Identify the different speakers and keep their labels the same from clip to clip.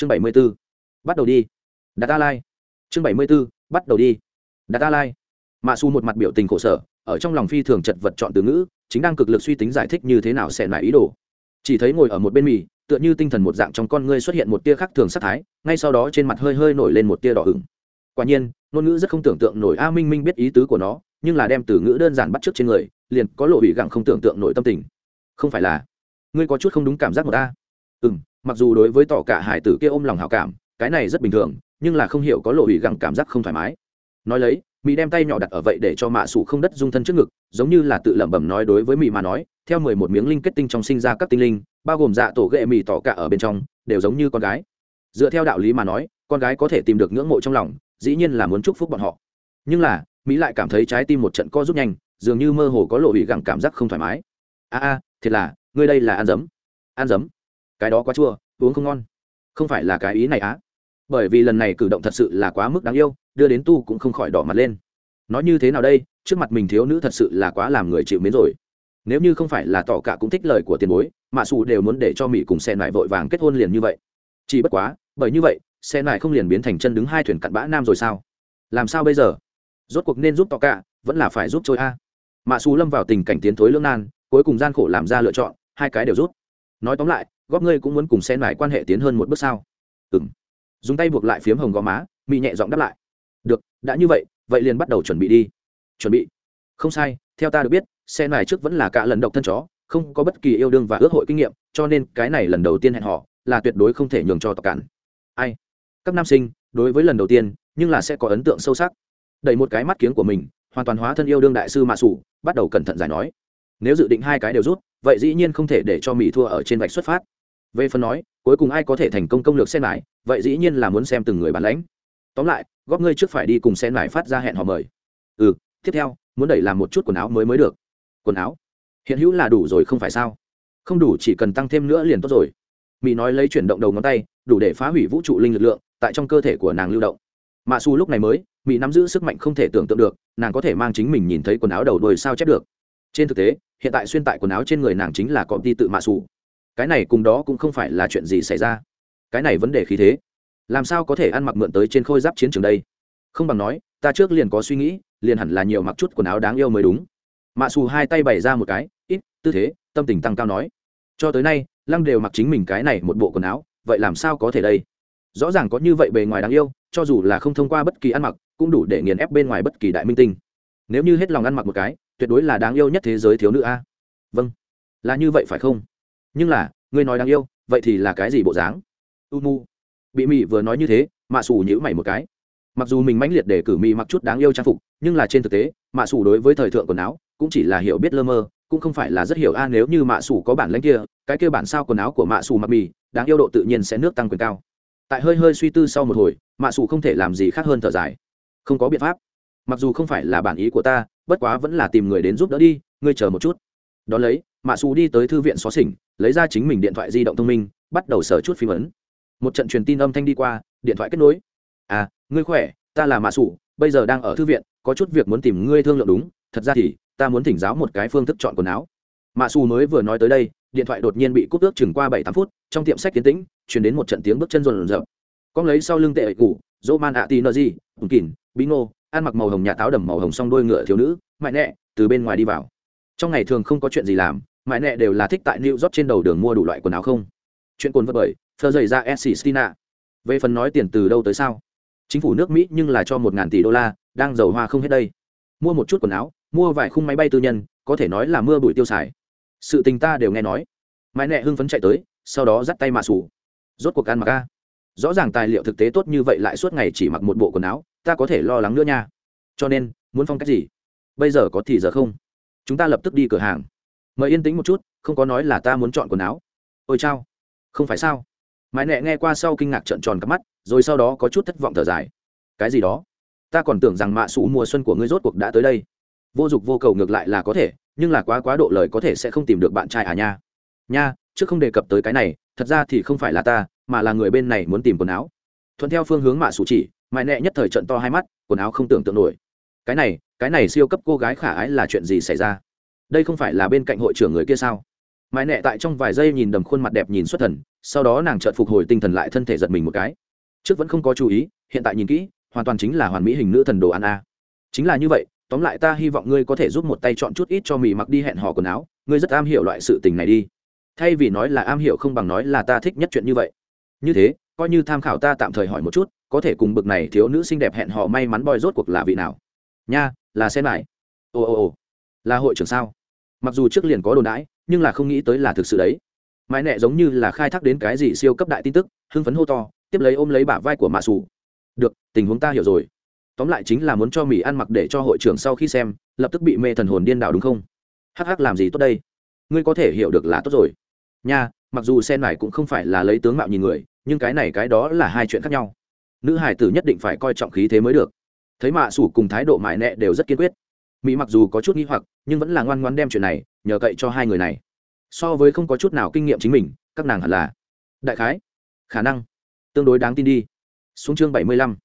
Speaker 1: chương bảy mươi b ố bắt đầu đi. Đặt ta lai chương bảy mươi b ố bắt đầu đi. Đặt ta lai mạ Su một mặt biểu tình khổ sở, ở trong lòng phi thường chật vật chọn từ ngữ, chính đang cực lực suy tính giải thích như thế nào sẽ lại ý đồ. Chỉ thấy ngồi ở một bên mì, tựa như tinh thần một dạng trong con ngươi xuất hiện một tia khác thường sắc thái, ngay sau đó trên mặt hơi hơi nổi lên một tia đỏ hửng. quả nhiên, ngôn ngữ rất không tưởng tượng nổi a minh minh biết ý tứ của nó, nhưng là đem từ ngữ đơn giản bắt trước trên người, liền có lộ bị gặng không tưởng tượng nổi tâm tình. Không phải là, ngươi có chút không đúng cảm giác một ta ừ m mặc dù đối với tỏ cả hải tử kia ôm lòng hảo cảm, cái này rất bình thường, nhưng là không hiểu có lộ ủy gặng cảm giác không thoải mái. Nói lấy, mỹ đem tay nhỏ đặt ở vậy để cho mạ sủ không đất dung thân trước ngực, giống như là tự lẩm bẩm nói đối với mỹ mà nói, theo mười một miếng linh kết tinh trong sinh ra các tinh linh, bao gồm dạ tổ ghệ mỹ tỏ cả ở bên trong, đều giống như con gái. Dựa theo đạo lý mà nói, con gái có thể tìm được ngưỡng mộ trong lòng, dĩ nhiên là muốn chúc phúc bọn họ. Nhưng là, mỹ lại cảm thấy trái tim một trận co rút nhanh, dường như mơ hồ có lộ ủy gẳng cảm giác không thoải mái. A a, thiệt là, ngươi đây là ăn dấm. Ăn dấm cái đó quá chua, uống không ngon. Không phải là cái ý này á. Bởi vì lần này cử động thật sự là quá mức đáng yêu, đưa đến tu cũng không khỏi đỏ mặt lên. Nói như thế nào đây, trước mặt mình thiếu nữ thật sự là quá làm người chịu mến rồi. Nếu như không phải là tỏ cả cũng thích lời của tiền bối mạ xù đều muốn để cho mỹ cùng xe nải vội vàng kết hôn liền như vậy. Chỉ bất quá, bởi như vậy xe nải không liền biến thành chân đứng hai thuyền cặn bã nam rồi sao? Làm sao bây giờ? Rốt cuộc nên giúp tỏ cả, vẫn là phải giúp trôi a. Mạ xù lâm vào tình cảnh tiến thối lưỡng nan, cuối cùng gian khổ làm ra lựa chọn, hai cái đều rút nói tóm lại góp ngươi cũng muốn cùng sen nải quan hệ tiến hơn một bước sao? Ừ m dùng tay buộc lại phiếm hồng gò má mỹ nhẹ giọng đáp lại. Được, đã như vậy vậy liền bắt đầu chuẩn bị đi. Chuẩn bị. Không sai, theo ta được biết, sen mải trước vẫn là cả lần độc thân chó, không có bất kỳ yêu đương và ước hội kinh nghiệm, cho nên cái này lần đầu tiên hẹn họ là tuyệt đối không thể nhường cho tộc cản. Ai? Các nam sinh, đối với lần đầu tiên, nhưng là sẽ có ấn tượng sâu sắc. Đẩy một cái mắt kiếng của mình, hoàn toàn hóa thân yêu đương đại sư mạ sủ, bắt đầu cẩn thận giải nói. Nếu dự định hai cái đều rút, vậy dĩ nhiên không thể để cho mỹ thua ở trên vạch xuất phát về phần nói, cuối cùng ai có thể thành công công lược xe lại vậy dĩ nhiên là muốn xem từng người bản lãnh. Tóm lại, góp ngươi trước phải đi cùng xe lại phát ra hẹn họ mời. Ừ tiếp theo, muốn đẩy làm một chút quần áo mới mới được. Quần áo? Hiện hữu là đủ rồi không phải sao? Không đủ, chỉ cần tăng thêm nữa liền tốt rồi. Mỹ nói lấy chuyển động đầu ngón tay, đủ để phá hủy vũ trụ linh lực lượng tại trong cơ thể của nàng lưu động. Mạ su lúc này mới mỹ nắm giữ sức mạnh không thể tưởng tượng được, nàng có thể mang chính mình nhìn thấy quần áo đầu đôi sao chép được. Trên thực tế, hiện tại xuyên tại quần áo trên người nàng chính là cọp đi tự mạ su cái này cùng đó cũng không phải là chuyện gì xảy ra. Cái này vấn đề khí thế. Làm sao có thể ăn mặc mượn tới trên khôi giáp chiến trường đây? Không bằng nói, ta trước liền có suy nghĩ, liền hẳn là nhiều mặc chút quần áo đáng yêu mới đúng. Mạ xù hai tay bày ra một cái, ít, tư thế, tâm tình tăng cao nói. Cho tới nay, lăng đều mặc chính mình cái này một bộ quần áo, vậy làm sao có thể đây? Rõ ràng có như vậy bề ngoài đáng yêu, cho dù là không thông qua bất kỳ ăn mặc, cũng đủ để nghiền ép bên ngoài bất kỳ đại minh tinh. Nếu như hết lòng ăn mặc một cái, tuyệt đối là đáng yêu nhất thế giới thiếu nữ a. Vâng là như vậy phải không? Nhưng là, ngươi nói đáng yêu, vậy thì là cái gì bộ dáng? U mu. Bị mị vừa nói như thế, mạ xù nhữ mày một cái. Mặc dù mình mãnh liệt để cử mị mặc chút đáng yêu trang phục, nhưng là trên thực tế, mạ xù đối với thời thượng quần áo, cũng chỉ là hiểu biết lơ mơ, cũng không phải là rất hiểu. A, nếu như mạ xù có bản lãnh kia, cái kia bản sao quần áo của mạ xù mặc mì đáng yêu độ tự nhiên sẽ nước tăng quyền cao. Tại hơi hơi suy tư sau một hồi, mạ xù không thể làm gì khác hơn thở dài. Không có biện pháp. Mặc dù không phải là bản ý của ta, bất quá vẫn là tìm người đến giúp đỡ đi, ngươi chờ một chút. Đón lấy, mạ xù đi tới thư viện xó xỉnh lấy ra chính mình điện thoại di động thông minh, bắt đầu sở chút phim ấn. Một trận truyền tin âm thanh đi qua, điện thoại kết nối. À ngươi khỏe, ta là mạ sủ, bây giờ đang ở thư viện, có chút việc muốn tìm ngươi thương lượng đúng. Thật ra thì, ta muốn thỉnh giáo một cái phương thức chọn quần áo. Mạ sủ mới vừa nói tới đây, điện thoại đột nhiên bị cúp ước chừng qua bảy tám phút, trong tiệm sách tiến tĩnh chuyển đến một trận tiếng bước chân rồn rợp con lấy sau lưng tệ cũ dỗ man ạ tì nơ di ùn kỳn bí ngô ăn mặc màu hồng nhà táo đầm màu hồng song đôi ngựa thiếu nữ mại nẹ, từ bên ngoài đi vào. Trong ngày thường không có chuyện gì làm Mãi nẹ đều là thích tại new york trên đầu đường mua đủ loại quần áo không? Chuyện cồn vật bởi thơ dày ra s stina về phần nói tiền từ đâu tới sao? Chính phủ nước mỹ nhưng là cho một ngàn tỷ đô la, đang giàu hoa không hết đây. Mua một chút quần áo, mua vài khung máy bay tư nhân, có thể nói là mưa bụi tiêu xài. Sự tình ta đều nghe nói. Mãi nẹ hưng phấn chạy tới, sau đó dắt tay mạ sủ. Rốt cuộc ăn mặc ca rõ ràng tài liệu thực tế tốt như vậy lại suốt ngày chỉ mặc một bộ quần áo, ta có thể lo lắng nữa nha. Cho nên, muốn phong cách gì? Bây giờ có thì giờ không? Chúng ta lập tức đi cửa hàng mời yên tĩnh một chút, không có nói là ta muốn chọn quần áo. Ôi chao, không phải sao? Mãi nẹ nghe qua sau kinh ngạc trợn tròn cắp mắt, rồi sau đó có chút thất vọng thở dài. Cái gì đó? Ta còn tưởng rằng mạ sủ mùa xuân của ngươi rốt cuộc đã tới đây. Vô dụng vô cầu ngược lại là có thể, nhưng là quá quá độ lời có thể sẽ không tìm được bạn trai à nha. Nha chứ không đề cập tới cái này, thật ra thì không phải là ta, mà là người bên này muốn tìm quần áo. Thuận theo phương hướng mạ sủ chỉ, mãi nẹ nhất thời trận to hai mắt, quần áo không tưởng tượng nổi. Cái này cái này siêu cấp cô gái khả ái là chuyện gì xảy ra? Đây không phải là bên cạnh hội trưởng người kia sao? Mãi nẹ tại trong vài giây nhìn đầm khuôn mặt đẹp nhìn xuất thần, sau đó nàng chợt phục hồi tinh thần lại thân thể giật mình một cái. Trước vẫn không có chú ý, hiện tại nhìn kỹ, hoàn toàn chính là hoàn mỹ hình nữ thần đồ ăn a. Chính là như vậy, tóm lại ta hy vọng ngươi có thể giúp một tay chọn chút ít cho mì mặc đi hẹn hò quần áo, ngươi rất am hiểu loại sự tình này đi. Thay vì nói là am hiểu không bằng nói là ta thích nhất chuyện như vậy. Như thế, coi như tham khảo ta tạm thời hỏi một chút, có thể cùng bực này thiếu nữ xinh đẹp hẹn hò may mắn boi rốt cuộc là vị nào. Nha, là sen lại. Ồ ồ ồ là hội trưởng sao? Mặc dù trước liền có đồn đãi, nhưng là không nghĩ tới là thực sự đấy. Mãi nẹ giống như là khai thác đến cái gì siêu cấp đại tin tức, hưng phấn hô to, tiếp lấy ôm lấy bả vai của mạ xù được, tình huống ta hiểu rồi. Tóm lại chính là muốn cho mỹ ăn mặc để cho hội trưởng sau khi xem, lập tức bị mê thần hồn điên đảo đúng không? Hắc hắc, làm gì tốt đây? Ngươi có thể hiểu được là tốt rồi. Nha, mặc dù sen này cũng không phải là lấy tướng mạo nhìn người, nhưng cái này cái đó là hai chuyện khác nhau. Nữ hải tử nhất định phải coi trọng khí thế mới được. Thấy mạ sủ cùng thái độ mại nẹ đều rất kiên quyết mỹ mặc dù có chút nghi hoặc, nhưng vẫn là ngoan ngoan đem chuyện này nhờ cậy cho hai người này. So với không có chút nào kinh nghiệm chính mình, các nàng hẳn là đại khái, khả năng tương đối đáng tin đi. Xuống chương bảy mươi lăm,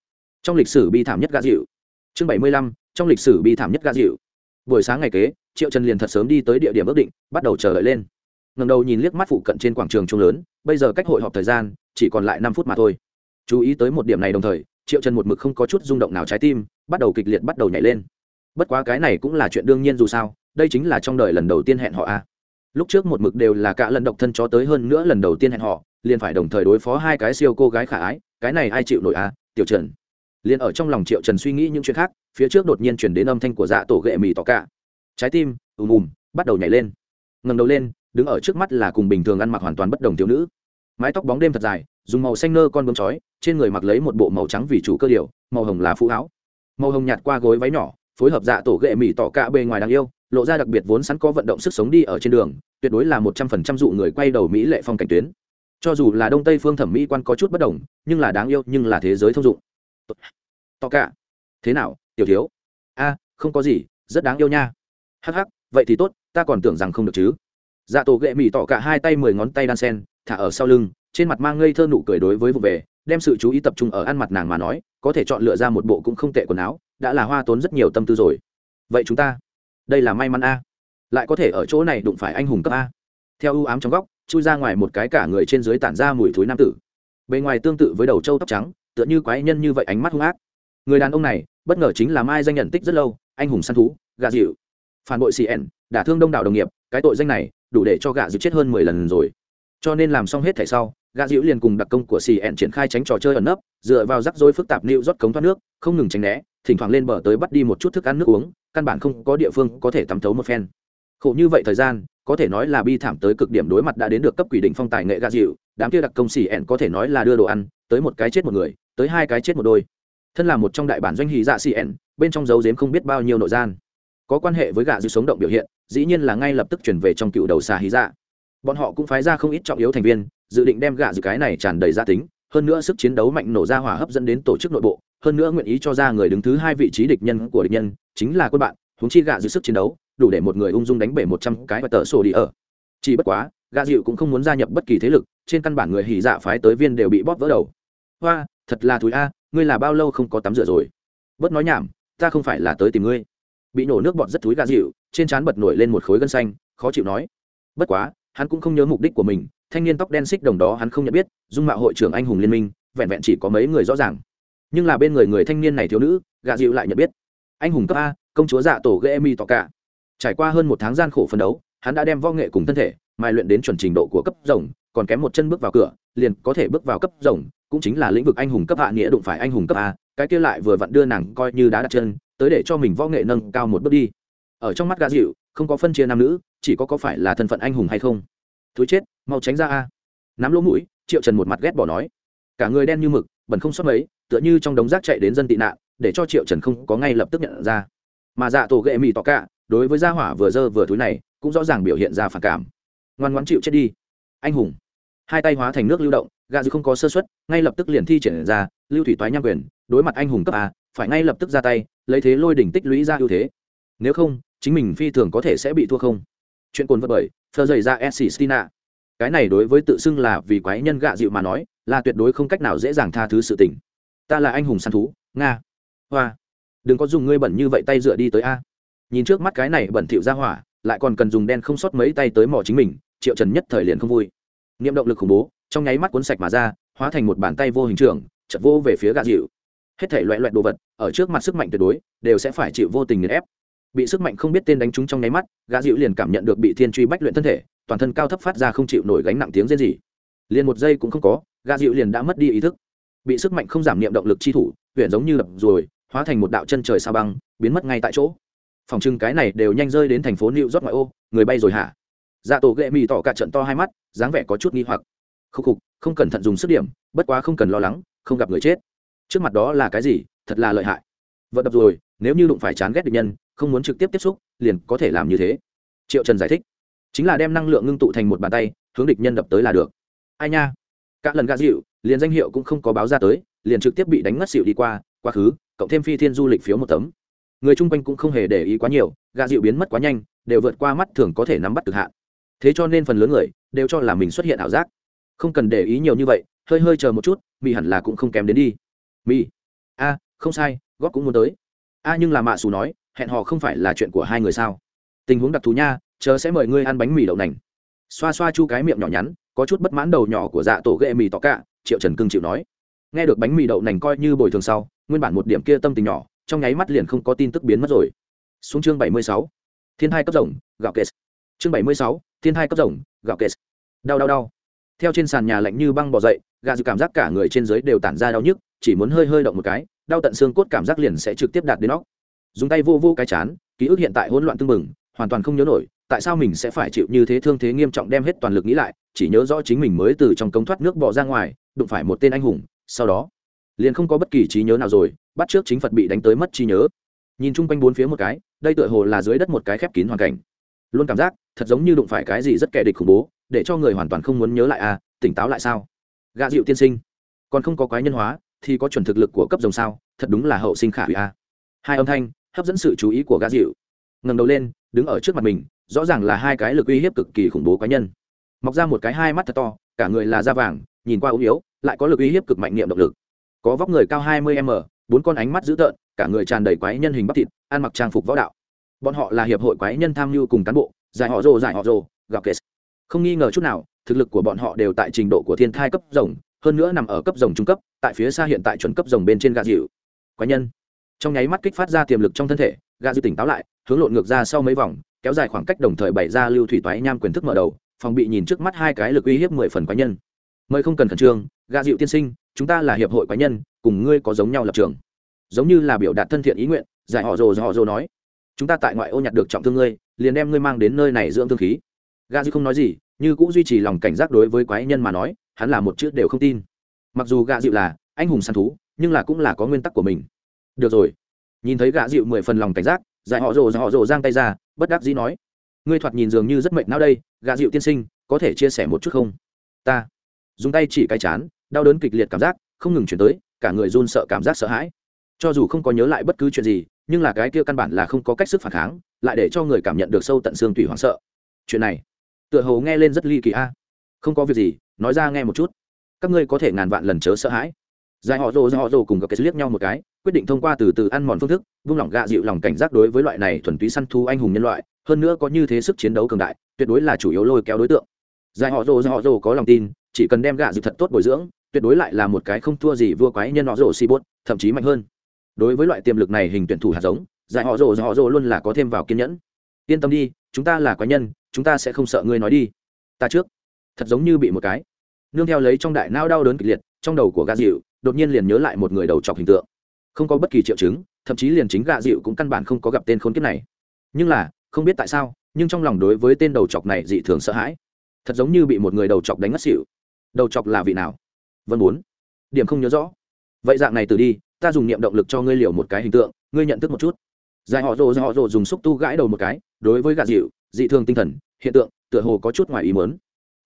Speaker 1: trong lịch sử bi thảm nhất gã dịu. Chương bảy mươi lăm, trong lịch sử bi thảm nhất gã dịu. Buổi sáng ngày kế, triệu trần liền thật sớm đi tới địa điểm ước định, bắt đầu chờ đợi lên. Ngầm đầu nhìn liếc mắt phụ cận trên quảng trường trung lớn, bây giờ cách hội họp thời gian chỉ còn lại năm phút mà thôi. Chú ý tới một điểm này đồng thời, triệu trần một mực không có chút rung động nào trái tim, bắt đầu kịch liệt bắt đầu nhảy lên bất quá cái này cũng là chuyện đương nhiên dù sao, đây chính là trong đời lần đầu tiên hẹn họ a. Lúc trước một mực đều là cả lần độc thân chó tới hơn nữa lần đầu tiên hẹn họ liền phải đồng thời đối phó hai cái siêu cô gái khả ái, cái này ai chịu nổi a, tiểu trần. Liền ở trong lòng triệu trần suy nghĩ những chuyện khác, phía trước đột nhiên chuyển đến âm thanh của dạ tổ ghệ mì tỏ cả. Trái tim ùm ùm bắt đầu nhảy lên. Ngầm đầu lên, đứng ở trước mắt là cùng bình thường ăn mặc hoàn toàn bất đồng thiếu nữ. Mái tóc bóng đêm thật dài, dùng màu xanh nơ con bướm chói, trên người mặc lấy một bộ màu trắng vì chủ cơ điều, màu hồng là phú áo. Màu hồng nhạt qua gối váy nhỏ phối hợp dạ tổ ghệ mỹ tỏ cả bề ngoài đáng yêu, lộ ra đặc biệt vốn sẵn có vận động sức sống đi ở trên đường, tuyệt đối là một trăm phần trăm dụ người quay đầu mỹ lệ phong cảnh tuyến. Cho dù là đông tây phương thẩm mỹ quan có chút bất đồng, nhưng là đáng yêu, nhưng là thế giới thông dụng. Tỏ cả. Thế nào, tiểu thiếu? A, không có gì, rất đáng yêu nha. Hắc hắc, vậy thì tốt, ta còn tưởng rằng không được chứ. Dạ tổ ghệ mỹ tỏ cả hai tay mười ngón tay đan sen, thả ở sau lưng, trên mặt mang ngây thơ nụ cười đối với vụ về, đem sự chú ý tập trung ở ăn mặt nàng mà nói, có thể chọn lựa ra một bộ cũng không tệ quần áo đã là hoa tốn rất nhiều tâm tư rồi. Vậy chúng ta, đây là may mắn a. Lại có thể ở chỗ này đụng phải anh hùng cấp a. Theo ưu ám trong góc, chui ra ngoài một cái cả người trên dưới tản ra mùi thối nam tử. Bề ngoài tương tự với đầu trâu tóc trắng, tựa như quái nhân như vậy ánh mắt hung ác. Người đàn ông này, bất ngờ chính là mai danh nhận tích rất lâu, anh hùng săn thú, gà dịu. Phản bội cn đả thương đông đảo đồng nghiệp, cái tội danh này, đủ để cho gà dịu chết hơn mười lần rồi. Cho nên làm xong hết thảy sau, gà dịu liền cùng đặc công của cn triển khai tránh trò chơi ẩn nấp, dựa vào rắc rối phức tạp nịu rót cống thoát nước, không ngừng tránh né thỉnh thoảng lên bờ tới bắt đi một chút thức ăn nước uống, căn bản không có địa phương có thể tắm thấu một phen. Khổ như vậy thời gian, có thể nói là bi thảm tới cực điểm đối mặt đã đến được cấp quỷ đỉnh phong tài nghệ gà dịu, đám kia đặc công xỉ ẹn có thể nói là đưa đồ ăn, tới một cái chết một người, tới hai cái chết một đôi. Thân là một trong đại bản doanh hì dạ xỉ ẹn, bên trong dấu dếm không biết bao nhiêu nội gian. Có quan hệ với gà dịu sống động biểu hiện, dĩ nhiên là ngay lập tức chuyển về trong cựu đầu xà hì dạ. Bọn họ cũng phái ra không ít trọng yếu thành viên, dự định đem gà dịu cái này tràn đầy gia tính, hơn nữa sức chiến đấu mạnh nổ ra hỏa hấp dẫn đến tổ chức nội bộ hơn nữa nguyện ý cho ra người đứng thứ hai vị trí địch nhân của địch nhân, chính là quân bạn húng chi gạ giữ sức chiến đấu, đủ để một người ung dung đánh bể một trăm cái và tờ sổ đi ở. Chỉ bất quá, gạ dịu cũng không muốn gia nhập bất kỳ thế lực, trên căn bản người hỉ dạ phái tới viên đều bị bóp vỡ đầu. Hoa, thật là thúi a, ngươi là bao lâu không có tắm rửa rồi? Bớt nói nhảm, ta không phải là tới tìm ngươi. Bị nổ nước bọt rất thúi gạ dịu trên trán bật nổi lên một khối gân xanh, khó chịu nói. Bất quá, hắn cũng không nhớ mục đích của mình, thanh niên tóc đen xích đồng đó hắn không nhận biết, dung mạo hội trưởng anh hùng liên minh, vẹn vẹn chỉ có mấy người rõ ràng nhưng là bên người người thanh niên này thiếu nữ, gạ dịu lại nhận biết. Anh hùng cấp a, công chúa dạ tổ ghê mi tỏ cả. Trải qua hơn một tháng gian khổ phấn đấu, hắn đã đem võ nghệ cùng thân thể mai luyện đến chuẩn trình độ của cấp rồng, còn kém một chân bước vào cửa, liền có thể bước vào cấp rồng, cũng chính là lĩnh vực anh hùng cấp hạ nghĩa đụng phải anh hùng cấp a, cái kia lại vừa vặn đưa nàng coi như đã đặt chân, tới để cho mình võ nghệ nâng cao một bước đi. Ở trong mắt gã dịu, không có phân chia nam nữ, chỉ có có phải là thân phận anh hùng hay không. Thú chết, mau tránh ra a. Nắm lỗ mũi, triệu trần một mặt ghét bỏ nói. Cả người đen như mực, bẩn không sót mấy tựa như trong đống rác chạy đến dân tị nạn, để cho triệu trần không có ngay lập tức nhận ra. Mà dạ tổ ghệ mì tỏ cả, đối với gia hỏa vừa dơ vừa thúi này, cũng rõ ràng biểu hiện ra phản cảm. Ngoan ngoãn chịu chết đi. Anh hùng. Hai tay hóa thành nước lưu động gà dư không có sơ xuất ngay lập tức liền thi triển ra, lưu thủy toái nham quyền, đối mặt anh hùng cấp a, phải ngay lập tức ra tay, lấy thế lôi đỉnh tích lũy ra ưu thế. Nếu không, chính mình phi thường có thể sẽ bị thua không? Chuyện cồn vật bởi thơ dày ra s stina cái này đối với tự xưng là vì quái nhân gạ dịu mà nói, là tuyệt đối không cách nào dễ dàng tha thứ sự tình ta là anh hùng săn thú, nga. Hoa. Đừng có dùng ngươi bẩn như vậy tay dựa đi tới a. Nhìn trước mắt cái này bẩn thỉu ra hỏa, lại còn cần dùng đen không sót mấy tay tới mỏ chính mình, triệu trần nhất thời liền không vui. Niệm động lực khủng bố, trong nháy mắt cuốn sạch mà ra, hóa thành một bàn tay vô hình trường chật vô về phía gà dịu. Hết thể loại loại đồ vật, ở trước mặt sức mạnh tuyệt đối, đều sẽ phải chịu vô tình nghiền ép. Bị sức mạnh không biết tên đánh trúng trong nháy mắt, gã dịu liền cảm nhận được bị thiên truy bách luyện thân thể, toàn thân cao thấp phát ra không chịu nổi gánh nặng tiếng rên gì liền một giây cũng không có, gã dịu liền đã mất đi ý thức bị sức mạnh không giảm niệm động lực chi thủ huyện giống như đập rồi hóa thành một đạo chân trời sao băng biến mất ngay tại chỗ phòng trưng cái này đều nhanh rơi đến thành phố New York ngoại ô, người bay rồi hả? Dạ tổ ghệ mì tỏ cả trận to hai mắt, dáng vẻ có chút nghi hoặc. Khúc khục, không cẩn thận dùng sức điểm, bất quá không cần lo lắng, không gặp người chết. Trước mặt đó là cái gì, thật là lợi hại. Vận đập rồi, nếu như đụng phải chán ghét địch nhân, không muốn trực tiếp tiếp xúc, liền có thể làm như thế. Triệu Trần giải thích, chính là đem năng lượng ngưng tụ thành một bàn tay, hướng địch nhân đập tới là được. Ai nha? Cả lần gạ dịu, liền danh hiệu cũng không có báo ra tới, liền trực tiếp bị đánh ngất xịu đi qua, quá khứ, cộng thêm phi thiên du lịch phiếu một tấm. Người chung quanh cũng không hề để ý quá nhiều gà dịu biến mất quá nhanh đều vượt qua mắt thường có thể nắm bắt cực hạn. Thế cho nên phần lớn người đều cho là mình xuất hiện ảo giác. Không cần để ý nhiều như vậy hơi hơi chờ một chút mỹ hẳn là cũng không kém đến đi. Mỹ a không sai góp cũng muốn tới. A nhưng là mạ xù nói hẹn hò không phải là chuyện của hai người sao? Tình huống đặc thù nha chờ sẽ mời ngươi ăn bánh mì đậu nành. Xoa xoa chu cái miệng nhỏ nhắn có chút bất mãn đầu nhỏ của dạ tổ ghệ mì tỏ cả triệu trần cưng chịu nói. Nghe được bánh mì đậu nành coi như bồi thường sau, nguyên bản một điểm kia tâm tình nhỏ, trong nháy mắt liền không có tin tức biến mất rồi. Xuống chương bảy mươi sáu. Thiên hai cấp rồng, gạo kệ chương bảy mươi sáu, thiên hai cấp rồng, gạo kệ đau đau đau. Theo trên sàn nhà lạnh như băng bò dậy, gà dự cảm giác cả người trên dưới đều tản ra đau nhức, chỉ muốn hơi hơi động một cái, đau tận xương cốt cảm giác liền sẽ trực tiếp đạt đến óc. Dùng tay vô vô cái chán, ký ức hiện tại hỗn loạn tưng bừng hoàn toàn không nhớ nổi, tại sao mình sẽ phải chịu như thế thương thế nghiêm trọng đem hết toàn lực nghĩ lại, chỉ nhớ rõ chính mình mới từ trong cống thoát nước bỏ ra ngoài, đụng phải một tên anh hùng, sau đó, liền không có bất kỳ trí nhớ nào rồi, bắt trước chính phật bị đánh tới mất trí nhớ. Nhìn chung quanh bốn phía một cái, đây tựa hồ là dưới đất một cái khép kín hoàn cảnh. Luôn cảm giác, thật giống như đụng phải cái gì rất kẻ địch khủng bố, để cho người hoàn toàn không muốn nhớ lại à tỉnh táo lại sao? Gạ dịu tiên sinh, còn không có quái nhân hóa, thì có chuẩn thực lực của cấp dòng sao? Thật đúng là hậu sinh khả hủy a hai âm thanh, hấp dẫn sự chú ý của gã dịu ngầm đầu lên, đứng ở trước mặt mình, rõ ràng là hai cái lực uy hiếp cực kỳ khủng bố quái nhân. Mọc ra một cái hai mắt thật to, cả người là da vàng, nhìn qua ốm yếu, lại có lực uy hiếp cực mạnh niệm động lực. Có vóc người cao hai mươi m, bốn con ánh mắt dữ tợn, cả người tràn đầy quái nhân hình bắp thịt, ăn mặc trang phục võ đạo. Bọn họ là hiệp hội quái nhân tham mưu cùng cán bộ, giải họ rồ, giải họ rồ, gặp kết không nghi ngờ chút nào, thực lực của bọn họ đều tại trình độ của thiên thai cấp rồng, hơn nữa nằm ở cấp rồng trung cấp, tại phía xa hiện tại chuẩn cấp rồng bên trên gà dịu. Quái nhân. Trong nháy mắt kích phát ra tiềm lực trong thân thể gà dư tỉnh táo lại, hướng lộn ngược ra sau mấy vòng, kéo dài khoảng cách đồng thời bày ra lưu thủy toái nham quyền thức mở đầu, phòng bị nhìn trước mắt hai cái lực uy hiếp mười phần quái nhân. Mời không cần khẩn trương gà dịu tiên sinh, chúng ta là hiệp hội quái nhân, cùng ngươi có giống nhau lập trường. Giống như là biểu đạt thân thiện ý nguyện, giải họ rồ họ rồ nói. Chúng ta tại ngoại ô nhặt được trọng thương ngươi, liền đem ngươi mang đến nơi này dưỡng thương khí. Gà dư không nói gì, như cũng duy trì lòng cảnh giác đối với quái nhân mà nói, hắn là một chữ đều không tin. Mặc dù gà dịu là anh hùng săn thú, nhưng là cũng là có nguyên tắc của mình. Được rồi nhìn thấy gã dịu mười phần lòng cảnh giác dạy họ rồ họ rồ giang tay ra, bất đắc dĩ nói, ngươi thoạt nhìn dường như rất mệt não đây, gã dịu tiên sinh, có thể chia sẻ một chút không? Ta. Dùng tay chỉ cái chán, đau đớn kịch liệt cảm giác, không ngừng chuyển tới, cả người run sợ cảm giác sợ hãi. Cho dù không có nhớ lại bất cứ chuyện gì, nhưng là cái kia căn bản là không có cách sức phản kháng, lại để cho người cảm nhận được sâu tận xương tủy hoảng sợ. Chuyện này, tựa hồ nghe lên rất ly kỳ a. Không có việc gì, nói ra nghe một chút. Các ngươi có thể ngàn vạn lần chớ sợ hãi. Dài họ rồ họ rồ cùng gặp cái liếc nhau một cái quyết định thông qua từ từ ăn mòn phương thức, vung lỏng gạ dịu lòng cảnh giác đối với loại này thuần túy săn thu anh hùng nhân loại, hơn nữa có như thế sức chiến đấu cường đại, tuyệt đối là chủ yếu lôi kéo đối tượng. Dài họ rồ họ rồ có lòng tin, chỉ cần đem gạ dịu thật tốt bồi dưỡng, tuyệt đối lại là một cái không thua gì vua quái nhân họ rồ si bốt, thậm chí mạnh hơn. Đối với loại tiềm lực này hình tuyển thủ hạt giống dài họ rồ họ rồ luôn là có thêm vào kiên nhẫn. Yên tâm đi, chúng ta là quái nhân, chúng ta sẽ không sợ ngươi nói đi. Ta trước. Thật giống như bị một cái. Nương theo lấy trong đại nao đau đớn kịch liệt, trong đầu của gà dịu, đột nhiên liền nhớ lại một người đầu chọc hình tượng không có bất kỳ triệu chứng, thậm chí liền chính gạ dịu cũng căn bản không có gặp tên khốn kiếp này. Nhưng là, không biết tại sao, nhưng trong lòng đối với tên đầu chọc này dị thường sợ hãi. Thật giống như bị một người đầu chọc đánh ngất xỉu. Đầu chọc là vị nào? Vân bốn. Điểm không nhớ rõ. Vậy dạng này từ đi, ta dùng niệm động lực cho ngươi liều một cái hình tượng, ngươi nhận thức một chút. Dài họ rồ họ rồ dùng xúc tu gãi đầu một cái, đối với gà dịu, dị thường tinh thần, hiện tượng, tựa hồ có chút ngoài ý mớn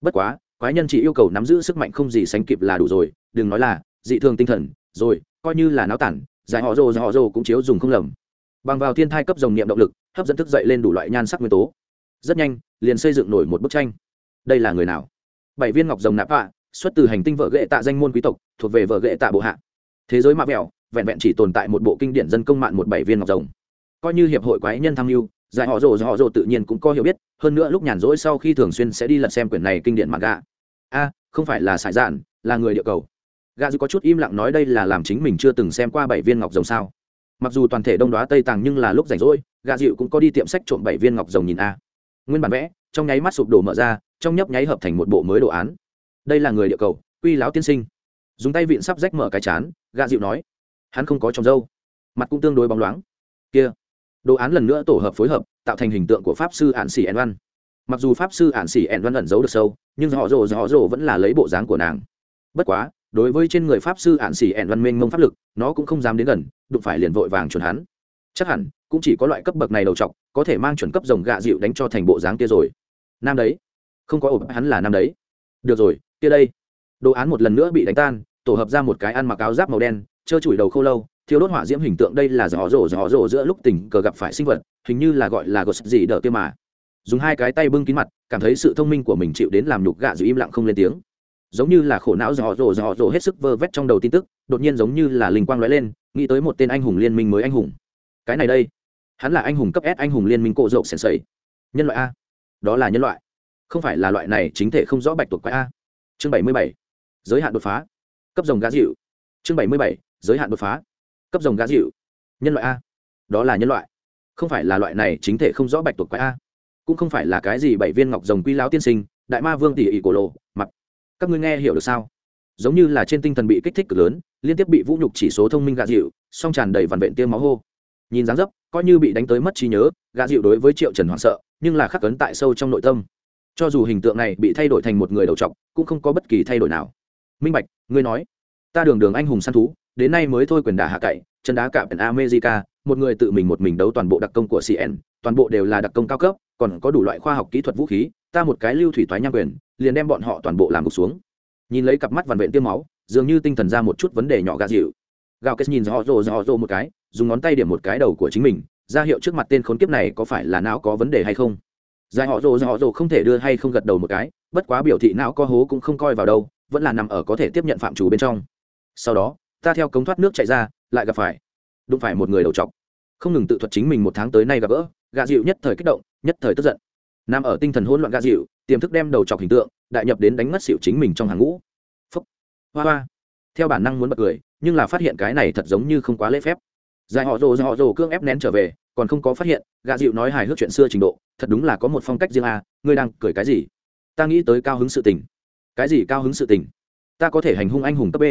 Speaker 1: bất quá, quái nhân chỉ yêu cầu nắm giữ sức mạnh không gì sánh kịp là đủ rồi, đừng nói là, dị thường tinh thần, rồi, coi như là náo tản giải họ rồ họ rồ cũng chiếu dùng không lầm. Bằng vào thiên thai cấp dòng niệm động lực, hấp dẫn thức dậy lên đủ loại nhan sắc nguyên tố. Rất nhanh, liền xây dựng nổi một bức tranh. Đây là người nào? Bảy viên ngọc rồng nạp hạ xuất từ hành tinh vợ ghệ tạ danh môn quý tộc, thuộc về vợ ghệ tạ bộ hạ. Thế giới mạ vẹo, vẹn vẹn chỉ tồn tại một bộ kinh điển dân công mạng một bảy viên ngọc rồng. Coi như hiệp hội quái nhân tham mưu, giải họ rồ giải họ rồ tự nhiên cũng có hiểu biết, hơn nữa lúc nhàn rỗi sau khi thường xuyên sẽ đi lật xem quyển này kinh điển mạng gạ. A, không phải là sải dạn là người địa cầu. Gà dư có chút im lặng nói đây là làm chính mình chưa từng xem qua bảy viên ngọc rồng sao. Mặc dù toàn thể đông đoá, tây tàng nhưng là lúc rảnh rỗi Gà dịu cũng có đi tiệm sách trộm bảy viên ngọc rồng nhìn a. Nguyên bản vẽ, trong nháy mắt sụp đổ mở ra, trong nhấp nháy hợp thành một bộ mới đồ án. Đây là người địa cầu, quy láo tiên sinh. Dùng tay vịn sắp rách mở cái chán Gà dịu nói. Hắn không có trong dâu. Mặt cũng tương đối bóng loáng. Kia. Đồ án lần nữa tổ hợp phối hợp, tạo thành hình tượng của pháp sư ạn xỉ ẩn văn. Mặc dù pháp sư ạn xỉ ẩn văn ẩn giấu được sâu, nhưng họ rồ họ rồ vẫn là lấy bộ dáng của nàng. Bất quá đối với trên người pháp sư ạn xỉ ẩn văn minh mông pháp lực, nó cũng không dám đến gần, đụng phải liền vội vàng chuẩn hắn. Chắc hẳn, cũng chỉ có loại cấp bậc này đầu trọc có thể mang chuẩn cấp rồng gạ dịu đánh cho thành bộ dáng kia rồi. Nam đấy. Không có ổ hắn là nam đấy. Được rồi, kia đây. Đồ án một lần nữa bị đánh tan, tổ hợp ra một cái ăn mặc áo giáp màu đen, trơ chùi đầu khô lâu thiếu đốt hỏa diễm hình tượng đây là gió rổ gió rổ giữa lúc tình cờ gặp phải sinh vật, hình như là gọi là gột gì đỡ kia mà. Dùng hai cái tay bưng kín mặt, cảm thấy sự thông minh của mình chịu đến làm nhục gạ dịu im lặng không lên tiếng giống như là khổ não dò dò dò dò hết sức vơ vét trong đầu tin tức, đột nhiên giống như là linh quang lóe lên, nghĩ tới một tên anh hùng liên minh mới anh hùng. Cái này đây, hắn là anh hùng cấp s, anh hùng liên minh cộ rộng sèn sầy. Nhân loại a. Đó là nhân loại. Không phải là loại này, chính thể không rõ bạch tuộc quái a. Chương bảy mươi bảy. Giới hạn đột phá. Cấp rồng gá dịu. Chương bảy mươi bảy. Giới hạn đột phá. Cấp rồng gá dịu. Nhân loại a. Đó là nhân loại. Không phải là loại này, chính thể không rõ bạch tuộc quái a. Cũng không phải là cái gì bảy viên ngọc rồng quy lão tiên sinh, đại ma vương tỷ ỷ cổ lộ mặt các ngươi nghe hiểu được sao? Giống như là trên tinh thần bị kích thích cực lớn, liên tiếp bị vũ nhục chỉ số thông minh gạ dịu, song tràn đầy vằn vện tiêm máu hô. Nhìn dáng dấp, coi như bị đánh tới mất trí nhớ, gạ dịu đối với triệu trần hoảng sợ, nhưng là khắc cấn tại sâu trong nội tâm. Cho dù hình tượng này bị thay đổi thành một người đầu trọc, cũng không có bất kỳ thay đổi nào. Minh bạch, ngươi nói, ta đường đường anh hùng săn thú, đến nay mới thôi quyền đả hạ cậy, chân đá cạm america, một người tự mình một mình đấu toàn bộ đặc công của cn toàn bộ đều là đặc công cao cấp, còn có đủ loại khoa học kỹ thuật vũ khí, ta một cái lưu thủy thoái nham quyền liền đem bọn họ toàn bộ làm gục xuống. Nhìn lấy cặp mắt vằn vện tiêm máu, dường như tinh thần ra một chút vấn đề nhỏ gà dịu. Gào kết nhìn rõ rồ rõ rồ một cái, dùng ngón tay điểm một cái đầu của chính mình, ra hiệu trước mặt tên khốn kiếp này có phải là não có vấn đề hay không? Dài họ rồ rõ rồ không thể đưa hay không gật đầu một cái, bất quá biểu thị não có hố cũng không coi vào đâu, vẫn là nằm ở có thể tiếp nhận phạm chủ bên trong. Sau đó, ta theo cống thoát nước chạy ra, lại gặp phải, đụng phải một người đầu trọc. Không ngừng tự thuật chính mình một tháng tới nay gặp gỡ gạ dịu nhất thời kích động, nhất thời tức giận nằm ở tinh thần hỗn loạn gạ dịu, tiềm thức đem đầu trọc hình tượng, đại nhập đến đánh mất xịu chính mình trong hàng ngũ. Phúc. Hoa hoa. Theo bản năng muốn bật cười, nhưng là phát hiện cái này thật giống như không quá lễ phép. Dài họ rồ họ rồ cương ép nén trở về, còn không có phát hiện, gạ dịu nói hài hước chuyện xưa trình độ, thật đúng là có một phong cách riêng à ngươi đang cười cái gì? Ta nghĩ tới cao hứng sự tình. Cái gì cao hứng sự tình? Ta có thể hành hung anh hùng cấp b.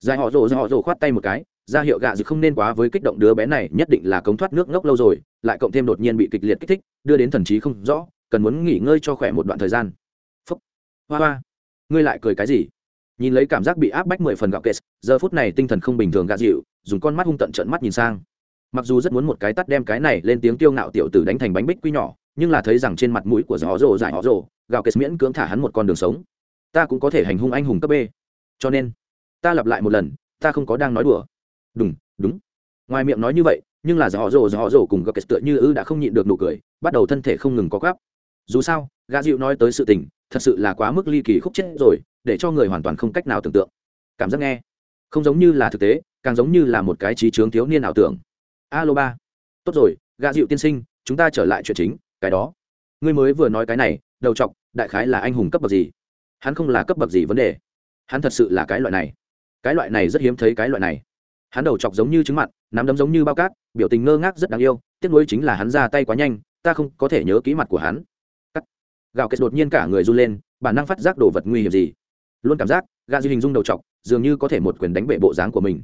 Speaker 1: Dài họ rồ họ rồ khoát tay một cái, ra hiệu gạ dịu không nên quá với kích động đứa bé này, nhất định là cống thoát nước ngốc lâu rồi, lại cộng thêm đột nhiên bị kịch liệt kích thích, đưa đến thần trí không rõ cần muốn nghỉ ngơi cho khỏe một đoạn thời gian. Phúc. Hoa hoa. Ngươi lại cười cái gì? Nhìn lấy cảm giác bị áp bách mười phần gạo kệ giờ phút này tinh thần không bình thường gạ dịu, dùng con mắt hung tận trận mắt nhìn sang. Mặc dù rất muốn một cái tắt đem cái này lên tiếng tiêu ngạo tiểu tử đánh thành bánh bích quy nhỏ, nhưng là thấy rằng trên mặt mũi của gió rồ dài họ rồ, gạo kệ miễn cưỡng thả hắn một con đường sống. Ta cũng có thể hành hung anh hùng cấp b. Cho nên, ta lặp lại một lần, ta không có đang nói đùa. Đúng đúng. Ngoài miệng nói như vậy, nhưng là gió rồ gió rồ cùng gạo kệ tựa như ư đã không nhịn được nụ cười, bắt đầu thân thể không ngừng có gắp dù sao, gã dịu nói tới sự tình, thật sự là quá mức ly kỳ khúc chết rồi, để cho người hoàn toàn không cách nào tưởng tượng. Cảm giác nghe, không giống như là thực tế, càng giống như là một cái trí trướng thiếu niên ảo tưởng. Alo ba. Tốt rồi, gã dịu tiên sinh, chúng ta trở lại chuyện chính, cái đó. Ngươi mới vừa nói cái này, đầu chọc, đại khái là anh hùng cấp bậc gì? Hắn không là cấp bậc gì vấn đề. Hắn thật sự là cái loại này. Cái loại này rất hiếm thấy cái loại này. Hắn đầu chọc giống như trứng mặn, nắm đấm giống như bao cát, biểu tình ngơ ngác rất đáng yêu, tiếc nuối chính là hắn ra tay quá nhanh, ta không có thể nhớ kỹ mặt của hắn gạo kết đột nhiên cả người run lên bản năng phát giác đồ vật nguy hiểm gì. Luôn cảm giác gà dư hình dung đầu chọc dường như có thể một quyền đánh bể bộ dáng của mình.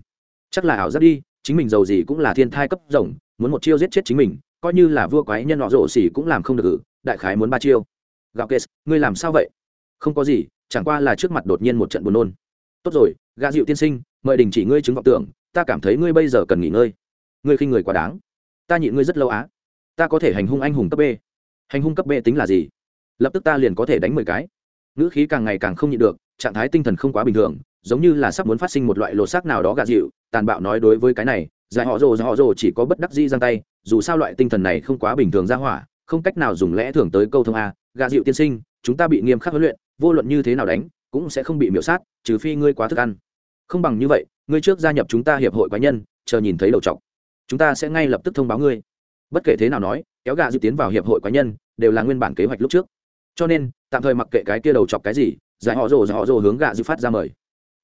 Speaker 1: Chắc là ảo giác đi chính mình giàu gì cũng là thiên thai cấp rồng muốn một chiêu giết chết chính mình coi như là vua quái nhân họ rổ xỉ cũng làm không được ử đại khái muốn ba chiêu. Gạo kết, ngươi làm sao vậy? Không có gì chẳng qua là trước mặt đột nhiên một trận buồn nôn. Tốt rồi gà dịu tiên sinh mời đình chỉ ngươi chứng vọng tưởng ta cảm thấy ngươi bây giờ cần nghỉ ngơi. Ngươi khi người quá đáng. Ta nhịn ngươi rất lâu á. Ta có thể hành hung anh hùng cấp b. Hành hung cấp b tính là gì? Lập tức ta liền có thể đánh mười cái. Ngữ khí càng ngày càng không nhịn được, trạng thái tinh thần không quá bình thường, giống như là sắp muốn phát sinh một loại lột xác nào đó gạ dịu, tàn bạo nói đối với cái này, giải họ rồ, giải họ rồ chỉ có bất đắc dĩ giang tay, dù sao loại tinh thần này không quá bình thường ra hỏa, không cách nào dùng lẽ thường tới câu thông a gạ dịu tiên sinh, chúng ta bị nghiêm khắc huấn luyện, vô luận như thế nào đánh, cũng sẽ không bị miễu sát, trừ phi ngươi quá thức ăn. Không bằng như vậy, ngươi trước gia nhập chúng ta hiệp hội quái nhân, chờ nhìn thấy đầu trọc. Chúng ta sẽ ngay lập tức thông báo ngươi. Bất kể thế nào nói, kéo gạ dịu tiến vào hiệp hội cá nhân, đều là nguyên bản kế hoạch lúc trước cho nên, tạm thời mặc kệ cái kia đầu chọc cái gì, giải họ rồ, giải họ rồ hướng gạ dư phát ra mời.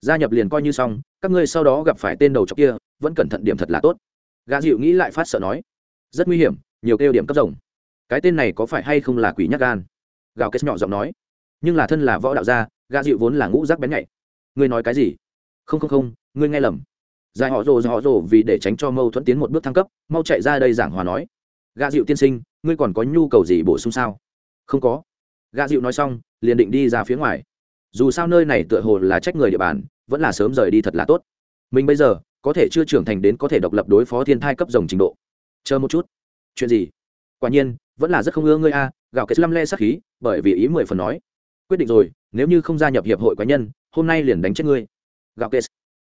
Speaker 1: Gia nhập liền coi như xong, các ngươi sau đó gặp phải tên đầu chọc kia, vẫn cẩn thận điểm thật là tốt. Gạ dịu nghĩ lại phát sợ nói, rất nguy hiểm, nhiều kêu điểm cấp rồng. Cái tên này có phải hay không là quỷ nhắc gan? Gạo kết nhỏ giọng nói. Nhưng là thân là võ đạo gia, gạ dịu vốn là ngũ rác bén nhạy. Ngươi nói cái gì? Không không không, ngươi nghe lầm. Giải họ rồ, giải họ rồ vì để tránh cho mâu thuẫn tiến một bước thăng cấp, mau chạy ra đây giảng hòa nói. Gạ dịu tiên sinh, ngươi còn có nhu cầu gì bổ sung sao? Không có gạ dịu nói xong, liền định đi ra phía ngoài. Dù sao nơi này tựa hồ là trách người địa bàn, vẫn là sớm rời đi thật là tốt. Mình bây giờ, có thể chưa trưởng thành đến có thể độc lập đối phó thiên thai cấp rồng trình độ. Chờ một chút. Chuyện gì? Quả nhiên, vẫn là rất không ưa ngươi a, gạo kết lăm le sắc khí, bởi vì ý mười phần nói. Quyết định rồi, nếu như không gia nhập hiệp hội cá nhân, hôm nay liền đánh chết ngươi. Gạo kết.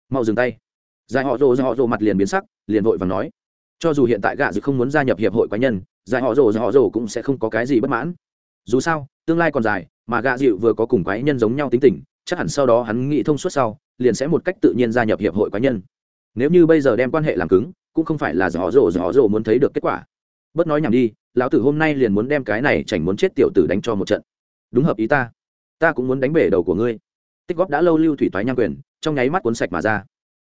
Speaker 1: Mau dừng tay. Giải họ rồ, giải họ rồ mặt liền biến sắc, liền vội và nói. Cho dù hiện tại gạ dự không muốn gia nhập hiệp hội cá nhân, giải họ rồ, giải họ rồ cũng sẽ không có cái gì bất mãn dù sao, tương lai còn dài, mà gạ dịu vừa có cùng quái nhân giống nhau tính tình, chắc hẳn sau đó hắn nghĩ thông suốt sau, liền sẽ một cách tự nhiên gia nhập hiệp hội quái nhân. Nếu như bây giờ đem quan hệ làm cứng, cũng không phải là rõ rồ rõ rồ muốn thấy được kết quả. Bớt nói nhảm đi, lão tử hôm nay liền muốn đem cái này chảnh muốn chết tiểu tử đánh cho một trận. Đúng hợp ý ta. Ta cũng muốn đánh bể đầu của ngươi. Tích góp đã lâu lưu thủy toái nham quyền, trong nháy mắt cuốn sạch mà ra.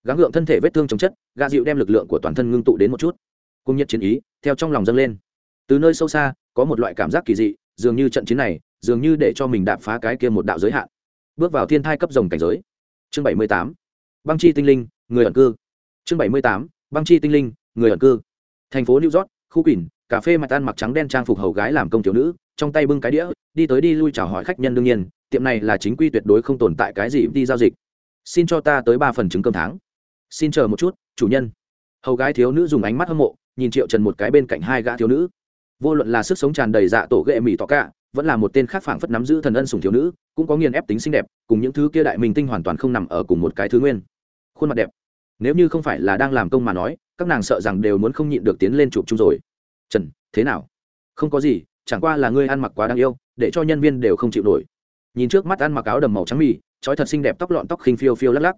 Speaker 1: Gắng gượng thân thể vết thương chống chất gà dịu đem lực lượng của toàn thân ngưng tụ đến một chút. Cung nhiệt chiến ý, theo trong lòng dâng lên. Từ nơi sâu xa, có một loại cảm giác kỳ dị dường như trận chiến này, dường như để cho mình đạp phá cái kia một đạo giới hạn. Bước vào thiên thai cấp rồng cảnh giới. Chương bảy mươi tám. Băng chi tinh linh, người ẩn cư. Chương bảy mươi tám. Băng chi tinh linh, người ẩn cư. Thành phố new york, khu quỳnh, cà phê mặt ăn mặc trắng đen trang phục hầu gái làm công thiếu nữ, trong tay bưng cái đĩa, đi tới đi lui chào hỏi khách nhân đương nhiên, tiệm này là chính quy tuyệt đối không tồn tại cái gì đi giao dịch. Xin cho ta tới ba phần trứng cơm tháng. Xin chờ một chút, chủ nhân. Hầu gái thiếu nữ dùng ánh mắt hâm mộ, nhìn triệu trần một cái bên cạnh hai gã thiếu nữ vô luận là sức sống tràn đầy dạ tổ ghệ mỹ tỏ cả, vẫn là một tên khác phảng phất nắm giữ thần ân sùng thiếu nữ, cũng có nghiền ép tính xinh đẹp, cùng những thứ kia đại minh tinh hoàn toàn không nằm ở cùng một cái thứ nguyên. Khuôn mặt đẹp. Nếu như không phải là đang làm công mà nói, các nàng sợ rằng đều muốn không nhịn được tiến lên chụp chung rồi. Trần, thế nào? Không có gì, chẳng qua là ngươi ăn mặc quá đáng yêu, để cho nhân viên đều không chịu nổi. Nhìn trước mắt ăn mặc áo đầm màu trắng mì, trói thật xinh đẹp tóc lọn tóc khinh phiêu phiêu lắc lắc.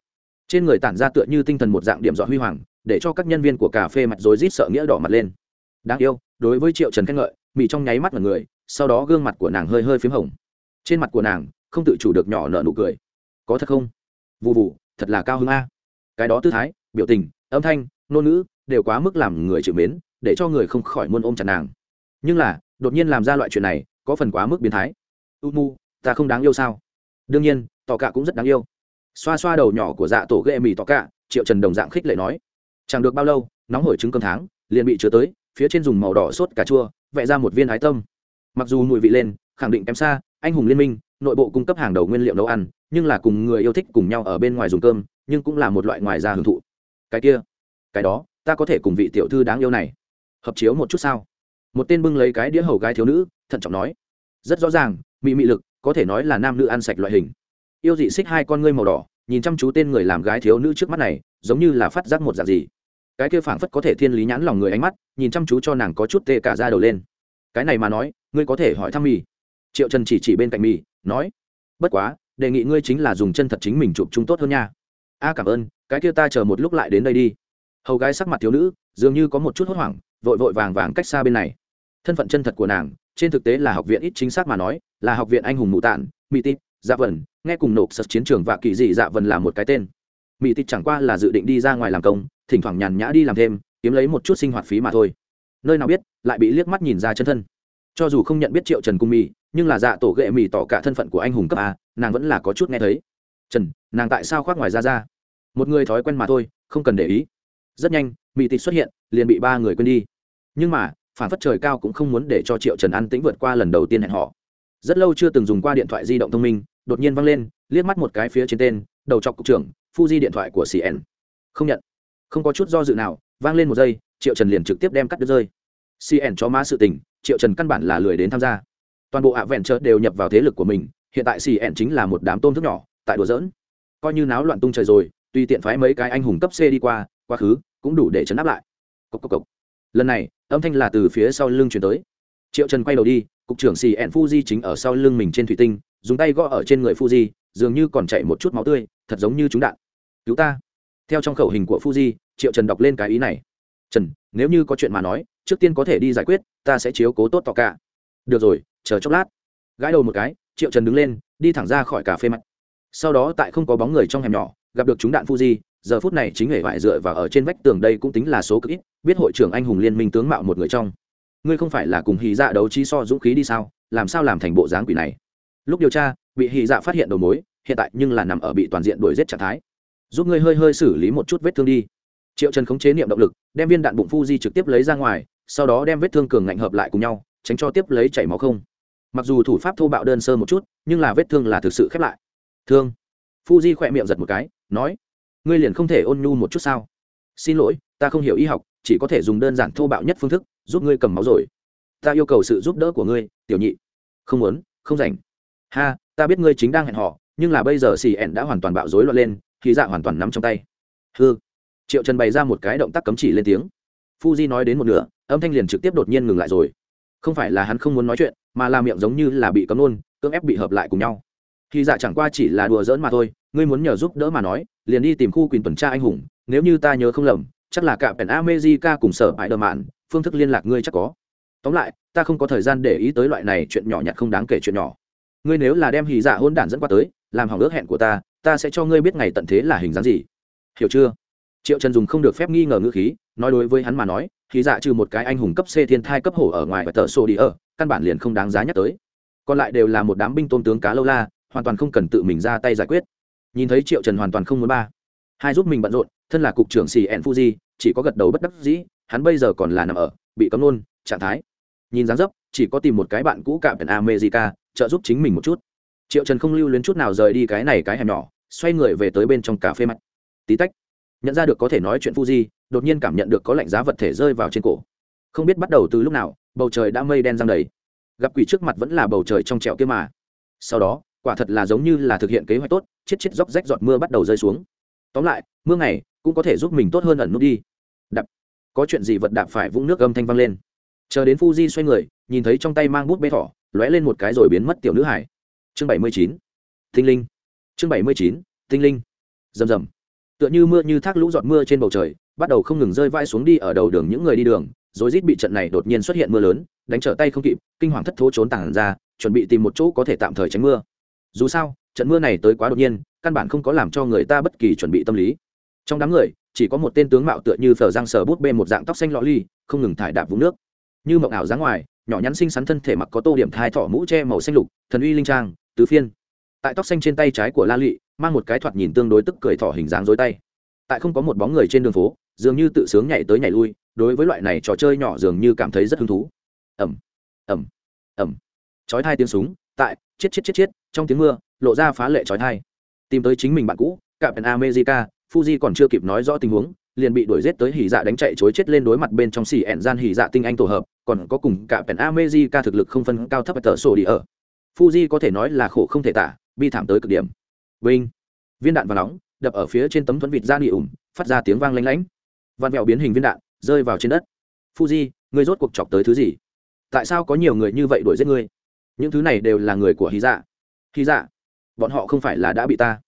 Speaker 1: Trên người tản ra tựa như tinh thần một dạng điểm dọ huy hoàng, để cho các nhân viên của cà phê mặt rối rít sợ nghĩa đỏ mặt lên. Đáng yêu đối với triệu trần khen ngợi mỹ trong nháy mắt mọi người sau đó gương mặt của nàng hơi hơi p h í m hồng trên mặt của nàng không tự chủ được nhỏ nở nụ cười có thật không vụ vụ thật là cao hơn a cái đó tư thái biểu tình âm thanh ngôn ngữ đều quá mức làm người chịu mến để cho người không khỏi muôn ôm chặt nàng nhưng là đột nhiên làm ra loại chuyện này có phần quá mức biến thái u mu ta không đáng yêu sao đương nhiên tỏ cả cũng rất đáng yêu xoa xoa đầu nhỏ của dạ tổ ghệ mì tỏ cả triệu trần đồng dạng khích lệ nói chẳng được bao lâu nóng hổi trứng cơm tháng liền bị chứa tới phía trên dùng màu đỏ sốt cà chua, vẽ ra một viên ái tâm. Mặc dù mùi vị lên, khẳng định kém xa, anh hùng liên minh, nội bộ cung cấp hàng đầu nguyên liệu nấu ăn, nhưng là cùng người yêu thích cùng nhau ở bên ngoài dùng cơm, nhưng cũng là một loại ngoài ra hưởng thụ. Cái kia, cái đó, ta có thể cùng vị tiểu thư đáng yêu này hợp chiếu một chút sao? Một tên bưng lấy cái đĩa hầu gái thiếu nữ, thận trọng nói. Rất rõ ràng, mị mị lực, có thể nói là nam nữ ăn sạch loại hình. Yêu dị xích hai con ngươi màu đỏ, nhìn chăm chú tên người làm gái thiếu nữ trước mắt này, giống như là phát giác một dạng gì cái kia phảng phất có thể thiên lý nhãn lòng người ánh mắt, nhìn chăm chú cho nàng có chút tê cả ra đầu lên. Cái này mà nói, ngươi có thể hỏi thăm mì. Triệu trần chỉ chỉ bên cạnh mì, nói, bất quá, đề nghị ngươi chính là dùng chân thật chính mình chụp chúng tốt hơn nha. A, cảm ơn, cái kia ta chờ một lúc lại đến đây đi. Hầu gái sắc mặt thiếu nữ, dường như có một chút hốt hoảng, vội vội vàng vàng cách xa bên này. Thân phận chân thật của nàng, trên thực tế là học viện ít chính xác mà nói, là học viện anh hùng mụ tạn, mỹ tít dạ vần nghe cùng nộp sật chiến trường và kỳ dị dạ vần là một cái tên. Mỹ tít chẳng qua là dự định đi ra ngoài làm công thỉnh thoảng nhàn nhã đi làm thêm, kiếm lấy một chút sinh hoạt phí mà thôi. Nơi nào biết, lại bị liếc mắt nhìn ra chân thân. Cho dù không nhận biết triệu trần cung mỹ nhưng là dạ tổ ghệ mỹ tỏ cả thân phận của anh hùng cấp a, nàng vẫn là có chút nghe thấy. Trần, nàng tại sao khoác ngoài ra ra một người thói quen mà thôi, không cần để ý. Rất nhanh mỹ tịch xuất hiện, liền bị ba người quên đi. Nhưng mà, phản phất trời cao cũng không muốn để cho triệu trần an tĩnh vượt qua lần đầu tiên hẹn họ rất lâu chưa từng dùng qua điện thoại di động thông minh, đột nhiên văng lên, liếc mắt một cái phía trên tên, đầu chọc cục trưởng, fuji điện thoại của cn không nhận không có chút do dự nào, vang lên một giây, triệu trần liền trực tiếp đem cắt đứt rơi. Cn cho ma sự tình, triệu trần căn bản là lười đến tham gia. Toàn bộ ạ vẹn chợ đều nhập vào thế lực của mình, hiện tại cn chính là một đám tôm thức nhỏ, tại đùa dỡn coi như náo loạn tung trời rồi, tuy tiện phái mấy cái anh hùng cấp c đi qua, quá khứ, cũng đủ để chấn áp lại. Cốc cốc cốc. lần này, âm thanh là từ phía sau lưng chuyển tới. Triệu trần quay đầu đi, cục trưởng xì fuji chính ở sau lưng mình trên thủy tinh, dùng tay gõ ở trên người fuji, dường như còn chạy một chút máu tươi, thật giống như chúng đạn. Cứu ta theo trong khẩu hình của fuji, triệu trần đọc lên cái ý này. Trần, nếu như có chuyện mà nói, trước tiên có thể đi giải quyết, ta sẽ chiếu cố tốt tỏ cả. Được rồi, chờ chốc lát. Gãi đầu một cái, triệu trần đứng lên, đi thẳng ra khỏi cà phê mặt. Sau đó tại không có bóng người trong hẻm nhỏ, gặp được chúng đạn fuji, giờ phút này chính hệ vải dựa và ở trên vách tường đây cũng tính là số cực ít, biết hội trưởng anh hùng liên minh tướng mạo một người trong. Ngươi không phải là cùng hì dạ đấu trí so dũng khí đi sao? Làm sao làm thành bộ dáng quỷ này? Lúc điều tra, bị hì dạ phát hiện đầu mối, hiện tại nhưng là nằm ở bị toàn diện đuổi giết trạng thái giúp ngươi hơi hơi xử lý một chút vết thương đi. Triệu trần khống chế niệm động lực, đem viên đạn bụng fuji trực tiếp lấy ra ngoài, sau đó đem vết thương cường ngạnh hợp lại cùng nhau, tránh cho tiếp lấy chảy máu không. Mặc dù thủ pháp thô bạo đơn sơ một chút, nhưng là vết thương là thực sự khép lại. Thương. Fuji khỏe miệng giật một cái, nói, ngươi liền không thể ôn nhu một chút sao? Xin lỗi, ta không hiểu y học, chỉ có thể dùng đơn giản thô bạo nhất phương thức, giúp ngươi cầm máu rồi. Ta yêu cầu sự giúp đỡ của ngươi, tiểu nhị. Không muốn, không rảnh. Ha, ta biết ngươi chính đang hẹn họ nhưng là bây giờ xì ẹn đã hoàn toàn bạo rối loạn lên khí dạ hoàn toàn nắm trong tay. Hư triệu trần bày ra một cái động tác cấm chỉ lên tiếng. Fuji nói đến một nửa, âm thanh liền trực tiếp đột nhiên ngừng lại rồi. Không phải là hắn không muốn nói chuyện, mà là miệng giống như là bị cấm nôn cưỡng ép bị hợp lại cùng nhau. Khi dạ chẳng qua chỉ là đùa giỡn mà thôi, ngươi muốn nhờ giúp đỡ mà nói, liền đi tìm khu quyền tuần tra anh hùng, nếu như ta nhớ không lầm, chắc là cả pèn amejica cùng sở bãi đờ mạn, phương thức liên lạc ngươi chắc có. Tóm lại, ta không có thời gian để ý tới loại này chuyện nhỏ nhặt không đáng kể chuyện nhỏ. Ngươi nếu là đem hì dạ hôn đản dẫn qua tới, làm hỏng ước hẹn của ta ta sẽ cho ngươi biết ngày tận thế là hình dáng gì. Hiểu chưa? Triệu trần dùng không được phép nghi ngờ ngữ khí, nói đối với hắn mà nói khí dạ trừ một cái anh hùng cấp c thiên thai cấp hổ ở ngoài và tờ sổ đi ở, căn bản liền không đáng giá nhắc tới. Còn lại đều là một đám binh tôn tướng cá lâu la, hoàn toàn không cần tự mình ra tay giải quyết. Nhìn thấy triệu trần hoàn toàn không muốn ba. Hai giúp mình bận rộn, thân là cục trưởng xì ẹn fuji, chỉ có gật đầu bất đắc dĩ, hắn bây giờ còn là nằm ở, bị cấm nôn trạng thái. Nhìn dáng dấp, chỉ có tìm một cái bạn cũ cạm ở america, trợ giúp chính mình một chút triệu trần không lưu luyến chút nào rời đi cái này cái hẻm nhỏ, xoay người về tới bên trong cà phê mặt. Tí tách, nhận ra được có thể nói chuyện fuji, đột nhiên cảm nhận được có lạnh giá vật thể rơi vào trên cổ. Không biết bắt đầu từ lúc nào, bầu trời đã mây đen răng đầy. Gặp quỷ trước mặt vẫn là bầu trời trong trẹo kia mà. Sau đó, quả thật là giống như là thực hiện kế hoạch tốt, chết chết róc rách giọt mưa bắt đầu rơi xuống. Tóm lại, mưa này cũng có thể giúp mình tốt hơn ẩn nút đi. Đập có chuyện gì vật đạp phải vũng nước âm thanh vang lên. Chờ đến Fuji xoay người, nhìn thấy trong tay mang bút bê thỏ, lóe lên một cái rồi biến mất tiểu nữ hải chương bảy mươi chín. Tinh linh. Chương bảy mươi chín, tinh linh. Rầm rầm. Tựa như mưa như thác lũ giọt mưa trên bầu trời, bắt đầu không ngừng rơi vai xuống đi ở đầu đường những người đi đường, rồi rít bị trận này đột nhiên xuất hiện mưa lớn, đánh trở tay không kịp, kinh hoàng thất thố trốn tảng ra, chuẩn bị tìm một chỗ có thể tạm thời tránh mưa. Dù sao, trận mưa này tới quá đột nhiên, căn bản không có làm cho người ta bất kỳ chuẩn bị tâm lý. Trong đám người, chỉ có một tên tướng mạo tựa như phở răng sờ bút bê một dạng tóc xanh lọ ly, không ngừng thải đạp vũng nước. Như mộng ảo dáng ngoài, nhỏ nhắn xinh xắn thân thể mặc có tô điểm thai thỏ mũ che màu xanh lục, thần uy linh trang tứ phiên. Tại tóc xanh trên tay trái của la lụy mang một cái thoạt nhìn tương đối tức cười thỏ hình dáng dối tay. Tại không có một bóng người trên đường phố, dường như tự sướng nhảy tới nhảy lui, đối với loại này trò chơi nhỏ dường như cảm thấy rất hứng thú. Ẩm ẩm ẩm chói hai tiếng súng, tại, chết chết chết chết, trong tiếng mưa, lộ ra phá lệ chói thai tìm tới chính mình bạn cũ cả pèn america, fuji còn chưa kịp nói rõ tình huống, liền bị đuổi giết tới hỉ dạ đánh chạy chối chết lên đối mặt bên trong xì ẹn gian hỉ dạ tinh anh tổ hợp, còn có cùng cả pèn america thực lực không phân cao thấp ở tờ sổ đi ở fuji có thể nói là khổ không thể tả, bi thảm tới cực điểm. Vinh. Viên đạn và nóng, đập ở phía trên tấm thuẫn vịt da nị ủng, phát ra tiếng vang lanh lảnh. vạn vẹo biến hình viên đạn, rơi vào trên đất. Fuji, ngươi rốt cuộc chọc tới thứ gì? Tại sao có nhiều người như vậy đuổi giết ngươi? Những thứ này đều là người của hy dạ. Hy dạ bọn họ không phải là đã bị ta.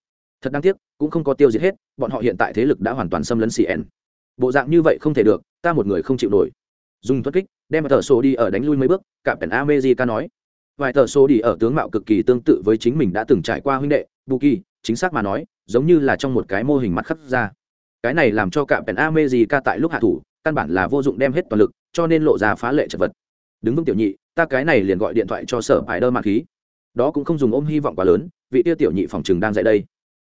Speaker 1: Thật đáng tiếc, cũng không có tiêu diệt hết, bọn họ hiện tại thế lực đã hoàn toàn xâm lấn cn bộ dạng như vậy không thể được, ta một người không chịu nổi. Dùng thuật kích, đem tờ số đi ở đánh lui mấy bước cạm pèn amejica nói vài tờ số đi ở tướng mạo cực kỳ tương tự với chính mình đã từng trải qua huynh đệ bù kỳ, chính xác mà nói giống như là trong một cái mô hình mắt khắc ra. Cái này làm cho cạm pèn amejica tại lúc hạ thủ căn bản là vô dụng đem hết toàn lực cho nên lộ ra phá lệ chật vật. Đứng vững tiểu nhị ta cái này liền gọi điện thoại cho sở Hải đơ mạn khí. Đó cũng không dùng ôm hy vọng quá lớn vị tiêu tiểu nhị phòng chừng đang dạy đây.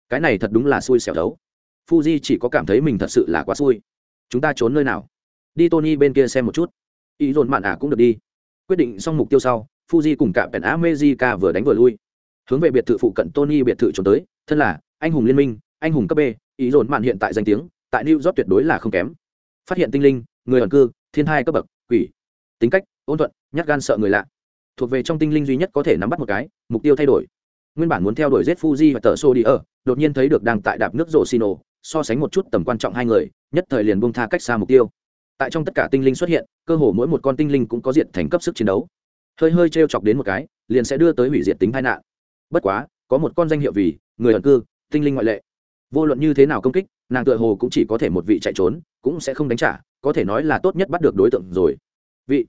Speaker 1: Cái này thật đúng là xui xẻo đấu. Fuji chỉ có cảm thấy mình thật sự là quá xui. Chúng ta trốn nơi nào? Đi tony bên kia xem một chút. Ý dồn mạn ả cũng được đi. Quyết định xong mục tiêu sau fuji cùng cả pèn America vừa đánh vừa lui. Hướng về biệt thự phụ cận tony biệt thự trốn tới thân là anh hùng liên minh anh hùng cấp b ý dồn mạn hiện tại danh tiếng tại new york tuyệt đối là không kém. Phát hiện tinh linh người ẩn cư thiên hai cấp bậc quỷ. Tính cách ôn thuận nhát gan sợ người lạ. Thuộc về trong tinh linh duy nhất có thể nắm bắt một cái mục tiêu thay đổi. Nguyên bản muốn theo đuổi giết fuji và tờ sô đi ở đột nhiên thấy được đang tại đạp nước Rosino, so sánh một chút tầm quan trọng hai người nhất thời liền buông tha cách xa mục tiêu. Tại trong tất cả tinh linh xuất hiện cơ hồ mỗi một con tinh linh cũng có diện thành cấp sức chiến đấu hơi hơi t r e o chọc đến một cái, liền sẽ đưa tới hủy diệt tính tai nạn. Bất quá, có một con danh hiệu vì người ẩn cư, tinh linh ngoại lệ. Vô luận như thế nào công kích, nàng tựa hồ cũng chỉ có thể một vị chạy trốn, cũng sẽ không đánh trả, có thể nói là tốt nhất bắt được đối tượng rồi. Vị,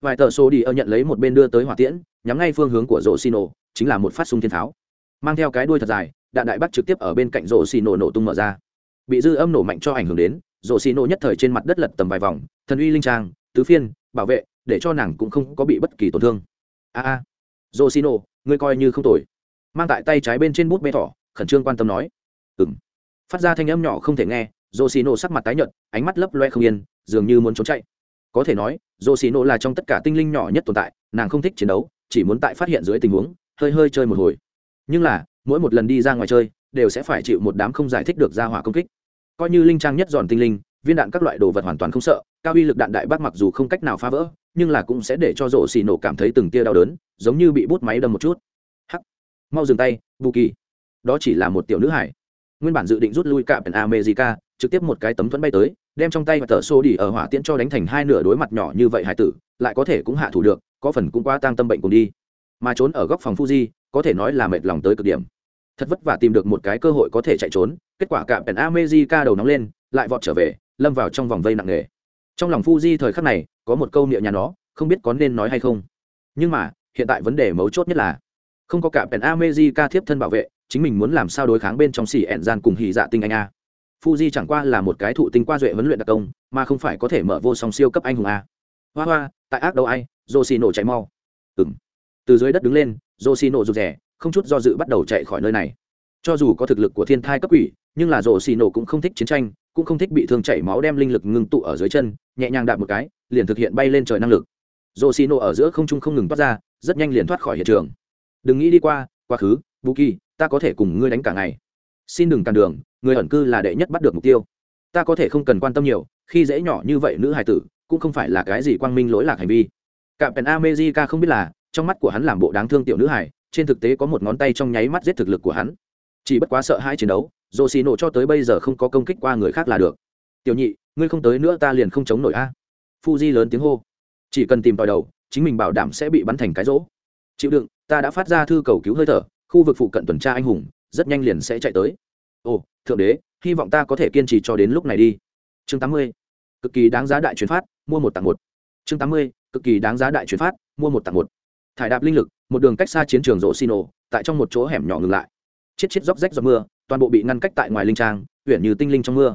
Speaker 1: vài tờ số đi ở nhận lấy một bên đưa tới hỏa tiễn, nhắm ngay phương hướng của rổ xì nổ, chính là một phát súng thiên tháo. Mang theo cái đuôi thật dài, đạn đại bắc trực tiếp ở bên cạnh rổ xì nổ nổ tung mở ra. Bị dư âm nổ mạnh cho ảnh hưởng đến, rổ xì nổ nhất thời trên mặt đất lật tầm vài vòng, thần uy linh trang, tứ phiên, bảo vệ để cho nàng cũng không có bị bất kỳ tổn thương. A a rổ ngươi coi như không tồi. Mang tại tay trái bên trên bút bê thỏ, khẩn trương quan tâm nói. Ừ m phát ra thanh âm nhỏ không thể nghe Josino sắc mặt tái nhợt, ánh mắt lấp loe không yên, dường như muốn trốn chạy. Có thể nói Josino là trong tất cả tinh linh nhỏ nhất tồn tại, nàng không thích chiến đấu, chỉ muốn tại phát hiện dưới tình huống, hơi hơi chơi một hồi. Nhưng là, mỗi một lần đi ra ngoài chơi, đều sẽ phải chịu một đám không giải thích được ra hỏa công kích. Coi như linh trang nhất giòn tinh linh, viên đạn các loại đồ vật hoàn toàn không sợ, cao uy lực đạn đại bác mặc dù không cách nào phá vỡ nhưng là cũng sẽ để cho rổ xì nổ cảm thấy từng tia đau đớn, giống như bị bút máy đâm một chút. Hắc. Mau dừng tay bù kỳ đó chỉ là một tiểu nữ hải. Nguyên bản dự định rút lui cạm america, trực tiếp một cái tấm thuẫn bay tới, đem trong tay và tờ xô đi ở hỏa tiễn cho đánh thành hai nửa đối mặt nhỏ như vậy hải tử, lại có thể cũng hạ thủ được, có phần cũng quá tăng tâm bệnh cùng đi. Mà trốn ở góc phòng fuji, có thể nói là mệt lòng tới cực điểm. Thật vất vả tìm được một cái cơ hội có thể chạy trốn, kết quả cạm america đầu nóng lên, lại vọt trở về, lâm vào trong vòng vây nặng nề. Trong lòng fuji thời khắc này có một câu niệm nhà nó, không biết có nên nói hay không. Nhưng mà, hiện tại vấn đề mấu chốt nhất là, không có cả pèn amejica thiếp thân bảo vệ, chính mình muốn làm sao đối kháng bên trong xỉ ẹn gian cùng hỉ dạ tinh anh a. Fuji chẳng qua là một cái thụ tinh qua duệ huấn luyện đặc công, mà không phải có thể mở vô song siêu cấp anh hùng a. Hoa hoa, tại ác đâu ai dô xì nổ chạy mau. Ừng từ dưới đất đứng lên dô xì nổ rụt rẻ không chút do dự bắt đầu chạy khỏi nơi này. Cho dù có thực lực của thiên thai cấp quỷ, nhưng là dô xì nổ cũng không thích chiến tranh cũng không thích bị thương chảy máu đem linh lực ngưng tụ ở dưới chân, nhẹ nhàng đạp một cái, liền thực hiện bay lên trời năng lực. Dồ xì nổ ở giữa không trung không ngừng toát ra, rất nhanh liền thoát khỏi hiện trường. Đừng nghĩ đi qua, quá khứ vũ kỳ ta có thể cùng ngươi đánh cả ngày. Xin đừng cản đường, người ẩn cư là đệ nhất bắt được mục tiêu. Ta có thể không cần quan tâm nhiều, khi dễ nhỏ như vậy nữ hài tử, cũng không phải là cái gì quang minh lỗi lạc hành vi. Cả pèn amejica không biết là, trong mắt của hắn làm bộ đáng thương tiểu nữ hài, trên thực tế có một ngón tay trong nháy mắt giết thực lực của hắn. Chỉ bất quá sợ hai chiến đấu dồ xì nổ cho tới bây giờ không có công kích qua người khác là được. Tiểu nhị, ngươi không tới nữa ta liền không chống nổi a. Phu di lớn tiếng hô. Chỉ cần tìm tòi đầu, chính mình bảo đảm sẽ bị bắn thành cái rỗ. Chịu đựng, ta đã phát ra thư cầu cứu hơi thở, khu vực phụ cận tuần tra anh hùng, rất nhanh liền sẽ chạy tới. Ồ, thượng đế, hy vọng ta có thể kiên trì cho đến lúc này đi. Chương tám mươi. Cực kỳ đáng giá đại chuyển phát, mua một tặng một. Chương tám mươi. Cực kỳ đáng giá đại chuyển phát, mua một tặng một. Thải đạp linh lực, một đường cách xa chiến trường rỗ xin ồ tại trong một chỗ hẻm nhỏ ngừng lại. Chết chết róc rách do mưa toàn bộ bị ngăn cách tại ngoài linh trang huyện như tinh linh trong mưa.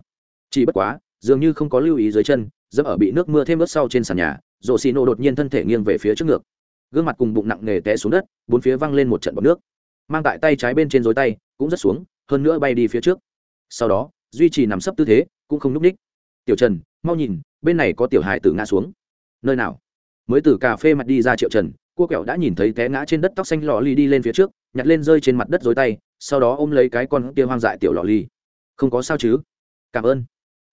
Speaker 1: Chỉ bất quá, dường như không có lưu ý dưới chân, dẫm ở bị nước mưa thêm ướt sau trên sàn nhà rổ xì nổ đột nhiên thân thể nghiêng về phía trước ngược. Gương mặt cùng bụng nặng nề té xuống đất, bốn phía văng lên một trận bọc nước. Mang tại tay trái bên trên dối tay, cũng rất xuống, hơn nữa bay đi phía trước. Sau đó, duy trì nằm sấp tư thế, cũng không n ú c ních. Tiểu trần, mau nhìn, bên này có tiểu hài tử ngã xuống. Nơi nào? Mới từ cà phê mặt đi ra triệu trần cua kẹo đã nhìn thấy té ngã trên đất tóc xanh lò ly đi lên phía trước, nhặt lên rơi trên mặt đất dối tay, sau đó ôm lấy cái con kia hoang dại tiểu lò ly không có sao chứ? Cảm ơn.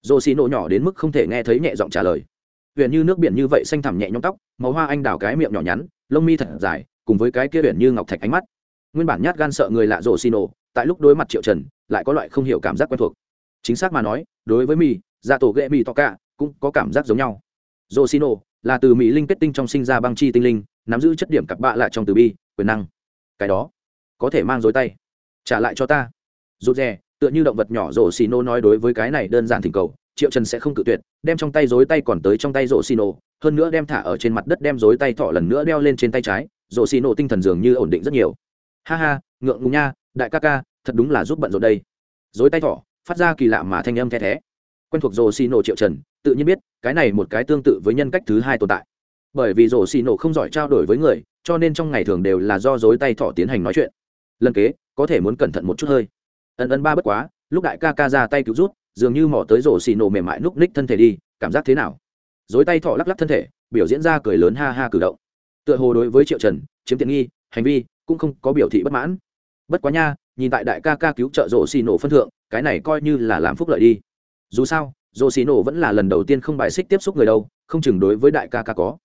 Speaker 1: Dồ xì nổ nhỏ đến mức không thể nghe thấy nhẹ giọng trả lời. Huyện như nước biển như vậy xanh thẳm nhẹ nhõm tóc, màu hoa anh đào cái miệng nhỏ nhắn, lông mi thật dài, cùng với cái kia huyện như ngọc thạch ánh mắt. Nguyên bản nhát gan sợ người lạ rồ xì nổ tại lúc đối mặt triệu trần, lại có loại không hiểu cảm giác quen thuộc. Chính xác mà nói, đối với mì, gia tổ ghệ mì to cả cũng có cảm giác giống nhau. Rồ xì nổ là từ mỹ linh kết tinh trong sinh ra băng chi tinh linh nắm giữ chất điểm cặp bạ lạ trong từ bi, quyền năng. Cái đó, có thể mang dối tay. Trả lại cho ta. Rụt rè, tựa như động vật nhỏ rổ xì nô nói đối với cái này đơn giản thỉnh cầu, triệu trần sẽ không cự tuyệt, đem trong tay dối tay còn tới trong tay rổ xì nô, hơn nữa đem thả ở trên mặt đất đem dối tay thọ lần nữa đeo lên trên tay trái, rổ xì nô tinh thần dường như ổn định rất nhiều. Ha ha, ngượng ngùng nha, đại ca ca, thật đúng là giúp bận rộn đây. Dối tay thọ, phát ra kỳ lạ mà thanh âm the thé. Quen thuộc rổ xì nô triệu trần, tự nhiên biết, cái này một cái tương tự với nhân cách thứ hai tồn tại bởi vì rổ xì nổ không giỏi trao đổi với người, cho nên trong ngày thường đều là do dối tay thỏ tiến hành nói chuyện. Lần kế, có thể muốn cẩn thận một chút hơi. Ân ân ba bất quá, lúc đại ca ca ra tay cứu rút, dường như mỏ tới rổ xì nổ mềm mại núp ních thân thể đi, cảm giác thế nào? Dối tay thỏ lắc lắc thân thể, biểu diễn ra cười lớn ha ha cử động. Tựa hồ đối với triệu trần, chiếm tiện nghi, hành vi, cũng không có biểu thị bất mãn. Bất quá nha, nhìn tại đại ca ca cứu trợ rổ xì nổ phân thượng, cái này coi như là làm phúc lợi đi. Dù sao, rổ xì nổ vẫn là lần đầu tiên không bài xích tiếp xúc người đâu, không chừng đối với đại ca ca có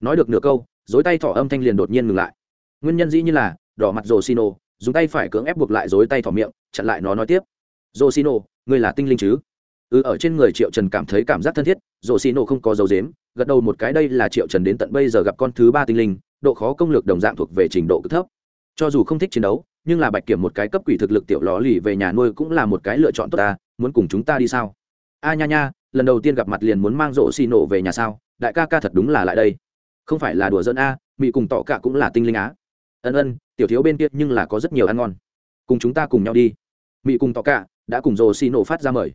Speaker 1: nói được nửa câu, dối tay thỏ âm thanh liền đột nhiên ngừng lại. Nguyên nhân dĩ như là, đỏ mặt rồ xino dùng tay phải cưỡng ép buộc lại dối tay thỏ miệng, chặn lại nó nói tiếp. Rồ xino ngươi là tinh linh chứ? Ừ ở trên người triệu trần cảm thấy cảm giác thân thiết rồ xino không có dấu dếm gật đầu một cái đây là triệu trần đến tận bây giờ gặp con thứ ba tinh linh, độ khó công lược đồng dạng thuộc về trình độ cực thấp. Cho dù không thích chiến đấu, nhưng là bạch kiểm một cái cấp quỷ thực lực tiểu ló lì về nhà nuôi cũng là một cái lựa chọn tốt ta, muốn cùng chúng ta đi sao? A nha nha, lần đầu tiên gặp mặt liền muốn mang rộ xì nổ về nhà sao? Đại ca ca thật đúng là lại đây không phải là đùa dân a mỹ cùng tỏ cả cũng là tinh linh á. Ân ân, tiểu thiếu bên kia nhưng là có rất nhiều ăn ngon. Cùng chúng ta cùng nhau đi. Mỹ cùng tỏ cả đã cùng rồ xì nổ phát ra mời.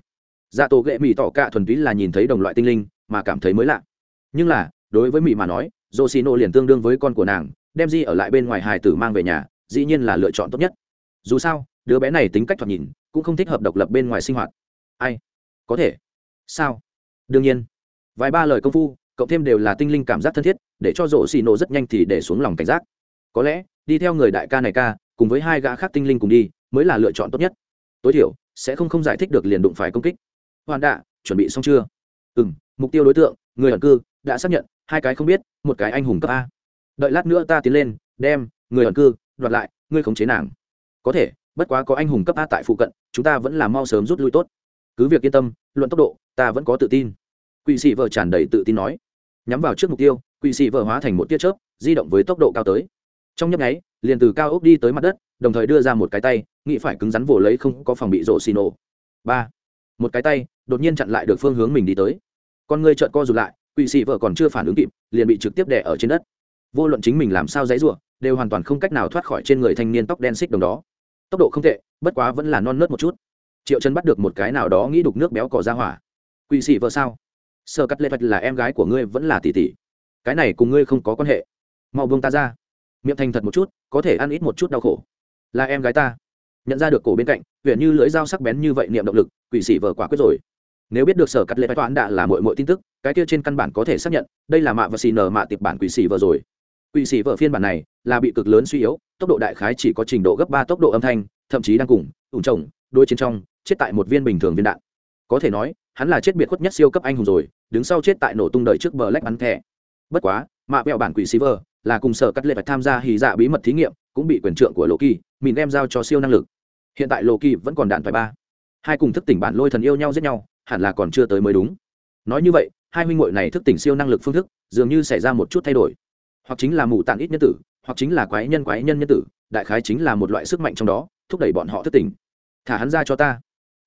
Speaker 1: Dạ tổ ghệ mỹ tỏ cả thuần túy là nhìn thấy đồng loại tinh linh, mà cảm thấy mới lạ. Nhưng là, đối với mỹ mà nói rồ xì nổ liền tương đương với con của nàng, đem di ở lại bên ngoài hài tử mang về nhà, dĩ nhiên là lựa chọn tốt nhất. Dù sao, đứa bé này tính cách thoạt nhìn cũng không thích hợp độc lập bên ngoài sinh hoạt. Ai? Có thể. Sao? Đương nhiên. Vài ba lời công phu cộng thêm đều là tinh linh cảm giác thân thiết, để cho rổ xì nổ rất nhanh thì để xuống lòng cảnh giác. Có lẽ, đi theo người đại ca này ca, cùng với hai gã khác tinh linh cùng đi, mới là lựa chọn tốt nhất. Tối thiểu, sẽ không không giải thích được liền đụng phải công kích. Hoàn đạ, chuẩn bị xong chưa? Ừ m mục tiêu đối tượng, người ẩn cư, đã xác nhận, hai cái không biết, một cái anh hùng cấp a. Đợi lát nữa ta tiến lên, đem, người ẩn cư, đoạt lại, ngươi khống chế nàng. Có thể, bất quá có anh hùng cấp a tại phụ cận, chúng ta vẫn là mau sớm rút lui tốt. Cứ việc yên tâm, luận tốc độ, ta vẫn có tự tin quỵ sĩ vợ tràn đầy tự tin nói. Nhắm vào trước mục tiêu quỵ sĩ vợ hóa thành một tia chớp, di động với tốc độ cao tới. Trong nhấp nháy, liền từ cao ốc đi tới mặt đất, đồng thời đưa ra một cái tay, nghĩ phải cứng rắn vỗ lấy không có phòng bị rộ xì nổ. Ba. Một cái tay, đột nhiên chặn lại được phương hướng mình đi tới. Con người trợn co rụt lại quỵ sĩ vợ còn chưa phản ứng kịp, liền bị trực tiếp đè ở trên đất. Vô luận chính mình làm sao dãy ruộng đều hoàn toàn không cách nào thoát khỏi trên người thanh niên tóc đen xích đồng đó. Tốc độ không tệ, bất quá vẫn là non nớt một chút. Triệu chân bắt được một cái nào đó nghĩ đục nước béo cỏ ra hỏa. Quỵ sĩ vợ sao? Sơ cắt lệ vạch là em gái của ngươi vẫn là tỷ tỷ. Cái này cùng ngươi không có quan hệ. Mau buông ta ra. Miệng thành thật một chút, có thể ăn ít một chút đau khổ. Là em gái ta. Nhận ra được cổ bên cạnh, huyện như lưỡi dao sắc bén như vậy niệm động lực, quỷ sĩ vợ quả quyết rồi. Nếu biết được sở cắt lệ vạch toán đã là mọi mọi tin tức, cái kia trên căn bản có thể xác nhận, đây là mạ và xì nở mạ tiệp bản quỷ sĩ vợ rồi. Quỷ sĩ vợ phiên bản này là bị cực lớn suy yếu, tốc độ đại khái chỉ có trình độ gấp ba tốc độ âm thanh, thậm chí đang cùng, ủ trồng đôi chiến trong, chết tại một viên bình thường viên đạn. Có thể nói hắn là chết biệt khuất nhất siêu cấp anh hùng rồi, đứng sau chết tại nổ tung đợi trước bờ lách bắn thẻ. Bất quá mạ vẹo bản quỷ xí vờ là cùng sở cắt lệ phải tham gia hì dạ bí mật thí nghiệm, cũng bị quyền trượng của lộ kỳ mìn đem giao cho siêu năng lực. Hiện tại lộ kỳ vẫn còn đạn thoại ba. Hai cùng thức tỉnh bản lôi thần yêu nhau giết nhau, hẳn là còn chưa tới mới đúng. Nói như vậy, hai huynh muội này thức tỉnh siêu năng lực phương thức, dường như xảy ra một chút thay đổi. Hoặc chính là mù tạng ít nhân tử, hoặc chính là quái nhân quái nhân nhân tử, đại khái chính là một loại sức mạnh trong đó, thúc đẩy bọn họ thức tỉnh. Thả hắn ra cho ta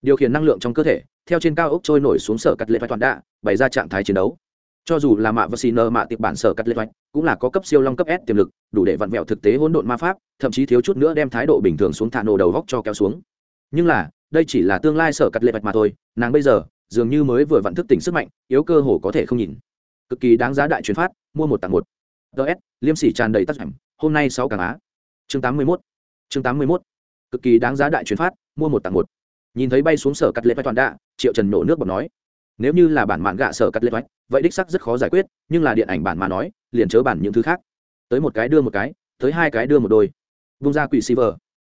Speaker 1: điều khiển năng lượng trong cơ thể, theo trên cao ốc trôi nổi xuống sở cắt lệ vạch toàn đạ, bày ra trạng thái chiến đấu. Cho dù là mạ và xì nơ mạ tiệp bản sở cắt lệ vạch, cũng là có cấp siêu long cấp s tiềm lực, đủ để vặn vẹo thực tế hỗn độn ma pháp, thậm chí thiếu chút nữa đem thái độ bình thường xuống thả nổ đầu góc cho kéo xuống. Nhưng là, đây chỉ là tương lai sở cắt lệ vạch mà thôi, nàng bây giờ, dường như mới vừa vặn thức tỉnh sức mạnh, yếu cơ hồ có thể không nhìn. Cực kỳ đáng giá đại chuyển phát, mua một tặng một. Ts liêm sỉ tràn đầy tác phẩm, hôm nay sáu càng á. Chương tám mươi 81 chương tám mươi 81 cực kỳ đáng giá đại chuyển phát, mua một tặng một nhìn thấy bay xuống sở cắt lệ vai toàn đạ, triệu trần nổ nước bọt nói, nếu như là bản mạn gạ sở cắt lệ vai vậy đích sắc rất khó giải quyết, nhưng là điện ảnh bản mà nói, liền chớ bản những thứ khác. Tới một cái đưa một cái, tới hai cái đưa một đôi. Vung ra quỷ silver.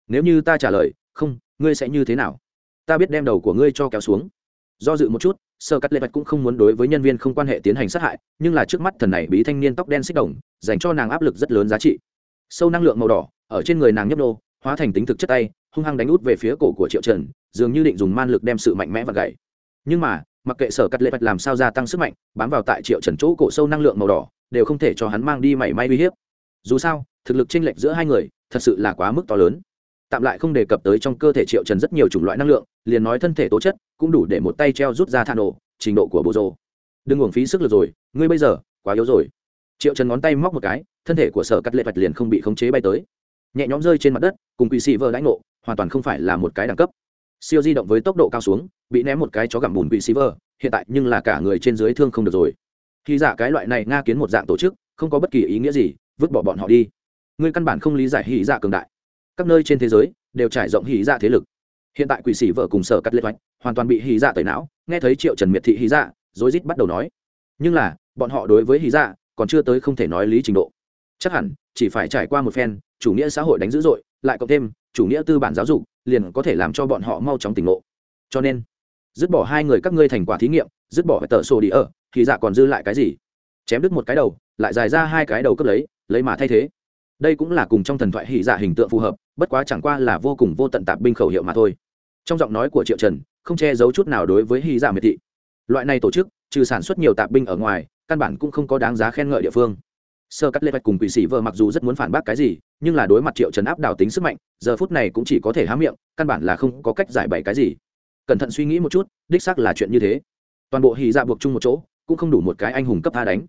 Speaker 1: Nếu như ta trả lời, không, ngươi sẽ như thế nào? Ta biết đem đầu của ngươi cho kéo xuống. Do dự một chút sơ cắt lệ vạch cũng không muốn đối với nhân viên không quan hệ tiến hành sát hại, nhưng là trước mắt thần này bí thanh niên tóc đen xích đồng, dành cho nàng áp lực rất lớn giá trị. Sâu năng lượng màu đỏ, ở trên người nàng nhấp nô, hóa thành tính thực chất tay, hung hăng đánh út về phía cổ của triệu trần dường như định dùng man lực đem sự mạnh mẽ và gậy. Nhưng mà, mặc kệ sở cắt lệ vạch làm sao gia tăng sức mạnh, bám vào tại triệu trần chỗ cổ sâu năng lượng màu đỏ, đều không thể cho hắn mang đi mảy may uy hiếp. Dù sao, thực lực chênh lệch giữa hai người, thật sự là quá mức to lớn. Tạm lại không đề cập tới trong cơ thể triệu trần rất nhiều chủng loại năng lượng, liền nói thân thể tố chất, cũng đủ để một tay treo rút ra than nổ trình độ của bộ rồ. Đừng uổng phí sức lực rồi, ngươi bây giờ, quá yếu rồi. Triệu trần ngón tay móc một cái, thân thể của sở cắt lệ vạch liền không bị khống chế bay tới. Nhẹ nhõm rơi trên mặt đất, cùng quỷ sĩ vờ lãnh nộ hoàn toàn không phải là một cái đẳng cấp siêu di động với tốc độ cao xuống, bị ném một cái chó gặm bùn bị sĩ vợ hiện tại nhưng là cả người trên dưới thương không được rồi. Khi giả cái loại này nga kiến một dạng tổ chức, không có bất kỳ ý nghĩa gì, vứt bỏ bọn họ đi. Ngươi căn bản không lý giải hỉ dạ cường đại. Các nơi trên thế giới đều trải rộng hỉ dạ thế lực. Hiện tại quỷ sĩ vợ cùng sở cắt lệ vạch hoàn toàn bị hỉ dạ tẩy não, nghe thấy triệu trần miệt thị hỉ dạ rối rít bắt đầu nói. Nhưng là, bọn họ đối với hỉ dạ còn chưa tới không thể nói lý trình độ. Chắc hẳn, chỉ phải trải qua một phen, chủ nghĩa xã hội đánh dữ dội, lại cộng thêm chủ nghĩa tư bản giáo dục, liền có thể làm cho bọn họ mau chóng tỉnh ngộ. Cho nên, dứt bỏ hai người các ngươi thành quả thí nghiệm, dứt bỏ tờ sổ đi ở, thì dạ còn dư lại cái gì? Chém đứt một cái đầu, lại dài ra hai cái đầu cấp lấy lấy mà thay thế. Đây cũng là cùng trong thần thoại hỉ dạ hình tượng phù hợp, bất quá chẳng qua là vô cùng vô tận tạp binh khẩu hiệu mà thôi. Trong giọng nói của triệu trần, không che giấu chút nào đối với hỉ dạ miệt thị. Loại này tổ chức, trừ sản xuất nhiều tạp binh ở ngoài, căn bản cũng không có đáng giá khen ngợi địa phương sơ cắt lê vạch cùng quỷ sĩ vợ mặc dù rất muốn phản bác cái gì, nhưng là đối mặt triệu trần áp đảo tính sức mạnh, giờ phút này cũng chỉ có thể há miệng, căn bản là không có cách giải bày cái gì. Cẩn thận suy nghĩ một chút, đích xác là chuyện như thế. Toàn bộ hy dạ buộc chung một chỗ, cũng không đủ một cái anh hùng cấp tha đánh.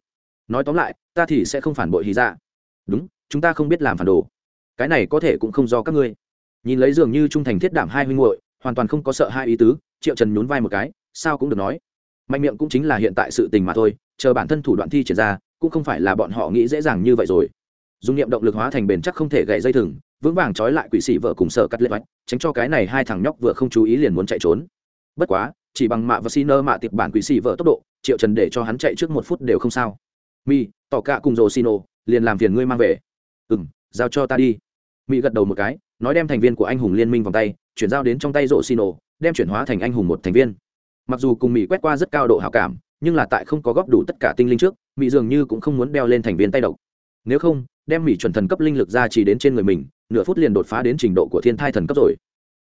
Speaker 1: Nói tóm lại, ta thì sẽ không phản bội hy dạ. Đúng, chúng ta không biết làm phản đồ. Cái này có thể cũng không do các ngươi. Nhìn lấy dường như trung thành thiết đảm hai huynh hội hoàn toàn không có sợ hai ý tứ, triệu trần nhún vai một cái, sao cũng được nói. Mạnh miệng cũng chính là hiện tại sự tình mà thôi, chờ bản thân thủ đoạn thi triển ra cũng không phải là bọn họ nghĩ dễ dàng như vậy rồi. Dùng niệm động lực hóa thành bền chắc không thể gãy dây thừng, vững vàng trói lại quỷ sĩ vợ cùng sợ cắt lệ vạch tránh cho cái này hai thằng nhóc vừa không chú ý liền muốn chạy trốn. Bất quá, chỉ bằng mạ và xi nơ mạ tiệp bản quỷ sĩ vợ tốc độ, triệu trần để cho hắn chạy trước một phút đều không sao. Mi, tỏ cả cùng rồ xino liền làm phiền ngươi mang về. Ừ m giao cho ta đi. Mỹ gật đầu một cái, nói đem thành viên của anh hùng liên minh vòng tay, chuyển giao đến trong tay rộ xino đem chuyển hóa thành anh hùng một thành viên. Mặc dù cùng mỹ quét qua rất cao độ hảo cảm nhưng là tại không có góp đủ tất cả tinh linh trước mỹ dường như cũng không muốn đeo lên thành viên tay độc. Nếu không, đem mỹ chuẩn thần cấp linh lực ra chỉ đến trên người mình, nửa phút liền đột phá đến trình độ của thiên thai thần cấp rồi.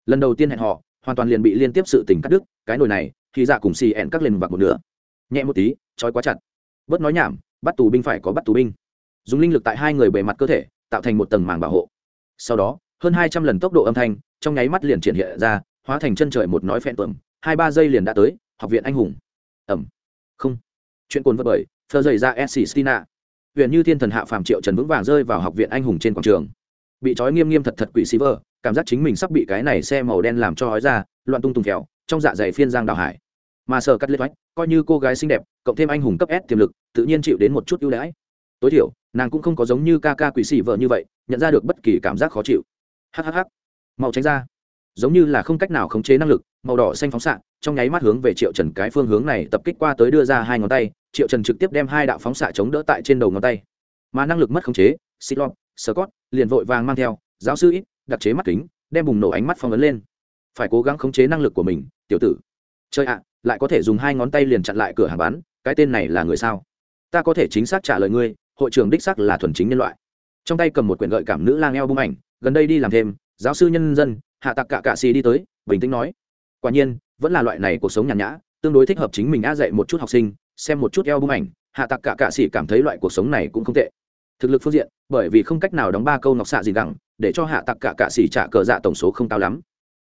Speaker 1: Lần đầu tiên hẹn họ hoàn toàn liền bị liên tiếp sự tình cắt đứt, cái nồi này, thì dạ cùng xì ẹn các lên vạc một nửa. Nhẹ một tí, trói quá chặt. Bớt nói nhảm, bắt tù binh phải có bắt tù binh. Dùng linh lực tại hai người bề mặt cơ thể, tạo thành một tầng màng bảo hộ. Sau đó, hơn hai trăm lần tốc độ âm thanh, trong nháy mắt liền triển hiện ra, hóa thành chân trời một nói phen tuẩm. Hai ba giây liền đã tới, học viện anh hùng. Ẩm không. Chuyện cồn vật bởi thơ dày ra s stina huyện như thiên thần hạ phàm triệu trần vững vàng rơi vào học viện anh hùng trên quảng trường. Bị trói nghiêm nghiêm thật thật quỷ xí vơ, cảm giác chính mình sắp bị cái này xe màu đen làm cho hói ra, loạn tung tùng kẹo, trong dạ dày phiên giang đào hải. Mà sở cắt lết vách coi như cô gái xinh đẹp, cộng thêm anh hùng cấp s tiềm lực, tự nhiên chịu đến một chút ưu đãi. Tối thiểu, nàng cũng không có giống như ca ca quỷ xỉ vợ như vậy, nhận ra được bất kỳ cảm giác khó chịu. Hhh màu tránh ra. Giống như là không cách nào khống chế năng lực màu đỏ xanh phóng xạ, trong nháy mắt hướng về triệu trần cái phương hướng này tập kích qua tới đưa ra hai ngón tay, triệu trần trực tiếp đem hai đạo phóng xạ chống đỡ tại trên đầu ngón tay. Mà năng lực mất khống chế xịt sơ liền vội vàng mang theo, giáo sư ít đặc chế mắt kính, đem bùng nổ ánh mắt phong ấn lên. Phải cố gắng khống chế năng lực của mình, tiểu tử. Chơi ạ, lại có thể dùng hai ngón tay liền chặn lại cửa hàng bán, cái tên này là người sao? Ta có thể chính xác trả lời ngươi, hội trưởng đích sắc là thuần chính nhân loại. Trong tay cầm một quyển gợi cảm nữ lang eo bung ảnh, gần đây đi làm thêm, giáo sư nhân dân, hạ tặc cạ cạ xì đi tới, bình tĩnh nói quả nhiên, vẫn là loại này cuộc sống nhàn nhã, tương đối thích hợp chính mình a dạy một chút học sinh, xem một chút eo bung ảnh, hạ tặc cạ cạ xì cảm thấy loại cuộc sống này cũng không tệ. Thực lực phương diện, bởi vì không cách nào đóng ba câu ngọc xạ gì gẳng, để cho hạ tặc cạ cạ xì trả cờ dạ tổng số không cao lắm.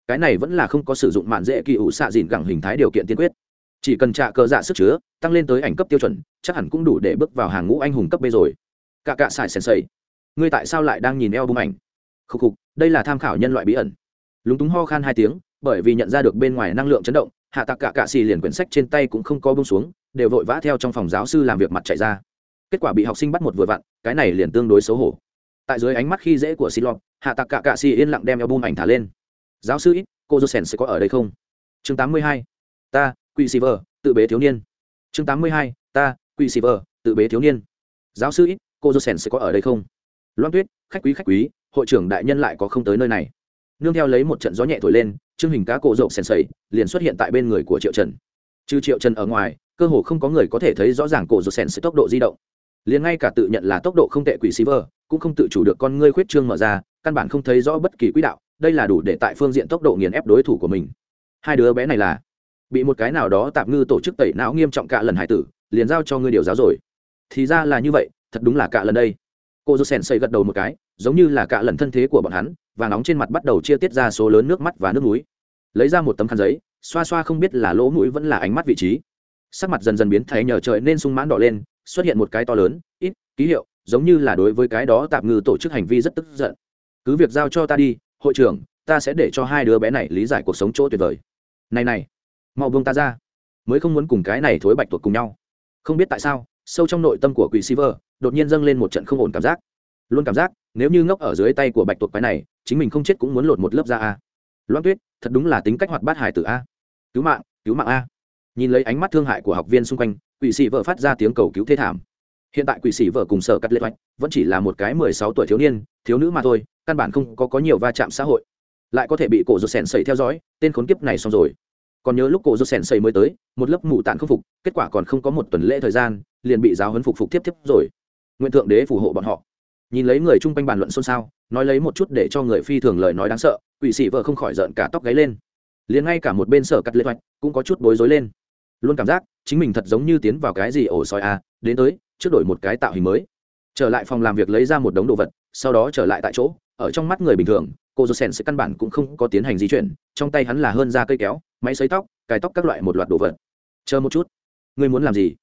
Speaker 1: Cái này vẫn là không có sử dụng mạn dễ kỳ ủ xạ dịn gẳng hình thái điều kiện tiên quyết. Chỉ cần trả cờ dạ sức chứa, tăng lên tới ảnh cấp tiêu chuẩn, chắc hẳn cũng đủ để bước vào hàng ngũ anh hùng cấp b rồi. Cạ cạ xài sèn sầy ngươi tại sao lại đang nhìn eo bung ảnh? Khúc khục, đây là tham khảo nhân loại bí ẩn. Lúng túng ho khan hai tiếng bởi vì nhận ra được bên ngoài năng lượng chấn động, hạ tạc cả cạ xì liền quyển sách trên tay cũng không có bông xuống, đều vội vã theo trong phòng giáo sư làm việc mặt chạy ra. Kết quả bị học sinh bắt một vừa vặn, cái này liền tương đối xấu hổ. Tại dưới ánh mắt khi dễ của xì lọc hạ tạc cả cạ xì yên lặng đem eo bung ảnh thả lên. Giáo sư ít cô josen sẽ có ở đây không? Chương tám mươi hai, ta quỵ xì vờ tự bế thiếu niên. Chương tám mươi hai, ta quỵ xì vờ tự bế thiếu niên. Giáo sư ít cô josen sẽ có ở đây không? Loan tuyết, khách quý khách quý, hội trưởng đại nhân lại có không tới nơi này. Nương theo lấy một trận gió nhẹ thổi lên chương hình cá cổ rộng sèn sầy, liền xuất hiện tại bên người của triệu trần. Trừ triệu trần ở ngoài, cơ hồ không có người có thể thấy rõ ràng cổ rộng sèn sầy tốc độ di động. Liền ngay cả tự nhận là tốc độ không tệ quỷ xí cũng không tự chủ được con ngươi khuyết trương mở ra, căn bản không thấy rõ bất kỳ quỹ đạo, đây là đủ để tại phương diện tốc độ nghiền ép đối thủ của mình. Hai đứa bé này là, bị một cái nào đó tạm ngư tổ chức tẩy não nghiêm trọng cả lần hải tử, liền giao cho ngươi điều giáo rồi. Thì ra là như vậy, thật đúng là cả lần đây. Cô dô sen xây gật đầu một cái, giống như là cả lần thân thế của bọn hắn và nóng trên mặt bắt đầu chia tiết ra số lớn nước mắt và nước mũi lấy ra một tấm khăn giấy xoa xoa không biết là lỗ mũi vẫn là ánh mắt vị trí. Sắc mặt dần dần biến thấy nhờ trời nên sung mãn đỏ lên xuất hiện một cái to lớn ít ký hiệu giống như là đối với cái đó tạm ngư tổ chức hành vi rất tức giận. Cứ việc giao cho ta đi hội trưởng ta sẽ để cho hai đứa bé này lý giải cuộc sống chỗ tuyệt vời. Này này mau buông ta ra. Mới không muốn cùng cái này thối bạch tuột cùng nhau. Không biết tại sao sâu trong nội tâm của quỷ Silver, đột nhiên dâng lên một trận không ổn cảm giác. Luôn cảm giác nếu như ngốc ở dưới tay của bạch tuộc quái này chính mình không chết cũng muốn lột một lớp da a loan tuyết thật đúng là tính cách hoạt bát hải tử a. Cứu mạng cứu mạng a. Nhìn lấy ánh mắt thương hại của học viên xung quanh quỷ sĩ vợ phát ra tiếng cầu cứu thê thảm. Hiện tại quỷ sĩ vợ cùng sở cắt lệ hoạch vẫn chỉ là một cái mười sáu tuổi thiếu niên thiếu nữ mà thôi căn bản không có, có nhiều va chạm xã hội. Lại có thể bị cổ rột sèn sầy theo dõi tên khốn kiếp này xong rồi. Còn nhớ lúc cổ rột sèn sầy mới tới một lớp mù tàn không phục kết quả còn không có một tuần lễ thời gian liền bị giáo huấn phục phục tiếp tiếp rồi. Nguyện thượng đế phù hộ bọn họ. Nhìn lấy người chung quanh bàn luận xôn xao nói lấy một chút để cho người phi thường lời nói đáng sợ quỷ sĩ vợ không khỏi giận cả tóc gáy lên. Liền ngay cả một bên sở cắt lệ hoạch cũng có chút bối rối lên. Luôn cảm giác chính mình thật giống như tiến vào cái gì ổ soi a, đến tới, trước đổi một cái tạo hình mới. Trở lại phòng làm việc lấy ra một đống đồ vật, sau đó trở lại tại chỗ, ở trong mắt người bình thường, cô dô sen sẽ căn bản cũng không có tiến hành di chuyển, trong tay hắn là hơn da cây kéo, máy xấy tóc, cài tóc các loại một loạt đồ vật. Chờ một chút. Ngươi muốn làm gì?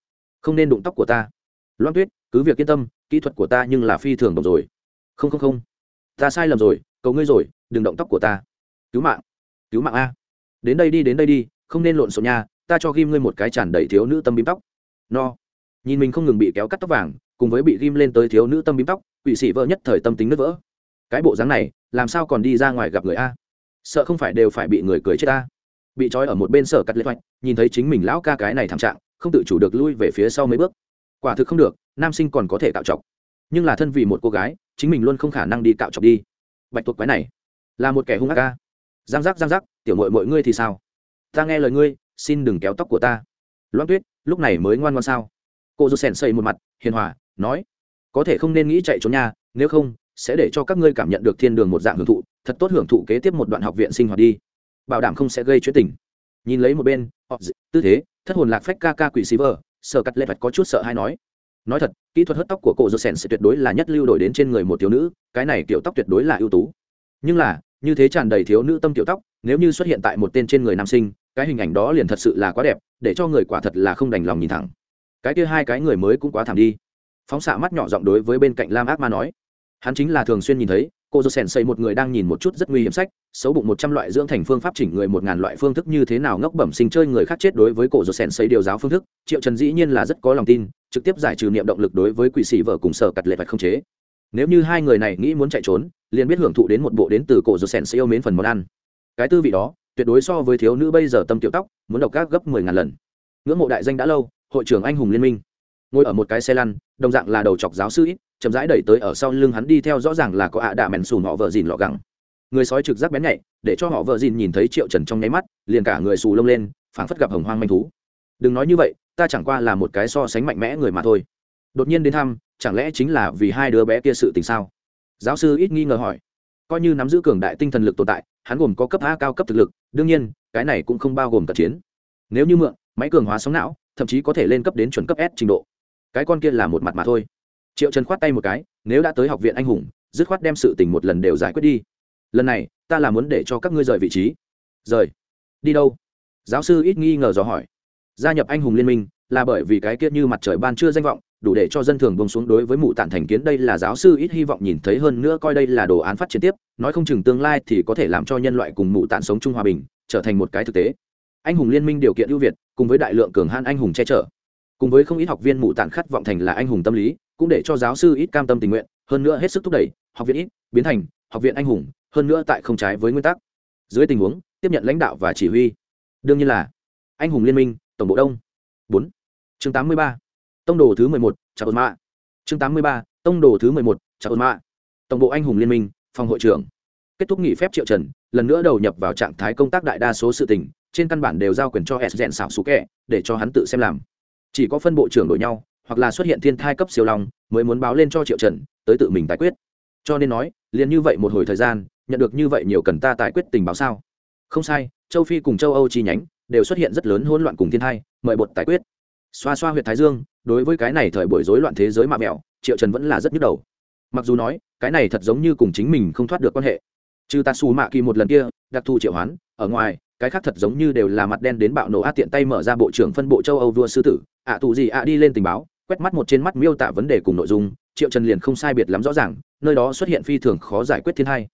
Speaker 1: Không nên đụng tóc của ta. Loan tuyết, cứ việc yên tâm, kỹ thuật của ta nhưng là phi thường đồng rồi. Không không không ta sai lầm rồi, cầu ngươi rồi, đừng động tóc của ta. Cứu mạng cứu mạng a. Đến đây đi, đến đây đi, không nên lộn xộn nha, ta cho ghim ngươi một cái tràn đầy thiếu nữ tâm bím tóc. No. Nhìn mình không ngừng bị kéo cắt tóc vàng, cùng với bị ghim lên tới thiếu nữ tâm bím tóc, quỷ sĩ vợ nhất thời tâm tính nứt vỡ. Cái bộ dáng này, làm sao còn đi ra ngoài gặp người a? Sợ không phải đều phải bị người cười chết ta bị trói ở một bên sở cắt lệ hoạch nhìn thấy chính mình lão ca cái này thảm trạng, không tự chủ được lui về phía sau mấy bước. Quả thực không được, nam sinh còn có thể tạo trọc nhưng là thân vì một cô gái, chính mình luôn không khả năng đi cạo chọc đi. Bạch tuộc quái này, là một kẻ hung ác ca. Giang giác giang giác, tiểu mội mọi ngươi thì sao? Ta nghe lời ngươi, xin đừng kéo tóc của ta. Loan tuyết, lúc này mới ngoan ngoan sao? Cô dù sèn xây một mặt, hiền hòa, nói, có thể không nên nghĩ chạy trốn nhà nếu không, sẽ để cho các ngươi cảm nhận được thiên đường một dạng hưởng thụ, thật tốt hưởng thụ kế tiếp một đoạn học viện sinh hoạt đi. Bảo đảm không sẽ gây chuyện tình. Nhìn lấy một bên, họ tư thế, thất hồn lạc phách ca ca quỷ xí vờ sợ cắt lệ vạch có chút sợ hay nói nói thật, kỹ thuật hớt tóc của cô dô sèn sẽ tuyệt đối là nhất lưu đổi đến trên người một thiếu nữ, cái này kiểu tóc tuyệt đối là ưu tú. Nhưng là, như thế tràn đầy thiếu nữ tâm kiểu tóc, nếu như xuất hiện tại một tên trên người nam sinh, cái hình ảnh đó liền thật sự là quá đẹp, để cho người quả thật là không đành lòng nhìn thẳng. Cái kia hai cái người mới cũng quá thảm đi. Phóng xạ mắt nhỏ giọng đối với bên cạnh lam ác ma nói. Hắn chính là thường xuyên nhìn thấy, cô dô sèn xây một người đang nhìn một chút rất nguy hiểm sách, xấu bụng một trăm loại dưỡng thành phương pháp chỉnh người một ngàn loại phương thức như thế nào ngốc bẩm sinh chơi người khác chết đối với cổ dô sèn xây điều giáo phương thức, triệu trần dĩ nhiên là rất có lòng tin trực tiếp giải trừ niệm động lực đối với quỷ sĩ vợ cùng sở cặt lệ vạch không chế. Nếu như hai người này nghĩ muốn chạy trốn, liền biết hưởng thụ đến một bộ đến từ cổ dô sèn sẽ yêu mến phần món ăn. Cái tư vị đó, tuyệt đối so với thiếu nữ bây giờ tâm tiểu tóc, muốn độc các gấp mười ngàn lần. Ngưỡng mộ đại danh đã lâu, hội trưởng anh hùng liên minh. Ngồi ở một cái xe lăn, đồng dạng là đầu chọc giáo sư ít, chậm rãi đẩy tới ở sau lưng hắn đi theo rõ ràng là có ạ đạ mèn xùn họ vợ dìn lọ gẳng. Người sói trực giác bén nhạy, để cho họ vợ dìn nhìn thấy triệu trần trong nháy mắt, liền cả người xù lông lên, phảng phất gặp hồng hoang manh thú. Đừng nói như vậy ta chẳng qua là một cái so sánh mạnh mẽ người mà thôi. Đột nhiên đến thăm, chẳng lẽ chính là vì hai đứa bé kia sự tình sao? Giáo sư ít nghi ngờ hỏi. Coi như nắm giữ cường đại tinh thần lực tồn tại, hắn gồm có cấp a cao cấp thực lực, đương nhiên, cái này cũng không bao gồm cận chiến. Nếu như mượn, máy cường hóa sóng não, thậm chí có thể lên cấp đến chuẩn cấp s trình độ. Cái con kia là một mặt mà thôi. Triệu trần khoát tay một cái, nếu đã tới học viện anh hùng, dứt khoát đem sự tình một lần đều giải quyết đi. Lần này, ta là muốn để cho các ngươi rời vị trí. Rời. Đi đâu? Giáo sư ít nghi ngờ dò hỏi gia nhập anh hùng liên minh là bởi vì cái kia như mặt trời ban chưa danh vọng, đủ để cho dân thường bông xuống đối với mụ tản thành kiến đây là giáo sư ít hy vọng nhìn thấy hơn nữa coi đây là đồ án phát triển tiếp, nói không chừng tương lai thì có thể làm cho nhân loại cùng mụ tản sống chung hòa bình, trở thành một cái thực tế. Anh hùng liên minh điều kiện ưu việt, cùng với đại lượng cường han anh hùng che chở, cùng với không ít học viên mụ tản khát vọng thành là anh hùng tâm lý, cũng để cho giáo sư ít cam tâm tình nguyện, hơn nữa hết sức thúc đẩy, học viện ít, biến thành học viện anh hùng, hơn nữa tại không trái với nguyên tắc. Dưới tình huống, tiếp nhận lãnh đạo và chỉ huy. Đương nhiên là, anh hùng liên minh tổng bộ đông. Bốn. Chương tám mươi ba. Tông đồ thứ mười một chào ơn mạ. Chương tám mươi ba. Tông đồ thứ mười một chào ơn mạ. Tổng bộ anh hùng liên minh, phòng hội trưởng. Kết thúc nghỉ phép triệu trần, lần nữa đầu nhập vào trạng thái công tác đại đa số sự tình, trên căn bản đều giao quyền cho s dẹn xảo xú kẹ để cho hắn tự xem làm. Chỉ có phân bộ trưởng đổi nhau, hoặc là xuất hiện thiên thai cấp siêu long, mới muốn báo lên cho triệu trần, tới tự mình tài quyết. Cho nên nói, liền như vậy một hồi thời gian, nhận được như vậy nhiều cần ta tài quyết tình báo sao? Không sai, châu phi cùng châu âu chi nhánh đều xuất hiện rất lớn hỗn loạn cùng thiên thai, mời bột tài quyết. Xoa xoa huyện thái dương, đối với cái này thời buổi rối loạn thế giới mạ mẹo, triệu trần vẫn là rất nhức đầu. Mặc dù nói, cái này thật giống như cùng chính mình không thoát được quan hệ. Trừ tà xù mạ kỳ một lần kia, đặc thù triệu hoán, ở ngoài, cái khác thật giống như đều là mặt đen đến bạo nổ át tiện tay mở ra bộ trưởng phân bộ châu âu vua sư tử, ạ tù gì ạ đi lên tình báo, quét mắt một trên mắt miêu tả vấn đề cùng nội dung, triệu trần liền không sai biệt lắm rõ ràng, nơi đó xuất hiện phi thường khó giải quyết thiên hai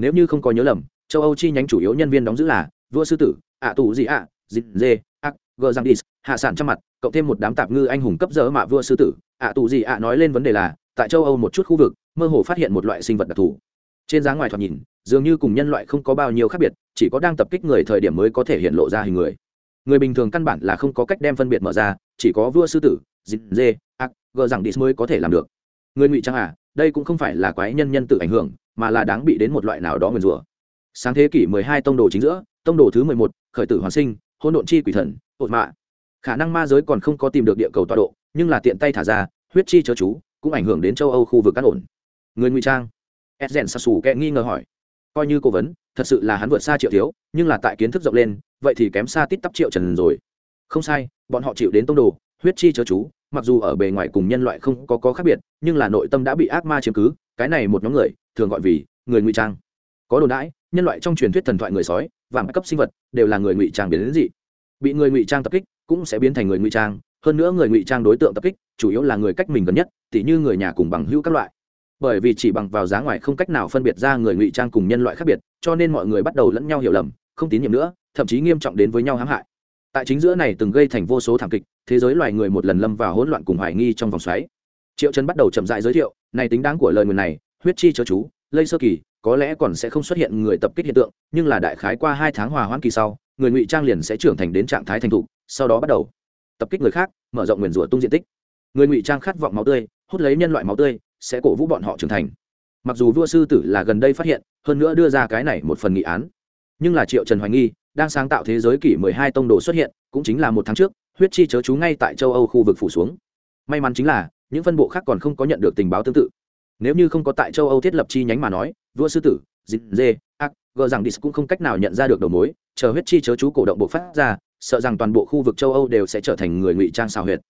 Speaker 1: nếu như không có nhớ lầm, châu âu chi nhánh chủ yếu nhân viên đóng giữ là vua sư tử, ạ tù gì ạ dịp dê ác gờ giang đi, hạ sản trăm mặt cộng thêm một đám tạp ngư anh hùng cấp dỡ mạ vua sư tử. Ạ tù gì ạ nói lên vấn đề là tại châu âu một chút khu vực mơ hồ phát hiện một loại sinh vật đặc thù. Trên dáng ngoài thoạt nhìn dường như cùng nhân loại không có bao nhiêu khác biệt chỉ có đang tập kích người thời điểm mới có thể hiện lộ ra hình người. Người bình thường căn bản là không có cách đem phân biệt mở ra chỉ có vua sư tử dịp dê ác gờ rằng đi mới có thể làm được. Người ngụy trang à đây cũng không phải là quái nhân nhân tự ảnh hưởng mà là đáng bị đến một loại nào đó nguyền rủa. Sáng thế kỷ mười hai tông đồ chính giữa tông đồ thứ mười một khởi tử hoàn sinh hôn độn chi quỷ thần ột mạ. Khả năng ma giới còn không có tìm được địa cầu tọa độ nhưng là tiện tay thả ra huyết chi chớ chú cũng ảnh hưởng đến châu âu khu vực cát ổn. Người ngụy trang. Edgen sa sù kẹ nghi ngờ hỏi. Coi như cố vấn thật sự là hắn vượt xa triệu thiếu nhưng là tại kiến thức rộng lên vậy thì kém xa tít tắp triệu trần rồi. Không sai bọn họ chịu đến tông đồ huyết chi chớ chú mặc dù ở bề ngoài cùng nhân loại không có, có khác biệt nhưng là nội tâm đã bị ác ma chiếm cứ cái này một nhóm người thường gọi vì người ngụy trang. Có đồn đãi nhân loại trong truyền thuyết thần thoại người sói và cấp sinh vật, đều là người ngụy trang biến đến dị. Bị người ngụy trang tập kích, cũng sẽ biến thành người ngụy trang, hơn nữa người ngụy trang đối tượng tập kích, chủ yếu là người cách mình gần nhất, tỉ như người nhà cùng bằng hữu các loại. Bởi vì chỉ bằng vào giá ngoài không cách nào phân biệt ra người ngụy trang cùng nhân loại khác biệt, cho nên mọi người bắt đầu lẫn nhau hiểu lầm, không tín nhiệm nữa, thậm chí nghiêm trọng đến với nhau hãm hại. Tại chính giữa này từng gây thành vô số thảm kịch, thế giới loài người một lần lâm vào hỗn loạn cùng hoài nghi trong vòng xoáy. Triệu trấn bắt đầu chậm dại giới thiệu, này tính đáng của lời người này, huyết chi chớ chú, lây sơ kỳ có lẽ còn sẽ không xuất hiện người tập kích hiện tượng, nhưng là đại khái qua hai tháng hòa hoãn kỳ sau, người ngụy trang liền sẽ trưởng thành đến trạng thái thành thục, sau đó bắt đầu tập kích người khác, mở rộng nguyền rủa tung diện tích. Người ngụy trang khát vọng máu tươi, hút lấy nhân loại máu tươi, sẽ cổ vũ bọn họ trưởng thành. Mặc dù vua sư tử là gần đây phát hiện, hơn nữa đưa ra cái này một phần nghị án, nhưng là triệu trần hoài nghi, đang sáng tạo thế giới kỷ mười hai tông đồ xuất hiện, cũng chính là một tháng trước, huyết chi chớ chú ngay tại châu âu khu vực phủ xuống. May mắn chính là, những phân bộ khác còn không có nhận được tình báo tương tự. Nếu như không có tại châu âu thiết lập chi nhánh mà nói vua sư tử, dịp dê, ác, gờ rằng dis cũng không cách nào nhận ra được đầu mối, chờ huyết chi chớ chú cổ động bộ phát ra, sợ rằng toàn bộ khu vực châu âu đều sẽ trở thành người ngụy trang xào huyệt.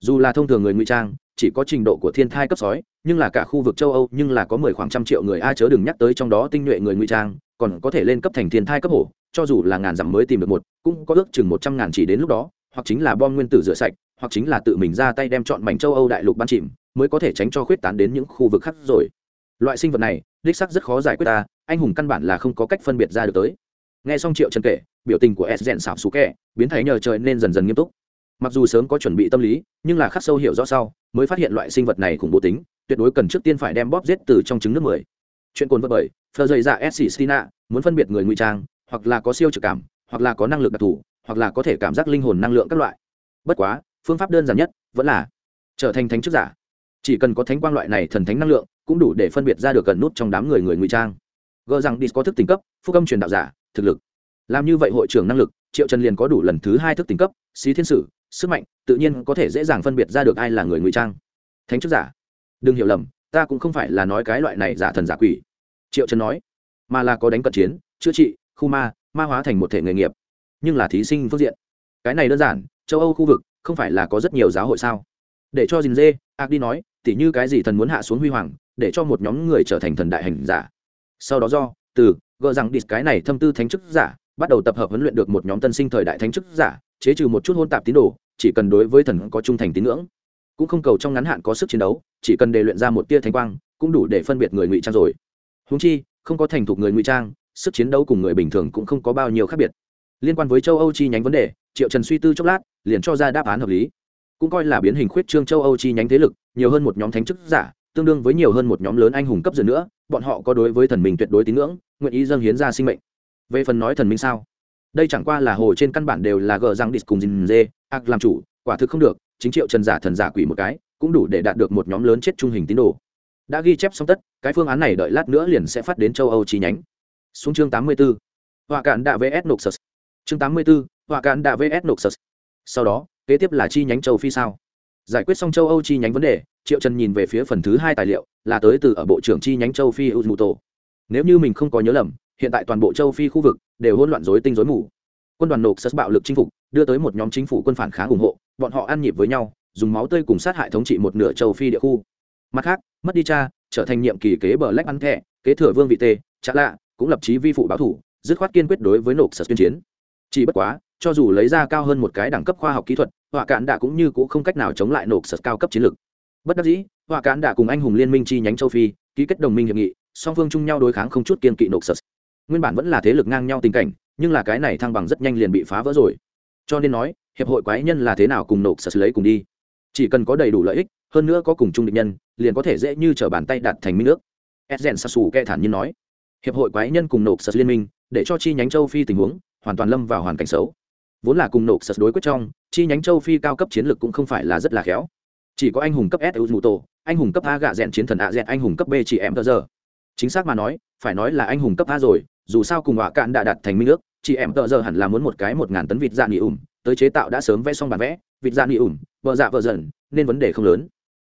Speaker 1: Dù là thông thường người ngụy trang, chỉ có trình độ của thiên thai cấp sói, nhưng là cả khu vực châu âu nhưng là có mười khoảng trăm triệu người a chớ đừng nhắc tới trong đó tinh nhuệ người ngụy trang, còn có thể lên cấp thành thiên thai cấp hổ, cho dù là ngàn dặm mới tìm được một, cũng có ước chừng một trăm ngàn chỉ đến lúc đó, hoặc chính là bom nguyên tử rửa sạch, hoặc chính là tự mình ra tay đem chọn mảnh châu âu đại lục ban chìm, mới có thể tránh cho khuyết tán đến những khu vực khác rồi. Loại sinh vật này đích sắc rất khó giải quyết ta, anh hùng căn bản là không có cách phân biệt ra được tới. Nghe xong triệu trần kể, biểu tình của s rèn xảo xú kẹ biến thái nhờ trời nên dần dần nghiêm túc. Mặc dù sớm có chuẩn bị tâm lý, nhưng là khắc sâu hiểu rõ sau, mới phát hiện loại sinh vật này khủng bố tính, tuyệt đối cần trước tiên phải đem bóp giết từ trong trứng nước mười. Chuyện cồn vật bởi phờ dày dạ s stina muốn phân biệt người ngụy trang, hoặc là có siêu trực cảm, hoặc là có năng lực đặc thù, hoặc là có thể cảm giác linh hồn năng lượng các loại. Bất quá, phương pháp đơn giản nhất vẫn là trở thành thánh chức giả. Chỉ cần có thánh quang loại này thần thánh năng lượng cũng đủ để phân biệt ra được cần nút trong đám người người ngụy trang. Gờ rằng đi có thức tỉnh cấp, phúc âm truyền đạo giả, thực lực. Làm như vậy hội trưởng năng lực, triệu trần liền có đủ lần thứ hai thức tỉnh cấp, xí thiên sử, sức mạnh, tự nhiên có thể dễ dàng phân biệt ra được ai là người ngụy trang. Thánh chức giả. Đừng hiểu lầm, ta cũng không phải là nói cái loại này giả thần giả quỷ. Triệu trần nói. Mà là có đánh cận chiến, chữa trị, khu ma ma hóa thành một thể nghề nghiệp. Nhưng là thí sinh phương diện. Cái này đơn giản, châu âu khu vực, không phải là có rất nhiều giáo hội sao? Để cho dình dê ác đi nói, tỉ như cái gì thần muốn hạ xuống huy hoàng để cho một nhóm người trở thành thần đại hành giả. Sau đó do, từ gỡ rằng đít cái này thâm tư thánh chức giả, bắt đầu tập hợp huấn luyện được một nhóm tân sinh thời đại thánh chức giả, chế trừ một chút hôn tạp tín đồ, chỉ cần đối với thần có trung thành tín ngưỡng. Cũng không cầu trong ngắn hạn có sức chiến đấu, chỉ cần đề luyện ra một tia thánh quang, cũng đủ để phân biệt người ngụy trang rồi. Húng chi, không có thành thục người ngụy trang, sức chiến đấu cùng người bình thường cũng không có bao nhiêu khác biệt. Liên quan với châu âu chi nhánh vấn đề, triệu trần suy tư chốc lát, liền cho ra đáp án hợp lý. Cũng coi là biến hình khuyết trương châu âu chi nhánh thế lực, nhiều hơn một nhóm thánh chức giả tương đương với nhiều hơn một nhóm lớn anh hùng cấp dần nữa, bọn họ có đối với thần mình tuyệt đối tín ngưỡng, nguyện ý dâng hiến ra sinh mệnh. Về phần nói thần minh sao? Đây chẳng qua là hồ trên căn bản đều là gờ răng đít cùng dình dê, ác làm chủ, quả thực không được, chính triệu trần giả thần giả quỷ một cái, cũng đủ để đạt được một nhóm lớn chết trung hình tín đồ. Đã ghi chép xong tất, cái phương án này đợi lát nữa liền sẽ phát đến châu âu chi nhánh. Xuống chương 84. họa cạn đạ vs noxus chương 84. họa cạn đạ vs noxus sau đó, kế tiếp là chi nhánh châu phi sao? Giải quyết xong châu âu chi nhánh vấn đề, triệu trần nhìn về phía phần thứ hai tài liệu, là tới từ ở bộ trưởng chi nhánh châu phi uzmuto nếu như mình không có nhớ lầm, hiện tại toàn bộ châu phi khu vực đều hỗn loạn rối tinh rối mù. Quân đoàn nộp sất bạo lực chinh phục, đưa tới một nhóm chính phủ quân phản kháng ủng hộ, bọn họ ăn nhịp với nhau, dùng máu tươi cùng sát hại thống trị một nửa châu phi địa khu. Mặt khác, mất đi cha, trở thành nhiệm kỳ kế bờ lách ăn thẻ kế thừa vương vị tê chả lạ, cũng lập chí vi phụ báo thủ, dứt khoát kiên quyết đối với nộp sật tuyên chiến. Chỉ bất quá, cho dù lấy ra cao hơn một cái đẳng cấp khoa học kỹ thuật họa cạn đã cũng như cũng không cách nào chống lại nộp sật cao cấp chiến lược. Bất đắc dĩ, họa cạn đã cùng anh hùng liên minh chi nhánh châu phi ký kết đồng minh hiệp nghị, song phương chung nhau đối kháng không chút kiên kỵ nộp sật. Nguyên bản vẫn là thế lực ngang nhau tình cảnh, nhưng là cái này thăng bằng rất nhanh liền bị phá vỡ rồi. Cho nên nói, hiệp hội quái nhân là thế nào cùng nộp sật lấy cùng đi? Chỉ cần có đầy đủ lợi ích, hơn nữa có cùng chung định nhân, liền có thể dễ như t bàn tay đặt thành minh nước. Edgen sasu kệ thản nhiên nói, hiệp hội quái nhân cùng nộp sật liên minh, để cho chi nhánh châu phi tình huống hoàn toàn lâm vào hoàn cảnh xấu. Vốn là cùng nộp sật đối quyết trong chi nhánh châu phi cao cấp chiến lược cũng không phải là rất là khéo. Chỉ có anh hùng cấp s u tổ anh hùng cấp a gạ rèn chiến thần a rèn anh hùng cấp b chỉ em tờ giờ. Chính xác mà nói, phải nói là anh hùng cấp a rồi, dù sao cùng họa cạn đã đặt thành minh ước chị em tợ giờ hẳn là muốn một cái một ngàn tấn vịt dạ nghỉ ủng tới chế tạo đã sớm vẽ xong bản vẽ, vịt dạ nghỉ ủng vợ dạ vợ dần, nên vấn đề không lớn.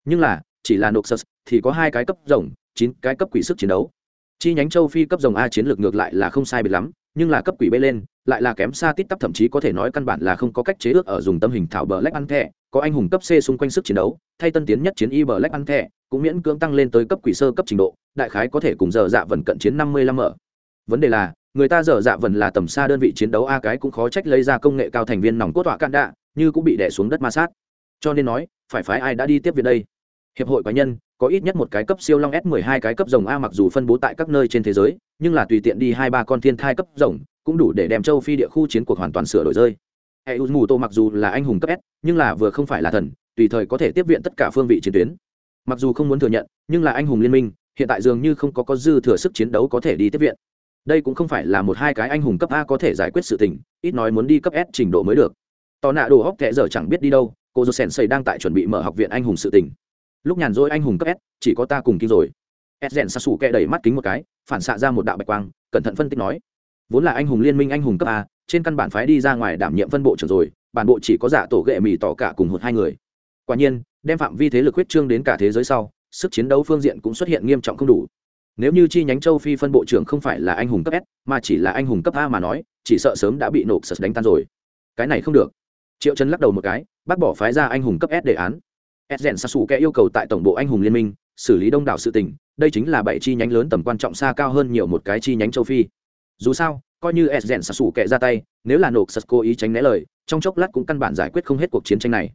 Speaker 1: Nhưng là, chỉ là nộp sơ thì có hai cái cấp rồng, chín cái cấp quỷ sức chiến đấu. Chi nhánh châu phi cấp rồng a chiến lược ngược lại là không sai biệt lắm nhưng là cấp quỷ bê lên, lại là kém xa tít tắp, thậm chí có thể nói căn bản là không có cách chế ước ở dùng tâm hình thảo bờ lách ăn thẻ, có anh hùng cấp c xung quanh sức chiến đấu, thay tân tiến nhất chiến y bờ lách ăn thẻ, cũng miễn cưỡng tăng lên tới cấp quỷ sơ cấp trình độ, đại khái có thể cùng giờ dạ vần cận chiến năm mươi lăm ở. Vấn đề là, người ta dở dạ vần là tầm xa đơn vị chiến đấu a cái cũng khó trách lấy ra công nghệ cao thành viên nòng cốt tọa can đạ, như cũng bị đẻ xuống đất ma sát. Cho nên nói, phải phái ai đã đi tiếp viện đây? Hiệp hội cá nhân, có ít nhất một cái cấp siêu long s 12 cái cấp rồng a mặc dù phân bố tại các nơi trên thế giới nhưng là tùy tiện đi hai ba con thiên thai cấp rồng, cũng đủ để đem châu phi địa khu chiến cuộc hoàn toàn sửa đổi rơi. Hệ u mù tô mặc dù là anh hùng cấp s, nhưng là vừa không phải là thần, tùy thời có thể tiếp viện tất cả phương vị chiến tuyến. Mặc dù không muốn thừa nhận, nhưng là anh hùng liên minh, hiện tại dường như không có có dư thừa sức chiến đấu có thể đi tiếp viện. Đây cũng không phải là một hai cái anh hùng cấp a có thể giải quyết sự tình, ít nói muốn đi cấp s trình độ mới được. Tò nạ đồ hóc kệ giờ chẳng biết đi đâu, cô dô sèn xây đang tại chuẩn bị mở học viện anh hùng sự tình. Lúc nhàn rỗi anh hùng cấp s, chỉ có ta cùng kinh rồi ed rèn xa xù kẹ đẩy mắt kính một cái, phản xạ ra một đạo bạch quang, cẩn thận phân tích nói. Vốn là anh hùng liên minh anh hùng cấp a, trên căn bản phái đi ra ngoài đảm nhiệm phân bộ trưởng rồi, bản bộ chỉ có giả tổ ghệ mì tỏ cả cùng một hai người. Quả nhiên, đem phạm vi thế lực huyết trương đến cả thế giới sau, sức chiến đấu phương diện cũng xuất hiện nghiêm trọng không đủ. Nếu như chi nhánh châu phi phân bộ trưởng không phải là anh hùng cấp s, mà chỉ là anh hùng cấp a mà nói, chỉ sợ sớm đã bị nộp sật đánh tan rồi. Cái này không được. Triệu trần lắc đầu một cái, bác bỏ phái ra anh hùng cấp s đề án. S rèn sa sủ kẻ yêu cầu tại tổng bộ anh hùng liên minh xử lý đông đảo sự tình, đây chính là bảy chi nhánh lớn tầm quan trọng xa cao hơn nhiều một cái chi nhánh châu phi. Dù sao, coi như s rèn sa sủ kệ ra tay, nếu là nộp sật cố ý tránh né lời, trong chốc lát cũng căn bản giải quyết không hết cuộc chiến tranh này.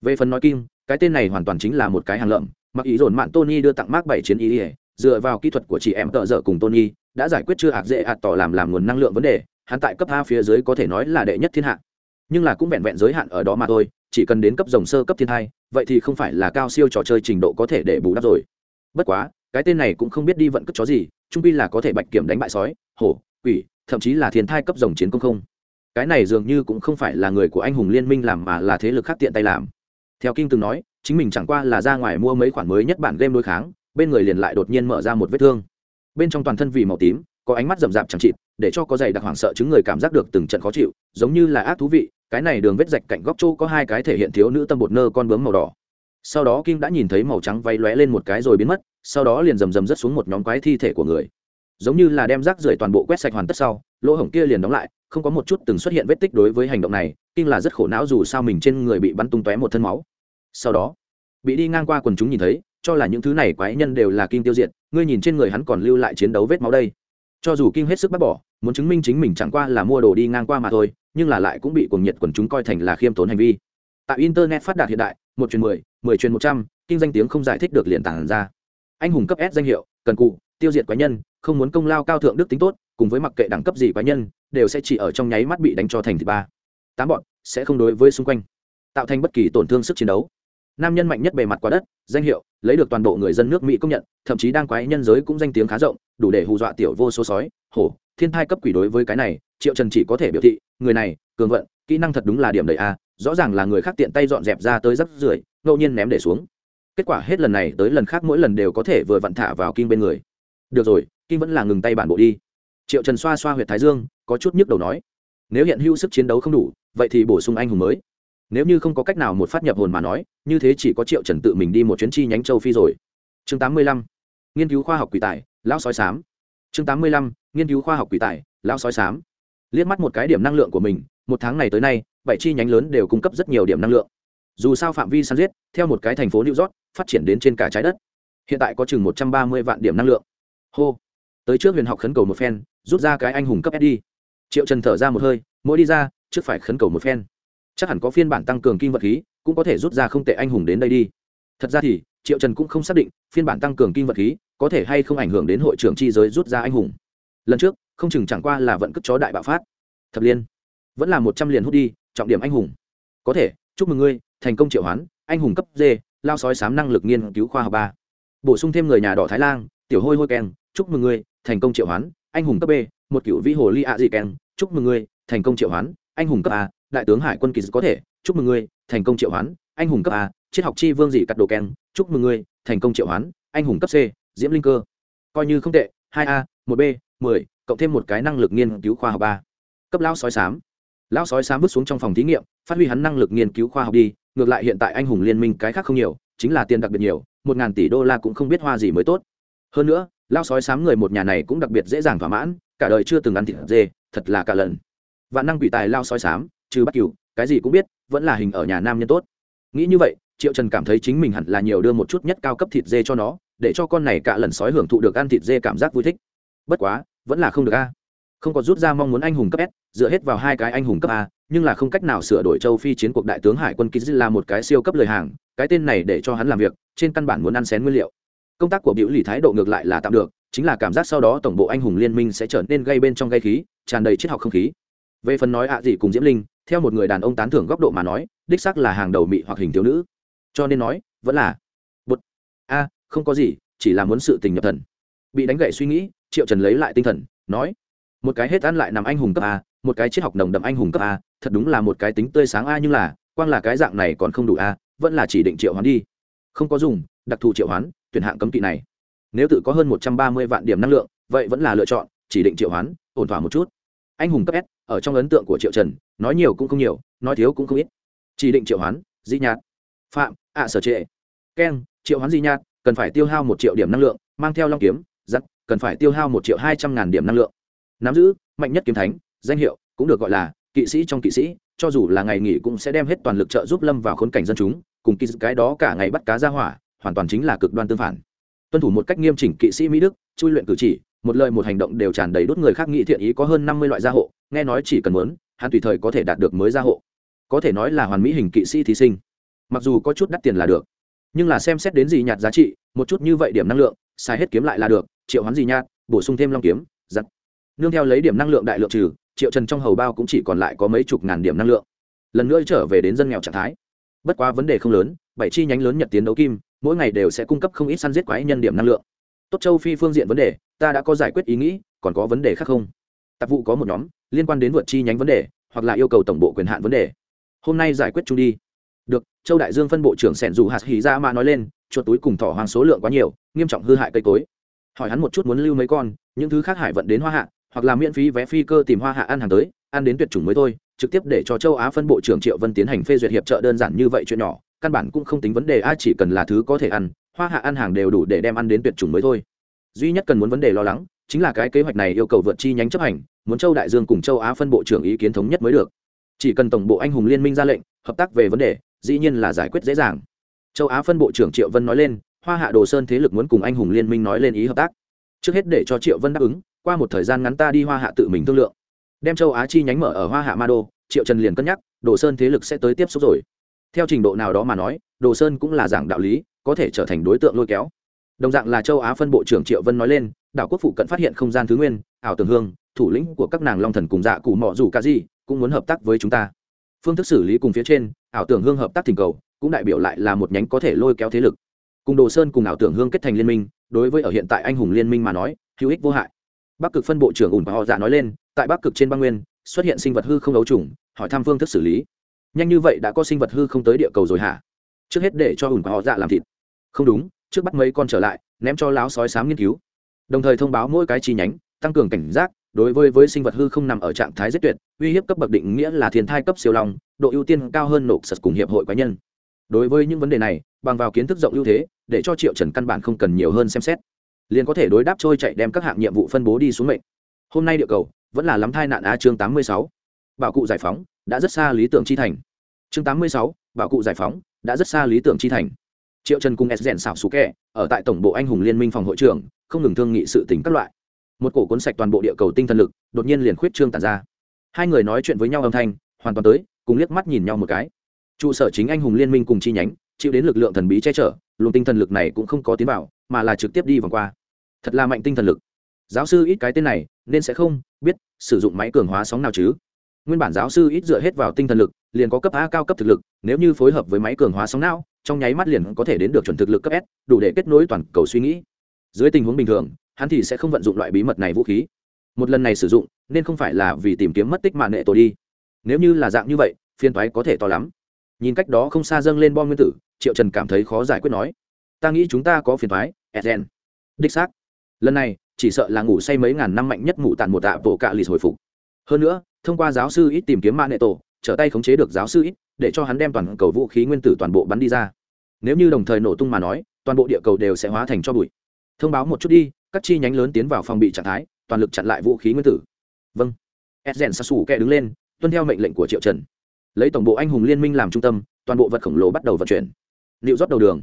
Speaker 1: Về phần nói kim, cái tên này hoàn toàn chính là một cái hàng lợm, mặc ý dồn mạn tony đưa tặng mark bảy chiến ý ỉa dựa vào kỹ thuật của chị em tợ dở cùng tony, đã giải quyết chưa ạc dễ ạt tỏ làm làm nguồn năng lượng vấn đề, hắn tại cấp a phía dưới có thể nói là đệ nhất thiên hạ. Nhưng là cũng vẹn vẹn giới hạn ở đó mà thôi chỉ cần đến cấp rồng sơ cấp thiên hai, vậy thì không phải là cao siêu trò chơi trình độ có thể để bù đắp rồi. Bất quá, cái tên này cũng không biết đi vận cất chó gì, trung pi là có thể bạch kiểm đánh bại sói, hổ, quỷ, thậm chí là thiên thai cấp rồng chiến công không. Cái này dường như cũng không phải là người của anh hùng liên minh làm mà là thế lực khác tiện tay làm. Theo kinh từng nói, chính mình chẳng qua là ra ngoài mua mấy khoản mới nhất bản game đối kháng, bên người liền lại đột nhiên mở ra một vết thương. Bên trong toàn thân vì màu tím, có ánh mắt rậm rạp chẳng chịt, để cho có giày đặc hoảng sợ chứng người cảm giác được từng trận khó chịu, giống như là ác thú vị cái này đường vết rạch cạnh góc chỗ có hai cái thể hiện thiếu nữ tâm bột nơ con bướm màu đỏ. Sau đó kim đã nhìn thấy màu trắng váy lóe lên một cái rồi biến mất, sau đó liền rầm rầm rớt xuống một nhóm quái thi thể của người. Giống như là đem rác rưởi toàn bộ quét sạch hoàn tất sau, lỗ hổng kia liền đóng lại, không có một chút từng xuất hiện vết tích đối với hành động này, kim là rất khổ não dù sao mình trên người bị bắn tung tóe một thân máu. Sau đó, bị đi ngang qua quần chúng nhìn thấy, cho là những thứ này quái nhân đều là kim tiêu diệt, ngươi nhìn trên người hắn còn lưu lại chiến đấu vết máu đây cho dù kim hết sức bác bỏ, muốn chứng minh chính mình chẳng qua là mua đồ đi ngang qua mà thôi, nhưng là lại cũng bị cuồng nhiệt quần chúng coi thành là khiêm tốn hành vi. Tại internet phát đạt hiện đại, một chuyến mười mười chuyến một trăm, kinh danh tiếng không giải thích được liền tản ra. Anh hùng cấp s danh hiệu, cần cụ, tiêu diệt quái nhân, không muốn công lao cao thượng đức tính tốt, cùng với mặc kệ đẳng cấp gì quái nhân, đều sẽ chỉ ở trong nháy mắt bị đánh cho thành thịt ba. Tám bọn sẽ không đối với xung quanh tạo thành bất kỳ tổn thương sức chiến đấu. Nam nhân mạnh nhất bề mặt quả đất, danh hiệu, lấy được toàn bộ người dân nước mỹ công nhận, thậm chí đang quái nhân giới cũng danh tiếng khá rộng đủ để hù dọa tiểu vô số sói. Hổ, thiên thai cấp quỷ đối với cái này, triệu trần chỉ có thể biểu thị, người này, cường vận, kỹ năng thật đúng là điểm đầy a, rõ ràng là người khác tiện tay dọn dẹp ra tới rắp rưởi, ngẫu nhiên ném để xuống. Kết quả hết lần này tới lần khác mỗi lần đều có thể vừa vặn thả vào kinh bên người. Được rồi, kinh vẫn là ngừng tay bản bộ đi. Triệu trần xoa xoa h u y ệ t thái dương, có chút nhức đầu nói, nếu hiện hữu sức chiến đấu không đủ, vậy thì bổ sung anh hùng mới. Nếu như không có cách nào một phát nhập hồn mà nói, như thế chỉ có triệu trần tự mình đi một chuyến chi nhánh châu phi rồi. Chương tám mươi lăm nghiên cứu khoa học quỷ tài, lão sói sám chương tám mươi lăm, nghiên cứu khoa học quỷ tài, lão sói sám liếc mắt một cái điểm năng lượng của mình, một tháng này tới nay, bảy chi nhánh lớn đều cung cấp rất nhiều điểm năng lượng. Dù sao phạm vi săn giết, theo một cái thành phố new york, phát triển đến trên cả trái đất. Hiện tại có chừng một trăm ba mươi vạn điểm năng lượng. Hô. Tới trước huyền học khấn cầu một phen, rút ra cái anh hùng cấp SD. triệu trần thở ra một hơi, mỗi đi ra, trước phải khấn cầu một phen. Chắc hẳn có phiên bản tăng cường kim vật khí, cũng có thể rút ra không tệ anh hùng đến đây đi. Thật ra thì, triệu trần cũng không xác định, phiên bản tăng cường kim vật khí có thể hay không ảnh hưởng đến hội trưởng chi giới rút ra anh hùng. Lần trước, không chừng chẳng qua là vận cất chó đại bạo phát. Thập liên, vẫn là một trăm liền hút đi, trọng điểm anh hùng. Có thể, chúc mừng ngươi, thành công triệu hoán, anh hùng cấp d, lao sói sám năng lực nghiên cứu khoa học ba. Bổ sung thêm người nhà đỏ thái lan, tiểu hôi hôi keng, chúc mừng ngươi, thành công triệu hoán, anh hùng cấp b, một cựu vĩ hồ ly ạ dị keng, chúc mừng ngươi, thành công triệu hoán, anh hùng cấp a, đại tướng hải quân kỳ có thể, chúc mừng ngươi, thành công triệu hoán, anh hùng cấp a, triết học chi vương dị cắt đồ keng, chúc mừng ngươi, thành công triệu hoán, anh hùng cấp c diễm linh cơ. Coi như không tệ, hai a, một b, mười, cộng thêm một cái năng lực nghiên cứu khoa học ba. Cấp lão sói sám lão sói sám bước xuống trong phòng thí nghiệm, phát huy hắn năng lực nghiên cứu khoa học đi, ngược lại hiện tại anh hùng liên minh cái khác không nhiều, chính là tiền đặc biệt nhiều, một ngàn tỷ đô la cũng không biết hoa gì mới tốt. Hơn nữa, lão sói sám người một nhà này cũng đặc biệt dễ dàng thỏa mãn, cả đời chưa từng ăn thịt dê, thật là cả lần. Vạn năng quỷ tài lao sói sám trừ bắt cừu, cái gì cũng biết, vẫn là hình ở nhà nam nhân tốt. Nghĩ như vậy, triệu trần cảm thấy chính mình hẳn là nhiều đưa một chút nhất cao cấp thịt dê cho nó để cho con này cả lần sói hưởng thụ được ăn thịt dê cảm giác vui thích. Bất quá, vẫn là không được a. Không có rút ra mong muốn anh hùng cấp s, dựa hết vào hai cái anh hùng cấp a, nhưng là không cách nào sửa đổi châu phi chiến cuộc đại tướng hải quân ký là một cái siêu cấp lời hàng, cái tên này để cho hắn làm việc, trên căn bản muốn ăn xén nguyên liệu. Công tác của biểu lì thái độ ngược lại là tạm được, chính là cảm giác sau đó tổng bộ anh hùng liên minh sẽ trở nên gây bên trong gây khí, tràn đầy triết học không khí. Về phần nói ạ gì cùng diễm linh, theo một người đàn ông tán thưởng góc độ mà nói, đích xác là hàng đầu mị hoặc hình thiếu nữ. Cho nên nói, vẫn là bột a không có gì, chỉ là muốn sự tình nhập thần. Bị đánh gậy suy nghĩ, triệu trần lấy lại tinh thần, nói, một cái hết ăn lại nằm anh hùng cấp a, một cái triết học nồng đậm anh hùng cấp a, thật đúng là một cái tính tươi sáng a nhưng là, quang là cái dạng này còn không đủ a, vẫn là chỉ định triệu hoán đi. Không có dùng, đặc thù triệu hoán, tuyển hạng cấm kỵ này. Nếu tự có hơn một trăm ba mươi vạn điểm năng lượng, vậy vẫn là lựa chọn, chỉ định triệu hoán, ổn thỏa một chút. Anh hùng cấp s, ở trong ấn tượng của triệu trần, nói nhiều cũng không nhiều, nói thiếu cũng không ít. Chỉ định triệu hoán, di nhạt phạm, ạ sở trệ. Keng, triệu hoán di nhạt cần phải tiêu hao một triệu điểm năng lượng, mang theo long kiếm giắt cần phải tiêu hao một triệu hai trăm ngàn điểm năng lượng. Nắm giữ, mạnh nhất kiếm thánh, danh hiệu, cũng được gọi là, kỵ sĩ trong kỵ sĩ, cho dù là ngày nghỉ cũng sẽ đem hết toàn lực trợ giúp lâm vào khốn cảnh dân chúng, cùng kỵ cái đó cả ngày bắt cá ra hỏa, hoàn toàn chính là cực đoan tương phản. Tuân thủ một cách nghiêm chỉnh kỵ sĩ mỹ đức, chui luyện cử chỉ, một lời một hành động đều tràn đầy đốt người khác nghĩ thiện ý có hơn năm mươi loại gia hộ, nghe nói chỉ cần muốn, hắn tùy thời có thể đạt được mới gia hộ. Có thể nói là hoàn mỹ hình kỵ sĩ thí sinh. Mặc dù có chút đắt tiền là được nhưng là xem xét đến gì nhạt giá trị, một chút như vậy điểm năng lượng, xài hết kiếm lại là được, triệu hoán gì nhạt, bổ sung thêm long kiếm giặt nương theo lấy điểm năng lượng đại lượng trừ, triệu trần trong hầu bao cũng chỉ còn lại có mấy chục ngàn điểm năng lượng. Lần nữa trở về đến dân nghèo trạng thái. Bất quá vấn đề không lớn, bảy chi nhánh lớn nhật tiến đấu kim, mỗi ngày đều sẽ cung cấp không ít săn giết quái nhân điểm năng lượng. Tốt châu phi phương diện vấn đề, ta đã có giải quyết ý nghĩ, còn có vấn đề khác không? Tạp vụ có một nhóm, liên quan đến vượt chi nhánh vấn đề, hoặc là yêu cầu tổng bộ quyền hạn vấn đề. Hôm nay giải quyết chung đi được, châu đại dương phân bộ trưởng sẻn dù hạt hì ra mà nói lên, chuột túi cùng thỏ hoàng số lượng quá nhiều, nghiêm trọng hư hại cây cối. Hỏi hắn một chút muốn lưu mấy con, những thứ khác hải vận đến hoa hạ, hoặc là miễn phí vé phi cơ tìm hoa hạ ăn hàng tới, ăn đến tuyệt chủng mới thôi, trực tiếp để cho châu á phân bộ trưởng triệu vân tiến hành phê duyệt hiệp trợ đơn giản như vậy chuyện nhỏ, căn bản cũng không tính vấn đề ai chỉ cần là thứ có thể ăn, hoa hạ ăn hàng đều đủ để đem ăn đến tuyệt chủng mới thôi. Duy nhất cần muốn vấn đề lo lắng, chính là cái kế hoạch này yêu cầu vượt chi nhánh chấp hành, muốn châu đại dương cùng châu á phân bộ trưởng ý kiến thống nhất mới được. Chỉ cần tổng bộ anh hùng liên minh ra lệnh, hợp tác về vấn đề dĩ nhiên là giải quyết dễ dàng. Châu á phân bộ trưởng triệu vân nói lên, hoa hạ đồ sơn thế lực muốn cùng anh hùng liên minh nói lên ý hợp tác. Trước hết để cho triệu vân đáp ứng, qua một thời gian ngắn ta đi hoa hạ tự mình thương lượng. Đem châu á chi nhánh mở ở hoa hạ ma đô triệu trần liền cân nhắc, đồ sơn thế lực sẽ tới tiếp xúc rồi. Theo trình độ nào đó mà nói, đồ sơn cũng là giảng đạo lý, có thể trở thành đối tượng lôi kéo. Đồng dạng là châu á phân bộ trưởng triệu vân nói lên, đảo quốc phụ cận phát hiện không gian thứ nguyên, ảo tường hương, thủ lĩnh của các nàng long thần cùng dạ cụ mọ dù cả gì cũng muốn hợp tác với chúng ta phương thức xử lý cùng phía trên, ảo tưởng hương hợp tác thỉnh cầu, cũng đại biểu lại là một nhánh có thể lôi kéo thế lực. Cùng đồ sơn cùng ảo tưởng hương kết thành liên minh, đối với ở hiện tại anh hùng liên minh mà nói, hữu ích vô hại. Bắc cực phân bộ trưởng ủn và họ dạ nói lên, tại bắc cực trên băng nguyên, xuất hiện sinh vật hư không đấu trùng, hỏi thăm phương thức xử lý. Nhanh như vậy đã có sinh vật hư không tới địa cầu rồi hả? Trước hết để cho ủn và họ dạ làm thịt. Không đúng, trước bắt mấy con trở lại, ném cho láo sói sám nghiên cứu. Đồng thời thông báo mỗi cái chi nhánh, tăng cường cảnh giác đối với với sinh vật hư không nằm ở trạng thái giết tuyệt, uy hiếp cấp bậc định nghĩa là thiên thai cấp siêu long, độ ưu tiên cao hơn nộp sật cùng hiệp hội cá nhân. Đối với những vấn đề này, bằng vào kiến thức rộng ưu thế, để cho triệu trần căn bản không cần nhiều hơn xem xét, liền có thể đối đáp trôi chạy đem các hạng nhiệm vụ phân bố đi xuống mệnh. Hôm nay địa cầu vẫn là lắm thai nạn a chương tám mươi sáu. Bảo cụ giải phóng đã rất xa lý tưởng chi thành. Chương tám mươi sáu, bảo cụ giải phóng đã rất xa lý tưởng chi thành. Triệu trần cùng s rèn xảo xú kẹ, ở tại tổng bộ anh hùng liên minh phòng hội trưởng, không ngừng thương nghị sự tính các loại một cổ cuốn sạch toàn bộ địa cầu tinh thần lực, đột nhiên liền khuyết trương tàn ra. Hai người nói chuyện với nhau âm thanh, hoàn toàn tới, cùng liếc mắt nhìn nhau một cái. Trụ sở chính anh hùng liên minh cùng chi nhánh, chịu đến lực lượng thần bí che chở, luồng tinh thần lực này cũng không có tiến bảo mà là trực tiếp đi vòng qua. Thật là mạnh tinh thần lực. Giáo sư ít cái tên này, nên sẽ không biết sử dụng máy cường hóa sóng nào chứ? Nguyên bản giáo sư ít dựa hết vào tinh thần lực, liền có cấp a cao cấp thực lực, nếu như phối hợp với máy cường hóa sóng não, trong nháy mắt liền có thể đến được chuẩn thực lực cấp s, đủ để kết nối toàn cầu suy nghĩ. Dưới tình huống bình thường hắn thì sẽ không vận dụng loại bí mật này vũ khí. Một lần này sử dụng, nên không phải là vì tìm kiếm mất tích mạng nghệ tổ đi. Nếu như là dạng như vậy phiên thoái có thể to lắm. Nhìn cách đó không xa dâng lên bom nguyên tử, triệu trần cảm thấy khó giải quyết nói, ta nghĩ chúng ta có phiền thoái edgen đích xác. Lần này, chỉ sợ là ngủ say mấy ngàn năm mạnh nhất ngủ tàn một tạ bộ cạ lì hồi phục. Hơn nữa, thông qua giáo sư ít tìm kiếm mạng nghệ tổ, trở tay khống chế được giáo sư ít, để cho hắn đem toàn cầu vũ khí nguyên tử toàn bộ bắn đi ra. Nếu như đồng thời nổ tung mà nói, toàn bộ địa cầu đều sẽ hóa thành cho bụi. Thông báo một chút đi các chi nhánh lớn tiến vào phòng bị trạng thái, toàn lực chặn lại vũ khí nguyên tử. Vâng. Edgen sa sủ kẹ đứng lên, tuân theo mệnh lệnh của triệu trần. Lấy tổng bộ anh hùng liên minh làm trung tâm, toàn bộ vật khổng lồ bắt đầu vận chuyển. Liệu rót đầu đường.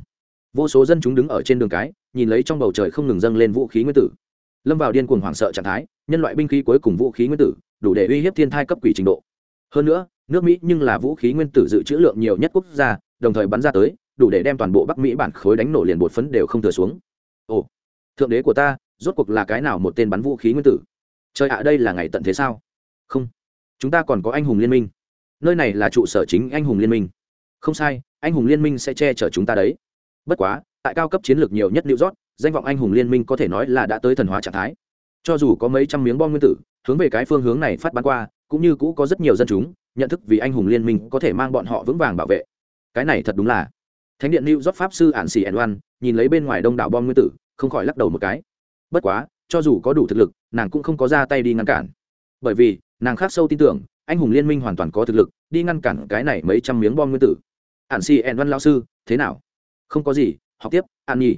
Speaker 1: Vô số dân chúng đứng ở trên đường cái, nhìn lấy trong bầu trời không ngừng dâng lên vũ khí nguyên tử. Lâm vào điên cuồng hoảng sợ trạng thái, nhân loại binh khí cuối cùng vũ khí nguyên tử, đủ để uy hiếp thiên thai cấp quỷ trình độ. Hơn nữa, nước mỹ nhưng là vũ khí nguyên tử dự trữ lượng nhiều nhất quốc gia, đồng thời bắn ra tới, đủ để đem toàn bộ bắc mỹ bản khối đánh nổ liền bột phấn đều không thừa xuống. Ồ, thượng đế của ta rốt cuộc là cái nào một tên bắn vũ khí nguyên tử? Trời ạ, đây là ngày tận thế sao? Không, chúng ta còn có anh hùng liên minh. Nơi này là trụ sở chính anh hùng liên minh. Không sai, anh hùng liên minh sẽ che chở chúng ta đấy. Bất quá, tại cao cấp chiến lược nhiều nhất new york, danh vọng anh hùng liên minh có thể nói là đã tới thần hóa trạng thái. Cho dù có mấy trăm miếng bom nguyên tử, hướng về cái phương hướng này phát bắn qua, cũng như cũ có rất nhiều dân chúng nhận thức vì anh hùng liên minh có thể mang bọn họ vững vàng bảo vệ. Cái này thật đúng là. Thánh điện new york pháp sư ạn xì ẩn oan nhìn lấy bên ngoài đông đảo bom nguyên tử, không khỏi lắc đầu một cái bất quá, cho dù có đủ thực lực, nàng cũng không có ra tay đi ngăn cản. Bởi vì, nàng khác sâu tin tưởng, anh hùng liên minh hoàn toàn có thực lực, đi ngăn cản cái này mấy trăm miếng bom nguyên tử. Ạn xì ẹn văn lao sư, thế nào? Không có gì, học tiếp ạn nhi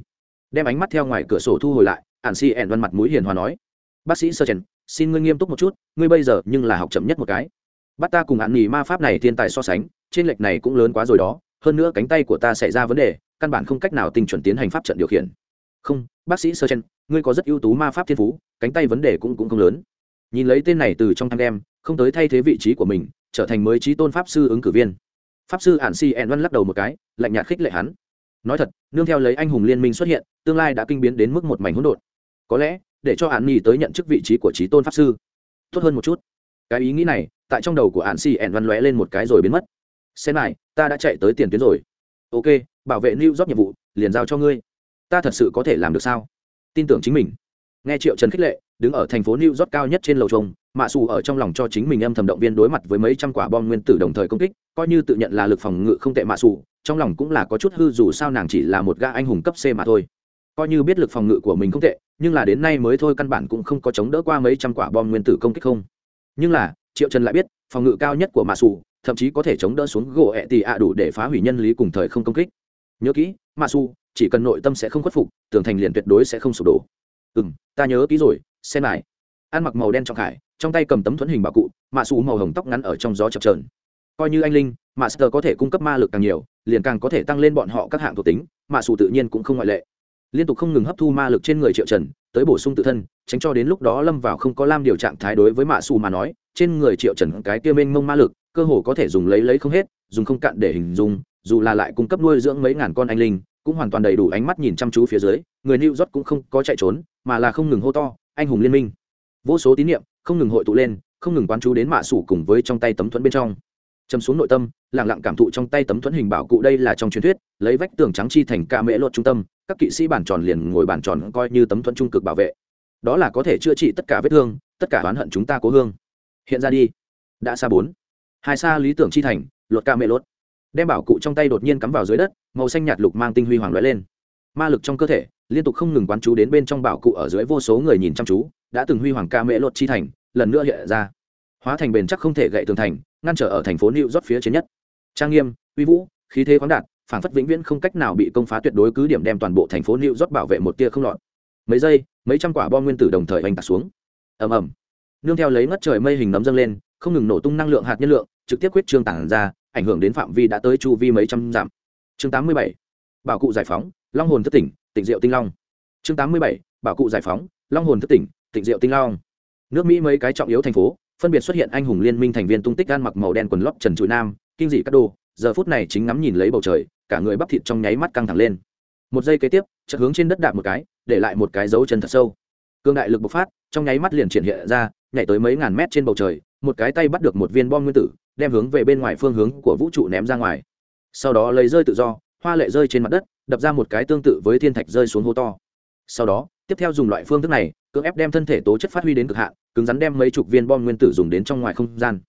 Speaker 1: đem ánh mắt theo ngoài cửa sổ thu hồi lại ạn xì ẹn văn mặt mũi hiền hòa nói, bác sĩ sơ trần, xin ngươi nghiêm túc một chút, ngươi bây giờ nhưng là học chậm nhất một cái. Bắt ta cùng ạn nhi ma pháp này thiên tài so sánh, trên lệch này cũng lớn quá rồi đó, hơn nữa cánh tay của ta xảy ra vấn đề, căn bản không cách nào tinh chuẩn tiến hành pháp trận điều khiển không, bác sĩ sơ chen, ngươi có rất ưu tú ma pháp thiên phú, cánh tay vấn đề cũng cũng không lớn. Nhìn lấy tên này từ trong thang đem, không tới thay thế vị trí của mình, trở thành mới trí tôn pháp sư ứng cử viên. Pháp sư ản si ẹn văn lắc đầu một cái, lạnh nhạt khích lệ hắn. Nói thật, nương theo lấy anh hùng liên minh xuất hiện, tương lai đã kinh biến đến mức một mảnh hỗn độn. Có lẽ, để cho hạn nhi tới nhận chức vị trí của trí tôn pháp sư. Tốt hơn một chút. Cái ý nghĩ này, tại trong đầu của hạn si ẹn văn lóe lên một cái rồi biến mất. Xem này ta đã chạy tới tiền tuyến rồi. Ok, bảo vệ new job nhiệm vụ, liền giao cho ngươi ta thật sự có thể làm được sao? Tin tưởng chính mình. Nghe triệu trần khích lệ, đứng ở thành phố new york cao nhất trên lầu trông, mạ xù ở trong lòng cho chính mình âm thầm động viên đối mặt với mấy trăm quả bom nguyên tử đồng thời công kích, coi như tự nhận là lực phòng ngự không tệ mạ xù trong lòng cũng là có chút hư dù sao nàng chỉ là một gã anh hùng cấp c mà thôi. Coi như biết lực phòng ngự của mình không tệ, nhưng là đến nay mới thôi căn bản cũng không có chống đỡ qua mấy trăm quả bom nguyên tử công kích không. Nhưng là, triệu trần lại biết, phòng ngự cao nhất của mạ xù thậm chí có thể chống đỡ xuống gỗ ẹ tì ạ đủ để phá hủy nhân lý cùng thời không công kích. Nhớ kỹ, mạ xù chỉ cần nội tâm sẽ không khuất phục, tường thành liền tuyệt đối sẽ không sụp đổ. Ừ m ta nhớ kỹ rồi, xem lại. Ăn mặc màu đen trong khải, trong tay cầm tấm thuẫn hình bảo cụ, mạ xù màu hồng tóc ngắn ở trong gió chập trờn coi như anh linh, mạ sơ có thể cung cấp ma lực càng nhiều, liền càng có thể tăng lên bọn họ các hạng thuộc tính, mạ xù tự nhiên cũng không ngoại lệ. Liên tục không ngừng hấp thu ma lực trên người triệu trần, tới bổ sung tự thân, tránh cho đến lúc đó lâm vào không có lam điều trạng thái đối với mạ xù mà nói, trên người triệu trần cái kia mênh mông ma lực, cơ hồ có thể dùng lấy lấy không hết, dùng không cạn để hình dung, dù là lại cung cấp nuôi dưỡng mấy ngàn con anh linh cũng hoàn toàn đầy đủ ánh mắt nhìn chăm chú phía dưới, người new york cũng không có chạy trốn, mà là không ngừng hô to, anh hùng liên minh. Vô số tín nhiệm không ngừng hội tụ lên, không ngừng quán chú đến mạ sủ cùng với trong tay tấm thuẫn bên trong. Châm xuống nội tâm lẳng lặng cảm thụ trong tay tấm thuẫn hình bảo cụ đây là trong truyền thuyết, lấy vách tường trắng chi thành ca mễ luật trung tâm, các kỵ sĩ bản tròn liền ngồi bản tròn coi như tấm thuẫn trung cực bảo vệ. Đó là có thể chữa trị tất cả vết thương, tất cả oán hận chúng ta cố hương. Hiện ra đi. Đã xa bốn. Hai xa lý tưởng chi thành luật ca mễ luật đem bảo cụ trong tay đột nhiên cắm vào dưới đất, màu xanh nhạt lục mang tinh huy hoàng lóe lên. Ma lực trong cơ thể liên tục không ngừng quán chú đến bên trong bảo cụ ở dưới vô số người nhìn chăm chú, đã từng huy hoàng ca mễ lột chi thành, lần nữa hiện ra. Hóa thành bền chắc không thể gậy tường thành, ngăn trở ở thành phố new york phía trên nhất. Trang nghiêm, uy vũ, khí thế khoáng đạt phản phất vĩnh viễn không cách nào bị công phá tuyệt đối cứ điểm đem toàn bộ thành phố new york bảo vệ một tia không lọt. Mấy giây, mấy trăm quả bom nguyên tử đồng thời oanh tạc xuống. Ầm ầm. Nương theo lấy ngất trời mây hình nấm dâng lên, không ngừng nổ tung năng lượng hạt nhân lượng, trực tiếp quyết trương tản ra ảnh hưởng đến phạm vi đã tới chu vi mấy trăm dặm chương 87. bảo cụ giải phóng, long hồn thất tỉnh tỉnh diệu tinh long chương 87. bảo cụ giải phóng, long hồn thất tỉnh tỉnh diệu tinh long nước mỹ mấy cái trọng yếu thành phố, phân biệt xuất hiện anh hùng liên minh thành viên tung tích gan mặc màu đen quần lót trần trụi nam, kinh dị các đô giờ phút này chính ngắm nhìn lấy bầu trời, cả người bắp thịt trong nháy mắt căng thẳng lên một giây kế tiếp, chợt hướng trên đất đạp một cái, để lại một cái dấu chân thật sâu cương đại lực bộc phát, trong nháy mắt liền triển hiện ra, nhảy tới mấy ngàn mét trên bầu trời một cái tay bắt được một viên bom nguyên tử, đem hướng về bên ngoài phương hướng của vũ trụ ném ra ngoài. Sau đó lấy rơi tự do, hoa lệ rơi trên mặt đất, đập ra một cái tương tự với thiên thạch rơi xuống hố to. Sau đó, tiếp theo dùng loại phương thức này, cưỡng ép đem thân thể tố chất phát huy đến cực hạn, cứng rắn đem mấy chục viên bom nguyên tử dùng đến trong ngoài không gian.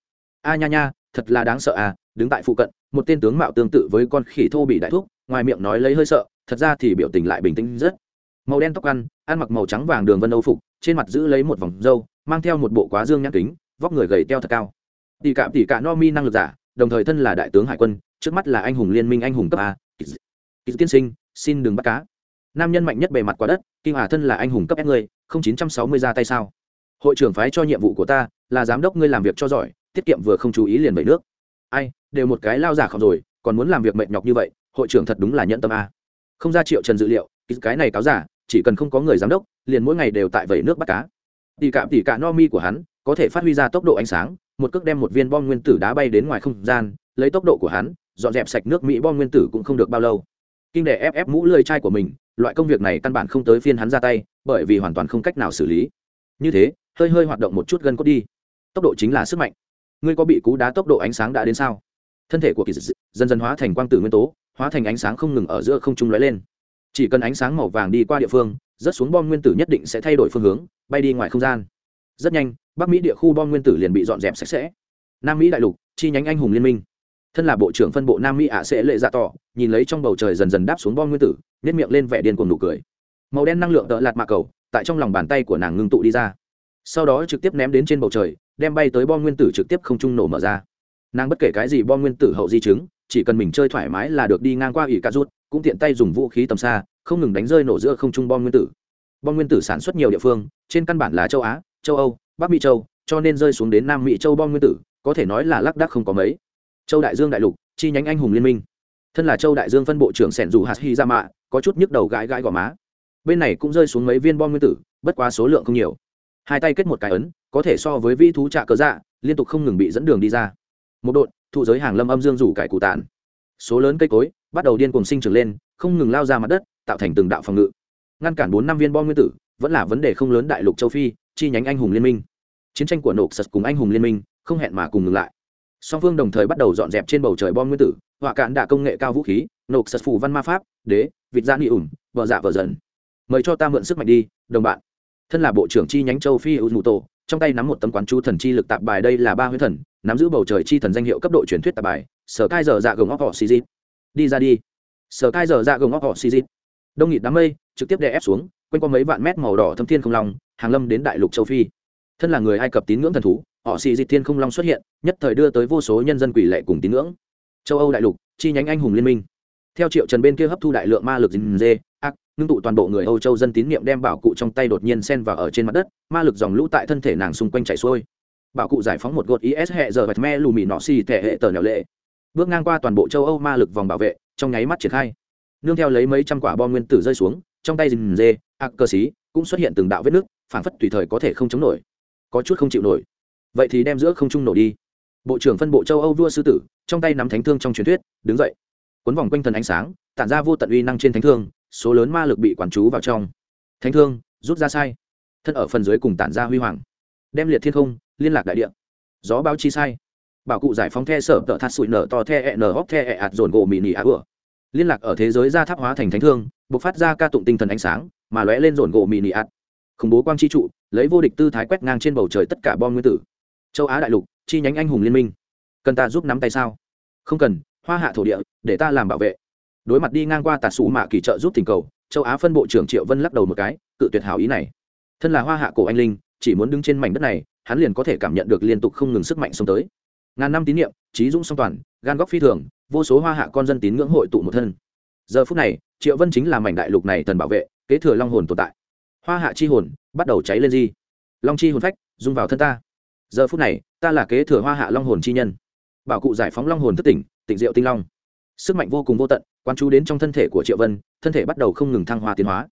Speaker 1: A nha nha, thật là đáng sợ à đứng tại phụ cận, một tên tướng mạo tương tự với con khỉ thô bị đại thuốc ngoài miệng nói lấy hơi sợ, thật ra thì biểu tình lại bình tĩnh rất. Màu đen tóc ăn ăn mặc màu trắng vàng đường vân âu phục, trên mặt giữ lấy một vòng râu, mang theo một bộ quá dương nhãn kính vóc người gầy teo thật cao. Tỷ cạm tỷ cạ no mi năng lực giả, đồng thời thân là đại tướng hải quân, trước mắt là anh hùng liên minh anh hùng cấp a. Kỳ tiên sinh, xin đừng bắt cá. Nam nhân mạnh nhất bề mặt quả đất kinh hà thân là anh hùng cấp s người, không chín trăm sáu mươi ra tay sao? Hội trưởng phái cho nhiệm vụ của ta là giám đốc ngươi làm việc cho giỏi, tiết kiệm vừa không chú ý liền bảy nước. Ai, đều một cái lao giả không rồi, còn muốn làm việc mệt nhọc như vậy, hội trưởng thật đúng là nhận tâm a. Không ra triệu trần dự liệu cái này cáo giả, chỉ cần không có người giám đốc, liền mỗi ngày đều tại vẩy nước bắt cá. Tỷ cạm tỷ cạ no mi của hắn có thể phát huy ra tốc độ ánh sáng, một cước đem một viên bom nguyên tử đá bay đến ngoài không gian, lấy tốc độ của hắn, dọn dẹp sạch nước mỹ bom nguyên tử cũng không được bao lâu. Kinh đệ ép ép mũ lơi chai của mình, loại công việc này căn bản không tới phiên hắn ra tay, bởi vì hoàn toàn không cách nào xử lý. Như thế, hơi hơi hoạt động một chút gân cốt đi. Tốc độ chính là sức mạnh. Ngươi có bị cú đá tốc độ ánh sáng đã đến sao? Thân thể của kỳ dị dần dần hóa thành quang tử nguyên tố, hóa thành ánh sáng không ngừng ở giữa không trung lóe lên. Chỉ cần ánh sáng màu vàng đi qua địa phương, rớt xuống bom nguyên tử nhất định sẽ thay đổi phương hướng, bay đi ngoài không gian rất nhanh, bắc mỹ địa khu bom nguyên tử liền bị dọn dẹp sạch sẽ. Nam mỹ đại lục, chi nhánh anh hùng liên minh. Thân là bộ trưởng phân bộ nam mỹ ạ sẽ lệ dạ tỏ, nhìn lấy trong bầu trời dần dần đáp xuống bom nguyên tử nếp miệng lên vẻ điên cuồng nụ cười. Màu đen năng lượng đỡ lạt mạ cầu, tại trong lòng bàn tay của nàng ngưng tụ đi ra. Sau đó trực tiếp ném đến trên bầu trời, đem bay tới bom nguyên tử trực tiếp không trung nổ mở ra. Nàng bất kể cái gì bom nguyên tử hậu di chứng, chỉ cần mình chơi thoải mái là được đi ngang qua ỷ cà rút, cũng tiện tay dùng vũ khí tầm xa, không ngừng đánh rơi nổ giữa không trung bom nguyên tử. Bom nguyên tử sản xuất nhiều địa phương, trên căn bản là châu á châu âu, bắc mỹ châu, cho nên rơi xuống đến nam mỹ châu bom nguyên tử, có thể nói là lác đác không có mấy. Châu đại dương đại lục, chi nhánh anh hùng liên minh. Thân là châu đại dương phân bộ trưởng sẻn dù hạt hy ra mạ, có chút nhức đầu gãi gãi gò má. Bên này cũng rơi xuống mấy viên bom nguyên tử, bất quá số lượng không nhiều. Hai tay kết một cái ấn, có thể so với vi thú trạ cớ dạ liên tục không ngừng bị dẫn đường đi ra. Một đội, thụ giới hàng lâm âm dương rủ cải cụ tàn số lớn cây cối, bắt đầu điên cùng sinh trưởng lên, không ngừng lao ra mặt đất, tạo thành từng đạo phòng ngự. Ngăn cản bốn năm viên bom nguyên tử, vẫn là vấn đề không lớn đại lục châu phi chi nhánh anh hùng liên minh. Chiến tranh của nộp sật cùng anh hùng liên minh không hẹn mà cùng ngừng lại. Song phương đồng thời bắt đầu dọn dẹp trên bầu trời bom nguyên tử họa cạn đạ công nghệ cao vũ khí, nộp sật phù văn ma pháp, đế, vịt gia ni ủn vợ dạ vợ dần. Mời cho ta mượn sức mạnh đi, đồng bạn. Thân là bộ trưởng chi nhánh châu phi u mù tổ trong tay nắm một tấm quán chú thần chi lực tạp bài đây là ba huyết thần, nắm giữ bầu trời chi thần danh hiệu cấp độ truyền thuyết tạp bài sở cai giờ dạ gồng óc họ xì dít đi ra đi. Sở cai giờ dạ gồng óc họ xì dít đông nghịt đám mây, trực tiếp đè ép xuống, quanh qua mấy vạn mét màu đỏ thâm thiên không lòng hàng lâm đến đại lục châu phi. Thân là người ai cập tín ngưỡng thần thú, họ xì dịch thiên không long xuất hiện, nhất thời đưa tới vô số nhân dân quỷ lệ cùng tín ngưỡng. Châu âu đại lục, chi nhánh anh hùng liên minh. Theo triệu trần bên kia hấp thu đại lượng ma lực dình dê, ác, ngưng tụ toàn bộ người âu châu dân tín nhiệm đem bảo cụ trong tay đột nhiên xen vào ở trên mặt đất, ma lực dòng lũ tại thân thể nàng xung quanh chảy xuôi. Bảo cụ giải phóng một gột is hệ giờ vạch me lù mì nọ xì thể hệ tờ nhỏ lệ. Bước ngang qua toàn bộ châu âu ma lực vòng bảo vệ, trong nháy mắt triển khai. Nương theo lấy mấy trăm quả bom nguyên tử rơi xuống trong tay dình dê ạc cơ xí, cũng xuất hiện từng đạo vết nước, phảng phất tùy thời có thể không chống nổi. Có chút không chịu nổi. Vậy thì đem giữa không trung nổ đi. Bộ trưởng phân bộ châu âu vua sư tử, trong tay nắm thánh thương trong truyền thuyết, đứng dậy. Cuốn vòng quanh thần ánh sáng, tản ra vô tận uy năng trên thánh thương, số lớn ma lực bị quản chú vào trong. Thánh thương, rút ra sai. Thân ở phần dưới cùng tản ra huy hoàng. Đem liệt thiên không, liên lạc đại địa. Gió báo chi sai. Bảo cụ giải phóng the sở tợ thắt sụi nở to the e nở hóc the e ạt dồn gỗ mì nỉ á ửa liên lạc ở thế giới ra tháp hóa thành thánh thương buộc phát ra ca tụng tinh thần ánh sáng, mà lóe lên rồn gỗ mì nị ạt. Khủng bố quang chi trụ, lấy vô địch tư thái quét ngang trên bầu trời tất cả bom nguyên tử. Châu á đại lục, chi nhánh anh hùng liên minh. Cần ta giúp nắm tay sao? Không cần, hoa hạ thổ địa, để ta làm bảo vệ. Đối mặt đi ngang qua tạt xù mạ kỳ trợ giúp tình cầu, châu á phân bộ trưởng triệu vân lắc đầu một cái, cự tuyệt hảo ý này. Thân là hoa hạ cổ anh linh, chỉ muốn đứng trên mảnh đất này, hắn liền có thể cảm nhận được liên tục không ngừng sức mạnh xông tới. Ngàn năm tín nhiệm trí dũng song toàn, gan góc phi thường vô số hoa hạ con dân tín ngưỡng hội tụ một thân. Giờ phút này, triệu vân chính là mảnh đại lục này thần bảo vệ, kế thừa long hồn tồn tại. Hoa hạ chi hồn bắt đầu cháy lên di. Long chi hồn phách, dung vào thân ta. Giờ phút này, ta là kế thừa hoa hạ long hồn chi nhân. Bảo cụ giải phóng long hồn thất tỉnh tỉnh diệu tinh long. Sức mạnh vô cùng vô tận, quan chú đến trong thân thể của triệu vân, thân thể bắt đầu không ngừng thăng hoa tiến hóa.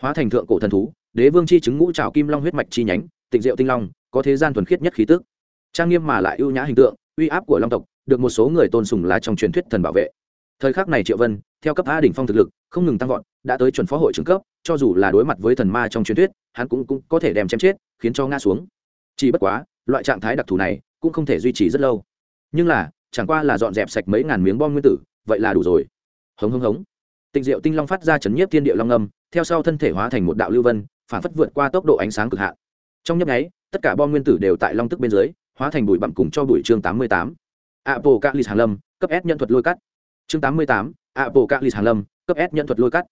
Speaker 1: Hóa thành thượng cổ thần thú, đế vương chi chứng ngũ trào kim long huyết mạch chi nhánh tịnh diệu tinh long, có thế gian thuần khiết nhất khí tức. Trang nghiêm mà lại ưu nhã hình tượng, uy áp của long tộc được một số người tôn sùng là trong truyền thuyết thần bảo vệ. Thời khắc này triệu vân theo cấp a đỉnh phong thực lực không ngừng tăng vọt đã tới chuẩn phó hội trưởng cấp cho dù là đối mặt với thần ma trong truyền thuyết hắn cũng, cũng có thể đem chém chết khiến cho ngã xuống. Chỉ bất quá loại trạng thái đặc thù này cũng không thể duy trì rất lâu. Nhưng là chẳng qua là dọn dẹp sạch mấy ngàn miếng bom nguyên tử vậy là đủ rồi. Hống hống hống. Tịnh diệu tinh long phát ra chấn nhiếp thiên địa long âm theo sau thân thể hóa thành một đạo lưu vân phản phất vượt qua tốc độ ánh sáng cực hạn. Trong nhấp nháy tất cả bom nguyên tử đều tại long tức bên dưới hóa thành bụi bặm cùng cho bụi chương tám mươi tám. Apocalypse hàng lâm cấp s nhân thuật lôi cắt. Chương 88, Apocalypse hàng lâm cấp s nhân thuật lôi cắt.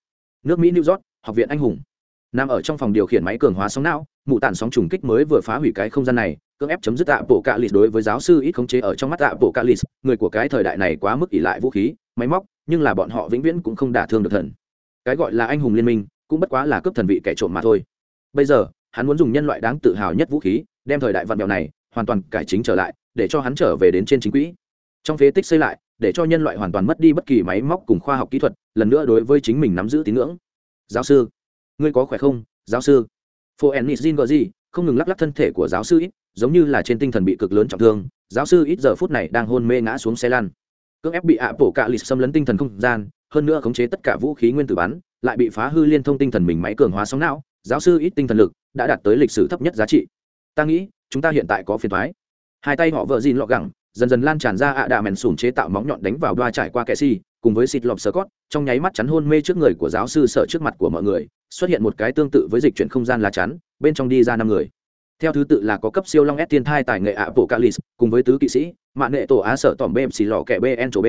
Speaker 1: Nước mỹ new york học viện anh hùng. Nằm ở trong phòng điều khiển máy cường hóa sóng não mụ tản sóng trùng kích mới vừa phá hủy cái không gian này cưỡng ép chấm dứt ạ bộ cạ lì đối với giáo sư ít khống chế ở trong mắt ạ bộ cạ lì người của cái thời đại này quá mức ỷ lại vũ khí máy móc nhưng là bọn họ vĩnh viễn cũng không đả thương được thần. Cái gọi là anh hùng liên minh cũng bất quá là cướp thần vị kẻ trộm mà thôi. Bây giờ hắn muốn dùng nhân loại đáng tự hào nhất vũ khí đem thời đại văn mèo này hoàn toàn cải chính trở lại để cho hắn trở về đến trên chính quỹ trong phế tích xây lại, để cho nhân loại hoàn toàn mất đi bất kỳ máy móc cùng khoa học kỹ thuật, lần nữa đối với chính mình nắm giữ tín ngưỡng. Giáo sư, ngươi có khỏe không? Giáo sư. Phố ennis jin gờ gì? Không ngừng lắc lắc thân thể của giáo sư ít, giống như là trên tinh thần bị cực lớn trọng thương, giáo sư ít giờ phút này đang hôn mê ngã xuống xe lăn. Cưỡng ép bị ạ bổ cạ lì xâm lấn tinh thần không gian, hơn nữa khống chế tất cả vũ khí nguyên tử bắn, lại bị phá hư liên thông tinh thần mình máy cường hóa sóng não, giáo sư ít tinh thần lực đã đạt tới lịch sử thấp nhất giá trị. Ta nghĩ, chúng ta hiện tại có phiền thoái hai tay họ vợ dìn lọ gẳng dần dần lan tràn ra ạ đạ mèn sùn chế tạo móng nhọn đánh vào đoa trải qua kệ si cùng với xịt lọp sơ cót, trong nháy mắt chắn hôn mê trước người của giáo sư sợ trước mặt của mọi người, xuất hiện một cái tương tự với dịch chuyển không gian lá chắn, bên trong đi ra năm người. Theo thứ tự là có cấp siêu long s thiên thai tài nghệ ạ bộ calis cùng với tứ kỵ sĩ mạng nghệ tổ á sợ tỏm bêm xì lò kẻ bn chỗ b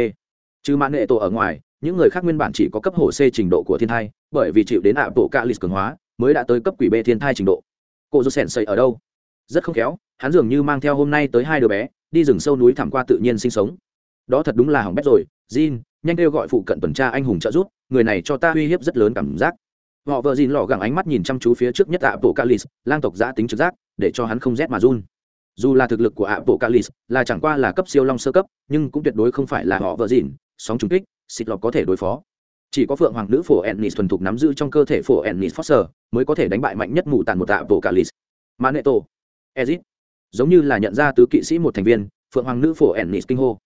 Speaker 1: trừ mạng nghệ tổ ở ngoài, những người khác nguyên bản chỉ có cấp hồ c trình độ của thiên thai, bởi vì chịu đến ạ bộ calis cường hóa, mới đã tới cấp quỷ b thiên thai trình độ. Cô dô sèn xây ở đâu? Rất không khéo, hắn dường như mang theo hôm nay tới hai đứa bé đi rừng sâu núi thẳm qua tự nhiên sinh sống. Đó thật đúng là hỏng bét rồi, jin, nhanh kêu gọi phụ cận tuần tra anh hùng trợ giúp, người này cho ta uy hiếp rất lớn cảm giác. Họ vợ dìn lò gẳng ánh mắt nhìn chăm chú phía trước nhất ạ bộ calis lang tộc giã tính trực giác, để cho hắn không rét mà run. Dù là thực lực của ạ bộ calis là chẳng qua là cấp siêu long sơ cấp, nhưng cũng tuyệt đối không phải là họ vợ dìn sóng trùng kích, xịt lọc có thể đối phó. Chỉ có phượng hoàng nữ phổ ennis thuần thục nắm giữ trong cơ thể phổ ennis foster mới có thể đánh bại mạnh nhất mù tàn một ạ bộ calis maneto, ezit giống như là nhận ra tứ kỵ sĩ một thành viên, phượng hoàng nữ phổ ennis kinh hô.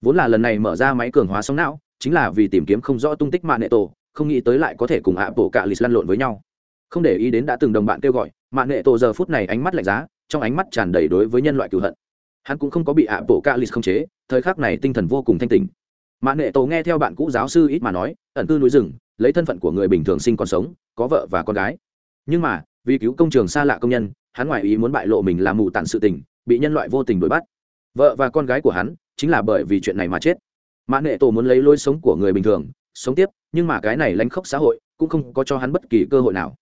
Speaker 1: Vốn là lần này mở ra máy cường hóa sóng não, chính là vì tìm kiếm không rõ tung tích mạng nệ tổ, không nghĩ tới lại có thể cùng ạ bộ cạ lịt lăn lộn với nhau. Không để ý đến đã từng đồng bạn kêu gọi mạng nệ tổ giờ phút này ánh mắt lạnh giá, trong ánh mắt tràn đầy đối với nhân loại cựu hận. Hắn cũng không có bị ạ bộ cạ lịt không chế, thời khắc này tinh thần vô cùng thanh tình mạng nệ tổ nghe theo bạn cũ giáo sư ít mà nói, ẩn cư núi rừng, lấy thân phận của người bình thường sinh còn sống, có vợ và con gái. Nhưng mà, vì cứu công trường xa lạ công nhân hắn ngoại ý muốn bại lộ mình là mù tản sự tình, bị nhân loại vô tình đuổi bắt. Vợ và con gái của hắn chính là bởi vì chuyện này mà chết. Mã nệ tổ muốn lấy lối sống của người bình thường, sống tiếp, nhưng mà cái này lánh khóc xã hội cũng không có cho hắn bất kỳ cơ hội nào.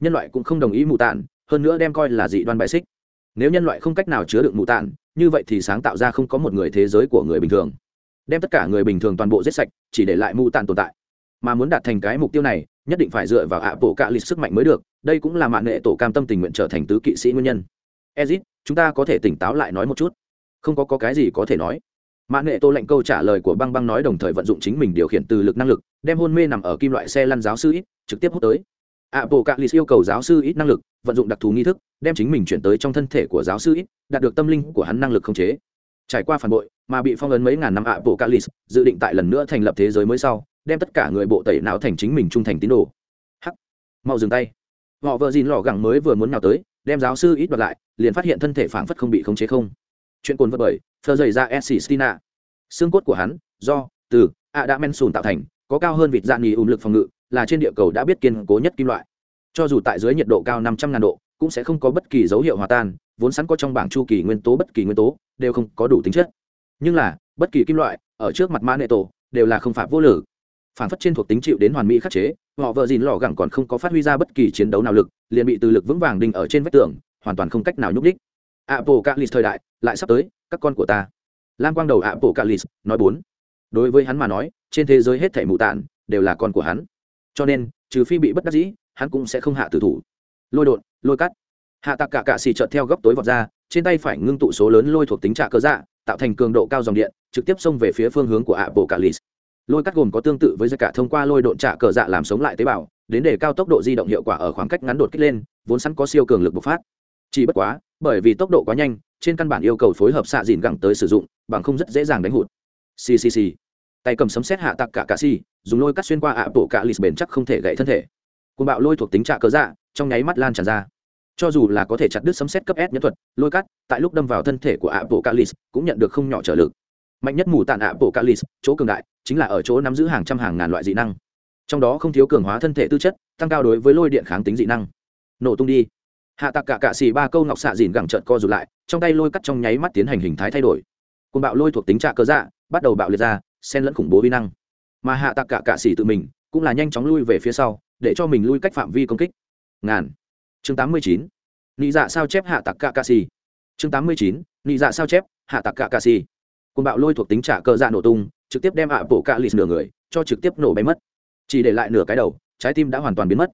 Speaker 1: Nhân loại cũng không đồng ý mù tản, hơn nữa đem coi là dị đoan bại xích. Nếu nhân loại không cách nào chứa đựng mù tản, như vậy thì sáng tạo ra không có một người thế giới của người bình thường. Đem tất cả người bình thường toàn bộ giết sạch, chỉ để lại mù tản tồn tại. Mà muốn đạt thành cái mục tiêu này nhất định phải dựa vào ạ bộ cạ lịch sức mạnh mới được đây cũng là mạng nghệ tổ cam tâm tình nguyện trở thành tứ kỵ sĩ nguyên nhân. Ezit chúng ta có thể tỉnh táo lại nói một chút. Không có, có cái gì có thể nói. Mạng nghệ tô lệnh câu trả lời của băng băng nói đồng thời vận dụng chính mình điều khiển từ lực năng lực đem hôn mê nằm ở kim loại xe lăn giáo sư ít trực tiếp hút tới. Apple Calis yêu cầu giáo sư ít năng lực, vận dụng đặc thù nghi thức, đem chính mình chuyển tới trong thân thể của giáo sư ít, đạt được tâm linh của hắn năng lực không chế. Trải qua phản bội, mà bị phong ấn mấy ngàn năm Apple Calis, dự định tại lần nữa thành lập thế giới mới sau, đem tất cả người bộ tẩy não thành chính mình trung thành tín đồ. Hắc, mau dừng tay. Họ vợ dìn lò gẳng mới vừa muốn nào tới, đem giáo sư ít đoạt lại, liền phát hiện thân thể phảng phất không bị khống chế không. Chuyện cồn vật bởi thơ dày ra s stina xương cốt của hắn do từ a đã men sùn tạo thành có cao hơn vịt dạng nghỉ ùm lực phòng ngự là trên địa cầu đã biết kiên cố nhất kim loại. Cho dù tại dưới nhiệt độ cao năm trăm ngàn độ cũng sẽ không có bất kỳ dấu hiệu hòa tan vốn sẵn có trong bảng chu kỳ nguyên tố bất kỳ nguyên tố đều không có đủ tính chất. Nhưng là bất kỳ kim loại ở trước mặt mã nệ tổ đều là không phạm vô lử phản phất trên thuộc tính chịu đến hoàn mỹ khắc chế họ vợ dìn lò gẳng còn không có phát huy ra bất kỳ chiến đấu nào lực liền bị từ lực vững vàng đinh ở trên vách tường hoàn toàn không cách nào nhúc đích Apple Calis thời đại lại sắp tới, các con của ta. Lam Quang đầu Apple Calis nói bốn. Đối với hắn mà nói, trên thế giới hết thảy mù tạn đều là con của hắn. Cho nên, trừ phi bị bất đắc dĩ, hắn cũng sẽ không hạ tử thủ. Lôi đột, lôi cắt. Hạ Tạc cả cả xì trợt theo góc tối vọt ra, trên tay phải ngưng tụ số lớn lôi thuộc tính trạ cơ dạ, tạo thành cường độ cao dòng điện, trực tiếp xông về phía phương hướng của Apple Calis. Lôi cắt gồm có tương tự với cả thông qua lôi độn trạ cờ dạ làm sống lại tế bào, đến để cao tốc độ di động hiệu quả ở khoảng cách ngắn đột kích lên, vốn sẵn có siêu cường lực bộc phát. Chỉ bất quá, bởi vì tốc độ quá nhanh trên căn bản yêu cầu phối hợp xạ dìn gẳng tới sử dụng bằng không rất dễ dàng đánh hụt. Ccc tay cầm sấm xét hạ tặc cả cà si dùng lôi cắt xuyên qua ạ bộ cả lì bền chắc không thể gãy thân thể. Côn bạo lôi thuộc tính trạ cờ dạ trong nháy mắt lan tràn ra. Cho dù là có thể chặt đứt sấm xét cấp s nhẫn thuật lôi cắt tại lúc đâm vào thân thể của ạ bộ cả lì cũng nhận được không nhỏ trở lực mạnh nhất mù tàn ạ, bộ calis chỗ cường đại, chính là ở chỗ nắm giữ hàng trăm hàng ngàn loại dị năng. Trong đó không thiếu cường hóa thân thể tư chất, tăng cao đối với lôi điện kháng tính dị năng. Nổ tung đi. Hạ tạc cả cạ xì ba câu ngọc xạ dìn gẳng trợn co rụt lại, trong tay lôi cắt trong nháy mắt tiến hành hình thái thay đổi. Côn bạo lôi thuộc tính trạ cơ dạ bắt đầu bạo liệt ra, xen lẫn khủng bố vi năng. Mà hạ tạc cả cạ xì tự mình, cũng là nhanh chóng lui về phía sau, để cho mình lui cách phạm vi công kích. Ngàn. Chương tám mươi chín. Nị dạ sao chép hạ tạc cả cạ xì. Chương tám mươi chín. Nị dạ sao chép hạ tạc cả cạ xì côn bạo lôi thuộc tính trả cơ dạ nổ tung, trực tiếp đem ạ bộ cạ lì nửa người, cho trực tiếp nổ bay mất. Chỉ để lại nửa cái đầu, trái tim đã hoàn toàn biến mất.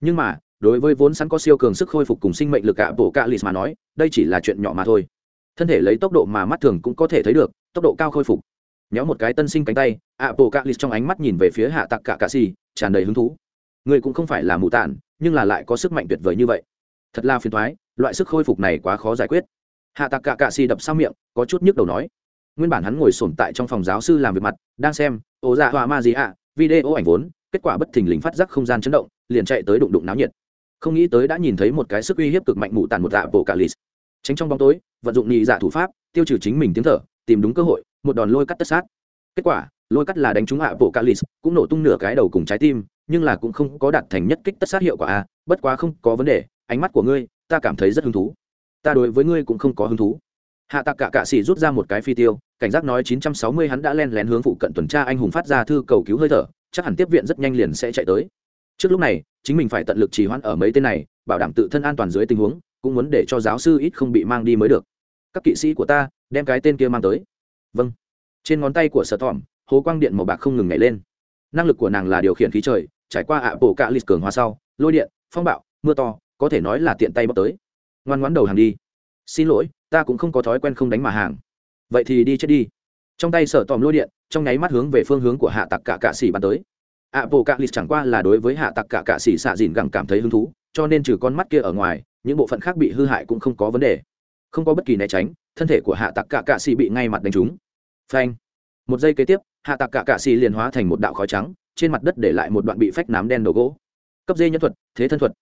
Speaker 1: Nhưng mà, đối với vốn sẵn có siêu cường sức khôi phục cùng sinh mệnh lực ạ bộ cạ lì mà nói, đây chỉ là chuyện nhỏ mà thôi. Thân thể lấy tốc độ mà mắt thường cũng có thể thấy được, tốc độ cao khôi phục. Nhéo một cái tân sinh cánh tay, ạ bộ cạ lì trong ánh mắt nhìn về phía hạ tặc cả cạ xì, tràn đầy hứng thú. Người cũng không phải là mù tản nhưng là lại có sức mạnh tuyệt vời như vậy. Thật là phiền thoái, loại sức khôi phục này quá khó giải quyết. Hạ tặc cả cạ xì đập sang miệng, có chút nhức đầu nói nguyên bản hắn ngồi sổm tại trong phòng giáo sư làm việc mặt, đang xem ố dạ họa ma gì ạ, video ảnh vốn, kết quả bất thình lình phát giác không gian chấn động, liền chạy tới đụng đụng náo nhiệt. Không nghĩ tới đã nhìn thấy một cái sức uy hiếp cực mạnh mụ tàn một dạ bộ cả lì. Tránh trong bóng tối, vận dụng nhị dạ thủ pháp, tiêu trừ chính mình tiếng thở, tìm đúng cơ hội, một đòn lôi cắt tất sát. Kết quả, lôi cắt là đánh trúng hạ bộ cả lì, cũng nổ tung nửa cái đầu cùng trái tim, nhưng là cũng không có đạt thành nhất kích tất sát hiệu quả a, bất quá không có vấn đề, ánh mắt của ngươi, ta cảm thấy rất hứng thú. Ta đối với ngươi cũng không có hứng thú hạ tạc cả cạ xỉ rút ra một cái phi tiêu, cảnh giác nói 960 hắn đã len lén hướng phụ cận tuần tra anh hùng phát ra thư cầu cứu hơi thở, chắc hẳn tiếp viện rất nhanh liền sẽ chạy tới. Trước lúc này, chính mình phải tận lực trì hoãn ở mấy tên này, bảo đảm tự thân an toàn dưới tình huống, cũng muốn để cho giáo sư ít không bị mang đi mới được. Các kỵ sĩ của ta, đem cái tên kia mang tới. Vâng. Trên ngón tay của sở thỏm, hố quang điện màu bạc không ngừng nhảy lên. Năng lực của nàng là điều khiển khí trời, trải qua ạ bộ cạ lịch cường hoa sau, lôi điện, phong bạo, mưa to, có thể nói là tiện tay bóc tới. Ngoan ngoãn đầu hàng đi xin lỗi, ta cũng không có thói quen không đánh mà hàng. Vậy thì đi chết đi. Trong tay sở tòm lôi điện, trong nháy mắt hướng về phương hướng của hạ tặc cả cạ xỉ bắn tới. Ạ bộ cạ lịch chẳng qua là đối với hạ tặc cả cạ xỉ xạ dìn gẳng cảm thấy hứng thú, cho nên trừ con mắt kia ở ngoài, những bộ phận khác bị hư hại cũng không có vấn đề. Không có bất kỳ né tránh, thân thể của hạ tặc cả cạ xỉ bị ngay mặt đánh trúng. Phanh. Một giây kế tiếp, hạ tặc cả cạ xỉ liền hóa thành một đạo khói trắng, trên mặt đất để lại một đoạn bị phách nám đen đầu gỗ. Cấp dê nhân thuật, thế thân thuật.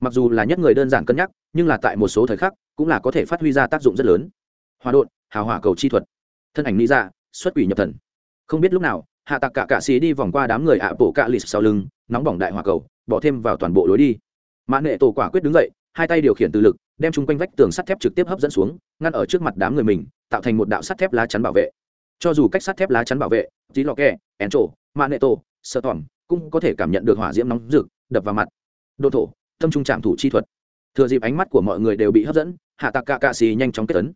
Speaker 1: Mặc dù là nhất người đơn giản cân nhắc, nhưng là tại một số thời khắc cũng là có thể phát huy ra tác dụng rất lớn. Hòa đột hào hỏa cầu chi thuật. Thân ảnh lý ra xuất quỷ nhập thần. Không biết lúc nào, hạ tặc cả cạ xì đi vòng qua đám người ạ bộ cạ lịt sau lưng, nóng bỏng đại hỏa cầu, bỏ thêm vào toàn bộ lối đi. Mã nệ tổ quả quyết đứng dậy, hai tay điều khiển từ lực, đem chung quanh vách tường sắt thép trực tiếp hấp dẫn xuống, ngăn ở trước mặt đám người mình, tạo thành một đạo sắt thép lá chắn bảo vệ. Cho dù cách sắt thép lá chắn bảo vệ, tí lò kè én trổ mạ nệ tổ, sơ tỏm cũng có thể cảm nhận được hỏa diễm nóng rực, đập vào mặt. Đô thổ, tâm trung trạm thủ chi thuật thừa dịp ánh mắt của mọi người đều bị hấp dẫn, hạ tạc cạ cạ xì nhanh chóng kết tấn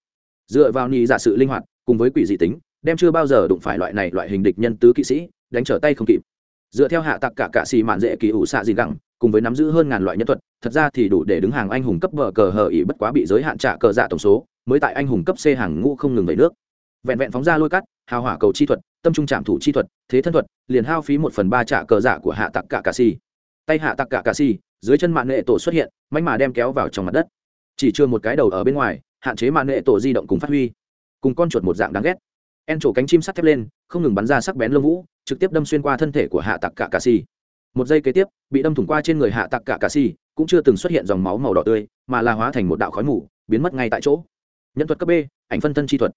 Speaker 1: dựa vào ni giả sự linh hoạt, cùng với quỷ dị tính, đem chưa bao giờ đụng phải loại này loại hình địch nhân tứ kỵ sĩ, đánh trở tay không kịp. Dựa theo hạ tạc cạ cạ xì mạn dễ kỳ ủ xạ gì gẳng, cùng với nắm giữ hơn ngàn loại nhân thuật, thật ra thì đủ để đứng hàng anh hùng cấp bờ cờ hờ ỉ bất quá bị giới hạn trả cờ dạ tổng số, mới tại anh hùng cấp c hàng ngũ không ngừng về nước. Vẹn vẹn phóng ra lôi cắt, hào hỏa cầu chi thuật, tâm trung trạm thủ chi thuật, thế thân thuật, liền hao phí một phần ba trả cờ dạ của hạ tạc cả cà xì. Tay hạ tạc cả cà xì dưới chân mạng nghệ tổ xuất hiện mạnh mà đem kéo vào trong mặt đất. Chỉ chưa một cái đầu ở bên ngoài, hạn chế mạng nghệ tổ di động cùng phát huy. Cùng con chuột một dạng đáng ghét. En trổ cánh chim sắt thép lên, không ngừng bắn ra sắc bén lông vũ, trực tiếp đâm xuyên qua thân thể của hạ tặc cả cà si một giây kế tiếp, bị đâm thủng qua trên người hạ tặc cả cà si cũng chưa từng xuất hiện dòng máu màu đỏ tươi, mà là hóa thành một đạo khói mù, biến mất ngay tại chỗ. Nhân thuật cấp b, ảnh phân thân chi thuật.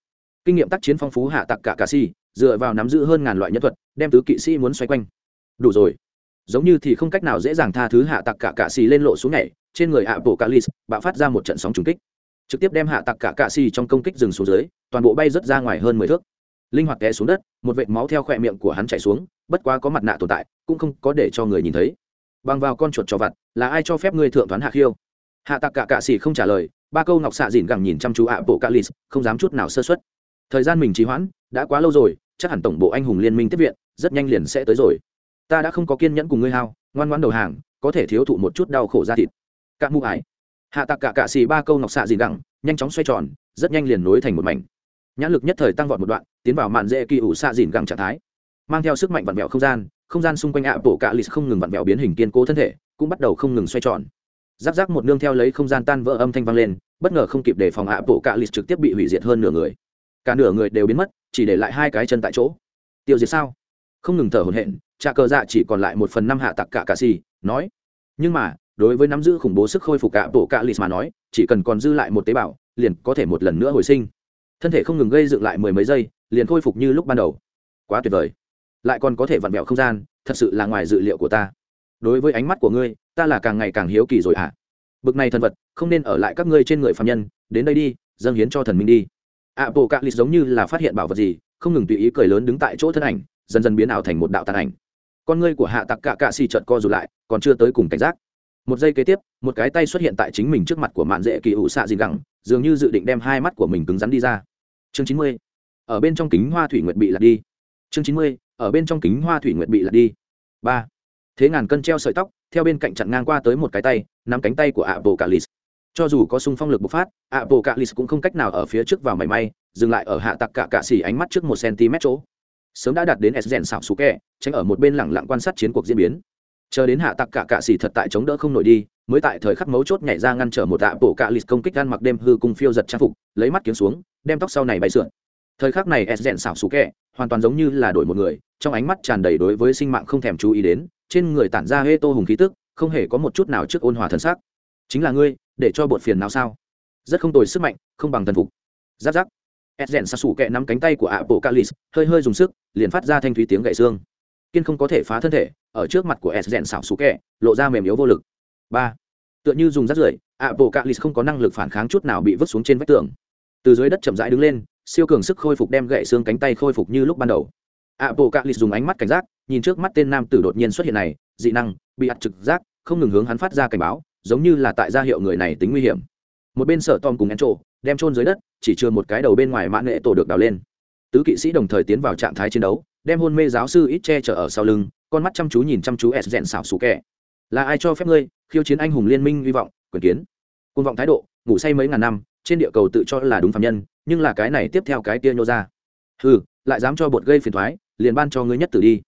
Speaker 1: Kinh nghiệm tác chiến phong phú hạ tặc cả cà si dựa vào nắm giữ hơn ngàn loại nhân thuật, đem tứ kỵ sĩ muốn xoay quanh. Đủ rồi giống như thì không cách nào dễ dàng tha thứ hạ tặc cả cạ xì lên lộ xuống nhảy, trên người hạ bộ calis bạo phát ra một trận sóng trùng kích. Trực tiếp đem hạ tặc cả cạ xì trong công kích rừng xuống dưới, toàn bộ bay rớt ra ngoài hơn mười thước. Linh hoạt té xuống đất, một vệt máu theo khỏe miệng của hắn chảy xuống, bất quá có mặt nạ tồn tại, cũng không có để cho người nhìn thấy. Bằng vào con chuột cho vặt, là ai cho phép ngươi thượng thoán hạ khiêu? Hạ tặc cả cạ xì không trả lời, ba câu ngọc xạ dìn gẳng nhìn chăm chú hạ bộ calis không dám chút nào sơ xuất thời gian mình trì hoãn, đã quá lâu rồi, chắc hẳn tổng bộ anh hùng liên minh tiếp viện, rất nhanh liền sẽ tới rồi ta đã không có kiên nhẫn cùng ngươi hao, ngoan ngoan đầu hàng, có thể thiếu thụ một chút đau khổ ra thịt. Cạ mụ ải. Hạ tạc cả cạ xì ba câu ngọc xạ gì đẳng nhanh chóng xoay tròn, rất nhanh liền nối thành một mảnh. Nhãn lực nhất thời tăng vọt một đoạn, tiến vào mạn dễ kỳ ủ xạ dìn gẳng trạng thái. Mang theo sức mạnh vặn vẹo không gian không gian xung quanh ạ bộ cạ lì không ngừng vặn vẹo biến hình kiên cố thân thể, cũng bắt đầu không ngừng xoay tròn. Giáp giáp một nương theo lấy không gian tan vỡ âm thanh vang lên, bất ngờ không kịp để phòng ạ bộ cạ lì trực tiếp bị hủy diệt hơn nửa người. Cả nửa người đều biến mất, chỉ để lại hai cái chân tại chỗ. Tiêu diệt sao? Không ngừng thở hổn hển trà cờ dạ chỉ còn lại một phần năm hạ tặc cả cà xì nói, nhưng mà, đối với nắm giữ khủng bố sức khôi phục cả bộ cạ lì mà nói, chỉ cần còn dư lại một tế bào, liền có thể một lần nữa hồi sinh. Thân thể không ngừng gây dựng lại mười mấy giây, liền khôi phục như lúc ban đầu. Quá tuyệt vời. Lại còn có thể vặn vẹo không gian, thật sự là ngoài dự liệu của ta. Đối với ánh mắt của ngươi, ta là càng ngày càng hiếu kỳ rồi ạ. À. bực này thần vật, không nên ở lại các ngươi trên người phạm nhân, đến đây đi, dâng hiến cho thần minh đi. Ạ bộ cạ lì giống như là phát hiện bảo vật gì, không ngừng tùy ý cười lớn đứng tại chỗ thân ảnh, dần dần biến ảo thành một đạo tàn ảnh con ngươi của hạ tặc cạ cạ xì trợt co rụt lại, còn chưa tới cùng cảnh giác. Một giây kế tiếp, một cái tay xuất hiện tại chính mình trước mặt của mạn dễ kỳ ủ xạ gì gẳng, dường như dự định đem hai mắt của mình cứng rắn đi ra. Chương chín mươi. Ở bên trong kính hoa thủy nguyệt bị lật đi. Chương chín mươi. Ở bên trong kính hoa thủy nguyệt bị lật đi. Ba. Thế ngàn cân treo sợi tóc, theo bên cạnh chặn ngang qua tới một cái tay, nắm cánh tay của ạ bộ cà lì cho dù có sung phong lực bộc phát ạ bộ cà lì cũng không cách nào ở phía trước vào mảy may, dừng lại ở hạ tặc cạ cạ xỉ ánh mắt trước một cm chỗ sớm đã đạt đến s rèn xảo xú kẹ, tránh ở một bên lẳng lặng quan sát chiến cuộc diễn biến. Chờ đến hạ tặc cả cạ xỉ thật tại chống đỡ không nổi đi, mới tại thời khắc mấu chốt nhảy ra ngăn trở một tạ bộ cạ lịt công kích gan mặc đêm hư cung phiêu giật trang phục, lấy mắt kiếm xuống, đem tóc sau này bay sượn. Thời khắc này s rèn xảo xú kẹ, hoàn toàn giống như là đổi một người, trong ánh mắt tràn đầy đối với sinh mạng không thèm chú ý đến, trên người tản ra hê tô hùng khí tức, không hề có một chút nào trước ôn hòa thân xác chính là ngươi, để cho bột phiền nào sao? Rất không tồi sức mạnh, không bằng thần phục. Giáp giáp s rèn xù kẹ nắm cánh tay của ạ bộ calis hơi hơi dùng sức, liền phát ra thanh thúy tiếng gậy xương. Kiên không có thể phá thân thể, ở trước mặt của s rèn xảo xù kẹ, lộ ra mềm yếu vô lực. Ba. Tựa như dùng rắt rưởi ạ bộ calis không có năng lực phản kháng chút nào bị vứt xuống trên vách tường. Từ dưới đất chậm rãi đứng lên, siêu cường sức khôi phục đem gậy xương cánh tay khôi phục như lúc ban đầu. Ạ bộ dùng ánh mắt cảnh giác, nhìn trước mắt tên nam tử đột nhiên xuất hiện này, dị năng, bị ặt trực giác, không ngừng hướng hắn phát ra cảnh báo, giống như là tại gia hiệu người này tính nguy hiểm. Một bên sở tom cùng en trộ đem trôn dưới đất chỉ chưa một cái đầu bên ngoài mãn nghệ tổ được đào lên. Tứ kỵ sĩ đồng thời tiến vào trạng thái chiến đấu, đem hôn mê giáo sư ít che chở ở sau lưng, con mắt chăm chú nhìn chăm chú s rèn xảo xù kẻ. Là ai cho phép ngươi khiêu chiến anh hùng liên minh hy vọng, quyền kiến? Côn vọng thái độ, ngủ say mấy ngàn năm, trên địa cầu tự cho là đúng phạm nhân, nhưng là cái này tiếp theo cái kia nhô ra. Ừ lại dám cho bột gây phiền thoái liền ban cho ngươi nhất tử đi.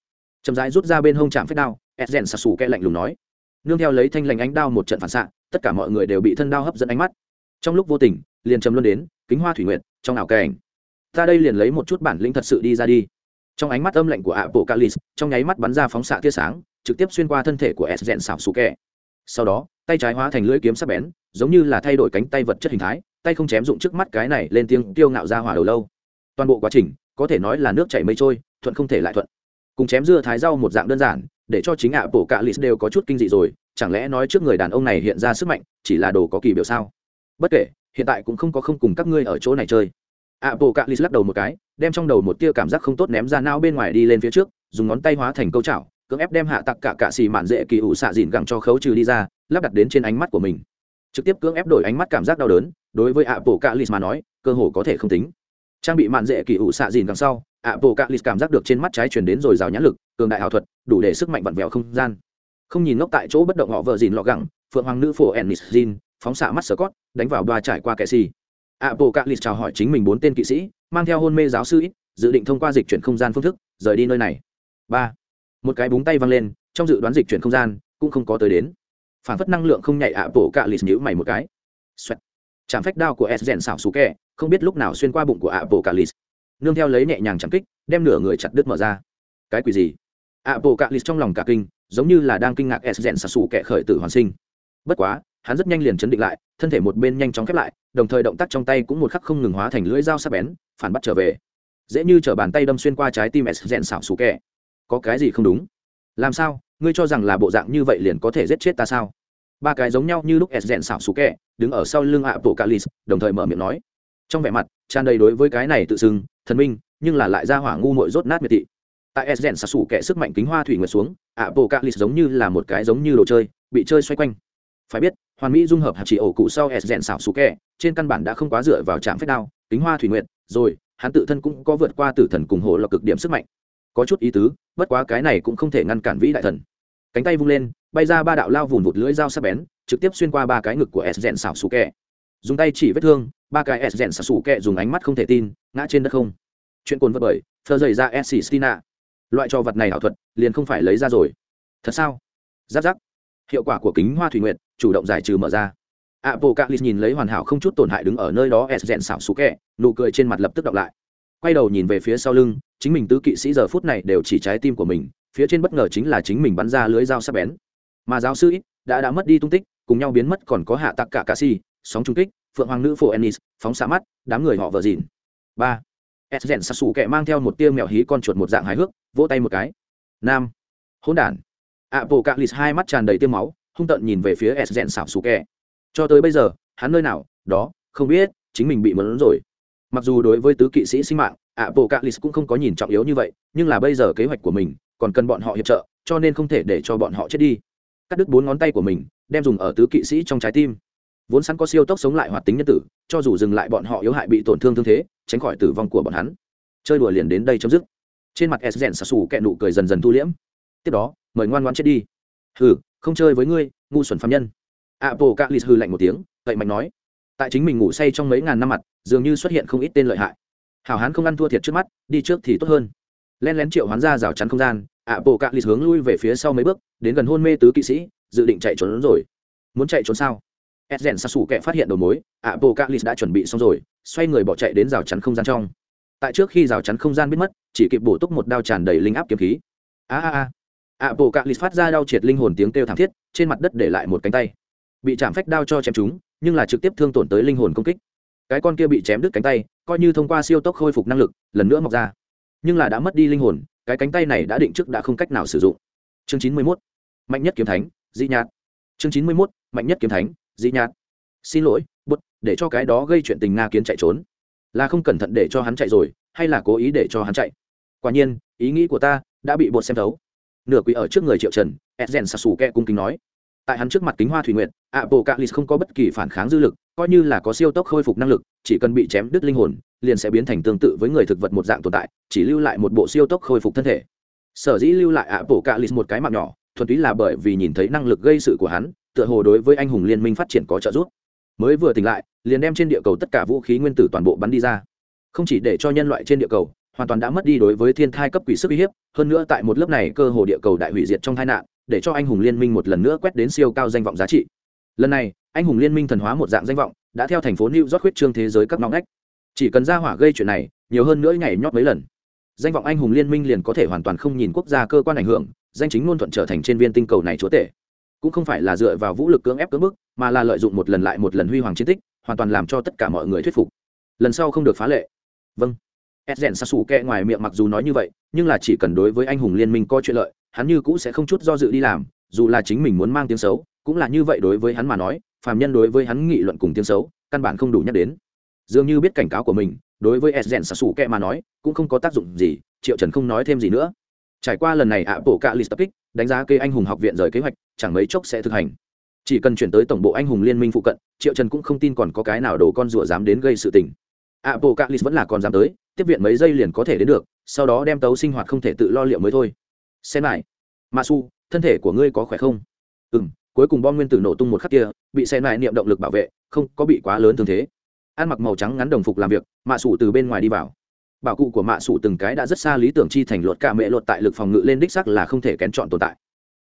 Speaker 1: Chậm rãi rút ra bên hông chạm phép đao edgen sạt sủ kẹ lạnh lùng nói. Nương theo lấy thanh lành ánh đao một trận phản xạ, tất cả mọi người đều bị thân đao hấp dẫn ánh mắt. Trong lúc vô tình, liền chấm luôn đến kính hoa thủy nguyện trong ảo cảnh. Ta đây liền lấy một chút bản lĩnh thật sự đi ra đi. Trong ánh mắt âm lạnh của ạ bộ calis trong nháy mắt bắn ra phóng xạ tia sáng, trực tiếp xuyên qua thân thể của s rèn xảo sủ kẹ. Sau đó, tay trái hóa thành lưỡi kiếm sắc bén, giống như là thay đổi cánh tay vật chất hình thái, tay không chém dụng trước mắt cái này lên tiếng tiêu ngạo ra hỏa đầu lâu. Toàn bộ quá trình, có thể nói là nước chảy mây trôi, thuận không thể lại thuận. Cùng chém dưa thái rau một dạng đơn giản, để cho chính ạ bộ cạ lì đều có chút kinh dị rồi, chẳng lẽ nói trước người đàn ông này hiện ra sức mạnh, chỉ là đồ có kỳ biểu sao? Bất kể hiện tại cũng không có không cùng các ngươi ở chỗ này chơi. Ạ bộ cạ lì lắc đầu một cái, đem trong đầu một tia cảm giác không tốt ném ra não bên ngoài đi lên phía trước, dùng ngón tay hóa thành câu chảo, cưỡng ép đem hạ tặc cả cạ xì mạn dễ kỳ ủ xạ dịn gẳng cho khấu trừ đi ra, lắp đặt đến trên ánh mắt của mình. Trực tiếp cưỡng ép đổi ánh mắt cảm giác đau đớn, đối với ạ bộ cạ lì mà nói, cơ hồ có thể không tính. Trang bị mạn dễ kỳ ủ xạ dìn đằng sau ạ bộ cạ lì cảm giác được trên mắt trái chuyển đến rồi rào nhãn lực, cường đại ảo thuật, đủ để sức mạnh vặn vẹo không gian. Không nhìn ngốc tại chỗ bất động họ vợ dìn lọ gẳng, phượng hoàng nữ phổ ennis dìn phóng xạ mắt sờ cót đánh vào đoa trải qua kẻ xì. Ạ bộ cạ lì chào hỏi chính mình bốn tên kỵ sĩ, mang theo hôn mê giáo sư ít dự định thông qua dịch chuyển không gian phương thức, rời đi nơi này. Ba, một cái búng tay văng lên, trong dự đoán dịch chuyển không gian cũng không có tới đến. Phản phất năng lượng không nhạy ạ bộ cạ lì nhữ mày một cái. Xoẹt. chạm phách đao của s rèn xảo xù kẹ không biết lúc nào xuyên qua bụng của ạ bộ cạ lì nương theo lấy nhẹ nhàng chẳng kích, đem nửa người chặt đứt mở ra. Cái quỷ gì? Ạ bộ cạ lì trong lòng cả kinh, giống như là đang kinh ngạc s rèn xảo xù kẹ khởi tử hoàn sinh. Bất quá hắn rất nhanh liền chấn định lại, thân thể một bên nhanh chóng khép lại, đồng thời động tác trong tay cũng một khắc không ngừng hóa thành lưỡi dao sắc bén, phản bắt trở về. Dễ như t bàn tay đâm xuyên qua trái tim s rèn xảo xù kẹ có cái gì không đúng? Làm sao? Ngươi cho rằng là bộ dạng như vậy liền có thể giết chết ta sao? Ba cái giống nhau như lúc s rèn xảo xù kẹ đứng ở sau lưng ạ bộ calis đồng thời mở miệng nói. Trong vẻ mặt, tràn đầy đối với cái này tự xưng, thần minh, nhưng là lại ra hỏa ngu mội rốt nát miệt thị. Tại s rèn xảo xù kẹ sức mạnh kính hoa thủy nguyệt xuống ạ bộ calis giống như là một cái giống như đồ chơi, bị chơi xoay quanh phải biết hoàn mỹ dung hợp hạt chỉ ổ cụ sau s rèn xảo xù kẹ trên căn bản đã không quá dựa vào trạm phép đao kính hoa thủy nguyện, rồi hắn tự thân cũng có vượt qua tử thần cùng hộ là cực điểm sức mạnh. Có chút ý tứ bất quá cái này cũng không thể ngăn cản vĩ đại thần. Cánh tay vung lên bay ra ba đạo lao vùn vụt lưỡi dao sắc bén trực tiếp xuyên qua ba cái ngực của s rèn xảo xù kẹ. Dùng tay chỉ vết thương ba cái s rèn xảo xù kẹ dùng ánh mắt không thể tin ngã trên đất không. Chuyện cồn vật bởi thơ dày ra s stina loại cho vật này ảo thuật liền không phải lấy ra rồi. Thật sao? Giáp giáp. Hiệu quả của kính hoa thủy nguyện chủ động giải trừ mở ra. Apocalypse nhìn lấy hoàn hảo không chút tổn hại đứng ở nơi đó S rèn xảo xú kẹ, nụ cười trên mặt lập tức đọc lại. Quay đầu nhìn về phía sau lưng, chính mình tứ kỵ sĩ giờ phút này đều chỉ trái tim của mình, phía trên bất ngờ chính là chính mình bắn ra lưới dao sắc bén. Mà giáo sư ít đã đã mất đi tung tích cùng nhau biến mất còn có hạ tặc cả cà si sóng trung kích phượng hoàng nữ phổ ennis phóng xạ mắt đám người họ vợ dìn ba. S rèn sạt sủ kẹ mang theo một tia mèo hí con chuột một dạng hài hước vỗ tay một cái. Nam. Hỗn đản. Apocalypse hai mắt tràn đầy tiêm máu hung tận nhìn về phía s rèn sảo sủ kẹ. Cho tới bây giờ, hắn nơi nào, đó, không biết, chính mình bị mớn rồi. Mặc dù đối với tứ kỵ sĩ sinh mạng, apocalypse cũng không có nhìn trọng yếu như vậy, nhưng là bây giờ kế hoạch của mình còn cần bọn họ hiệp trợ, cho nên không thể để cho bọn họ chết đi. Cắt đứt bốn ngón tay của mình, đem dùng ở tứ kỵ sĩ trong trái tim. Vốn sẵn có siêu tốc sống lại hoạt tính nhân tử, cho dù dừng lại bọn họ yếu hại bị tổn thương thương thế, tránh khỏi tử vong của bọn hắn. Chơi đùa liền đến đây chấm dứt. Trên mặt s rèn xà xù kẹ nụ cười dần dần thu liễm. Tiếp đó, mời ngoan ngoan chết đi. Hừ không chơi với ngươi, ngu xuẩn phạm nhân. Apple c a hư lạnh một tiếng, cậy mạnh nói. Tại chính mình ngủ say trong mấy ngàn năm mặt, dường như xuất hiện không ít tên lợi hại. Hảo hán không ăn thua thiệt trước mắt, đi trước thì tốt hơn. Len lén triệu hoán ra rào chắn không gian ạ bộ cạ lì hướng lui về phía sau mấy bước, đến gần hôn mê tứ kỵ sĩ, dự định chạy trốn rồi. Muốn chạy trốn sao? Edgen sa sủ kẹ phát hiện đầu mối ạ bộ calis đã chuẩn bị xong rồi, xoay người bỏ chạy đến rào chắn không gian trong. Tại trước khi rào chắn không gian biết mất, chỉ kịp bổ túc một đao tràn đầy linh áp kiếm khí. A a a ạ bộ calis phát ra đau triệt linh hồn tiếng kêu thảm thiết, trên mặt đất để lại một cánh tay. Bị chạm phách đao cho chém chúng, nhưng là trực tiếp thương tổn tới linh hồn công kích. Cái con kia bị chém đứt cánh tay, coi như thông qua siêu tốc khôi phục năng lực, lần nữa mọc ra. Nhưng là đã mất đi linh hồn, cái cánh tay này đã định trước đã không cách nào sử dụng. Chương chín mươi mốt, mạnh nhất kiếm thánh dị nhạt. Chương chín mươi mốt, mạnh nhất kiếm thánh dị nhạt. Xin lỗi bút để cho cái đó gây chuyện tình nga kiến chạy trốn. Là không cẩn thận để cho hắn chạy rồi, hay là cố ý để cho hắn chạy? Quả nhiên, ý nghĩ của ta đã bị bột xem thấu nửa quỷ ở trước người triệu trần edgen sa sù kẹ cung kính nói. Tại hắn trước mặt kính hoa thủy nguyện apocalypse không có bất kỳ phản kháng dư lực, coi như là có siêu tốc khôi phục năng lực, chỉ cần bị chém đứt linh hồn, liền sẽ biến thành tương tự với người thực vật một dạng tồn tại, chỉ lưu lại một bộ siêu tốc khôi phục thân thể. Sở dĩ lưu lại apocalypse một cái mạng nhỏ, thuần túy là bởi vì nhìn thấy năng lực gây sự của hắn, tựa hồ đối với anh hùng liên minh phát triển có trợ giúp. Mới vừa tỉnh lại, liền đem trên địa cầu tất cả vũ khí nguyên tử toàn bộ bắn đi ra. Không chỉ để cho nhân loại trên địa cầu hoàn toàn đã mất đi đối với thiên thai cấp quỷ sức uy hiếp, hơn nữa tại một lớp này cơ hồ địa cầu đại hủy diệt trong tai nạn, để cho anh hùng liên minh một lần nữa quét đến siêu cao danh vọng giá trị. Lần này, anh hùng liên minh thần hóa một dạng danh vọng, đã theo thành phố new york huyết trương thế giới các ngóng ngách. Chỉ cần ra hỏa gây chuyện này, nhiều hơn nữa nhảy nhót mấy lần. Danh vọng anh hùng liên minh liền có thể hoàn toàn không nhìn quốc gia cơ quan ảnh hưởng, danh chính ngôn thuận trở thành trên viên tinh cầu này chúa tể. Cũng không phải là dựa vào vũ lực cưỡng ép cưỡng bức, mà là lợi dụng một lần lại một lần huy hoàng chiến tích, hoàn toàn làm cho tất cả mọi người thuyết phục. Lần sau không được phá lệ. Vâng edgen sa xù kẹ ngoài miệng mặc dù nói như vậy, nhưng là chỉ cần đối với anh hùng liên minh coi chuyện lợi, hắn như cũ sẽ không chút do dự đi làm, dù là chính mình muốn mang tiếng xấu, cũng là như vậy đối với hắn mà nói, phàm nhân đối với hắn nghị luận cùng tiếng xấu, căn bản không đủ nhắc đến. Dường như biết cảnh cáo của mình, đối với edgen sa xù kẹ mà nói, cũng không có tác dụng gì, triệu trần không nói thêm gì nữa. Trải qua lần này ạ bộ cạ lì tập kích, đánh giá kê anh hùng học viện rời kế hoạch, chẳng mấy chốc sẽ thực hành. Chỉ cần chuyển tới tổng bộ anh hùng liên minh phụ cận, triệu trần cũng không tin còn có cái nào đồ con rùa dám đến gây sự tình ạ bộ cạ vẫn là còn dám tới, tiếp viện mấy giây liền có thể đến được, sau đó đem tấu sinh hoạt không thể tự lo liệu mới thôi. Xem lại. Ma su thân thể của ngươi có khỏe không? Ừ m cuối cùng bom nguyên tử nổ tung một khắc kia, bị xe lại niệm động lực bảo vệ, không có bị quá lớn thương thế. Ăn mặc màu trắng ngắn đồng phục làm việc mạ sủ từ bên ngoài đi vào. Bảo cụ của mạ sủ từng cái đã rất xa lý tưởng chi thành luật cả mẹ luật tại lực phòng ngự lên đích sắc là không thể kén chọn tồn tại.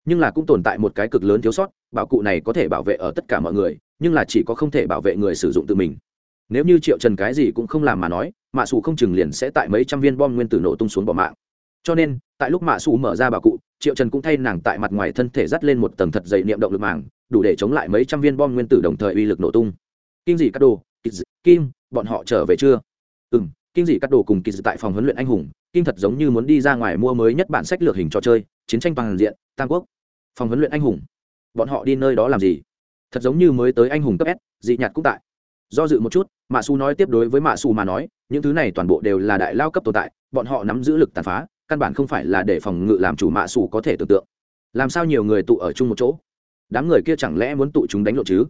Speaker 1: Nhưng là cũng tồn tại một cái cực lớn thiếu sót, bảo cụ này có thể bảo vệ ở tất cả mọi người, nhưng là chỉ có không thể bảo vệ người sử dụng tự mình nếu như triệu trần cái gì cũng không làm mà nói, mạ sủ không chừng liền sẽ tại mấy trăm viên bom nguyên tử nổ tung xuống bỏ mạng. Cho nên, tại lúc mạ sủ mở ra bà cụ, triệu trần cũng thay nàng tại mặt ngoài thân thể dắt lên một tầng thật dày niệm động lực màng, đủ để chống lại mấy trăm viên bom nguyên tử đồng thời uy lực nổ tung. Kinh gì cắt đồ kim, bọn họ trở về chưa? Ừ m kinh gì cắt đồ cùng kỳ tại phòng huấn luyện anh hùng kinh thật giống như muốn đi ra ngoài mua mới nhất bản sách lược hình trò chơi, chiến tranh toàn diện, tam quốc. Phòng huấn luyện anh hùng. Bọn họ đi nơi đó làm gì? Thật giống như mới tới anh hùng cấp s, dị nhạt cũng tại do dự một chút, mạ xù nói tiếp đối với mạ xù mà nói, những thứ này toàn bộ đều là đại lao cấp tồn tại, bọn họ nắm giữ lực tàn phá, căn bản không phải là để phòng ngự làm chủ mạ xù có thể tưởng tượng. Làm sao nhiều người tụ ở chung một chỗ? Đám người kia chẳng lẽ muốn tụ chúng đánh lộ chứ?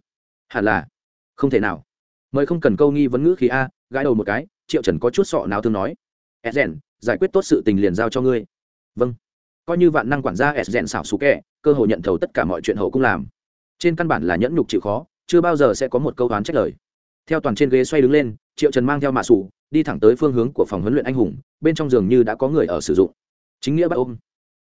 Speaker 1: Hẳn là. Không thể nào. Mời không cần câu nghi vấn ngữ khí a, gãi đầu một cái, triệu trần có chút sọ nào thương nói. Edgen giải quyết tốt sự tình liền giao cho ngươi. Vâng. Coi như vạn năng quản gia edgen xảo xú kẻ, cơ hội nhận thầu tất cả mọi chuyện hậu cũng làm. Trên căn bản là nhẫn nhục chịu khó, chưa bao giờ sẽ có một câu đoán trách lời theo toàn trên ghế xoay đứng lên, triệu trần mang theo mạ sủ, đi thẳng tới phương hướng của phòng huấn luyện anh hùng, bên trong giường như đã có người ở sử dụng. Chính nghĩa bắt ôm.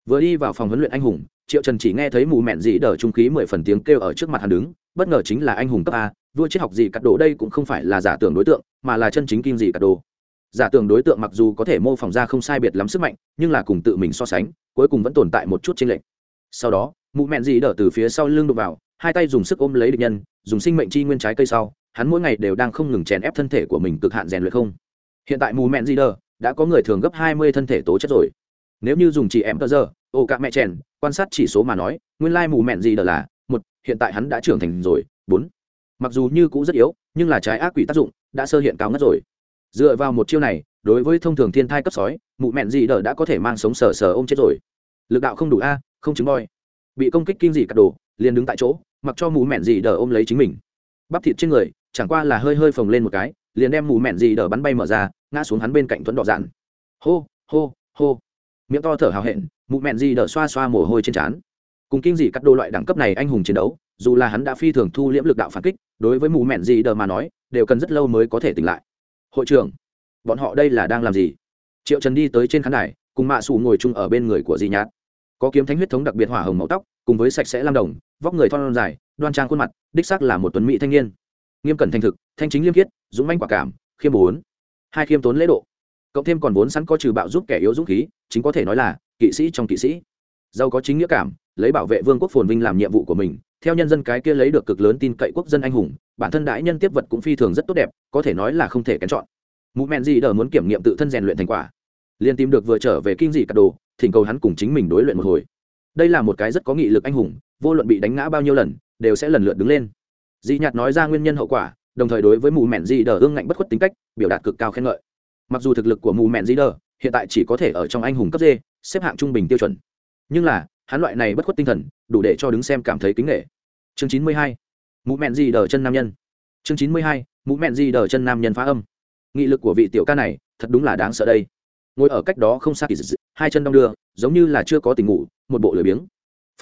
Speaker 1: Vừa đi vào phòng huấn luyện anh hùng, triệu trần chỉ nghe thấy mù mẹn dị đờ trung khí mười phần tiếng kêu ở trước mặt hắn đứng, bất ngờ chính là anh hùng cấp a, vua triết học gì cắt đồ đây cũng không phải là giả tưởng đối tượng, mà là chân chính kim gì cắt đồ. Giả tưởng đối tượng mặc dù có thể mô phỏng ra không sai biệt lắm sức mạnh, nhưng là cùng tự mình so sánh, cuối cùng vẫn tồn tại một chút chênh lệch. Sau đó mụ mẹn dị đờ từ phía sau lưng đục vào, hai tay dùng sức ôm lấy địch nhân, dùng sinh mệnh chi nguyên trái cây sau hắn mỗi ngày đều đang không ngừng chèn ép thân thể của mình cực hạn rèn luyện không? Hiện tại mù mẹn di đờ, đã có người thường gấp hai mươi thân thể tố chất rồi. Nếu như dùng chỉ em tờ giờ, ô cả mẹ chèn, quan sát chỉ số mà nói, nguyên lai mù mẹn gì đờ là một, hiện tại hắn đã trưởng thành rồi. Bốn, mặc dù như cũ rất yếu, nhưng là trái ác quỷ tác dụng đã sơ hiện cao ngất rồi. Dựa vào một chiêu này, đối với thông thường thiên thai cấp sói mụ mẹn dị đờ đã có thể mang sống sờ sờ ôm chết rồi. Lực đạo không đủ a, không chứng voi. Bị công kích kinh dị cắt đồ, liền đứng tại chỗ, mặc cho mụ mẹn dị đờ ôm lấy chính mình. Bắp thịt trên người chẳng qua là hơi hơi phồng lên một cái, liền đem mù mẹn gì đờ bắn bay mở ra, ngã xuống hắn bên cạnh thuẫn đỏ dạn hô hô hô. Miệng to thở hào hẹn mụ mẹn gì đờ xoa xoa mồ hôi trên trán. Cùng kinh dị cắt đô loại đẳng cấp này anh hùng chiến đấu, dù là hắn đã phi thường thu liễm lực đạo phản kích, đối với mù mẹn gì đờ mà nói, đều cần rất lâu mới có thể tỉnh lại. Hội trưởng, bọn họ đây là đang làm gì? Triệu trần đi tới trên khán đài, cùng mạ xù ngồi chung ở bên người của di nhát. Có kiếm thánh huyết thống đặc biệt hỏa hồng màu tóc, cùng với sạch sẽ lam đồng, vóc người thon dài, đoan trang khuôn mặt, đích xác là một tuấn mỹ thanh niên nghiêm cẩn thành thực, thanh chính liêm khiết, dũng manh quả cảm, khiêm bốn. Hai khiêm tốn lễ độ. Cộng thêm còn vốn sẵn có trừ bạo giúp kẻ yếu dũng khí, chính có thể nói là kỵ sĩ trong kỵ sĩ. Giàu có chính nghĩa cảm, lấy bảo vệ vương quốc phồn vinh làm nhiệm vụ của mình, theo nhân dân cái kia lấy được cực lớn tin cậy quốc dân anh hùng, bản thân đại nhân tiếp vật cũng phi thường rất tốt đẹp, có thể nói là không thể kén chọn. Mụ mẹn gì đờ muốn kiểm nghiệm tự thân rèn luyện thành quả. Liền tìm được vừa trở về kinh dị cắt đồ, thỉnh cầu hắn cùng chính mình đối luyện một hồi. Đây là một cái rất có nghị lực anh hùng, vô luận bị đánh ngã bao nhiêu lần, đều sẽ lần lượt đứng lên dị nhạt nói ra nguyên nhân hậu quả, đồng thời đối với mù mẹn di đờ ương ngạnh bất khuất tính cách, biểu đạt cực cao khen ngợi. Mặc dù thực lực của mù mẹn di đờ hiện tại chỉ có thể ở trong anh hùng cấp d, xếp hạng trung bình tiêu chuẩn. Nhưng là, hắn loại này bất khuất tinh thần, đủ để cho đứng xem cảm thấy kính nghệ. Chương chín mươi hai mụ mẹn di đờ chân nam nhân. Chương chín mươi hai mụ mẹn di đờ chân nam nhân phá âm. Nghị lực của vị tiểu ca này, thật đúng là đáng sợ đây. Ngồi ở cách đó không xa kỳ dị, hai chân đong đưa, giống như là chưa có tình ngủ, một bộ lười biếng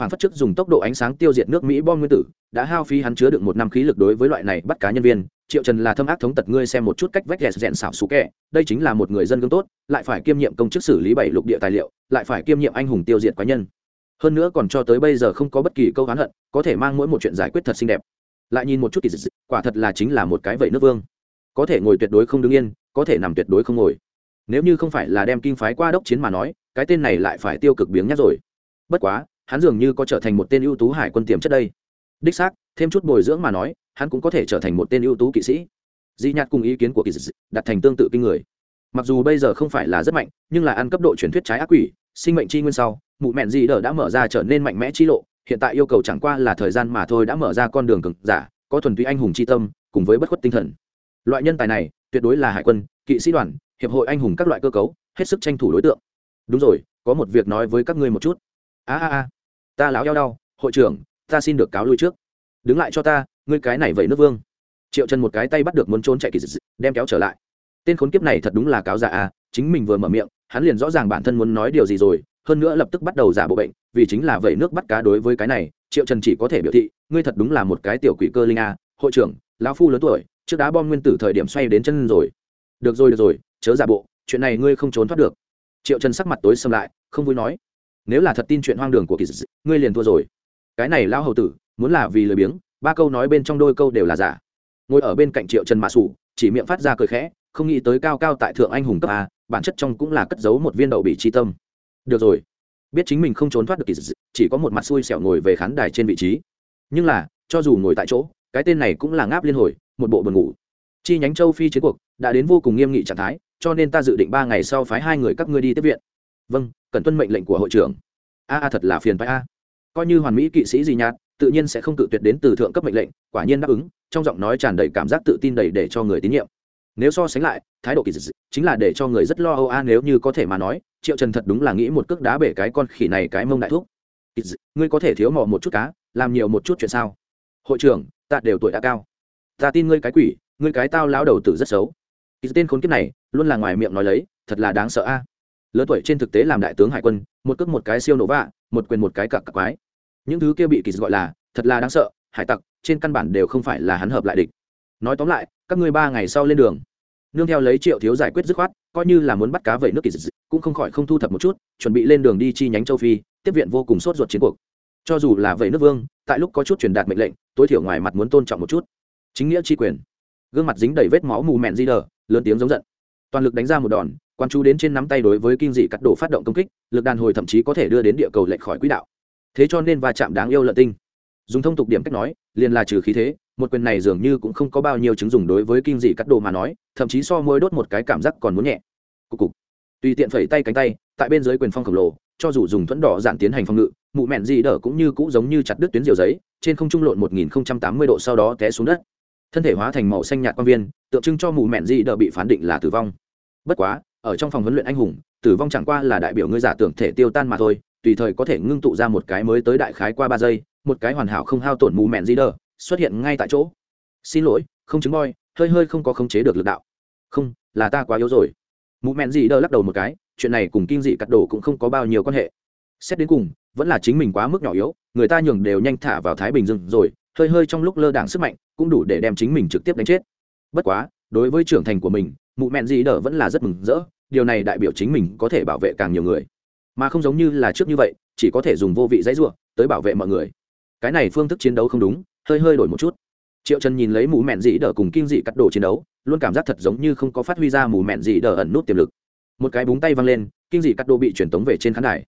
Speaker 1: phản phất chức dùng tốc độ ánh sáng tiêu diệt nước mỹ bom nguyên tử, đã hao phí hắn chứa được một năm khí lực đối với loại này bắt cá nhân viên. Triệu trần là thâm ác thống tật, ngươi xem một chút cách vách rèn rèn xảo xú kẹ đây chính là một người dân gương tốt, lại phải kiêm nhiệm công chức xử lý bảy lục địa tài liệu, lại phải kiêm nhiệm anh hùng tiêu diệt quái nhân. Hơn nữa còn cho tới bây giờ không có bất kỳ câu hán hận, có thể mang mỗi một chuyện giải quyết thật xinh đẹp. Lại nhìn một chút thì quả thật là chính là một cái vậy nước vương. Có thể ngồi tuyệt đối không đứng yên, có thể nằm tuyệt đối không ngồi. Nếu như không phải là đem kinh phái qua đốc chiến mà nói, cái tên này lại phải tiêu cực biếng nhát rồi. Bất quá hắn dường như có trở thành một tên ưu tú hải quân tiềm chất đây. Đích xác, thêm chút bồi dưỡng mà nói, hắn cũng có thể trở thành một tên ưu tú kỵ sĩ. Di nhạt cùng ý kiến của kỳ dị đặt thành tương tự kinh người. Mặc dù bây giờ không phải là rất mạnh, nhưng là ăn cấp độ truyền thuyết trái ác quỷ, sinh mệnh chi nguyên sau, mụ mẹn di đờ đã mở ra trở nên mạnh mẽ chi lộ, hiện tại yêu cầu chẳng qua là thời gian mà thôi đã mở ra con đường cực giả, có thuần túy anh hùng chi tâm, cùng với bất khuất tinh thần. Loại nhân tài này, tuyệt đối là hải quân, kỵ sĩ đoàn, hiệp hội anh hùng các loại cơ cấu, hết sức tranh thủ đối tượng. Đúng rồi, có một việc nói với các ngươi một chút. A a a ta láo eo đau, hội trưởng, ta xin được cáo lui trước. Đứng lại cho ta, ngươi cái này vậy nước vương. Triệu chân một cái tay bắt được muốn trốn chạy kỳ dị, đem kéo trở lại. Tên khốn kiếp này thật đúng là cáo giả à chính mình vừa mở miệng, hắn liền rõ ràng bản thân muốn nói điều gì rồi, hơn nữa lập tức bắt đầu giả bộ bệnh, vì chính là vậy nước bắt cá đối với cái này, triệu trần chỉ có thể biểu thị, ngươi thật đúng là một cái tiểu quỷ cơ linh a hội trưởng, lão phu lớn tuổi, trước đá bom nguyên tử thời điểm xoay đến chân rồi. Được rồi được rồi, chớ giả bộ, chuyện này ngươi không trốn thoát được. Triệu trần sắc mặt tối xâm lại, không vui nói nếu là thật tin chuyện hoang đường của kỳ dị ngươi liền thua rồi. Cái này lão hầu tử, muốn là vì lười biếng, ba câu nói bên trong đôi câu đều là giả. Ngồi ở bên cạnh triệu trần mạ sủ, chỉ miệng phát ra cười khẽ, không nghĩ tới cao cao tại thượng anh hùng cấp a, bản chất trong cũng là cất giấu một viên đậu bị tri tâm. Được rồi. Biết chính mình không trốn thoát được kỳ dị chỉ có một mặt xui xẻo ngồi về khán đài trên vị trí. Nhưng là, cho dù ngồi tại chỗ, cái tên này cũng là ngáp liên hồi, một bộ buồn ngủ. Chi nhánh châu phi chiến cuộc, đã đến vô cùng nghiêm nghị trạng thái, cho nên ta dự định ba ngày sau phái hai người các ngươi đi tiếp viện. Vâng cần tuân mệnh lệnh của hội trưởng. A a thật là phiền phải a. Coi như hoàn mỹ kỵ sĩ gì nhạt, tự nhiên sẽ không tự tuyệt đến từ thượng cấp mệnh lệnh, quả nhiên đáp ứng, trong giọng nói tràn đầy cảm giác tự tin đầy để cho người tín nhiệm. Nếu so sánh lại, thái độ kỳ dị chính là để cho người rất lo âu a, nếu như có thể mà nói, triệu trần thật đúng là nghĩ một cước đá bể cái con khỉ này cái mông đại thuốc ngươi có thể thiếu mò một chút cá, làm nhiều một chút chuyện sao? Hội trưởng, ta đều tuổi đã cao. Ta tin ngươi cái quỷ, ngươi cái tao lão đầu tử rất xấu. Kỳ tên khốn kiếp này, luôn là ngoài miệng nói lấy, thật là đáng sợ a lớn tuổi trên thực tế làm đại tướng hải quân, một cước một cái siêu nổ vạ, một quyền một cái cặc cặc quái. Những thứ kia bị kỳ gọi là, thật là đáng sợ, hải tặc, trên căn bản đều không phải là hắn hợp lại địch. Nói tóm lại, các ngươi ba ngày sau lên đường. Nương theo lấy triệu thiếu giải quyết dứt khoát, coi như là muốn bắt cá vẩy nước kỳ dị, cũng không khỏi không thu thập một chút, chuẩn bị lên đường đi chi nhánh châu phi, tiếp viện vô cùng sốt ruột chiến cuộc. Cho dù là vẩy nước vương, tại lúc có chút truyền đạt mệnh lệnh, tối thiểu ngoài mặt muốn tôn trọng một chút. Chính nghĩa tri quyền. Gương mặt dính đầy vết máu mù mẹn di đờ, lớn tiếng giống giận. Toàn lực đánh ra một đòn quan chú đến trên nắm tay đối với kinh dị cắt đổ phát động công kích, lực đàn hồi thậm chí có thể đưa đến địa cầu lệch khỏi quỹ đạo. Thế cho nên va chạm đáng yêu lợn tinh. Dùng thông tục điểm cách nói, liền là trừ khí thế, một quyền này dường như cũng không có bao nhiêu chứng dùng đối với kinh dị cắt đồ mà nói, thậm chí so môi đốt một cái cảm giác còn muốn nhẹ. Cục cục. Tùy tiện phẩy tay cánh tay, tại bên dưới quyền phong khổng lồ, cho dù dùng thuẫn đỏ dạn tiến hành phòng ngự, mụ mẹn dị đỡ cũng như cũ giống như chặt đứt tuyến diều giấy, trên không trung lộn một nghìn tám mươi độ sau đó té xuống đất. Thân thể hóa thành màu xanh nhạt quan viên, tượng trưng cho mụ mẹn dị đỡ bị phán định là tử vong. Bất quá ở trong phòng huấn luyện anh hùng, tử vong chẳng qua là đại biểu ngươi giả tưởng thể tiêu tan mà thôi, tùy thời có thể ngưng tụ ra một cái mới tới đại khái qua ba giây, một cái hoàn hảo không hao tổn mù mẹn gì đờ, xuất hiện ngay tại chỗ. Xin lỗi, không chứng voi hơi hơi không có khống chế được lực đạo. Không, là ta quá yếu rồi. Mù mẹn gì đờ lắc đầu một cái, chuyện này cùng kinh dị cắt đổ cũng không có bao nhiêu quan hệ. Xét đến cùng, vẫn là chính mình quá mức nhỏ yếu, người ta nhường đều nhanh thả vào thái bình dương rồi, hơi hơi trong lúc lơ đảng sức mạnh, cũng đủ để đem chính mình trực tiếp đánh chết. Bất quá, đối với trưởng thành của mình mụ mẹn gì đờ vẫn là rất mừng rỡ điều này đại biểu chính mình có thể bảo vệ càng nhiều người. Mà không giống như là trước như vậy, chỉ có thể dùng vô vị dãy ruộng tới bảo vệ mọi người. Cái này phương thức chiến đấu không đúng, hơi hơi đổi một chút. Triệu trần nhìn lấy mù mẹn dị đờ cùng kinh dị cắt đồ chiến đấu, luôn cảm giác thật giống như không có phát huy ra mù mẹn dị đờ ẩn nút tiềm lực. Một cái búng tay văng lên kinh dị cắt đồ bị truyền tống về trên khán đài.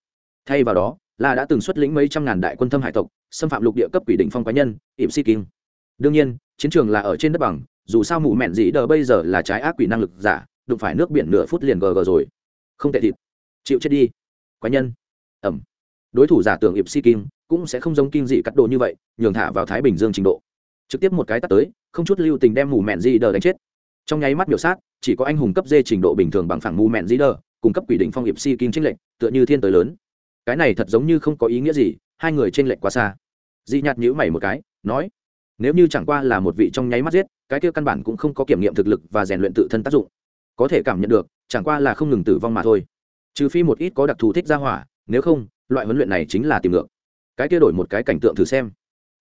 Speaker 1: Thay vào đó, là đã từng xuất lĩnh mấy trăm ngàn đại quân thâm hải tộc, xâm phạm lục địa cấp quỷ định phong quái nhân ỉm si kim đương nhiên, chiến trường là ở trên đất bằng, dù sao mù mẹn dị đờ bây giờ là trái ác quỷ năng lực giả đụng phải nước biển nửa phút liền gờ gờ rồi. Không tệ thịt. Chịu chết đi. Quái nhân. Ẩm. Đối thủ giả tưởng ịp si kim cũng sẽ không giống kinh dị cắt đồ như vậy, nhường thả vào thái bình dương trình độ. Trực tiếp một cái tắt tới, không chút lưu tình đem mù mẹn di đờ đánh chết. Trong nháy mắt biểu sát, chỉ có anh hùng cấp dê trình độ bình thường bằng phẳng mù mẹn di đờ cung cấp quỷ định phong ịp si kim trinh lệnh tựa như thiên tới lớn. Cái này thật giống như không có ý nghĩa gì, hai người trên lệnh quá xa. Di nhạt nhữ mày một cái, nói, nếu như chẳng qua là một vị trong nháy mắt giết, cái kia căn bản cũng không có kiểm nghiệm thực lực và rèn luyện tự thân tác dụng có thể cảm nhận được, chẳng qua là không ngừng tử vong mà thôi. Trừ phi một ít có đặc thù thích ra hỏa, nếu không, loại huấn luyện này chính là tìm ngược. Cái kia đổi một cái cảnh tượng thử xem.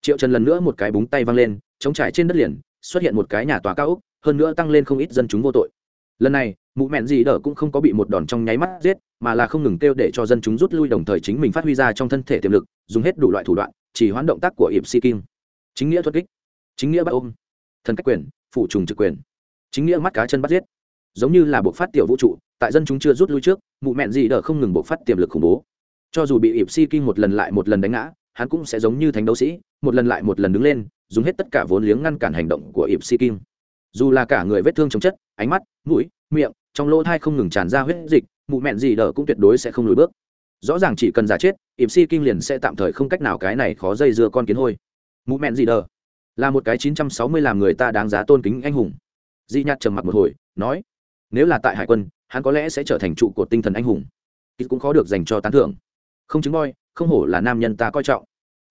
Speaker 1: Triệu trần lần nữa một cái búng tay văng lên, chống trải trên đất liền, xuất hiện một cái nhà tòa cao úc hơn nữa tăng lên không ít dân chúng vô tội. Lần này, mụ mẹn gì đỡ cũng không có bị một đòn trong nháy mắt giết, mà là không ngừng kêu để cho dân chúng rút lui đồng thời chính mình phát huy ra trong thân thể tiềm lực, dùng hết đủ loại thủ đoạn, chỉ hoán động tác của ịp si kim. Chính nghĩa thuật kích. Chính nghĩa bắt ôm. Thần cách quyền, phụ trùng trực quyền. Chính nghĩa mắt cá chân bắt giết giống như là bộ phát tiểu vũ trụ, tại dân chúng chưa rút lui trước, mụ mẹn gì đỡ không ngừng bộ phát tiềm lực khủng bố. Cho dù bị ịp si kinh một lần lại một lần đánh ngã, hắn cũng sẽ giống như thánh đấu sĩ, một lần lại một lần đứng lên, dùng hết tất cả vốn liếng ngăn cản hành động của ịp si kinh dù là cả người vết thương chống chất, ánh mắt, mũi, miệng, trong lỗ thai không ngừng tràn ra huyết dịch, mụ mẹn gì đỡ cũng tuyệt đối sẽ không lùi bước. Rõ ràng chỉ cần giả chết ịp si kinh liền sẽ tạm thời không cách nào cái này khó dây dưa con kiến hôi. Mụ mẹn gì đờ là một cái chín trăm sáu mươi làm người ta đáng giá tôn kính anh hùng. Di nhạt trầm mặc một hồi, nói nếu là tại hải quân, hắn có lẽ sẽ trở thành trụ cột tinh thần anh hùng. Kýt cũng khó được dành cho tán thưởng. Không chứng voi không hổ là nam nhân ta coi trọng.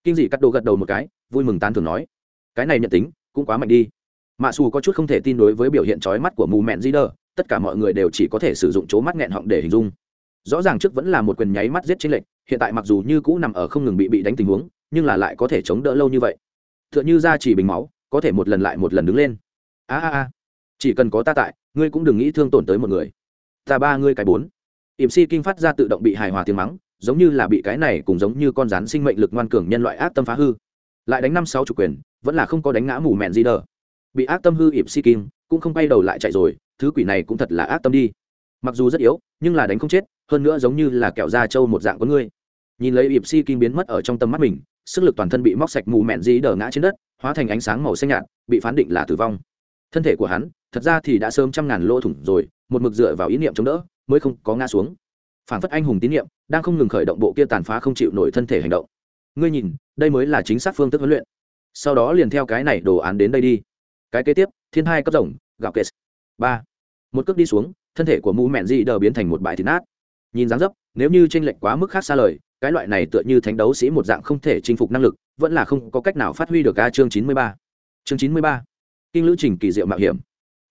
Speaker 1: Kinh dị cắt đồ gật đầu một cái, vui mừng tán thưởng nói, cái này nhận tính, cũng quá mạnh đi. Mạ xù có chút không thể tin đối với biểu hiện trói mắt của mù mẹn di đờ tất cả mọi người đều chỉ có thể sử dụng chỗ mắt nghẹn họng để hình dung. Rõ ràng trước vẫn là một quyền nháy mắt giết trên lệnh hiện tại mặc dù như cũ nằm ở không ngừng bị bị đánh tình huống, nhưng là lại có thể chống đỡ lâu như vậy. T h ư ợ n h ư ra chỉ bình máu, có thể một lần lại một lần đứng lên. A a a. Chỉ cần có ta tại ngươi cũng đừng nghĩ thương tổn tới một người. Ta ba ngươi cái bốn. Ỉm si kinh phát ra tự động bị hài hòa tiếng mắng, giống như là bị cái này cũng giống như con rắn sinh mệnh lực ngoan cường nhân loại ác tâm phá hư. Lại đánh năm sáu chủ quyền, vẫn là không có đánh ngã mù mẹn gì đờ. Bị ác tâm hư ỉm si kinh, cũng không bay đầu lại chạy rồi, thứ quỷ này cũng thật là ác tâm đi. Mặc dù rất yếu, nhưng là đánh không chết, hơn nữa giống như là kẹo da trâu một dạng con ngươi. Nhìn lấy ỉm si kinh biến mất ở trong tầm mắt mình, sức lực toàn thân bị móc sạch mù mẹn gì đờ ngã trên đất, hóa thành ánh sáng màu xanh nhạt, bị phán định là tử vong thân thể của hắn, thật ra thì đã sớm trăm ngàn lỗ thủng rồi, một mực dựa vào ý niệm chống đỡ, mới không có ngã xuống. Phản phất anh hùng tín niệm đang không ngừng khởi động bộ kia tàn phá không chịu nổi thân thể hành động. Ngươi nhìn, đây mới là chính xác phương thức huấn luyện. Sau đó liền theo cái này đồ án đến đây đi. Cái kế tiếp, thiên hai cấp rồng, gạo kệ. Ba. Một cước đi xuống, thân thể của mũ mẹn dị đờ biến thành một bãi thịt nát. Nhìn dáng dấp, nếu như tranh lệch quá mức khác xa lời, cái loại này tựa như thánh đấu sĩ một dạng không thể chinh phục năng lực, vẫn là không có cách nào phát huy được ca chương chín mươi ba. Chương chín mươi ba kinh lữ trình kỳ diệu mạo hiểm.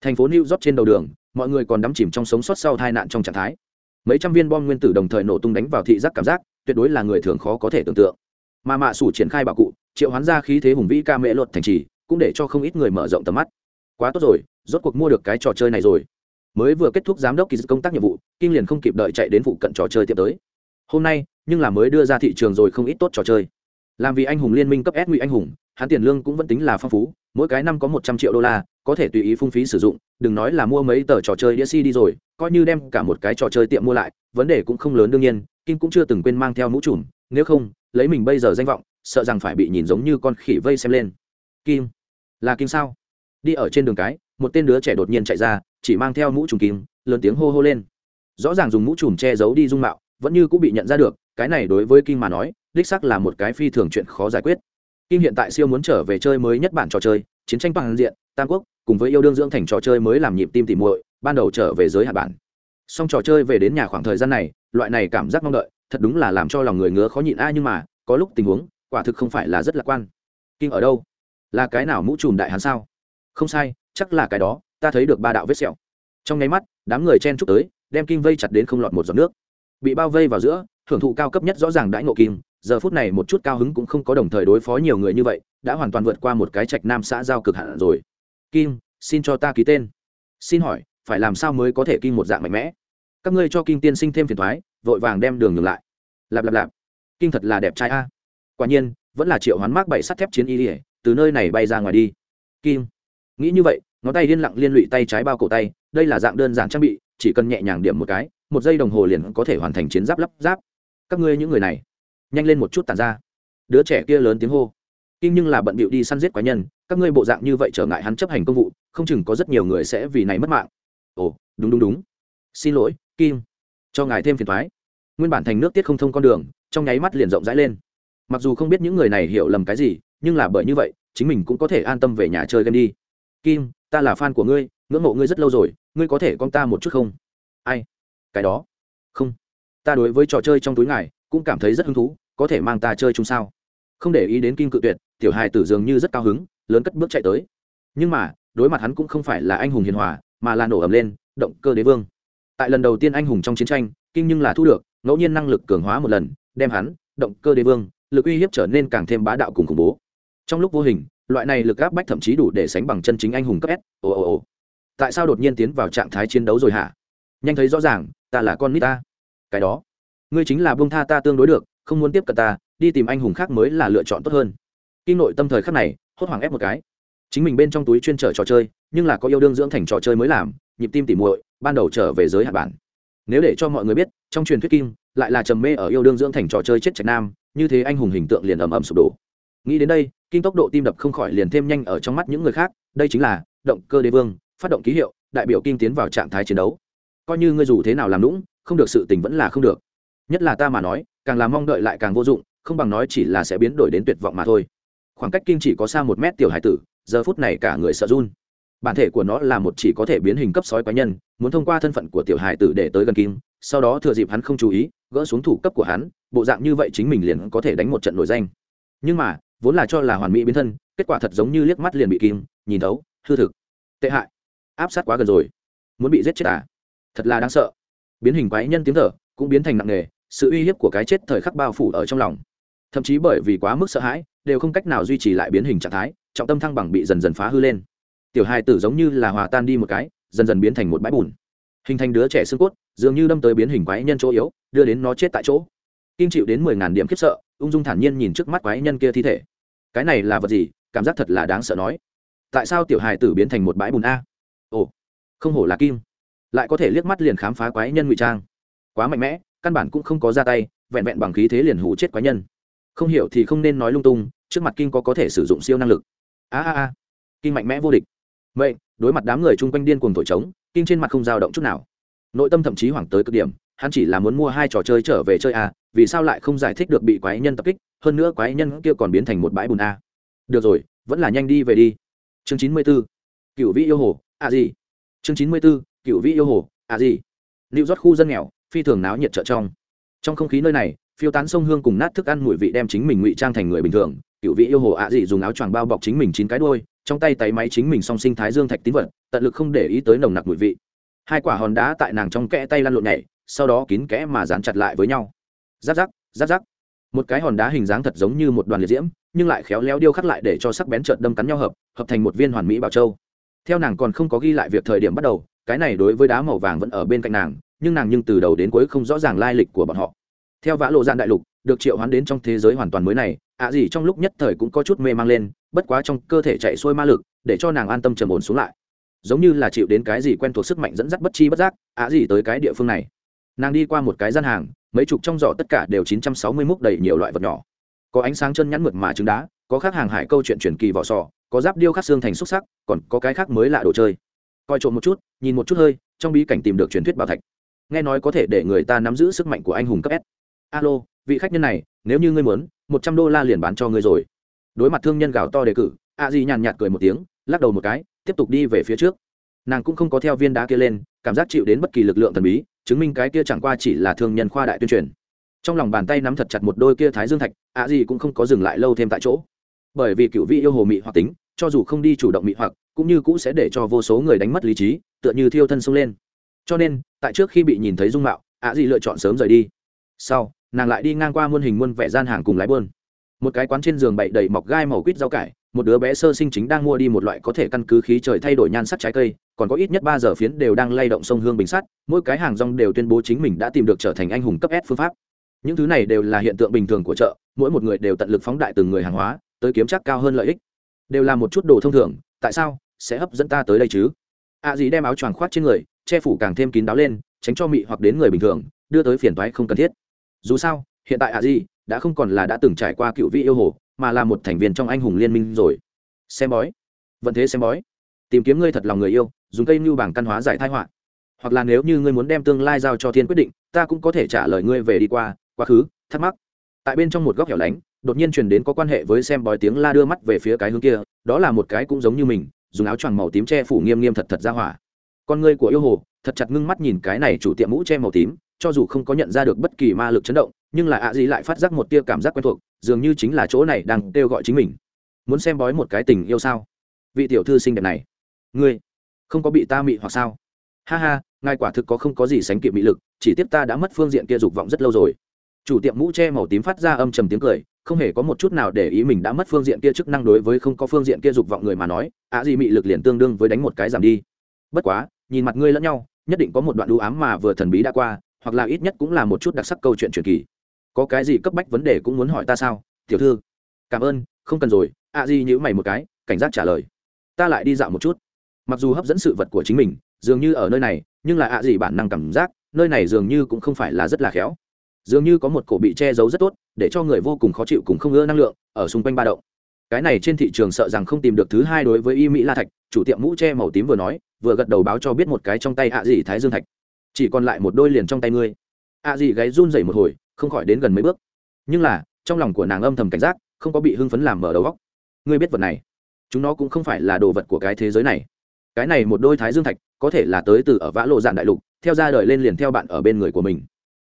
Speaker 1: Thành phố new york trên đầu đường, mọi người còn đắm chìm trong sống sót sau tai nạn trong trạng thái. Mấy trăm viên bom nguyên tử đồng thời nổ tung đánh vào thị giác cảm giác, tuyệt đối là người thường khó có thể tưởng tượng. Mà mạ sủ triển khai bảo cụ, triệu hoán ra khí thế hùng vĩ ca mễ luật thành trì, cũng để cho không ít người mở rộng tầm mắt. Quá tốt rồi, rốt cuộc mua được cái trò chơi này rồi. Mới vừa kết thúc giám đốc kỳ công tác nhiệm vụ, kinh liền không kịp đợi chạy đến phụ cận trò chơi tiếp tới. Hôm nay, nhưng là mới đưa ra thị trường rồi không ít tốt trò chơi. Làm vì anh hùng liên minh cấp s ngụy anh hùng hắn tiền lương cũng vẫn tính là phong phú, mỗi cái năm có một trăm triệu đô la, có thể tùy ý phung phí sử dụng, đừng nói là mua mấy tờ trò chơi đĩa cd rồi, coi như đem cả một cái trò chơi tiệm mua lại, vấn đề cũng không lớn đương nhiên, kim cũng chưa từng quên mang theo mũ trùm, nếu không, lấy mình bây giờ danh vọng, sợ rằng phải bị nhìn giống như con khỉ vây xem lên. Kim, là kim sao? Đi ở trên đường cái, một tên đứa trẻ đột nhiên chạy ra, chỉ mang theo mũ trùm kim, lớn tiếng hô hô lên. Rõ ràng dùng mũ trùm che giấu đi dung mạo, vẫn như cũng bị nhận ra được, cái này đối với kim mà nói, đích sắc là một cái phi thường chuyện khó giải quyết kim hiện tại siêu muốn trở về chơi mới nhất bản trò chơi, chiến tranh toàn diện, tam quốc, cùng với yêu đương dưỡng thành trò chơi mới làm nhịp tim tỉ muội, ban đầu trở về giới hạn bản. Xong trò chơi về đến nhà khoảng thời gian này, loại này cảm giác mong đợi, thật đúng là làm cho lòng người ngứa khó nhịn a nhưng mà, có lúc tình huống, quả thực không phải là rất lạc quan. Kim ở đâu? Là cái nào mũ trùm đại hắn sao? Không sai, chắc là cái đó, ta thấy được ba đạo vết sẹo. Trong nháy mắt, đám người chen chúc tới, đem kim vây chặt đến không lọt một giọt nước. Bị bao vây vào giữa thưởng thụ cao cấp nhất rõ ràng đãi ngộ kim giờ phút này một chút cao hứng cũng không có đồng thời đối phó nhiều người như vậy, đã hoàn toàn vượt qua một cái trạch nam xã giao cực hạn rồi. Kim, xin cho ta ký tên. Xin hỏi, phải làm sao mới có thể kim một dạng mạnh mẽ? Các ngươi cho kim tiên sinh thêm phiền thoái, vội vàng đem đường ngừng lại. Lạp lạp lạp. Kim thật là đẹp trai a. Quả nhiên, vẫn là triệu hoán mác bảy sắt thép chiến y ỉa từ nơi này bay ra ngoài đi. Kim. Nghĩ như vậy, ngón tay liên lặng liên lụy tay trái bao cổ tay, đây là dạng đơn giản trang bị, chỉ cần nhẹ nhàng điểm một cái, một giây đồng hồ liền có thể hoàn thành chiến giáp lắp giáp các ngươi những người này nhanh lên một chút tàn ra. Đứa trẻ kia lớn tiếng hô. Kim nhưng là bận bịu đi săn giết quái nhân, các ngươi bộ dạng như vậy trở ngại hắn chấp hành công vụ, không chừng có rất nhiều người sẽ vì này mất mạng. Ồ, đúng đúng đúng. Xin lỗi, kim. Cho ngài thêm phiền thoái. Nguyên bản thành nước tiết không thông con đường, trong nháy mắt liền rộng rãi lên. Mặc dù không biết những người này hiểu lầm cái gì, nhưng là bởi như vậy, chính mình cũng có thể an tâm về nhà chơi game đi. Kim, ta là fan của ngươi, ngưỡng mộ ngươi rất lâu rồi, ngươi có thể con ta một chút không? Ai? Cái đó. Không. Ta đối với trò chơi trong túi ngài cũng cảm thấy rất hứng thú, có thể mang ta chơi chung sao? Không để ý đến kim cự tuyệt, tiểu hài tử dường như rất cao hứng, lớn cất bước chạy tới. Nhưng mà, đối mặt hắn cũng không phải là anh hùng hiền hòa, mà là nổ ầm lên, động cơ đế vương. Tại lần đầu tiên anh hùng trong chiến tranh kim nhưng là thu được, ngẫu nhiên năng lực cường hóa một lần, đem hắn, động cơ đế vương, lực uy hiếp trở nên càng thêm bá đạo cùng khủng bố. Trong lúc vô hình, loại này lực áp bách thậm chí đủ để sánh bằng chân chính anh hùng cấp s. Ồ ồ ồ. Tại sao đột nhiên tiến vào trạng thái chiến đấu rồi hả? Nhanh thấy rõ ràng, ta là con nít ta. Cái đó ngươi chính là bông tha ta tương đối được, không muốn tiếp cận ta, đi tìm anh hùng khác mới là lựa chọn tốt hơn. Kim nội tâm thời khắc này, hốt hoảng ép một cái. Chính mình bên trong túi chuyên trở trò chơi, nhưng là có yêu đương dưỡng thành trò chơi mới làm, nhịp tim tỉ muội, ban đầu trở về giới hạ bản. Nếu để cho mọi người biết, trong truyền thuyết kim lại là trầm mê ở yêu đương dưỡng thành trò chơi chết trạch nam, như thế anh hùng hình tượng liền ầm ầm sụp đổ. Nghĩ đến đây kim tốc độ tim đập không khỏi liền thêm nhanh ở trong mắt những người khác, đây chính là động cơ đế vương, phát động ký hiệu, đại biểu kim tiến vào trạng thái chiến đấu. Coi như ngươi dù thế nào làm lũng không được sự tình vẫn là không được nhất là ta mà nói, càng làm mong đợi lại càng vô dụng, không bằng nói chỉ là sẽ biến đổi đến tuyệt vọng mà thôi. Khoảng cách kim chỉ có xa một mét tiểu hải tử, giờ phút này cả người sợ run. Bản thể của nó là một chỉ có thể biến hình cấp sói quái nhân, muốn thông qua thân phận của tiểu hải tử để tới gần kim, sau đó thừa dịp hắn không chú ý, gỡ xuống thủ cấp của hắn, bộ dạng như vậy chính mình liền có thể đánh một trận nổi danh. Nhưng mà, vốn là cho là hoàn mỹ biến thân, kết quả thật giống như liếc mắt liền bị kim, nhìn thấu, hư thực. Tệ hại. Áp sát quá gần rồi. Muốn bị giết chết à? Thật là đáng sợ. Biến hình quái nhân tiếng thở cũng biến thành nặng nề sự uy hiếp của cái chết thời khắc bao phủ ở trong lòng. Thậm chí bởi vì quá mức sợ hãi, đều không cách nào duy trì lại biến hình trạng thái, trọng tâm thăng bằng bị dần dần phá hư lên. Tiểu hai tử giống như là hòa tan đi một cái, dần dần biến thành một bãi bùn. Hình thành đứa trẻ xương cốt, dường như đâm tới biến hình quái nhân chỗ yếu, đưa đến nó chết tại chỗ. Kim chịu đến mười ngàn điểm khiếp sợ, ung dung thản nhiên nhìn trước mắt quái nhân kia thi thể. Cái này là vật gì? Cảm giác thật là đáng sợ nói. Tại sao tiểu hài tử biến thành một bãi bùn a? Ồ, không hổ là kim. Lại có thể liếc mắt liền khám phá quái nhân ngụy trang. Quá mạnh mẽ căn bản cũng không có ra tay, vẹn vẹn bằng khí thế liền hủ chết quái nhân. Không hiểu thì không nên nói lung tung, trước mặt kim có có thể sử dụng siêu năng lực. A a a. Kim mạnh mẽ vô địch. Vậy đối mặt đám người chung quanh điên cuồng thổi trống kim trên mặt không dao động chút nào. Nội tâm thậm chí hoảng tới cực điểm, hắn chỉ là muốn mua hai trò chơi trở về chơi a vì sao lại không giải thích được bị quái nhân tập kích, hơn nữa quái nhân kia còn biến thành một bãi bùn a. Được rồi, vẫn là nhanh đi về đi. Chương chín mươi b ố cựu vị yêu hồ à gì chương chín mươi b ố cựu vị yêu hồ à gì lưu rót khu dân nghèo phi thường náo nhiệt trợ trong. Trong không khí nơi này, phiêu tán sông hương cùng nát thức ăn mùi vị đem chính mình ngụy trang thành người bình thường. Cựu vị yêu hồ ạ à dị dùng áo choàng bao bọc chính mình chín cái đôi trong tay tay máy chính mình song sinh thái dương thạch tín vật, tận lực không để ý tới nồng nặc mùi vị. Hai quả hòn đá tại nàng trong kẽ tay lăn lộn nhảy, sau đó kín kẽ mà dán chặt lại với nhau. Giáp giáp giáp giáp. Một cái hòn đá hình dáng thật giống như một đoàn liệt diễm, nhưng lại khéo léo điêu khắc lại để cho sắc bén trợn đâm cắn nhau hợp hợp thành một viên hoàn mỹ bảo châu. Theo nàng còn không có ghi lại việc thời điểm bắt đầu, cái này đối với đá màu vàng vẫn ở bên cạnh nàng nhưng nàng nhưng từ đầu đến cuối không rõ ràng lai lịch của bọn họ. Theo vã lộ gian đại lục, được triệu hoán đến trong thế giới hoàn toàn mới này, ạ gì trong lúc nhất thời cũng có chút mê mang lên, bất quá trong cơ thể chạy xuôi ma lực, để cho nàng an tâm trầm ổn xuống lại. Giống như là chịu đến cái gì quen thuộc sức mạnh dẫn dắt bất chi bất giác, ạ gì tới cái địa phương này. Nàng đi qua một cái gian hàng, mấy chục trong giỏ tất cả đều chín trăm sáu mươi múc đầy nhiều loại vật nhỏ. Có ánh sáng chân nhắn mượt mà trứng đá, có khác hàng hải câu chuyện truyền kỳ vỏ sò, có giáp điêu khắc xương thành xúc sắc, còn có cái khác mới lạ đồ chơi. Coi trộm một chút, nhìn một chút hơi, trong bí cảnh tìm được truyền thuyết bảo thạch nghe nói có thể để người ta nắm giữ sức mạnh của anh hùng cấp s. Alo, vị khách nhân này, nếu như ngươi muốn, một trăm đô la liền bán cho ngươi rồi. Đối mặt thương nhân gào to đề cử, a di nhàn nhạt cười một tiếng, lắc đầu một cái, tiếp tục đi về phía trước. Nàng cũng không có theo viên đá kia lên, cảm giác chịu đến bất kỳ lực lượng thần bí, chứng minh cái kia chẳng qua chỉ là thương nhân khoa đại tuyên truyền. Trong lòng bàn tay nắm thật chặt một đôi kia thái dương thạch, a di cũng không có dừng lại lâu thêm tại chỗ. Bởi vì cựu vị yêu hồ mị hoặc tính, cho dù không đi chủ động mị hoặc, cũng như cũ sẽ để cho vô số người đánh mất lý trí, tựa như thiêu thân sông lên cho nên, tại trước khi bị nhìn thấy dung mạo, ạ dị lựa chọn sớm rời đi. Sau, nàng lại đi ngang qua muôn hình muôn vẻ gian hàng cùng lái bơn. Một cái quán trên giường bậy đầy mọc gai màu quýt rau cải, một đứa bé sơ sinh chính đang mua đi một loại có thể căn cứ khí trời thay đổi nhan sắc trái cây, còn có ít nhất ba giờ phiến đều đang lay động sông hương bình sắt, mỗi cái hàng rong đều tuyên bố chính mình đã tìm được trở thành anh hùng cấp s phương pháp. Những thứ này đều là hiện tượng bình thường của chợ, mỗi một người đều tận lực phóng đại từng người hàng hóa, tới kiếm chắc cao hơn lợi ích. Đều là một chút đồ thông thường, tại sao sẽ hấp dẫn ta tới đây chứ? Ạ dì đem áo choàng khoác trên người che phủ càng thêm kín đáo lên, tránh cho mị hoặc đến người bình thường, đưa tới phiền toái không cần thiết. Dù sao, hiện tại A Di đã không còn là đã từng trải qua cựu vị yêu hồ, mà là một thành viên trong anh hùng liên minh rồi. Xem bói. Vận thế xem bói. Tìm kiếm ngươi thật lòng người yêu, dùng cây mưu bảng căn hóa giải thai họa. Hoặc là nếu như ngươi muốn đem tương lai giao cho thiên quyết định, ta cũng có thể trả lời ngươi về đi qua, quá khứ, thắc mắc. Tại bên trong một góc hẻo lánh, đột nhiên truyền đến có quan hệ với xem bói tiếng la đưa mắt về phía cái hướng kia, đó là một cái cũng giống như mình, dùng áo choàng màu tím che phủ nghiêm nghiêm thật thật ra hỏa con ngươi của yêu hồ thật chặt ngưng mắt nhìn cái này chủ tiệm mũ che màu tím, cho dù không có nhận ra được bất kỳ ma lực chấn động, nhưng là ạ gì lại phát giác một tia cảm giác quen thuộc, dường như chính là chỗ này đang kêu gọi chính mình. Muốn xem bói một cái tình yêu sao? Vị tiểu thư xinh đẹp này. Ngươi, không có bị ta mị hoặc sao? Ha ha, ngài quả thực có không có gì sánh kịp mị lực, chỉ tiếp ta đã mất phương diện kia dục vọng rất lâu rồi. Chủ tiệm mũ che màu tím phát ra âm trầm tiếng cười, không hề có một chút nào để ý mình đã mất phương diện kia chức năng đối với không có phương diện kia dục vọng người mà nói, ạ gì mị lực liền tương đương với đánh một cái giảm đi. Bất quá nhìn mặt ngươi lẫn nhau, nhất định có một đoạn đũ ám mà vừa thần bí đã qua, hoặc là ít nhất cũng là một chút đặc sắc câu chuyện truyền kỳ. Có cái gì cấp bách vấn đề cũng muốn hỏi ta sao? Tiểu thư. Cảm ơn, không cần rồi. À gì nhữ mày một cái, cảnh giác trả lời. Ta lại đi dạo một chút. Mặc dù hấp dẫn sự vật của chính mình, dường như ở nơi này, nhưng là à gì bản năng cảm giác, nơi này dường như cũng không phải là rất là khéo. Dường như có một cổ bị che giấu rất tốt, để cho người vô cùng khó chịu cùng không ưa năng lượng, ở xung quanh ba động. Cái này trên thị trường sợ rằng không tìm được thứ hai đối với y mỹ la thạch, chủ tiệm mũ che màu tím vừa nói vừa gật đầu báo cho biết một cái trong tay ạ dì thái dương thạch. Chỉ còn lại một đôi liền trong tay ngươi. ạ dì gáy run rẩy một hồi, không khỏi đến gần mấy bước. Nhưng là, trong lòng của nàng âm thầm cảnh giác, không có bị hưng phấn làm mở đầu góc ngươi biết vật này, chúng nó cũng không phải là đồ vật của cái thế giới này. Cái này một đôi thái dương thạch, có thể là tới từ ở vã lộ dạn đại lục, theo ra đời lên liền theo bạn ở bên người của mình.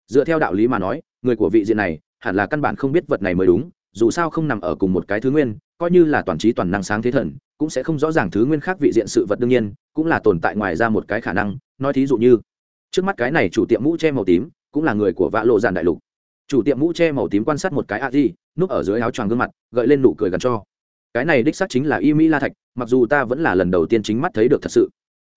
Speaker 1: Dựa theo đạo lý mà nói, người của vị diện này, hẳn là căn bản không biết vật này mới đúng, dù sao không nằm ở cùng một cái thứ nguyên, coi như là toàn trí toàn năng sáng thế thần, cũng sẽ không rõ ràng thứ nguyên khác vị diện sự vật đương nhiên cũng là tồn tại ngoài ra một cái khả năng, nói thí dụ như, trước mắt cái này chủ tiệm mũ che màu tím, cũng là người của vạ lộ giàn đại lục. Chủ tiệm mũ che màu tím quan sát một cái a di núp ở dưới áo choàng gương mặt, gợi lên nụ cười gần cho. Cái này đích xác chính là y mỹ la thạch, mặc dù ta vẫn là lần đầu tiên chính mắt thấy được thật sự.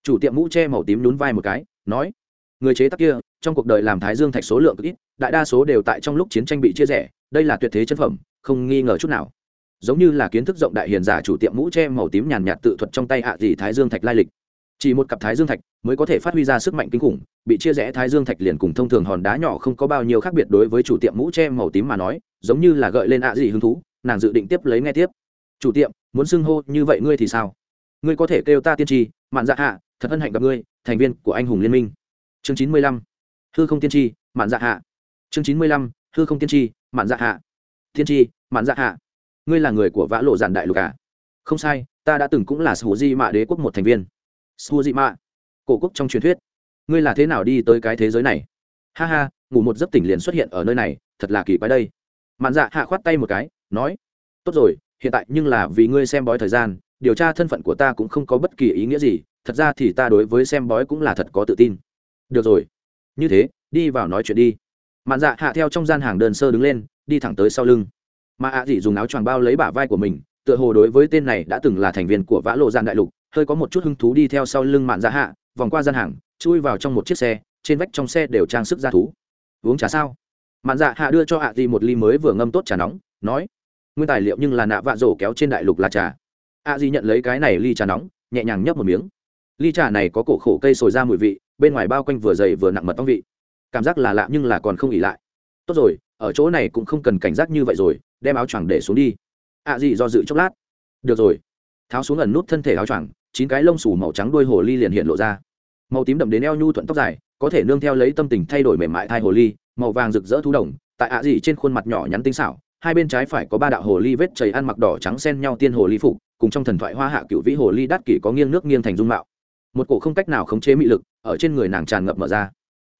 Speaker 1: Chủ tiệm mũ che màu tím nhún vai một cái, nói, người chế tác kia, trong cuộc đời làm thái dương thạch số lượng cực ít, đại đa số đều tại trong lúc chiến tranh bị chia rẽ, đây là tuyệt thế chân phẩm, không nghi ngờ chút nào. Giống như là kiến thức rộng đại hiền giả chủ tiệm mũ che màu tím nhàn nhạt tự thuật trong tay hạ gì thái dương thạch lai lịch chỉ một cặp thái dương thạch mới có thể phát huy ra sức mạnh kinh khủng, bị chia rẽ thái dương thạch liền cùng thông thường hòn đá nhỏ không có bao nhiêu khác biệt đối với chủ tiệm mũ che màu tím mà nói, giống như là gợi lên ạ gì hứng thú, nàng dự định tiếp lấy nghe tiếp. Chủ tiệm, muốn xưng hô như vậy ngươi thì sao? Ngươi có thể kêu ta tiên tri, mạn dạ hạ, thật hân hạnh gặp ngươi, thành viên của anh hùng liên minh. Chương chín mươi lăm. Hư không tiên tri, mạn dạ hạ. Chương chín mươi lăm. Hư không tiên tri, mạn dạ hạ. Tiên tri, mạn dạ hạ. Ngươi là người của vã lộ giản đại lục à? không sai, ta đã từng cũng là sù di mạ đế quốc một thành viên. Su di mạ cổ quốc trong truyền thuyết. Ngươi là thế nào đi tới cái thế giới này? Ha ha, ngủ một giấc tỉnh liền xuất hiện ở nơi này, thật là kỳ quái đây. Mạn dạ hạ khoát tay một cái, nói, tốt rồi, hiện tại nhưng là vì ngươi xem bói thời gian, điều tra thân phận của ta cũng không có bất kỳ ý nghĩa gì, thật ra thì ta đối với xem bói cũng là thật có tự tin. Được rồi, như thế, đi vào nói chuyện đi. Mạn dạ hạ theo trong gian hàng đơn sơ đứng lên, đi thẳng tới sau lưng. Mà ạ à dị dùng áo choàng bao lấy bả vai của mình, tựa hồ đối với tên này đã từng là thành viên của vã lộ gian đại lục hơi có một chút hứng thú đi theo sau lưng mạn dạ hạ, vòng qua gian hàng, chui vào trong một chiếc xe, trên vách trong xe đều trang sức ra thú. Uống trà sao? Mạn dạ hạ đưa cho ạ di một ly mới vừa ngâm tốt trà nóng, nói, nguyên tài liệu nhưng là nạ vạ rổ kéo trên đại lục là trà. Ạ di nhận lấy cái này ly trà nóng, nhẹ nhàng nhấp một miếng. Ly trà này có cổ khổ cây sồi ra mùi vị, bên ngoài bao quanh vừa dày vừa nặng mật phong vị. Cảm giác là lạ nhưng là còn không ỉ lại. Tốt rồi, ở chỗ này cũng không cần cảnh giác như vậy rồi, đem áo choàng để xuống đi. Ạ à gì do dự chốc lát. Được rồi. Tháo xuống ẩn nút thân thể áo choàng chín cái lông xù màu trắng đuôi hồ ly liền hiện lộ ra. Màu tím đậm đến eo nhu thuận tóc dài, có thể nương theo lấy tâm tình thay đổi mềm mại thai hồ ly, màu vàng rực rỡ thú đồng, tại ạ à trên khuôn mặt nhỏ nhắn tinh xảo, hai bên trái phải có ba đạo hồ ly vết chảy ăn mặc đỏ trắng xen nhau tiên hồ ly phục, cùng trong thần thoại hoa hạ cựu vĩ hồ ly đắt kỷ có nghiêng nước nghiêng thành dung mạo. Một cổ không cách nào khống chế mị lực ở trên người nàng tràn ngập mở ra.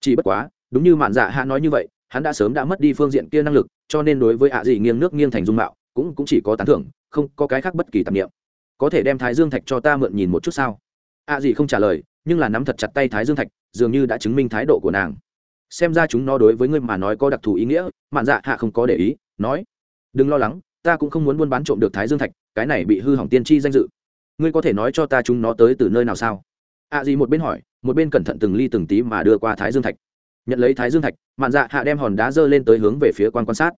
Speaker 1: Chỉ bất quá, đúng như mạn dạ hạ nói như vậy, hắn đã sớm đã mất đi phương diện kia năng lực, cho nên đối với ạ dị nghiêng nước nghiêng thành dung mạo cũng cũng chỉ có tán thưởng, không có cái khác bất kỳ tạp niệm có thể đem thái dương thạch cho ta mượn nhìn một chút sao? À gì không trả lời, nhưng là nắm thật chặt tay thái dương thạch, dường như đã chứng minh thái độ của nàng. Xem ra chúng nó đối với ngươi mà nói có đặc thù ý nghĩa, mạn dạ hạ không có để ý, nói, đừng lo lắng, ta cũng không muốn buôn bán trộm được thái dương thạch, cái này bị hư hỏng tiên tri danh dự. Ngươi có thể nói cho ta chúng nó tới từ nơi nào sao? À gì một bên hỏi, một bên cẩn thận từng ly từng tí mà đưa qua thái dương thạch. Nhận lấy thái dương thạch, mạn dạ hạ đem hòn đá dơ lên tới hướng về phía quan quan sát.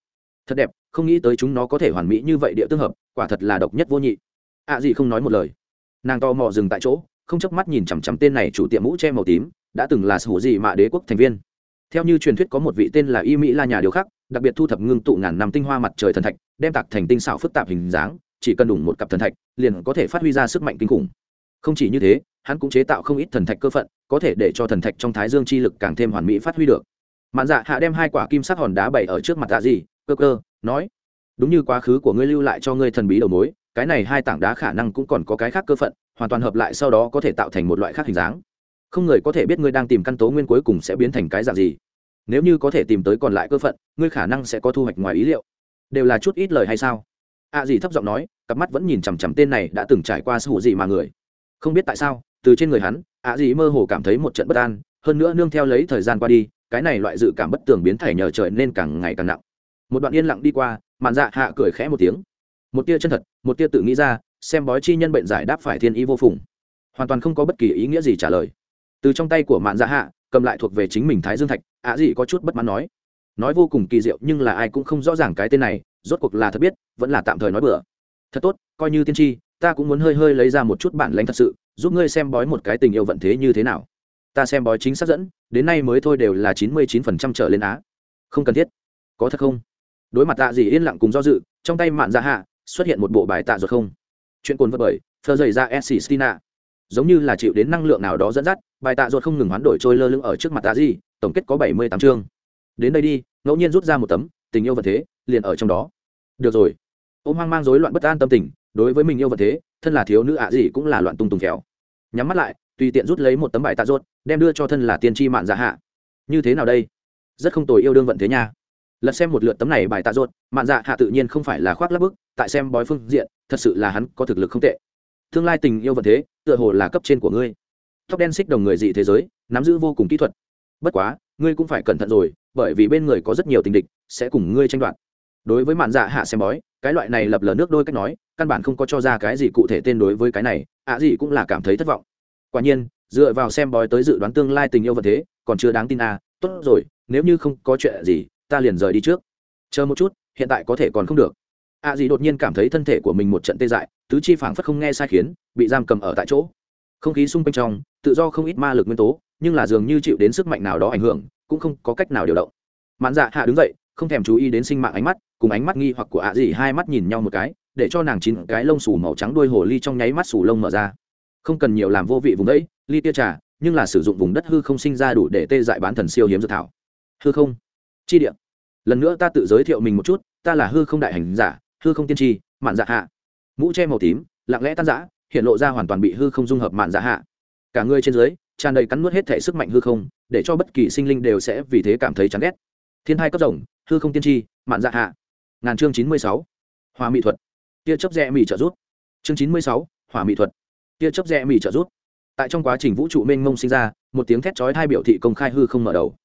Speaker 1: Thật đẹp, không nghĩ tới chúng nó có thể hoàn mỹ như vậy địa tương hợp, quả thật là độc nhất vô nhị ạ gì không nói một lời. Nàng to mò dừng tại chỗ không chớp mắt nhìn chằm chằm tên này chủ tiệm mũ che màu tím đã từng là sủ gì mạ đế quốc thành viên. Theo như truyền thuyết có một vị tên là y mỹ la nhà điều khắc, đặc biệt thu thập ngưng tụ ngàn năm tinh hoa mặt trời thần thạch đem tạc thành tinh xảo phức tạp hình dáng chỉ cần đủ một cặp thần thạch liền có thể phát huy ra sức mạnh kinh khủng. Không chỉ như thế hắn cũng chế tạo không ít thần thạch cơ phận có thể để cho thần thạch trong thái dương chi lực càng thêm hoàn mỹ phát huy được. Mạn dạ hạ đem hai quả kim sắc hòn đá bày ở trước mặt tạ gì cơ cơ nói đúng như quá khứ của ngươi lưu lại cho ngươi thần bí đầu mối cái này hai tảng đá khả năng cũng còn có cái khác cơ phận, hoàn toàn hợp lại sau đó có thể tạo thành một loại khác hình dáng. Không người có thể biết ngươi đang tìm căn tố nguyên cuối cùng sẽ biến thành cái dạng gì. Nếu như có thể tìm tới còn lại cơ phận, ngươi khả năng sẽ có thu hoạch ngoài ý liệu. Đều là chút ít lời hay sao? Ạ à gì thấp giọng nói, cặp mắt vẫn nhìn chằm chằm tên này đã từng trải qua sự gì mà người. Không biết tại sao, từ trên người hắn ạ à gì mơ hồ cảm thấy một trận bất an, hơn nữa nương theo lấy thời gian qua đi, cái này loại dự cảm bất tường biến thể nhờ trời nên càng ngày càng nặng. Một đoạn yên lặng đi qua, mạn dạ hạ cười khẽ một tiếng một tia chân thật, một tia tự nghĩ ra, xem bói chi nhân bệnh giải đáp phải thiên ý vô phùng. Hoàn toàn không có bất kỳ ý nghĩa gì trả lời. Từ trong tay của mạn dạ hạ, cầm lại thuộc về chính mình thái dương thạch, ạ à gì có chút bất mãn nói. Nói vô cùng kỳ diệu nhưng là ai cũng không rõ ràng cái tên này, rốt cuộc là thật biết, vẫn là tạm thời nói bừa. Thật tốt, coi như tiên tri, ta cũng muốn hơi hơi lấy ra một chút bản lãnh thật sự, giúp ngươi xem bói một cái tình yêu vận thế như thế nào. Ta xem bói chính xác dẫn, đến nay mới thôi đều là chín mươi chín phần trăm trở lên á. Không cần thiết. Có thật không? Đối mặt tạ gì yên lặng cùng do dự, trong tay mạn dạ hạ xuất hiện một bộ bài tạ ruột không? Chuyện cồn vật bởi, thơ dày ra s stina giống như là chịu đến năng lượng nào đó dẫn dắt, bài tạ ruột không ngừng hoán đổi trôi lơ lưng ở trước mặt tạ gì tổng kết có bảy mươi tám chương. Đến đây đi, ngẫu nhiên rút ra một tấm, tình yêu vật thế, liền ở trong đó. Được rồi. Ô m hoang mang rối loạn bất an tâm tình, đối với mình yêu vật thế, thân là thiếu nữ ạ gì cũng là loạn tung tùng khéo nhắm mắt lại, tùy tiện rút lấy một tấm bài tạ ruột, đem đưa cho thân là tiên tri mạn dạ hạ. Như thế nào đây? Rất không tồi yêu đương vận thế nha lật xem một lượt tấm này bài tạ ruột mạn dạ hạ tự nhiên không phải là khoác lắp bức, tại xem bói phương diện, thật sự là hắn có thực lực không tệ. Tương lai tình yêu vận thế, tựa hồ là cấp trên của ngươi. Tóc đen xích đồng người dị thế giới, nắm giữ vô cùng kỹ thuật. Bất quá, ngươi cũng phải cẩn thận rồi, bởi vì bên người có rất nhiều tình địch, sẽ cùng ngươi tranh đoạt. Đối với mạn dạ hạ xem bói, cái loại này lập lờ nước đôi cách nói, căn bản không có cho ra cái gì cụ thể tên đối với cái này, ạ gì cũng là cảm thấy thất vọng. Quả nhiên, dựa vào xem bói tới dự đoán tương lai tình yêu vật thế, còn chưa đáng tin à tốt rồi, nếu như không có chuyện gì ta liền rời đi trước. Chờ một chút, hiện tại có thể còn không được. Ạ dì đột nhiên cảm thấy thân thể của mình một trận tê dại, tứ chi phảng phất không nghe sai khiến, bị giam cầm ở tại chỗ. Không khí xung quanh trong, tự do không ít ma lực nguyên tố, nhưng là dường như chịu đến sức mạnh nào đó ảnh hưởng, cũng không có cách nào điều động. Mãn dạ hạ đứng dậy, không thèm chú ý đến sinh mạng ánh mắt, cùng ánh mắt nghi hoặc của ạ dì hai mắt nhìn nhau một cái, để cho nàng chín cái lông xù màu trắng đuôi hồ ly trong nháy mắt xù lông mở ra. Không cần nhiều làm vô vị vùng đấy, ly tia trà, nhưng là sử dụng vùng đất hư không sinh ra đủ để tê dại bán thần siêu hiếm dược thảo. Hư không? Chi điện lần nữa ta tự giới thiệu mình một chút, ta là hư không đại hành giả, hư không tiên tri, mạn dạ hạ. Mũ che màu tím, lặng lẽ tan giã hiện lộ ra hoàn toàn bị hư không dung hợp mạn dạ hạ. Cả người trên dưới, tràn đầy cắn nuốt hết thể sức mạnh hư không, để cho bất kỳ sinh linh đều sẽ vì thế cảm thấy chán ghét. Thiên hai cấp rồng, hư không tiên tri, mạn dạ hạ. Ngàn chương chín mươi sáu. Hòa mỹ thuật. Tia chấp rẽ mỹ trợ rút chương chín mươi sáu hòa mỹ thuật. Tia chấp rẽ mỹ trợ rút tại trong quá trình vũ trụ mênh mông sinh ra, một tiếng thét chói hai biểu thị công khai hư không mở đầu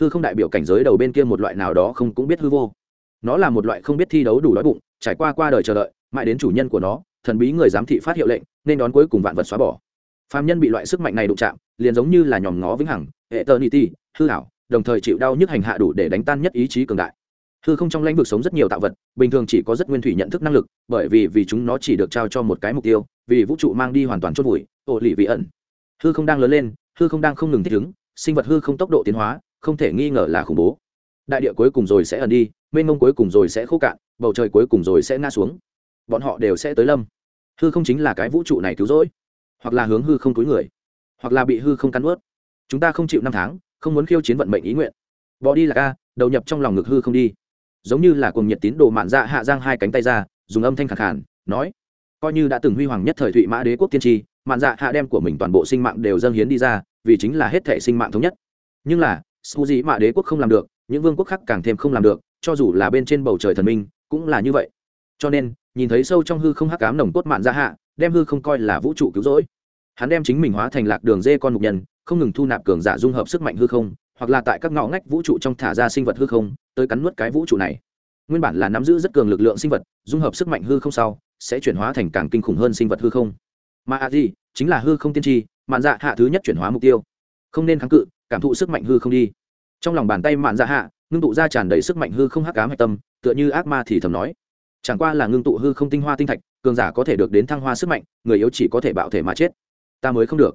Speaker 1: hư không đại biểu cảnh giới đầu bên kia một loại nào đó không cũng biết hư vô. Nó là một loại không biết thi đấu đủ đói bụng, trải qua qua đời chờ đợi, mãi đến chủ nhân của nó, thần bí người giám thị phát hiệu lệnh, nên đón cuối cùng vạn vật xóa bỏ. Phạm nhân bị loại sức mạnh này đụng chạm, liền giống như là nhòm ngó vĩnh hằng hệ tơ niti hư hảo đồng thời chịu đau nhức hành hạ đủ để đánh tan nhất ý chí cường đại. Hư không trong lãnh vực sống rất nhiều tạo vật, bình thường chỉ có rất nguyên thủy nhận thức năng lực, bởi vì vì chúng nó chỉ được trao cho một cái mục tiêu, vì vũ trụ mang đi hoàn toàn chốt vùi ổ lì vị ẩn. Hư không đang lớn lên, hư không đang không ngừng thích ứng, sinh vật hư không tốc độ tiến hóa không thể nghi ngờ là khủng bố. Đại địa cuối cùng rồi sẽ ẩn đi, mênh mông cuối cùng rồi sẽ khô cạn, bầu trời cuối cùng rồi sẽ ngã xuống. Bọn họ đều sẽ tới lâm. Hư không chính là cái vũ trụ này cứu rỗi, hoặc là hướng hư không túi người, hoặc là bị hư không cắn ướt chúng ta không chịu năm tháng, không muốn khiêu chiến vận mệnh ý nguyện. Bỏ đi là ca, đầu nhập trong lòng ngực hư không đi. Giống như là cùng nhiệt tín đồ mạn dạ hạ giang hai cánh tay ra, dùng âm thanh khẳng khản nói, coi như đã từng huy hoàng nhất thời thụy mã đế quốc tiên tri, mạn dạ hạ đem của mình toàn bộ sinh mạng đều dâng hiến đi ra, vì chính là hết thể sinh mạng thống nhất. Nhưng là su di mạ đế quốc không làm được, những vương quốc khác càng thêm không làm được, cho dù là bên trên bầu trời thần minh, cũng là như vậy. Cho nên, nhìn thấy sâu trong hư không hắc cám nồng cốt mạn ra hạ, đem hư không coi là vũ trụ cứu rỗi. Hắn đem chính mình hóa thành lạc đường dê con mục nhân, không ngừng thu nạp cường giả dung hợp sức mạnh hư không, hoặc là tại các ngõ ngách vũ trụ trong thả ra sinh vật hư không, tới cắn nuốt cái vũ trụ này. Nguyên bản là nắm giữ rất cường lực lượng sinh vật, dung hợp sức mạnh hư không sau, sẽ chuyển hóa thành càng kinh khủng hơn sinh vật hư không. Mà a di chính là hư không tiên tri, mạn dạ hạ thứ nhất chuyển hóa mục tiêu. Không nên kháng cự cảm thụ sức mạnh hư không đi. Trong lòng bàn tay mạn dạ hạ, ngưng tụ ra tràn đầy sức mạnh hư không hắc cám hạch tâm, tựa như ác ma thì thầm nói. Chẳng qua là ngưng tụ hư không tinh hoa tinh thạch, cường giả có thể được đến thăng hoa sức mạnh, người yếu chỉ có thể bạo thể mà chết. Ta mới không được.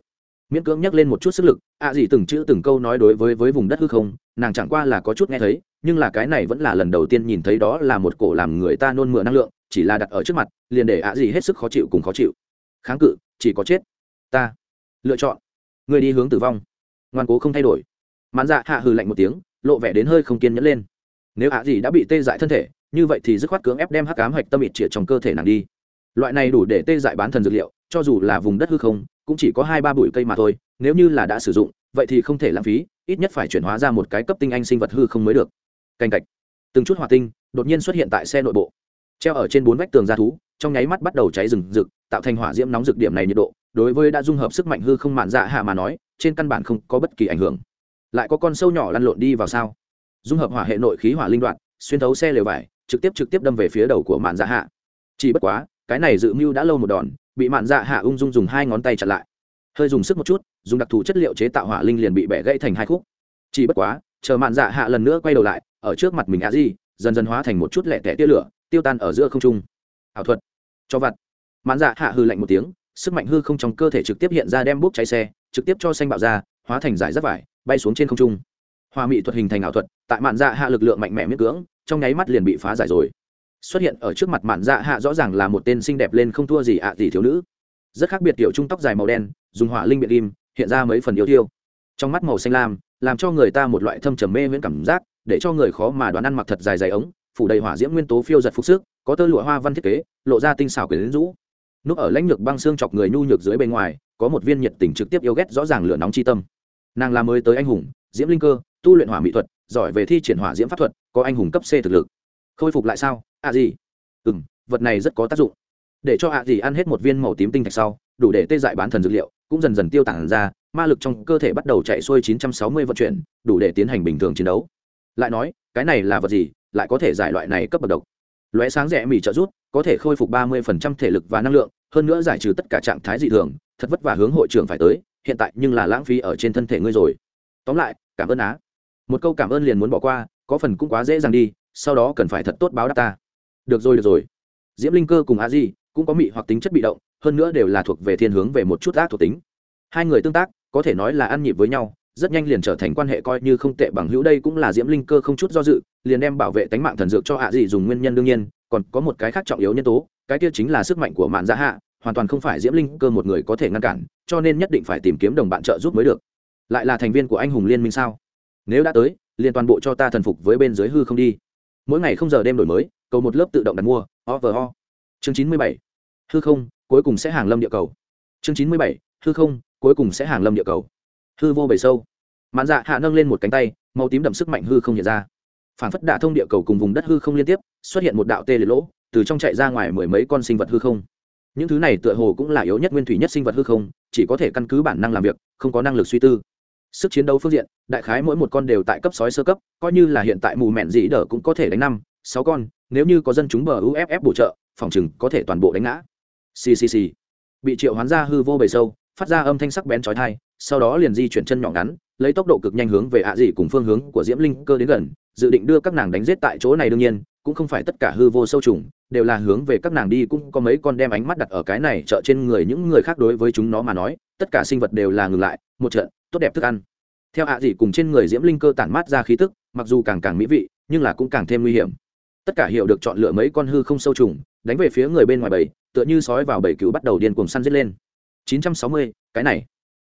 Speaker 1: Miễn cưỡng nhắc lên một chút sức lực, ạ à gì từng chữ từng câu nói đối với với vùng đất hư không, nàng chẳng qua là có chút nghe thấy, nhưng là cái này vẫn là lần đầu tiên nhìn thấy đó là một cổ làm người ta nôn mửa năng lượng, chỉ là đặt ở trước mặt, liền để ạ à gì hết sức khó chịu cùng khó chịu. Kháng cự, chỉ có chết. Ta. Lựa chọn. Người đi hướng tử vong ngoan cố không thay đổi. Mãn dạ hạ hừ lạnh một tiếng, lộ vẻ đến hơi không kiên nhẫn lên. Nếu hạ gì đã bị tê dại thân thể, như vậy thì dứt khoát cưỡng ép đem hắc cám hạch tâm ịt chĩa trong cơ thể nàng đi. Loại này đủ để tê dại bán thần dược liệu, cho dù là vùng đất hư không, cũng chỉ có hai ba bụi cây mà thôi, nếu như là đã sử dụng, vậy thì không thể lãng phí, ít nhất phải chuyển hóa ra một cái cấp tinh anh sinh vật hư không mới được. Canh cạch. Từng chút hỏa tinh, đột nhiên xuất hiện tại xe nội bộ. Treo ở trên bốn vách tường ra thú, trong nháy mắt bắt đầu cháy rừng rực, tạo thành hỏa diễm nóng rực điểm này nhiệt độ, đối với đã dung hợp sức mạnh hư không mạn dạ hạ mà nói trên căn bản không có bất kỳ ảnh hưởng. Lại có con sâu nhỏ lăn lộn đi vào sao? Dung hợp hỏa hệ nội khí hỏa linh đoạn, xuyên thấu xe lều vải, trực tiếp trực tiếp đâm về phía đầu của mạn dạ hạ. Chỉ bất quá, cái này dự mưu đã lâu một đòn, bị mạn dạ hạ ung dung dùng hai ngón tay chặn lại. Hơi dùng sức một chút, dùng đặc thù chất liệu chế tạo hỏa linh liền bị bẻ gãy thành hai khúc. Chỉ bất quá, chờ mạn dạ hạ lần nữa quay đầu lại, ở trước mặt mình a di, dần dần hóa thành một chút lẹ tẻ tia lửa, tiêu tan ở giữa không trung. Ảo thuật. Cho vặt. Mạn dạ hạ hư lạnh một tiếng, sức mạnh hư không trong cơ thể trực tiếp hiện ra đem bốc cháy xe trực tiếp cho xanh bạo ra, hóa thành giải rất vải, bay xuống trên không trung. Hoa mỹ thuật hình thành ảo thuật, tại mạn dạ hạ lực lượng mạnh mẽ miết cưỡng, trong nháy mắt liền bị phá giải rồi. Xuất hiện ở trước mặt mạn dạ hạ rõ ràng là một tên xinh đẹp lên không thua gì ạ gì thiếu nữ. Rất khác biệt tiểu trung tóc dài màu đen, dùng hỏa linh biện kim, hiện ra mấy phần yêu tiêu trong mắt màu xanh lam, làm cho người ta một loại thâm trầm mê miễn cảm giác, để cho người khó mà đoán ăn mặc thật dài dày ống, phủ đầy hỏa diễm nguyên tố phiêu giật phục sức, có tơ lụa hoa văn thiết kế, lộ ra tinh xảo quyển rũ. Núp ở lãnh lược băng xương chọc người nhu nhược dưới bên ngoài có một viên nhiệt tình trực tiếp yêu ghét rõ ràng lửa nóng chi tâm. Nàng là mới tới anh hùng, diễm linh cơ, tu luyện hỏa mỹ thuật, giỏi về thi triển hỏa diễm pháp thuật, có anh hùng cấp c thực lực. Khôi phục lại sao? À gì? Ừ m vật này rất có tác dụng. Để cho ạ à gì ăn hết một viên màu tím tinh thạch sau, đủ để tê dại bán thần dược liệu, cũng dần dần tiêu tản ra, ma lực trong cơ thể bắt đầu chạy xuôi 960 vận chuyển, đủ để tiến hành bình thường chiến đấu. Lại nói, cái này là vật gì, lại có thể giải loại này cấp bậc độc? Lóe sáng rẻ mỉ trợ rút, có thể khôi phục 30% thể lực và năng lượng, hơn nữa giải trừ tất cả trạng thái dị thường thật vất vả hướng hội trưởng phải tới, hiện tại nhưng là lãng phí ở trên thân thể ngươi rồi. Tóm lại, cảm ơn á. Một câu cảm ơn liền muốn bỏ qua, có phần cũng quá dễ dàng đi, sau đó cần phải thật tốt báo đáp ta. Được rồi được rồi. Diễm linh cơ cùng a di cũng có mị hoặc tính chất bị động, hơn nữa đều là thuộc về thiên hướng về một chút ác thuộc tính. Hai người tương tác, có thể nói là ăn nhịp với nhau, rất nhanh liền trở thành quan hệ coi như không tệ bằng hữu. Đây cũng là diễm linh cơ không chút do dự, liền đem bảo vệ tánh mạng thần dược cho hạ dị dùng nguyên nhân đương nhiên, còn có một cái khác trọng yếu nhân tố, cái kia chính là sức mạnh của mạn gia hạ hoàn toàn không phải diễm linh cơ một người có thể ngăn cản, cho nên nhất định phải tìm kiếm đồng bạn trợ giúp mới được. Lại là thành viên của anh hùng liên minh sao? Nếu đã tới, liền toàn bộ cho ta thần phục với bên dưới hư không đi. Mỗi ngày không giờ đêm đổi mới, cầu một lớp tự động đặt mua, over o chương chín mươi bảy, hư không, cuối cùng sẽ hàng lâm địa cầu. Chương chín mươi bảy, hư không, cuối cùng sẽ hàng lâm địa cầu. Hư vô bầy sâu. Mạn dạ hạ nâng lên một cánh tay, màu tím đậm sức mạnh hư không hiện ra. Phản phất đạ thông địa cầu cùng vùng đất hư không liên tiếp, xuất hiện một đạo tê liệt lỗ, từ trong chạy ra ngoài mười mấy con sinh vật hư không những thứ này tựa hồ cũng là yếu nhất nguyên thủy nhất sinh vật hư không, chỉ có thể căn cứ bản năng làm việc, không có năng lực suy tư. Sức chiến đấu phương diện, đại khái mỗi một con đều tại cấp sói sơ cấp, coi như là hiện tại mù mẹn dĩ đỡ cũng có thể đánh năm, sáu con, nếu như có dân chúng bờ uff bổ trợ, phòng chừng có thể toàn bộ đánh ngã. Ccc bị triệu hoán ra hư vô bầy sâu, phát ra âm thanh sắc bén chói tai, sau đó liền di chuyển chân nhỏ ngắn, lấy tốc độ cực nhanh hướng về ạ dị cùng phương hướng của diễm linh cơ đến gần, dự định đưa các nàng đánh giết tại chỗ này đương nhiên, cũng không phải tất cả hư vô sâu trùng đều là hướng về các nàng đi cũng có mấy con đem ánh mắt đặt ở cái này chợ trên người những người khác đối với chúng nó mà nói tất cả sinh vật đều là ngừng lại một trận tốt đẹp thức ăn. Theo ạ dị cùng trên người diễm linh cơ tản mát ra khí tức mặc dù càng càng mỹ vị nhưng là cũng càng thêm nguy hiểm. Tất cả hiệu được chọn lựa mấy con hư không sâu trùng đánh về phía người bên ngoài bầy tựa như sói vào bầy cứu bắt đầu điên cuồng săn giết lên. 960, cái này.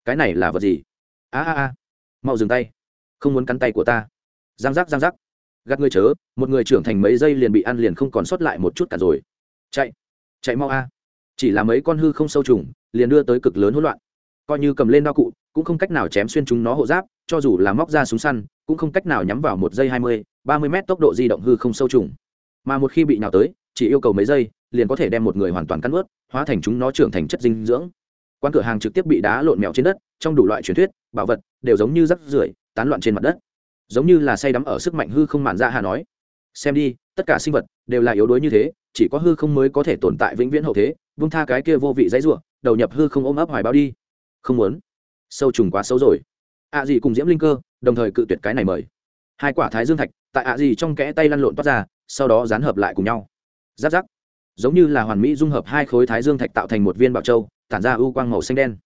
Speaker 1: Cái này là vật gì? A a a. Mau dừng tay. Không muốn cắn tay của ta. Giang giác giang giác gạt người chớ, một người trưởng thành mấy giây liền bị ăn liền không còn sót lại một chút cả rồi. Chạy chạy mau a. Chỉ là mấy con hư không sâu trùng, liền đưa tới cực lớn hỗn loạn. Coi như cầm lên đao cụ, cũng không cách nào chém xuyên chúng nó hộ giáp, cho dù là móc ra súng săn, cũng không cách nào nhắm vào một giây hai mươi, ba mươi mét tốc độ di động hư không sâu trùng. Mà một khi bị nào tới, chỉ yêu cầu mấy giây, liền có thể đem một người hoàn toàn cắt ướt, hóa thành chúng nó trưởng thành chất dinh dưỡng. Quán cửa hàng trực tiếp bị đá lộn mèo trên đất, trong đủ loại truyền thuyết, bảo vật, đều giống như rắc rưởi, tán loạn trên mặt đất giống như là say đắm ở sức mạnh hư không mạn ra dạ hà nói. Xem đi, tất cả sinh vật đều là yếu đuối như thế, chỉ có hư không mới có thể tồn tại vĩnh viễn hậu thế, vung tha cái kia vô vị dãy ruộng đầu nhập hư không ôm ấp hoài bao đi. Không muốn. Sâu trùng quá xấu rồi. Ạ à gì cùng diễm linh cơ, đồng thời cự tuyệt cái này mời. Hai quả thái dương thạch, tại ạ à gì trong kẽ tay lăn lộn toát ra, sau đó dán hợp lại cùng nhau. Giáp giáp. Giống như là hoàn mỹ dung hợp hai khối thái dương thạch tạo thành một viên bảo châu tản ra ưu quang màu xanh đen.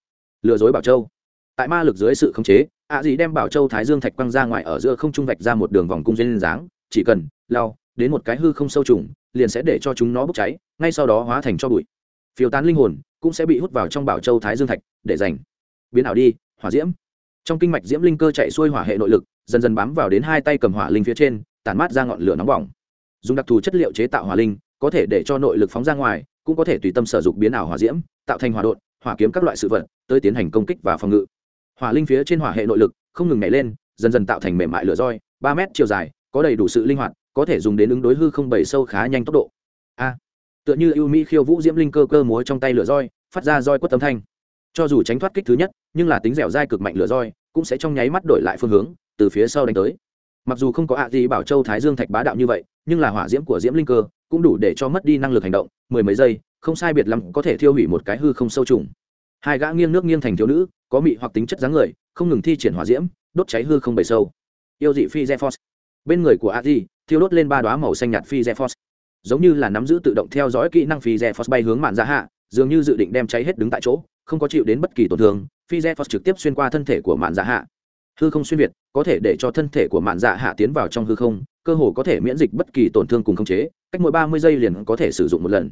Speaker 1: Lừa dối bảo châu tại ma lực dưới sự khống chế ạ à dì đem bảo châu thái dương thạch quăng ra ngoài ở giữa không trung vạch ra một đường vòng cung duyên dáng, chỉ cần, lao, đến một cái hư không sâu trùng, liền sẽ để cho chúng nó bốc cháy, ngay sau đó hóa thành cho bụi. Phiêu tán linh hồn cũng sẽ bị hút vào trong bảo châu thái dương thạch, để dành. Biến ảo đi, hỏa diễm. Trong kinh mạch diễm linh cơ chạy xuôi hỏa hệ nội lực, dần dần bám vào đến hai tay cầm hỏa linh phía trên, tản mát ra ngọn lửa nóng bỏng. Dùng đặc thù chất liệu chế tạo hỏa linh, có thể để cho nội lực phóng ra ngoài, cũng có thể tùy tâm sở dụng biến ảo hỏa diễm, tạo thành hỏa đột hỏa kiếm các loại sự vật, tới tiến hành công kích và phòng ngự hỏa linh phía trên hỏa hệ nội lực không ngừng nhảy lên, dần dần tạo thành mềm mại lửa roi, ba mét chiều dài, có đầy đủ sự linh hoạt, có thể dùng đến ứng đối hư không bảy sâu khá nhanh tốc độ. A! Tựa như ưu mỹ khiêu vũ diễm linh cơ cơ múa trong tay lửa roi, phát ra roi quất tấm thanh. Cho dù tránh thoát kích thứ nhất, nhưng là tính dẻo dai cực mạnh lửa roi, cũng sẽ trong nháy mắt đổi lại phương hướng, từ phía sau đánh tới. Mặc dù không có ạ gì bảo châu thái dương thạch bá đạo như vậy, nhưng là hỏa diễm của diễm linh cơ cũng đủ để cho mất đi năng lực hành động, mười mấy giây, không sai biệt lắm có thể thiêu hủy một cái hư không sâu trùng hai gã nghiêng nước nghiêng thành thiếu nữ, có mị hoặc tính chất dáng người, không ngừng thi triển hỏa diễm, đốt cháy hư không bầy sâu. Yêu dị phi zephos bên người của a di thiêu đốt lên ba đoá màu xanh nhạt phi zephos giống như là nắm giữ tự động theo dõi kỹ năng phi zephos bay hướng mạn ra hạ, dường như dự định đem cháy hết đứng tại chỗ, không có chịu đến bất kỳ tổn thương, phi zephos trực tiếp xuyên qua thân thể của mạn dạ hạ. Hư không xuyên việt, có thể để cho thân thể của mạn dạ hạ tiến vào trong hư không, cơ hồ có thể miễn dịch bất kỳ tổn thương cùng khống chế, cách mỗi ba mươi giây liền có thể sử dụng một lần.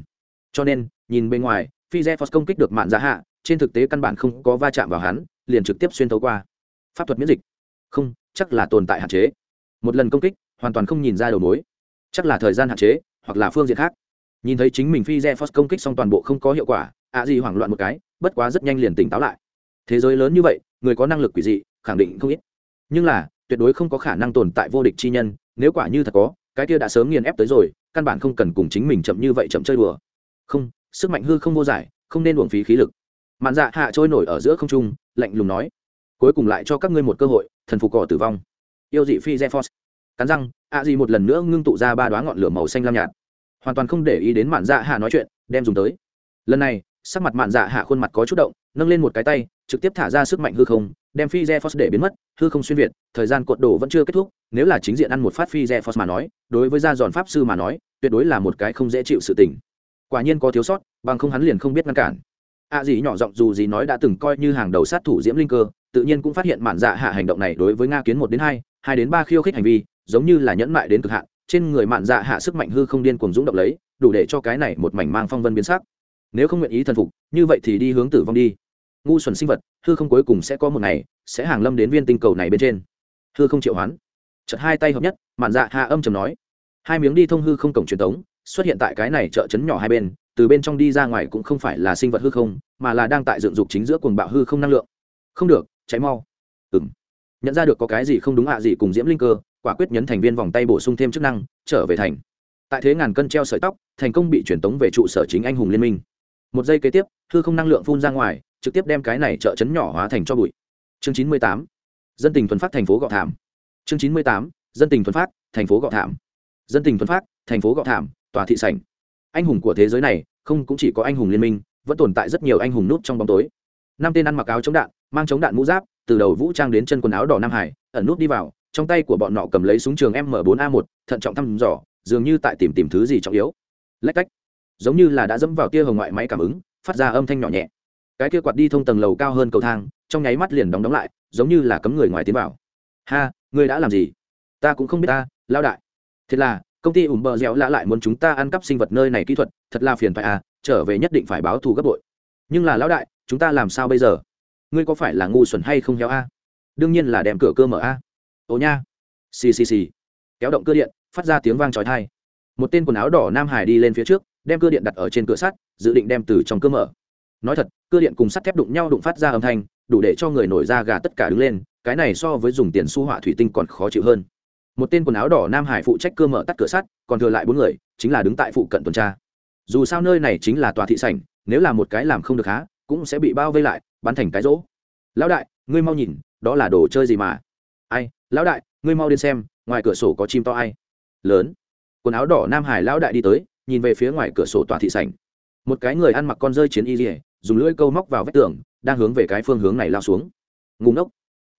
Speaker 1: Cho nên, nhìn bên ngoài, phi zephos công kích được mạn dạ hạ trên thực tế căn bản không có va chạm vào hắn, liền trực tiếp xuyên thấu qua. Pháp thuật miễn dịch. Không, chắc là tồn tại hạn chế. Một lần công kích, hoàn toàn không nhìn ra đầu mối. Chắc là thời gian hạn chế, hoặc là phương diện khác. Nhìn thấy chính mình phi re phos công kích xong toàn bộ không có hiệu quả, ạ à gì hoảng loạn một cái, bất quá rất nhanh liền tỉnh táo lại. Thế giới lớn như vậy, người có năng lực quỷ dị, khẳng định không ít. Nhưng là, tuyệt đối không có khả năng tồn tại vô địch chi nhân, nếu quả như thật có, cái kia đã sớm nghiền ép tới rồi, căn bản không cần cùng chính mình chậm như vậy chậm chơi đùa. Không, sức mạnh hư không vô giải, không nên uổng phí khí lực mạn dạ hạ trôi nổi ở giữa không trung, lạnh lùng nói, cuối cùng lại cho các ngươi một cơ hội, thần phục cỏ tử vong. Yêu dị phi zephos cắn răng ạ à một lần nữa ngưng tụ ra ba đoá ngọn lửa màu xanh lam nhạt. Hoàn toàn không để ý đến mạn dạ hạ nói chuyện, đem dùng tới. Lần này, sắc mặt mạn dạ hạ khuôn mặt có chút động, nâng lên một cái tay, trực tiếp thả ra sức mạnh hư không, đem phi re để biến mất, hư không xuyên việt, thời gian cột đổ vẫn chưa kết thúc, nếu là chính diện ăn một phát phi re mà nói, đối với gia giòn pháp sư mà nói, tuyệt đối là một cái không dễ chịu sự tình. Quả nhiên có thiếu sót, bằng không hắn liền không biết ngăn cản a à gì nhỏ giọng dù gì nói đã từng coi như hàng đầu sát thủ diễm linh cơ, tự nhiên cũng phát hiện mạn dạ hạ hành động này đối với nga kiến một đến hai hai đến ba khiêu khích hành vi, giống như là nhẫn mại đến cực hạn, trên người mạn dạ hạ sức mạnh hư không điên cuồng dũng động lấy, đủ để cho cái này một mảnh mang phong vân biến sắc. Nếu không nguyện ý thần phục, như vậy thì đi hướng tử vong đi. Ngu xuẩn sinh vật, hư không cuối cùng sẽ có một ngày, sẽ hàng lâm đến viên tinh cầu này bên trên. Hư không triệu hoán. Chật hai tay hợp nhất, mạn dạ hạ âm chầm nói. Hai miếng đi thông hư không cổng truyền thống xuất hiện tại cái này chợ trấn nhỏ hai bên từ bên trong đi ra ngoài cũng không phải là sinh vật hư không, mà là đang tại dựng dục chính giữa cuồng bạo hư không năng lượng. Không được, cháy mau. Ừng nhận ra được có cái gì không đúng ạ gì cùng diễm linh cơ, quả quyết nhấn thành viên vòng tay bổ sung thêm chức năng, trở về thành. Tại thế ngàn cân treo sợi tóc, thành công bị truyền tống về trụ sở chính anh hùng liên minh. Một giây kế tiếp, hư không năng lượng phun ra ngoài, trực tiếp đem cái này trợ chấn nhỏ hóa thành cho bụi. Chương chín mươi tám. Dân tình thuần phát thành phố gọ thảm. Chương chín mươi tám. Dân tình thuần phát thành phố gọ thảm. Dân tình thuần phát thành phố gọ thảm, tòa thị sảnh anh hùng của thế giới này, không cũng chỉ có anh hùng liên minh, vẫn tồn tại rất nhiều anh hùng nút trong bóng tối. Năm tên ăn mặc áo chống đạn, mang chống đạn mũ giáp, từ đầu vũ trang đến chân quần áo đỏ nam hải, ẩn nút đi vào, trong tay của bọn nọ cầm lấy súng trường m 4 a 1 thận trọng thăm dò, dường như tại tìm tìm thứ gì trọng yếu. Lách cách. Giống như là đã dẫm vào tia hồng ngoại máy cảm ứng, phát ra âm thanh nhỏ nhẹ. Cái kia quạt đi thông tầng lầu cao hơn cầu thang, trong nháy mắt liền đóng đóng lại, giống như là cấm người ngoài tiến vào. Ha, ngươi đã làm gì? Ta cũng không biết ta lao đại. Thế là công ty ủm bờ dẻo lạ lại muốn chúng ta ăn cắp sinh vật nơi này kỹ thuật, thật là phiền phải à trở về nhất định phải báo thù gấp bội nhưng là lão đại, chúng ta làm sao bây giờ? Ngươi có phải là ngu xuẩn hay không héo a? Đương nhiên là đem cửa cơ mở a. Ồ nha. Xì xì xì. Kéo động cơ điện, phát ra tiếng vang trói thai một tên quần áo đỏ nam hải đi lên phía trước, đem cơ điện đặt ở trên cửa sắt, dự định đem từ trong cơ mở. Nói thật, cơ điện cùng sắt thép đụng nhau đụng phát ra âm thanh, đủ để cho người nổi da gà tất cả đứng lên, cái này so với dùng tiền su họa thủy tinh còn khó chịu hơn một tên quần áo đỏ nam hải phụ trách cơ mở tắt cửa sắt, còn thừa lại bốn người, chính là đứng tại phụ cận tuần tra. Dù sao nơi này chính là tòa thị sảnh, nếu là một cái làm không được há, cũng sẽ bị bao vây lại, bắn thành cái rỗ. Lão đại, ngươi mau nhìn, đó là đồ chơi gì mà? Ai, lão đại, ngươi mau đến xem, ngoài cửa sổ có chim to ai? Lớn. Quần áo đỏ nam hải lão đại đi tới, nhìn về phía ngoài cửa sổ tòa thị sảnh. Một cái người ăn mặc con rơi chiến y rỉa dùng lưỡi câu móc vào vách tường, đang hướng về cái phương hướng này lao xuống. Ngùng ốc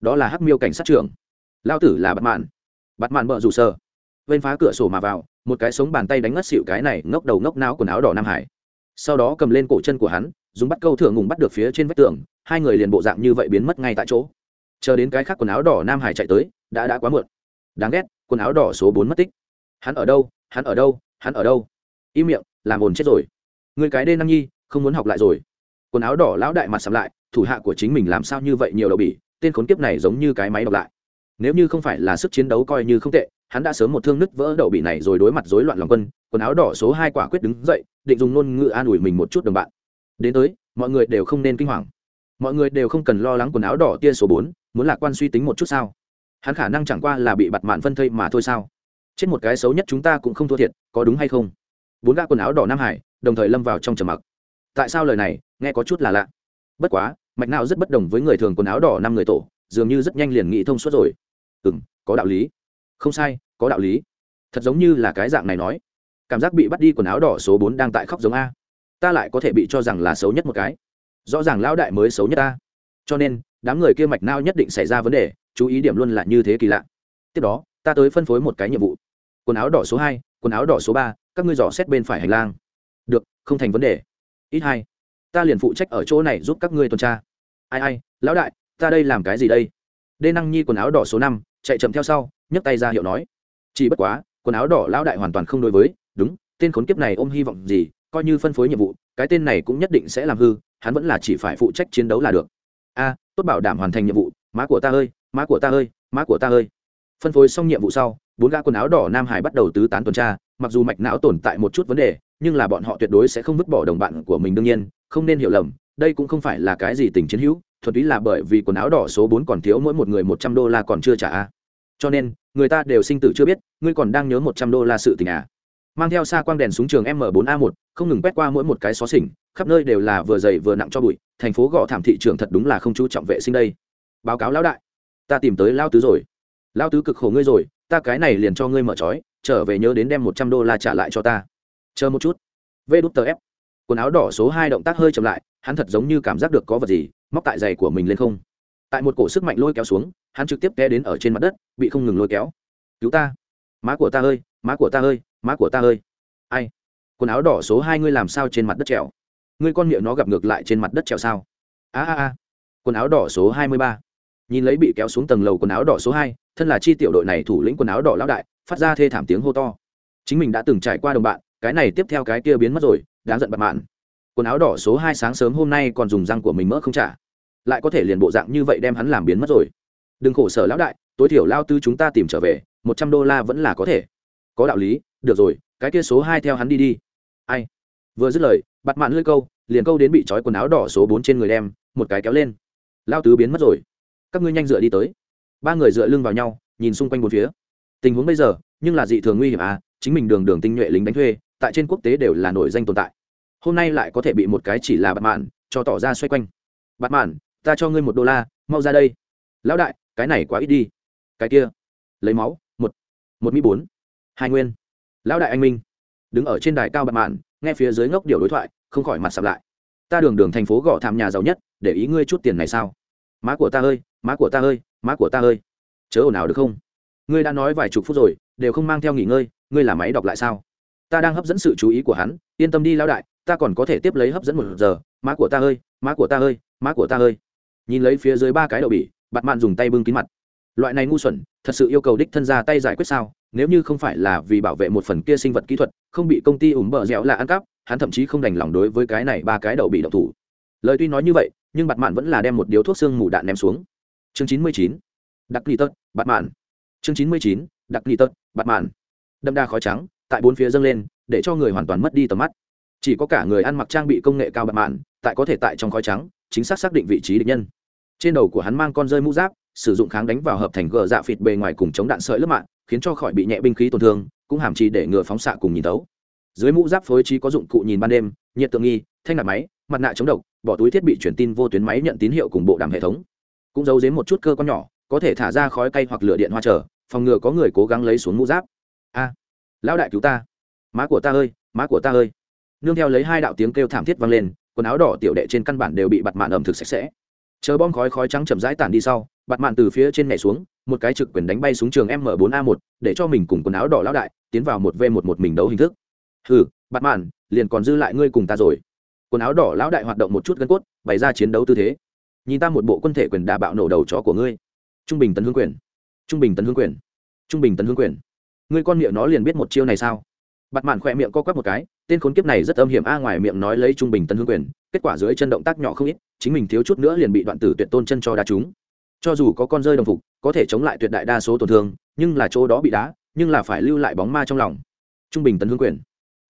Speaker 1: đó là hắc miêu cảnh sát trưởng. Lao tử là bất mạn bắt màn bợ rủ sơ vênh phá cửa sổ mà vào, một cái sống bàn tay đánh ngất xịu cái này ngốc đầu ngốc não quần áo đỏ nam hải. Sau đó cầm lên cổ chân của hắn, dùng bắt câu thượng ngùng bắt được phía trên vách tường, hai người liền bộ dạng như vậy biến mất ngay tại chỗ. Chờ đến cái khác quần áo đỏ nam hải chạy tới, đã đã quá muộn. Đáng ghét, quần áo đỏ số bốn mất tích. Hắn ở đâu, hắn ở đâu, hắn ở đâu? Im miệng, làm ồn chết rồi. Người cái đê năng nhi, không muốn học lại rồi. Quần áo đỏ lão đại mặt sầm lại, thủ hạ của chính mình làm sao như vậy nhiều đậu bỉ, tên khốn kiếp này giống như cái máy đọc lại nếu như không phải là sức chiến đấu coi như không tệ, hắn đã sớm một thương nứt vỡ đậu bị này rồi đối mặt rối loạn lòng quân, quần áo đỏ số hai quả quyết đứng dậy, định dùng ngôn ngữ an ủi mình một chút đồng bạn. Đến tới, mọi người đều không nên kinh hoàng. Mọi người đều không cần lo lắng quần áo đỏ tia số bốn, muốn lạc quan suy tính một chút sao? Hắn khả năng chẳng qua là bị bặt mạn phân thây mà thôi sao? Chết một cái xấu nhất chúng ta cũng không thua thiệt, có đúng hay không? Bốn gã quần áo đỏ nam hải, đồng thời lâm vào trong trầm mặc. Tại sao lời này, nghe có chút là lạ. Bất quá, mạch nào rất bất đồng với người thường quần áo đỏ năm người tổ dường như rất nhanh liền nghĩ thông suốt rồi. Ừ m có đạo lý. Không sai, có đạo lý. Thật giống như là cái dạng này nói. Cảm giác bị bắt đi quần áo đỏ số bốn đang tại khóc giống a. Ta lại có thể bị cho rằng là xấu nhất một cái. Rõ ràng lão đại mới xấu nhất ta. Cho nên, đám người kia mạch nao nhất định xảy ra vấn đề, chú ý điểm luôn là như thế kỳ lạ. Tiếp đó, ta tới phân phối một cái nhiệm vụ. Quần áo đỏ số hai, quần áo đỏ số ba, các ngươi dò xét bên phải hành lang. Được, không thành vấn đề. Ít hai, ta liền phụ trách ở chỗ này giúp các ngươi tuần tra. Ai ai, lão đại ta đây làm cái gì đây? Đê năng nhi quần áo đỏ số năm, chạy chậm theo sau, nhấc tay ra hiệu nói. Chỉ bất quá, quần áo đỏ lão đại hoàn toàn không đối với, đúng, tên khốn kiếp này ôm hy vọng gì, coi như phân phối nhiệm vụ, cái tên này cũng nhất định sẽ làm hư, hắn vẫn là chỉ phải phụ trách chiến đấu là được. A, tốt bảo đảm hoàn thành nhiệm vụ, má của ta ơi, má của ta ơi, má của ta ơi. Phân phối xong nhiệm vụ sau, bốn gã quần áo đỏ nam hải bắt đầu tứ tán tuần tra, mặc dù mạch não tồn tại một chút vấn đề, nhưng là bọn họ tuyệt đối sẽ không vứt bỏ đồng bạn của mình đương nhiên, không nên hiểu lầm, đây cũng không phải là cái gì tình chiến hữu thuần túy là bởi vì quần áo đỏ số bốn còn thiếu mỗi một người một trăm đô la còn chưa trả cho nên, người ta đều sinh tử chưa biết, ngươi còn đang nhớ một trăm đô la sự tình à? Mang theo xa quang đèn súng trường m 4 a 1 không ngừng quét qua mỗi một cái xó xỉnh, khắp nơi đều là vừa dày vừa nặng cho bụi, thành phố gọ thảm thị trường thật đúng là không chú trọng vệ sinh đây. Báo cáo lão đại, ta tìm tới lao tứ rồi. Lao tứ cực khổ ngươi rồi, ta cái này liền cho ngươi mở trói, trở về nhớ đến đem một trăm đô la trả lại cho ta. Chờ một chút. Vê đút tờ ép. Quần áo đỏ số hai động tác hơi chậm lại hắn thật giống như cảm giác được có vật gì móc tại giày của mình lên không. Tại một cổ sức mạnh lôi kéo xuống, hắn trực tiếp té đến ở trên mặt đất, bị không ngừng lôi kéo. Cứu ta! Má của ta ơi! Má của ta ơi! Má của ta ơi! Ai? Quần áo đỏ số hai ngươi làm sao trên mặt đất trèo? Ngươi con miệng nó gặp ngược lại trên mặt đất trèo sao? A a a! Quần áo đỏ số hai mươi ba. Nhìn lấy bị kéo xuống tầng lầu quần áo đỏ số hai, thân là chi tiểu đội này thủ lĩnh quần áo đỏ lão đại, phát ra thê thảm tiếng hô to. Chính mình đã từng trải qua đồng bạn, cái này tiếp theo cái kia biến mất rồi, đáng giận bật mạn quần áo đỏ số hai sáng sớm hôm nay còn dùng răng của mình mỡ không trả. Lại có thể liền bộ dạng như vậy đem hắn làm biến mất rồi. Đừng khổ sở lão đại, tối thiểu lao tư chúng ta tìm trở về, một trăm đô la vẫn là có thể. Có đạo lý, được rồi, cái kia số hai theo hắn đi đi. Ai? Vừa dứt lời, bặt mạn lưỡi câu, liền câu đến bị trói quần áo đỏ số bốn trên người đem, một cái kéo lên. Lao tứ biến mất rồi. Các ngươi nhanh dựa đi tới. Ba người dựa lưng vào nhau, nhìn xung quanh bốn phía. Tình huống bây giờ, nhưng là dị thường nguy hiểm à chính mình đường đường tinh nhuệ lính đánh thuê, tại trên quốc tế đều là nổi danh tồn tại hôm nay lại có thể bị một cái chỉ là bạt mạn cho tỏ ra xoay quanh. Bạt mạn ta cho ngươi một đô la, mau ra đây. Lão đại, cái này quá ít đi. Cái kia, lấy máu, một một mỹ bốn, hai nguyên. Lão đại anh minh, đứng ở trên đài cao bạt mạn nghe phía dưới ngốc điều đối thoại, không khỏi mặt sập lại. Ta đường đường thành phố gõ thảm nhà giàu nhất, để ý ngươi chút tiền này sao? Má của ta ơi, má của ta ơi, má của ta ơi. Chớ ồn ào được không? Ngươi đã nói vài chục phút rồi, đều không mang theo nghỉ ngơi, ngươi là máy đọc lại sao? Ta đang hấp dẫn sự chú ý của hắn, yên tâm đi lão đại ta còn có thể tiếp lấy hấp dẫn một giờ, má của ta ơi, má của ta ơi, má của ta ơi. Nhìn lấy phía dưới ba cái đậu bỉ, bạt mạn dùng tay bưng kín mặt. Loại này ngu xuẩn, thật sự yêu cầu đích thân ra tay giải quyết sao? Nếu như không phải là vì bảo vệ một phần kia sinh vật kỹ thuật, không bị công ty ủng bờ dẻo là ăn cắp, hắn thậm chí không đành lòng đối với cái này ba cái đậu bị đậu thủ. Lời tuy nói như vậy, nhưng bạt mạn vẫn là đem một điếu thuốc xương mù đạn ném xuống. Chương chín mươi chín đặc ly tật, bạt mạn. Chương chín mươi chín đặc ly tật, bạt mạn. Đậm đa khói trắng, tại bốn phía dâng lên, để cho người hoàn toàn mất đi tầm mắt chỉ có cả người ăn mặc trang bị công nghệ cao bạc mạn, tại có thể tại trong khói trắng, chính xác xác định vị trí địch nhân. Trên đầu của hắn mang con rơi mũ giáp, sử dụng kháng đánh vào hợp thành gờ dạ phịt bề ngoài cùng chống đạn sợi lớp mạng, khiến cho khỏi bị nhẹ binh khí tổn thương, cũng hàm trì để ngừa phóng xạ cùng nhìn tấu dưới mũ giáp phối trí có dụng cụ nhìn ban đêm, nhiệt tượng nghi, thanh nạp máy, mặt nạ chống độc, bỏ túi thiết bị truyền tin vô tuyến máy nhận tín hiệu cùng bộ đàm hệ thống. Cũng giấu dếm một chút cơ con nhỏ, có thể thả ra khói cây hoặc lửa điện hoa trở phòng ngừa có người cố gắng lấy xuống mũ giáp. A, lão đại cứu ta. Má của ta ơi, má của ta ơi nương theo lấy hai đạo tiếng kêu thảm thiết vang lên, quần áo đỏ tiểu đệ trên căn bản đều bị bặt mạn ẩm thực sạch sẽ. Chờ bom khói khói trắng chậm rãi tản đi sau bặt mạn từ phía trên nhảy xuống, một cái trực quyền đánh bay xuống trường m 4 a 1 để cho mình cùng quần áo đỏ lão đại tiến vào một v một một mình đấu hình thức. Hừ, bạt mạn, liền còn dư lại ngươi cùng ta rồi. Quần áo đỏ lão đại hoạt động một chút gân cốt, bày ra chiến đấu tư thế. Nhìn ta một bộ quân thể quyền đà bạo nổ đầu chó của ngươi. Trung bình tấn hương quyền. Trung bình tấn hương quyền. Trung bình tấn hương quyền. Ngươi con miệng nó liền biết một chiêu này sao? Bặt mạn khỏe miệng co quắp một cái tên khốn kiếp này rất âm hiểm a, ngoài miệng nói lấy trung bình tân hương quyền, kết quả dưới chân động tác nhỏ không ít, chính mình thiếu chút nữa liền bị đoạn tử tuyệt tôn chân cho đá chúng cho dù có con rơi đồng phục, có thể chống lại tuyệt đại đa số tổn thương, nhưng là chỗ đó bị đá, nhưng là phải lưu lại bóng ma trong lòng. Trung bình tấn hương quyền,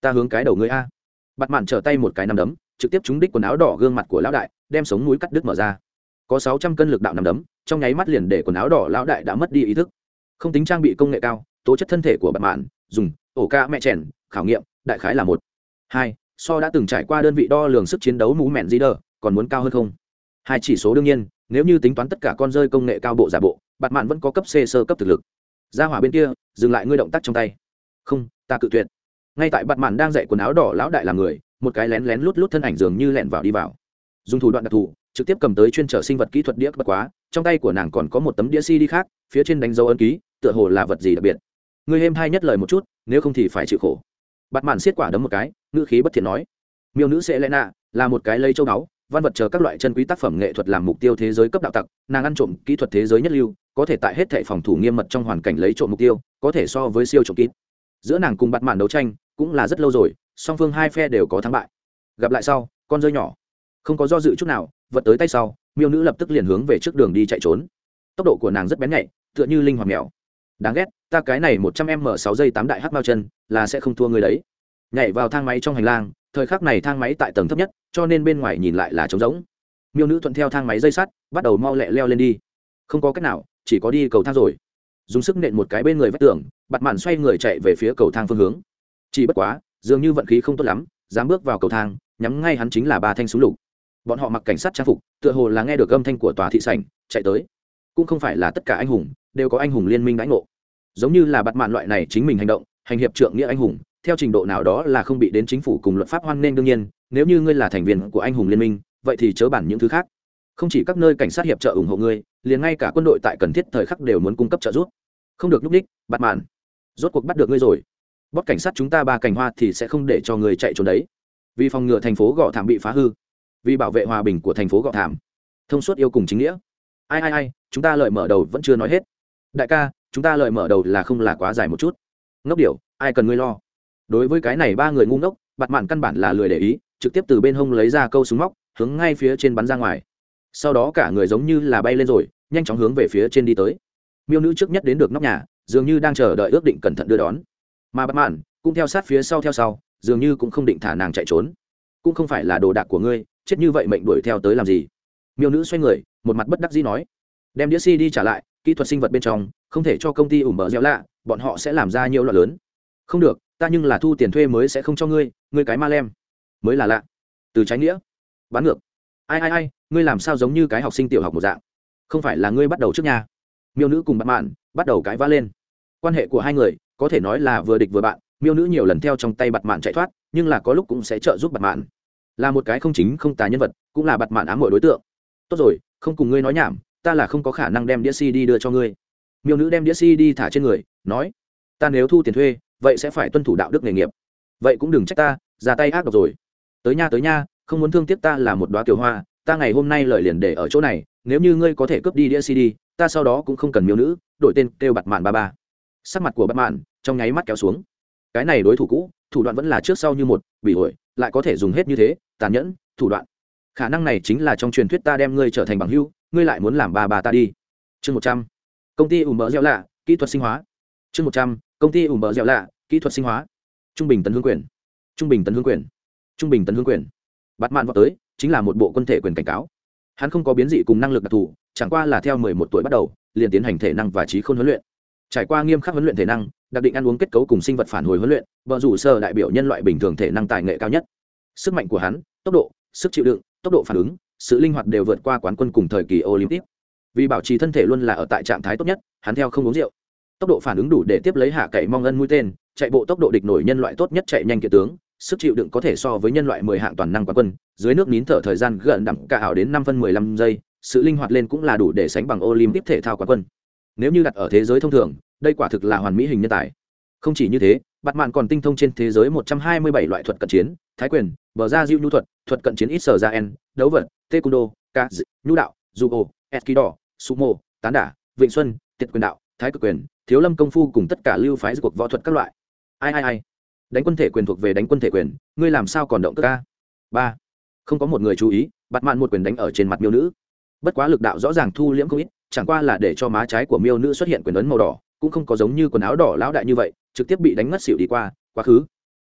Speaker 1: ta hướng cái đầu ngươi a. Bặt mạn trở tay một cái nằm đấm, trực tiếp trúng đích quần áo đỏ gương mặt của lão đại, đem sống núi cắt đứt mở ra. Có sáu trăm cân lực đạo nằm đấm, trong nháy mắt liền để quần áo đỏ lão đại đã mất đi ý thức. Không tính trang bị công nghệ cao, tố chất thân thể của bặt mạn, dùng ổ ca mẹ chèn, khảo nghiệm đại khái là một. Hai, so đã từng trải qua đơn vị đo lường sức chiến đấu mũ mẹn di đờ, còn muốn cao hơn không? Hai chỉ số đương nhiên, nếu như tính toán tất cả con rơi công nghệ cao bộ giả bộ, bạt mạn vẫn có cấp c sơ cấp thực lực. Ra hỏa bên kia, dừng lại ngươi động tác trong tay. Không, ta cự tuyệt. Ngay tại bạt mạn đang dạy quần áo đỏ lão đại làm người, một cái lén lén lút lút thân ảnh dường như lẹn vào đi vào. Dùng thủ đoạn đặc thù, trực tiếp cầm tới chuyên trở sinh vật kỹ thuật đĩa bất quá, trong tay của nàng còn có một tấm đĩa cd khác, phía trên đánh dấu ấn ký, tựa hồ là vật gì đặc biệt. Người êm hay nhất lời một chút, nếu không thì phải chịu khổ bạt mạn xiết quả đấm một cái, ngữ khí bất thiện nói, miêu nữ sẽ lẽ nạ, là một cái lấy châu báu, văn vật chờ các loại chân quý tác phẩm nghệ thuật làm mục tiêu thế giới cấp đạo tặc, nàng ăn trộm kỹ thuật thế giới nhất lưu, có thể tại hết thệ phòng thủ nghiêm mật trong hoàn cảnh lấy trộm mục tiêu, có thể so với siêu trộm kín giữa nàng cùng bạt mạn đấu tranh, cũng là rất lâu rồi, song phương hai phe đều có thắng bại. Gặp lại sau, con rơi nhỏ. Không có do dự chút nào, vật tới tay sau, miêu nữ lập tức liền hướng về trước đường đi chạy trốn. Tốc độ của nàng rất bén nhạy, tựa như linh hoạt mèo. Đáng ghét ta cái này một trăm m sáu giây tám đại hắc mao chân, là sẽ không thua người đấy. Nhảy vào thang máy trong hành lang, thời khắc này thang máy tại tầng thấp nhất, cho nên bên ngoài nhìn lại là trống rỗng. Miêu nữ thuận theo thang máy dây sắt, bắt đầu mau lẹ leo lên đi. Không có cách nào, chỉ có đi cầu thang rồi. Dùng sức nện một cái bên người vách tường bặt màn xoay người chạy về phía cầu thang phương hướng. Chỉ bất quá, dường như vận khí không tốt lắm, dám bước vào cầu thang, nhắm ngay hắn chính là ba thanh súng lục. Bọn họ mặc cảnh sát trang phục, tựa hồ là nghe được âm thanh của tòa thị sảnh, chạy tới. Cũng không phải là tất cả anh hùng, đều có anh hùng liên minh đãi ngộ giống như là bặt mạn loại này chính mình hành động, hành hiệp trượng nghĩa anh hùng, theo trình độ nào đó là không bị đến chính phủ cùng luật pháp hoan nghênh đương nhiên, nếu như ngươi là thành viên của anh hùng liên minh, vậy thì chớ bản những thứ khác. Không chỉ các nơi cảnh sát hiệp trợ ủng hộ ngươi, liền ngay cả quân đội tại cần thiết thời khắc đều muốn cung cấp trợ giúp. Không được núp đích bặt mạn. Rốt cuộc bắt được ngươi rồi. Bót cảnh sát chúng ta ba cành hoa thì sẽ không để cho người chạy trốn đấy. Vì phòng ngừa thành phố gọ thảm bị phá hư. Vì bảo vệ hòa bình của thành phố gọ thảm. Thông suốt yêu cùng chính nghĩa. Ai ai ai, chúng ta lợi mở đầu vẫn chưa nói hết. Đại ca chúng ta lời mở đầu là không là quá dài một chút. Ngốc điều ai cần ngươi lo? Đối với cái này ba người ngu ngốc bặt mạn căn bản là lười để ý, trực tiếp từ bên hông lấy ra câu súng móc, hướng ngay phía trên bắn ra ngoài. Sau đó cả người giống như là bay lên rồi, nhanh chóng hướng về phía trên đi tới. Miêu nữ trước nhất đến được nóc nhà, dường như đang chờ đợi ước định cẩn thận đưa đón. Mà bặt mạn, cũng theo sát phía sau theo sau, dường như cũng không định thả nàng chạy trốn. Cũng không phải là đồ đạc của ngươi, chết như vậy mệnh đuổi theo tới làm gì? Miêu nữ xoay người, một mặt bất đắc dĩ nói. Đem đĩa si đi trả lại, kỹ thuật sinh vật bên trong không thể cho công ty ủ mở gieo lạ, bọn họ sẽ làm ra nhiều loại lớn. Không được, ta nhưng là thu tiền thuê mới sẽ không cho ngươi ngươi cái ma lem. Mới là lạ. Từ trái nghĩa. Bán ngược. Ai ai ai, ngươi làm sao giống như cái học sinh tiểu học một dạng? Không phải là ngươi bắt đầu trước nhà. Miêu nữ cùng bạn mạn bắt đầu cãi vã lên. Quan hệ của hai người, có thể nói là vừa địch vừa bạn, miêu nữ nhiều lần theo trong tay bặt mạn chạy thoát, nhưng là có lúc cũng sẽ trợ giúp bặt mạn là một cái không chính, không tà nhân vật, cũng là bặt mạn ám mọi đối tượng. Tốt rồi, không cùng ngươi nói nhảm, ta là không có khả năng đem đĩa cd đưa cho ngươi miêu nữ đem đĩa cd thả trên người, nói, ta nếu thu tiền thuê, vậy sẽ phải tuân thủ đạo đức nghề nghiệp. Vậy cũng đừng trách ta, ra tay ác độc rồi. Tới nha tới nha, không muốn thương tiếc ta là một đoá kiều hoa, ta ngày hôm nay lợi liền để ở chỗ này, nếu như ngươi có thể cướp đi đĩa cd ta sau đó cũng không cần miêu nữ, đổi tên kêu bặt mạn ba ba. Sắc mặt của bặt mạn trong nháy mắt kéo xuống. Cái này đối thủ cũ, thủ đoạn vẫn là trước sau như một, bị ổi lại có thể dùng hết như thế, tàn nhẫn, thủ đoạn. Khả năng này chính là trong truyền thuyết ta đem ngươi trở thành bằng hưu ngươi lại muốn làm ba ba ta đi. Chương một trăm công ty ủ mỡ dẻo lạ, kỹ thuật sinh hóa. Chương một trăm, công ty ủ mỡ dẻo lạ, kỹ thuật sinh hóa. Trung bình tấn hương quyền. Trung bình tấn hương quyền. Trung bình tấn hương quyền. Bắt mạn vào tới, chính là một bộ quân thể quyền cảnh cáo. Hắn không có biến dị cùng năng lực đặc thù, chẳng qua là theo mười một tuổi bắt đầu, liền tiến hành thể năng và trí khôn huấn luyện. Trải qua nghiêm khắc huấn luyện thể năng, đặc định ăn uống kết cấu cùng sinh vật phản hồi huấn luyện vợ rủ sơ đại biểu nhân loại bình thường thể năng tài nghệ cao nhất. Sức mạnh của hắn, tốc độ, sức chịu đựng, tốc độ phản ứng, sự linh hoạt đều vượt qua quán quân cùng thời kỳ olympic vì bảo trì thân thể luôn là ở tại trạng thái tốt nhất, hắn theo không uống rượu. Tốc độ phản ứng đủ để tiếp lấy hạ cậy mong ân mũi tên, chạy bộ tốc độ địch nổi nhân loại tốt nhất chạy nhanh kiện tướng, sức chịu đựng có thể so với nhân loại mười hạng toàn năng quá quân, dưới nước nín thở thời gian gần đẳng cả ảo đến năm phân mười lăm giây, sự linh hoạt lên cũng là đủ để sánh bằng olympic thể thao quá quân. Nếu như đặt ở thế giới thông thường, đây quả thực là hoàn mỹ hình nhân tài. Không chỉ như thế, bạt mạn còn tinh thông trên thế giới một trăm hai mươi bảy loại thuật cận chiến, thái quyền, bờ ra diệu nhu thuật thuật cận chiến ít sở ra en đấu vật, taekwondo ca nhu đạo judo eskido sumo tán đả, vịnh xuân, tiệt quyền đạo, thái cực quyền, thiếu lâm công phu cùng tất cả lưu phái cuộc võ thuật các loại. Ai ai ai? Đánh quân thể quyền thuộc về đánh quân thể quyền, ngươi làm sao còn động cơ ca? Ba. Không có một người chú ý, bạt mạn một quyền đánh ở trên mặt miêu nữ. Bất quá lực đạo rõ ràng thu liễm không ít, chẳng qua là để cho má trái của miêu nữ xuất hiện quyền ấn màu đỏ, cũng không có giống như quần áo đỏ lão đại như vậy, trực tiếp bị đánh ngất xỉu đi qua, quá khứ.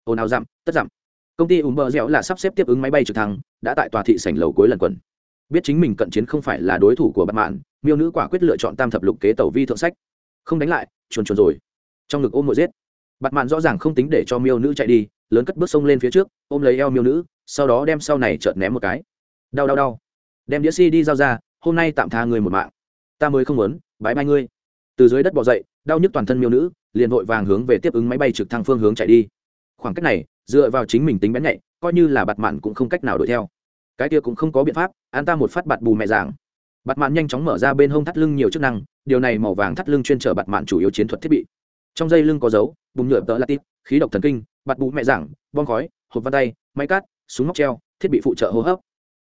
Speaker 1: Ồn ào dặm, tất dặm. Công ty ùm bờ dẻo là sắp xếp tiếp ứng máy bay trực thăng, đã tại tòa thị sảnh lầu cuối lần quần biết chính mình cận chiến không phải là đối thủ của bạn mạn, miêu nữ quả quyết lựa chọn tam thập lục kế tàu vi thượng sách. Không đánh lại, chuồn chuồn rồi. Trong ngực ôm một giết. Bạn mạn rõ ràng không tính để cho miêu nữ chạy đi, lớn cất bước sông lên phía trước, ôm lấy eo miêu nữ, sau đó đem sau này chợt ném một cái. Đau đau đau. Đem đĩa si đi giao ra, hôm nay tạm tha người một mạng. Ta mới không muốn bãi bay ngươi. Từ dưới đất bỏ dậy, đau nhức toàn thân miêu nữ, liền vội vàng hướng về tiếp ứng máy bay trực thăng phương hướng chạy đi. Khoảng cách này, dựa vào chính mình tính bén nhạy, coi như là bạt mạn cũng không cách nào đuổi theo cái kia cũng không có biện pháp, an ta một phát bạt bù mẹ giảng. Bạt mạn nhanh chóng mở ra bên hông thắt lưng nhiều chức năng, điều này màu vàng thắt lưng chuyên trở bạt mạn chủ yếu chiến thuật thiết bị. Trong dây lưng có dấu, bùng nhựa tợ latit khí độc thần kinh, bạt bù mẹ giảng, bom khói, hộp văn tay, máy cát súng móc treo, thiết bị phụ trợ hô hấp.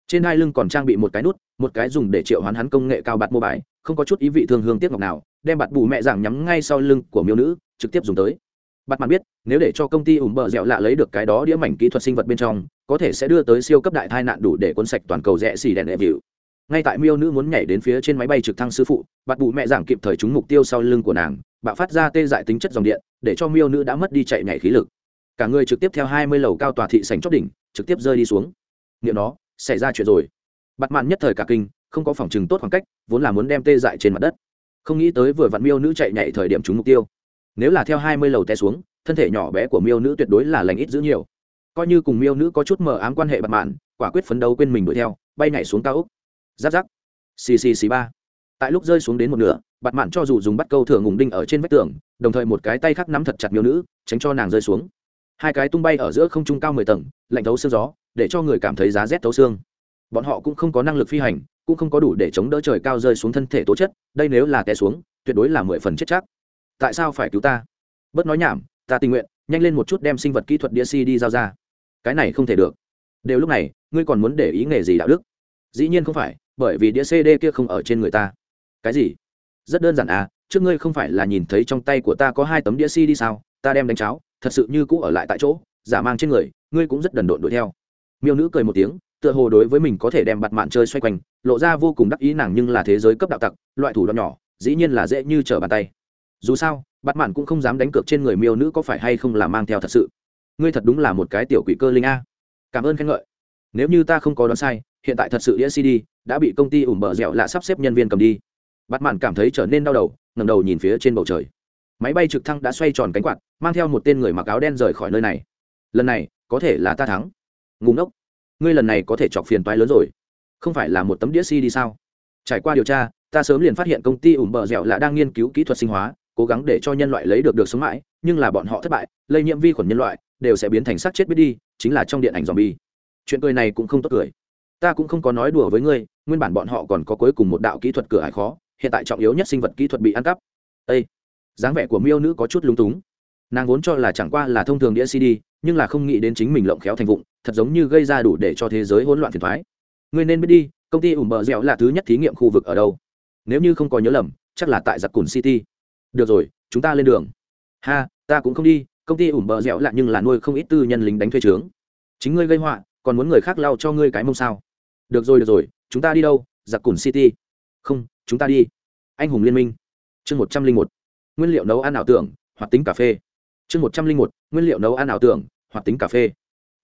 Speaker 1: Trên hai lưng còn trang bị một cái nút, một cái dùng để triệu hoán hắn công nghệ cao bạt mô bài, không có chút ý vị thương hương tiếc ngọc nào, đem bạt bù mẹ giảng nhắm ngay sau lưng của miêu nữ, trực tiếp dùng tới bạt mạn biết, nếu để cho công ty ủng bờ dẻo lạ lấy được cái đó đĩa mảnh kỹ thuật sinh vật bên trong, có thể sẽ đưa tới siêu cấp đại tai nạn đủ để cuốn sạch toàn cầu rẽ xì đèn đệ vịu ngay tại miêu nữ muốn nhảy đến phía trên máy bay trực thăng sư phụ, bạt Bụ mẹ giảng kịp thời trúng mục tiêu sau lưng của nàng, bạo phát ra tê dại tính chất dòng điện, để cho miêu nữ đã mất đi chạy nhảy khí lực. Cả người trực tiếp theo hai mươi lầu cao tòa thị sành chót đỉnh, trực tiếp rơi đi xuống. Nghiệm nó, xảy ra chuyện rồi. Bạt mạn nhất thời cả kinh, không có phòng chừng tốt khoảng cách, vốn là muốn đem tê dại trên mặt đất. Không nghĩ tới vừa vặn miêu nữ chạy nhảy thời điểm trúng mục tiêu nếu là theo hai mươi lầu té xuống, thân thể nhỏ bé của miêu nữ tuyệt đối là lành ít giữ nhiều. Coi như cùng miêu nữ có chút mờ ám quan hệ bặt mạn, quả quyết phấn đấu quên mình đuổi theo, bay nhảy xuống cao úc giáp giáp. Xì xì xì ba. Tại lúc rơi xuống đến một nửa bặt mạn cho dù dùng bắt câu thường ngùng đinh ở trên vách tường, đồng thời một cái tay khác nắm thật chặt miêu nữ, tránh cho nàng rơi xuống. Hai cái tung bay ở giữa không trung cao mười tầng, lạnh thấu xương gió, để cho người cảm thấy giá rét thấu xương. Bọn họ cũng không có năng lực phi hành, cũng không có đủ để chống đỡ trời cao rơi xuống thân thể tố chất, đây nếu là té xuống, tuyệt đối là mười phần chết chắc tại sao phải cứu ta? Bớt nói nhảm, ta tình nguyện, nhanh lên một chút đem sinh vật kỹ thuật đĩa si đi giao ra. Cái này không thể được. Đều lúc này, ngươi còn muốn để ý nghề gì đạo đức? Dĩ nhiên không phải, bởi vì đĩa cd kia không ở trên người ta. Cái gì? Rất đơn giản à trước ngươi không phải là nhìn thấy trong tay của ta có hai tấm đĩa cd sao? Ta đem đánh cháo, thật sự như cũ ở lại tại chỗ, giả mang trên người, ngươi cũng rất đần độn đuổi theo. Miêu nữ cười một tiếng, tựa hồ đối với mình có thể đem bặt mạn chơi xoay quanh, lộ ra vô cùng đắc ý nàng nhưng là thế giới cấp đạo tặc, loại thủ đoạn nhỏ, dĩ nhiên là dễ như trở bàn tay dù sao, bắt mạn cũng không dám đánh cược trên người miêu nữ có phải hay không là mang theo thật sự. Ngươi thật đúng là một cái tiểu quỷ cơ linh a. Cảm ơn khen ngợi. Nếu như ta không có đoán sai, hiện tại thật sự đĩa cd đã bị công ty ủng bờ dẻo lạ sắp xếp nhân viên cầm đi. Bắt mạn cảm thấy trở nên đau đầu ngầm đầu nhìn phía trên bầu trời. Máy bay trực thăng đã xoay tròn cánh quạt, mang theo một tên người mặc áo đen rời khỏi nơi này. Lần này, có thể là ta thắng. Ngùng ốc ngươi lần này có thể chọc phiền toái lớn rồi. Không phải là một tấm đĩa cd sao? Trải qua điều tra, ta sớm liền phát hiện công ty ủng bờ dẻo là đang nghiên cứu kỹ thuật sinh hóa cố gắng để cho nhân loại lấy được được sống mãi nhưng là bọn họ thất bại lây nhiễm vi khuẩn nhân loại đều sẽ biến thành xác chết biết đi chính là trong điện ảnh zombie. Chuyện cười này cũng không tốt cười. Ta cũng không có nói đùa với ngươi nguyên bản bọn họ còn có cuối cùng một đạo kỹ thuật cửa hải khó hiện tại trọng yếu nhất sinh vật kỹ thuật bị ăn cắp. Ê, dáng vẻ của miêu nữ có chút lung túng. Nàng vốn cho là chẳng qua là thông thường đĩa cd nhưng là không nghĩ đến chính mình lộng khéo thành vụng thật giống như gây ra đủ để cho thế giới hỗn loạn phiền thoái ngươi nên biết đi công ty ủm bờ dẻo là thứ nhất thí nghiệm khu vực ở đâu. Nếu như không có nhớ lầm chắc là tại giặc cùn city được rồi, chúng ta lên đường. Ha, ta cũng không đi, công ty ủm bờ dẻo lạ nhưng là nuôi không ít tư nhân lính đánh thuê trướng. Chính ngươi gây họa, còn muốn người khác lau cho ngươi cái mông sao? Được rồi được rồi, chúng ta đi đâu? Giặc cùn city. Không, chúng ta đi. Anh hùng liên minh. Chương một trăm linh một, nguyên liệu nấu ăn ảo tưởng, Hoạt tính cà phê. Chương một trăm linh một, nguyên liệu nấu ăn ảo tưởng, Hoạt tính cà phê.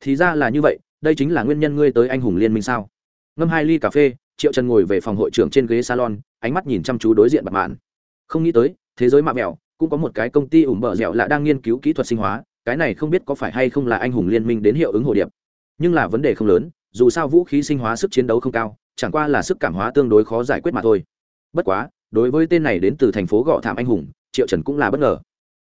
Speaker 1: Thì ra là như vậy, đây chính là nguyên nhân ngươi tới anh hùng liên minh sao? Ngâm hai ly cà phê, triệu trần ngồi về phòng hội trưởng trên ghế salon, ánh mắt nhìn chăm chú đối diện bặt mạn. Không nghĩ tới thế giới mạ mẹo, cũng có một cái công ty ủng bờ dẻo là đang nghiên cứu kỹ thuật sinh hóa, cái này không biết có phải hay không là anh hùng liên minh đến hiệu ứng hồ điệp. Nhưng là vấn đề không lớn, dù sao vũ khí sinh hóa sức chiến đấu không cao, chẳng qua là sức cảm hóa tương đối khó giải quyết mà thôi. Bất quá, đối với tên này đến từ thành phố gọ thảm anh hùng, triệu trần cũng là bất ngờ.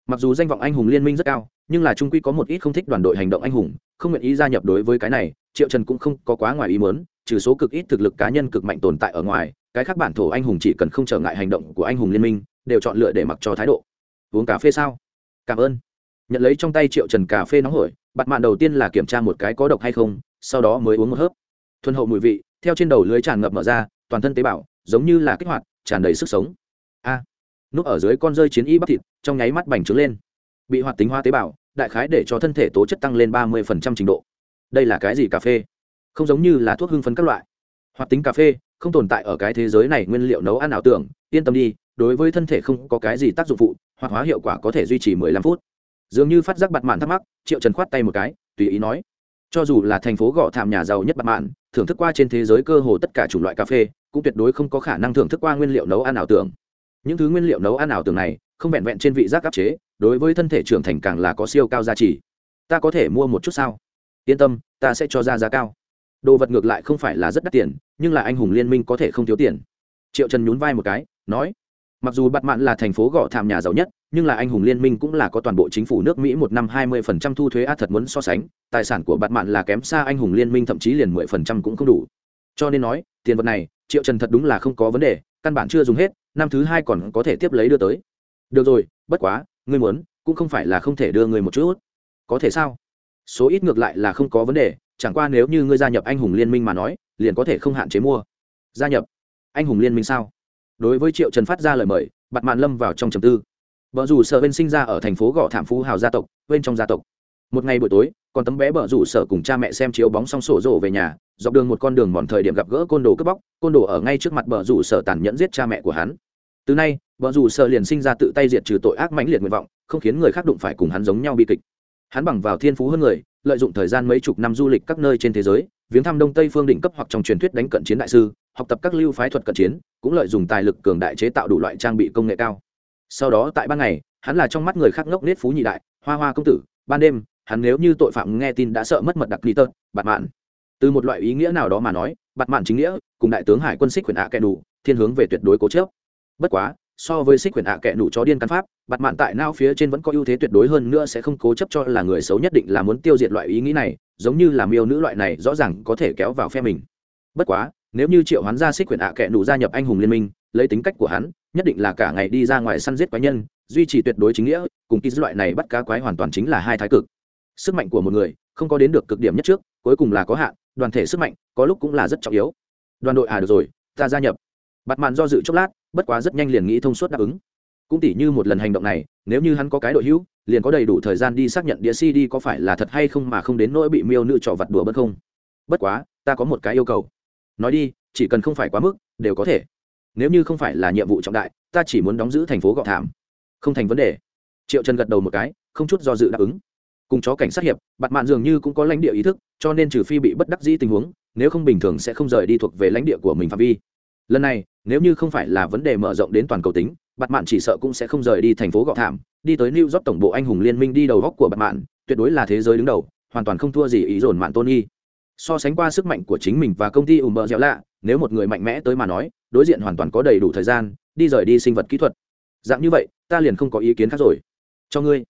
Speaker 1: Mặc dù danh vọng anh hùng liên minh rất cao, nhưng là trung quy có một ít không thích đoàn đội hành động anh hùng, không nguyện ý gia nhập đối với cái này, triệu trần cũng không có quá ngoài ý mớn trừ số cực ít thực lực cá nhân cực mạnh tồn tại ở ngoài, cái khác bản thổ anh hùng chỉ cần không trở ngại hành động của anh hùng liên minh đều chọn lựa để mặc cho thái độ. Uống cà phê sao? Cảm ơn. Nhận lấy trong tay triệu trần cà phê nóng hổi, bạn mạn đầu tiên là kiểm tra một cái có độc hay không, sau đó mới uống một hớp. Thuần hậu mùi vị, theo trên đầu lưới tràn ngập mở ra, toàn thân tế bào, giống như là kích hoạt, tràn đầy sức sống. A. Núp ở dưới con rơi chiến y bắp thịt, trong nháy mắt bành trướng lên. Bị hoạt tính hoa tế bào, đại khái để cho thân thể tố chất tăng lên ba mươi trình độ. Đây là cái gì cà phê? Không giống như là thuốc hưng phấn các loại. Hoạt tính cà phê, không tồn tại ở cái thế giới này nguyên liệu nấu ăn ảo tưởng, yên tâm đi đối với thân thể không có cái gì tác dụng phụ hoạt hóa hiệu quả có thể duy trì mười lăm phút. Dường như phát giác bặt mạn thắc mắc, triệu trần khoát tay một cái, tùy ý nói, cho dù là thành phố gõ thảm nhà giàu nhất bặt mạn, thưởng thức qua trên thế giới cơ hồ tất cả chủng loại cà phê, cũng tuyệt đối không có khả năng thưởng thức qua nguyên liệu nấu ăn ảo tưởng. Những thứ nguyên liệu nấu ăn ảo tưởng này, không vẹn vẹn trên vị giác áp chế, đối với thân thể trưởng thành càng là có siêu cao giá trị. Ta có thể mua một chút sao? Yên tâm, ta sẽ cho ra giá cao. Đồ vật ngược lại không phải là rất đắt tiền, nhưng là anh hùng liên minh có thể không thiếu tiền. Triệu trần nhún vai một cái, nói mặc dù bặt mạn là thành phố gõ thảm nhà giàu nhất, nhưng là anh hùng liên minh cũng là có toàn bộ chính phủ nước mỹ một năm hai mươi phần trăm thu thuế a thật muốn so sánh. Tài sản của bặt mạn là kém xa anh hùng liên minh thậm chí liền mười phần trăm cũng không đủ. Cho nên nói, tiền vật này, triệu trần thật đúng là không có vấn đề, căn bản chưa dùng hết, năm thứ hai còn có thể tiếp lấy đưa tới. Được rồi, bất quá, ngươi muốn, cũng không phải là không thể đưa người một chút. Có thể sao? Số ít ngược lại là không có vấn đề, chẳng qua nếu như ngươi gia nhập anh hùng liên minh mà nói, liền có thể không hạn chế mua. Gia nhập anh hùng liên minh sao? Đối với triệu trần phát ra lời mời bặt mạn lâm vào trong trầm tư vợ rủ sợ bên sinh ra ở thành phố gõ thảm phú hào gia tộc bên trong gia tộc một ngày buổi tối còn tấm bé bờ rủ sở cùng cha mẹ xem chiếu bóng xong sổ rộ về nhà dọc đường một con đường mòn thời điểm gặp gỡ côn đồ cướp bóc côn đồ ở ngay trước mặt bờ rủ sở tàn nhẫn giết cha mẹ của hắn từ nay bờ rủ sở liền sinh ra tự tay diệt trừ tội ác mãnh liệt nguyện vọng không khiến người khác đụng phải cùng hắn giống nhau bi kịch hắn bằng vào thiên phú hơn người lợi dụng thời gian mấy chục năm du lịch các nơi trên thế giới viếng thăm đông tây phương đỉnh cấp hoặc trong truyền thuyết đánh cận chiến đại sư, học tập các lưu phái thuật cận chiến, cũng lợi dụng tài lực cường đại chế tạo đủ loại trang bị công nghệ cao. Sau đó tại ban ngày, hắn là trong mắt người khác ngốc nết phú nhị đại, hoa hoa công tử, ban đêm, hắn nếu như tội phạm nghe tin đã sợ mất mật đặc lý tơ bạt mạn. Từ một loại ý nghĩa nào đó mà nói, bạt mạn chính nghĩa, cùng đại tướng hải quân xích quyền ạ kẻ đủ thiên hướng về tuyệt đối cố chớp bất quá, so với xích quyền ạ kẻ đủ chó điên căn pháp, bạt mạn tại nao phía trên vẫn có ưu thế tuyệt đối hơn nữa sẽ không cố chấp cho là người xấu nhất định là muốn tiêu diệt loại ý nghĩ này giống như là miêu nữ loại này rõ ràng có thể kéo vào phe mình. Bất quá, nếu như triệu hoán ra xích quyền ạ kệ nụ gia nhập anh hùng liên minh, lấy tính cách của hắn, nhất định là cả ngày đi ra ngoài săn giết quái nhân, duy trì tuyệt đối chính nghĩa, cùng ký loại này bắt cá quái hoàn toàn chính là hai thái cực. Sức mạnh của một người, không có đến được cực điểm nhất trước, cuối cùng là có hạn, đoàn thể sức mạnh, có lúc cũng là rất trọng yếu. Đoàn đội à được rồi, ta gia nhập. Bặt màn do dự chốc lát, bất quá rất nhanh liền nghĩ thông suốt đáp ứng. Cũng tỉ như một lần hành động này, nếu như hắn có cái đội hữu liền có đầy đủ thời gian đi xác nhận đĩa cd có phải là thật hay không mà không đến nỗi bị miêu nữ trò vặt đùa bất không. Bất quá, ta có một cái yêu cầu. Nói đi, chỉ cần không phải quá mức, đều có thể. Nếu như không phải là nhiệm vụ trọng đại, ta chỉ muốn đóng giữ thành phố gọ thảm. Không thành vấn đề. Triệu trần gật đầu một cái, không chút do dự đáp ứng. Cùng chó cảnh sát hiệp bặt mạn dường như cũng có lãnh địa ý thức, cho nên trừ phi bị bất đắc dĩ tình huống, nếu không bình thường sẽ không rời đi thuộc về lãnh địa của mình phạm vi. Lần này, nếu như không phải là vấn đề mở rộng đến toàn cầu tính bặt mạn chỉ sợ cũng sẽ không rời đi thành phố gọ thảm đi tới new york tổng bộ anh hùng liên minh đi đầu góc của bạn mạn, tuyệt đối là thế giới đứng đầu, hoàn toàn không thua gì ý dồn mạn tony. So sánh qua sức mạnh của chính mình và công ty Umber dẻo lạ, nếu một người mạnh mẽ tới mà nói, đối diện hoàn toàn có đầy đủ thời gian đi rời đi sinh vật kỹ thuật. Dạng như vậy, ta liền không có ý kiến khác rồi. Cho ngươi.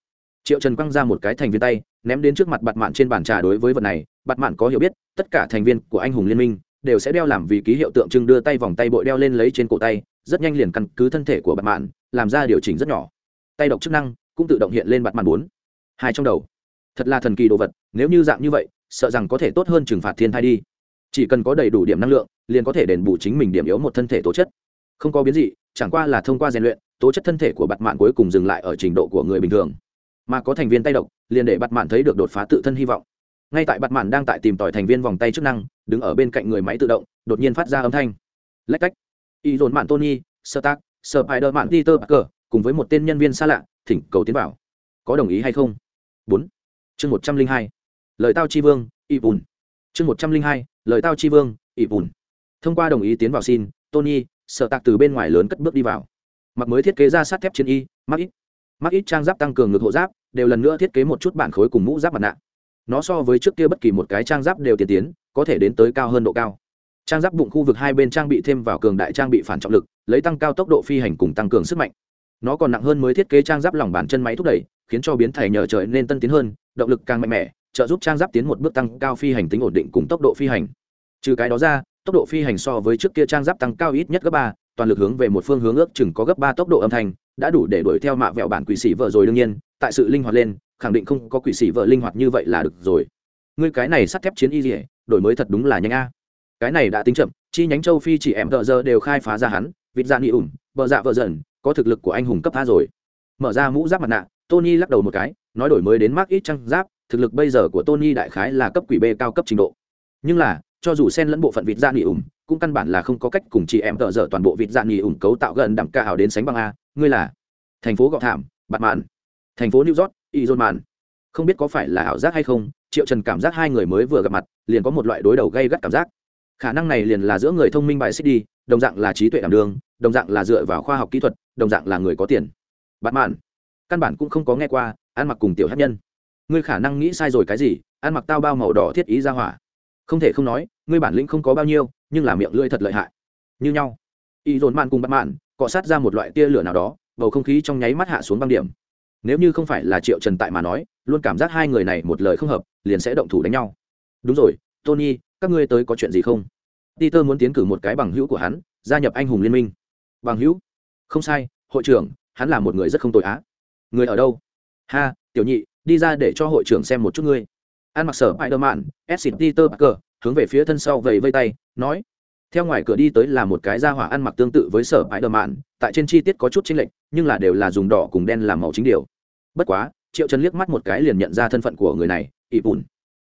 Speaker 1: Triệu trần quăng ra một cái thành viên tay, ném đến trước mặt bạt mạn trên bàn trà đối với vật này. Bạt mạn có hiểu biết, tất cả thành viên của anh hùng liên minh đều sẽ đeo làm vì ký hiệu tượng trưng đưa tay vòng tay bội đeo lên lấy trên cổ tay, rất nhanh liền căn cứ thân thể của bạt mạn, làm ra điều chỉnh rất nhỏ tay độc chức năng cũng tự động hiện lên bạt màn bốn. Hai trong đầu. Thật là thần kỳ đồ vật nếu như dạng như vậy sợ rằng có thể tốt hơn trừng phạt thiên thai đi. Chỉ cần có đầy đủ điểm năng lượng liền có thể đền bù chính mình điểm yếu một thân thể tố chất. Không có biến dị, chẳng qua là thông qua rèn luyện tố chất thân thể của bạt mạn cuối cùng dừng lại ở trình độ của người bình thường. Mà có thành viên tay độc liền để bạt mạn thấy được đột phá tự thân hy vọng. Ngay tại bạt mạn đang tại tìm tòi thành viên vòng tay chức năng đứng ở bên cạnh người máy tự động đột nhiên phát ra âm thanh. Lách cách. Y dồn mạn tony sơ tác sơ bài đơ mạn peter parker cùng với một tên nhân viên xa lạ, thỉnh cầu tiến vào. Có đồng ý hay không? Bốn. Chương một trăm linh hai. Lời tao chi vương, y bùn. Chương một trăm linh hai. Lời tao chi vương, y bùn. Thông qua đồng ý tiến vào xin, tony, sợ tạc từ bên ngoài lớn cất bước đi vào. Mặc mới thiết kế ra sát thép trên y mắc ít mắc ít trang giáp tăng cường ngực hộ giáp, đều lần nữa thiết kế một chút bản khối cùng mũ giáp mặt nạ. Nó so với trước kia bất kỳ một cái trang giáp đều tiên tiến, có thể đến tới cao hơn độ cao. Trang giáp bụng khu vực hai bên trang bị thêm vào cường đại trang bị phản trọng lực, lấy tăng cao tốc độ phi hành cùng tăng cường sức mạnh nó còn nặng hơn mới thiết kế trang giáp lỏng bàn chân máy thúc đẩy, khiến cho biến thể nhờ trời nên tân tiến hơn, động lực càng mạnh mẽ, trợ giúp trang giáp tiến một bước tăng cao phi hành tính ổn định cùng tốc độ phi hành. Trừ cái đó ra, tốc độ phi hành so với trước kia trang giáp tăng cao ít nhất gấp ba, toàn lực hướng về một phương hướng ước chừng có gấp ba tốc độ âm thanh, đã đủ để đuổi theo mạ vẹo bản quỷ sĩ vợ rồi đương nhiên, tại sự linh hoạt lên, khẳng định không có quỷ sĩ vợ linh hoạt như vậy là được rồi. Ngươi cái này sắt thép chiến y dỉa đổi mới thật đúng là nhanh a. Cái này đã tính chậm, chi nhánh châu phi chỉ em tợ giờ đều khai phá ra hắn, vịt dạ nghị ủng vợ dạ vợ dần có thực lực của anh hùng cấp tha rồi. Mở ra mũ giáp mặt nạ, tony lắc đầu một cái, nói đổi mới đến mark ít trăng giáp, thực lực bây giờ của tony đại khái là cấp quỷ b cao cấp trình độ. Nhưng là, cho dù xen lẫn bộ phận vịt dạ da nghỉ ủng, cũng căn bản là không có cách cùng chị em tợ dở toàn bộ vịt dạ da nghỉ ủng cấu tạo gần đẳng ca hào đến sánh bằng a. Ngươi là thành phố gọ thảm bạt mạn thành phố new york y dôn mạn không biết có phải là ảo giác hay không, triệu trần cảm giác hai người mới vừa gặp mặt, liền có một loại đối đầu gây gắt cảm giác. Khả năng này liền là giữa người thông minh bài xích đi đồng dạng là trí tuệ đảm đương, đồng dạng là dựa vào khoa học kỹ thuật, đồng dạng là người có tiền. Bạn mạn, căn bản cũng không có nghe qua, ăn mặc cùng tiểu hát nhân. Ngươi khả năng nghĩ sai rồi cái gì, ăn mặc tao bao màu đỏ thiết ý ra hỏa. Không thể không nói, ngươi bản lĩnh không có bao nhiêu, nhưng là miệng lưỡi thật lợi hại. Như nhau. Y dồn mạn cùng bắt mạn, cọ sát ra một loại tia lửa nào đó, bầu không khí trong nháy mắt hạ xuống băng điểm. Nếu như không phải là triệu trần tại mà nói, luôn cảm giác hai người này một lời không hợp, liền sẽ động thủ đánh nhau. Đúng rồi, tony, các ngươi tới có chuyện gì không? Peter muốn tiến cử một cái bằng hữu của hắn, gia nhập anh hùng liên minh. Bằng hữu? Không sai, hội trưởng, hắn là một người rất không tội á. Người ở đâu? Ha, tiểu nhị, đi ra để cho hội trưởng xem một chút ngươi. An mặc sở spider man s peter parker, hướng về phía thân sau vầy vây tay, nói. Theo ngoài cửa đi tới là một cái da hỏa ăn mặc tương tự với sở spider man tại trên chi tiết có chút chênh lệch, nhưng là đều là dùng đỏ cùng đen làm màu chính điều. Bất quá, triệu trần liếc mắt một cái liền nhận ra thân phận của người này Ipun. bùn.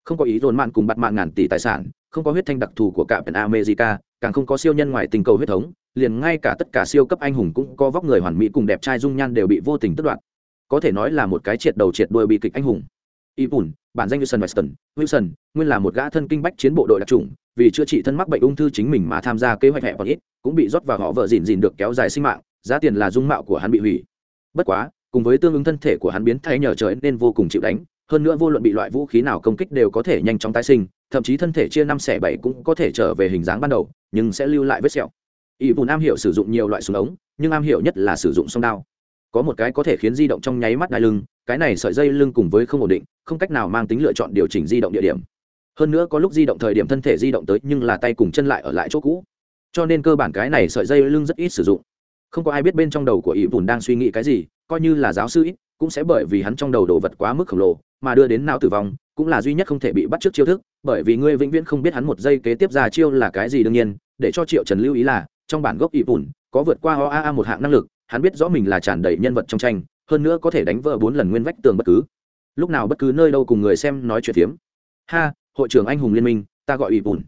Speaker 1: Không có ý dồn mạn cùng bắt mạng ngàn tỷ tài sản không có huyết thanh đặc thù của cả pèn america càng không có siêu nhân ngoài tình cầu huyết thống liền ngay cả tất cả siêu cấp anh hùng cũng có vóc người hoàn mỹ cùng đẹp trai dung nhan đều bị vô tình tước đoạn có thể nói là một cái triệt đầu triệt đuôi bi kịch anh hùng. Y bản danh wilson weston. Wilson nguyên là một gã thân kinh bách chiến bộ đội đặc chủng, vì chữa trị thân mắc bệnh ung thư chính mình mà tham gia kế hoạch hẹp còn ít cũng bị rót vào họ vợ dìn dìn được kéo dài sinh mạng giá tiền là dung mạo của hắn bị hủy. Bất quá cùng với tương ứng thân thể của hắn biến thay nhờ trời nên vô cùng chịu đánh hơn nữa vô luận bị loại vũ khí nào công kích đều có thể nhanh chóng tái sinh, thậm chí thân thể chia năm xẻ bảy cũng có thể trở về hình dáng ban đầu, nhưng sẽ lưu lại vết sẹo. Ỷ vùn am hiểu sử dụng nhiều loại súng ống, nhưng am hiểu nhất là sử dụng song đao. Có một cái có thể khiến di động trong nháy mắt đai lưng, cái này sợi dây lưng cùng với không ổn định, không cách nào mang tính lựa chọn điều chỉnh di động địa điểm. Hơn nữa có lúc di động thời điểm thân thể di động tới nhưng là tay cùng chân lại ở lại chỗ cũ. Cho nên cơ bản cái này sợi dây lưng rất ít sử dụng. Không có ai biết bên trong đầu của ỷ vùn đang suy nghĩ cái gì, coi như là giáo sư ít cũng sẽ bởi vì hắn trong đầu đồ vật quá mức khổng lồ mà đưa đến não tử vong, cũng là duy nhất không thể bị bắt trước chiêu thức, bởi vì ngươi vĩnh viễn không biết hắn một giây kế tiếp ra chiêu là cái gì đương nhiên, để cho triệu trần lưu ý là, trong bản gốc ỵ bùn có vượt qua ho a một hạng năng lực, hắn biết rõ mình là tràn đầy nhân vật trong tranh, hơn nữa có thể đánh vỡ bốn lần nguyên vách tường bất cứ. Lúc nào bất cứ nơi đâu cùng người xem nói chuyện phiếm. Ha, hội trưởng anh hùng liên minh, ta gọi ỵ bùn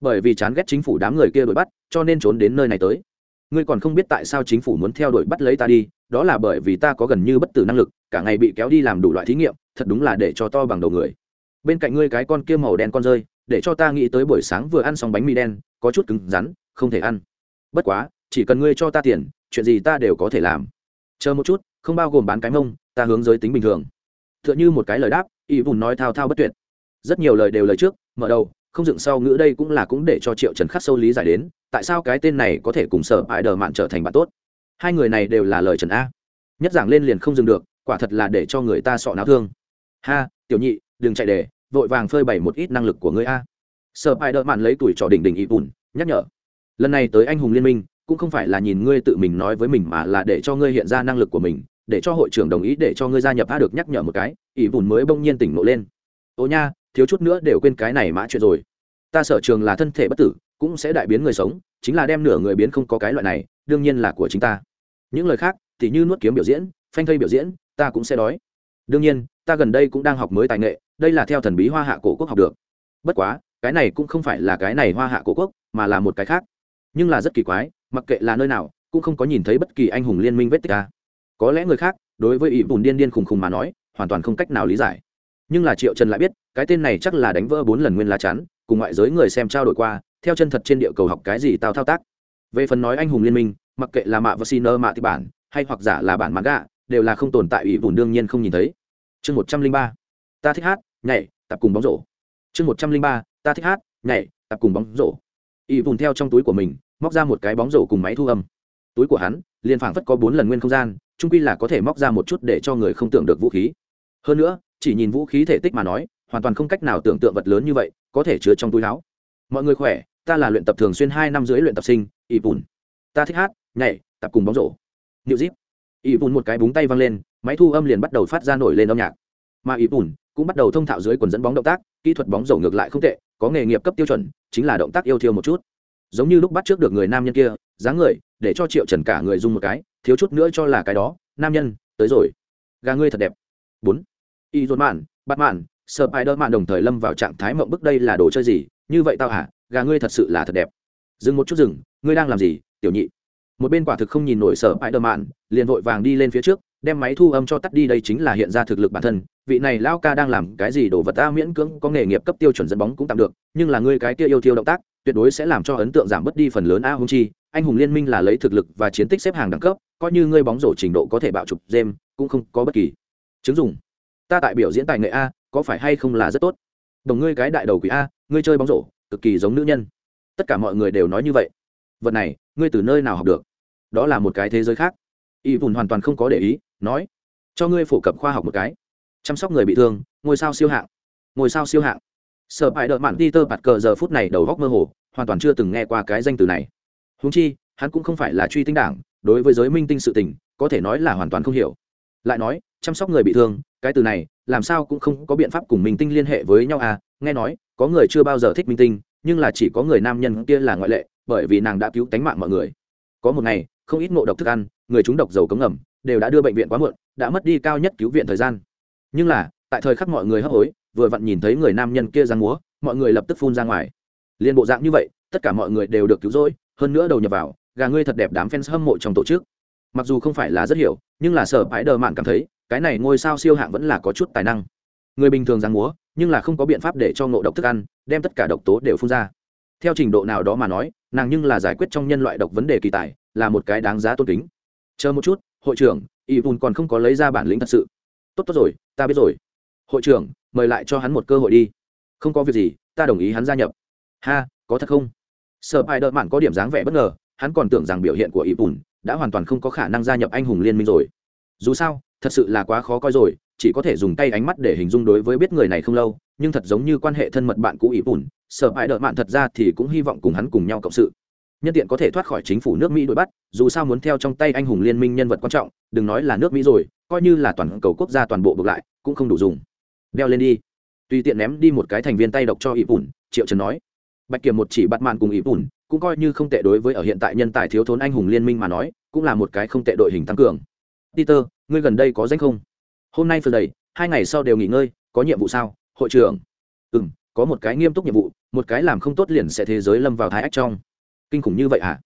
Speaker 1: bởi vì chán ghét chính phủ đám người kia đuổi bắt, cho nên trốn đến nơi này tới. Ngươi còn không biết tại sao chính phủ muốn theo đuổi bắt lấy ta đi đó là bởi vì ta có gần như bất tử năng lực, cả ngày bị kéo đi làm đủ loại thí nghiệm, thật đúng là để cho to bằng đầu người. Bên cạnh ngươi cái con kia màu đen con rơi, để cho ta nghĩ tới buổi sáng vừa ăn xong bánh mì đen, có chút cứng rắn, không thể ăn. Bất quá, chỉ cần ngươi cho ta tiền, chuyện gì ta đều có thể làm. Chờ một chút, không bao gồm bán cái mông, ta hướng giới tính bình thường. T h ư ợ n h ư một cái lời đáp, y vùn nói thao thao bất tuyệt. Rất nhiều lời đều lời trước, mở đầu, không dựng sau ngữ đây cũng là cũng để cho triệu trần khắc sâu lý giải đến, tại sao cái tên này có thể cùng sở ải đờ mạn trở thành bạn tốt? Hai người này đều là lời trần a. Nhất giảng lên liền không dừng được, quả thật là để cho người ta sọ náo thương. Ha, tiểu nhị, đừng chạy đề vội vàng phơi bày một ít năng lực của ngươi a. Sợ ai đỡ mạn lấy tuổi trò đỉnh đỉnh ý bùn, nhắc nhở. Lần này tới anh hùng liên minh, cũng không phải là nhìn ngươi tự mình nói với mình mà là để cho ngươi hiện ra năng lực của mình, để cho hội trưởng đồng ý để cho ngươi gia nhập a được nhắc nhở một cái ỷ vùn mới bỗng nhiên tỉnh nộ lên. Ô nha, thiếu chút nữa đều quên cái này mã chuyện rồi. Ta sở trường là thân thể bất tử, cũng sẽ đại biến người sống, chính là đem nửa người biến không có cái loại này, đương nhiên là của chính ta những lời khác thì như nuốt kiếm biểu diễn, phanh thây biểu diễn, ta cũng sẽ đói. Đương nhiên, ta gần đây cũng đang học mới tài nghệ, đây là theo thần bí hoa hạ cổ quốc học được. Bất quá, cái này cũng không phải là cái này hoa hạ cổ quốc, mà là một cái khác. Nhưng là rất kỳ quái, mặc kệ là nơi nào, cũng không có nhìn thấy bất kỳ anh hùng liên minh vết tích ta có lẽ người khác, đối với ý bùn điên điên khùng khùng mà nói, hoàn toàn không cách nào lý giải. Nhưng là triệu trần lại biết, cái tên này chắc là đánh vỡ bốn lần nguyên lá chắn, cùng ngoại giới người xem trao đổi qua, theo chân thật trên địa cầu học cái gì tao thao tác về phần nói anh hùng liên minh, mặc kệ là mạ và xin mạ thì bản, hay hoặc giả là bản mãn gạ đều là không tồn tại ủy Vùn đương nhiên không nhìn thấy. Chương một trăm linh ba, ta thích hát, nhảy, tập cùng bóng rổ. Chương một trăm linh ba, ta thích hát, nhảy, tập cùng bóng rổ. Ỵ Vùn theo trong túi của mình, móc ra một cái bóng rổ cùng máy thu âm. Túi của hắn, liền phảng phất có bốn lần nguyên không gian trung quy là có thể móc ra một chút để cho người không tưởng được vũ khí. Hơn nữa, chỉ nhìn vũ khí thể tích mà nói, hoàn toàn không cách nào tưởng tượng vật lớn như vậy, có thể chứa trong túi áo. Mọi người khỏe, ta là luyện tập thường xuyên hai năm dưới luyện tập sinh ỷ bùn ta thích hát nhảy tập cùng bóng rổ Niệu díp ỷ bùn một cái búng tay văng lên, máy thu âm liền bắt đầu phát ra nổi lên âm nhạc. Mà ỷ bùn cũng bắt đầu thông thạo dưới quần dẫn bóng động tác, kỹ thuật bóng rổ ngược lại không tệ, có nghề nghiệp cấp tiêu chuẩn, chính là động tác yêu thiêu một chút. Giống như lúc bắt trước được người nam nhân kia, dáng người, để cho Triệu Trần cả người dùng một cái, thiếu chút nữa cho là cái đó, nam nhân, tới rồi. Gà ngươi thật đẹp. bốn Y Dồn Mạn, bắt Mạn, đỡ Mạn đồng thời lâm vào trạng thái mộng bức đây là đồ chơi gì, như vậy tao hả? Gà ngươi thật sự là thật đẹp. Dừng một chút dừng, ngươi đang làm gì, tiểu nhị? một bên quả thực không nhìn nổi sở bãi đờ mạn liền vội vàng đi lên phía trước đem máy thu âm cho tắt đi đây chính là hiện ra thực lực bản thân. Vị này lao ca đang làm cái gì đồ vật ta miễn cưỡng có nghề nghiệp cấp tiêu chuẩn dẫn bóng cũng tạm được nhưng là ngươi cái kia yêu thiêu động tác tuyệt đối sẽ làm cho ấn tượng giảm bớt đi phần lớn a hung chi. Anh hùng liên minh là lấy thực lực và chiến tích xếp hàng đẳng cấp coi như ngươi bóng rổ trình độ có thể bạo trục game cũng không có bất kỳ chứng dùng ta tại biểu diễn tài nghệ a có phải hay không là rất tốt? Đồng ngươi cái đại đầu quỷ a ngươi chơi bóng rổ cực kỳ giống nữ nhân tất cả mọi người đều nói như vậy. Vật này, ngươi từ nơi nào học được? Đó là một cái thế giới khác. Y vùn hoàn toàn không có để ý, nói, cho ngươi phổ cập khoa học một cái. Chăm sóc người bị thương, ngôi sao siêu hạng. Ngôi sao siêu hạng. Sợ hãi đợt mạn peter bạt cờ giờ phút này đầu góc mơ hồ, hoàn toàn chưa từng nghe qua cái danh từ này. Húng chi, hắn cũng không phải là truy tinh đảng, đối với giới minh tinh sự tình, có thể nói là hoàn toàn không hiểu. Lại nói, chăm sóc người bị thương, cái từ này, làm sao cũng không có biện pháp cùng minh tinh liên hệ với nhau à? Nghe nói, có người chưa bao giờ thích minh tinh nhưng là chỉ có người nam nhân kia là ngoại lệ, bởi vì nàng đã cứu tánh mạng mọi người. Có một ngày, không ít ngộ độc thức ăn, người chúng độc dầu cống ngầm, đều đã đưa bệnh viện quá muộn, đã mất đi cao nhất cứu viện thời gian. Nhưng là, tại thời khắc mọi người hấp hối, vừa vặn nhìn thấy người nam nhân kia giang múa, mọi người lập tức phun ra ngoài. Liên bộ dạng như vậy, tất cả mọi người đều được cứu rỗi, hơn nữa đầu nhập vào, gà ngươi thật đẹp đám fans hâm mộ trong tổ chức. Mặc dù không phải là rất hiểu, nhưng là sở bãi đờ mạn cảm thấy, cái này ngôi sao siêu hạng vẫn là có chút tài năng. Người bình thường giang múa nhưng là không có biện pháp để cho ngộ độc thức ăn, đem tất cả độc tố đều phun ra. Theo trình độ nào đó mà nói, nàng nhưng là giải quyết trong nhân loại độc vấn đề kỳ tài, là một cái đáng giá tôn kính. Chờ một chút, hội trưởng y vùn còn không có lấy ra bản lĩnh thật sự. Tốt tốt rồi, ta biết rồi. Hội trưởng, mời lại cho hắn một cơ hội đi. Không có việc gì, ta đồng ý hắn gia nhập. Ha, có thật không? Sợ ai đợt mạn có điểm dáng vẻ bất ngờ, hắn còn tưởng rằng biểu hiện của y vùn đã hoàn toàn không có khả năng gia nhập anh hùng liên minh rồi. Dù sao, thật sự là quá khó coi rồi chỉ có thể dùng tay ánh mắt để hình dung đối với biết người này không lâu, nhưng thật giống như quan hệ thân mật bạn cũ ý bùn sợ hãi đợi bạn thật ra thì cũng hy vọng cùng hắn cùng nhau cộng sự. Nhân tiện có thể thoát khỏi chính phủ nước mỹ đuổi bắt, dù sao muốn theo trong tay anh hùng liên minh nhân vật quan trọng, đừng nói là nước mỹ rồi, coi như là toàn cầu quốc gia toàn bộ buộc lại, cũng không đủ dùng. Đeo lên đi. Tùy tiện ném đi một cái thành viên tay độc cho ý bùn triệu trần nói. Bạch kiểm một chỉ bắt mạn cùng ý bùn cũng coi như không tệ đối với ở hiện tại nhân tài thiếu thốn anh hùng liên minh mà nói, cũng là một cái không tệ đội hình tăng cường. Peter, ngươi gần đây có danh không? Hôm nay phờ đầy, hai ngày sau đều nghỉ ngơi, có nhiệm vụ sao? Hội trưởng. Ừ m có một cái nghiêm túc nhiệm vụ, một cái làm không tốt liền sẽ thế giới lâm vào thái ách trong. Kinh khủng như vậy hả?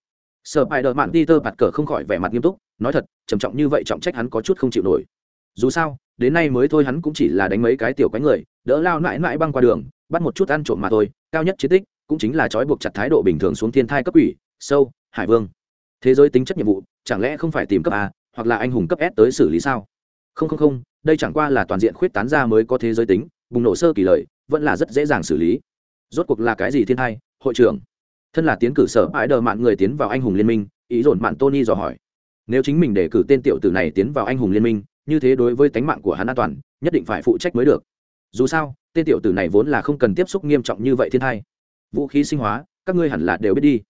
Speaker 1: Sợ bài đợt mạn peter bạt cờ không khỏi vẻ mặt nghiêm túc, nói thật, trầm trọng như vậy trọng trách hắn có chút không chịu nổi. Dù sao, đến nay mới thôi hắn cũng chỉ là đánh mấy cái tiểu quái người, đỡ lao mãi mãi băng qua đường, bắt một chút ăn trộm mà thôi, cao nhất chiến tích cũng chính là trói buộc chặt thái độ bình thường xuống thiên thai cấp ủy sâu, hải vương. Thế giới tính chất nhiệm vụ, chẳng lẽ không phải tìm cấp a, hoặc là anh hùng cấp s tới xử lý sao? Không không không đây chẳng qua là toàn diện khuyết tán ra mới có thế giới tính, bùng nổ sơ kỳ lợi vẫn là rất dễ dàng xử lý. Rốt cuộc là cái gì thiên thai hội trưởng? Thân là tiến cử sở ái đờ mạn người tiến vào anh hùng liên minh, ý dồn mạn tony dò hỏi. Nếu chính mình để cử tên tiểu tử này tiến vào anh hùng liên minh, như thế đối với tánh mạng của hắn an toàn, nhất định phải phụ trách mới được. Dù sao, tên tiểu tử này vốn là không cần tiếp xúc nghiêm trọng như vậy thiên thai vũ khí sinh hóa, các ngươi hẳn là đều biết đi.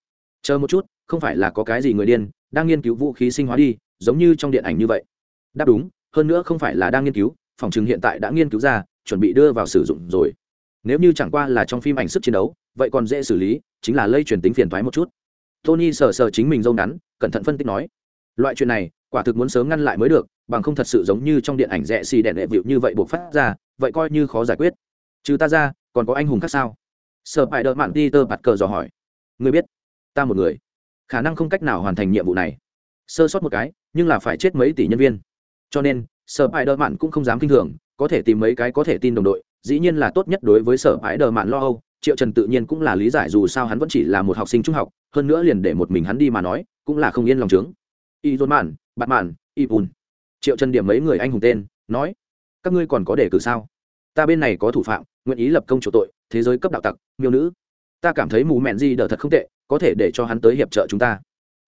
Speaker 1: Chờ một chút, không phải là có cái gì người điên, đang nghiên cứu vũ khí sinh hóa đi, giống như trong điện ảnh như vậy. Đáp đúng hơn nữa không phải là đang nghiên cứu, phòng chừng hiện tại đã nghiên cứu ra, chuẩn bị đưa vào sử dụng rồi. Nếu như chẳng qua là trong phim ảnh sức chiến đấu, vậy còn dễ xử lý, chính là lây truyền tính phiền thoái một chút. Tony sờ sờ chính mình râu ngắn, cẩn thận phân tích nói, loại chuyện này, quả thực muốn sớm ngăn lại mới được, bằng không thật sự giống như trong điện ảnh rẽ xì đèn đệ vịu như vậy buộc phát ra, vậy coi như khó giải quyết. Trừ ta ra, còn có anh hùng khác sao? Sợ phải đợt mạn peter bạt cờ dò hỏi. Người biết, ta một người. Khả năng không cách nào hoàn thành nhiệm vụ này. Sơ sót một cái, nhưng là phải chết mấy tỷ nhân viên cho nên sở hãi đờ mạn cũng không dám kinh thường, có thể tìm mấy cái có thể tin đồng đội, dĩ nhiên là tốt nhất đối với sở hãi đờ mạn lo âu. Triệu trần tự nhiên cũng là lý giải dù sao hắn vẫn chỉ là một học sinh trung học, hơn nữa liền để một mình hắn đi mà nói, cũng là không yên lòng trướng y dôn mạn bạt mạn y bùn triệu trần điểm mấy người anh hùng tên, nói, các ngươi còn có đề cử sao? Ta bên này có thủ phạm, nguyện ý lập công chủ tội, thế giới cấp đạo tặc, miêu nữ. Ta cảm thấy mù mẹn gì đờ thật không tệ, có thể để cho hắn tới hiệp trợ chúng ta.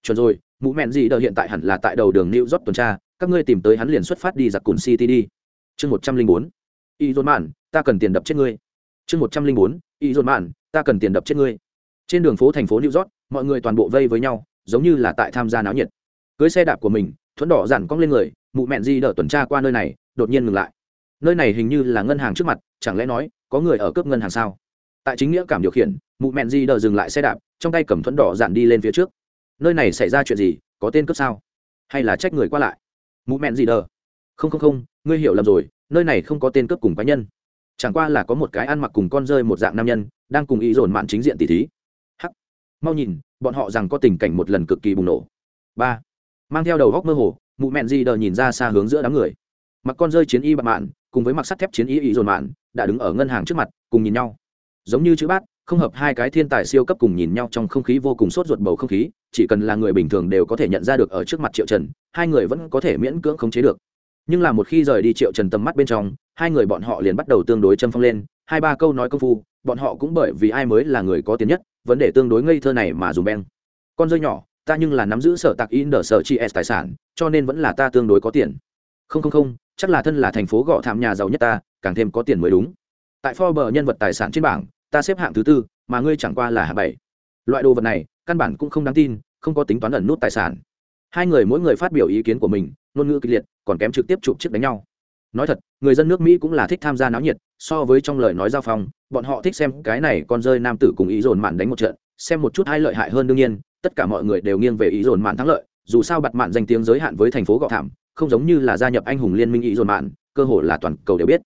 Speaker 1: Chuẩn rồi, mù mẹn gì đờ hiện tại hẳn là tại đầu đường new york tuần tra các ngươi tìm tới hắn liền xuất phát đi giặc cùn city đi. Chương một trăm linh bốn. Y dôn mạn, ta cần tiền đập chết ngươi. Chương một trăm linh bốn. Y dôn mạn, ta cần tiền đập chết ngươi. Trên đường phố thành phố new york, mọi người toàn bộ vây với nhau, giống như là tại tham gia náo nhiệt. Cưới xe đạp của mình, thuẫn đỏ dặn cong lên người, mụ mẹn di đỡ tuần tra qua nơi này, đột nhiên ngừng lại. Nơi này hình như là ngân hàng trước mặt, chẳng lẽ nói, có người ở cướp ngân hàng sao? Tại chính nghĩa cảm điều khiển, mụ mẹn di đỡ dừng lại xe đạp, trong tay cầm thuẫn đỏ dặn đi lên phía trước. Nơi này xảy ra chuyện gì, có tên cướp sao? Hay là trách người qua lại? Mụ mẹn gì đờ, không không không ngươi hiểu lầm rồi nơi này không có tên cướp cùng cá nhân. Chẳng qua là có một cái ăn mặc cùng con rơi một dạng nam nhân đang cùng ý dồn mạn chính diện tỷ thí. Hắc. Mau nhìn bọn họ rằng có tình cảnh một lần cực kỳ bùng nổ. Ba. Mang theo đầu góc mơ hồ mụ mẹn gì đờ nhìn ra xa hướng giữa đám người. Mặc con rơi chiến y bạc mạn cùng với mặc sắt thép chiến y ý dồn mạn đã đứng ở ngân hàng trước mặt cùng nhìn nhau. Giống như chữ bát không hợp hai cái thiên tài siêu cấp cùng nhìn nhau trong không khí vô cùng sốt ruột bầu không khí, chỉ cần là người bình thường đều có thể nhận ra được ở trước mặt triệu trần, hai người vẫn có thể miễn cưỡng khống chế được. Nhưng là một khi rời đi triệu trần tầm mắt bên trong, hai người bọn họ liền bắt đầu tương đối châm phong lên, hai ba câu nói công phu, bọn họ cũng bởi vì ai mới là người có tiền nhất, vấn đề tương đối ngây thơ này mà dùng beng. Con rơi nhỏ, ta nhưng là nắm giữ sở tạc in đờ sở chi s tài sản, cho nên vẫn là ta tương đối có tiền. Không không không, chắc là thân là thành phố gọ thảm nhà giàu nhất ta, càng thêm có tiền mới đúng. Tại Forbes nhân vật tài sản trên bảng ta xếp hạng thứ tư, mà ngươi chẳng qua là hạng bảy. Loại đồ vật này, căn bản cũng không đáng tin, không có tính toán ẩn nút tài sản. Hai người mỗi người phát biểu ý kiến của mình, ngôn ngữ kịch liệt, còn kém trực tiếp chụp chiếc đánh nhau. Nói thật, người dân nước mỹ cũng là thích tham gia náo nhiệt, so với trong lời nói giao phong, bọn họ thích xem cái này con rơi nam tử cùng ý dồn mạn đánh một trận, xem một chút hai lợi hại hơn đương nhiên, tất cả mọi người đều nghiêng về ý dồn mạn thắng lợi, dù sao bặt mạn danh tiếng giới hạn với thành phố gọ thảm, không giống như là gia nhập anh hùng liên minh ý dồn mạn, cơ hội là toàn cầu đều biết.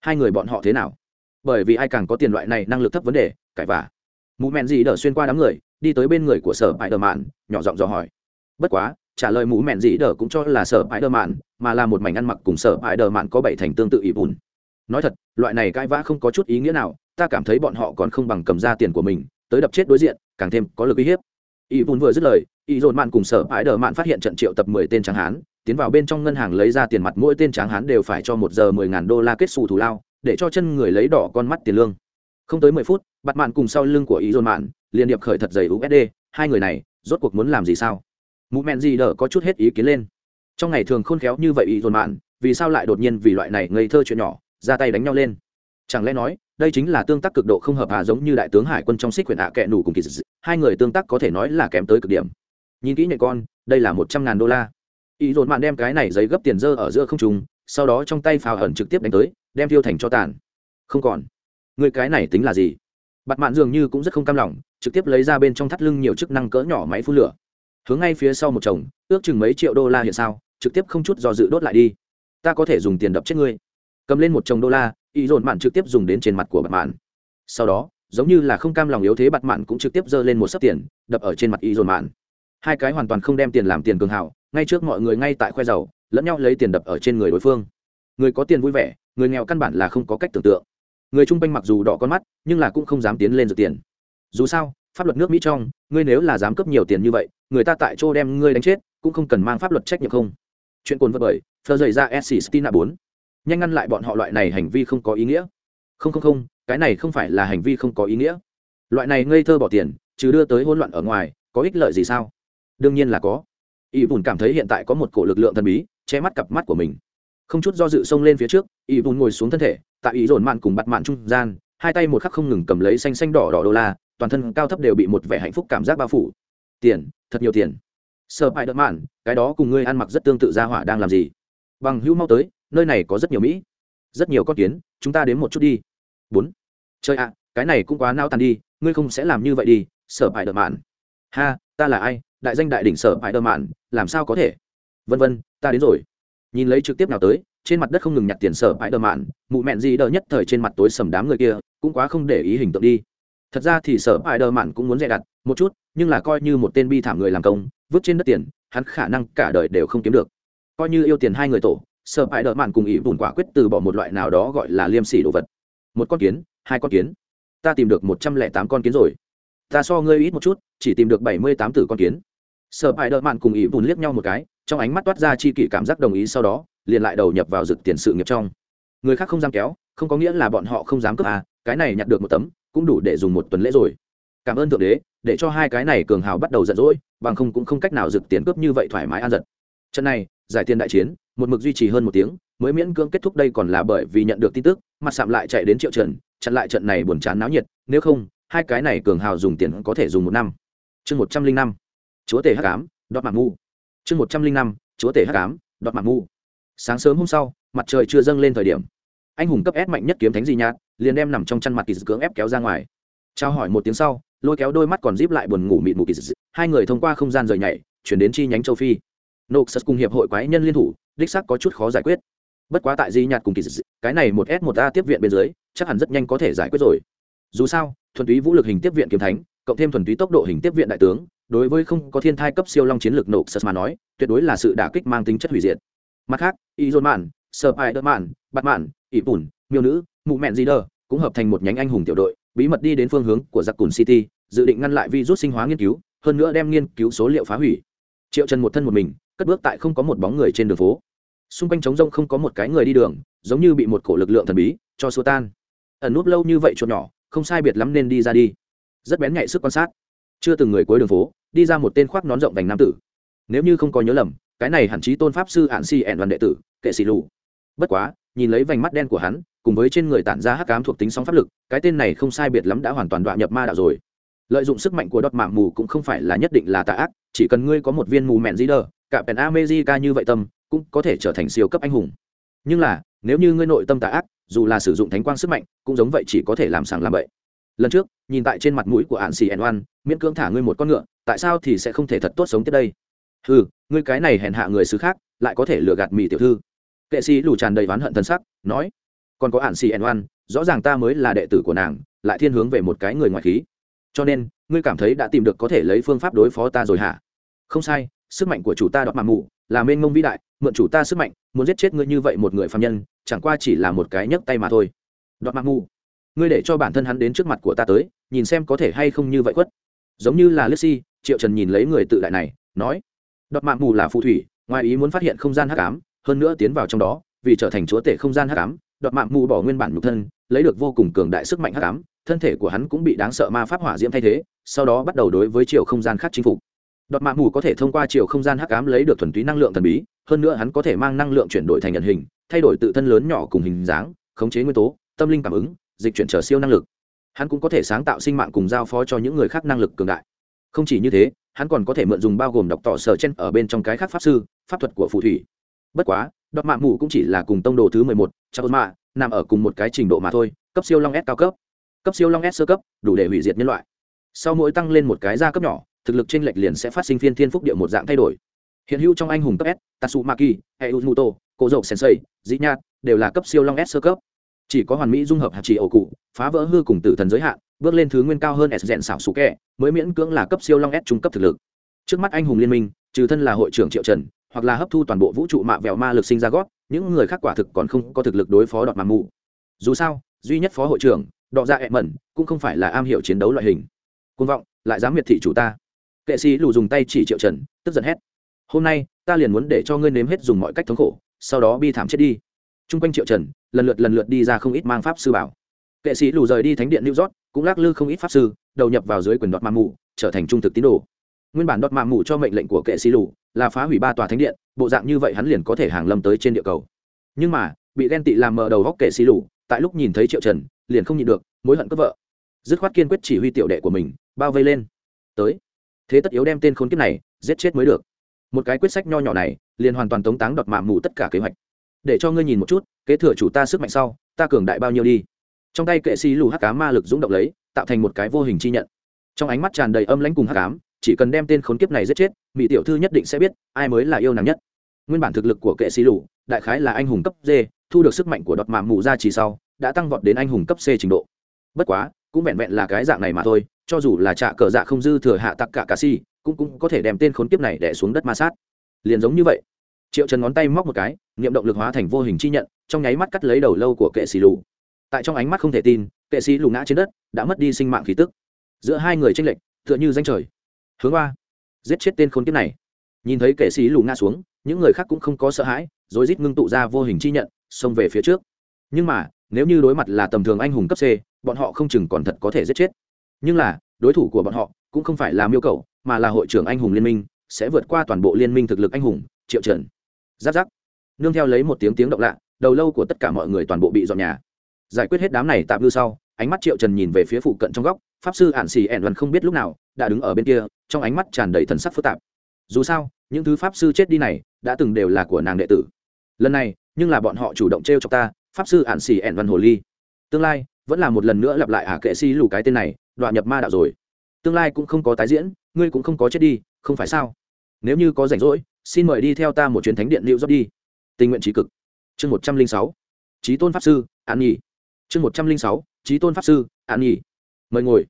Speaker 1: Hai người bọn họ thế nào? Bởi vì ai càng có tiền loại này năng lực thấp vấn đề, cãi vả mụ mẹn gì đỡ xuyên qua đám người, đi tới bên người của sở bãi đờ mạn, nhỏ giọng dò hỏi. Bất quá, trả lời mũ mẹn dĩ đờ cũng cho là sở bãi đờ mạn, mà là một mảnh ăn mặc cùng sở bãi đờ mạn có bảy thành tương tự ý bùn nói thật, loại này cãi vã không có chút ý nghĩa nào, ta cảm thấy bọn họ còn không bằng cầm ra tiền của mình, tới đập chết đối diện, càng thêm có lực uy hiếp. Ý bùn vừa dứt lời ý dồn mạn cùng sở bãi đờ mạn phát hiện trận triệu tập mười tên tráng hán, tiến vào bên trong ngân hàng lấy ra tiền mặt, mỗi tên tráng hán đều phải cho một giờ mười ngàn đô la kết xù thù lao để cho chân người lấy đỏ con mắt tiền lương. Không tới mười phút bặt mạn cùng sau lưng của ý dồn mạn liền điệp khởi thật dày usd hai người này rốt cuộc muốn làm gì sao? Mụ mẹn gì đỡ có chút hết ý kiến lên. Trong ngày thường khôn khéo như vậy ý dồn mạn, vì sao lại đột nhiên vì loại này ngây thơ chuyện nhỏ, ra tay đánh nhau lên? Chẳng lẽ nói, đây chính là tương tác cực độ không hợp hà giống như đại tướng hải quân trong xích quyển ạ kẹ nủ cùng kỳ dị hai người tương tác có thể nói là kém tới cực điểm. Nhìn kỹ nhạy con, đây là một trăm ngàn đô la. Ý dồn mạn đem cái này giấy gấp tiền dơ ở giữa không trùng sau đó trong tay phào ẩn trực tiếp đánh tới, đem thiêu thành cho tàn. Không còn. Người cái này tính là gì? Bặt mạn dường như cũng rất không cam lòng, trực tiếp lấy ra bên trong thắt lưng nhiều chức năng cỡ nhỏ máy phun lửa. Hướng ngay phía sau một chồng, ước chừng mấy triệu đô la hiện sao, trực tiếp không chút do dự đốt lại đi. Ta có thể dùng tiền đập chết ngươi. Cầm lên một chồng đô la ý dồn mạn trực tiếp dùng đến trên mặt của bặt mạn. Sau đó, giống như là không cam lòng yếu thế bặt mạn cũng trực tiếp giơ lên một sấp tiền, đập ở trên mặt ý dồn mạn. Hai cái hoàn toàn không đem tiền làm tiền cường hảo, ngay trước mọi người ngay tại khoe giàu lẫn nhau lấy tiền đập ở trên người đối phương. Người có tiền vui vẻ, người nghèo căn bản là không có cách tưởng tượng. Người trung quanh mặc dù đỏ con mắt, nhưng là cũng không dám tiến lên dự tiền. Dù sao, pháp luật nước mỹ trong, ngươi nếu là dám cấp nhiều tiền như vậy, người ta tại chỗ đem ngươi đánh chết, cũng không cần mang pháp luật trách nhiệm không. Chuyện cồn vật bởi thơ dày ra sc stina bốn. Nhanh ngăn lại bọn họ loại này hành vi không có ý nghĩa. Không không không, cái này không phải là hành vi không có ý nghĩa. Loại này ngây thơ bỏ tiền chứ đưa tới hỗn loạn ở ngoài, có ích lợi gì sao? Đương nhiên là có. Y bùn cảm thấy hiện tại có một cổ lực lượng thần bí che mắt cặp mắt của mình. Không chút do dự xông lên phía trước, y bùn ngồi xuống thân thể, tại ý dồn mạn cùng bặt mạn trung gian, hai tay một khắc không ngừng cầm lấy xanh xanh đỏ đỏ đô la, toàn thân cao thấp đều bị một vẻ hạnh phúc cảm giác bao phủ. Tiền, thật nhiều tiền. Sợ hãi đợt mạn, cái đó cùng ngươi ăn mặc rất tương tự ra hỏa đang làm gì? Bằng hữu mau tới, nơi này có rất nhiều mỹ. Rất nhiều con kiến, chúng ta đến một chút đi. Bốn. Chơi ạ, cái này cũng quá nao tàn đi, ngươi không sẽ làm như vậy đi sợ hãi đợt mạn. Ha, ta là ai? Đại danh đại đỉnh sợ hãi đợt mạn, làm sao có thể? Vân vân, ta đến rồi. Nhìn lấy trực tiếp nào tới, trên mặt đất không ngừng nhặt tiền sở bãi đờ mạn, mụ mẹn gì đờ nhất thời trên mặt tối sầm đám người kia, cũng quá không để ý hình tượng đi. Thật ra thì sở bãi đờ mạn cũng muốn dè đặt một chút, nhưng là coi như một tên bi thảm người làm công, vứt trên đất tiền, hắn khả năng cả đời đều không kiếm được. Coi như yêu tiền hai người tổ, sở bãi đờ mạn cùng ý bùn quả quyết từ bỏ một loại nào đó gọi là liêm sỉ đồ vật. Một con kiến, hai con kiến. Ta tìm được một trăm lẻ tám con kiến rồi. Ta so ngươi ít một chút, chỉ tìm được bảy mươi tám tử con kiến. Sở bãi đờ mạn cùng ý bùn liếc nhau một cái trong ánh mắt toát ra chi kỷ cảm giác đồng ý sau đó, liền lại đầu nhập vào rực tiền sự nghiệp trong. Người khác không dám kéo, không có nghĩa là bọn họ không dám cướp à cái này nhặt được một tấm, cũng đủ để dùng một tuần lễ rồi. Cảm ơn thượng đế, để cho hai cái này cường hào bắt đầu giận dỗi, bằng không cũng không cách nào rực tiền cướp như vậy thoải mái an giật trận này, giải tiền đại chiến, một mực duy trì hơn một tiếng, mới miễn cưỡng kết thúc đây còn là bởi vì nhận được tin tức, mặt sạm lại chạy đến triệu trần chặn lại trận này buồn chán náo nhiệt, nếu không, hai cái này cường hào dùng tiền có thể dùng một năm. Chương một trăm linh năm, chúa tể hắc ám, đọt mạng ngu chương một trăm linh năm, chúa tể h tám đọt mạng ngu. Sáng sớm hôm sau, mặt trời chưa dâng lên thời điểm. Anh hùng cấp s mạnh nhất kiếm thánh gì nhạt liền đem nằm trong chăn mặt kỳ cưỡng ép kéo ra ngoài. Trao hỏi một tiếng sau, lôi kéo đôi mắt còn díp lại buồn ngủ mịt mù kỳ hai người thông qua không gian rời nhảy, chuyển đến chi nhánh châu phi. Nộp sật cùng hiệp hội quái nhân liên thủ, đích sắc có chút khó giải quyết. Bất quá tại di nhạt cùng kỳ cái này một s một a tiếp viện bên dưới, chắc hẳn rất nhanh có thể giải quyết rồi. Dù sao, thuần túy vũ lực hình tiếp viện kiếm thánh, cộng thêm thuần túy tốc độ hình tiếp viện đại tướng đối với không có thiên thai cấp siêu long chiến lược nộp sật mà nói, tuyệt đối là sự đả kích mang tính chất hủy diệt. Mặt khác y dôn mạn sợ ai đỡ mạn bắt mạn ỷ bùn miêu nữ, mụ mẹn di đờ cũng hợp thành một nhánh anh hùng tiểu đội, bí mật đi đến phương hướng của giặc cùn city, dự định ngăn lại virus sinh hóa nghiên cứu, hơn nữa đem nghiên cứu số liệu phá hủy. Triệu trần một thân một mình, cất bước tại không có một bóng người trên đường phố. Xung quanh trống rông không có một cái người đi đường, giống như bị một cổ lực lượng thần bí cho xua tan. Ẩn núp lâu như vậy chuột nhỏ, không sai biệt lắm nên đi ra đi. Rất bén nhạy sức quan sát chưa từng người cuối đường phố, đi ra một tên khoác nón rộng vành nam tử. Nếu như không có nhớ lầm, cái này hẳn chí tôn pháp sư ạn si ẹn đoàn đệ tử, kệ sĩ lù. Bất quá, nhìn lấy vành mắt đen của hắn, cùng với trên người tản ra hắc cám thuộc tính sóng pháp lực, cái tên này không sai biệt lắm đã hoàn toàn đoạn nhập ma đạo rồi. Lợi dụng sức mạnh của đọt mạng mù cũng không phải là nhất định là tà ác, chỉ cần ngươi có một viên mù mẹn di đờ cả pèn amejica như vậy tâm, cũng có thể trở thành siêu cấp anh hùng. Nhưng là, nếu như ngươi nội tâm tà ác, dù là sử dụng thánh quang sức mạnh, cũng giống vậy chỉ có thể làm sàng làm bậy lần trước, nhìn tại trên mặt mũi của hạn xì ẻn oan, miễn cưỡng thả ngươi một con ngựa, tại sao thì sẽ không thể thật tốt sống tiếp đây? Ừ ngươi cái này hèn hạ người xứ khác, lại có thể lừa gạt mỹ tiểu thư. Kệ sĩ lù tràn đầy oán hận thân sắc, nói, còn có ản xì ẻn oan, rõ ràng ta mới là đệ tử của nàng, lại thiên hướng về một cái người ngoại khí. Cho nên, ngươi cảm thấy đã tìm được có thể lấy phương pháp đối phó ta rồi hả? Không sai, sức mạnh của chủ ta đọt mà mù, là mênh mông vĩ đại, mượn chủ ta sức mạnh, muốn giết chết ngươi như vậy một người phạm nhân, chẳng qua chỉ là một cái nhấc tay mà thôi. Đọt mà mù ngươi để cho bản thân hắn đến trước mặt của ta tới, nhìn xem có thể hay không như vậy khuất. Giống như là lexi triệu trần nhìn lấy người tự đại này, nói, đọt mạng mù là phù thủy, ngoài ý muốn phát hiện không gian hắc ám, hơn nữa tiến vào trong đó, vì trở thành chúa tể không gian hắc ám, đọt mạng mù bỏ nguyên bản nhục thân, lấy được vô cùng cường đại sức mạnh hắc ám, thân thể của hắn cũng bị đáng sợ ma pháp hỏa diễm thay thế, sau đó bắt đầu đối với chiều không gian khác chinh phục. Đọt mạng mù có thể thông qua chiều không gian hắc ám lấy được thuần túy năng lượng thần bí, hơn nữa hắn có thể mang năng lượng chuyển đổi thành nhận hình, thay đổi tự thân lớn nhỏ cùng hình dáng, khống chế nguyên tố, tâm linh cảm ứng dịch chuyển trở siêu năng lực. Hắn cũng có thể sáng tạo sinh mạng cùng giao phó cho những người khác năng lực cường đại. Không chỉ như thế, hắn còn có thể mượn dùng bao gồm đọc tỏ sở chen ở bên trong cái khác pháp sư, pháp thuật của phù thủy. Bất quá đọt mạng mù cũng chỉ là cùng tông đồ thứ mười một charles mạ, nằm ở cùng một cái trình độ mà thôi, cấp siêu long s cao cấp. Cấp siêu long s sơ cấp, đủ để hủy diệt nhân loại. Sau mỗi tăng lên một cái gia cấp nhỏ, thực lực trên lệch liền sẽ phát sinh phiên thiên phúc địa một dạng thay đổi. Hiện hữu trong anh hùng cấp s tatsu maki e u muto cô dầu sensei dĩ nhạt đều là cấp siêu long s sơ cấp chỉ có hoàn mỹ dung hợp hạt chỉ ổ cụ, phá vỡ hư cùng tử thần giới hạn, bước lên thứ nguyên cao hơn s rèn xảo xú kẹ, mới miễn cưỡng là cấp siêu long s trung cấp thực lực. Trước mắt anh hùng liên minh, trừ thân là hội trưởng triệu trần, hoặc là hấp thu toàn bộ vũ trụ mạ vẹo ma lực sinh ra gót những người khác quả thực còn không có thực lực đối phó đọt mà mù. Dù sao, duy nhất phó hội trưởng, đọ ra ẹ mẩn, cũng không phải là am hiểu chiến đấu loại hình. Côn vọng, lại dám miệt thị chủ ta. Kệ sĩ lù dùng tay chỉ triệu trần, tức giận hét. Hôm nay, ta liền muốn để cho ngươi nếm hết dùng mọi cách thống khổ, sau đó bi thảm chết đi t r u n g quanh triệu trần, lần lượt lần lượt đi ra không ít mang pháp sư bảo. Kệ sĩ lù rời đi thánh điện new york, cũng lắc lư không ít pháp sư, đầu nhập vào dưới quyền đọt mạng mù trở thành trung thực tín đồ. Nguyên bản đọt mạng mù cho mệnh lệnh của kệ sĩ lù là phá hủy ba tòa thánh điện, bộ dạng như vậy hắn liền có thể hàng lâm tới trên địa cầu. Nhưng mà, bị ghen tị làm mở đầu góc kệ sĩ lù, tại lúc nhìn thấy triệu trần, liền không nhịn được, mối hận cướp vợ. Dứt khoát kiên quyết chỉ huy tiểu đệ của mình, bao vây lên. Tới. Thế tất yếu đem tên khốn kiếp này giết chết mới được. Một cái quyết sách nho nhỏ này, liền hoàn toàn tống táng đọt mạng mù tất cả kế hoạch để cho ngươi nhìn một chút, kế thừa chủ ta sức mạnh sau, ta cường đại bao nhiêu đi. Trong tay kệ xì lù hắc cá ma lực dũng động lấy, tạo thành một cái vô hình chi nhận. Trong ánh mắt tràn đầy âm lãnh cùng hắc ám, chỉ cần đem tên khốn kiếp này giết chết, mỹ tiểu thư nhất định sẽ biết, ai mới là yêu nàng nhất. Nguyên bản thực lực của kệ xì lù, đại khái là anh hùng cấp d, thu được sức mạnh của đọt mạng mù ra chỉ sau, đã tăng vọt đến anh hùng cấp c trình độ. Bất quá, cũng vẹn vẹn là cái dạng này mà thôi, cho dù là trạ cờ dạ không dư thừa hạ tặc cả cà si cũng cũng có thể đem tên khốn kiếp này đẻ xuống đất ma sát. Liền giống như vậy triệu trần ngón tay móc một cái, niệm động lực hóa thành vô hình chi nhận, trong nháy mắt cắt lấy đầu lâu của kệ xì lù. Tại trong ánh mắt không thể tin, kệ sĩ lù ngã trên đất, đã mất đi sinh mạng khí tức. Giữa hai người tranh lệch, tựa như danh trời. Hướng hoa giết chết tên khốn kiếp này. Nhìn thấy kệ sĩ lù ngã xuống, những người khác cũng không có sợ hãi, rồi rít ngưng tụ ra vô hình chi nhận, xông về phía trước. Nhưng mà, nếu như đối mặt là tầm thường anh hùng cấp c, bọn họ không chừng còn thật có thể giết chết. Nhưng là, đối thủ của bọn họ cũng không phải là miêu cầu, mà là hội trưởng anh hùng liên minh, sẽ vượt qua toàn bộ liên minh thực lực anh hùng, triệu trần giáp giáp. Nương theo lấy một tiếng tiếng động lạ, đầu lâu của tất cả mọi người toàn bộ bị dọn nhà. Giải quyết hết đám này tạm ngư sau, ánh mắt triệu trần nhìn về phía phụ cận trong góc, pháp sư ạn xì ẻn văn không biết lúc nào đã đứng ở bên kia, trong ánh mắt tràn đầy thần sắc phức tạp. Dù sao, những thứ pháp sư chết đi này đã từng đều là của nàng đệ tử. Lần này, nhưng là bọn họ chủ động t r e o cho ta, pháp sư ạn xì ẻn văn hồ ly. Tương lai vẫn là một lần nữa lặp lại ả kệ si lù cái tên này đoạn nhập ma đạo rồi. Tương lai cũng không có tái diễn, ngươi cũng không có chết đi, không phải sao? Nếu như có rảnh rỗi xin mời đi theo ta một chuyến thánh điện lưu dốc đi. Tình nguyện trí cực. Chương một trăm linh sáu. Trí tôn pháp sư, an nhi chương một trăm linh sáu. Trí tôn pháp sư, an nhi mời ngồi.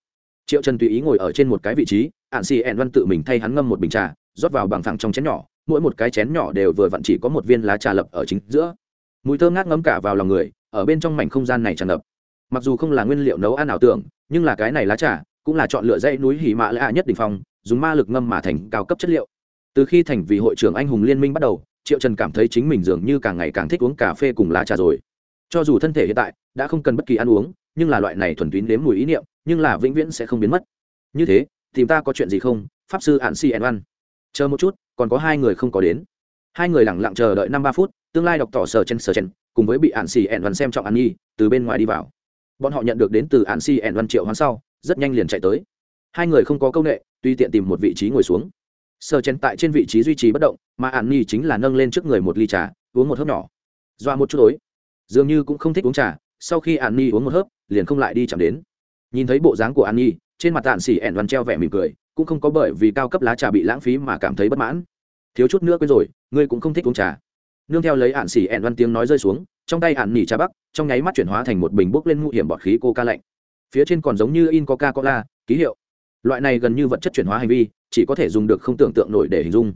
Speaker 1: Triệu trần tùy ý ngồi ở trên một cái vị trí ạn xì ẹn văn tự mình thay hắn ngâm một bình trà, rót vào bằng thẳng trong chén nhỏ, mỗi một cái chén nhỏ đều vừa vặn chỉ có một viên lá trà lập ở chính giữa. Mùi thơm ngát ngấm cả vào lòng người, ở bên trong mảnh không gian này tràn ngập. Mặc dù không là nguyên liệu nấu ăn ảo tưởng, nhưng là cái này lá trà cũng là chọn lựa dãy núi hỉ mã lạ nhất đ ỉ n h phong, dùng ma lực ngâm mà thành cao cấp chất liệu từ khi thành vì hội trưởng anh hùng liên minh bắt đầu, triệu trần cảm thấy chính mình dường như càng ngày càng thích uống cà phê cùng lá trà rồi. Cho dù thân thể hiện tại đã không cần bất kỳ ăn uống, nhưng là loại này thuần túy nếm mùi ý niệm, nhưng là vĩnh viễn sẽ không biến mất. Như thế, tìm ta có chuyện gì không? Pháp sư hạn si ăn văn chờ một chút, còn có hai người không có đến. Hai người lẳng lặng chờ đợi năm ba phút, tương lai đọc tỏ sở chen sở chen cùng với bị ạn xì ẻn văn xem trọng ăn nhi, từ bên ngoài đi vào. Bọn họ nhận được đến từ ạn xì ẻn văn triệu hoán sau, rất nhanh liền chạy tới. Hai người không có công nghệ tuy tiện tìm một vị trí ngồi xuống sở chén tại trên vị trí duy trì bất động, mà ạn nhi chính là nâng lên trước người một ly trà, uống một hớp nhỏ. Doa một chút tối. Dường như cũng không thích uống trà, sau khi ạn nhi uống một hớp, liền không lại đi chạm đến. Nhìn thấy bộ dáng của ạn nhi, trên mặt ạn xỉ ẻn văn treo vẻ mỉm cười, cũng không có bởi vì cao cấp lá trà bị lãng phí mà cảm thấy bất mãn. Thiếu chút nữa quên rồi, ngươi cũng không thích uống trà. Nương theo lấy ạn xỉ ẻn văn tiếng nói rơi xuống, trong tay ạn nỉ trà bắc, trong nháy mắt chuyển hóa thành một bình bốc lên ngụ hiểm bọt khí coca lạnh phía trên còn giống như in coca cola ký hiệu. Loại này gần như vật chất chuyển hóa hành vi chỉ có thể dùng được không tưởng tượng nổi để hình dung.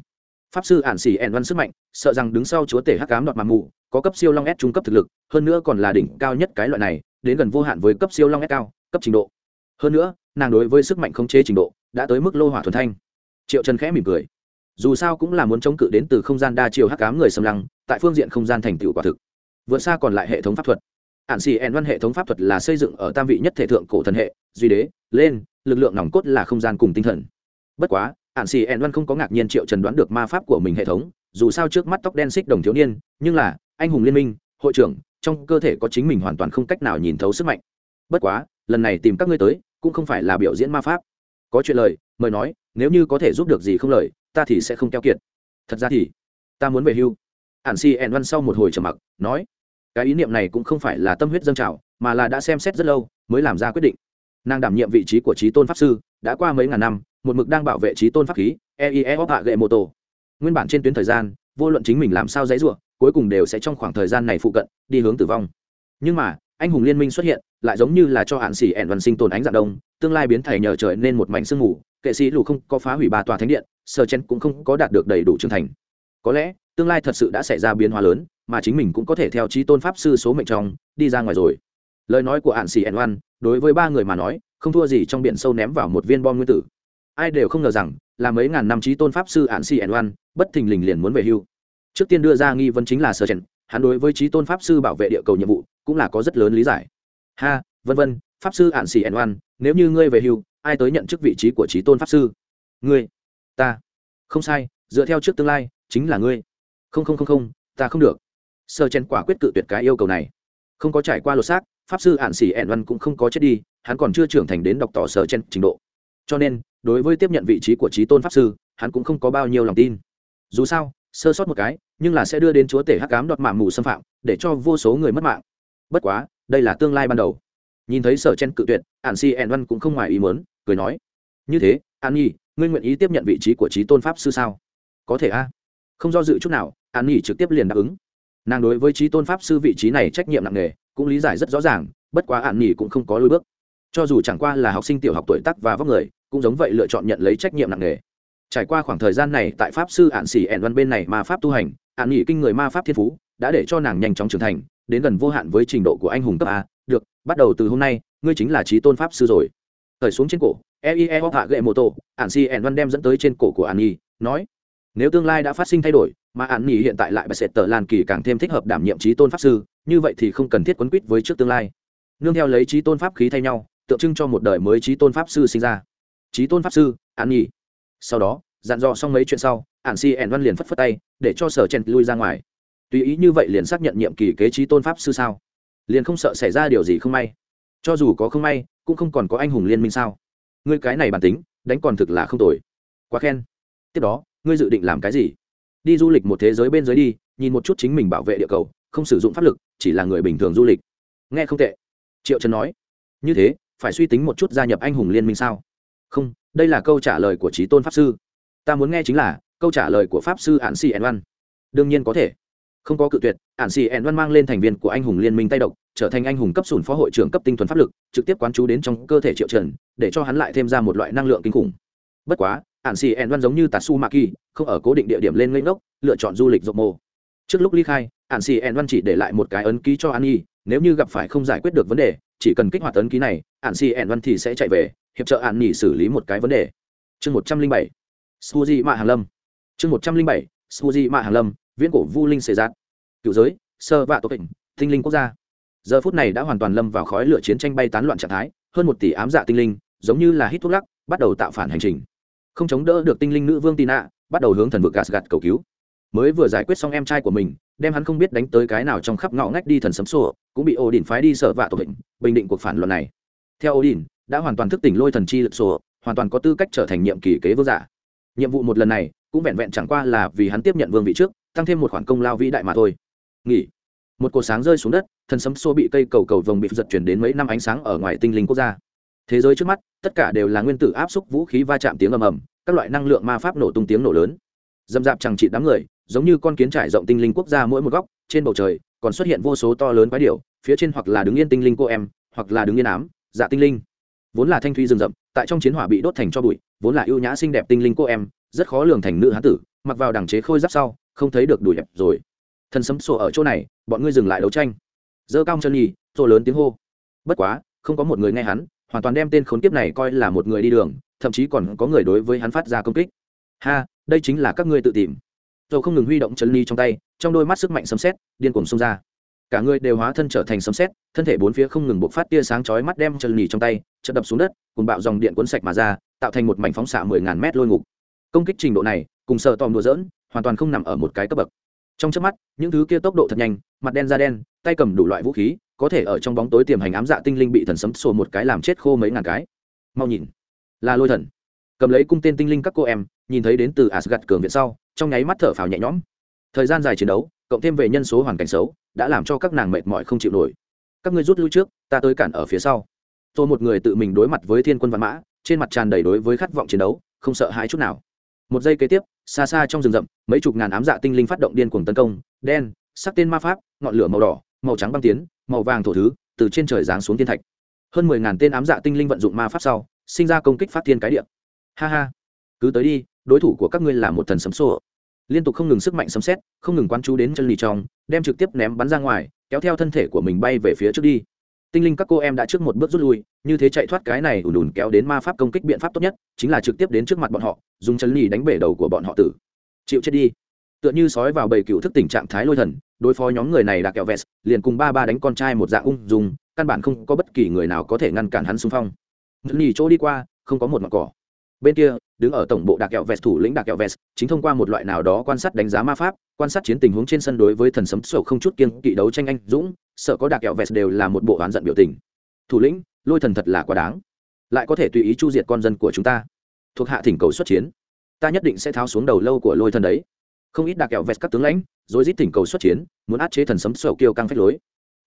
Speaker 1: Pháp sư ản xỉ ẻn văn sức mạnh, sợ rằng đứng sau chúa tể hắc cám đọt mặt mù, có cấp siêu long s trung cấp thực lực, hơn nữa còn là đỉnh cao nhất cái loại này, đến gần vô hạn với cấp siêu long s cao, cấp trình độ. Hơn nữa, nàng đối với sức mạnh khống chế trình độ, đã tới mức lô hỏa thuần thanh. Triệu trần khẽ mỉm cười. Dù sao cũng là muốn chống cự đến từ không gian đa chiều hắc cám người xâm lăng, tại phương diện không gian thành tựu quả thực. Vượt xa còn lại hệ thống pháp thuật. Ản xì ẻn văn hệ thống pháp thuật là xây dựng ở tam vị nhất thể thượng cổ thần hệ, duy đế, lên, lực lượng nòng cốt là không gian cùng tinh thần bất quá ạn xì ẹn văn không có ngạc nhiên triệu trần đoán được ma pháp của mình hệ thống, dù sao trước mắt tóc đen xích đồng thiếu niên, nhưng là, anh hùng liên minh, hội trưởng, trong cơ thể có chính mình hoàn toàn không cách nào nhìn thấu sức mạnh. Bất quá, lần này tìm các ngươi tới, cũng không phải là biểu diễn ma pháp. Có chuyện lời, mời nói, nếu như có thể giúp được gì không lời, ta thì sẽ không keo kiệt. Thật ra thì, ta muốn về hưu. Ản xì ẻn văn sau một hồi trầm mặc, nói, cái ý niệm này cũng không phải là tâm huyết dâng trào, mà là đã xem xét rất lâu, mới làm ra quyết định. Nàng đảm nhiệm vị trí của trí tôn pháp sư, đã qua mấy ngàn năm một mực đang bảo vệ trí tôn pháp khí eie óc hạ gậy mô tô nguyên bản trên tuyến thời gian, vô luận chính mình làm sao dãy r u ộ cuối cùng đều sẽ trong khoảng thời gian này phụ cận, đi hướng tử vong. Nhưng mà, anh hùng liên minh xuất hiện, lại giống như là cho hạn xỉ ẻn văn sinh tồn ánh dạng đông, tương lai biến thầy nhờ trời nên một mảnh sương mù, kệ sĩ lù không có phá hủy ba tòa thánh điện, sơ chen cũng không có đạt được đầy đủ trưởng thành. Có lẽ, tương lai thật sự đã xảy ra biến hóa lớn, mà chính mình cũng có thể theo trí tôn pháp sư số mệnh trong, đi ra ngoài rồi. Lời nói của hạn xỉ ẻn văn, đối với ba người mà nói, không thua gì trong biển sâu ném vào một viên bom nguyên tử ai đều không ngờ rằng, là mấy ngàn năm trí tôn pháp sư hạn Si ẻn văn bất thình lình liền muốn về hưu. Trước tiên đưa ra nghi vấn chính là sơ trần. hắn đối với trí tôn pháp sư bảo vệ địa cầu nhiệm vụ, cũng là có rất lớn lý giải. Ha, vân vân, pháp sư ạn Si ẻn oan, nếu như ngươi về hưu, ai tới nhận chức vị trí của trí tôn pháp sư? Ngươi. Ta. Không sai, dựa theo trước tương lai, chính là ngươi. Không không không không, ta không được. Sơ trần quả quyết cự tuyệt cái yêu cầu này. Không có trải qua lột xác, pháp sư ạn xỉ ẻn văn cũng không có chết đi, hắn còn chưa trưởng thành đến đọc tỏ sơ chen trình độ cho nên, đối với tiếp nhận vị trí của trí tôn pháp sư, hắn cũng không có bao nhiêu lòng tin. Dù sao, sơ sót một cái, nhưng là sẽ đưa đến chúa tể hắc cám đoạt mạng mù xâm phạm, để cho vô số người mất mạng. Bất quá, đây là tương lai ban đầu. Nhìn thấy sở chen cự tuyệt ạn si ẹn văn cũng không ngoài ý muốn, cười nói. Như thế, an nhi, ngươi nguyện ý tiếp nhận vị trí của trí tôn pháp sư sao? Có thể a. Không do dự chút nào, an nhi trực tiếp liền đáp ứng. Nàng đối với trí tôn pháp sư vị trí này trách nhiệm nặng nề, cũng lý giải rất rõ ràng, bất quá an nhi cũng không có lối bước. Cho dù chẳng qua là học sinh tiểu học tuổi tắc và vóc người cũng giống vậy lựa chọn nhận lấy trách nhiệm nặng nề. Trải qua khoảng thời gian này tại pháp sư ạn xỉ ẻn văn bên này ma pháp tu hành, ạn nghỉ kinh người ma pháp thiên phú, đã để cho nàng nhanh chóng trưởng thành, đến gần vô hạn với trình độ của anh hùng cấp a. Được, bắt đầu từ hôm nay, ngươi chính là trí tôn pháp sư rồi. Thời xuống trên cổ eie hoặc hạ gậy mô tô ạn Sỉ ẻn văn đem dẫn tới trên cổ của ạn nhi nói, nếu tương lai đã phát sinh thay đổi, mà ạn nghỉ hiện tại lại bà sệt tờ lan kỳ càng thêm thích hợp đảm nhiệm trí tôn pháp sư, như vậy thì không cần thiết quấn quýt với trước tương lai. Nương theo lấy trí tôn pháp khí thay nhau, tượng trưng cho một đời mới trí tôn pháp sư sinh ra trí tôn pháp sư, an nhi. Sau đó, dặn dò xong mấy chuyện sau ạn si ẻn văn liền phất phất tay, để cho sở chen lui ra ngoài. Tùy ý như vậy liền xác nhận nhiệm kỳ kế trí tôn pháp sư sao? Liền không sợ xảy ra điều gì không may. Cho dù có không may, cũng không còn có anh hùng liên minh sao? Ngươi cái này bản tính, đánh còn thực là không tồi. Quá khen. Tiếp đó, ngươi dự định làm cái gì? Đi du lịch một thế giới bên dưới đi, nhìn một chút chính mình bảo vệ địa cầu, không sử dụng pháp lực, chỉ là người bình thường du lịch. Nghe không tệ. Triệu trần nói. Như thế, phải suy tính một chút gia nhập anh hùng liên minh sao? Không, đây là câu trả lời của trí tôn pháp sư. Ta muốn nghe chính là, câu trả lời của pháp sư ạn si ẩn văn đương nhiên có thể. Không có cự tuyệt ạn si ẩn văn mang lên thành viên của anh hùng liên minh tay độc, trở thành anh hùng cấp sùn phó hội trưởng cấp tinh thuần pháp lực, trực tiếp quán chú đến trong cơ thể triệu trần, để cho hắn lại thêm ra một loại năng lượng kinh khủng. Bất quá ạn si ẩn văn giống như tatsu maki không ở cố định địa điểm lên ngây ngốc, lựa chọn du lịch rộng mô trước lúc ly khai ạn si ẩn văn chỉ để lại một cái ấn ký cho an nhi nếu như gặp phải không giải quyết được vấn đề, chỉ cần kích hoạt ấn ký này ạn si ẩn văn thì sẽ chạy về hiệp trợ ạn nhi xử lý một cái vấn đề. Chương một trăm linh bảy suzy mạ hàng lâm. Chương một trăm linh bảy suzy mạ hàng lâm, viễn cổ vu linh xê giác cựu giới, sơ vạ tộc tỉnh tinh linh quốc gia. Giờ phút này đã hoàn toàn lâm vào khói lửa chiến tranh bay tán loạn trạng thái, hơn một tỷ ám dạ tinh linh, giống như là hít thuốc lắc, bắt đầu tạo phản hành trình. Không chống đỡ được tinh linh nữ vương tina, bắt đầu hướng thần vực gạt gạt cầu cứu. Mới vừa giải quyết xong em trai của mình, đem hắn không biết đánh tới cái nào trong khắp ngõ ngách đi thần sấm sổ cũng bị ổ đỉnh phái đi sợ vạ tộc hình bình định cuộc phản luận này. Theo ổ đỉnh đã hoàn toàn thức tỉnh lôi thần chi lực sổ, hoàn toàn có tư cách trở thành nhiệm kỳ kế vương giả. Nhiệm vụ một lần này, cũng vẹn vẹn chẳng qua là vì hắn tiếp nhận vương vị trước, tăng thêm một khoản công lao vĩ đại mà thôi. Nghỉ. Một cột sáng rơi xuống đất, thần sấm xô bị cây cầu cầu vồng bị giật chuyển đến mấy năm ánh sáng ở ngoài tinh linh quốc gia. Thế giới trước mắt, tất cả đều là nguyên tử áp xúc vũ khí va chạm tiếng ầm ầm, các loại năng lượng ma pháp nổ tung tiếng nổ lớn. Dâm dạp chẳng trị đám người, giống như con kiến trải rộng tinh linh quốc gia mỗi một góc, trên bầu trời, còn xuất hiện vô số to lớn quái điệu phía trên hoặc là đứng yên tinh linh cô em, hoặc là đứng yên ám dạ tinh linh vốn là thanh thủy rừng rậm, tại trong chiến hỏa bị đốt thành cho bụi, vốn là ưu nhã xinh đẹp tinh linh cô em, rất khó lường thành nữ hán tử, mặc vào đằng chế khôi giáp sau, không thấy được đùi đẹp rồi. Thần sấm sổ ở chỗ này, bọn ngươi dừng lại đấu tranh. Dơ cao chân nhì rồi lớn tiếng hô. Bất quá, không có một người nghe hắn, hoàn toàn đem tên khốn kiếp này coi là một người đi đường, thậm chí còn có người đối với hắn phát ra công kích. Ha, đây chính là các ngươi tự tìm. Rồi không ngừng huy động chân ly trong tay, trong đôi mắt sức mạnh sấm xét điên cuồng xông ra cả người đều hóa thân trở thành sấm sét, thân thể bốn phía không ngừng bộc phát tia sáng chói mắt đem chân nhì trong tay chật đập xuống đất cùng bạo dòng điện cuốn sạch mà ra tạo thành một mảnh phóng xạ mười ngàn mét lôi ngục. Công kích trình độ này cùng sợ tòm đùa dỡn hoàn toàn không nằm ở một cái cấp bậc. Trong trước mắt những thứ kia tốc độ thật nhanh mặt đen da đen tay cầm đủ loại vũ khí có thể ở trong bóng tối tiềm hành ám dạ tinh linh bị thần sấm sổ một cái làm chết khô mấy ngàn cái. Mau nhìn là lôi thần. Cầm lấy cung tên tinh linh các cô em nhìn thấy đến từ asgad cường viện sau trong nháy mắt thở phào nhẹ nhõm. Thời gian dài chiến đấu cộng thêm về nhân số hoàn cảnh xấu, đã làm cho các nàng mệt mỏi không chịu nổi. Các ngươi rút lui trước, ta tới cản ở phía sau. Tôi một người tự mình đối mặt với thiên quân văn mã, trên mặt tràn đầy đối với khát vọng chiến đấu, không sợ hãi chút nào. Một giây kế tiếp, xa xa trong rừng rậm, mấy chục ngàn ám dạ tinh linh phát động điên cuồng tấn công, đen, sắc tên ma pháp, ngọn lửa màu đỏ, màu trắng băng tiến, màu vàng thổ thứ, từ trên trời giáng xuống thiên thạch. Hơn mười ngàn tên ám dạ tinh linh vận dụng ma pháp sau, sinh ra công kích phát thiên cái điện ha ha. Cứ tới đi, đối thủ của các ngươi là một thần sấm sô liên tục không ngừng sức mạnh sấm xét không ngừng quán chú đến chân lì trong, đem trực tiếp ném bắn ra ngoài, kéo theo thân thể của mình bay về phía trước đi. Tinh linh các cô em đã trước một bước rút lui, như thế chạy thoát cái này ùn ùn kéo đến ma pháp công kích biện pháp tốt nhất, chính là trực tiếp đến trước mặt bọn họ, dùng chân lì đánh bể đầu của bọn họ tử. Chịu chết đi. Tựa như sói vào bầy cựu thức tình trạng thái lôi thần, đối phó nhóm người này đã kẹo vest liền cùng ba ba đánh con trai một dạng ung dùng căn bản không có bất kỳ người nào có thể ngăn cản hắn xung phong. Chân lì chỗ đi qua, không có một mặt cỏ bên kia, đứng ở tổng bộ đặc kẹo vest thủ lĩnh đặc kẹo vest chính thông qua một loại nào đó quan sát đánh giá ma pháp, quan sát chiến tình huống trên sân đối với thần sấm sổ không chút kiên kỵ đấu tranh anh dũng, sợ có đặc kẹo vest đều là một bộ oán giận biểu tình. Thủ lĩnh, lôi thần thật là quá đáng. Lại có thể tùy ý chu diệt con dân của chúng ta. Thuộc hạ thỉnh cầu xuất chiến. Ta nhất định sẽ tháo xuống đầu lâu của lôi thần đấy. Không ít đặc kẹo vest các tướng lãnh rồi rít thỉnh cầu xuất chiến, muốn át chế thần sấm sổ kêu căng phách lối.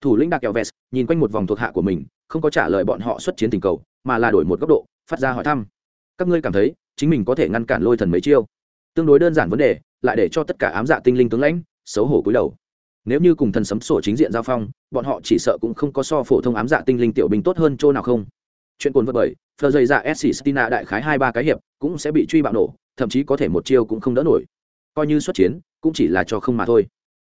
Speaker 1: Thủ lĩnh đặc kẹo vest nhìn quanh một vòng thuộc hạ của mình, không có trả lời bọn họ xuất chiến thỉnh cầu, mà là đổi một góc độ, phát ra hỏi thăm các ngươi cảm thấy chính mình có thể ngăn cản lôi thần mấy chiêu? Tương đối đơn giản vấn đề, lại để cho tất cả ám dạ tinh linh tướng lãnh xấu hổ cúi đầu. Nếu như cùng thần sấm sổ chính diện giao phong, bọn họ chỉ sợ cũng không có so phổ thông ám dạ tinh linh tiểu binh tốt hơn chỗ nào không. Chuyện cồn vật bởi phờ dày dạ s stina đại khái hai ba cái hiệp cũng sẽ bị truy bạo nổ, thậm chí có thể một chiêu cũng không đỡ nổi. Coi như xuất chiến, cũng chỉ là cho không mà thôi.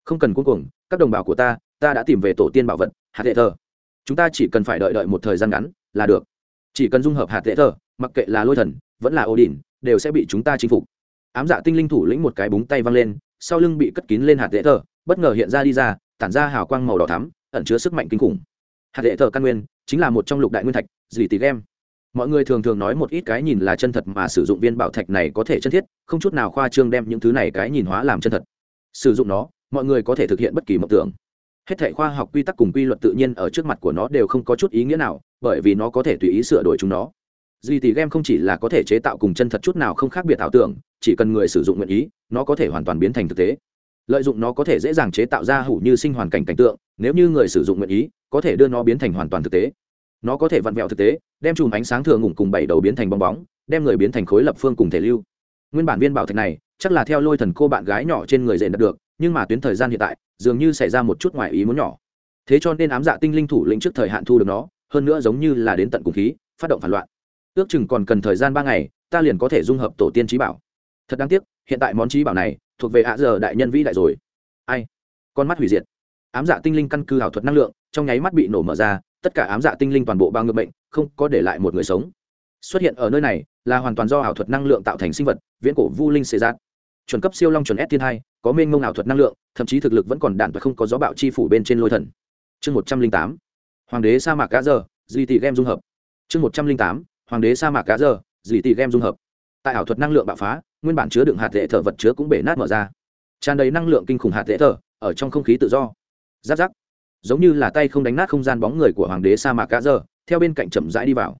Speaker 1: Không cần cuối cùng các đồng bào của ta ta đã tìm về tổ tiên bảo vật, hạt hệ thờ. Chúng ta chỉ cần phải đợi đợi một thời gian ngắn là được. Chỉ cần dung hợp hạt hệ thờ mặc kệ là lôi thần, vẫn là ô đình đều sẽ bị chúng ta chinh phục. Ám dạ tinh linh thủ lĩnh một cái búng tay văng lên, sau lưng bị cất kín lên hạt dễ thờ, bất ngờ hiện ra đi ra, tản ra hào quang màu đỏ thắm, ẩn chứa sức mạnh kinh khủng. Hạt dễ thờ căn nguyên, chính là một trong lục đại nguyên thạch dì tì game mọi người thường thường nói một ít cái nhìn là chân thật mà sử dụng viên bảo thạch này có thể chân thiết, không chút nào khoa trương đem những thứ này cái nhìn hóa làm chân thật. Sử dụng nó, mọi người có thể thực hiện bất kỳ mộng tưởng. Hết thể khoa học quy tắc cùng quy luật tự nhiên ở trước mặt của nó đều không có chút ý nghĩa nào, bởi vì nó có thể tùy ý sửa đổi chúng nó duy tỷ game không chỉ là có thể chế tạo cùng chân thật chút nào không khác biệt ảo tưởng, chỉ cần người sử dụng nguyện ý, nó có thể hoàn toàn biến thành thực tế. Lợi dụng nó có thể dễ dàng chế tạo ra hủ như sinh hoàn cảnh cảnh tượng, nếu như người sử dụng nguyện ý, có thể đưa nó biến thành hoàn toàn thực tế. Nó có thể vặn vẹo thực tế, đem chùm ánh sáng thường ngủng cùng bảy đầu biến thành bong bóng, đem người biến thành khối lập phương cùng thể lưu. Nguyên bản viên bảo thạch này, chắc là theo lôi thần cô bạn gái nhỏ trên người dện đặt được, nhưng mà tuyến thời gian hiện tại, dường như xảy ra một chút ngoài ý muốn nhỏ. Thế cho nên ám dạ tinh linh thủ lĩnh trước thời hạn thu được nó, hơn nữa giống như là đến tận cùng khí, phát động phản loạn ước chừng còn cần thời gian ba ngày, ta liền có thể dung hợp tổ tiên trí bảo. Thật đáng tiếc, hiện tại món trí bảo này thuộc về ạ giờ đại nhân vĩ đại rồi. Ai? Con mắt hủy diệt. Ám dạ tinh linh căn cứ ảo thuật năng lượng, trong nháy mắt bị nổ mở ra, tất cả ám dạ tinh linh toàn bộ bao ngược bệnh, không có để lại một người sống. Xuất hiện ở nơi này là hoàn toàn do ảo thuật năng lượng tạo thành sinh vật, viễn cổ vu linh xê giác. Chuẩn cấp siêu long chuẩn s thiên hai, có mênh mông ảo thuật năng lượng, thậm chí thực lực vẫn còn đạn và không có gió bạo chi phủ bên trên lôi thần. Chương một trăm linh tám. Hoàng đế sa mạc cá giờ, duy tị game dung hợp. Chương một trăm linh tám hoàng đế sa mạc cá giờ, dì tì game dung hợp. Tại ảo thuật năng lượng bạo phá, nguyên bản chứa đựng hạt hệ thở vật chứa cũng bể nát mở ra. Tràn đầy năng lượng kinh khủng hạt hệ thở, ở trong không khí tự do. Giáp giáp. Giống như là tay không đánh nát không gian bóng người của hoàng đế sa mạc cá giờ, theo bên cạnh chậm rãi đi vào.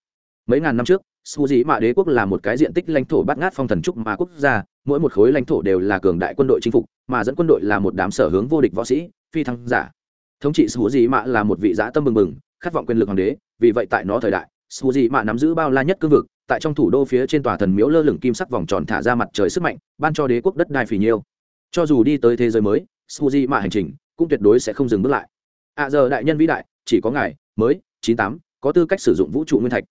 Speaker 1: Mấy ngàn năm trước, su dĩ mạ đế quốc là một cái diện tích lãnh thổ bát ngát phong thần trúc mà quốc gia, mỗi một khối lãnh thổ đều là cường đại quân đội chinh phục, mà dẫn quân đội là một đám sở hướng vô địch võ sĩ, phi thăng giả. Thống trị su dĩ mạ là một vị giã tâm bừng bừng, khát vọng quyền lực hoàng đế, vì vậy tại nó thời đại su dĩ mạ nắm giữ bao la nhất cương vực, tại trong thủ đô phía trên tòa thần miếu lơ lửng kim sắc vòng tròn thả ra mặt trời sức mạnh, ban cho đế quốc đất đai phì nhiêu. Cho dù đi tới thế giới mới su dĩ mạ hành trình cũng tuyệt đối sẽ không dừng bước lại. À giờ đại nhân vĩ đại, chỉ có ngài, mới, chín tám, có tư cách sử dụng vũ trụ nguyên thạch.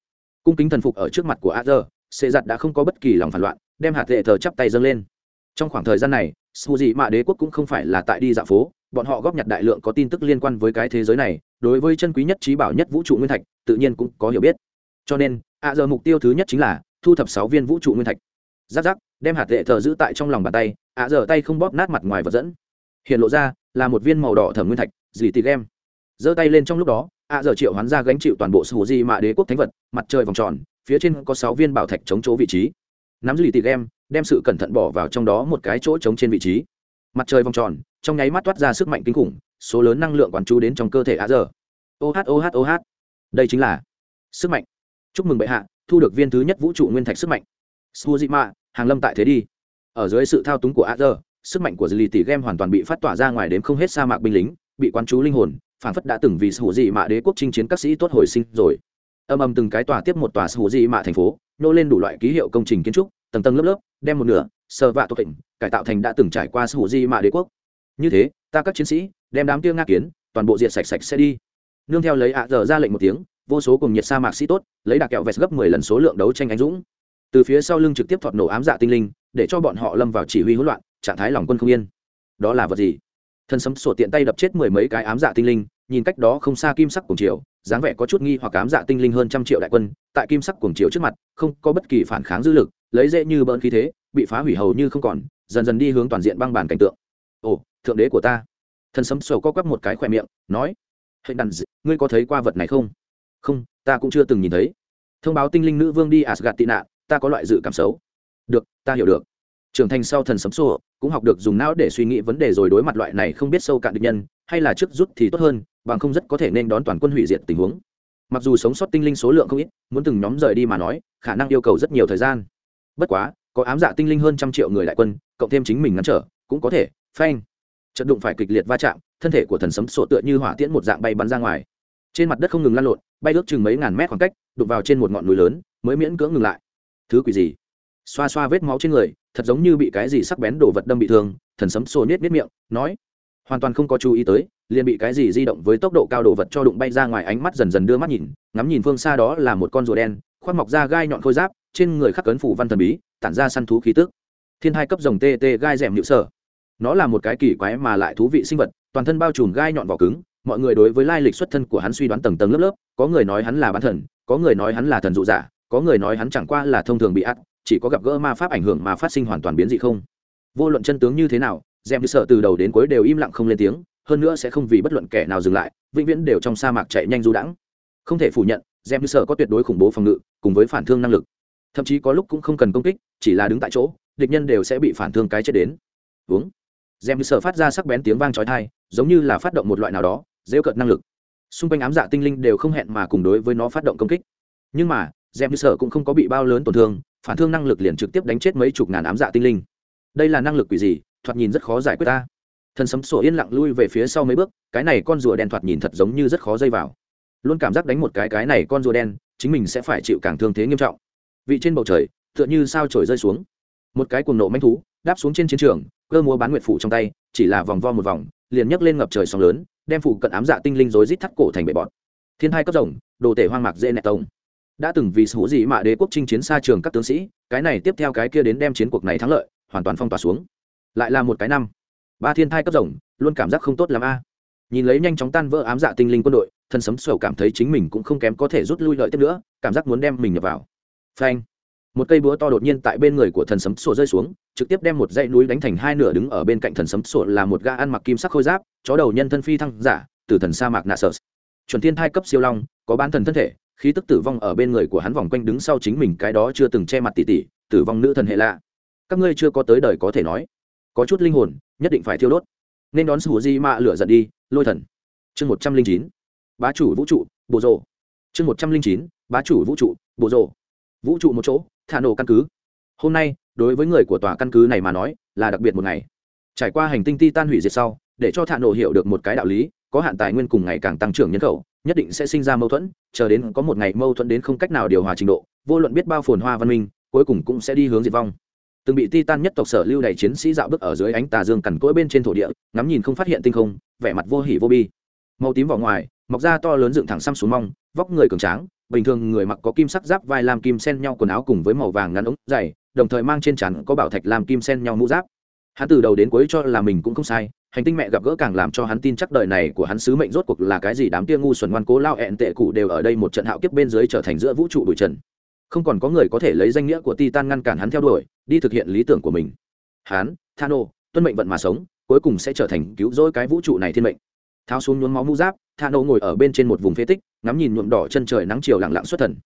Speaker 1: Cung kính thần phục ở trước mặt của a giờ sệ giặt đã không có bất kỳ lòng phản loạn, đem hạt lệ thờ chắp tay dâng lên. Trong khoảng thời gian này su dị mạ đế quốc cũng không phải là tại đi dạo phố, bọn họ góp nhặt đại lượng có tin tức liên quan với cái thế giới này, đối với chân quý nhất trí bảo nhất vũ trụ nguyên thạch, tự nhiên cũng có hiểu biết cho nên, ạ giờ mục tiêu thứ nhất chính là thu thập sáu viên vũ trụ nguyên thạch. Giáp giáp, đem hạt lệ thờ giữ tại trong lòng bàn tay, ạ giờ tay không bóp nát mặt ngoài vật dẫn. Hiện lộ ra là một viên màu đỏ thẩm nguyên thạch, dì tì game giơ tay lên trong lúc đó, ạ giờ triệu hoán ra gánh chịu toàn bộ sù di mạ đế quốc thánh vật, mặt trời vòng tròn, phía trên có sáu viên bảo thạch chống chỗ vị trí. Nắm dì tì game đem sự cẩn thận bỏ vào trong đó một cái chỗ chống trên vị trí. Mặt trời vòng tròn, trong nháy mắt toát ra sức mạnh kinh khủng, số lớn năng lượng quán chú đến trong cơ thể ạ giờ. Oh oh oh đây chính là sức mạnh chúc mừng bệ hạ, thu được viên thứ nhất vũ trụ nguyên thạch sức mạnh. Suzima hàng lâm tại thế đi. Ở dưới sự thao túng của a sức mạnh của dì tỷ game hoàn toàn bị phát tỏa ra ngoài đến không hết sa mạc binh lính, bị quán chú linh hồn, phản phất đã từng vì sủ dị mạ đế quốc chinh chiến các sĩ tốt hồi sinh rồi. Âm âm từng cái tòa tiếp một tòa sủ dị mạ thành phố, nô lên đủ loại ký hiệu công trình kiến trúc, tầng tầng lớp lớp, đem một nửa, sơ vạ tốt tỉnh cải tạo thành đã từng trải qua sủ dị mạ đế quốc. Như thế, ta các chiến sĩ, đem đám kia nga kiến, toàn bộ diện sạch sạch sẽ đi. Nương theo lấy ạ giờ ra lệnh một tiếng vô số cùng nhiệt sa mạc sĩ tốt, lấy đạc kẹo vest gấp mười lần số lượng đấu tranh anh dũng. Từ phía sau lưng trực tiếp thọt nổ ám dạ tinh linh, để cho bọn họ lâm vào chỉ huy hỗn loạn, trạng thái lòng quân không yên. Đó là vật gì? Thân sấm sổ tiện tay đập chết mười mấy cái ám dạ tinh linh, nhìn cách đó không xa kim sắc cùng triều, dáng vẻ có chút nghi hoặc ám dạ tinh linh hơn trăm triệu đại quân, tại kim sắc cùng triều trước mặt, không có bất kỳ phản kháng dư lực, lấy dễ như bỡn khí thế, bị phá hủy hầu như không còn, dần dần đi hướng toàn diện băng bàn cảnh tượng. Ồ, thượng đế của ta. Thân sấm sổ co quắp một cái khỏe miệng, nói hệ đàn dị, ngươi có thấy qua vật này không? Không, ta cũng chưa từng nhìn thấy. Thông báo tinh linh nữ vương đi asgad tị nạn ta có loại dự cảm xấu. Được, ta hiểu được. Trưởng thành sau thần sấm sô cũng học được dùng não để suy nghĩ vấn đề rồi đối mặt loại này không biết sâu cạn được nhân, hay là trước rút thì tốt hơn, bằng không rất có thể nên đón toàn quân hủy diệt tình huống. Mặc dù sống sót tinh linh số lượng không ít, muốn từng nhóm rời đi mà nói, khả năng yêu cầu rất nhiều thời gian. Bất quá, có ám dạ tinh linh hơn trăm triệu người đại quân, cộng thêm chính mình ngăn trở, cũng có thể, phanh. Trận đụng phải kịch liệt va chạm, thân thể của thần sấm sổ tựa như hỏa tiễn một dạng bay bắn ra ngoài trên mặt đất không ngừng lăn lộn, bay ước chừng mấy ngàn mét khoảng cách, đụng vào trên một ngọn núi lớn, mới miễn cưỡng ngừng lại. Thứ quỷ gì? Xoa xoa vết máu trên người, thật giống như bị cái gì sắc bén đổ vật đâm bị thương, thần sấm sổ niết niết miệng, nói. Hoàn toàn không có chú ý tới, liền bị cái gì di động với tốc độ cao đổ vật cho đụng bay ra ngoài ánh mắt dần dần đưa mắt nhìn, ngắm nhìn phương xa đó là một con rùa đen, khoác mọc ra gai nhọn khôi giáp, trên người khắc cấn phủ văn thần bí, tản ra săn thú khí tức. Thiên hai cấp rồng tê tê gai rèm nhự sở. Nó là một cái kỳ quái mà lại thú vị sinh vật, toàn thân bao trùm gai nhọn vỏ cứng mọi người đối với lai lịch xuất thân của hắn suy đoán tầng tầng lớp lớp, có người nói hắn là bán thần, có người nói hắn là thần dụ giả, có người nói hắn chẳng qua là thông thường bị ắt chỉ có gặp gỡ ma pháp ảnh hưởng mà phát sinh hoàn toàn biến dị không. Vô luận chân tướng như thế nào dèm sợ từ đầu đến cuối đều im lặng không lên tiếng, hơn nữa sẽ không vì bất luận kẻ nào dừng lại, vĩnh viễn đều trong sa mạc chạy nhanh du đãng. Không thể phủ nhận dèm sợ có tuyệt đối khủng bố phòng ngự, cùng với phản thương năng lực. Thậm chí có lúc cũng không cần công kích, chỉ là đứng tại chỗ, địch nhân đều sẽ bị phản thương cái chết đến. Uống dèm sợ phát ra sắc bén tiếng vang trói thai giống như là phát động một loại nào đó dễ cợt năng lực. Xung quanh ám dạ tinh linh đều không hẹn mà cùng đối với nó phát động công kích. Nhưng mà dèm sở cũng không có bị bao lớn tổn thương, phản thương năng lực liền trực tiếp đánh chết mấy chục ngàn ám dạ tinh linh. Đây là năng lực quỷ gì? Thoạt nhìn rất khó giải quyết ta. Thần sấm sổ yên lặng lui về phía sau mấy bước, cái này con rùa đen thoạt nhìn thật giống như rất khó dây vào. Luôn cảm giác đánh một cái cái này con rùa đen, chính mình sẽ phải chịu càng thương thế nghiêm trọng. Vị trên bầu trời, tựa như sao trổi rơi xuống. Một cái cuồng nộ manh thú, đáp xuống trên chiến trường, cơ múa bán nguyệt phủ trong tay, chỉ là vòng vo một vòng liền nhấc lên ngập trời sóng lớn, đem phụ cận ám dạ tinh linh rối rít thắt cổ thành bệ bọt. Thiên hai cấp rồng, đồ tể hoang mạc dễ nẹt tông. Đã từng vì số gì mà đế quốc chinh chiến xa trường các tướng sĩ, cái này tiếp theo cái kia đến đem chiến cuộc này thắng lợi, hoàn toàn phong tỏa xuống. Lại là một cái năm. Ba thiên thai cấp rồng, luôn cảm giác không tốt làm a. Nhìn lấy nhanh chóng tan vỡ ám dạ tinh linh quân đội, thân sấm sầu cảm thấy chính mình cũng không kém có thể rút lui lợi tiếp nữa, cảm giác muốn đem mình nhập vào. Phanh một cây búa to đột nhiên tại bên người của thần sấm sổ rơi xuống, trực tiếp đem một dãy núi đánh thành hai nửa đứng ở bên cạnh thần sấm sổ là một ga ăn mặc kim sắc khôi giáp, chó đầu nhân thân phi thăng giả từ thần sa mạc nạ sợ chuẩn thiên thai cấp siêu long, có bán thần thân thể, khí tức tử vong ở bên người của hắn vòng quanh đứng sau chính mình, cái đó chưa từng che mặt tỉ tỉ, tử vong nữ thần hệ lạ. Các ngươi chưa có tới đời có thể nói. Có chút linh hồn, nhất định phải thiêu đốt. Nên đón sự di mạ lửa giận đi, lôi thần. Chương một trăm linh chín, bá chủ vũ trụ, bộ rồ. Chương một trăm linh chín, bá chủ vũ trụ, bộ rồ. Vũ trụ một chỗ thả nổ căn cứ. Hôm nay, đối với người của tòa căn cứ này mà nói, là đặc biệt một ngày. Trải qua hành tinh ti tan hủy diệt sau, để cho thả nổ hiểu được một cái đạo lý, có hạn tài nguyên cùng ngày càng tăng trưởng nhân khẩu, nhất định sẽ sinh ra mâu thuẫn, chờ đến có một ngày mâu thuẫn đến không cách nào điều hòa trình độ, vô luận biết bao phồn hoa văn minh, cuối cùng cũng sẽ đi hướng diệt vong. Từng bị titan nhất tộc sở lưu đầy chiến sĩ dạo bước ở dưới ánh tà dương cằn cỗi bên trên thổ địa, ngắm nhìn không phát hiện tinh không, vẻ mặt vô hỉ vô bi. Màu tím vào ngoài, mọc da to lớn dựng thẳng xăm xuống mong vóc người cường tráng bình thường người mặc có kim sắc giáp vai làm kim sen nhau quần áo cùng với màu vàng ngắn ống dày, đồng thời mang trên trán có bảo thạch làm kim sen nhau mũ giáp. Hắn từ đầu đến cuối cho là mình cũng không sai, hành tinh mẹ gặp gỡ càng làm cho hắn tin chắc đời này của hắn sứ mệnh rốt cuộc là cái gì đám kia ngu xuẩn ngoan cố lao ẹn tệ cụ đều ở đây một trận hạo kiếp bên dưới trở thành giữa vũ trụ bụi trần. Không còn có người có thể lấy danh nghĩa của titan ngăn cản hắn theo đuổi, đi thực hiện lý tưởng của mình. Hắn thano tuân mệnh vận mà sống, cuối cùng sẽ trở thành cứu rỗi cái vũ trụ này thiên mệnh. Tháo xuống nhuốm máu mũ giáp thano ngồi ở bên trên một vùng phế tích ngắm nhìn nhuộm đỏ chân trời nắng chiều lặng lặng xuất thần.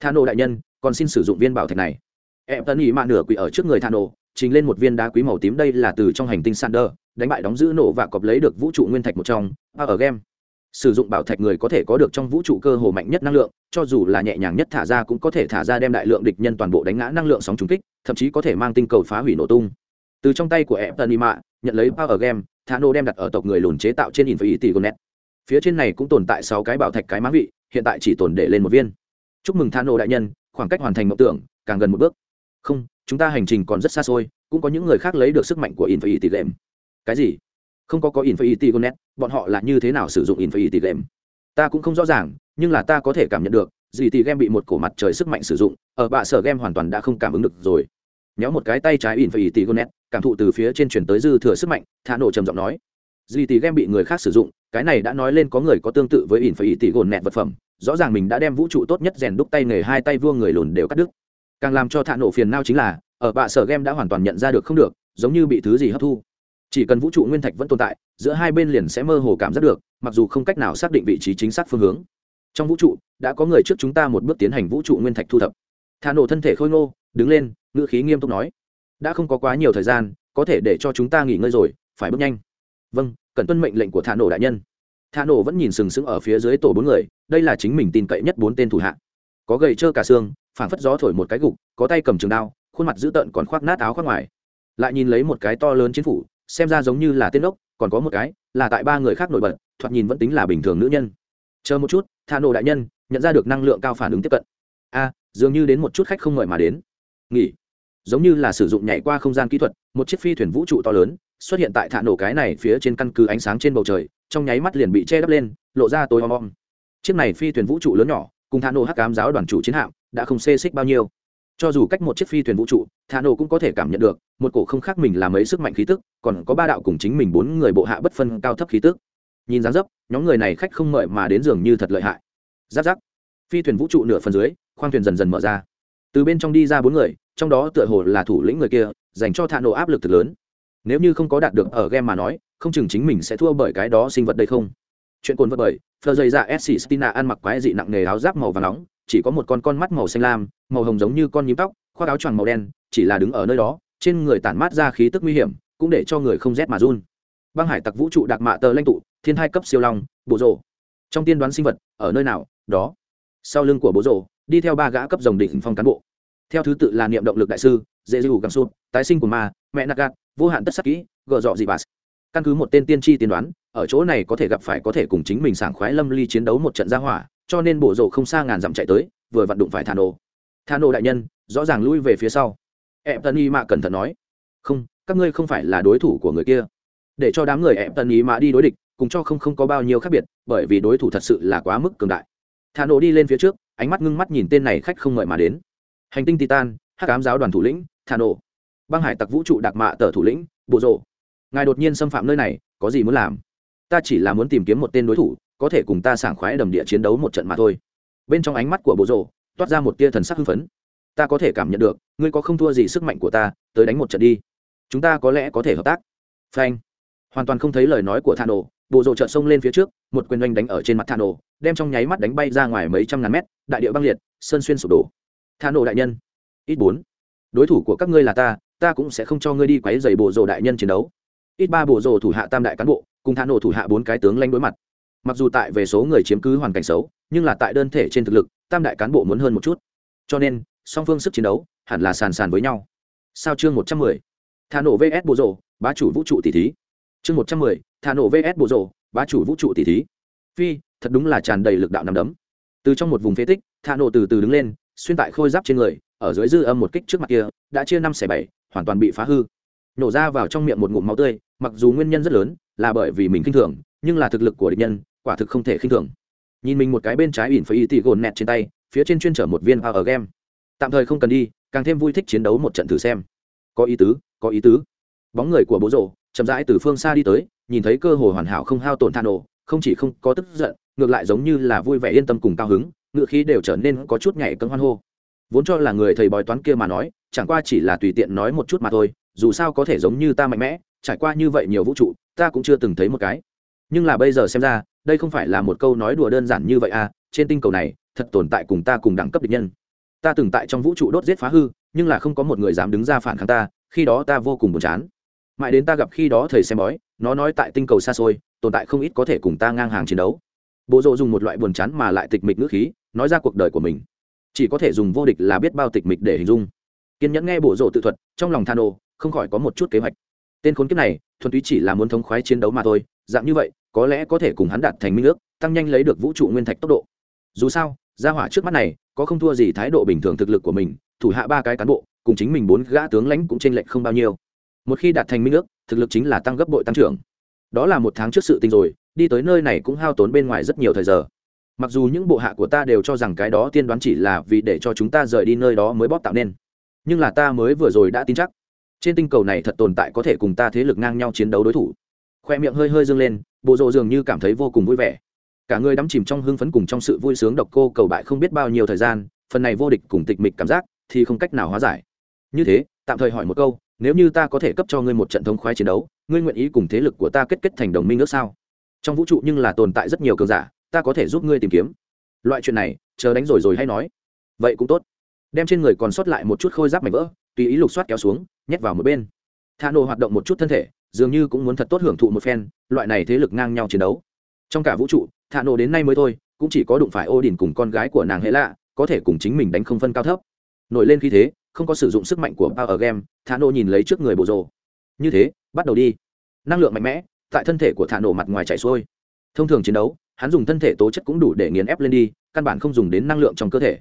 Speaker 1: Thano đại nhân còn xin sử dụng viên bảo thạch này. Em tân ý mạ nửa quỷ ở trước người thano trình lên một viên đá quý màu tím đây là từ trong hành tinh sander đánh bại đóng giữ nổ và cọp lấy được vũ trụ nguyên thạch một trong ở game. Sử dụng bảo thạch người có thể có được trong vũ trụ cơ hồ mạnh nhất năng lượng cho dù là nhẹ nhàng nhất thả ra cũng có thể thả ra đem đại lượng địch nhân toàn bộ đánh ngã năng lượng sóng trúng kích thậm chí có thể mang tinh cầu phá hủy nổ tung. Từ trong tay của Eptonima, nhận lấy Power Game, Thano đem đặt ở tộc người lùn chế tạo trên Infinity Gonet. Phía trên này cũng tồn tại sáu cái bảo thạch cái máng vị, hiện tại chỉ tồn để lên một viên. Chúc mừng Thano đại nhân, khoảng cách hoàn thành mộng tưởng càng gần một bước. Không, chúng ta hành trình còn rất xa xôi, cũng có những người khác lấy được sức mạnh của Infinity lệm Cái gì? Không có có Infinity Gonet, bọn họ là như thế nào sử dụng Infinity lệm Ta cũng không rõ ràng, nhưng là ta có thể cảm nhận được, gì thì game bị một cổ mặt trời sức mạnh sử dụng, ở bạ sở game hoàn toàn đã không cảm ứng được rồi nhéo một cái tay trái in phải tỷ gonet cảm thụ từ phía trên chuyển tới dư thừa sức mạnh thả nổ trầm giọng nói gì tỷ game bị người khác sử dụng cái này đã nói lên có người có tương tự với ỉn phải tỷ gồn nẹt vật phẩm, rõ ràng mình đã đem vũ trụ tốt nhất rèn đúc tay nghề hai tay vua người lùn đều cắt đứt. Càng làm cho thạ nổ phiền nao chính là, ở bạ sở game đã hoàn toàn nhận ra được không được, giống như bị thứ gì hấp thu. Chỉ cần vũ trụ nguyên thạch vẫn tồn tại, giữa hai bên liền sẽ mơ hồ cảm giác được, mặc dù không cách nào xác định vị trí chính xác phương hướng. Trong vũ trụ, đã có người trước chúng ta một bước tiến hành vũ trụ nguyên thạch thu thập. Thả nổ thân thể khôi ngô, đứng lên, ngữ khí nghiêm túc nói, đã không có quá nhiều thời gian, có thể để cho chúng ta nghỉ ngơi rồi, phải bước nhanh. Vâng cần tuân mệnh lệnh của thả nổ đại nhân. Thả nổ vẫn nhìn sừng sững ở phía dưới tổ bốn người, đây là chính mình tin cậy nhất bốn tên thủ hạ. Có gầy trơ cả xương, phảng phất gió thổi một cái gục, có tay cầm trường đao, khuôn mặt dữ tợn còn khoác nát áo khoác ngoài. Lại nhìn lấy một cái to lớn chiến phủ, xem ra giống như là tên ốc, còn có một cái là tại ba người khác nổi bật, thoạt nhìn vẫn tính là bình thường nữ nhân. Chờ một chút, thả nổ đại nhân, nhận ra được năng lượng cao phản ứng tiếp cận. A, dường như đến một chút khách không mời mà đến. Nghỉ. Giống như là sử dụng nhảy qua không gian kỹ thuật, một chiếc phi thuyền vũ trụ to lớn xuất hiện tại thả nổ cái này phía trên căn cứ ánh sáng trên bầu trời, trong nháy mắt liền bị che đắp lên, lộ ra tối om om. Chiếc này phi thuyền vũ trụ lớn nhỏ, cùng thả nổ hắc cám giáo đoàn chủ chiến hạm, đã không xê xích bao nhiêu. Cho dù cách một chiếc phi thuyền vũ trụ, thả nổ cũng có thể cảm nhận được, một cổ không khác mình làm ấy sức mạnh khí tức, còn có ba đạo cùng chính mình bốn người bộ hạ bất phân cao thấp khí tức. Nhìn dáng dấp, nhóm người này khách không mời mà đến giường như thật lợi hại. Giáp giáp. Phi thuyền vũ trụ nửa phần dưới, khoang thuyền dần dần mở ra. Từ bên trong đi ra bốn người, trong đó tựa hồ là thủ lĩnh người kia, dành cho Thả nổ áp lực thật lớn nếu như không có đạt được ở game mà nói, không chừng chính mình sẽ thua bởi cái đó sinh vật đây không? Chuyện cồn vật bởi phờ dây ra s stina ăn mặc quái dị nặng nề áo giáp màu và nóng, chỉ có một con con mắt màu xanh lam, màu hồng giống như con nhím tóc, khoác áo choàng màu đen, chỉ là đứng ở nơi đó, trên người tản mát ra khí tức nguy hiểm, cũng để cho người không rét mà run. Băng hải tặc vũ trụ đặc mạ tờ lanh tụ, thiên hai cấp siêu long bộ rồ. Trong tiên đoán sinh vật, ở nơi nào? Đó. Sau lưng của bố rồ, đi theo ba gã cấp dòng đỉnh phong cán bộ. Theo thứ tự là niệm động lực đại sư dễ dư cam sụp tái sinh của ma, mẹ nagat vô hạn tất sắc kỹ gợ dọ dị bà căn cứ một tên tiên tri tiên đoán, ở chỗ này có thể gặp phải có thể cùng chính mình sảng khoái lâm ly chiến đấu một trận gia hỏa, cho nên bộ rộ không xa ngàn dặm chạy tới, vừa vặn đụng phải thà nổ thà nổ đại nhân, rõ ràng lui về phía sau. Em tân y mạ cẩn thận nói, không, các ngươi không phải là đối thủ của người kia. Để cho đám người em tân y mạ đi đối địch, cùng cho không không có bao nhiêu khác biệt, bởi vì đối thủ thật sự là quá mức cường đại. Thà nổ đi lên phía trước, ánh mắt ngưng mắt nhìn tên này khách không ngợi mà đến. Hành tinh titan, hắc ám giáo đoàn thủ lĩnh thà nổ băng hải tặc vũ trụ đặc mạ tờ thủ lĩnh bộ rộ ngài đột nhiên xâm phạm nơi này, có gì muốn làm? Ta chỉ là muốn tìm kiếm một tên đối thủ, có thể cùng ta sảng khoái đầm địa chiến đấu một trận mà thôi. Bên trong ánh mắt của bộ rộ toát ra một tia thần sắc hưng phấn. Ta có thể cảm nhận được, ngươi có không thua gì sức mạnh của ta, tới đánh một trận đi. Chúng ta có lẽ có thể hợp tác. Phanh. Hoàn toàn không thấy lời nói của thà nổ bộ rộ trợn xông lên phía trước, một quyền oanh đánh ở trên mặt thà nổ đem trong nháy mắt đánh bay ra ngoài mấy trăm ngàn mét, đại địa băng liệt, sơn xuyên sụp đổ. Thà nổ đại nhân. Ít bốn. Đối thủ của các ngươi là ta ta cũng sẽ không cho ngươi đi quấy dày bộ rộ đại nhân chiến đấu. Ít ba bộ rộ thủ hạ tam đại cán bộ, cùng thà nổ thủ hạ bốn cái tướng lanh đối mặt. Mặc dù tại về số người chiếm cứ hoàn cảnh xấu, nhưng là tại đơn thể trên thực lực, tam đại cán bộ muốn hơn một chút. Cho nên, song phương sức chiến đấu hẳn là sàn sàn với nhau. Sao chương một trăm mười? Thà nổ vs bộ rộ bá chủ vũ trụ tỷ thí. Chương một trăm mười thà nổ vs bộ rộ bá chủ vũ trụ tỷ thí. Phi, thật đúng là tràn đầy lực đạo nằm đấm. Từ trong một vùng phế tích thà nổ từ từ đứng lên, xuyên tại khôi giáp trên người, ở dưới dư âm một kích trước mặt kia, đã chia năm xẻ bảy hoàn toàn bị phá hư. Nổ ra vào trong miệng một ngụm máu tươi, mặc dù nguyên nhân rất lớn, là bởi vì mình khinh thường, nhưng là thực lực của địch nhân, quả thực không thể khinh thường. Nhìn mình một cái bên trái ỉn phải y tỉ gồn nẹt trên tay, phía trên chuyên chở một viên ở game. Tạm thời không cần đi, càng thêm vui thích chiến đấu một trận thử xem. Có ý tứ, có ý tứ. Bóng người của bố rộ chậm rãi từ phương xa đi tới, nhìn thấy cơ hội hoàn hảo không hao tổn than nổ không chỉ không có tức giận, ngược lại giống như là vui vẻ yên tâm cùng cao hứng, ngựa khí đều trở nên có chút nhảy cân hoan hô. Vốn cho là người thầy bói toán kia mà nói chẳng qua chỉ là tùy tiện nói một chút mà thôi, dù sao có thể giống như ta mạnh mẽ, trải qua như vậy nhiều vũ trụ, ta cũng chưa từng thấy một cái. Nhưng là bây giờ xem ra, đây không phải là một câu nói đùa đơn giản như vậy à trên tinh cầu này, thật tồn tại cùng ta cùng đẳng cấp địch nhân. Ta từng tại trong vũ trụ đốt giết phá hư, nhưng là không có một người dám đứng ra phản kháng ta, khi đó ta vô cùng buồn chán. Mãi đến ta gặp khi đó thầy xem bói, nó nói tại tinh cầu xa xôi, tồn tại không ít có thể cùng ta ngang hàng chiến đấu. Bộ rộ dùng một loại buồn chán mà lại tịch mịch ngữ khí, nói ra cuộc đời của mình. Chỉ có thể dùng vô địch là biết bao tịch mịch để hình dung kiên nhẫn nghe bộ rộ tự thuật, trong lòng than ô không khỏi có một chút kế hoạch. Tên khốn kiếp này, thuần túy chỉ là muốn thống khoái chiến đấu mà thôi, dạng như vậy, có lẽ có thể cùng hắn đạt thành minh ước, tăng nhanh lấy được vũ trụ nguyên thạch tốc độ. Dù sao, gia hỏa trước mắt này, có không thua gì thái độ bình thường thực lực của mình, thủ hạ ba cái cán bộ, cùng chính mình bốn gã tướng lãnh cũng t r ê n lệch không bao nhiêu. Một khi đạt thành minh ước, thực lực chính là tăng gấp bội tăng trưởng. Đó là một tháng trước sự tình rồi, đi tới nơi này cũng hao tốn bên ngoài rất nhiều thời giờ. Mặc dù những bộ hạ của ta đều cho rằng cái đó tiên đoán chỉ là vì để cho chúng ta rời đi nơi đó mới bóp tạo nên nhưng là ta mới vừa rồi đã tin chắc. Trên tinh cầu này thật tồn tại có thể cùng ta thế lực ngang nhau chiến đấu đối thủ. Khoe miệng hơi hơi dâng lên, bộ rộ dường như cảm thấy vô cùng vui vẻ. Cả người đắm chìm trong hưng phấn cùng trong sự vui sướng độc cô cầu bại không biết bao nhiêu thời gian, phần này vô địch cùng tịch mịch cảm giác thì không cách nào hóa giải. Như thế, tạm thời hỏi một câu, nếu như ta có thể cấp cho ngươi một trận thống khoái chiến đấu, ngươi nguyện ý cùng thế lực của ta kết kết thành đồng minh nước sao? Trong vũ trụ nhưng là tồn tại rất nhiều cường giả, ta có thể giúp ngươi tìm kiếm. Loại chuyện này, chờ đánh rồi rồi hay nói. Vậy cũng tốt đem trên người còn sót lại một chút khôi giáp mảnh vỡ, tùy ý lục soát kéo xuống, nhét vào một bên. Thà nổ hoạt động một chút thân thể, dường như cũng muốn thật tốt hưởng thụ một phen, loại này thế lực ngang nhau chiến đấu. Trong cả vũ trụ thà nổ đến nay mới thôi, cũng chỉ có đụng phải ô đình cùng con gái của nàng hệ lạ, có thể cùng chính mình đánh không phân cao thấp. Nổi lên khi thế, không có sử dụng sức mạnh của power game thà nổ nhìn lấy trước người bộ rồ. Như thế, bắt đầu đi. Năng lượng mạnh mẽ, tại thân thể của thà nổ mặt ngoài chảy xuôi. Thông thường chiến đấu, hắn dùng thân thể tố chất cũng đủ để nghiền ép lên đi, căn bản không dùng đến năng lượng trong cơ thể.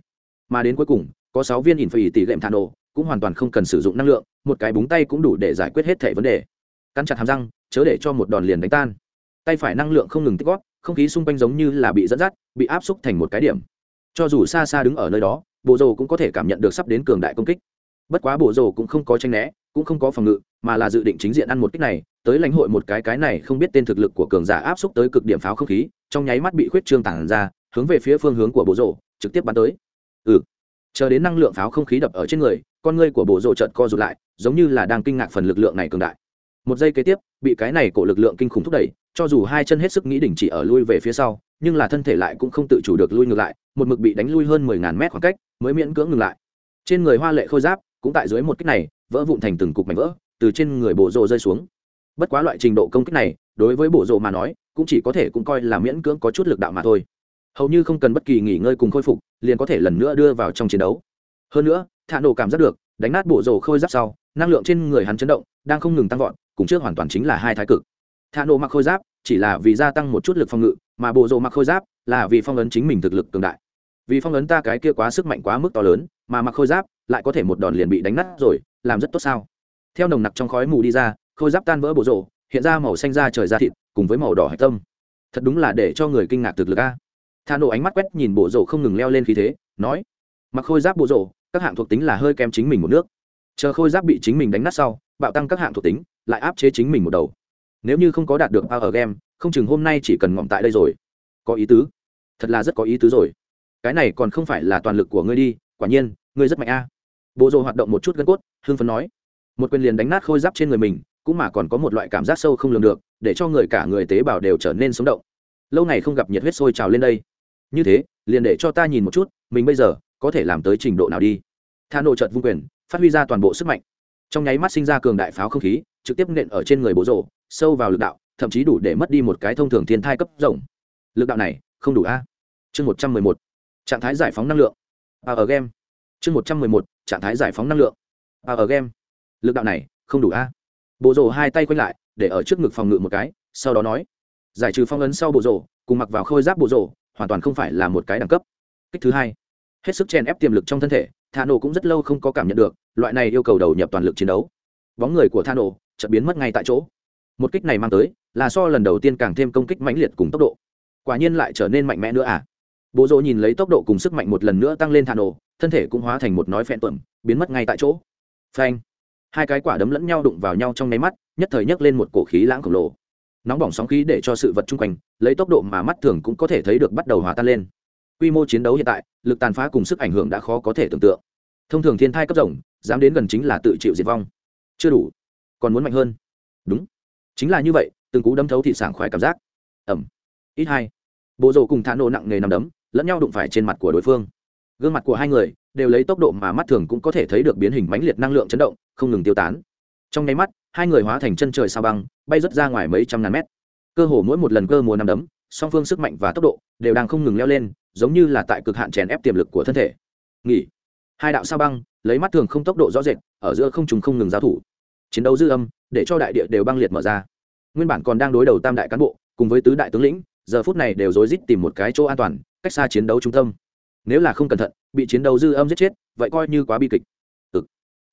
Speaker 1: Mà đến cuối cùng có sáu viên ỉn phỉ tỷ lệm thà nổ, cũng hoàn toàn không cần sử dụng năng lượng, một cái búng tay cũng đủ để giải quyết hết thể vấn đề. Cắn chặt hàm răng, chớ để cho một đòn liền đánh tan. Tay phải năng lượng không ngừng tích góp, không khí xung quanh giống như là bị dẫn dắt, bị áp xúc thành một cái điểm. Cho dù xa xa đứng ở nơi đó, bộ rồ cũng có thể cảm nhận được sắp đến cường đại công kích. Bất quá bộ rồ cũng không có tranh né, cũng không có phòng ngự, mà là dự định chính diện ăn một kích này, tới lãnh hội một cái cái này không biết tên thực lực của cường giả áp xúc tới cực điểm pháo không khí, trong nháy mắt bị khuyết trương tản ra, hướng về phía phương hướng của bộ rồ, trực tiếp bắn tới. Ừ chờ đến năng lượng pháo không khí đập ở trên người, con ngươi của bộ rộ trợt co rụt lại, giống như là đang kinh ngạc phần lực lượng này cường đại. Một giây kế tiếp, bị cái này cổ lực lượng kinh khủng thúc đẩy, cho dù hai chân hết sức nghĩ đỉnh chỉ ở lui về phía sau, nhưng là thân thể lại cũng không tự chủ được lui ngược lại, một mực bị đánh lui hơn mười ngàn mét khoảng cách, mới miễn cưỡng ngừng lại. Trên người hoa lệ khôi giáp, cũng tại dưới một kích này, vỡ vụn thành từng cục mảnh vỡ, từ trên người bộ rộ rơi xuống. Bất quá loại trình độ công kích này, đối với bộ rộ mà nói, cũng chỉ có thể cũng coi là miễn cưỡng có chút lực đạo mà thôi hầu như không cần bất kỳ nghỉ ngơi cùng khôi phục, liền có thể lần nữa đưa vào trong chiến đấu. Hơn nữa, thạ nổ cảm giác được, đánh nát bộ rổ khôi giáp sau, năng lượng trên người hắn chấn động, đang không ngừng tăng vọt, cùng trước hoàn toàn chính là hai thái cực. Thạ nổ mặc khôi giáp, chỉ là vì gia tăng một chút lực phòng ngự, mà bộ rổ mặc khôi giáp là vì phong ấn chính mình thực lực cường đại. Vì phong ấn ta cái kia quá sức mạnh quá mức to lớn, mà mặc khôi giáp lại có thể một đòn liền bị đánh nát rồi, làm rất tốt sao? Theo nồng nặc trong khói mù đi ra, khôi giáp tan vỡ bộ rổ, hiện ra màu xanh da trời da thịt, cùng với màu đỏ hạch tâm. Thật đúng là để cho người kinh ngạc thực lực a tha nổ ánh mắt quét nhìn bộ rổ không ngừng leo lên khí thế, nói, mặc khôi giáp bộ rổ, các hạng thuộc tính là hơi kém chính mình một nước. Chờ khôi giáp bị chính mình đánh nát sau, bạo tăng các hạng thuộc tính, lại áp chế chính mình một đầu. Nếu như không có đạt được power game, không chừng hôm nay chỉ cần ngọn tại đây rồi. Có ý tứ. Thật là rất có ý tứ rồi. Cái này còn không phải là toàn lực của ngươi đi, quả nhiên, ngươi rất mạnh a. Bộ rồ hoạt động một chút gân cốt hương phấn nói, một quyền liền đánh nát khôi giáp trên người mình, cũng mà còn có một loại cảm giác sâu không lường được, để cho người cả người tế bào đều trở nên sống động. Lâu ngày không gặp nhiệt huyết sôi trào lên đây như thế, liền để cho ta nhìn một chút, mình bây giờ có thể làm tới trình độ nào đi. Tha nộ trợt vung quyền, phát huy ra toàn bộ sức mạnh. Trong nháy mắt sinh ra cường đại pháo không khí, trực tiếp nện ở trên người bố rộ sâu vào lực đạo, thậm chí đủ để mất đi một cái thông thường thiên thai cấp rộng lực đạo này, không đủ a. Chương một trăm mười một, trạng thái giải phóng năng lượng. A ở game. Chương một trăm mười một, trạng thái giải phóng năng lượng. A ở game. Lực đạo này, không đủ a. Bộ rồ hai tay quanh lại, để ở trước ngực phòng ngự một cái, sau đó nói, giải trừ phong ấn sau bộ rồ, cùng mặc vào khôi giáp bộ rồ hoàn toàn không phải là một cái đẳng cấp. Cách thứ hai, hết sức chèn ép tiềm lực trong thân thể thà nổ cũng rất lâu không có cảm nhận được, loại này yêu cầu đầu nhập toàn lực chiến đấu. Bóng người của thà nổ chợt biến mất ngay tại chỗ. Một kích này mang tới là so lần đầu tiên càng thêm công kích mãnh liệt cùng tốc độ. Quả nhiên lại trở nên mạnh mẽ nữa à. Bộ rồ nhìn lấy tốc độ cùng sức mạnh một lần nữa tăng lên thà nổ, thân thể cũng hóa thành một nói phẹn tuẩm biến mất ngay tại chỗ. Phanh. Hai cái quả đấm lẫn nhau đụng vào nhau trong nháy mắt, nhất thời nhấc lên một cổ khí lãng khổng lồ nóng bỏng sóng khí để cho sự vật chung quanh, lấy tốc độ mà mắt thường cũng có thể thấy được bắt đầu hòa tan lên. Quy mô chiến đấu hiện tại, lực tàn phá cùng sức ảnh hưởng đã khó có thể tưởng tượng. Thông thường thiên thai cấp rộng dám đến gần chính là tự chịu diệt vong. Chưa đủ, còn muốn mạnh hơn. Đúng, chính là như vậy, từng cú đấm thấu thị sảng khoái cảm giác. Ẩm, ít hai. Bộ rồ cùng thả nổ nặng nề nằm đấm, lẫn nhau đụng phải trên mặt của đối phương. Gương mặt của hai người đều lấy tốc độ mà mắt thường cũng có thể thấy được biến hình mãnh liệt năng lượng chấn động, không ngừng tiêu tán. Trong nháy mắt hai người hóa thành chân trời sao băng, bay rớt ra ngoài mấy trăm ngàn mét. Cơ hồ mỗi một lần cơ mùa nằm đấm, song phương sức mạnh và tốc độ đều đang không ngừng leo lên, giống như là tại cực hạn chèn ép tiềm lực của thân thể. Nghỉ. Hai đạo sao băng lấy mắt thường không tốc độ rõ rệt, ở giữa không trùng không ngừng giao thủ. Chiến đấu dư âm để cho đại địa đều băng liệt mở ra. Nguyên bản còn đang đối đầu tam đại cán bộ, cùng với tứ đại tướng lĩnh, giờ phút này đều rối rít tìm một cái chỗ an toàn, cách xa chiến đấu trung tâm. Nếu là không cẩn thận, bị chiến đấu dư âm giết chết, vậy coi như quá bi kịch. Ừ.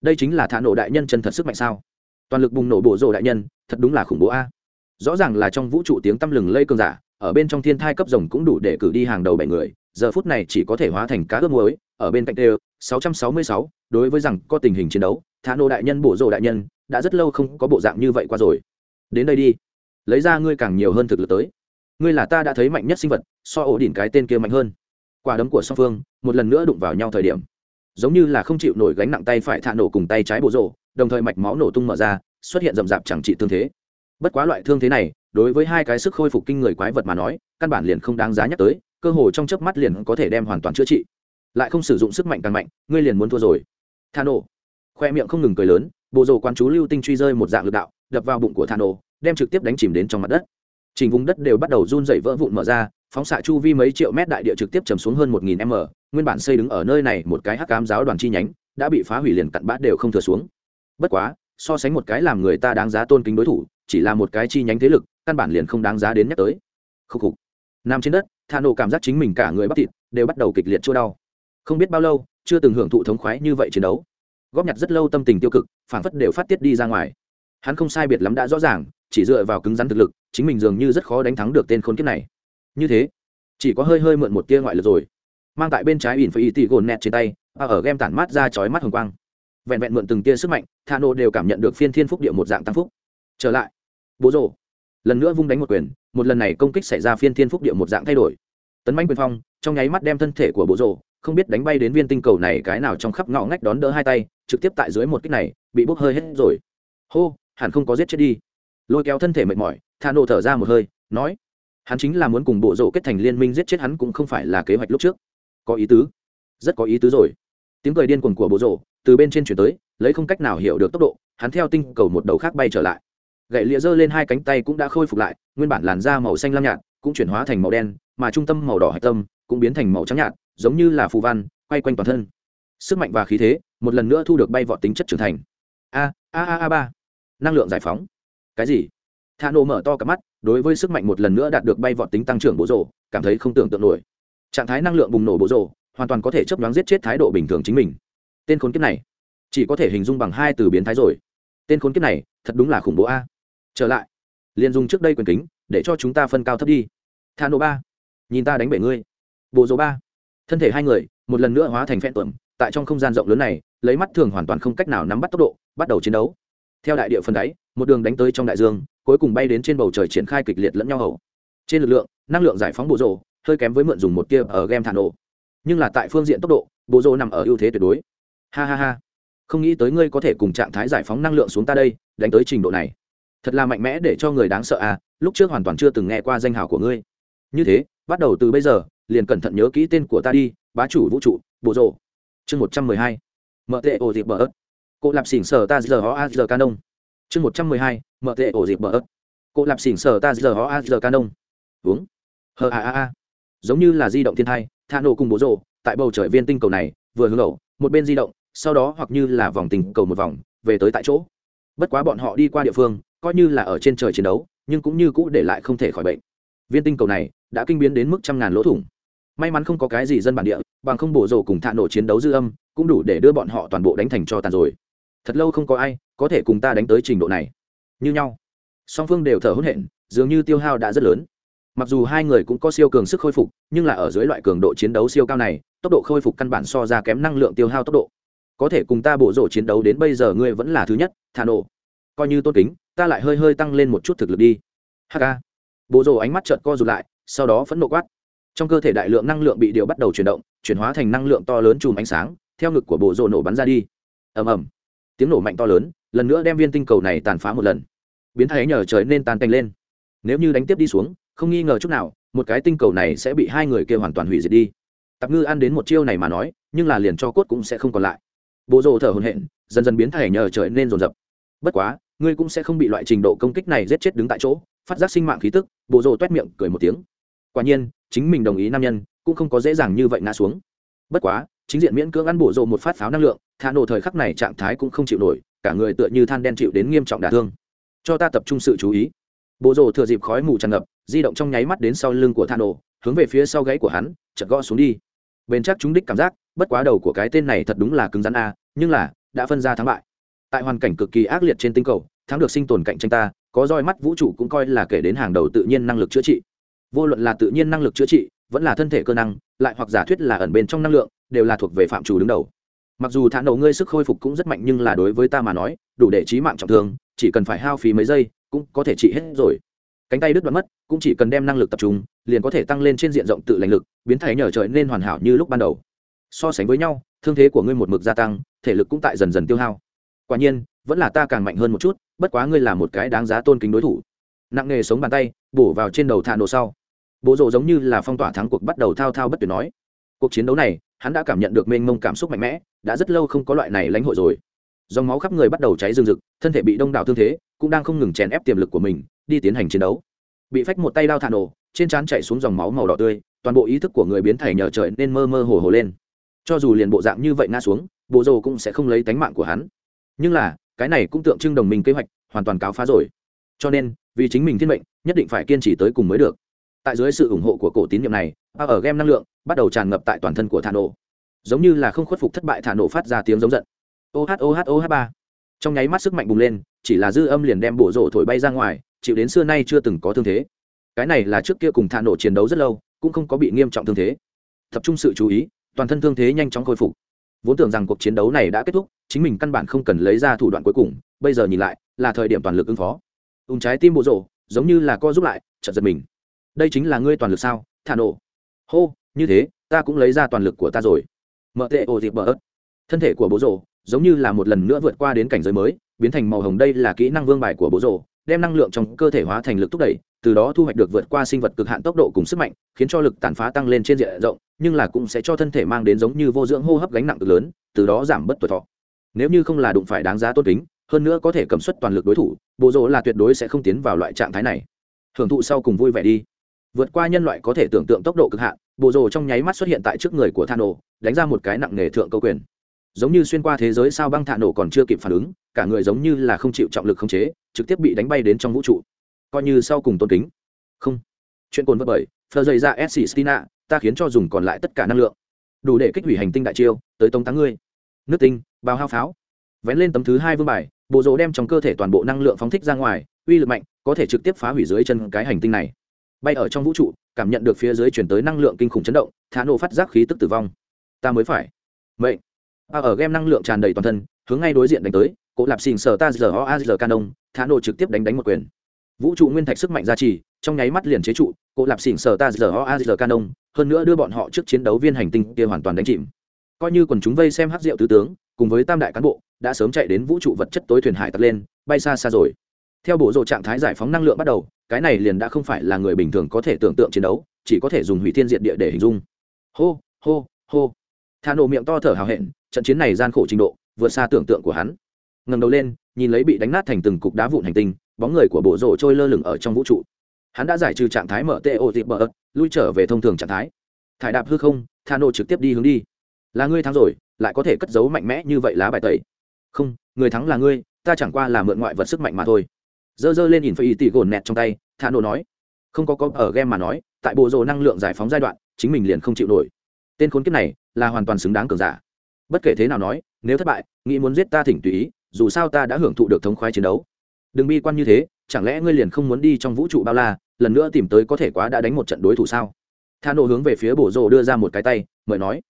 Speaker 1: đây chính là thả nổ đại nhân chân thật sức mạnh sao? Toàn lực bùng nổ bộ rộ đại nhân thật đúng là khủng bố a. Rõ ràng là trong vũ trụ tiếng tăm lừng lây cường giả ở bên trong thiên thai cấp rồng cũng đủ để cử đi hàng đầu bảy người giờ phút này chỉ có thể hóa thành cá ướp muối ở bên cạnh đều 666, đối với rằng có tình hình chiến đấu thả Nô đại nhân bổ rộ đại nhân đã rất lâu không có bộ dạng như vậy qua rồi. Đến đây đi. Lấy ra ngươi càng nhiều hơn thực lực tới. Ngươi là ta đã thấy mạnh nhất sinh vật so ổ đỉnh cái tên kia mạnh hơn. Quả đấm của song phương một lần nữa đụng vào nhau thời điểm. Giống như là không chịu nổi gánh nặng tay phải thả nổ cùng tay trái bộ rộ đồng thời mạch máu nổ tung mở ra, xuất hiện rậm rạp chẳng trị thương thế. Bất quá loại thương thế này, đối với hai cái sức khôi phục kinh người quái vật mà nói, căn bản liền không đáng giá nhắc tới, cơ hồ trong chớp mắt liền có thể đem hoàn toàn chữa trị. Lại không sử dụng sức mạnh càng mạnh, ngươi liền muốn thua rồi. Tha nổ khoe miệng không ngừng cười lớn, bộ rồ quán chú lưu tinh truy rơi một dạng lực đạo, đập vào bụng của tha nổ đem trực tiếp đánh chìm đến trong mặt đất. Chỉnh vùng đất đều bắt đầu run dày vỡ vụn mở ra, phóng xạ chu vi mấy triệu mét đại địa trực tiếp chầm xuống hơn một nghìn m, nguyên bản xây đứng ở nơi này một cái hắc cám giáo đoàn chi nhánh, đã bị phá hủy liền cặn bát đều không thừa xuống bất quá, so sánh một cái làm người ta đáng giá tôn kính đối thủ, chỉ là một cái chi nhánh thế lực, căn bản liền không đáng giá đến nhắc tới. Khúc khục. Nằm trên đất thà nổ cảm giác chính mình cả người bắp thịt đều bắt đầu kịch liệt chua đau. Không biết bao lâu, chưa từng hưởng thụ thống khoái như vậy chiến đấu. Góp nhặt rất lâu tâm tình tiêu cực phản phất đều phát tiết đi ra ngoài. Hắn không sai biệt lắm đã rõ ràng, chỉ dựa vào cứng rắn thực lực, chính mình dường như rất khó đánh thắng được tên khốn kiếp này. Như thế, chỉ có hơi hơi mượn một tia ngoại lực rồi. Mang tại bên trái ỉn phải y tỉ gồn nẹt trên tay và ở game tản mát ra chói mắt hồng quang. Vẹn vẹn mượn từng tia sức mạnh thà nổ đều cảm nhận được phiên thiên phúc địa một dạng tăng phúc. Trở lại. Bố rồ. Lần nữa vung đánh một quyền, một lần này công kích xảy ra phiên thiên phúc địa một dạng thay đổi. Tấn manh quyền phong, trong nháy mắt đem thân thể của bố rồ, không biết đánh bay đến viên tinh cầu này cái nào trong khắp ngõ ngách đón đỡ hai tay, trực tiếp tại dưới một kích này, bị bốc hơi hết rồi. Hô, hẳn không có giết chết đi. Lôi kéo thân thể mệt mỏi, thà nổ thở ra một hơi, nói, hắn chính là muốn cùng bộ rộ kết thành liên minh giết chết hắn cũng không phải là kế hoạch lúc trước. Có ý tứ. Rất có ý tứ rồi. Tiếng cười điên cuồng của bộ rộ từ bên trên chuyển tới lấy không cách nào hiểu được tốc độ, hắn theo tinh cầu một đầu khác bay trở lại. Gậy lịa giơ lên hai cánh tay cũng đã khôi phục lại, nguyên bản làn da màu xanh lam nhạt, cũng chuyển hóa thành màu đen, mà trung tâm màu đỏ hạch tâm cũng biến thành màu trắng nhạt, giống như là phù văn, quay quanh toàn thân. Sức mạnh và khí thế một lần nữa thu được bay vọt tính chất trưởng thành. A a a a, ba. Năng lượng giải phóng. Cái gì? Thà nổ mở to cả mắt, đối với sức mạnh một lần nữa đạt được bay vọt tính tăng trưởng bố rổ, cảm thấy không tưởng tượng nổi. Trạng thái năng lượng bùng nổ bố rổ, hoàn toàn có thể chấp đoán giết chết thái độ bình thường chính mình. Tên khốn kiếp này chỉ có thể hình dung bằng hai từ biến thái rồi. Tên khốn kiếp này, thật đúng là khủng bố a. Trở lại. Liền dùng trước đây quyền kính, để cho chúng ta phân cao thấp đi. Tha nô ba. Nhìn ta đánh bể ngươi. Bộ dỗ ba. Thân thể hai người, một lần nữa hóa thành phen tuẩm tại trong không gian rộng lớn này, lấy mắt thường hoàn toàn không cách nào nắm bắt tốc độ, bắt đầu chiến đấu. Theo đại địa phần đáy, một đường đánh tới trong đại dương, cuối cùng bay đến trên bầu trời triển khai kịch liệt lẫn nhau hầu trên lực lượng, năng lượng giải phóng bộ rộ hơi kém với mượn dùng một kia ở game thả nổ. Nhưng là tại phương diện tốc độ bộ rộ nằm ở ưu thế tuyệt đối. Ha ha ha không nghĩ tới ngươi có thể cùng trạng thái giải phóng năng lượng xuống ta đây, đánh tới trình độ này. Thật là mạnh mẽ để cho người đáng sợ à lúc trước hoàn toàn chưa từng nghe qua danh hào của ngươi. Như thế, bắt đầu từ bây giờ, liền cẩn thận nhớ kỹ tên của ta đi, bá chủ vũ trụ, bộ rộ chương một trăm mười hai. Mở tệ ổ dịp bờ ớt. Cô lạp xỉn sở ta giờ ho a giờ canon chương một trăm mười hai. Mở tệ ổ dịp bờ ớt. Cô lạp xỉn sở ta giờ ho a giờ canon uống. Hờ a a a. Giống như là di động thiên thai tha nổ cùng bố rộ tại bầu trời viên tinh cầu này, vừa hướng ẩu, một bên di động sau đó hoặc như là vòng tình cầu một vòng, về tới tại chỗ. Bất quá bọn họ đi qua địa phương, coi như là ở trên trời chiến đấu, nhưng cũng như cũ để lại không thể khỏi bệnh. Viên tinh cầu này đã kinh biến đến mức trăm ngàn lỗ thủng. May mắn không có cái gì dân bản địa, bằng không bổ rổ cùng thạ nổ chiến đấu dư âm, cũng đủ để đưa bọn họ toàn bộ đánh thành cho tàn rồi. Thật lâu không có ai có thể cùng ta đánh tới trình độ này. Như nhau. Song phương đều thở hổn hển, dường như tiêu hao đã rất lớn. Mặc dù hai người cũng có siêu cường sức khôi phục, nhưng là ở dưới loại cường độ chiến đấu siêu cao này, tốc độ khôi phục căn bản so ra kém năng lượng tiêu hao tốc độ có thể cùng ta bổ rổ chiến đấu đến bây giờ ngươi vẫn là thứ nhất thà nổ. Coi như tôn kính, ta lại hơi hơi tăng lên một chút thực lực đi. Hk bộ rổ ánh mắt trợt co rụt lại, sau đó phẫn nộ quát. Trong cơ thể đại lượng năng lượng bị điều bắt đầu chuyển động, chuyển hóa thành năng lượng to lớn chùm ánh sáng, theo ngực của bộ rổ nổ bắn ra đi. Ầm ầm. Tiếng nổ mạnh to lớn, lần nữa đem viên tinh cầu này tàn phá một lần. Biến thái nhờ trời nên tàn tành lên. Nếu như đánh tiếp đi xuống, không nghi ngờ chút nào, một cái tinh cầu này sẽ bị hai người kia hoàn toàn hủy diệt đi. Tạp ngư ăn đến một chiêu này mà nói, nhưng là liền cho cốt cũng sẽ không còn lại bộ rồ thở hồn hện dần dần biến thể nhờ trời nên rồn rập bất quá, ngươi cũng sẽ không bị loại trình độ công kích này giết chết đứng tại chỗ, phát giác sinh mạng khí tức, bộ rồ toét miệng cười một tiếng. Quả nhiên, chính mình đồng ý nam nhân cũng không có dễ dàng như vậy ngã xuống. Bất quá, chính diện miễn cưỡng ăn bộ rồ một phát pháo năng lượng, thả nổ thời khắc này trạng thái cũng không chịu nổi, cả người tựa như than đen chịu đến nghiêm trọng đả thương. Cho ta tập trung sự chú ý. Bộ rồ thừa dịp khói mù tràn ngập, di động trong nháy mắt đến sau lưng của thả nổ, hướng về phía sau gáy của hắn chật gõ xuống đi. Bền chắc chúng đích cảm giác bất quá đầu của cái tên này thật đúng là cứng rắn a, nhưng là, đã phân ra thắng bại. Tại hoàn cảnh cực kỳ ác liệt trên tinh cầu, thắng được sinh tồn cạnh tranh ta, có roi mắt vũ trụ cũng coi là kể đến hàng đầu tự nhiên năng lực chữa trị. Vô luận là tự nhiên năng lực chữa trị, vẫn là thân thể cơ năng, lại hoặc giả thuyết là ẩn bên trong năng lượng, đều là thuộc về phạm chủ đứng đầu. Mặc dù thả đầu ngươi sức khôi phục cũng rất mạnh nhưng là đối với ta mà nói, đủ để trí mạng trọng thương, chỉ cần phải hao phí mấy giây, cũng có thể trị hết rồi. Cánh tay đứt đoạn mất, cũng chỉ cần đem năng lực tập trung, liền có thể tăng lên trên diện rộng tự lành lực, biến thái nhờ trời nên hoàn hảo như lúc ban đầu so sánh với nhau, thương thế của ngươi một mực gia tăng, thể lực cũng tại dần dần tiêu hao. Quả nhiên, vẫn là ta càng mạnh hơn một chút, bất quá ngươi là một cái đáng giá tôn kính đối thủ. Nặng nghề sống bàn tay, bổ vào trên đầu thạ nổ sau. Bộ rộ giống như là phong tỏa thắng cuộc bắt đầu thao thao bất tuyệt nói. Cuộc chiến đấu này, hắn đã cảm nhận được mênh mông cảm xúc mạnh mẽ, đã rất lâu không có loại này lãnh hội rồi. Dòng máu khắp người bắt đầu cháy rừng rực, thân thể bị đông đảo thương thế, cũng đang không ngừng chèn ép tiềm lực của mình, đi tiến hành chiến đấu. Bị phách một tay đao thạ nổ, trên trán chạy xuống dòng máu màu đỏ tươi, toàn bộ ý thức của người biến thể nhờ trời nên mơ mơ hồ hồ lên cho dù liền bộ dạng như vậy ngã xuống bộ rồ cũng sẽ không lấy tánh mạng của hắn. Nhưng là, cái này cũng tượng trưng đồng minh kế hoạch, hoàn toàn cáo phá rồi. Cho nên, vì chính mình thiên mệnh, nhất định phải kiên trì tới cùng mới được. Tại dưới sự ủng hộ của cổ tín nhiệm này ba ở game năng lượng bắt đầu tràn ngập tại toàn thân của thả nổ giống như là không khuất phục thất bại thả nổ phát ra tiếng giống giận. Oh oh oh ba. Trong nháy mắt sức mạnh bùng lên, chỉ là dư âm liền đem bộ rổ thổi bay ra ngoài, chịu đến xưa nay chưa từng có thương thế. Cái này là trước kia cùng thả nổ chiến đấu rất lâu, cũng không có bị nghiêm trọng thương thế. Tập trung sự chú ý toàn thân thương thế nhanh chóng khôi phục. Vốn tưởng rằng cuộc chiến đấu này đã kết thúc, chính mình căn bản không cần lấy ra thủ đoạn cuối cùng, bây giờ nhìn lại, là thời điểm toàn lực ứng phó. Ùn trái tim bộ rổ giống như là co giúp lại, chợt giật mình. Đây chính là ngươi toàn lực sao, thả nổ hô, như thế, ta cũng lấy ra toàn lực của ta rồi. Mở tệ ổ dịp bờ ớt. Thân thể của bố rộ giống như là một lần nữa vượt qua đến cảnh giới mới, biến thành màu hồng. Đây là kỹ năng vương bài của bố rộ đem năng lượng trong cơ thể hóa thành lực thúc đẩy từ đó thu hoạch được vượt qua sinh vật cực hạn tốc độ cùng sức mạnh, khiến cho lực tàn phá tăng lên trên diện rộng, nhưng là cũng sẽ cho thân thể mang đến giống như vô dưỡng hô hấp gánh nặng cực lớn, từ đó giảm bất tuổi thọ. Nếu như không là đụng phải đáng giá tôn kính, hơn nữa có thể cầm suất toàn lực đối thủ, bộ rỗ là tuyệt đối sẽ không tiến vào loại trạng thái này. Hưởng thụ sau cùng vui vẻ đi. Vượt qua nhân loại có thể tưởng tượng tốc độ cực hạn, bộ rồ trong nháy mắt xuất hiện tại trước người của thà nổ đánh ra một cái nặng nề thượng câu quyền. Giống như xuyên qua thế giới sao băng thạ nổ còn chưa kịp phản ứng, cả người giống như là không chịu trọng lực khống chế, trực tiếp bị đánh bay đến trong vũ trụ coi như sau cùng tôn kính. Không. Chuyện cồn vật bởi, phờ dày ra s ta khiến cho dùng còn lại tất cả năng lượng. Đủ để kích hủy hành tinh đại chiêu, tới tống táng ngươi. Nước tinh, bao hao pháo. Vén lên tấm thứ hai vương bài, bộ rỗ đem trong cơ thể toàn bộ năng lượng phóng thích ra ngoài, uy lực mạnh, có thể trực tiếp phá hủy dưới chân cái hành tinh này. Bay ở trong vũ trụ, cảm nhận được phía dưới chuyển tới năng lượng kinh khủng chấn động, thả nổ phát giác khí tức tử vong. Ta mới phải. Vậy a ở game năng lượng tràn đầy toàn thân, hướng ngay đối diện đánh tới cỗ lạp xình sở ta giờ o a giờ canon, thả nổ trực tiếp đánh đánh một quyền vũ trụ nguyên thạch sức mạnh gia trì, trong nháy mắt liền chế trụ cỗ lạp xỉn sở ta giờ o a giờ canon hơn nữa đưa bọn họ trước chiến đấu viên hành tinh kia hoàn toàn đánh chìm. Coi như quần chúng vây xem hát rượu tứ tướng, cùng với tam đại cán bộ, đã sớm chạy đến vũ trụ vật chất tối thuyền hải tật lên, bay xa xa rồi. Theo bộ rộ trạng thái giải phóng năng lượng bắt đầu, cái này liền đã không phải là người bình thường có thể tưởng tượng chiến đấu, chỉ có thể dùng hủy thiên diện địa để hình dung. Hô hô hô. Thà nổ miệng to thở hào hẹn, trận chiến này gian khổ trình độ, vượt xa tưởng tượng của hắn. Ngầm đầu lên, nhìn lấy bị đánh nát thành từng cục đá vụn hành tinh bóng người của bộ rổ trôi lơ lửng ở trong vũ trụ. Hắn đã giải trừ trạng thái mở tê ô dịp bờ ớt, lui trở về thông thường trạng thái. Thải đạp hư không, tha nô trực tiếp đi hướng đi. Là ngươi thắng rồi, lại có thể cất giấu mạnh mẽ như vậy lá bài tẩy. Không, người thắng là ngươi, ta chẳng qua là mượn ngoại vật sức mạnh mà thôi. Dơ dơ lên nhìn phải ý tỷ gồn nẹt trong tay, tha nô nói. Không có có ở game mà nói, tại bộ rổ năng lượng giải phóng giai đoạn, chính mình liền không chịu nổi. Tên khốn kiếp này, là hoàn toàn xứng đáng cường giả. Bất kể thế nào nói, nếu thất bại, nghĩ muốn giết ta thỉnh tùy ý, dù sao ta đã hưởng thụ được thống khoái chiến đấu đừng bi quan như thế, chẳng lẽ ngươi liền không muốn đi trong vũ trụ bao la, lần nữa tìm tới có thể quá đã đánh một trận đối thủ sao? Tha nộ hướng về phía bổ rồ đưa ra một cái tay, mời nói.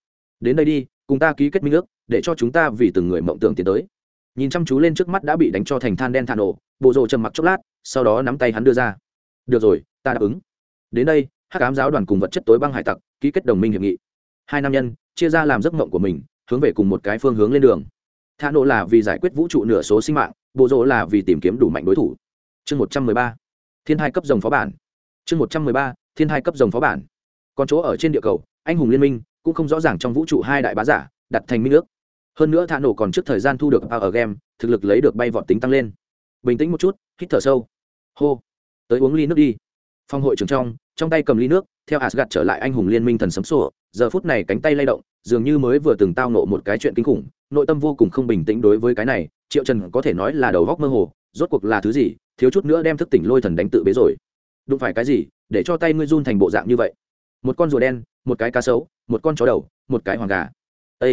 Speaker 1: Đến đây đi, cùng ta ký kết minh ước, để cho chúng ta vì từng người mộng tưởng tiến tới. Nhìn chăm chú lên trước mắt đã bị đánh cho thành than đen thà nổ bộ rồ trầm mặc chốc lát, sau đó nắm tay hắn đưa ra. Được rồi, ta đáp ứng. Đến đây, hắc ám giáo đoàn cùng vật chất tối băng hải tặc, ký kết đồng minh hiệp nghị. Hai nam nhân, chia ra làm giấc mộng của mình, hướng về cùng một cái phương hướng lên đường. Tha nổ là vì giải quyết vũ trụ nửa số sinh mạng bộ rỗ là vì tìm kiếm đủ mạnh đối thủ. Chương một trăm mười ba, thiên hai cấp dòng phó bản. Chương một trăm mười ba, thiên hai cấp dòng phó bản. Còn chỗ ở trên địa cầu, anh hùng liên minh cũng không rõ ràng trong vũ trụ hai đại bá giả, đặt thành minh ước. Hơn nữa thả nổ còn trước thời gian thu được ở game, thực lực lấy được bay vọt tính tăng lên. Bình tĩnh một chút, hít thở sâu. Hô, tới uống ly nước đi. Phong hội trưởng trong trong tay cầm ly nước, theo asgad trở lại anh hùng liên minh thần sấm sổ, giờ phút này cánh tay lay động, dường như mới vừa từng tao nộ một cái chuyện kinh khủng, nội tâm vô cùng không bình tĩnh đối với cái này triệu trần có thể nói là đầu góc mơ hồ, rốt cuộc là thứ gì, thiếu chút nữa đem thức tỉnh lôi thần đánh tự bế rồi. Đụng phải cái gì, để cho tay ngươi run thành bộ dạng như vậy? Một con rùa đen, một cái cá sấu, một con chó đầu, một cái hoàng gà. Â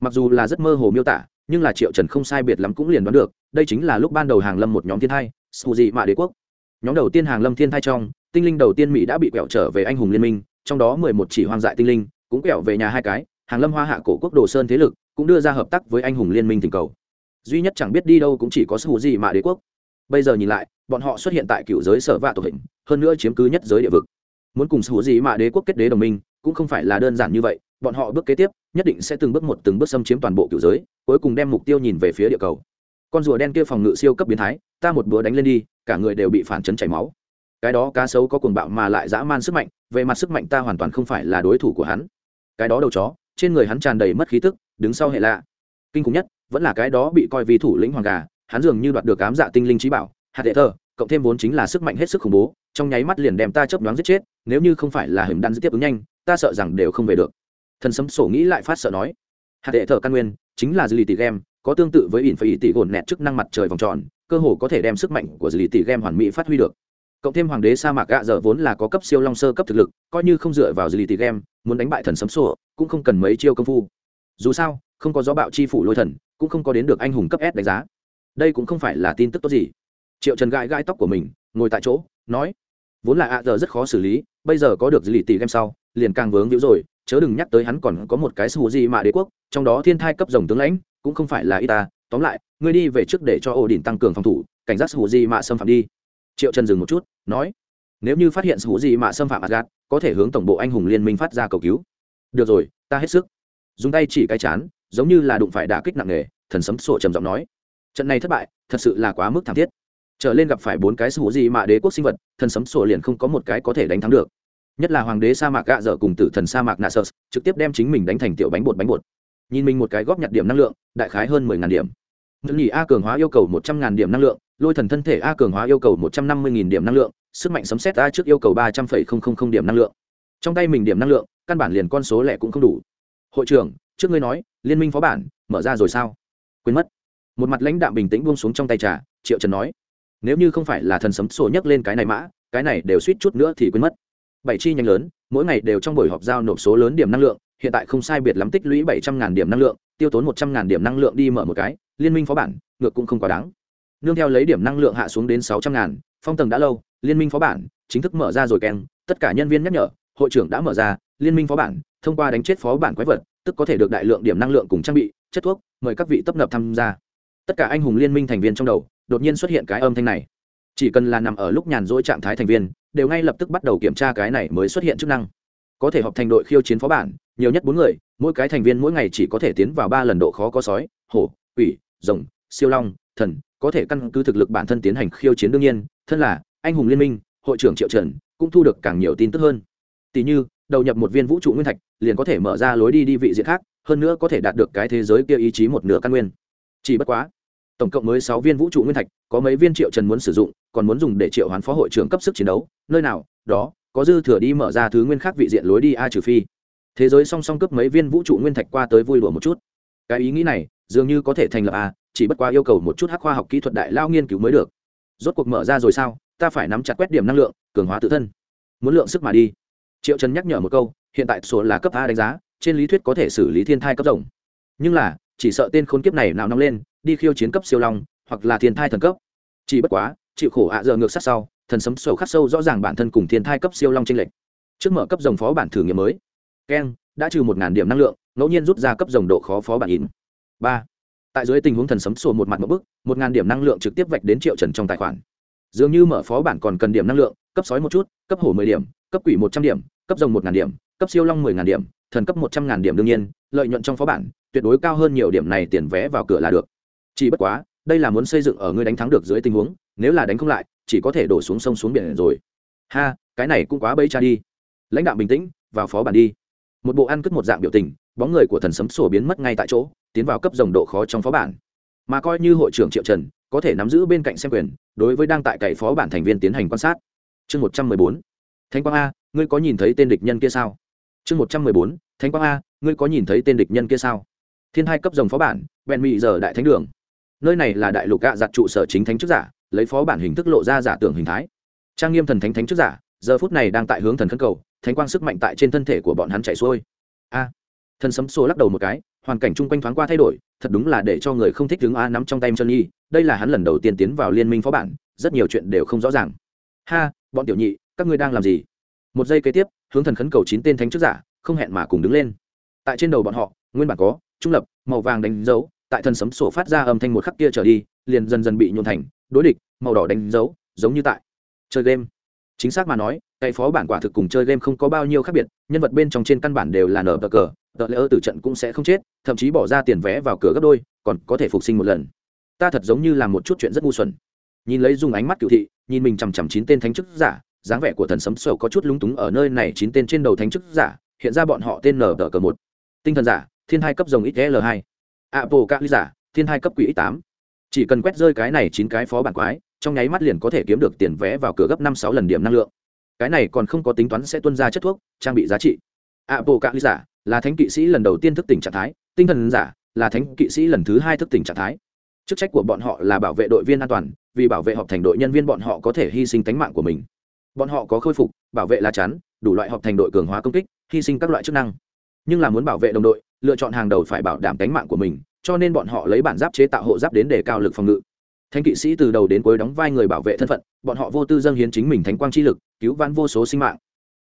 Speaker 1: mặc dù là rất mơ hồ miêu tả, nhưng là triệu trần không sai biệt lắm cũng liền đoán được, đây chính là lúc ban đầu hàng lâm một nhóm thiên thai su dị mạ đế quốc. Nhóm đầu tiên hàng lâm thiên thai trong, tinh linh đầu tiên mỹ đã bị quẹo trở về anh hùng liên minh, trong đó mười một chỉ hoang dại tinh linh cũng quẹo về nhà hai cái, hàng lâm hoa hạ cổ quốc đồ sơn thế lực cũng đưa ra hợp tác với anh hùng liên minh tình cầu duy nhất chẳng biết đi đâu cũng chỉ có sư hữu gì mà đế quốc. Bây giờ nhìn lại, bọn họ xuất hiện tại cựu giới sở vạ tổ hình, hơn nữa chiếm cứ nhất giới địa vực. Muốn cùng sư hữu gì mà đế quốc kết đế đồng minh, cũng không phải là đơn giản như vậy, bọn họ bước kế tiếp, nhất định sẽ từng bước một, từng bước xâm chiếm toàn bộ cựu giới, cuối cùng đem mục tiêu nhìn về phía địa cầu. Con rùa đen kia phòng ngự siêu cấp biến thái, ta một bữa đánh lên đi, cả người đều bị phản chấn chảy máu. Cái đó cá sấu có cuồng bạo mà lại dã man sức mạnh, về mặt sức mạnh ta hoàn toàn không phải là đối thủ của hắn. Cái đó đầu chó, trên người hắn tràn đầy mất khí tức, đứng sau hệ lạ kinh khủng nhất vẫn là cái đó bị coi vì thủ lĩnh hoàng gà hắn dường như đoạt được cám dạ tinh linh trí bảo hạt đệ Thờ, cộng thêm vốn chính là sức mạnh hết sức khủng bố trong nháy mắt liền đem ta chấp đoán giết chết nếu như không phải là hình đan tiếp ứng nhanh ta sợ rằng đều không về được. Thần sấm sổ nghĩ lại phát sợ nói hạt đệ thờ căn nguyên chính là dư lì tỷ game có tương tự với ỉn phải tỷ gồn nẹt chức năng mặt trời vòng tròn cơ hồ có thể đem sức mạnh của dư lì tỷ game hoàn mỹ phát huy được. Cộng thêm hoàng đế sa mạc gạ dở vốn là có cấp siêu long sơ cấp thực lực coi như không dựa vào dư lì tỷ game muốn đánh bại thần sấm sổ cũng không cần mấy chiêu công phu. Dù sao không có gió bạo chi phủ lôi thần, cũng không có đến được anh hùng cấp s đánh giá. Đây cũng không phải là tin tức tốt gì. Triệu trần gãi gãi tóc của mình, ngồi tại chỗ, nói, vốn là ạ, giờ rất khó xử lý, bây giờ có được dư lì tỷ game sau, liền càng vướng víu rồi, chớ đừng nhắc tới hắn còn có một cái sư gì mà đế quốc, trong đó thiên thai cấp rồng tướng lãnh, cũng không phải là y ta. Tóm lại, ngươi đi về trước để cho ổ đỉnh tăng cường phòng thủ, cảnh giác sư gì mà xâm phạm đi. Triệu trần dừng một chút, nói, nếu như phát hiện sư gì mà xâm phạm asgad có thể hướng tổng bộ anh hùng liên minh phát ra cầu cứu. Được rồi, ta hết sức. Dùng tay chỉ cái chán giống như là đụng phải đả kích nặng nề, thần sấm sổ trầm giọng nói. Trận này thất bại, thật sự là quá mức thảm thiết. Trở lên gặp phải bốn cái sư gì mà đế quốc sinh vật, thần sấm sổ liền không có một cái có thể đánh thắng được. Nhất là hoàng đế sa mạc gạ dở cùng tử thần sa mạc nasus, trực tiếp đem chính mình đánh thành tiểu bánh bột bánh bột. Nhìn mình một cái góp nhặt điểm năng lượng, đại khái hơn mười ngàn điểm. Nữ nhì a cường hóa yêu cầu một trăm ngàn điểm năng lượng, lôi thần thân thể a cường hóa yêu cầu một trăm năm mươi nghìn điểm năng lượng, sức mạnh sấm xét a trước yêu cầu ba trăm phẩy không không không điểm năng lượng. Trong tay mình điểm năng lượng, căn bản liền con số lẻ cũng không đủ. Hội trưởng trước ngươi nói, liên minh phó bản, mở ra rồi sao? Quên mất. Một mặt lãnh đạm bình tĩnh buông xuống trong tay trà, triệu trần nói, nếu như không phải là thần sấm sổ nhấc lên cái này mã, cái này đều suýt chút nữa thì quên mất. Bảy chi nhánh lớn, mỗi ngày đều trong buổi họp giao nộp số lớn điểm năng lượng, hiện tại không sai biệt lắm tích lũy bảy trăm ngàn điểm năng lượng, tiêu tốn một trăm ngàn điểm năng lượng đi mở một cái, liên minh phó bản, ngược cũng không quá đáng. Nương theo lấy điểm năng lượng hạ xuống đến sáu trăm ngàn, phong tầng đã lâu, liên minh phó bản chính thức mở ra rồi keng, tất cả nhân viên nhắc nhở, hội trưởng đã mở ra, liên minh phó bản, thông qua đánh chết phó bản quái vật tức có thể được đại lượng điểm năng lượng cùng trang bị, chất thuốc, mời các vị tấp nập tham gia. Tất cả anh hùng liên minh thành viên trong đầu, đột nhiên xuất hiện cái âm thanh này. Chỉ cần là nằm ở lúc nhàn rỗi trạng thái thành viên, đều ngay lập tức bắt đầu kiểm tra cái này mới xuất hiện chức năng. Có thể họp thành đội khiêu chiến phó bản, nhiều nhất bốn người, mỗi cái thành viên mỗi ngày chỉ có thể tiến vào ba lần độ khó có sói, hổ, quỷ, rồng, siêu long, thần, có thể căn cứ thực lực bản thân tiến hành khiêu chiến đương nhiên, thân là anh hùng liên minh, hội trưởng triệu trần cũng thu được càng nhiều tin tức hơn. Tỷ như đầu nhập một viên vũ trụ nguyên thạch, liền có thể mở ra lối đi đi vị diện khác, hơn nữa có thể đạt được cái thế giới kia ý chí một nửa căn nguyên. Chỉ bất quá, tổng cộng mới sáu viên vũ trụ nguyên thạch, có mấy viên triệu trần muốn sử dụng, còn muốn dùng để triệu hoán phó hội trưởng cấp sức chiến đấu, nơi nào, đó, có dư thừa đi mở ra thứ nguyên khác vị diện lối đi a trừ phi. Thế giới song song cấp mấy viên vũ trụ nguyên thạch qua tới vui đùa một chút. Cái ý nghĩ này, dường như có thể thành lập a, chỉ bất quá yêu cầu một chút hắc khoa học kỹ thuật đại lao nghiên cứu mới được. Rốt cuộc mở ra rồi sao? Ta phải nắm chặt quét điểm năng lượng, cường hóa tự thân. Muốn lượng sức mà đi triệu trần nhắc nhở một câu, hiện tại số là cấp a đánh giá, trên lý thuyết có thể xử lý thiên thai cấp rồng. Nhưng là, chỉ sợ tên khốn kiếp này nào nóng lên, đi khiêu chiến cấp siêu long, hoặc là thiên thai thần cấp. Chỉ bất quá, chịu khổ ạ giờ ngược sát sau, thần sấm sổ khắc sâu rõ ràng bản thân cùng thiên thai cấp siêu long tranh lệch. Trước mở cấp rồng phó bản thử nghiệm mới. Keng, đã trừ một điểm năng lượng, ngẫu nhiên rút ra cấp rồng độ khó phó bản in. Ba. Tại dưới tình huống thần sấm sổ một mặt một bức, một ngàn điểm năng lượng trực tiếp vạch đến triệu trần trong tài khoản. Dường như mở phó bản còn cần điểm năng lượng, cấp sói một chút, cấp hổ mười điểm cấp quỷ một trăm điểm, cấp rồng một ngàn điểm, cấp siêu long mười ngàn điểm, thần cấp một trăm ngàn điểm đương nhiên, lợi nhuận trong phó bản, tuyệt đối cao hơn nhiều điểm này tiền vé vào cửa là được. Chỉ bất quá, đây là muốn xây dựng ở ngươi đánh thắng được dưới tình huống, nếu là đánh không lại, chỉ có thể đổ xuống sông xuống biển rồi. Ha, cái này cũng quá bấy cha đi. Lãnh đạo bình tĩnh, vào phó bản đi. Một bộ ăn cất một dạng biểu tình, bóng người của thần sấm sổ biến mất ngay tại chỗ, tiến vào cấp dòng độ khó trong phó bản. Mà coi như hội trưởng triệu trần, có thể nắm giữ bên cạnh xem quyền, đối với đang tại cậy phó bản thành viên tiến hành quan sát. Chương một trăm mười bốn. Thánh quang a, ngươi có nhìn thấy tên địch nhân kia sao? Chương một trăm mười bốn, Thánh quang a, ngươi có nhìn thấy tên địch nhân kia sao? Thiên hai cấp dòng phó bản, bèn mị giờ đại thánh đường. Nơi này là đại lục gạ giặt trụ sở chính thánh chức giả, lấy phó bản hình thức lộ ra giả tưởng hình thái. Trang nghiêm thần thánh thánh chức giả, giờ phút này đang tại hướng thần khấn cầu, thánh quang sức mạnh tại trên thân thể của bọn hắn chạy xuôi. A, thần sấm xô lắc đầu một cái, hoàn cảnh chung quanh thoáng qua thay đổi, thật đúng là để cho người không thích đứng a nắm trong tay chân nhi, đây là hắn lần đầu tiên tiến vào liên minh phó bản, rất nhiều chuyện đều không rõ ràng. Ha, bọn tiểu nhị các ngươi đang làm gì? Một giây kế tiếp, hướng thần khấn cầu chín tên thánh chức giả, không hẹn mà cùng đứng lên. Tại trên đầu bọn họ, nguyên bản có, trung lập, màu vàng đánh dấu, tại thần sấm sổ phát ra âm thanh một khắc kia trở đi, liền dần dần bị nhuộn thành, đối địch, màu đỏ đánh dấu, giống như tại chơi game. Chính xác mà nói cậy phó bản quả thực cùng chơi game không có bao nhiêu khác biệt, nhân vật bên trong trên căn bản đều là nở bờ cờ, tờ lỡ từ trận cũng sẽ không chết, thậm chí bỏ ra tiền vé vào cửa gấp đôi, còn có thể phục sinh một lần. Ta thật giống như là một chút chuyện rất ngu xuẩn. Nhìn lấy dùng ánh mắt cựu thị, nhìn mình chằm chằm chín tên thánh chức giả dáng vẻ của thần sấm sầu có chút lúng túng ở nơi này chín tên trên đầu thánh chức giả, hiện ra bọn họ tên nở tờ cờ một. Tinh thần giả, thiên hai cấp rồng l hai. Apple các lý giả, thiên hai cấp quỹ tám. Chỉ cần quét rơi cái này chín cái phó bản quái, trong nháy mắt liền có thể kiếm được tiền vé vào cửa gấp năm sáu lần điểm năng lượng. Cái này còn không có tính toán sẽ tuân ra chất thuốc, trang bị giá trị. Apple các lý giả, là thánh kỵ sĩ lần đầu tiên thức tỉnh trạng thái, tinh thần giả, là thánh kỵ sĩ lần thứ hai thức tỉnh trạng thái. Chức trách của bọn họ là bảo vệ đội viên an toàn, vì bảo vệ họp thành đội nhân viên bọn họ có thể hy sinh tánh mạng của mình bọn họ có khôi phục, bảo vệ lá chắn, đủ loại họp thành đội cường hóa công kích, hy sinh các loại chức năng. Nhưng là muốn bảo vệ đồng đội, lựa chọn hàng đầu phải bảo đảm tính mạng của mình, cho nên bọn họ lấy bản giáp chế tạo hộ giáp đến để cao lực phòng ngự. Thánh kỵ sĩ từ đầu đến cuối đóng vai người bảo vệ thân phận, bọn họ vô tư dâng hiến chính mình thánh quang chi lực, cứu vãn vô số sinh mạng.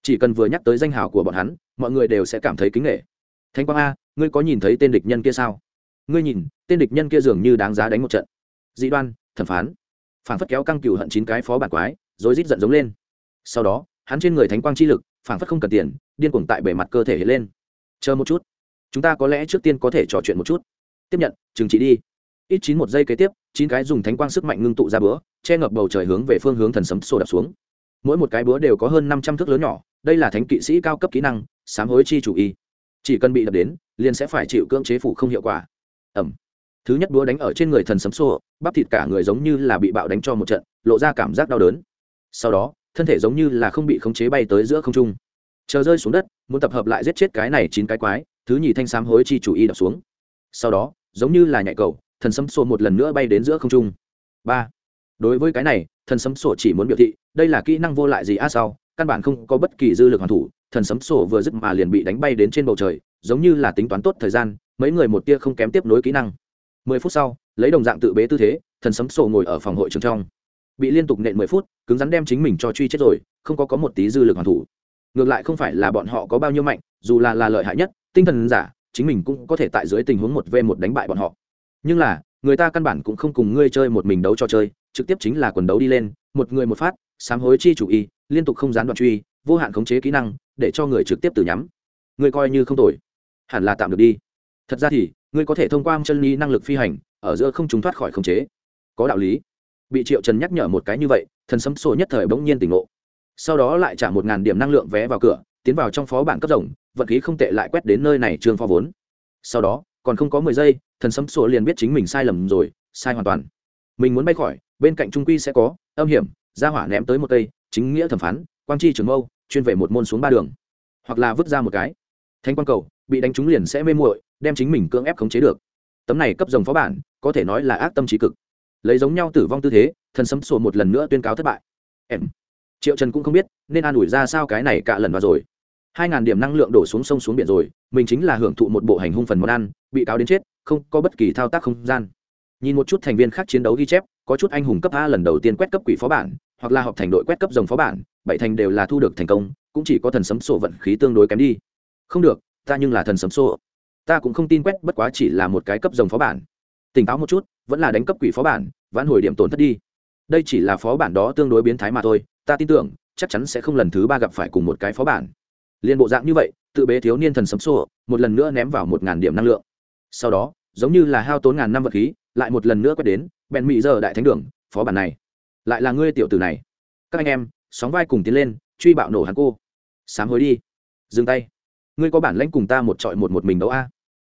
Speaker 1: Chỉ cần vừa nhắc tới danh hào của bọn hắn, mọi người đều sẽ cảm thấy kính nghệ thánh quang a, ngươi có nhìn thấy tên địch nhân kia sao? Ngươi nhìn, tên địch nhân kia dường như đáng giá đánh một trận. Dị đoan, thẩm phán. Phản phất kéo căng cừu hận chín cái phó bản quái, rồi rít giận giống lên sau đó, hắn trên người thánh quang chi lực, phảng phất không cần tiền, điên cuồng tại bề mặt cơ thể hiện lên. Chờ một chút, chúng ta có lẽ trước tiên có thể trò chuyện một chút. Tiếp nhận chừng trị đi. Ít chín một giây kế tiếp, chín cái dùng thánh quang sức mạnh ngưng tụ ra bữa, che ngập bầu trời hướng về phương hướng thần sấm sổ đập xuống. Mỗi một cái búa đều có hơn năm trăm thước lớn nhỏ, đây là thánh kỵ sĩ cao cấp kỹ năng, sám hối chi chủ y. Chỉ cần bị đập đến, liền sẽ phải chịu cưỡng chế phủ không hiệu quả. Ẩm. Thứ nhất búa đánh ở trên người thần sấm sô bắp thịt cả người giống như là bị bạo đánh cho một trận, lộ ra cảm giác đau đớn. Sau đó thân thể giống như là không bị khống chế bay tới giữa không trung. Chờ rơi xuống đất, muốn tập hợp lại giết chết cái này chín cái quái, thứ nhì thanh sám hối chi chủ y đập xuống. Sau đó, giống như là nhạy cầu, thần sấm sổ một lần nữa bay đến giữa không trung. Ba. Đối với cái này, thần sấm sổ chỉ muốn biểu thị, đây là kỹ năng vô lại gì a sau căn bản không có bất kỳ dư lực hoàn thủ, thần sấm sổ vừa dứt mà liền bị đánh bay đến trên bầu trời, giống như là tính toán tốt thời gian, mấy người một tia không kém tiếp nối kỹ năng. Mười phút sau, lấy đồng dạng tự bế tư thế, thần sấm sổ ngồi ở phòng hội trường trong bị liên tục nện mười phút, cứng rắn đem chính mình cho truy chết rồi, không có có một tí dư lực hoàn thủ. Ngược lại không phải là bọn họ có bao nhiêu mạnh, dù là là lợi hại nhất, tinh thần giả, chính mình cũng có thể tại dưới tình huống một v một đánh bại bọn họ. Nhưng là, người ta căn bản cũng không cùng ngươi chơi một mình đấu cho chơi, trực tiếp chính là quần đấu đi lên, một người một phát, sám hối chi chủ y, liên tục không gián đoạn truy, vô hạn khống chế kỹ năng, để cho người trực tiếp từ nhắm. Ngươi coi như không tồi. Hẳn là tạm được đi. Thật ra thì, ngươi có thể thông qua chân lý năng lực phi hành, ở giữa không chúng thoát khỏi khống chế. Có đạo lý bị triệu trần nhắc nhở một cái như vậy, thần sấm sổ nhất thời bỗng nhiên tỉnh ngộ. Sau đó lại trả một ngàn điểm năng lượng vé vào cửa, tiến vào trong phó bản cấp rồng vận khí không tệ lại quét đến nơi này trường phó vốn. Sau đó, còn không có mười giây, thần sấm sổ liền biết chính mình sai lầm rồi, sai hoàn toàn. Mình muốn bay khỏi, bên cạnh trung quy sẽ có, âm hiểm, ra hỏa ném tới một cây, chính nghĩa thẩm phán, quang chi trường mâu, chuyên về một môn xuống ba đường. Hoặc là vứt ra một cái. Thanh quang cầu, bị đánh trúng liền sẽ mê muội, đem chính mình cưỡng ép khống chế được. Tấm này cấp rồng phó bản, có thể nói là ác tâm trí cực lấy giống nhau tử vong tư thế, thần sấm sổ một lần nữa tuyên cáo thất bại. Em. Triệu trần cũng không biết nên an ủi ra sao cái này cả lần vào rồi. Hai ngàn điểm năng lượng đổ xuống sông xuống biển rồi, mình chính là hưởng thụ một bộ hành hung phần món ăn, bị cáo đến chết, không có bất kỳ thao tác không gian. Nhìn một chút thành viên khác chiến đấu ghi chép, có chút anh hùng cấp a lần đầu tiên quét cấp quỷ phó bản, hoặc là họp thành đội quét cấp dòng phó bản, bảy thành đều là thu được thành công, cũng chỉ có thần sấm sổ vận khí tương đối kém đi. Không được, ta nhưng là thần sấm sổ ta cũng không tin quét bất quá chỉ là một cái cấp dòng phó bản tỉnh táo một chút, vẫn là đánh cấp quỷ phó bản, vãn hồi điểm tổn thất đi. Đây chỉ là phó bản đó tương đối biến thái mà thôi, ta tin tưởng, chắc chắn sẽ không lần thứ ba gặp phải cùng một cái phó bản. Liên bộ dạng như vậy, tự bế thiếu niên thần sấm sổ, một lần nữa ném vào một ngàn điểm năng lượng. Sau đó, giống như là hao tốn ngàn năm vật khí, lại một lần nữa quét đến, bèn mỹ giờ đại thánh đường, phó bản này. Lại là ngươi tiểu tử này. Các anh em, sóng vai cùng tiến lên, truy bạo nổ hắn cô. Sám hối đi. Dừng tay. Ngươi có bản lãnh cùng ta một trọi một một mình đấu a?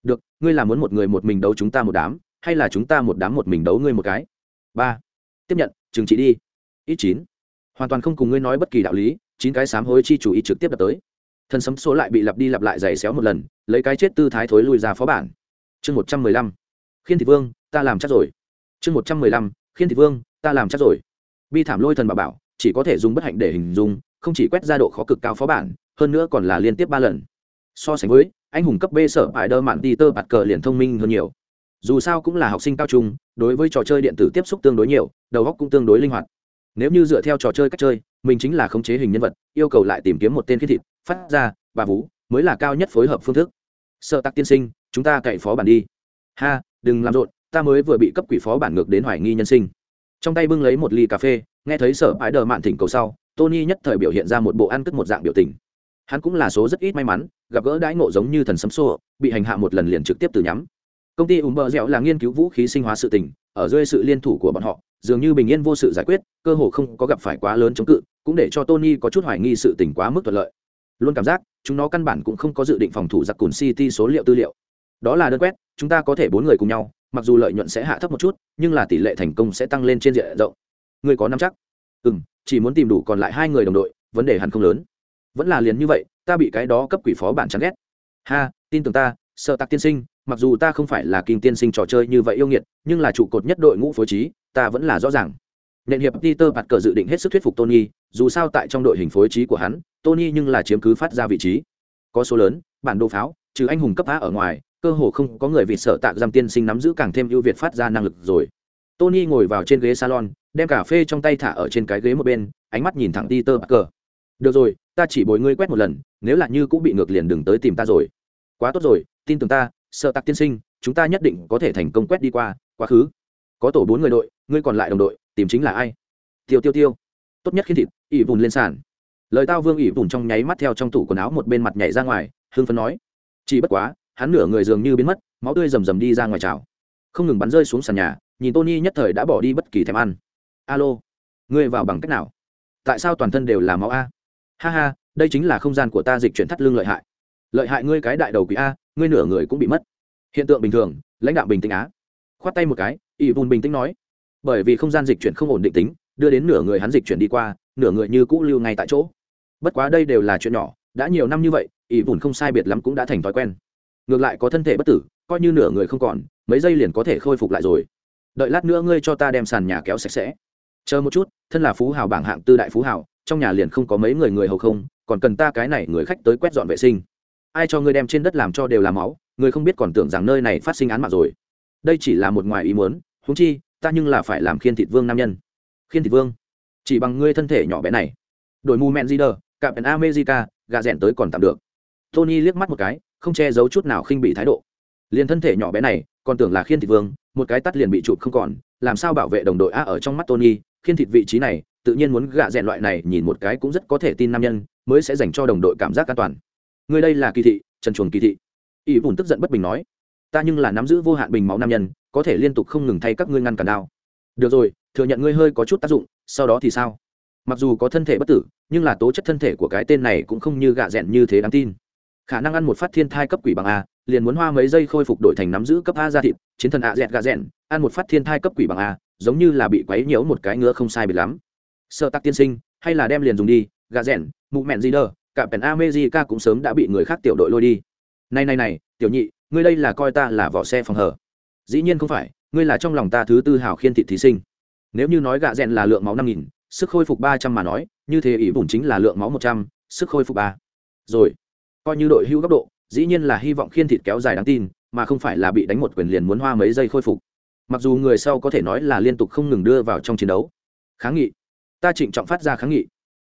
Speaker 1: Được, ngươi là muốn một người một mình đấu chúng ta một đám hay là chúng ta một đám một mình đấu ngươi một cái? Ba. Tiếp nhận, trừng trị đi. Ít chín. Hoàn toàn không cùng ngươi nói bất kỳ đạo lý, chín cái sám hối chi chủ ý trực tiếp đập tới. Thần sấm số lại bị lặp đi lặp lại giày xéo một lần, lấy cái chết tư thái thối lui ra phó bản. Chương một trăm mười lăm. Khiên thị vương, ta làm chắc rồi. Chương một trăm mười lăm. Khiên thị vương, ta làm chắc rồi. Bi thảm lôi thần bà bảo, chỉ có thể dùng bất hạnh để hình dung, không chỉ quét ra độ khó cực cao phó bản, hơn nữa còn là liên tiếp ba lần. So sánh với, anh hùng cấp b sở bại đơ mạn đi tơ bạt cờ liền thông minh hơn nhiều dù sao cũng là học sinh cao trung, đối với trò chơi điện tử tiếp xúc tương đối nhiều, đầu óc cũng tương đối linh hoạt. Nếu như dựa theo trò chơi cách chơi, mình chính là khống chế hình nhân vật, yêu cầu lại tìm kiếm một tên khiết thịt, phát ra, bà vú, mới là cao nhất phối hợp phương thức. Sợ tắc tiên sinh, chúng ta cậy phó bản đi. Ha, đừng làm rộn, ta mới vừa bị cấp quỷ phó bản ngược đến hoài nghi nhân sinh. Trong tay bưng lấy một ly cà phê, nghe thấy sở ái đờ mạn thỉnh cầu sau, tony nhất thời biểu hiện ra một bộ ăn cất một dạng biểu tình. Hắn cũng là số rất ít may mắn, gặp gỡ đãi ngộ giống như thần sấm xô bị hành hạ một lần liền trực tiếp từ nhắm công ty ủng bờ dẻo là nghiên cứu vũ khí sinh hóa sự tình, ở dưới sự liên thủ của bọn họ, dường như bình yên vô sự giải quyết, cơ hồ không có gặp phải quá lớn chống cự, cũng để cho tony có chút hoài nghi sự tình quá mức thuận lợi. Luôn cảm giác, chúng nó căn bản cũng không có dự định phòng thủ giặc cùn city số liệu tư liệu. Đó là đơn quét, chúng ta có thể bốn người cùng nhau, mặc dù lợi nhuận sẽ hạ thấp một chút, nhưng là tỷ lệ thành công sẽ tăng lên trên diện rộng. Người có năm chắc? Ừ m chỉ muốn tìm đủ còn lại hai người đồng đội, vấn đề hẳn không lớn. Vẫn là liền như vậy, ta bị cái đó cấp quỷ phó bản chán ghét. Ha, tin tưởng ta, sợ tạc tiên sinh mặc dù ta không phải là kinh tiên sinh trò chơi như vậy yêu nghiệt, nhưng là trụ cột nhất đội ngũ phối trí, ta vẫn là rõ ràng. Nện hiệp peter bạt cờ dự định hết sức thuyết phục tony, dù sao tại trong đội hình phối trí của hắn, tony nhưng là chiếm cứ phát ra vị trí. Có số lớn, bản đồ pháo, trừ anh hùng cấp á ở ngoài, cơ hồ không có người vì sợ tạc giam tiên sinh nắm giữ càng thêm ưu việt phát ra năng lực rồi. Tony ngồi vào trên ghế salon, đem cà phê trong tay thả ở trên cái ghế một bên, ánh mắt nhìn thẳng peter bạt cờ được rồi, ta chỉ bồi ngươi quét một lần, nếu là như cũng bị ngược liền đừng tới tìm ta rồi. Quá tốt rồi, tin tưởng ta sợ tặc tiên sinh, chúng ta nhất định có thể thành công quét đi qua, quá khứ. Có tổ bốn người đội, ngươi còn lại đồng đội, tìm chính là ai? Tiêu tiêu tiêu. Tốt nhất khi thịt ỉ vùn lên sàn. Lời tao vương ỉ vùn trong nháy mắt theo trong tủ quần áo một bên mặt nhảy ra ngoài hương phấn nói. Chỉ bất quá, hắn nửa người dường như biến mất, máu tươi rầm rầm đi ra ngoài trào không ngừng bắn rơi xuống sàn nhà, nhìn tony nhất thời đã bỏ đi bất kỳ thèm ăn. Alo, ngươi vào bằng cách nào? Tại sao toàn thân đều là máu a? Ha ha, đây chính là không gian của ta dịch chuyển thắt lưng lợi hại. Lợi hại ngươi cái đại đầu quỷ a ngươi nửa người cũng bị mất. Hiện tượng bình thường, lãnh đạo bình tĩnh á. Khoát tay một cái ỷ vùn bình tĩnh nói. Bởi vì không gian dịch chuyển không ổn định tính, đưa đến nửa người hắn dịch chuyển đi qua, nửa người như cũ lưu ngay tại chỗ. Bất quá đây đều là chuyện nhỏ, đã nhiều năm như vậy ỷ bùn không sai biệt lắm cũng đã thành thói quen. Ngược lại có thân thể bất tử, coi như nửa người không còn, mấy giây liền có thể khôi phục lại rồi. Đợi lát nữa ngươi cho ta đem sàn nhà kéo sạch sẽ. Chờ một chút, thân là phú hào bảng hạng tư đại phú hào, trong nhà liền không có mấy người người hầu không, còn cần ta cái này người khách tới quét dọn vệ sinh ai cho ngươi đem trên đất làm cho đều là máu, ngươi không biết còn tưởng rằng nơi này phát sinh án mạng rồi. Đây chỉ là một ngoài ý muốn húng chi, ta nhưng là phải làm khiên thịt vương nam nhân. Khiên thịt vương, chỉ bằng ngươi thân thể nhỏ bé này. Đổi mù mẹn di đờ, cạm pèn america gà rẽn tới còn tạm được. Tony liếc mắt một cái, không che giấu chút nào khinh bị thái độ. Liền thân thể nhỏ bé này, còn tưởng là khiên thịt vương, một cái tắt liền bị chụp không còn, làm sao bảo vệ đồng đội a ở trong mắt tony, khiên thịt vị trí này, tự nhiên muốn gạ rèn loại này nhìn một cái cũng rất có thể tin nam nhân, mới sẽ dành cho đồng đội cảm giác an toàn người đây là kỳ thị, trần chuồng kỳ thị. Ỷ bùn tức giận bất bình nói, ta nhưng là nắm giữ vô hạn bình máu nam nhân, có thể liên tục không ngừng thay các ngươi ngăn cản đao. Được rồi, thừa nhận ngươi hơi có chút tác dụng, sau đó thì sao? Mặc dù có thân thể bất tử, nhưng là tố chất thân thể của cái tên này cũng không như gạ rẽn như thế đáng tin. Khả năng ăn một phát thiên thai cấp quỷ bằng a, liền muốn hoa mấy giây khôi phục đổi thành nắm giữ cấp a ra thịt, chiến thần a dẹt gạ rẽn ăn một phát thiên thai cấp quỷ bằng a, giống như là bị quấy nhiễu một cái ngứa không sai bị lắm. Sợ tắc tiên sinh, hay là đem liền dùng đi, gạ rẽn mụ mẹn gì đờ cả pèn America cũng sớm đã bị người khác tiểu đội lôi đi. Này này này, tiểu nhị, ngươi đây là coi ta là vỏ xe phòng hở. Dĩ nhiên không phải, ngươi là trong lòng ta thứ tư hào khiên thị thí sinh. Nếu như nói gạ rèn là lượng máu năm nghìn, sức khôi phục ba trăm mà nói, như thế ỷ bổn chính là lượng máu một trăm, sức khôi phục ba. Rồi, coi như đội hưu góc độ, dĩ nhiên là hy vọng khiên thịt kéo dài đáng tin, mà không phải là bị đánh một quyền liền muốn hoa mấy giây khôi phục. Mặc dù người sau có thể nói là liên tục không ngừng đưa vào trong chiến đấu. Kháng nghị. Ta trịnh trọng phát ra kháng nghị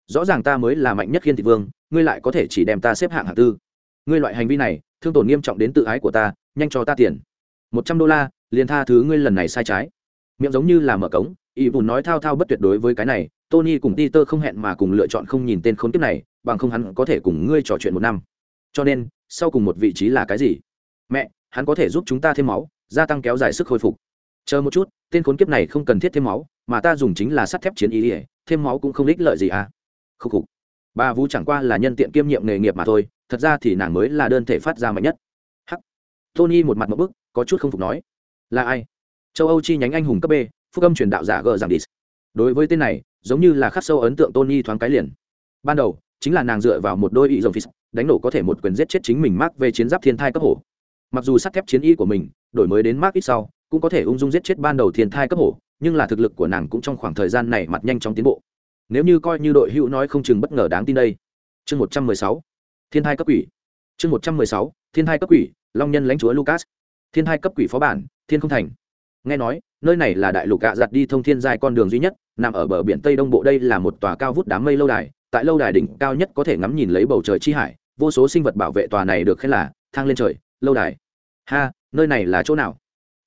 Speaker 1: rõ ràng ta mới là mạnh nhất khiên thị vương, ngươi lại có thể chỉ đem ta xếp hạng hạng tư. Ngươi loại hành vi này, thương tổn nghiêm trọng đến tự ái của ta, nhanh cho ta tiền. Một trăm đô la, liền tha thứ ngươi lần này sai trái. Miệng giống như là mở cống, y bùn nói thao thao bất tuyệt đối với cái này, tony cùng peter không hẹn mà cùng lựa chọn không nhìn tên khốn kiếp này, bằng không hắn có thể cùng ngươi trò chuyện một năm. Cho nên, sau cùng một vị trí là cái gì? Mẹ, hắn có thể giúp chúng ta thêm máu, gia tăng kéo dài sức hồi phục. Chờ một chút, tên khốn kiếp này không cần thiết thêm máu, mà ta dùng chính là sắt thép chiến ý ỉa thêm máu cũng không ích lợi gì à khúc khục. Bà vũ chẳng qua là nhân tiện kiêm nhiệm nghề nghiệp mà thôi, thật ra thì nàng mới là đơn thể phát ra mạnh nhất. Hắc. Tony một mặt một bức, có chút không phục nói. Là ai? Châu âu chi nhánh anh hùng cấp b, phúc âm truyền đạo giả gờ giảng đi đối với tên này, giống như là khắc sâu ấn tượng tony thoáng cái liền. Ban đầu, chính là nàng dựa vào một đôi ý dòng phí đánh nổ có thể một quyền giết chết chính mình mắc về chiến giáp thiên thai cấp hổ. Mặc dù sắt thép chiến y của mình, đổi mới đến mắc ít sau, cũng có thể ung dung giết chết ban đầu thiên thai cấp hổ, nhưng là thực lực của nàng cũng trong khoảng thời gian này mặt nhanh chóng tiến bộ nếu như coi như đội hữu nói không chừng bất ngờ đáng tin đây. Chương một trăm mười sáu. Thiên hai cấp quỷ. Chương một trăm mười sáu. Thiên hai cấp quỷ, long nhân lãnh chúa lucas. Thiên hai cấp quỷ phó bản, thiên không thành. Nghe nói, nơi này là đại lục gạ giặt đi thông thiên dài con đường duy nhất, nằm ở bờ biển tây đông bộ đây là một tòa cao vút đám mây lâu đài, tại lâu đài đỉnh cao nhất có thể ngắm nhìn lấy bầu trời chi hải, vô số sinh vật bảo vệ tòa này được khen là thang lên trời, lâu đài. Ha, nơi này là chỗ nào?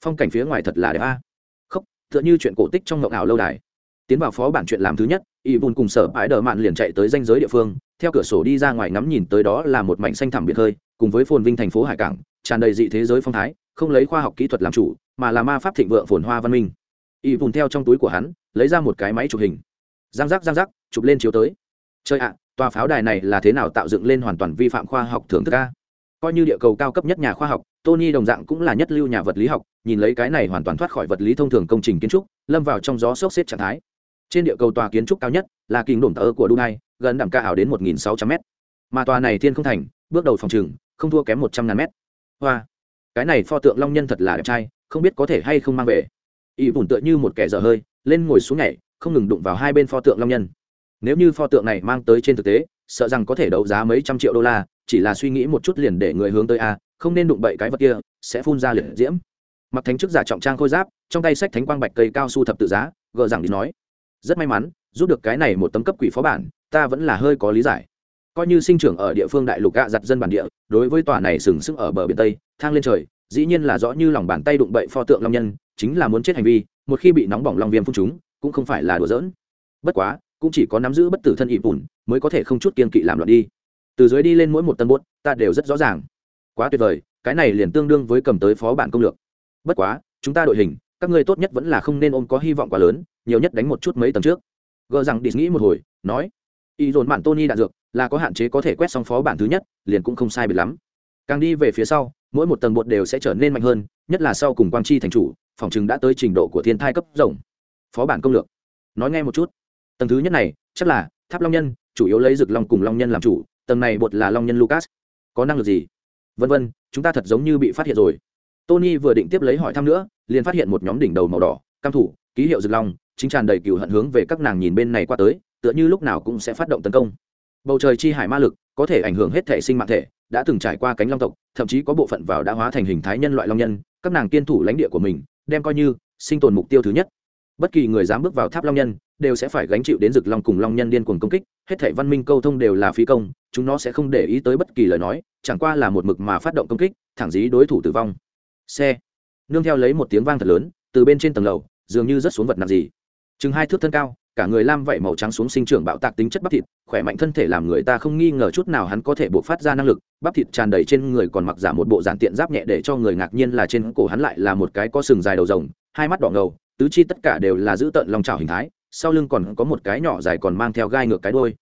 Speaker 1: Phong cảnh phía ngoài thật là đẹp a. Khóc tựa như chuyện cổ tích trong ngộng ảo lâu đài. Tiến vào phó bản chuyện làm thứ nhất ỷ bùn cùng sở Bãi đờ mạn liền chạy tới danh giới địa phương, theo cửa sổ đi ra ngoài ngắm nhìn tới đó là một mảnh xanh thẳm biệt hơi, cùng với phồn vinh thành phố hải cảng, tràn đầy dị thế giới phong thái, không lấy khoa học kỹ thuật làm chủ, mà là ma pháp thịnh vượng phồn hoa văn minh. Ỷ bùn theo trong túi của hắn, lấy ra một cái máy chụp hình. Giang giác giang giác, chụp lên chiếu tới. Chơi ạ, tòa pháo đài này là thế nào tạo dựng lên hoàn toàn vi phạm khoa học thưởng thức ca coi như địa cầu cao cấp nhất nhà khoa học, tony đồng dạng cũng là nhất lưu nhà vật lý học, nhìn lấy cái này hoàn toàn thoát khỏi vật lý thông thường công trình kiến trúc, lâm vào trong gió sốc xếp trạng thái trên địa cầu tòa kiến trúc cao nhất là kinh đổm tờ của Dunai, gần đẳng ca ảo đến 1.600 m mà tòa này thiên không thành bước đầu phòng trừng không thua kém 100 ngàn m hoa! Cái này pho tượng long nhân thật là đẹp trai không biết có thể hay không mang về. Y bùn tựa như một kẻ dở hơi lên ngồi xuống nhảy không ngừng đụng vào hai bên pho tượng long nhân. Nếu như pho tượng này mang tới trên thực tế sợ rằng có thể đấu giá mấy trăm triệu đô la chỉ là suy nghĩ một chút liền để người hướng tới a không nên đụng bậy cái vật kia sẽ phun ra liệt diễm. Mặc thánh chức giả trọng trang khôi giáp trong tay sách thánh quang bạch cây cao su thập tự giá gờ rằng đi nói rất may mắn, giúp được cái này một tấm cấp quỷ phó bản, ta vẫn là hơi có lý giải. Coi như sinh trưởng ở địa phương đại lục gạ giặt dân bản địa, đối với tòa này sừng sững ở bờ biển tây, thang lên trời, dĩ nhiên là rõ như lòng bàn tay đụng bậy pho tượng long nhân, chính là muốn chết hành vi, một khi bị nóng bỏng long viêm phun chúng, cũng không phải là đùa giỡn. Bất quá, cũng chỉ có nắm giữ bất tử thân ỵ bùn mới có thể không chút kiên kỵ làm loạn đi. Từ dưới đi lên mỗi một tân bốt ta đều rất rõ ràng. Quá tuyệt vời, cái này liền tương đương với cầm tới phó bản công lược. Bất quá, chúng ta đội hình các ngươi tốt nhất vẫn là không nên ôm có hy vọng quá lớn, nhiều nhất đánh một chút mấy tầng trước. Gờ rằng đi nghĩ một hồi, nói y dồn bạn tony đạn dược, là có hạn chế có thể quét xong phó bản thứ nhất, liền cũng không sai biệt lắm. Càng đi về phía sau, mỗi một tầng bột đều sẽ trở nên mạnh hơn, nhất là sau cùng quang chi thành chủ, phòng chừng đã tới trình độ của thiên thai cấp rồng. Phó bản công lược. Nói nghe một chút. Tầng thứ nhất này, chắc là tháp long nhân, chủ yếu lấy rực long cùng long nhân làm chủ, tầng này bột là long nhân lucas. Có năng lực gì? Vân vân, chúng ta thật giống như bị phát hiện rồi. Tony vừa định tiếp lấy hỏi thăm nữa liền phát hiện một nhóm đỉnh đầu màu đỏ, cam thủ, ký hiệu rực long, chính tràn đầy cừu hận hướng về các nàng nhìn bên này qua tới, tựa như lúc nào cũng sẽ phát động tấn công. Bầu trời chi hải ma lực, có thể ảnh hưởng hết thể sinh mạng thể, đã từng trải qua cánh long tộc, thậm chí có bộ phận vào đã hóa thành hình thái nhân loại long nhân, các nàng kiên thủ lãnh địa của mình, đem coi như sinh tồn mục tiêu thứ nhất. Bất kỳ người dám bước vào tháp long nhân, đều sẽ phải gánh chịu đến rực long cùng long nhân điên cuồng công kích, hết thể văn minh câu thông đều là phi công, chúng nó sẽ không để ý tới bất kỳ lời nói, chẳng qua là một mực mà phát động công kích, thẳng dí đối thủ tử vong. Xe nương theo lấy một tiếng vang thật lớn, từ bên trên tầng lầu, dường như rất xuống vật nặng gì. Chừng hai thước thân cao, cả người lam vẫy màu trắng xuống sinh trưởng bạo tạc tính chất bắp thịt, khỏe mạnh thân thể làm người ta không nghi ngờ chút nào hắn có thể buộc phát ra năng lực, bắp thịt tràn đầy trên người còn mặc giả một bộ giản tiện giáp nhẹ để cho người ngạc nhiên là trên cổ hắn lại là một cái có sừng dài đầu rồng, hai mắt đỏ ngầu, tứ chi tất cả đều là giữ tợn lòng trào hình thái, sau lưng còn có một cái nhỏ dài còn mang theo gai ngược cái đôi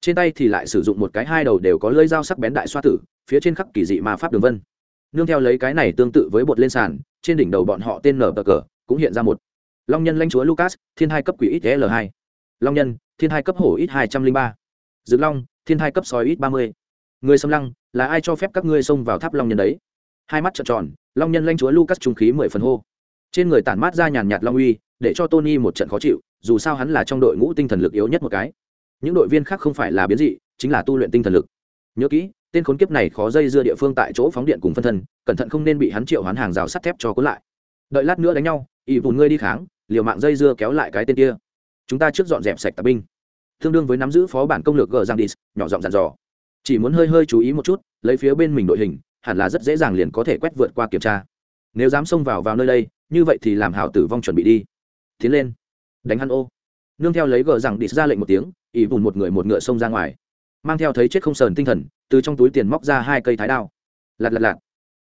Speaker 1: trên tay thì lại sử dụng một cái hai đầu đều có lưỡi dao sắc bén đại xoa tử, phía trên khắc kỳ dị ma pháp đường vân nương theo lấy cái này tương tự với bột lên sàn, trên đỉnh đầu bọn họ tên nở cờ cũng hiện ra một. Long nhân lãnh chúa lucas, thiên hai cấp quỷ ít l hai. Long nhân, thiên hai cấp hổ ít hai trăm linh ba. Dược long, thiên hai cấp sói ít ba mươi. Người xâm lăng, là ai cho phép các ngươi xông vào tháp long nhân đấy? Hai mắt trợn tròn, long nhân lãnh chúa lucas trung khí mười phần hô. Trên người tản mát ra nhàn nhạt long uy, để cho tony một trận khó chịu, dù sao hắn là trong đội ngũ tinh thần lực yếu nhất một cái. Những đội viên khác không phải là biến dị, chính là tu luyện tinh thần lực. Nhớ kỹ tên khốn kiếp này khó dây dưa địa phương tại chỗ phóng điện cùng phân thân, cẩn thận không nên bị hắn triệu hoán hàng rào sắt thép cho cuốn lại. Đợi lát nữa đánh nhau ỵ vùn ngươi đi kháng, liều mạng dây dưa kéo lại cái tên kia. Chúng ta trước dọn dẹp sạch tạp binh. Tương đương với nắm giữ phó bản công lược g giang dis nhỏ giọng dặn dò. Chỉ muốn hơi hơi chú ý một chút, lấy phía bên mình đội hình, hẳn là rất dễ dàng liền có thể quét vượt qua kiểm tra. Nếu dám xông vào vào nơi đây, như vậy thì làm hảo tử vong chuẩn bị đi. Tiến lên. Đánh hắn ô. Nương theo lấy gờ rằng đi ra lệnh một tiếng, ỷ vùn một người một ngựa xông ra ngoài. Mang theo thấy chết không sờn tinh thần từ trong túi tiền móc ra hai cây thái đao. Lạt lạt lạt.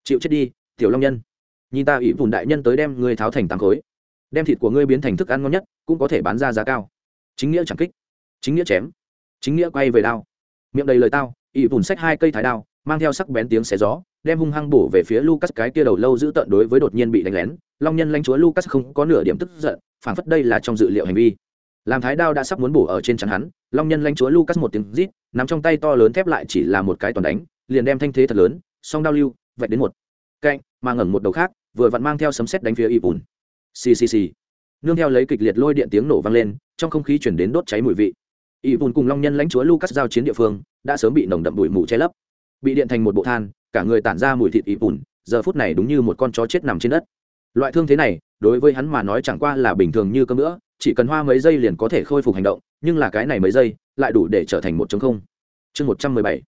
Speaker 1: Chịu chết đi, tiểu long nhân. Nhìn ta ủy vùn đại nhân tới đem ngươi tháo thành tám khối. Đem thịt của ngươi biến thành thức ăn ngon nhất, cũng có thể bán ra giá cao. Chính nghĩa chẳng kích. Chính nghĩa chém. Chính nghĩa quay về đao. Miệng đầy lời tao ỷ vùn xách hai cây thái đao, mang theo sắc bén tiếng xé gió, đem hung hăng bổ về phía lucas, cái kia đầu lâu giữ tận đối với đột nhiên bị đánh lén. Long nhân lãnh chúa lucas không có nửa điểm tức giận, phản phất đây là trong dự liệu hành vi làm thái đao đã sắp muốn bổ ở trên chắn hắn, long nhân lãnh chúa lucas một tiếng rít, nắm trong tay to lớn thép lại chỉ là một cái toàn đánh, liền đem thanh thế thật lớn, song đao lưu, vạch đến một cạnh, mà ngẩng một đầu khác, vừa vặn mang theo sấm sét đánh phía y bùn. Ccc nương theo lấy kịch liệt lôi điện tiếng nổ vang lên, trong không khí chuyển đến đốt cháy mùi vị. Y bùn cùng long nhân lãnh chúa lucas giao chiến địa phương, đã sớm bị nồng đậm bụi mù che lấp. Bị điện thành một bộ than, cả người tản ra mùi thịt y bùn, giờ phút này đúng như một con chó chết nằm trên đất. Loại thương thế này, đối với hắn mà nói chẳng qua là bình thường như cơm nữa chỉ cần hoa mấy giây liền có thể khôi phục hành động, nhưng là cái này mấy giây lại đủ để trở thành một chống không. Chương một trăm mười bảy,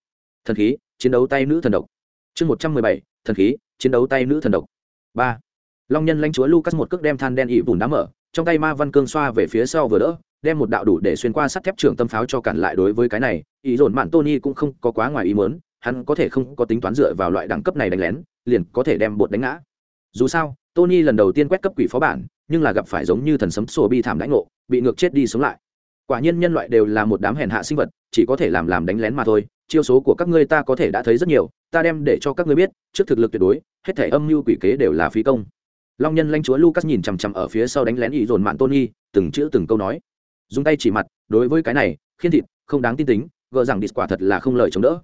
Speaker 1: thần khí, chiến đấu tay nữ thần độc. Chương một trăm mười bảy, thần khí, chiến đấu tay nữ thần độc. Ba, long nhân lãnh chúa lucas một cước đem than đen ị bùn đá mở, trong tay ma văn cương xoa về phía sau vừa đỡ, đem một đạo đủ để xuyên qua sắt thép trưởng tâm pháo cho cản lại đối với cái này, ý dồn mạn tony cũng không có quá ngoài ý mớn hắn có thể không có tính toán dựa vào loại đẳng cấp này đánh lén, liền có thể đem bột đánh ngã. Dù sao tony lần đầu tiên quét cấp quỷ phó bản, nhưng là gặp phải giống như thần sấm sổ bi thảm đánh ngộ, bị ngược chết đi sống lại. Quả nhiên nhân loại đều là một đám hèn hạ sinh vật, chỉ có thể làm làm đánh lén mà thôi, chiêu số của các ngươi ta có thể đã thấy rất nhiều, ta đem để cho các ngươi biết, trước thực lực tuyệt đối, hết thể âm mưu quỷ kế đều là phí công. Long nhân lãnh chúa lucas nhìn chằm chằm ở phía sau đánh lén ý dồn mạng tony, từng chữ từng câu nói. Dùng tay chỉ mặt, đối với cái này, khiên thịt, không đáng tin tính gỡ rằng đít quả thật là không lời chống đỡ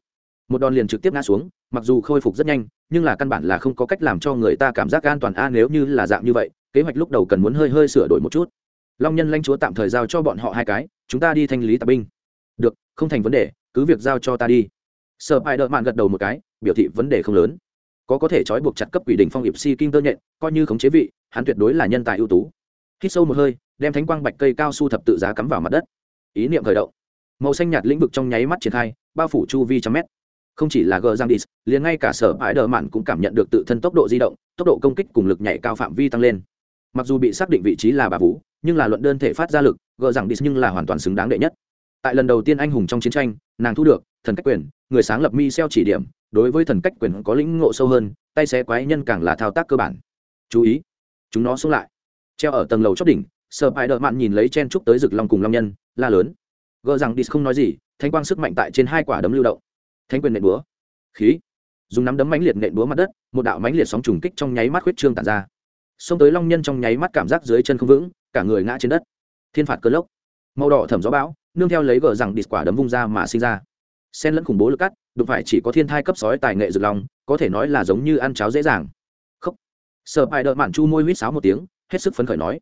Speaker 1: một đòn liền trực tiếp ngã xuống, mặc dù khôi phục rất nhanh, nhưng là căn bản là không có cách làm cho người ta cảm giác an toàn. A, nếu như là dạng như vậy, kế hoạch lúc đầu cần muốn hơi hơi sửa đổi một chút. Long nhân lãnh chúa tạm thời giao cho bọn họ hai cái, chúng ta đi thanh lý tạp binh. Được, không thành vấn đề, cứ việc giao cho ta đi. Sợ hãi đợi mạn gật đầu một cái, biểu thị vấn đề không lớn. Có có thể trói buộc chặt cấp quỷ đình phong hiệp si kinh tơ nhện, coi như khống chế vị, hắn tuyệt đối là nhân tài ưu tú. Hít sâu một hơi, đem thánh quang bạch cây cao su thập tự giá cắm vào mặt đất. Ý niệm khởi động. Màu xanh nhạt lĩnh vực trong nháy mắt triển khai, bao phủ chu vi trăm mét không chỉ là gờ giang dis, liền ngay cả sở bãi đờ mạn cũng cảm nhận được tự thân tốc độ di động, tốc độ công kích cùng lực nhảy cao phạm vi tăng lên. Mặc dù bị xác định vị trí là bà vũ, nhưng là luận đơn thể phát ra lực, gờ giang dis nhưng là hoàn toàn xứng đáng đệ nhất. Tại lần đầu tiên anh hùng trong chiến tranh, nàng thu được thần cách quyền, người sáng lập mi xeo chỉ điểm, đối với thần cách quyền có lĩnh ngộ sâu hơn, tay xé quái nhân càng là thao tác cơ bản. Chú ý, chúng nó xuống lại. Treo ở tầng lầu chót đỉnh sợ hãi đợi mạn nhìn lấy chen trúc tới rực long cùng long nhân, la lớn. Gờ rằng dis không nói gì, thanh quang sức mạnh tại trên hai quả đấm lưu động thánh quyền nện búa. Khí. Dùng nắm đấm mãnh liệt nện búa mặt đất, một đạo mãnh liệt sóng trùng kích trong nháy mắt huyết trương tàn ra. Xông tới long nhân trong nháy mắt cảm giác dưới chân không vững, cả người ngã trên đất. Thiên phạt cơn lốc. Màu đỏ thẩm gió bão, nương theo lấy gờ rằng địt quả đấm vung ra mà sinh ra. Sen lẫn khủng bố lực cắt, đụng phải chỉ có thiên thai cấp sói tài nghệ rực lòng, có thể nói là giống như ăn cháo dễ dàng. Khóc sợ bài đợi mạn chu môi huýt sáo một tiếng, hết sức phấn khởi nói,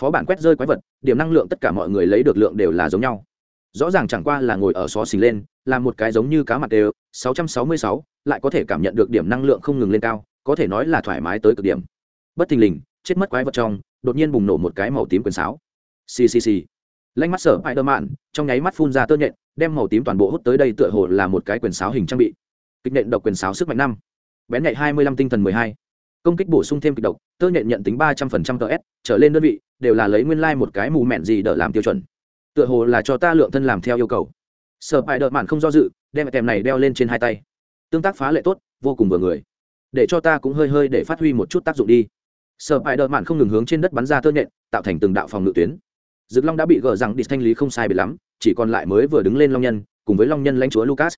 Speaker 1: phó bản quét rơi quái vật, điểm năng lượng tất cả mọi người lấy được lượng đều là giống nhau rõ ràng chẳng qua là ngồi ở xó xình lên là một cái giống như cá mặt đều 666, lại có thể cảm nhận được điểm năng lượng không ngừng lên cao có thể nói là thoải mái tới cực điểm. Bất thình lình chết mất quái vật trong đột nhiên bùng nổ một cái màu tím quyền sáo. Ccc lanh mắt sở spider man trong nháy mắt phun ra tơ nhện đem màu tím toàn bộ hút tới đây tựa hồ là một cái quyền sáo hình trang bị. Kịch nện độc quyền sáo sức mạnh năm. Bén nhạy 25 tinh thần 12. công kích bổ sung thêm kịch độc tơ nhện nhận tính 300% ts trở lên đơn vị đều là lấy nguyên lai like một cái mù mẹn gì đỡ làm tiêu chuẩn tựa hồ là cho ta lượng thân làm theo yêu cầu. Sở bại đợt mạn không do dự, đem kèm này đeo lên trên hai tay. Tương tác phá lệ tốt, vô cùng vừa người. Để cho ta cũng hơi hơi để phát huy một chút tác dụng đi. Sở bại đợt mạn không ngừng hướng trên đất bắn ra tơ nhện, tạo thành từng đạo phòng ngự tuyến. Dực long đã bị gờ rằng đi thanh lý không sai bị lắm, chỉ còn lại mới vừa đứng lên long nhân, cùng với long nhân lãnh chúa lucas.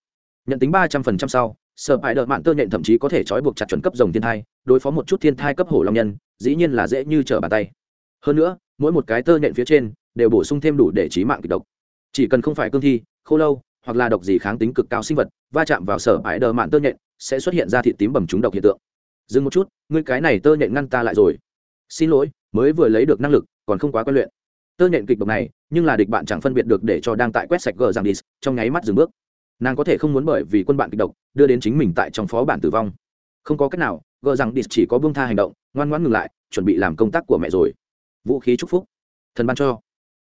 Speaker 1: Nhận tính ba trăm phần trăm sau, sở bại đợt mạn tơ nhện thậm chí có thể trói buộc chặt chuẩn cấp dòng thiên thai, đối phó một chút thiên thai cấp hổ long nhân, dĩ nhiên là dễ như trở bàn tay. Hơn nữa, mỗi một cái tơ nhện phía trên đều bổ sung thêm đủ để trí mạng kịch độc. Chỉ cần không phải cương thi, khô lâu, hoặc là độc gì kháng tính cực cao sinh vật, va chạm vào sở ải đờ mạn tơ nhện, sẽ xuất hiện ra thị tím bầm trúng độc hiện tượng. Dừng một chút, ngươi cái này tơ nhện ngăn ta lại rồi. Xin lỗi, mới vừa lấy được năng lực, còn không quá quen luyện. Tơ nhện kịch độc này, nhưng là địch bạn chẳng phân biệt được để cho đang tại quét sạch gờ rằng đi, trong nháy mắt dừng bước. Nàng có thể không muốn bởi vì quân bạn kịch độc, đưa đến chính mình tại trong phó bản tử vong. Không có cách nào, gờ rằng đi chỉ có buông tha hành động, ngoan ngoãn ngừng lại, chuẩn bị làm công tác của mẹ rồi. Vũ khí chúc phúc. Thần ban cho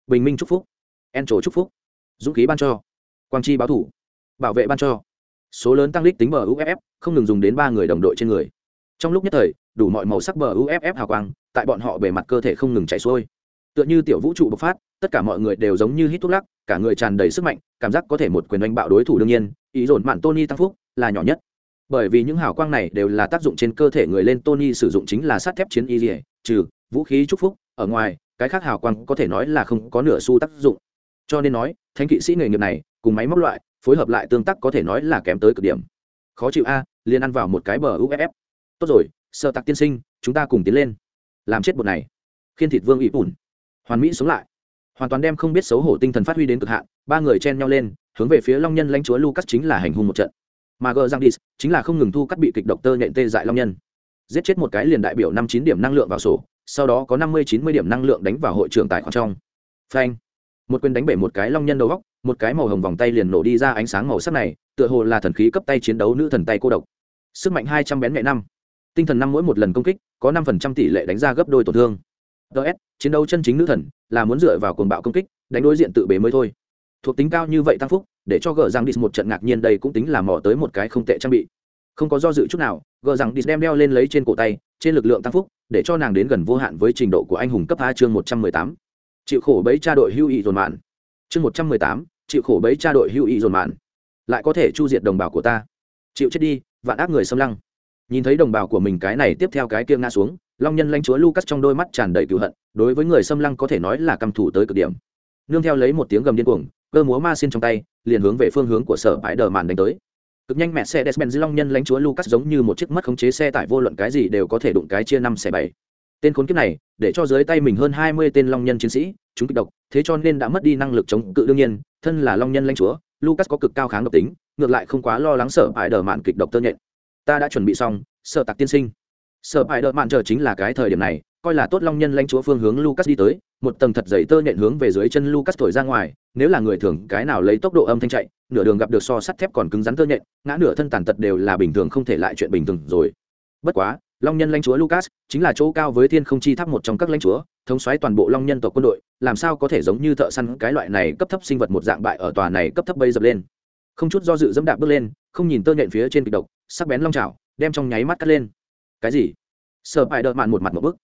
Speaker 1: bình minh chúc phúc, en trổ chúc phúc, dũng khí ban cho, quang chi báo thủ, bảo vệ ban cho. Số lớn tăng lít tính bờ uff không ngừng dùng đến ba người đồng đội trên người. Trong lúc nhất thời, đủ mọi màu sắc bờ uff hào quang, tại bọn họ bề mặt cơ thể không ngừng chạy xuôi. Tựa như tiểu vũ trụ bộc phát, tất cả mọi người đều giống như hít thuốc lắc, cả người tràn đầy sức mạnh, cảm giác có thể một quyền đánh bạo đối thủ đương nhiên, ý dồn mạn tony tăng phúc là nhỏ nhất. Bởi vì những hào quang này đều là tác dụng trên cơ thể người lên tony sử dụng chính là sắt thép chiến y dỉa trừ vũ khí chúc phúc, ở ngoài cái khác hào quang có thể nói là không có nửa xu tác dụng. Cho nên nói, thánh kỵ sĩ nghề nghiệp này, cùng máy móc loại, phối hợp lại tương tác có thể nói là kém tới cực điểm. Khó chịu a, liền ăn vào một cái bờ uff tốt rồi sợ tặc tiên sinh, chúng ta cùng tiến lên. Làm chết bột này. Khiên thịt vương ỵ bùn. Hoàn mỹ sống lại. Hoàn toàn đem không biết xấu hổ tinh thần phát huy đến cực hạn, ba người chen nhau lên, hướng về phía long nhân lãnh chúa lucas chính là hành hung một trận. Mà gờ giang dis chính là không ngừng thu cắt bị kịch độc tơ nhện tê dại long nhân giết chết một cái liền đại biểu năm chín điểm năng lượng vào sổ, sau đó có năm mươi chín mươi điểm năng lượng đánh vào hội trưởng tài khoản trong. Phanh. Một quyền đánh bể một cái long nhân đầu góc, một cái màu hồng vòng tay liền nổ đi ra ánh sáng màu sắc này, tựa hồ là thần khí cấp tay chiến đấu nữ thần tay cô độc. Sức mạnh hai trăm bén mẹ năm. Tinh thần năm mỗi một lần công kích, có năm phần trăm tỷ lệ đánh ra gấp đôi tổn thương. Ts chiến đấu chân chính nữ thần, là muốn dựa vào cuồng bạo công kích, đánh đối diện tự bế mới thôi. Thuộc tính cao như vậy tăng phúc, để cho gờ răng đi một trận ngạc nhiên đây cũng tính là mò tới một cái không tệ trang bị không có do dự chút nào, gờ rằng đi đem đeo lên lấy trên cổ tay, trên lực lượng tăng phúc, để cho nàng đến gần vô hạn với trình độ của anh hùng cấp a chương một trăm mười tám. Chịu khổ bấy cha đội hưu ý dồn mạn. Chương một trăm mười tám, chịu khổ bấy cha đội hưu ý dồn mạn. Lại có thể chu diệt đồng bào của ta. Chịu chết đi, vạn ác người xâm lăng. Nhìn thấy đồng bào của mình cái này tiếp theo cái kia ngã xuống, long nhân lãnh chúa lucas trong đôi mắt tràn đầy cựu hận, đối với người xâm lăng có thể nói là căm thủ tới cực điểm. Nương theo lấy một tiếng gầm điên cuồng, cơ múa ma xin trong tay, liền hướng về phương hướng của sở bãi đờ màn đánh tới cực nhanh mẹ xe despen long nhân lãnh chúa lucas giống như một chiếc mất khống chế xe tải vô luận cái gì đều có thể đụng cái chia năm xẻ bảy. Tên khốn kiếp này, để cho dưới tay mình hơn hai mươi tên long nhân chiến sĩ, chúng kịch độc, thế cho nên đã mất đi năng lực chống cự đương nhiên, thân là long nhân lãnh chúa, lucas có cực cao kháng độc tính, ngược lại không quá lo lắng sợ hãi đờ mạn kịch độc tơ nhện. Ta đã chuẩn bị xong, sợ tặc tiên sinh. Sợ hãi đờ mạn chờ chính là cái thời điểm này, coi là tốt long nhân lãnh chúa phương hướng lucas đi tới, một tầng thật dày tơ nhện hướng về dưới chân lucas thổi ra ngoài, nếu là người thường cái nào lấy tốc độ âm thanh chạy nửa đường gặp được so sắt thép còn cứng rắn tơ nhện, ngã nửa thân tàn tật đều là bình thường không thể lại chuyện bình thường rồi. Bất quá, long nhân lãnh chúa lucas chính là chỗ cao với thiên không chi tháp một trong các lãnh chúa, thống xoáy toàn bộ long nhân tộc quân đội, làm sao có thể giống như thợ săn cái loại này cấp thấp sinh vật một dạng bại ở tòa này cấp thấp bây dập lên. Không chút do dự dẫm đạp bước lên, không nhìn tơ nhện phía trên kịch độc, sắc bén long trào đem trong nháy mắt cắt lên. Cái gì? Sợ bại đợt mạn một mặt một bức.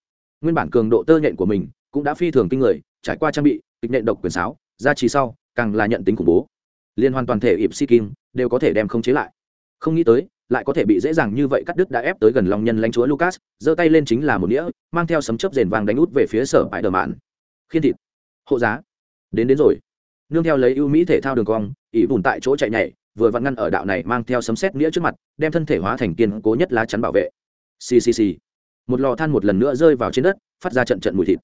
Speaker 1: Nguyên bản cường độ tơ nhện của mình cũng đã phi thường kinh người, trải qua trang bị, kịch nhện độc quyền sáo, ra trì sau, càng là nhận tính khủng bố liên hoàn toàn thể ịp si kim, đều có thể đem không chế lại. Không nghĩ tới, lại có thể bị dễ dàng như vậy cắt đứt đã ép tới gần lòng nhân lãnh chúa lucas, giơ tay lên chính là một nghĩa mang theo sấm chớp rền vàng đánh út về phía sở bãi đờ mạn. Khiên thịt. Hộ giá. Đến đến rồi. Nương theo lấy ưu mỹ thể thao đường cong ỉ bùn tại chỗ chạy nhảy, vừa vặn ngăn ở đạo này mang theo sấm xét nghĩa trước mặt, đem thân thể hóa thành kiên cố nhất lá chắn bảo vệ. Ccc một lò than một lần nữa rơi vào trên đất, phát ra trận trận mùi thịt.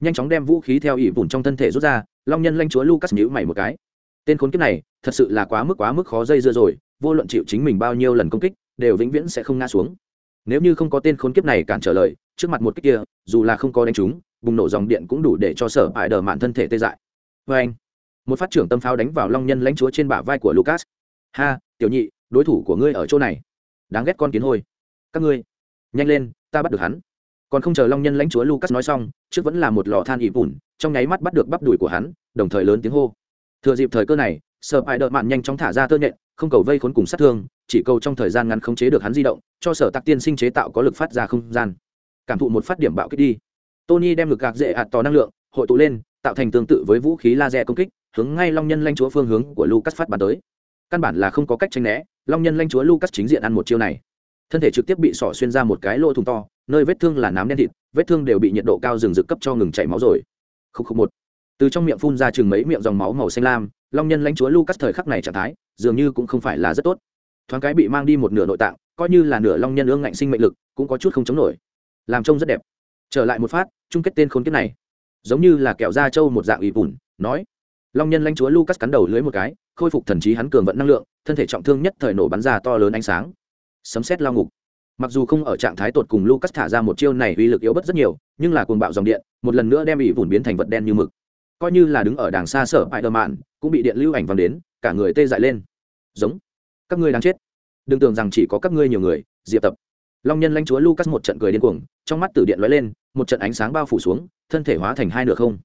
Speaker 1: Nhanh chóng đem vũ khí theo ỉ bùn trong thân thể rút ra, long nhân lanh chúa lucas nhíu mày một cái. Tên khốn kiếp này thật sự là quá mức quá mức khó dây dưa rồi, vô luận chịu chính mình bao nhiêu lần công kích, đều vĩnh viễn sẽ không ngã xuống. Nếu như không có tên khốn kiếp này cản trở lời, trước mặt một kích kia, dù là không có đánh trúng, bùng nổ dòng điện cũng đủ để cho sở hại đờ mạn thân thể tê dại. Vê anh, một phát trưởng tâm pháo đánh vào long nhân lãnh chúa trên bả vai của lucas. Ha, tiểu nhị, đối thủ của ngươi ở chỗ này. Đáng ghét con kiến hôi. Các ngươi, nhanh lên, ta bắt được hắn. Còn không chờ long nhân lãnh chúa lucas nói xong, trước vẫn là một lò than ị bùn trong nháy mắt bắt được bắp đùi của hắn, đồng thời lớn tiếng hô. Thừa dịp thời cơ này sợ hãi đợt mạn nhanh chóng thả ra tơ nhện, không cầu vây khốn cùng sát thương, chỉ cầu trong thời gian ngắn khống chế được hắn di động, cho sở tạc tiên sinh chế tạo có lực phát ra không gian. Cảm thụ một phát điểm bạo kích đi. Tony đem lực gạc dễ ạt tò năng lượng, hội tụ lên, tạo thành tương tự với vũ khí laser công kích, hướng ngay long nhân lanh chúa phương hướng của lucas phát bắn tới. Căn bản là không có cách tranh né, long nhân lanh chúa lucas chính diện ăn một chiêu này. Thân thể trực tiếp bị sỏ xuyên ra một cái lỗ thùng to, nơi vết thương là nám đen thịt, vết thương đều bị nhiệt độ cao rừng rực cấp cho ngừng chảy máu rồi. Không không một. Từ trong miệng phun ra chừng mấy miệng dòng máu màu xanh lam long nhân lãnh chúa lucas thời khắc này trạng thái, dường như cũng không phải là rất tốt. Thoáng cái bị mang đi một nửa nội tạng, coi như là nửa long nhân ương ngạnh sinh mệnh lực, cũng có chút không chống nổi. Làm trông rất đẹp. Trở lại một phát, chung kết tên khốn kiếp này. Giống như là kẹo da trâu một dạng ủy bùn nói. Long nhân lãnh chúa lucas cắn đầu lưới một cái, khôi phục thần trí hắn cường vận năng lượng, thân thể trọng thương nhất thời nổ bắn ra to lớn ánh sáng. Sấm xét lao ngục. Mặc dù không ở trạng thái tột cùng lucas thả ra một chiêu này uy lực yếu bất rất nhiều, nhưng là cuồng bạo dòng điện, một lần nữa đem ủy vùn biến thành vật đen như mực coi như là đứng ở đàng xa sở bại đờ mạn cũng bị điện lưu ảnh vang đến, cả người tê dại lên. Giống, các ngươi đang chết. Đừng tưởng rằng chỉ có các ngươi nhiều người, diệp tập. Long nhân lãnh chúa lucas một trận cười điên cuồng, trong mắt tử điện lóe lên, một trận ánh sáng bao phủ xuống, thân thể hóa thành hai nửa không.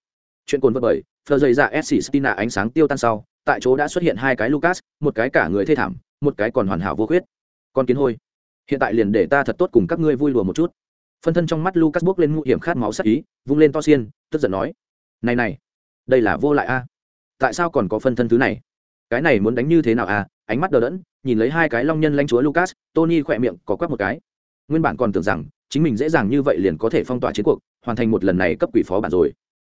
Speaker 1: Chuyện cồn vật bởi phờ dày ra s stina ánh sáng tiêu tan sau, tại chỗ đã xuất hiện hai cái lucas, một cái cả người thê thảm, một cái còn hoàn hảo vô khuyết. Con kiến hôi. Hiện tại liền để ta thật tốt cùng các ngươi vui lùa một chút. Phân thân trong mắt lucas buốc lên mũ hiểm khát máu sắc ý, vung lên to xiên, tức giận nói, này này đây là vô lại a. Tại sao còn có phân thân thứ này? Cái này muốn đánh như thế nào a ánh mắt đờ đẫn, nhìn lấy hai cái long nhân lãnh chúa lucas, tony khỏe miệng có quắc một cái. Nguyên bản còn tưởng rằng, chính mình dễ dàng như vậy liền có thể phong tỏa chiến cuộc, hoàn thành một lần này cấp quỷ phó bản rồi.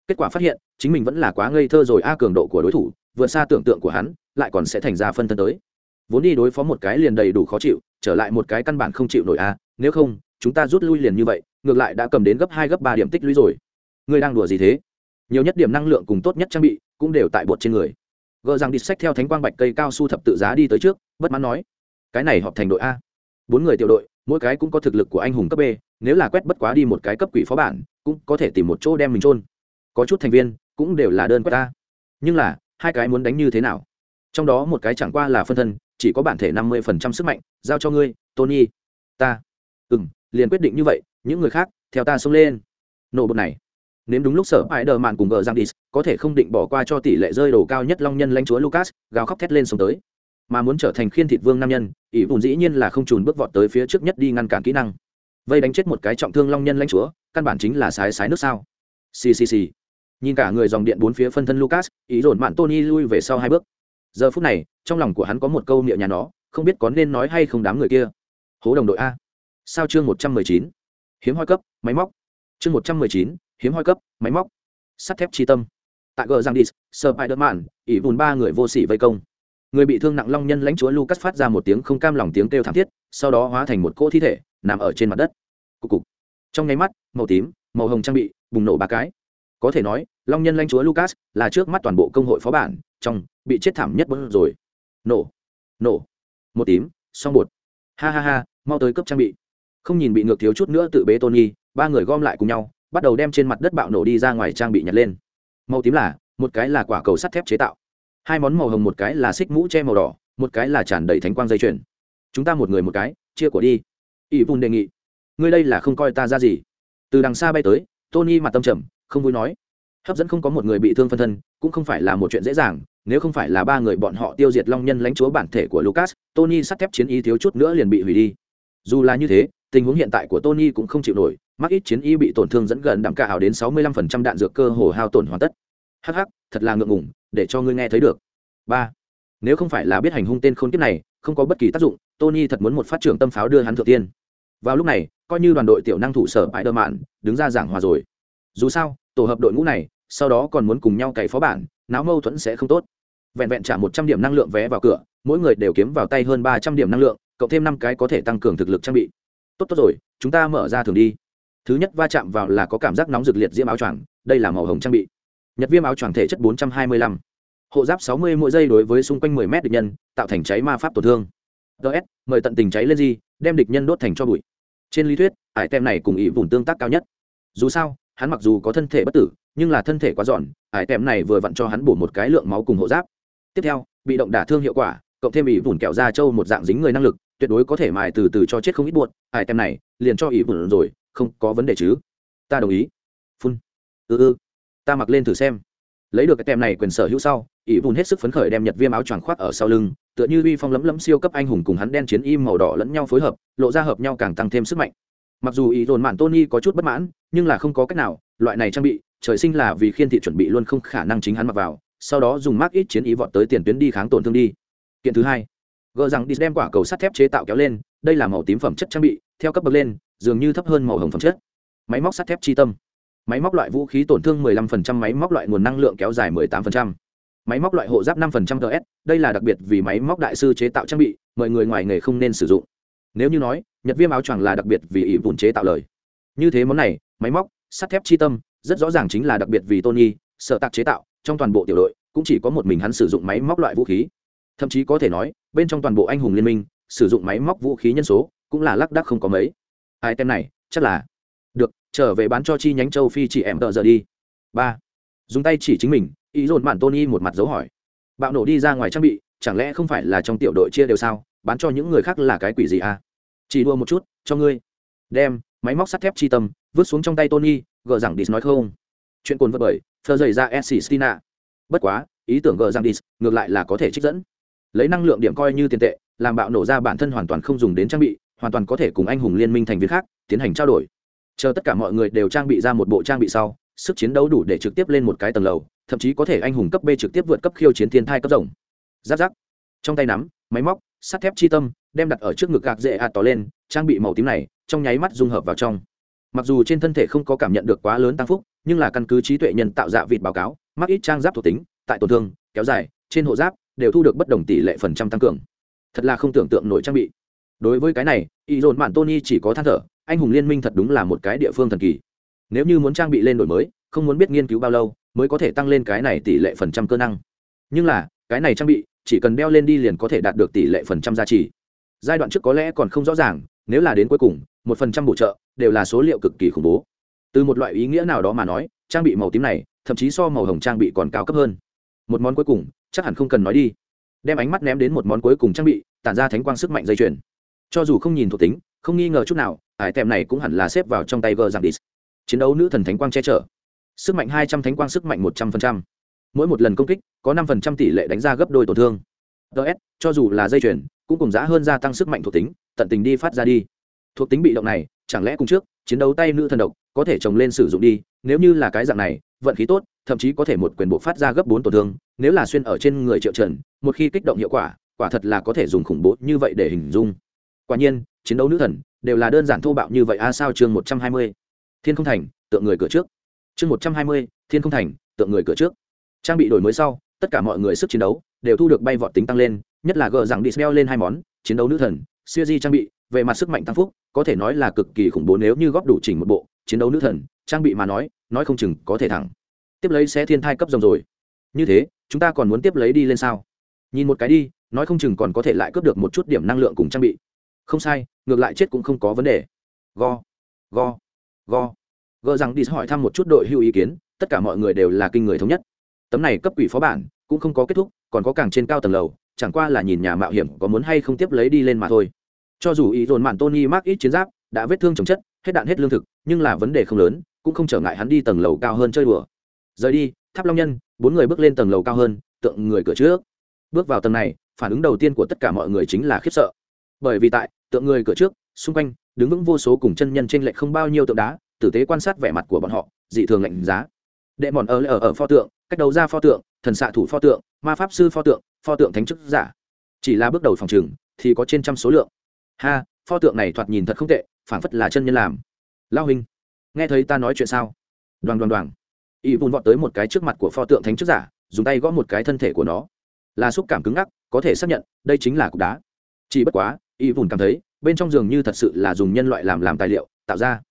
Speaker 1: Kết quả phát hiện, chính mình vẫn là quá ngây thơ rồi a, cường độ của đối thủ, vượt xa tưởng tượng của hắn, lại còn sẽ thành ra phân thân tới. Vốn đi đối phó một cái liền đầy đủ khó chịu, trở lại một cái căn bản không chịu nổi a, nếu không, chúng ta rút lui liền như vậy, ngược lại đã cầm đến gấp hai, gấp ba điểm tích lũy rồi. Ngươi đang đùa gì thế? Nhiều nhất điểm năng lượng cùng tốt nhất trang bị cũng đều tại bột trên người. Gờ rằng đi sách theo thánh quang bạch cây cao su thập tự giá đi tới trước, bất mãn nói, cái này họp thành đội a. Bốn người tiểu đội, mỗi cái cũng có thực lực của anh hùng cấp b, nếu là quét bất quá đi một cái cấp quỷ phó bản, cũng có thể tìm một chỗ đem mình trôn có chút thành viên cũng đều là đơn quét ta nhưng là, hai cái muốn đánh như thế nào? Trong đó một cái chẳng qua là phân thân, chỉ có bản thể năm mươi phần trăm sức mạnh, giao cho ngươi, tony. Ta. Ừ m liền quyết định như vậy, những người khác, theo ta xông lên. Nổ bột này nếu đúng lúc sở hãi đờ mạn cùng gờ giang đi có thể không định bỏ qua cho tỷ lệ rơi đồ cao nhất long nhân lãnh chúa lucas, gào khóc thét lên xuống tới. Mà muốn trở thành khiên thịt vương nam nhân, ỷ vùn dĩ nhiên là không trùn bước vọt tới phía trước nhất đi ngăn cản kỹ năng. Vây đánh chết một cái trọng thương long nhân lãnh chúa, căn bản chính là sái sái nước sao. Ccc nhìn cả người dòng điện bốn phía phân thân lucas, ý dồn mạn tony lui về sau hai bước. Giờ phút này, trong lòng của hắn có một câu niệm nhà nó, không biết có nên nói hay không đám người kia. Hố đồng đội a. Sao chương một trăm mười chín? Hiếm hoi cấp, máy móc. Chương một trăm mười chín hiếm hoi cấp, máy móc, sắt thép chi tâm. Tại gờ giang đi sơ spiderman, ỷ vùn ba người vô sỉ vây công. Người bị thương nặng long nhân lãnh chúa lucas phát ra một tiếng không cam lòng tiếng kêu thảm thiết, sau đó hóa thành một cỗ thi thể, nằm ở trên mặt đất. Cục cục. Trong nháy mắt, màu tím, màu hồng trang bị bùng nổ ba cái. Có thể nói, long nhân lãnh chúa lucas là trước mắt toàn bộ công hội phó bản, trong, bị chết thảm nhất bớt rồi. Nổ. Nổ. Một tím, xong bột. Ha ha ha, mau tới cấp trang bị. Không nhìn bị ngược thiếu chút nữa tự bế tony, ba người gom lại cùng nhau bắt đầu đem trên mặt đất bạo nổ đi ra ngoài trang bị nhặt lên. Màu tím là, một cái là quả cầu sắt thép chế tạo. Hai món màu hồng, một cái là xích mũ che màu đỏ, một cái là tràn đầy thánh quang dây chuyền. Chúng ta một người một cái, chia của đi. Ỷ vùn đề nghị. Ngươi đây là không coi ta ra gì. Từ đằng xa bay tới, tony mặt tâm trầm, không vui nói. Hấp dẫn không có một người bị thương phân thân, cũng không phải là một chuyện dễ dàng, nếu không phải là ba người bọn họ tiêu diệt long nhân lãnh chúa bản thể của lucas, tony sắt thép chiến ý thiếu chút nữa liền bị hủy đi. Dù là như thế, tình huống hiện tại của tony cũng không chịu nổi mắc ít chiến y bị tổn thương dẫn gần đạm cả hào đến sáu mươi lăm phần trăm đạn dược cơ hồ hao tổn hoàn tất. Hh thật là ngượng ngùng, để cho ngươi nghe thấy được. Ba, nếu không phải là biết hành hung tên khốn kiếp này, không có bất kỳ tác dụng, tony thật muốn một phát trưởng tâm pháo đưa hắn thượng tiên. Vào lúc này, coi như đoàn đội tiểu năng thủ sở bãi đơ mạn đứng ra giảng hòa rồi. Dù sao, tổ hợp đội ngũ này, sau đó còn muốn cùng nhau cày phó bản, não mâu thuẫn sẽ không tốt. Vẹn vẹn trả một trăm điểm năng lượng vé vào cửa, mỗi người đều kiếm vào tay hơn ba trăm điểm năng lượng, cộng thêm năm cái có thể tăng cường thực lực trang bị. Tốt tốt rồi, chúng ta mở ra thường đi thứ nhất va chạm vào là có cảm giác nóng rực liệt diễm áo choàng, đây là màu hồng trang bị. Nhật viêm áo choàng thể chất bốn trăm hai mươi lăm. Hộ giáp 60 mỗi giây đối với xung quanh 10 mét địch nhân, tạo thành cháy ma pháp tổn thương. Ts mời tận tình cháy lên gì, đem địch nhân đốt thành cho bụi. Trên lý thuyết, ải tem này cùng ý vùng tương tác cao nhất. Dù sao, hắn mặc dù có thân thể bất tử, nhưng là thân thể quá giòn, ải tem này vừa vặn cho hắn bổ một cái lượng máu cùng hộ giáp. Tiếp theo, bị động đả thương hiệu quả, cộng thêm ý vùng kẹo ra châu một dạng dính người năng lực, tuyệt đối có thể mài từ từ cho chết không ít buồn ải tem này, liền cho ý vùng rồi không có vấn đề chứ? Ta đồng ý. Phun. Ư ư ta mặc lên thử xem. Lấy được cái tem này quyền sở hữu sau, ỷ vùn hết sức phấn khởi đem nhật viêm áo choàng khoác ở sau lưng, tựa như uy phong lấm lấm siêu cấp anh hùng cùng hắn đen chiến im màu đỏ lẫn nhau phối hợp, lộ ra hợp nhau càng tăng thêm sức mạnh. Mặc dù ý dồn mạn tony có chút bất mãn, nhưng là không có cách nào, loại này trang bị, trời sinh là vì khiên thị chuẩn bị luôn không khả năng chính hắn mặc vào, sau đó dùng mác ít chiến ý vọt tới tiền tuyến đi kháng tổn thương đi. Kiện thứ hai gờ rằng đi đem quả cầu sắt thép chế tạo kéo lên, đây là màu tím phẩm chất trang bị theo cấp bậc lên, dường như thấp hơn màu hồng phẩm chất. Máy móc sắt thép chi tâm. Máy móc loại vũ khí tổn thương 15% máy móc loại nguồn năng lượng kéo dài 18%. máy móc loại hộ giáp 5% ts đây là đặc biệt vì máy móc đại sư chế tạo trang bị, mọi người ngoài nghề không nên sử dụng. Nếu như nói, nhật viêm áo choàng là đặc biệt vì ỷ vụn chế tạo lời. Như thế món này, máy móc, sắt thép chi tâm, rất rõ ràng chính là đặc biệt vì tony sợ tạc chế tạo, trong toàn bộ tiểu đội, cũng chỉ có một mình hắn sử dụng máy móc loại vũ khí. Thậm chí có thể nói, bên trong toàn bộ anh hùng liên minh, sử dụng máy móc vũ khí nhân số cũng là lác đác không có mấy. Hai tem này, chắc là được, trở về bán cho chi nhánh châu phi chị em tờ giờ đi. Ba, dùng tay chỉ chính mình, ý dồn mạn tony một mặt dấu hỏi. Bạo nổ đi ra ngoài trang bị, chẳng lẽ không phải là trong tiểu đội chia đều sao? Bán cho những người khác là cái quỷ gì à? Chỉ đua một chút, cho ngươi. Đem, máy móc sắt thép chi tâm, vứt xuống trong tay tony, gờ rằng dis nói không. Chuyện cồn vật bởi, thơ dày ra s stina bất quá, ý tưởng gờ rằng dis, ngược lại là có thể trích dẫn. Lấy năng lượng điểm coi như tiền tệ, làm bạo nổ ra bản thân hoàn toàn không dùng đến trang bị hoàn toàn có thể cùng anh hùng liên minh thành viên khác tiến hành trao đổi. Chờ tất cả mọi người đều trang bị ra một bộ trang bị sau, sức chiến đấu đủ để trực tiếp lên một cái tầng lầu, thậm chí có thể anh hùng cấp b trực tiếp vượt cấp khiêu chiến thiên thai cấp rồng. Giáp giáp. Trong tay nắm, máy móc, sắt thép chi tâm, đem đặt ở trước ngực gạc dễ ạt tỏ lên, trang bị màu tím này, trong nháy mắt dung hợp vào trong. Mặc dù trên thân thể không có cảm nhận được quá lớn tăng phúc, nhưng là căn cứ trí tuệ nhân tạo dạ vịt báo cáo, mắc ít trang giáp thuộc tính, tại tổn thương, kéo dài, trên hộ giáp đều thu được bất đồng tỷ lệ phần trăm tăng cường. Thật là không tưởng tượng nổi trang bị đối với cái này, y dồn mạn tony chỉ có than thở, anh hùng liên minh thật đúng là một cái địa phương thần kỳ. Nếu như muốn trang bị lên đổi mới, không muốn biết nghiên cứu bao lâu, mới có thể tăng lên cái này tỷ lệ phần trăm cơ năng. Nhưng là, cái này trang bị, chỉ cần đeo lên đi liền có thể đạt được tỷ lệ phần trăm giá trị. Giai đoạn trước có lẽ còn không rõ ràng, nếu là đến cuối cùng, một phần trăm bổ trợ, đều là số liệu cực kỳ khủng bố. Từ một loại ý nghĩa nào đó mà nói, trang bị màu tím này, thậm chí so màu hồng trang bị còn cao cấp hơn. Một món cuối cùng, chắc hẳn không cần nói đi. Đem ánh mắt ném đến một món cuối cùng trang bị, tản ra thánh quang sức mạnh dây chuyền cho dù không nhìn thuộc tính không nghi ngờ chút nào ải tem này cũng hẳn là xếp vào trong tay gờ giảm đi chiến đấu nữ thần thánh quang che chở. Sức mạnh hai trăm thánh quang sức mạnh một trăm phần trăm, mỗi một lần công kích có năm phần trăm tỷ lệ đánh ra gấp đôi tổn thương. Ts cho dù là dây chuyền cũng cùng giá hơn gia tăng sức mạnh thuộc tính tận tình đi phát ra đi. Thuộc tính bị động này chẳng lẽ cùng trước chiến đấu tay nữ thần độc có thể trồng lên sử dụng đi nếu như là cái dạng này vận khí tốt thậm chí có thể một quyền bộ phát ra gấp bốn tổn thương nếu là xuyên ở trên người triệu trần một khi kích động hiệu quả quả thật là có thể dùng khủng bố như vậy để hình dung quả nhiên, chiến đấu nữ thần đều là đơn giản thô bạo như vậy a, sao chương một trăm hai mươi? Thiên không thành, tượng người cửa trước. Chương một trăm hai mươi, thiên không thành, tượng người cửa trước. Trang bị đổi mới sau, tất cả mọi người sức chiến đấu đều thu được bay vọt tính tăng lên, nhất là gờ rằng đi đeo lên hai món, chiến đấu nữ thần, siêu di trang bị, về mặt sức mạnh tăng phúc, có thể nói là cực kỳ khủng bố nếu như góp đủ chỉnh một bộ, chiến đấu nữ thần, trang bị mà nói nói không chừng có thể thẳng tiếp lấy sẽ thiên thai cấp rồng rồi. Như thế, chúng ta còn muốn tiếp lấy đi lên sao? Nhìn một cái đi, nói không chừng còn có thể lại cướp được một chút điểm năng lượng cùng trang bị không sai, ngược lại chết cũng không có vấn đề. Go go go. Gờ rằng đi hỏi thăm một chút đội hưu ý kiến, tất cả mọi người đều là kinh người thống nhất. Tấm này cấp quỷ phó bản cũng không có kết thúc, còn có càng trên cao tầng lầu, chẳng qua là nhìn nhà mạo hiểm có muốn hay không tiếp lấy đi lên mà thôi. Cho dù ý dồn mạn tony mắc ít chiến giáp, đã vết thương chồng chất, hết đạn hết lương thực, nhưng là vấn đề không lớn, cũng không trở ngại hắn đi tầng lầu cao hơn chơi đùa. Rời đi, tháp long nhân, bốn người bước lên tầng lầu cao hơn, tượng người cửa trước. Bước vào tầng này, phản ứng đầu tiên của tất cả mọi người chính là khiếp sợ bởi vì tại, tượng người cửa trước, xung quanh, đứng vững vô số cùng chân nhân trên lệch không bao nhiêu tượng đá, tử tế quan sát vẻ mặt của bọn họ, dị thường lạnh giá. Đệ mòn ở ở ở pho tượng, cách đầu ra pho tượng, thần xạ thủ pho tượng, ma pháp sư pho tượng pho tượng thánh chức giả. Chỉ là bước đầu phòng trừng, thì có trên trăm số lượng. Ha, pho tượng này thoạt nhìn thật không tệ, phảng phất là chân nhân làm. Lao hình nghe thấy ta nói chuyện sao? Đoàn đoàn đoàn y vun vọt tới một cái trước mặt của pho tượng thánh chức giả, dùng tay gõ một cái thân thể của nó. Là xúc cảm cứng ngắc, có thể xác nhận, đây chính là cục đá. Chỉ bất quá y vùn cảm thấy bên trong giường như thật sự là dùng nhân loại làm làm tài liệu tạo ra.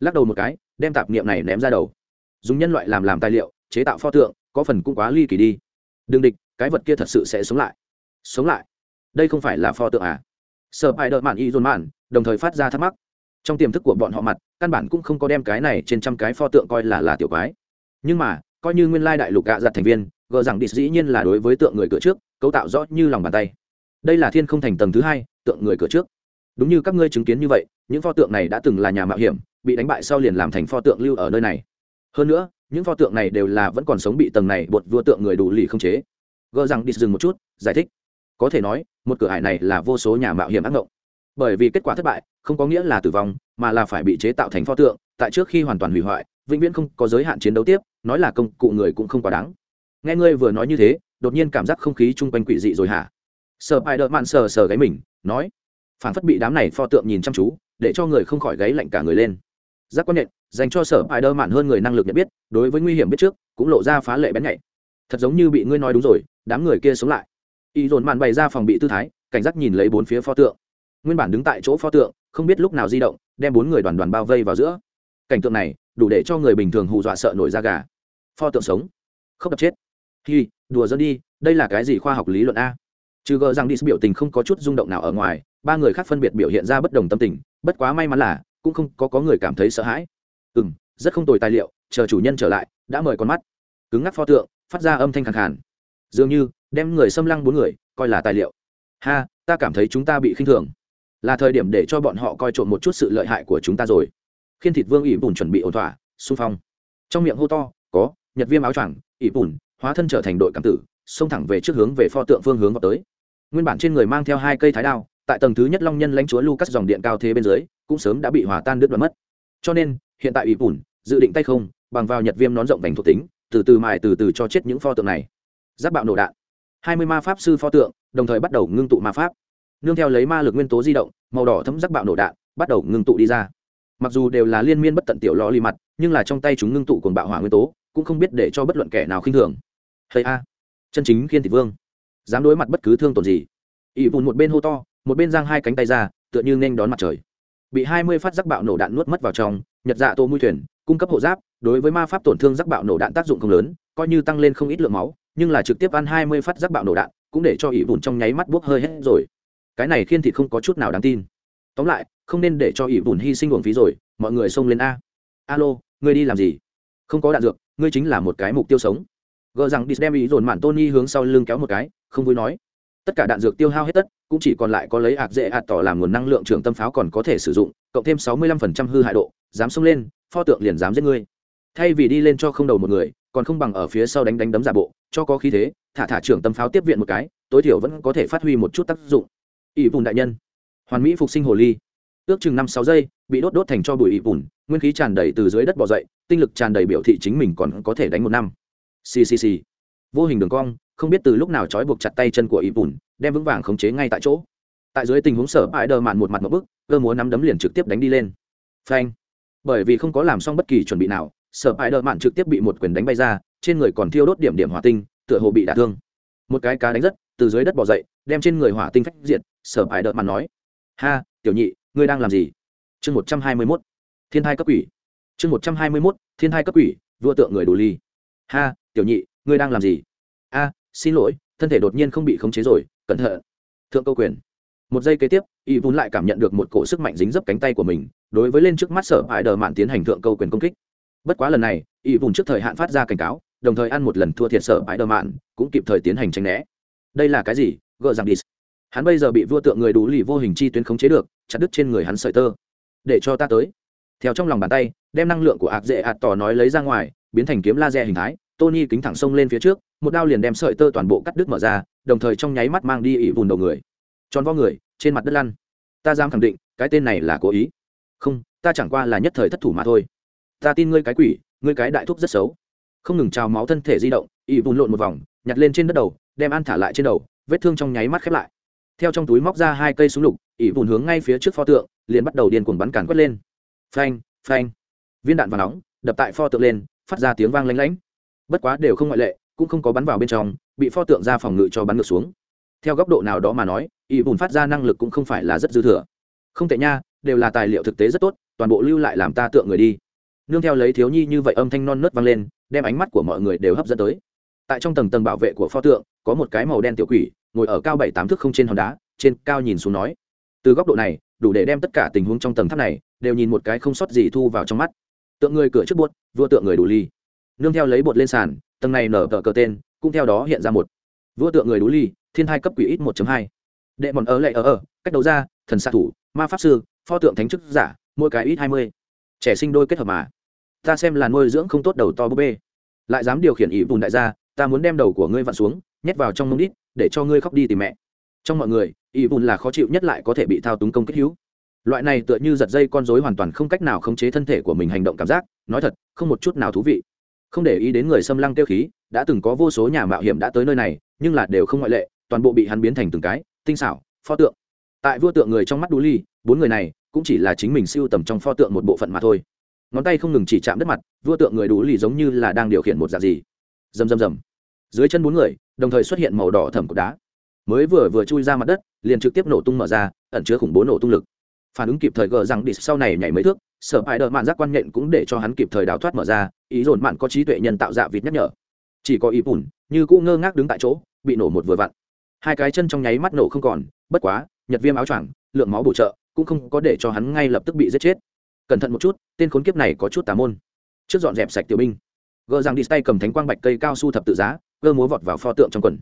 Speaker 1: Lắc đầu một cái, đem tạp niệm này ném ra đầu. Dùng nhân loại làm làm tài liệu, chế tạo pho tượng, có phần cũng quá ly kỳ đi. Đừng địch, cái vật kia thật sự sẽ sống lại. Sống lại? Đây không phải là pho tượng à? Sợ hãi đợt mạn y dồn mạn, đồng thời phát ra thắc mắc. Trong tiềm thức của bọn họ mặt, căn bản cũng không có đem cái này trên trăm cái pho tượng coi là là tiểu quái. Nhưng mà, coi như nguyên lai đại lục gạ giặt thành viên, gờ rằng đi dĩ nhiên là đối với tượng người cửa trước, cấu tạo rõ như lòng bàn tay đây là thiên không thành tầng thứ hai, tượng người cửa trước. Đúng như các ngươi chứng kiến như vậy, những pho tượng này đã từng là nhà mạo hiểm, bị đánh bại sau liền làm thành pho tượng lưu ở nơi này. Hơn nữa, những pho tượng này đều là vẫn còn sống bị tầng này bột vua tượng người đủ lì không chế. Gờ rằng đi dừng một chút, giải thích. Có thể nói, một cửa hải này là vô số nhà mạo hiểm ác mộng bởi vì kết quả thất bại, không có nghĩa là tử vong, mà là phải bị chế tạo thành pho tượng, tại trước khi hoàn toàn hủy hoại, vĩnh viễn không có giới hạn chiến đấu tiếp, nói là công cụ người cũng không quá đáng. Nghe ngươi vừa nói như thế, đột nhiên cảm giác không khí chung quanh quỷ dị rồi hả? Sợ bài đợt mạn sờ sờ gáy mình, nói, phản phất bị đám này pho tượng nhìn chăm chú, để cho người không khỏi gáy lạnh cả người lên. Giác quan nhện, dành cho sở bài đơ mạn hơn người năng lực nhận biết, đối với nguy hiểm biết trước, cũng lộ ra phá lệ bén nhạy. Thật giống như bị ngươi nói đúng rồi, đám người kia sống lại. Y dồn mạn bày ra phòng bị tư thái, cảnh giác nhìn lấy bốn phía pho tượng. Nguyên bản đứng tại chỗ pho tượng, không biết lúc nào di động, đem bốn người đoàn đoàn bao vây vào giữa. Cảnh tượng này, đủ để cho người bình thường hù dọa sợ nổi da gà. Pho tượng sống. Không đập chết. Hi, đùa dân đi, đây là cái gì khoa học lý luận a? Trừ gờ rằng đi biểu tình không có chút rung động nào ở ngoài ba người khác phân biệt biểu hiện ra bất đồng tâm tình bất quá may mắn là cũng không có, có người cảm thấy sợ hãi. Ừ m rất không tồi tài liệu chờ chủ nhân trở lại đã mời con mắt. Cứng ngắc pho tượng phát ra âm thanh khẳng khàn. Dường như đem người xâm lăng bốn người coi là tài liệu. Ha ta cảm thấy chúng ta bị khinh thường. Là thời điểm để cho bọn họ coi trộm một chút sự lợi hại của chúng ta rồi. Khiên thịt vương ỉ bùn chuẩn bị ổn thỏa xung phong. Trong miệng hô to có nhật viêm áo choàng ỉ bùn hóa thân trở thành đội cảm tử xông thẳng về trước hướng về pho tượng phương hướng vào tới nguyên bản trên người mang theo hai cây thái đao, tại tầng thứ nhất long nhân lãnh chúa lucas dòng điện cao thế bên dưới, cũng sớm đã bị hòa tan đứt đoạn mất. Cho nên, hiện tại ủy bùn, dự định tay không, bằng vào nhật viêm nón rộng vành thuộc tính, từ từ mài từ từ cho chết những pho tượng này. Giáp bạo nổ đạn. Hai mươi ma pháp sư pho tượng, đồng thời bắt đầu ngưng tụ ma pháp. Nương theo lấy ma lực nguyên tố di động, màu đỏ thấm giáp bạo nổ đạn, bắt đầu ngưng tụ đi ra. Mặc dù đều là liên miên bất tận tiểu lò lì mặt, nhưng là trong tay chúng ngưng tụ cùng bạo hỏa nguyên tố, cũng không biết để cho bất luận kẻ nào khinh thường. Hay a. Chân chính khiên thị vương dám đối mặt bất cứ thương tổn gì. Ỵ vùn một bên hô to, một bên giang hai cánh tay ra, tựa như nên đón mặt trời. Bị hai mươi phát giác bạo nổ đạn nuốt mất vào trong, nhật dạ tô mũi thuyền, cung cấp hộ giáp, đối với ma pháp tổn thương giác bạo nổ đạn tác dụng không lớn, coi như tăng lên không ít lượng máu, nhưng là trực tiếp ăn hai mươi phát giác bạo nổ đạn, cũng để cho ỵ vùn trong nháy mắt buốc hơi hết rồi. Cái này khiên thịt không có chút nào đáng tin. Tóm lại, không nên để cho ỵ vùn hy sinh uổng phí rồi, mọi người xông lên a. Alo, ngươi đi làm gì? Không có đạn dược, ngươi chính là một cái mục tiêu sống gờ rằng đi đem ý dồn mạn tony hướng sau lưng kéo một cái, không vui nói. Tất cả đạn dược tiêu hao hết tất, cũng chỉ còn lại có lấy hạt dễ ạt tỏ làm nguồn năng lượng trưởng tâm pháo còn có thể sử dụng, cộng thêm sáu mươi lăm phần trăm hư hại độ, dám xông lên, pho tượng liền dám giết ngươi. Thay vì đi lên cho không đầu một người, còn không bằng ở phía sau đánh đánh đấm giả bộ, cho có khí thế, thả thả trưởng tâm pháo tiếp viện một cái, tối thiểu vẫn có thể phát huy một chút tác dụng. Ỷ bùn đại nhân. Hoàn mỹ phục sinh hồ ly. Ước chừng năm sáu giây, bị đốt đốt thành cho bụi ỷ bùn nguyên khí tràn đầy từ dưới đất bỏ dậy, tinh lực tràn đầy biểu thị chính mình còn có thể đánh một năm ccc vô hình đường cong, không biết từ lúc nào trói buộc chặt tay chân của Y bùn đem vững vàng khống chế ngay tại chỗ. Tại dưới tình huống sở bại đờ mạn một mặt một bức, cơ múa nắm đấm liền trực tiếp đánh đi lên. Phanh. Bởi vì không có làm xong bất kỳ chuẩn bị nào, sở bại đờ mạn trực tiếp bị một quyền đánh bay ra, trên người còn thiêu đốt điểm điểm hỏa tinh, tựa hồ bị đả thương. Một cái cá đánh rất, từ dưới đất bò dậy, đem trên người hỏa tinh phách diện sở bại đờ mạn nói. Ha, tiểu nhị, ngươi đang làm gì? Chương một trăm hai mươi mốt. Thiên thai cấp quỷ. Chương một trăm hai mươi mốt, thiên thai cấp quỷ, vua tượng người đồ ly. Ha tiểu nhị, ngươi đang làm gì? A, xin lỗi, thân thể đột nhiên không bị khống chế rồi, cẩn thận. Thượng câu quyền. Một giây kế tiếp, y Vun lại cảm nhận được một cổ sức mạnh dính dấp cánh tay của mình, đối với lên trước mắt sở hại đờ mạn tiến hành thượng câu quyền công kích. Bất quá lần này, y Vun trước thời hạn phát ra cảnh cáo, đồng thời ăn một lần thua thiệt sở hại đờ mạn, cũng kịp thời tiến hành tránh né. Đây là cái gì? Gợ rằng đi. Hắn bây giờ bị vua tượng người đủ lì vô hình chi tuyến khống chế được, chặt đứt trên người hắn sợi tơ. Để cho ta tới. Theo trong lòng bàn tay, đem năng lượng của ạc dễ ạt tỏ nói lấy ra ngoài, biến thành kiếm laser hình thái tony kính thẳng sông lên phía trước, một đao liền đem sợi tơ toàn bộ cắt đứt mở ra, đồng thời trong nháy mắt mang đi ỉ vùn đầu người. Tròn vo người, trên mặt đất lăn. Ta dám khẳng định, cái tên này là cố ý. Không, ta chẳng qua là nhất thời thất thủ mà thôi. Ta tin ngươi cái quỷ, ngươi cái đại thúc rất xấu. Không ngừng trào máu thân thể di động ỉ vùn lộn một vòng, nhặt lên trên đất đầu, đem ăn thả lại trên đầu, vết thương trong nháy mắt khép lại. Theo trong túi móc ra hai cây súng lục ỉ vùn hướng ngay phía trước pho tượng, liền bắt đầu điên cuồng bắn càn quất lên. Phanh phanh. Viên đạn và nóng, đập tại pho tượng lên, phát ra tiếng vang lanh lánh bất quá đều không ngoại lệ, cũng không có bắn vào bên trong, bị pho tượng ra phòng ngự cho bắn ngược xuống. Theo góc độ nào đó mà nói, y bùn phát ra năng lực cũng không phải là rất dư thừa. Không tệ nha, đều là tài liệu thực tế rất tốt, toàn bộ lưu lại làm ta tượng người đi. Nương theo lấy thiếu nhi như vậy âm thanh non nớt vang lên, đem ánh mắt của mọi người đều hấp dẫn tới. Tại trong tầng tầng bảo vệ của pho tượng, có một cái màu đen tiểu quỷ, ngồi ở cao bảy tám thước không trên hòn đá, trên cao nhìn xuống nói. Từ góc độ này, đủ để đem tất cả tình huống trong tầng tháp này, đều nhìn một cái không sót gì thu vào trong mắt. Tượng người cửa trước buốt, vua tượng người đủ ly nương theo lấy bột lên sàn, tầng này nở tờ cờ tên, cũng theo đó hiện ra một. Vua tượng người đủ ly, thiên thai cấp quỷ ít một hai. Đệ mòn ở lệ ở ở, cách đấu ra thần xạ thủ, ma pháp sư, pho tượng thánh chức giả, mỗi cái ít hai mươi. Trẻ sinh đôi kết hợp mà. Ta xem là nuôi dưỡng không tốt đầu to búp bê. Lại dám điều khiển ý bùn đại gia, ta muốn đem đầu của ngươi vặn xuống, nhét vào trong mông đít, để cho ngươi khóc đi tìm mẹ. Trong mọi người ý bùn là khó chịu nhất lại có thể bị thao túng công kích hữu. Loại này tựa như giật dây con rối hoàn toàn không cách nào khống chế thân thể của mình hành động cảm giác, nói thật, không một chút nào thú vị không để ý đến người xâm lăng tiêu khí, đã từng có vô số nhà mạo hiểm đã tới nơi này, nhưng là đều không ngoại lệ, toàn bộ bị hắn biến thành từng cái, tinh xảo, pho tượng. Tại vua tượng người trong mắt đu ly, bốn người này cũng chỉ là chính mình siêu tầm trong pho tượng một bộ phận mà thôi. Ngón tay không ngừng chỉ chạm đất mặt, vua tượng người đủ lì giống như là đang điều khiển một dạng gì. Rầm rầm rầm. Dưới chân bốn người, đồng thời xuất hiện màu đỏ thẩm của đá. Mới vừa vừa chui ra mặt đất, liền trực tiếp nổ tung mở ra, ẩn chứa khủng bố nổ tung lực. Phản ứng kịp thời gờ rằng đi sau này nhảy mấy thước sở hại đợt mạn giác quan nhện cũng để cho hắn kịp thời đào thoát mở ra, ý dồn mạn có trí tuệ nhân tạo dạ vịt nhắc nhở. Chỉ có ý bùn, như cũng ngơ ngác đứng tại chỗ, bị nổ một vừa vặn. Hai cái chân trong nháy mắt nổ không còn, bất quá, nhật viêm áo choàng, lượng máu bổ trợ, cũng không có để cho hắn ngay lập tức bị giết chết. Cẩn thận một chút, tên khốn kiếp này có chút tà môn. Trước dọn dẹp sạch tiểu binh. Gờ rằng đi tay cầm thánh quang bạch cây cao su thập tự giá, gơ múa vọt vào pho tượng trong quần.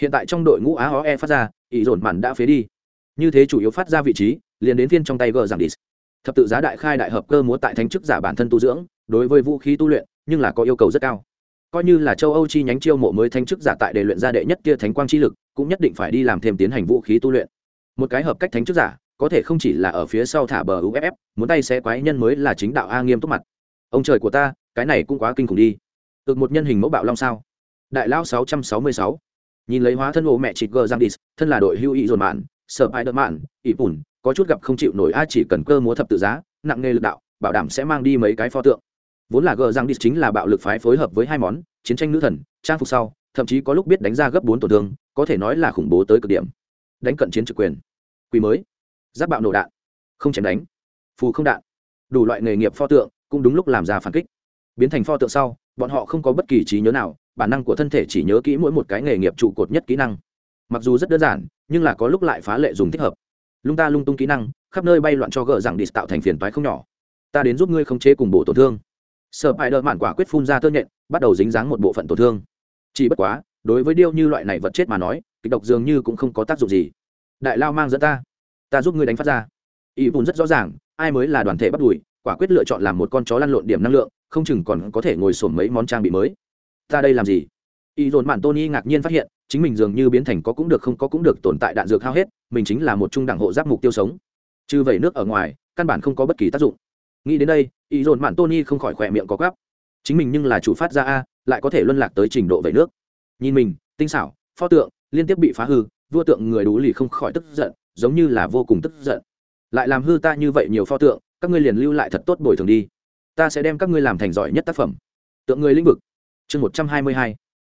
Speaker 1: Hiện tại trong đội ngũ á ho e phát ra, ý dồn mạn đã phế đi. Như thế chủ yếu phát ra vị trí, liền đến phiên trong tay gờ rằng đi thập tự giá đại khai đại hợp cơ múa tại thánh chức giả bản thân tu dưỡng, đối với vũ khí tu luyện, nhưng là có yêu cầu rất cao. Coi như là châu âu chi nhánh chiêu mộ mới thánh chức giả tại để luyện ra đệ nhất kia thánh quang chi lực, cũng nhất định phải đi làm thêm tiến hành vũ khí tu luyện. Một cái hợp cách thánh chức giả, có thể không chỉ là ở phía sau thả bờ uff muốn tay xe quái nhân mới là chính đạo a nghiêm túc mặt. Ông trời của ta, cái này cũng quá kinh khủng đi. Ực một nhân hình mẫu bạo long sao? Đại lao sáu trăm sáu mươi sáu. Nhìn lấy hóa thân ô mẹ chịt gờ giang đi thân là đội hưu ý dồn mạn, sợ ai đợt mạn, ỷ bùn có chút gặp không chịu nổi a, chỉ cần cơ múa thập tự giá, nặng nghề lực đạo, bảo đảm sẽ mang đi mấy cái pho tượng. Vốn là gờ giang đi chính là bạo lực phái phối hợp với hai món, chiến tranh nữ thần, trang phục sau, thậm chí có lúc biết đánh ra gấp bốn tổn thương, có thể nói là khủng bố tới cực điểm. Đánh cận chiến trực quyền. Quỷ mới. Giáp bạo nổ đạn. Không chém đánh. Phù không đạn. Đủ loại nghề nghiệp pho tượng, cũng đúng lúc làm ra phản kích. Biến thành pho tượng sau, bọn họ không có bất kỳ trí nhớ nào, bản năng của thân thể chỉ nhớ kỹ mỗi một cái nghề nghiệp trụ cột nhất kỹ năng. Mặc dù rất đơn giản, nhưng là có lúc lại phá lệ dùng thích hợp lung ta lung tung kỹ năng, khắp nơi bay loạn cho gờ rằng đi tạo thành phiền toái không nhỏ. Ta đến giúp ngươi không chế cùng bổ tổn thương. Sợ hãi đợt mạn quả quyết phun ra tơ nhện, bắt đầu dính dáng một bộ phận tổn thương. Chỉ bất quá, đối với điêu như loại này vật chết mà nói, kịch độc dường như cũng không có tác dụng gì. Đại lao mang dẫn ta. Ta giúp ngươi đánh phát ra. Ý bùn rất rõ ràng, ai mới là đoàn thể bắt đùi quả quyết lựa chọn làm một con chó lăn lộn điểm năng lượng, không chừng còn có thể ngồi sổm mấy món trang bị mới. Ta đây làm gì? Ý dồn mạn tony ngạc nhiên phát hiện, chính mình dường như biến thành có cũng được không có cũng được tồn tại đạn dược hao hết mình chính là một trung đẳng hộ giáp mục tiêu sống. Trừ vẩy nước ở ngoài, căn bản không có bất kỳ tác dụng. Nghĩ đến đây, ý dồn mạn tony không khỏi khỏe miệng có gắp. Chính mình nhưng là chủ phát ra a, lại có thể luân lạc tới trình độ vẩy nước. Nhìn mình, tinh xảo, pho tượng, liên tiếp bị phá hư, vua tượng người đủ lì không khỏi tức giận, giống như là vô cùng tức giận. Lại làm hư ta như vậy nhiều pho tượng, các ngươi liền lưu lại thật tốt bồi thường đi. Ta sẽ đem các ngươi làm thành giỏi nhất tác phẩm. Tượng người lĩnh vực. Chương một trăm hai mươi hai.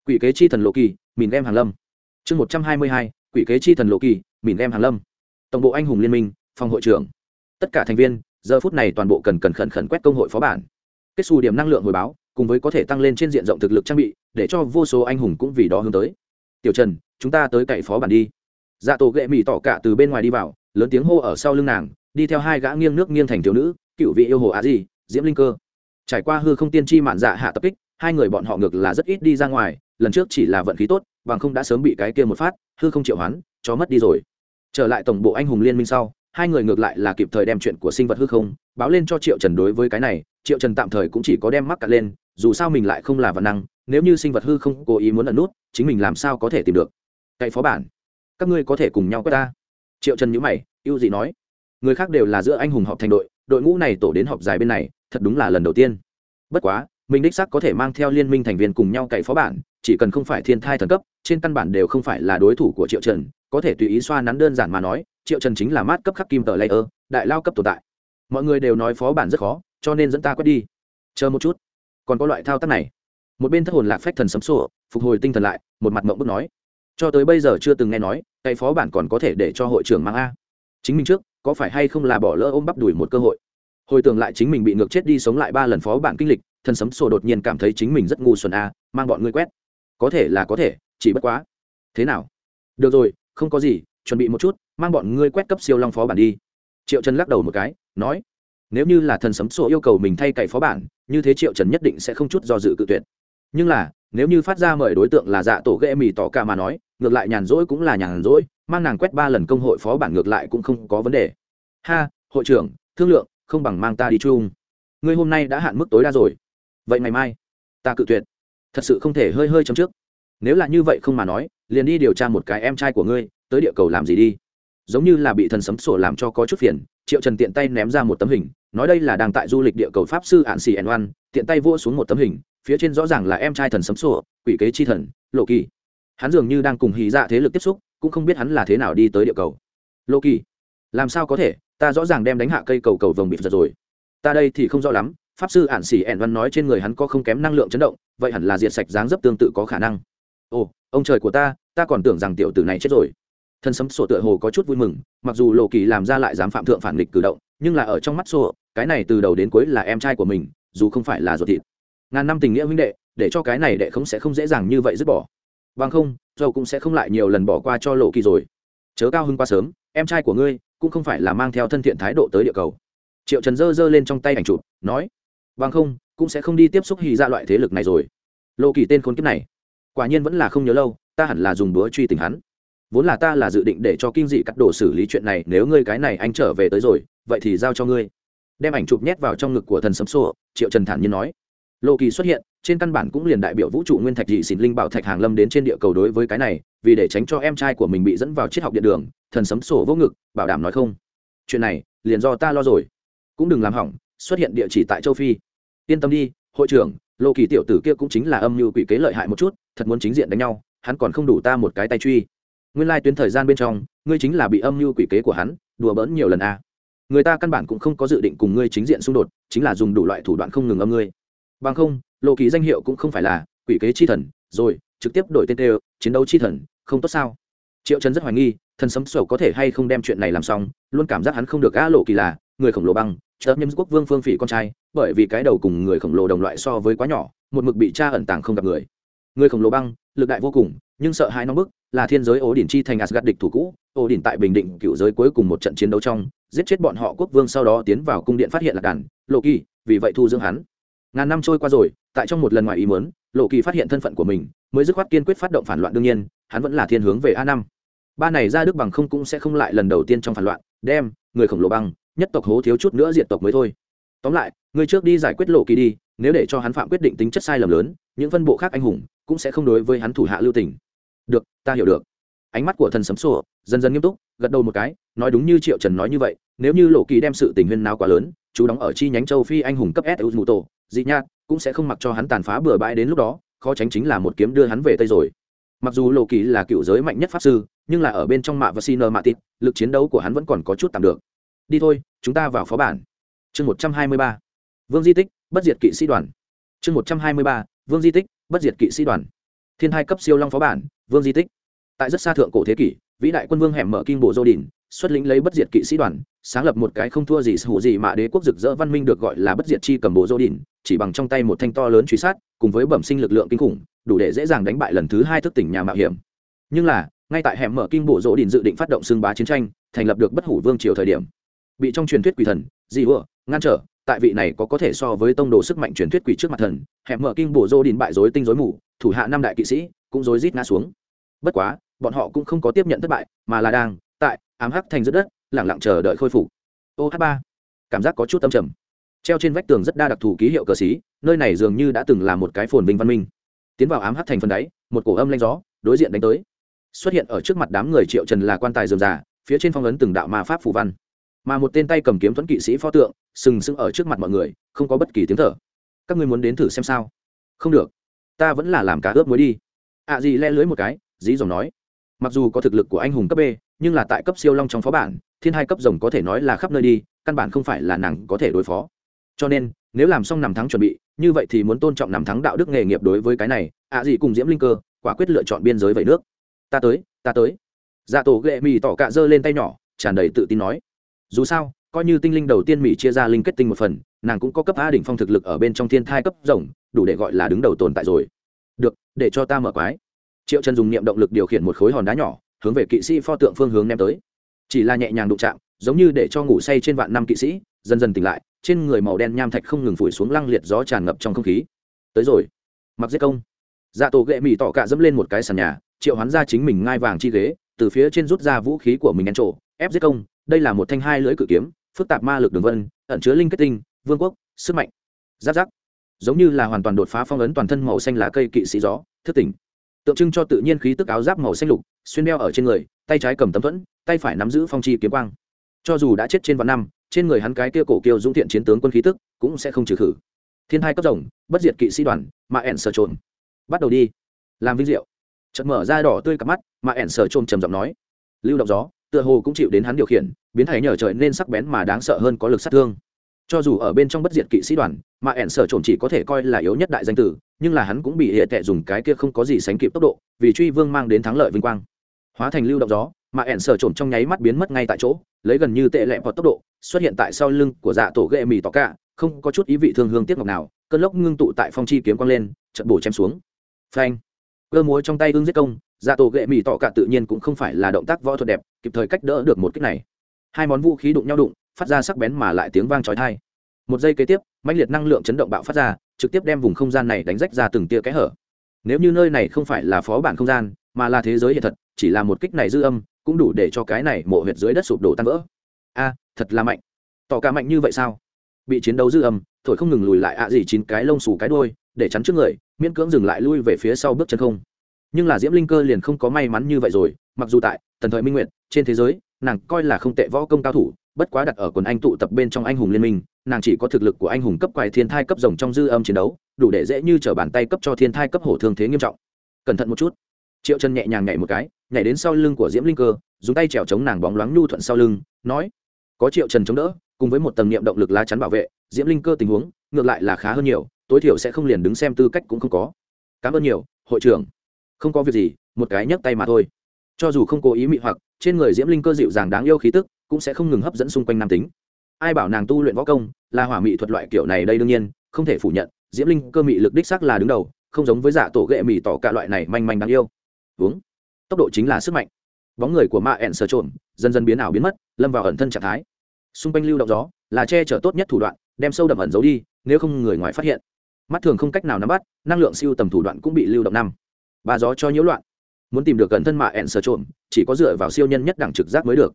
Speaker 1: Quỷ kế chi thần lộ kỳ mìn đem hàng lâm. Chương một trăm hai mươi hai quỷ kế chi thần lộ kỳ mìn em Hàn lâm. Tổng bộ anh hùng liên minh, phòng hội trưởng. Tất cả thành viên, giờ phút này toàn bộ cần cần khẩn khẩn quét công hội phó bản. Kết xù điểm năng lượng hồi báo, cùng với có thể tăng lên trên diện rộng thực lực trang bị, để cho vô số anh hùng cũng vì đó hướng tới. Tiểu trần, chúng ta tới cậy phó bản đi. Dạ tổ ghệ mỹ tỏ cả từ bên ngoài đi vào, lớn tiếng hô ở sau lưng nàng, đi theo hai gã nghiêng nước nghiêng thành thiếu nữ, cựu vị yêu hồ á di, diễm linh cơ. Trải qua hư không tiên tri mạn dạ hạ tập kích hai người bọn họ ngược là rất ít đi ra ngoài, lần trước chỉ là vận khí tốt, bằng không đã sớm bị cái kia một phát, hư không triệu hoán cho mất đi rồi. Trở lại tổng bộ anh hùng liên minh sau, hai người ngược lại là kịp thời đem chuyện của sinh vật hư không, báo lên cho triệu trần đối với cái này, triệu trần tạm thời cũng chỉ có đem mắc cả lên, dù sao mình lại không là văn năng, nếu như sinh vật hư không cố ý muốn ẩn nút, chính mình làm sao có thể tìm được. Cậy phó bản, các ngươi có thể cùng nhau quét ta. Triệu trần nhữ mày, ưu dị nói, người khác đều là giữa anh hùng họp thành đội đội ngũ này tổ đến họp dài bên này, thật đúng là lần đầu tiên. Bất quá mình đích xác có thể mang theo liên minh thành viên cùng nhau cậy phó bản, chỉ cần không phải thiên thai thần cấp, trên căn bản đều không phải là đối thủ của triệu trần, có thể tùy ý xoa nắn đơn giản mà nói, triệu trần chính là mát cấp khắc kim tờ layer, đại lao cấp tồn tại. Mọi người đều nói phó bản rất khó, cho nên dẫn ta quét đi. Chờ một chút. Còn có loại thao tác này. Một bên thất hồn lạc phách thần sấm sổ, phục hồi tinh thần lại, một mặt mộng bức nói. Cho tới bây giờ chưa từng nghe nói cậy phó bản còn có thể để cho hội trưởng mang a. Chính mình trước, có phải hay không là bỏ lỡ ôm bắp đùi một cơ hội? Hồi tưởng lại chính mình bị ngược chết đi sống lại ba lần phó bản kinh lịch thần sấm sổ đột nhiên cảm thấy chính mình rất ngu xuẩn a, mang bọn ngươi quét. Có thể là có thể, chỉ bất quá. Thế nào? Được rồi, không có gì, chuẩn bị một chút, mang bọn ngươi quét cấp siêu long phó bản đi. Triệu trần lắc đầu một cái, nói, nếu như là thần sấm sổ yêu cầu mình thay cậy phó bản, như thế triệu trần nhất định sẽ không chút do dự cự tuyệt. Nhưng là, nếu như phát ra mời đối tượng là dạ tổ ghệ mì tỏ cả mà nói, ngược lại nhàn rỗi cũng là nhàn rỗi, mang nàng quét ba lần công hội phó bản ngược lại cũng không có vấn đề. Ha, hội trưởng, thương lượng, không bằng mang ta đi chung. Ngươi hôm nay đã hạn mức tối đa rồi vậy ngày mai, ta cự tuyệt. Thật sự không thể hơi hơi chấm trước. Nếu là như vậy không mà nói, liền đi điều tra một cái em trai của ngươi, tới địa cầu làm gì đi. Giống như là bị thần sấm sổ làm cho có chút phiền, triệu trần tiện tay ném ra một tấm hình, nói đây là đang tại du lịch địa cầu pháp sư ạn xì ẩn oan tiện tay vua xuống một tấm hình, phía trên rõ ràng là em trai thần sấm sổ, quỷ kế chi thần, lộ kỳ. Hắn dường như đang cùng hì dạ thế lực tiếp xúc, cũng không biết hắn là thế nào đi tới địa cầu. Lộ kỳ, làm sao có thể? Ta rõ ràng đem đánh hạ cây cầu cầu vồng bị giật rồi. Ta đây thì không rõ lắm pháp sư ạn xỉ ẻn văn nói trên người hắn có không kém năng lượng chấn động, vậy hẳn là diệt sạch dáng dấp tương tự có khả năng. Ồ, ông trời của ta ta còn tưởng rằng tiểu tử này chết rồi. Thân sấm sổ tựa hồ có chút vui mừng, mặc dù lộ kỳ làm ra lại dám phạm thượng phản nghịch cử động, nhưng là ở trong mắt sổ, cái này từ đầu đến cuối là em trai của mình, dù không phải là ruột thịt. Ngàn năm tình nghĩa huynh đệ, để cho cái này đệ không sẽ không dễ dàng như vậy dứt bỏ. Vâng không, dầu cũng sẽ không lại nhiều lần bỏ qua cho lộ kỳ rồi. Chớ cao hưng quá sớm, em trai của ngươi cũng không phải là mang theo thân thiện thái độ tới địa cầu. Triệu trần dơ dơ lên trong tay ảnh chụp, nói bằng không, cũng sẽ không đi tiếp xúc hy ra dạ loại thế lực này rồi. Lộ kỳ tên khốn kiếp này, quả nhiên vẫn là không nhớ lâu, ta hẳn là dùng búa truy tình hắn. Vốn là ta là dự định để cho kinh dị cắt đổ xử lý chuyện này, nếu ngươi cái này anh trở về tới rồi, vậy thì giao cho ngươi. Đem ảnh chụp nhét vào trong ngực của thần sấm sô triệu trần thản nhiên nói. Lộ kỳ xuất hiện, trên căn bản cũng liền đại biểu vũ trụ nguyên thạch dị xỉn linh bảo thạch hàng lâm đến trên địa cầu đối với cái này, vì để tránh cho em trai của mình bị dẫn vào triết học điện đường, thần sấm sổ vô ngực, bảo đảm nói không. Chuyện này, liền do ta lo rồi. Cũng đừng làm hỏng, xuất hiện địa chỉ tại châu phi yên tâm đi, hội trưởng lộ kỳ tiểu tử kia cũng chính là âm mưu quỷ kế lợi hại một chút, thật muốn chính diện đánh nhau, hắn còn không đủ ta một cái tay truy. Nguyên lai tuyến thời gian bên trong, ngươi chính là bị âm mưu quỷ kế của hắn, đùa bỡn nhiều lần a à. người ta căn bản cũng không có dự định cùng ngươi chính diện xung đột, chính là dùng đủ loại thủ đoạn không ngừng âm ngươi. Bằng không lộ kỳ danh hiệu cũng không phải là quỷ kế chi thần, rồi, trực tiếp đổi tên tê chiến đấu chi thần, không tốt sao? Triệu trần rất hoài nghi, thần sấm sầu có thể hay không đem chuyện này làm xong, luôn cảm giác hắn không được gã lộ kỳ là người khổng lồ băng, chớp nhâm quốc vương phương phỉ con trai bởi vì cái đầu cùng người khổng lồ đồng loại so với quá nhỏ, một mực bị cha ẩn tàng không gặp người. Người khổng lồ băng, lực đại vô cùng, nhưng sợ hai nóng bức, là thiên giới ổ đỉnh chi thành asgad địch thủ cũ. Ổ đỉnh tại bình định cựu giới cuối cùng một trận chiến đấu trong, giết chết bọn họ quốc vương sau đó tiến vào cung điện phát hiện là đàn lộ kỳ vì vậy thu dưỡng hắn. Ngàn năm trôi qua rồi, tại trong một lần ngoài ý muốn lộ kỳ phát hiện thân phận của mình, mới dứt khoát kiên quyết phát động phản loạn đương nhiên, hắn vẫn là thiên hướng về a năm. Ba này ra đức bằng không cũng sẽ không lại lần đầu tiên trong phản loạn, đem, người khổng lồ băng, nhất tộc hố thiếu chút nữa diệt tộc mới thôi tóm lại người trước đi giải quyết lộ kỳ đi, nếu để cho hắn phạm quyết định tính chất sai lầm lớn, những phân bộ khác anh hùng cũng sẽ không đối với hắn thủ hạ lưu tình. Được, ta hiểu được. Ánh mắt của thần sấm sổ dần dần nghiêm túc, gật đầu một cái, nói đúng như triệu trần nói như vậy, nếu như lộ kỳ đem sự tình huyên nào quá lớn, chú đóng ở chi nhánh châu phi anh hùng cấp s u tổ dị nhát cũng sẽ không mặc cho hắn tàn phá bừa bãi đến lúc đó, khó tránh chính là một kiếm đưa hắn về tây rồi. Mặc dù lộ kỳ là cựu giới mạnh nhất pháp sư, nhưng là ở bên trong mạ và xin mạ tịt, lực chiến đấu của hắn vẫn còn có chút tạm được. Đi thôi, chúng ta vào phó bản chương một trăm hai mươi ba, vương di tích, bất diệt kỵ sĩ đoàn. Chương một trăm hai mươi ba, vương di tích, bất diệt kỵ sĩ đoàn. Thiên hai cấp siêu long phó bản, vương di tích. Tại rất xa thượng cổ thế kỷ, vĩ đại quân vương hẻm mở kinh bộ dô đình xuất lĩnh lấy bất diệt kỵ sĩ đoàn, sáng lập một cái không thua gì hữu gì mà đế quốc rực rỡ văn minh được gọi là bất diệt chi cầm bộ dô đình chỉ bằng trong tay một thanh to lớn truy sát, cùng với bẩm sinh lực lượng kinh khủng, đủ để dễ dàng đánh bại lần thứ hai thức tỉnh nhà mạo hiểm. Nhưng là, ngay tại hẻm mở kinh bộ dô đình dự định phát động xưng bá chiến tranh, thành lập được bất hủ vương triều thời điểm, bị trong truyền thuyết quỷ thần dị vừa ngăn trở, tại vị này có có thể so với tông đồ sức mạnh truyền thuyết quỷ trước mặt thần hẻm mở kinh bộ dỗ đình bại dối tinh dối mù, thủ hạ năm đại kỵ sĩ cũng dối rít ngã xuống. Bất quá, bọn họ cũng không có tiếp nhận thất bại, mà là đang, tại, ám hắc thành giữa đất lẳng lặng chờ đợi khôi phục. Ô h ba, cảm giác có chút tâm trầm. Treo trên vách tường rất đa đặc thù ký hiệu cờ xí, nơi này dường như đã từng là một cái phồn vinh văn minh. Tiến vào ám hắc thành phần đáy, một cổ âm lanh gió, đối diện đánh tới. Xuất hiện ở trước mặt đám người triệu trần là quan tài dườm già phía trên phong ấn từng đạo ma pháp phù văn mà một tên tay cầm kiếm thuẫn kỵ sĩ pho tượng, sừng sững ở trước mặt mọi người, không có bất kỳ tiếng thở. Các ngươi muốn đến thử xem sao? Không được. Ta vẫn là làm cá ướp mới đi. Ạ à gì le lưới một cái, dí dòng nói. Mặc dù có thực lực của anh hùng cấp b, nhưng là tại cấp siêu long trong phó bản, thiên hai cấp rồng có thể nói là khắp nơi đi, căn bản không phải là nàng có thể đối phó. Cho nên, nếu làm xong nằm thắng chuẩn bị, như vậy thì muốn tôn trọng nằm thắng đạo đức nghề nghiệp đối với cái này, ạ à gì cùng diễm linh cơ, quả quyết lựa chọn biên giới vậy nước. Ta tới ta tới. Dạ tổ ghệ mì tỏ cạ dơ lên tay nhỏ, tràn đầy tự tin nói dù sao, coi như tinh linh đầu tiên mỹ chia ra linh kết tinh một phần, nàng cũng có cấp a đỉnh phong thực lực ở bên trong thiên thai cấp rồng, đủ để gọi là đứng đầu tồn tại rồi. Được, để cho ta mở quái. Triệu trần dùng niệm động lực điều khiển một khối hòn đá nhỏ, hướng về kỵ sĩ pho tượng phương hướng ném tới. Chỉ là nhẹ nhàng đụng chạm, giống như để cho ngủ say trên vạn năm kỵ sĩ, dần dần tỉnh lại, trên người màu đen nham thạch không ngừng phủi xuống lăng liệt gió tràn ngập trong không khí. Tới rồi. Mặc giết công. Dạ tổ ghệ mỹ tỏ cả dẫm lên một cái sàn nhà, triệu hoán ra chính mình ngai vàng chi ghế, từ phía trên rút ra vũ khí của mình ăn trộ ép giết công đây là một thanh hai lưỡi cự kiếm, phức tạp ma lực đường vân, ẩn chứa linh kết tinh, vương quốc, sức mạnh. Giáp giáp. Giống như là hoàn toàn đột phá phong ấn toàn thân màu xanh lá cây kỵ sĩ gió, thức tỉnh. Tượng trưng cho tự nhiên khí tức áo giáp màu xanh lục, xuyên đeo ở trên người, tay trái cầm tấm thuẫn, tay phải nắm giữ phong chi kiếm quang. Cho dù đã chết trên vạn năm, trên người hắn cái kia cổ kiêu dũng thiện chiến tướng quân khí tức cũng sẽ không trừ khử. Thiên hai cấp rồng, bất diệt kỵ sĩ đoàn, mà ẻn sở trộn. Bắt đầu đi. Làm vinh diệu. Chợt mở ra đỏ tươi cặp mắt, mà ẻn sở trộn trầm giọng nói. Lưu động gió tựa hồ cũng chịu đến hắn điều khiển, biến thái nhờ trời nên sắc bén mà đáng sợ hơn có lực sát thương. Cho dù ở bên trong bất diệt kỵ sĩ đoàn, mà ẻn sở trộm chỉ có thể coi là yếu nhất đại danh tử, nhưng là hắn cũng bị hệ tệ dùng cái kia không có gì sánh kịp tốc độ, vì truy vương mang đến thắng lợi vinh quang. Hóa thành lưu động gió, mà ẻn sở trộm trong nháy mắt biến mất ngay tại chỗ, lấy gần như tệ lẹ vào tốc độ, xuất hiện tại sau lưng của dạ tổ ghệ mì tỏ cả, không có chút ý vị thương hương tiếc ngọc nào, cơn lốc ngưng tụ tại phong chi kiếm quang lên trận bổ chém xuống. Phanh! Cơ múa trong tay ương giết công dạ tổ ghệ mì tỏ cả tự nhiên cũng không phải là động tác võ thuật đẹp, kịp thời cách đỡ được một kích này. Hai món vũ khí đụng nhau đụng, phát ra sắc bén mà lại tiếng vang trói thai một giây kế tiếp, mãnh liệt năng lượng chấn động bạo phát ra, trực tiếp đem vùng không gian này đánh rách ra từng tia kẽ hở. Nếu như nơi này không phải là phó bản không gian, mà là thế giới hiện thật, chỉ là một kích này dư âm, cũng đủ để cho cái này mộ huyệt dưới đất sụp đổ tan vỡ. A, thật là mạnh. Tỏ cả mạnh như vậy sao? Bị chiến đấu dư âm, thổi không ngừng lùi lại ạ gì chín cái lông xù cái đôi để chắn trước người, miễn cưỡng dừng lại lui về phía sau bước chân không nhưng là diễm linh cơ liền không có may mắn như vậy rồi, mặc dù tại tần thời minh nguyện trên thế giới, nàng coi là không tệ võ công cao thủ, bất quá đặt ở quần anh tụ tập bên trong anh hùng liên minh, nàng chỉ có thực lực của anh hùng cấp quài thiên thai cấp rồng trong dư âm chiến đấu, đủ để dễ như t r ở bàn tay cấp cho thiên thai cấp hổ thương thế nghiêm trọng. Cẩn thận một chút. Triệu chân nhẹ nhàng nhảy một cái, nhảy đến sau lưng của diễm linh cơ, dùng tay trèo chống nàng bóng loáng nhu thuận sau lưng, nói, có triệu trần chống đỡ, cùng với một tầng niệm động lực lá chắn bảo vệ, diễm linh cơ tình huống, ngược lại là khá hơn nhiều, tối thiểu sẽ không liền đứng xem tư cách cũng không có. Cảm ơn nhiều, hội trưởng không có việc gì, một cái nhấc tay mà thôi. Cho dù không cố ý mị hoặc, trên người diễm linh cơ dịu dàng đáng yêu khí tức, cũng sẽ không ngừng hấp dẫn xung quanh nam tính. Ai bảo nàng tu luyện võ công, là hỏa mị thuật loại kiểu này đây đương nhiên, không thể phủ nhận, diễm linh cơ mị lực đích sắc là đứng đầu, không giống với giả tổ ghệ mị tỏ cả loại này manh manh đáng yêu. Uống. Tốc độ chính là sức mạnh. Bóng người của ma ẹn sờ trộm, dần dần biến ảo biến mất, lâm vào ẩn thân trạng thái. Xung quanh lưu động gió, là che chở tốt nhất thủ đoạn, đem sâu đậm ẩn giấu đi, nếu không người ngoài phát hiện. Mắt thường không cách nào nắm bắt, năng lượng siêu tầm thủ đoạn cũng bị lưu động năm ba gió cho nhiễu loạn. Muốn tìm được gần thân mạ ẹn sờ trộm, chỉ có dựa vào siêu nhân nhất đẳng trực giác mới được.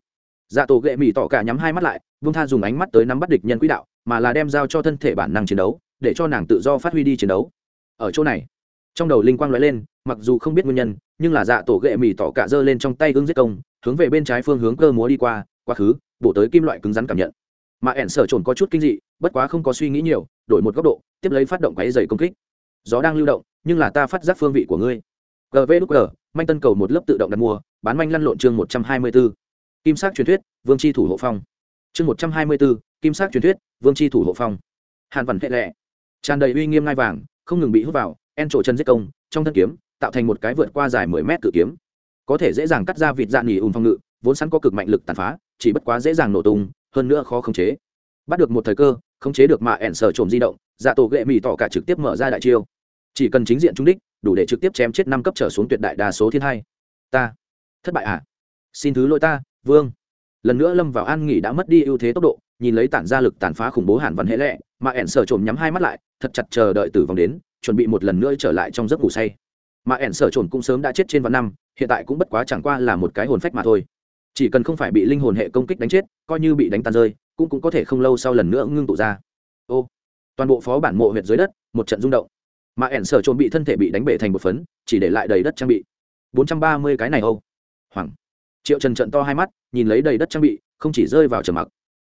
Speaker 1: Dạ tổ ghệ mỹ tỏ cả nhắm hai mắt lại vung tha dùng ánh mắt tới nắm bắt địch nhân quỹ đạo, mà là đem giao cho thân thể bản năng chiến đấu, để cho nàng tự do phát huy đi chiến đấu. Ở chỗ này, trong đầu linh quang lóe lên, mặc dù không biết nguyên nhân, nhưng là dạ tổ ghệ mì tỏ cả giơ lên trong tay gương giết công, hướng về bên trái phương hướng cơ múa đi qua, quá khứ, bổ tới kim loại cứng rắn cảm nhận. Mà ẻn sở trồn có chút kinh dị, bất quá không có suy nghĩ nhiều, đổi một góc độ, tiếp lấy phát động quáy dày công kích. Gió đang lưu động, nhưng là ta phát giác phương vị của ngươi gv đúc g, manh tân cầu một lớp tự động đặt mua, bán manh lăn lộn chương một trăm hai mươi b ố kim sắc truyền thuyết, vương tri thủ hộ phong. Chương một trăm hai mươi b ố kim sắc truyền thuyết, vương tri thủ hộ phong. Hàn vằn hệ lệ. Tràn đầy uy nghiêm ngai vàng, không ngừng bị hút vào, en trộ chân giết công, trong thân kiếm, tạo thành một cái vượt qua dài mười mét cự kiếm. Có thể dễ dàng cắt ra vịt dạn nghỉ ùn phong ngự, vốn sẵn có cực mạnh lực tàn phá, chỉ bất quá dễ dàng nổ tung, hơn nữa khó khống chế. Bắt được một thời cơ, khống chế được mạ ẻn sở trộm di động dạ tổ ghệ mì tỏ cả trực tiếp mở ra đại chiêu. Chỉ cần chính diện trung đích đủ để trực tiếp chém chết năm cấp trở xuống tuyệt đại đa số thiên hai. Ta. Thất bại à? Xin thứ lỗi ta, vương. Lần nữa lâm vào an nghỉ đã mất đi ưu thế tốc độ, nhìn lấy tản ra lực tàn phá khủng bố hàn văn hệ lệ, mà ẻn sở trộm nhắm hai mắt lại, thật chặt chờ đợi tử vong đến, chuẩn bị một lần nữa trở lại trong giấc ngủ say. Mà ẻn sở trộm cũng sớm đã chết trên vạn năm, hiện tại cũng bất quá chẳng qua là một cái hồn phách mà thôi. Chỉ cần không phải bị linh hồn hệ công kích đánh chết, coi như bị đánh tan rơi, cũng cũng có thể không lâu sau lần nữa ngưng tụ ra. Ô, toàn bộ phó bản mộ huyệt dưới đất, một trận rung động mà ẻn sở trộm bị thân thể bị đánh bể thành một phấn, chỉ để lại đầy đất trang bị. bốn trăm ba mươi cái này âu. Hoàng. Triệu trần trận to hai mắt, nhìn lấy đầy đất trang bị, không chỉ rơi vào trầm mặc.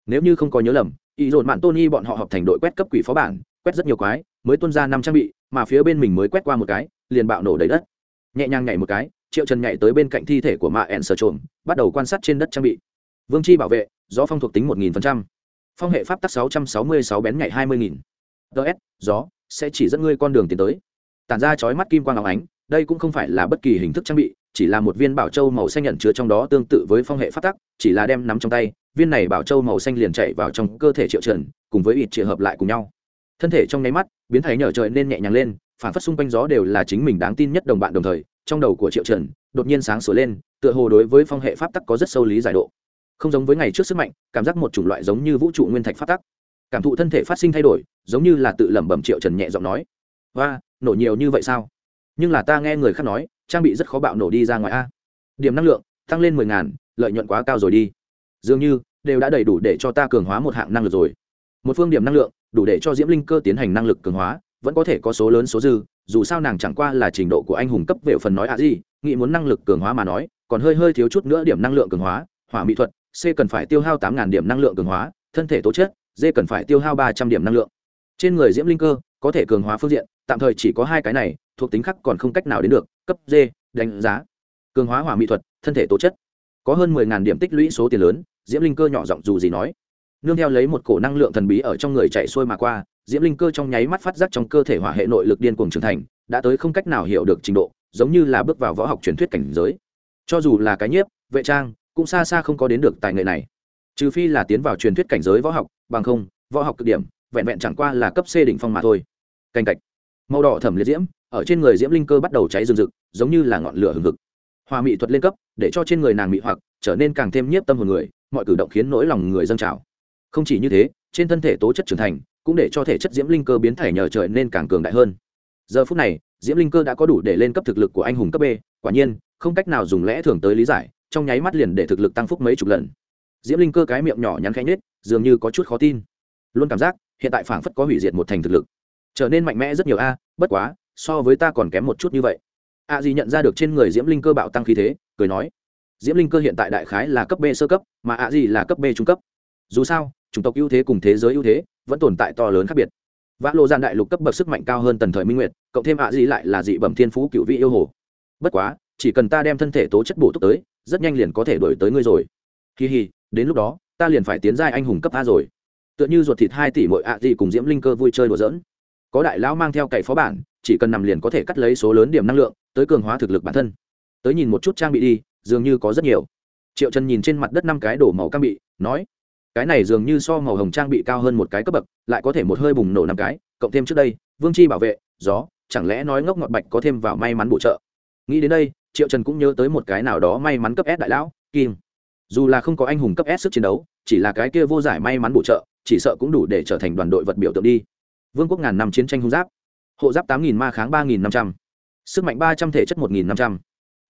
Speaker 1: Nếu như không có nhớ lầm ý dồn mạn tony bọn họ học thành đội quét cấp quỷ phó bản, quét rất nhiều quái, mới tuân ra năm trang bị, mà phía bên mình mới quét qua một cái, liền bạo nổ đầy đất. Nhẹ nhàng nhảy một cái, triệu trần nhảy tới bên cạnh thi thể của mạ ẹn sở trộm bắt đầu quan sát trên đất trang bị. Vương chi bảo vệ, gió phong thuộc tính một nghìn phần trăm. Phong hệ pháp tắc sáu trăm sáu mươi sáu bén nhảy hai mươi nghìn. Ts gió sẽ chỉ dẫn ngươi con đường tiến tới. Tản ra chói mắt kim quang áo ánh, đây cũng không phải là bất kỳ hình thức trang bị, chỉ là một viên bảo châu màu xanh nhận chứa trong đó tương tự với phong hệ pháp tắc, chỉ là đem nắm trong tay, viên này bảo châu màu xanh liền chạy vào trong cơ thể triệu trần, cùng với ít triệu hợp lại cùng nhau. Thân thể trong nháy mắt, biến thấy nhở trời nên nhẹ nhàng lên, phản phất xung quanh gió đều là chính mình đáng tin nhất đồng bạn đồng thời, trong đầu của triệu trần, đột nhiên sáng sửa lên, tựa hồ đối với phong hệ pháp tắc có rất sâu lý giải độ. Không giống với ngày trước sức mạnh, cảm giác một chủng loại giống như vũ trụ nguyên thạch pháp tắc cảm thụ thân thể phát sinh thay đổi, giống như là tự lẩm bẩm triệu trần nhẹ giọng nói và nổ nhiều như vậy sao? Nhưng là ta nghe người khác nói, trang bị rất khó bạo nổ đi ra ngoài a. Điểm năng lượng, tăng lên mười ngàn, lợi nhuận quá cao rồi đi. Dường như, đều đã đầy đủ để cho ta cường hóa một hạng năng lực rồi. Một phương điểm năng lượng, đủ để cho diễm linh cơ tiến hành năng lực cường hóa, vẫn có thể có số lớn số dư, dù sao nàng chẳng qua là trình độ của anh hùng cấp về phần nói à gì, nghĩ muốn năng lực cường hóa mà nói, còn hơi hơi thiếu chút nữa điểm năng lượng cường hóa, hỏa mỹ thuật, c cần phải tiêu hao tám điểm năng lượng cường hóa, thân thể tố chất dê cần phải tiêu hao ba trăm điểm năng lượng. Trên người diễm linh cơ, có thể cường hóa phương diện, tạm thời chỉ có hai cái này, thuộc tính khác còn không cách nào đến được, cấp dê, đánh giá. Cường hóa hỏa mỹ thuật, thân thể tố chất. Có hơn mười ngàn điểm tích lũy số tiền lớn, diễm linh cơ nhỏ giọng dù gì nói. Nương theo lấy một cổ năng lượng thần bí ở trong người chạy xuôi mà qua, diễm linh cơ trong nháy mắt phát giác trong cơ thể hỏa hệ nội lực điên cuồng trưởng thành, đã tới không cách nào hiểu được trình độ, giống như là bước vào võ học truyền thuyết cảnh giới. Cho dù là cái nhiếp, vệ trang, cũng xa xa không có đến được tài nghệ này. Trừ phi là tiến vào truyền thuyết cảnh giới võ học bằng không, võ học cực điểm, vẹn vẹn chẳng qua là cấp c đỉnh phong mà thôi. Canh cạch. Màu đỏ thẩm liệt diễm, ở trên người diễm linh cơ bắt đầu cháy rừng rực, giống như là ngọn lửa hừng hực. Hòa mỹ thuật lên cấp, để cho trên người nàng mỹ hoặc, trở nên càng thêm nhiếp tâm hồn người, mọi cử động khiến nỗi lòng người dâng trào. Không chỉ như thế, trên thân thể tố chất trưởng thành, cũng để cho thể chất diễm linh cơ biến thể nhờ trời nên càng cường đại hơn. Giờ phút này, diễm linh cơ đã có đủ để lên cấp thực lực của anh hùng cấp b, quả nhiên, không cách nào dùng lẽ thường tới lý giải, trong nháy mắt liền để thực lực tăng phúc mấy chục lần diễm linh cơ cái miệng nhỏ nhắn khẽ nết dường như có chút khó tin. Luôn cảm giác, hiện tại phảng phất có hủy diệt một thành thực lực. Trở nên mạnh mẽ rất nhiều a, bất quá, so với ta còn kém một chút như vậy. A Di nhận ra được trên người diễm linh cơ bạo tăng khí thế, cười nói, diễm linh cơ hiện tại đại khái là cấp b sơ cấp, mà a Di là cấp b trung cấp. Dù sao, chủng tộc ưu thế cùng thế giới ưu thế vẫn tồn tại to lớn khác biệt. Vã lộ gian đại lục cấp bậc sức mạnh cao hơn tần thời minh nguyệt, cộng thêm A Di lại là dị bẩm thiên phú cựu vị yêu hồ. Bất quá, chỉ cần ta đem thân thể tố chất bổ túc tới, rất nhanh liền có thể đổi tới ngươi rồi. Kỳ hì đến lúc đó, ta liền phải tiến giai anh hùng cấp a rồi. Tựa như ruột thịt hai tỷ mỗi ạ gì cùng diễm linh cơ vui chơi đùa dỡn. có đại lão mang theo cậy phó bản, chỉ cần nằm liền có thể cắt lấy số lớn điểm năng lượng, tới cường hóa thực lực bản thân. Tới nhìn một chút trang bị đi, dường như có rất nhiều. Triệu trần nhìn trên mặt đất năm cái đổ màu trang bị, nói, cái này dường như so màu hồng trang bị cao hơn một cái cấp bậc, lại có thể một hơi bùng nổ năm cái, cộng thêm trước đây, vương chi bảo vệ, gió, chẳng lẽ nói ngốc ngọt bạch có thêm vào may mắn bổ trợ? Nghĩ đến đây, triệu trần cũng nhớ tới một cái nào đó may mắn cấp s đại lão, kim dù là không có anh hùng cấp s sức chiến đấu, chỉ là cái kia vô giải may mắn bổ trợ, chỉ sợ cũng đủ để trở thành đoàn đội vật biểu tượng đi. Vương quốc ngàn năm chiến tranh hung giáp. Hộ giáp tám nghìn ma kháng ba nghìn năm trăm. Sức mạnh ba trăm thể chất một nghìn năm trăm.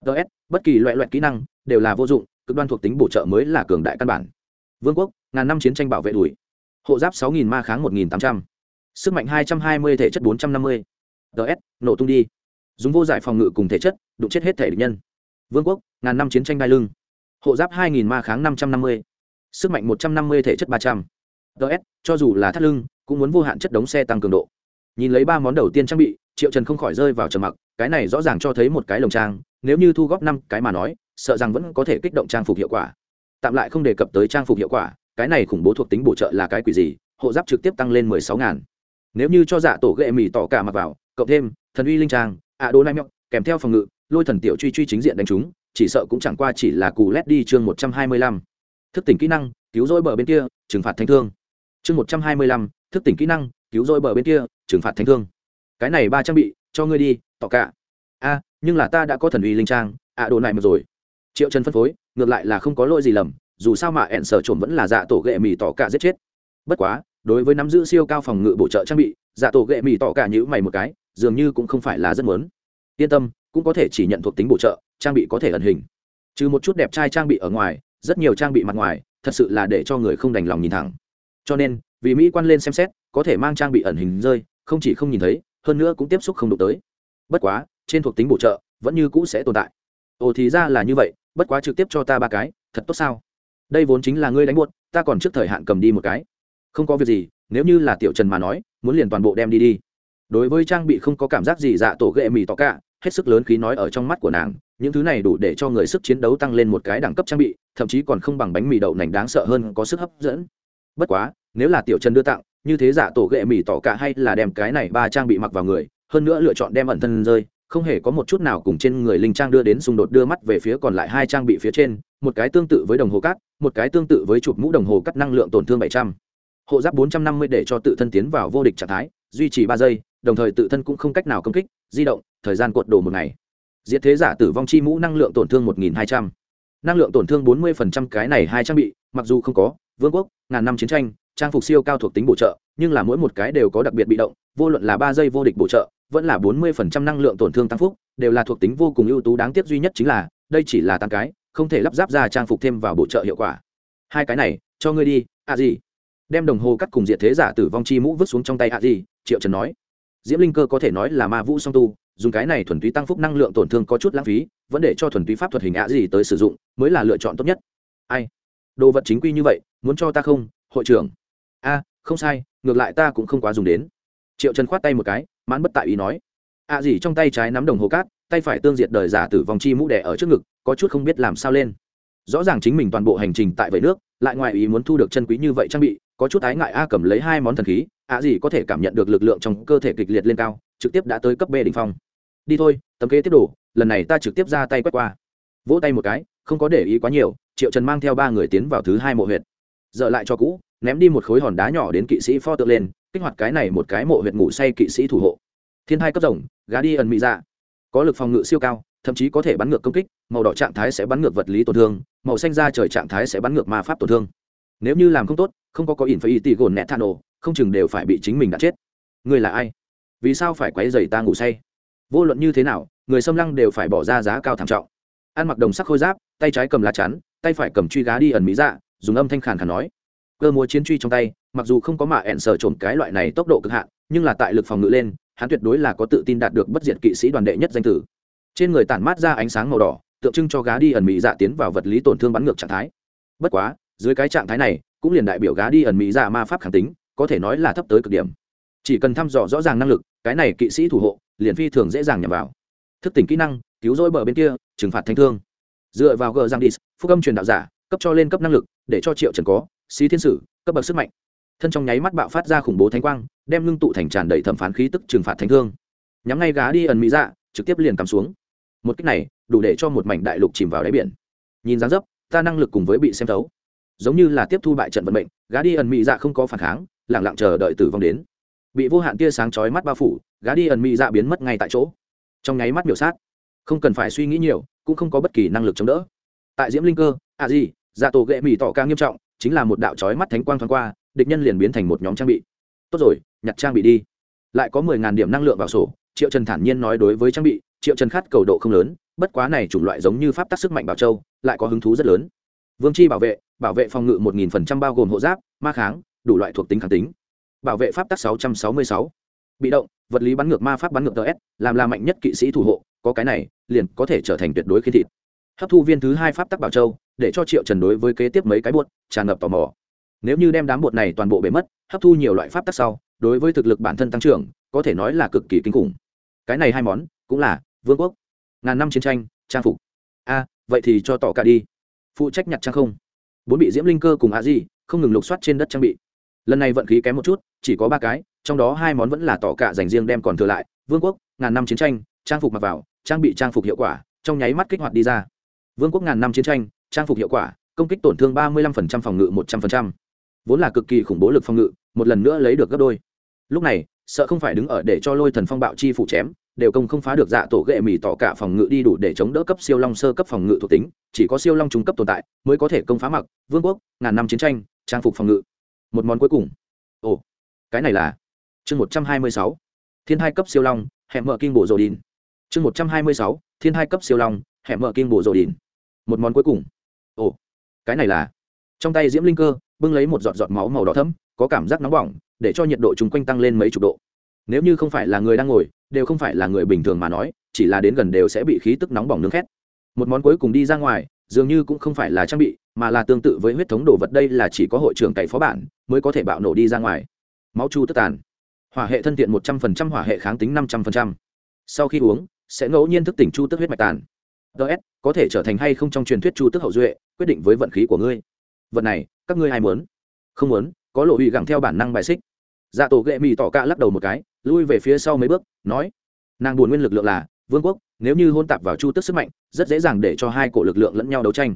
Speaker 1: Ts bất kỳ loại loại kỹ năng đều là vô dụng, cực đoan thuộc tính bổ trợ mới là cường đại căn bản. Vương quốc, ngàn năm chiến tranh bảo vệ đuổi. Hộ giáp sáu nghìn ma kháng một nghìn tám trăm. Sức mạnh hai trăm hai mươi thể chất bốn trăm năm mươi. Ts nổ tung đi. Dùng vô giải phòng ngự cùng thể chất, đụng chết hết thể địch nhân. Vương quốc, ngàn năm chiến tranh đai lưng hộ giáp hai nghìn ma kháng năm trăm năm mươi. Sức mạnh một trăm năm mươi thể chất 300. DS, cho dù là thắt lưng cũng muốn vô hạn chất đống xe tăng cường độ. Nhìn lấy ba món đầu tiên trang bị triệu trần không khỏi rơi vào trầm mặc cái này rõ ràng cho thấy một cái lồng trang nếu như thu góp năm cái mà nói sợ rằng vẫn có thể kích động trang phục hiệu quả. Tạm lại không đề cập tới trang phục hiệu quả cái này khủng bố thuộc tính bổ trợ là cái quỷ gì hộ giáp trực tiếp tăng lên mười sáu ngàn. Nếu như cho dạ tổ ghệ mì tỏ cả mặc vào cộng thêm thần uy linh trang ạ đồ nai mẹo kèm theo phòng ngự lôi thần tiểu truy truy chính diện đánh chúng chỉ sợ cũng chẳng qua chỉ là cù lét đi chương một trăm hai mươi lăm. Thức tỉnh kỹ năng, cứu rỗi bờ bên kia, trừng phạt thanh thương. Chương một trăm hai mươi lăm, thức tỉnh kỹ năng, cứu rỗi bờ bên kia, trừng phạt thanh thương. Cái này ba trang bị, cho ngươi đi tỏ cả. A, nhưng là ta đã có thần uy linh trang, ạ đồ này mà rồi. Triệu trần phân phối, ngược lại là không có lỗi gì lầm, dù sao mà ẹn sở trộm vẫn là dạ tổ ghệ mì tỏ cả giết chết. Bất quá, đối với nắm giữ siêu cao phòng ngự bổ trợ trang bị dạ tổ ghệ mì tỏ cả nhữ mày một cái, dường như cũng không phải là rất muốn. Yên tâm cũng có thể chỉ nhận thuộc tính bổ trợ, trang bị có thể ẩn hình. Trừ một chút đẹp trai trang bị ở ngoài, rất nhiều trang bị mặt ngoài, thật sự là để cho người không đành lòng nhìn thẳng. Cho nên, vì mỹ quan lên xem xét, có thể mang trang bị ẩn hình rơi, không chỉ không nhìn thấy, hơn nữa cũng tiếp xúc không đụng tới. Bất quá, trên thuộc tính bổ trợ, vẫn như cũ sẽ tồn tại. Ồ, thì ra là như vậy, bất quá trực tiếp cho ta ba cái, thật tốt sao? Đây vốn chính là ngươi đánh buốt ta còn trước thời hạn cầm đi một cái. Không có việc gì, nếu như là tiểu trần mà nói, muốn liền toàn bộ đem đi đi. Đối với trang bị không có cảm giác gì dạ tổ ghệ mì tỏ cả hết sức lớn khí nói ở trong mắt của nàng, những thứ này đủ để cho người sức chiến đấu tăng lên một cái đẳng cấp trang bị, thậm chí còn không bằng bánh mì đậu nành đáng sợ hơn có sức hấp dẫn. Bất quá, nếu là tiểu trần đưa tặng, như thế giả tổ ghệ mì tỏ cả hay là đem cái này ba trang bị mặc vào người, hơn nữa lựa chọn đem ẩn thân rơi, không hề có một chút nào cùng trên người linh trang đưa đến xung đột đưa mắt về phía còn lại hai trang bị phía trên, một cái tương tự với đồng hồ cát một cái tương tự với chụp mũ đồng hồ cắt năng lượng tổn thương bảy trăm. Hộ giáp bốn trăm năm mươi để cho tự thân tiến vào vô địch trạng thái, duy trì ba giây đồng thời tự thân cũng không cách nào công kích, di động, thời gian cuộn đồ một ngày. Diệt thế giả tử vong chi mũ năng lượng tổn thương một nghìn hai trăm. Năng lượng tổn thương bốn mươi phần trăm cái này hai trang bị, mặc dù không có, vương quốc, ngàn năm chiến tranh, trang phục siêu cao thuộc tính bổ trợ, nhưng là mỗi một cái đều có đặc biệt bị động, vô luận là ba giây vô địch bổ trợ, vẫn là bốn mươi phần trăm năng lượng tổn thương tăng phúc, đều là thuộc tính vô cùng ưu tú đáng tiếc duy nhất chính là, đây chỉ là tăng cái, không thể lắp ráp ra trang phục thêm vào bổ trợ hiệu quả. Hai cái này, cho ngươi đi à gì? Đem đồng hồ cắt cùng diệt thế giả tử vong chi mũ vứt xuống trong tay à gì, triệu trần nói diễm linh cơ có thể nói là ma vũ song tu, dùng cái này thuần túy tăng phúc năng lượng tổn thương có chút lãng phí, vẫn để cho thuần túy pháp thuật hình ạ gì tới sử dụng, mới là lựa chọn tốt nhất. Ai? Đồ vật chính quy như vậy, muốn cho ta không, hội trưởng? A, không sai, ngược lại ta cũng không quá dùng đến. Triệu trần khoát tay một cái, mãn bất tại ý nói. Ạ gì trong tay trái nắm đồng hồ cát, tay phải tương diệt đời giả tử vòng chi mũ đẻ ở trước ngực, có chút không biết làm sao lên. Rõ ràng chính mình toàn bộ hành trình tại vậy nước, lại ngoài ý muốn thu được chân quý như vậy trang bị, có chút ái ngại a cầm lấy hai món thần khí ạ gì có thể cảm nhận được lực lượng trong cơ thể kịch liệt lên cao, trực tiếp đã tới cấp b đ ỉ n h phong. Đi thôi, tấm kế tiếp đủ lần này ta trực tiếp ra tay quét qua. Vỗ tay một cái, không có để ý quá nhiều, triệu trần mang theo ba người tiến vào thứ hai mộ huyệt. Dợ lại cho cũ, ném đi một khối hòn đá nhỏ đến kỵ sĩ pho tượng lên, kích hoạt cái này một cái mộ huyệt ngủ say kỵ sĩ thủ hộ. Thiên hai cấp rồng, gá đi ẩn mỹ dạ. Có lực phòng ngự siêu cao, thậm chí có thể bắn ngược công kích, màu đỏ trạng thái sẽ bắn ngược vật lý tổn thương, màu xanh ra trời trạng thái sẽ bắn ngược ma pháp tổn thương. Nếu như làm không tốt, không có có ỉn phải y tỷ gồn nẹt than ồ không chừng đều phải bị chính mình đã chết. Người là ai? Vì sao phải quấy dày ta ngủ say? Vô luận như thế nào, người xâm lăng đều phải bỏ ra giá cao thảm trọng. Ăn mặc đồng sắc khôi giáp, tay trái cầm lá chắn, tay phải cầm truy gá đi ẩn mỹ dạ dùng âm thanh khàn khàn nói. Cơ múa chiến truy trong tay, mặc dù không có mạ ẹn sở trộm cái loại này tốc độ cực hạn, nhưng là tại lực phòng ngự lên, hắn tuyệt đối là có tự tin đạt được bất diệt kỵ sĩ đoàn đệ nhất danh tử. Trên người tản mát ra ánh sáng màu đỏ, tượng trưng cho gá đi ẩn mỹ dạ tiến vào vật lý tổn thương bắn ngược trạng thái. Bất quá, dưới cái trạng thái này, cũng liền đại biểu gá đi ẩn mỹ dạ ma pháp khẳng tính có thể nói là thấp tới cực điểm. Chỉ cần thăm dò rõ ràng năng lực, cái này kỵ sĩ thủ hộ, liền phi thường dễ dàng nhằm vào. Thức tỉnh kỹ năng, cứu rỗi bờ bên kia, trừng phạt thanh thương. Dựa vào gờ giang đi phúc âm truyền đạo giả, cấp cho lên cấp năng lực, để cho triệu trần có, xí thiên sử, cấp bậc sức mạnh. Thân trong nháy mắt bạo phát ra khủng bố thánh quang, đem ngưng tụ thành tràn đầy thẩm phán khí tức trừng phạt thanh thương. Nhắm ngay gá đi ẩn mỹ dạ trực tiếp liền cắm xuống. Một cách này, đủ để cho một mảnh đại lục chìm vào đáy biển. Nhìn dáng dấp, ta năng lực cùng với bị xem thấu. Giống như là tiếp thu bại trận vận mệnh, gá đi ẩn mỹ dạ không có phản kháng lẳng lặng chờ đợi tử vong đến. Bị vô hạn tia sáng chói mắt bao phủ gá đi ẩn mỹ dạ biến mất ngay tại chỗ. Trong nháy mắt biểu sát, không cần phải suy nghĩ nhiều, cũng không có bất kỳ năng lực chống đỡ. Tại diễm linh cơ à gì dạ tổ ghệ mỹ tỏ ca nghiêm trọng, chính là một đạo chói mắt thánh quang thoáng qua, địch nhân liền biến thành một nhóm trang bị. Tốt rồi, nhặt trang bị đi. Lại có mười ngàn điểm năng lượng vào sổ, triệu trần thản nhiên nói đối với trang bị, triệu trần khát cầu độ không lớn, bất quá này chủng loại giống như pháp tắc sức mạnh bảo châu, lại có hứng thú rất lớn. Vương chi bảo vệ bảo vệ phòng ngự một nghìn phần trăm bao gồm hộ giáp, ma kháng đủ loại thuộc tính kháng tính. Bảo vệ pháp tắc sáu trăm sáu mươi sáu. Bị động, vật lý bắn ngược ma pháp bắn ngược ts làm là mạnh nhất kỵ sĩ thủ hộ, có cái này, liền có thể trở thành tuyệt đối khi thịt. Hấp thu viên thứ hai pháp tắc bảo châu, để cho triệu trần đối với kế tiếp mấy cái buốt tràn ngập tò mò. Nếu như đem đám bột này toàn bộ bể mất, hấp thu nhiều loại pháp tắc sau, đối với thực lực bản thân tăng trưởng, có thể nói là cực kỳ kinh khủng. Cái này hai món, cũng là vương quốc. Ngàn năm chiến tranh, trang phục. A, vậy thì cho tỏ cả đi. Phụ trách nhặt trang không. Bốn bị diễm linh cơ cùng a di, không ngừng lục soát trên đất trang bị lần này vận khí kém một chút, chỉ có ba cái, trong đó hai món vẫn là tỏ cả dành riêng đem còn thừa lại, vương quốc, ngàn năm chiến tranh, trang phục mặc vào, trang bị trang phục hiệu quả, trong nháy mắt kích hoạt đi ra. Vương quốc ngàn năm chiến tranh, trang phục hiệu quả, công kích tổn thương ba mươi 35% phòng ngự một trăm 100%. vốn là cực kỳ khủng bố lực phòng ngự, một lần nữa lấy được gấp đôi. Lúc này, sợ không phải đứng ở để cho lôi thần phong bạo chi phủ chém, đều công không phá được dạ tổ ghệ mì tỏ cả phòng ngự đi đủ để chống đỡ cấp siêu long sơ cấp phòng ngự thuộc tính, chỉ có siêu long trung cấp tồn tại mới có thể công phá mặc. Vương quốc, ngàn năm chiến tranh, trang phục phòng ngự một món cuối cùng. Ồ, cái này là chương một trăm hai mươi sáu, thiên hai cấp siêu long hẹn mở kinh bộ rồ đìn. Chương một trăm hai mươi sáu, thiên hai cấp siêu long hẹn mở kinh bộ rồ đìn. Một món cuối cùng. Ồ, cái này là trong tay diễm linh cơ, bưng lấy một giọt giọt máu màu đỏ thấm có cảm giác nóng bỏng, để cho nhiệt độ chung quanh tăng lên mấy chục độ. Nếu như không phải là người đang ngồi, đều không phải là người bình thường mà nói, chỉ là đến gần đều sẽ bị khí tức nóng bỏng nướng khét. Một món cuối cùng đi ra ngoài dường như cũng không phải là trang bị, mà là tương tự với huyết thống đồ vật. Đây là chỉ có hội trưởng cậy phó bản mới có thể bạo nổ đi ra ngoài. Máu chu tức tàn. Hỏa hệ thân thiện một trăm phần trăm, hỏa hệ kháng tính năm trăm phần trăm. Sau khi uống, sẽ ngẫu nhiên thức tỉnh chu tức huyết mạch tàn. Ts có thể trở thành hay không trong truyền thuyết chu tức hậu duệ, quyết định với vận khí của ngươi. Vật này, các ngươi ai muốn? Không muốn, có lộ hủy gẳng theo bản năng bài xích. Dạ tổ ghệ mì tỏ cả lắc đầu một cái, lui về phía sau mấy bước, nói, nàng buồn nguyên lực lượng là vương quốc, nếu như hôn tạp vào chu tức sức mạnh, rất dễ dàng để cho hai cổ lực lượng lẫn nhau đấu tranh.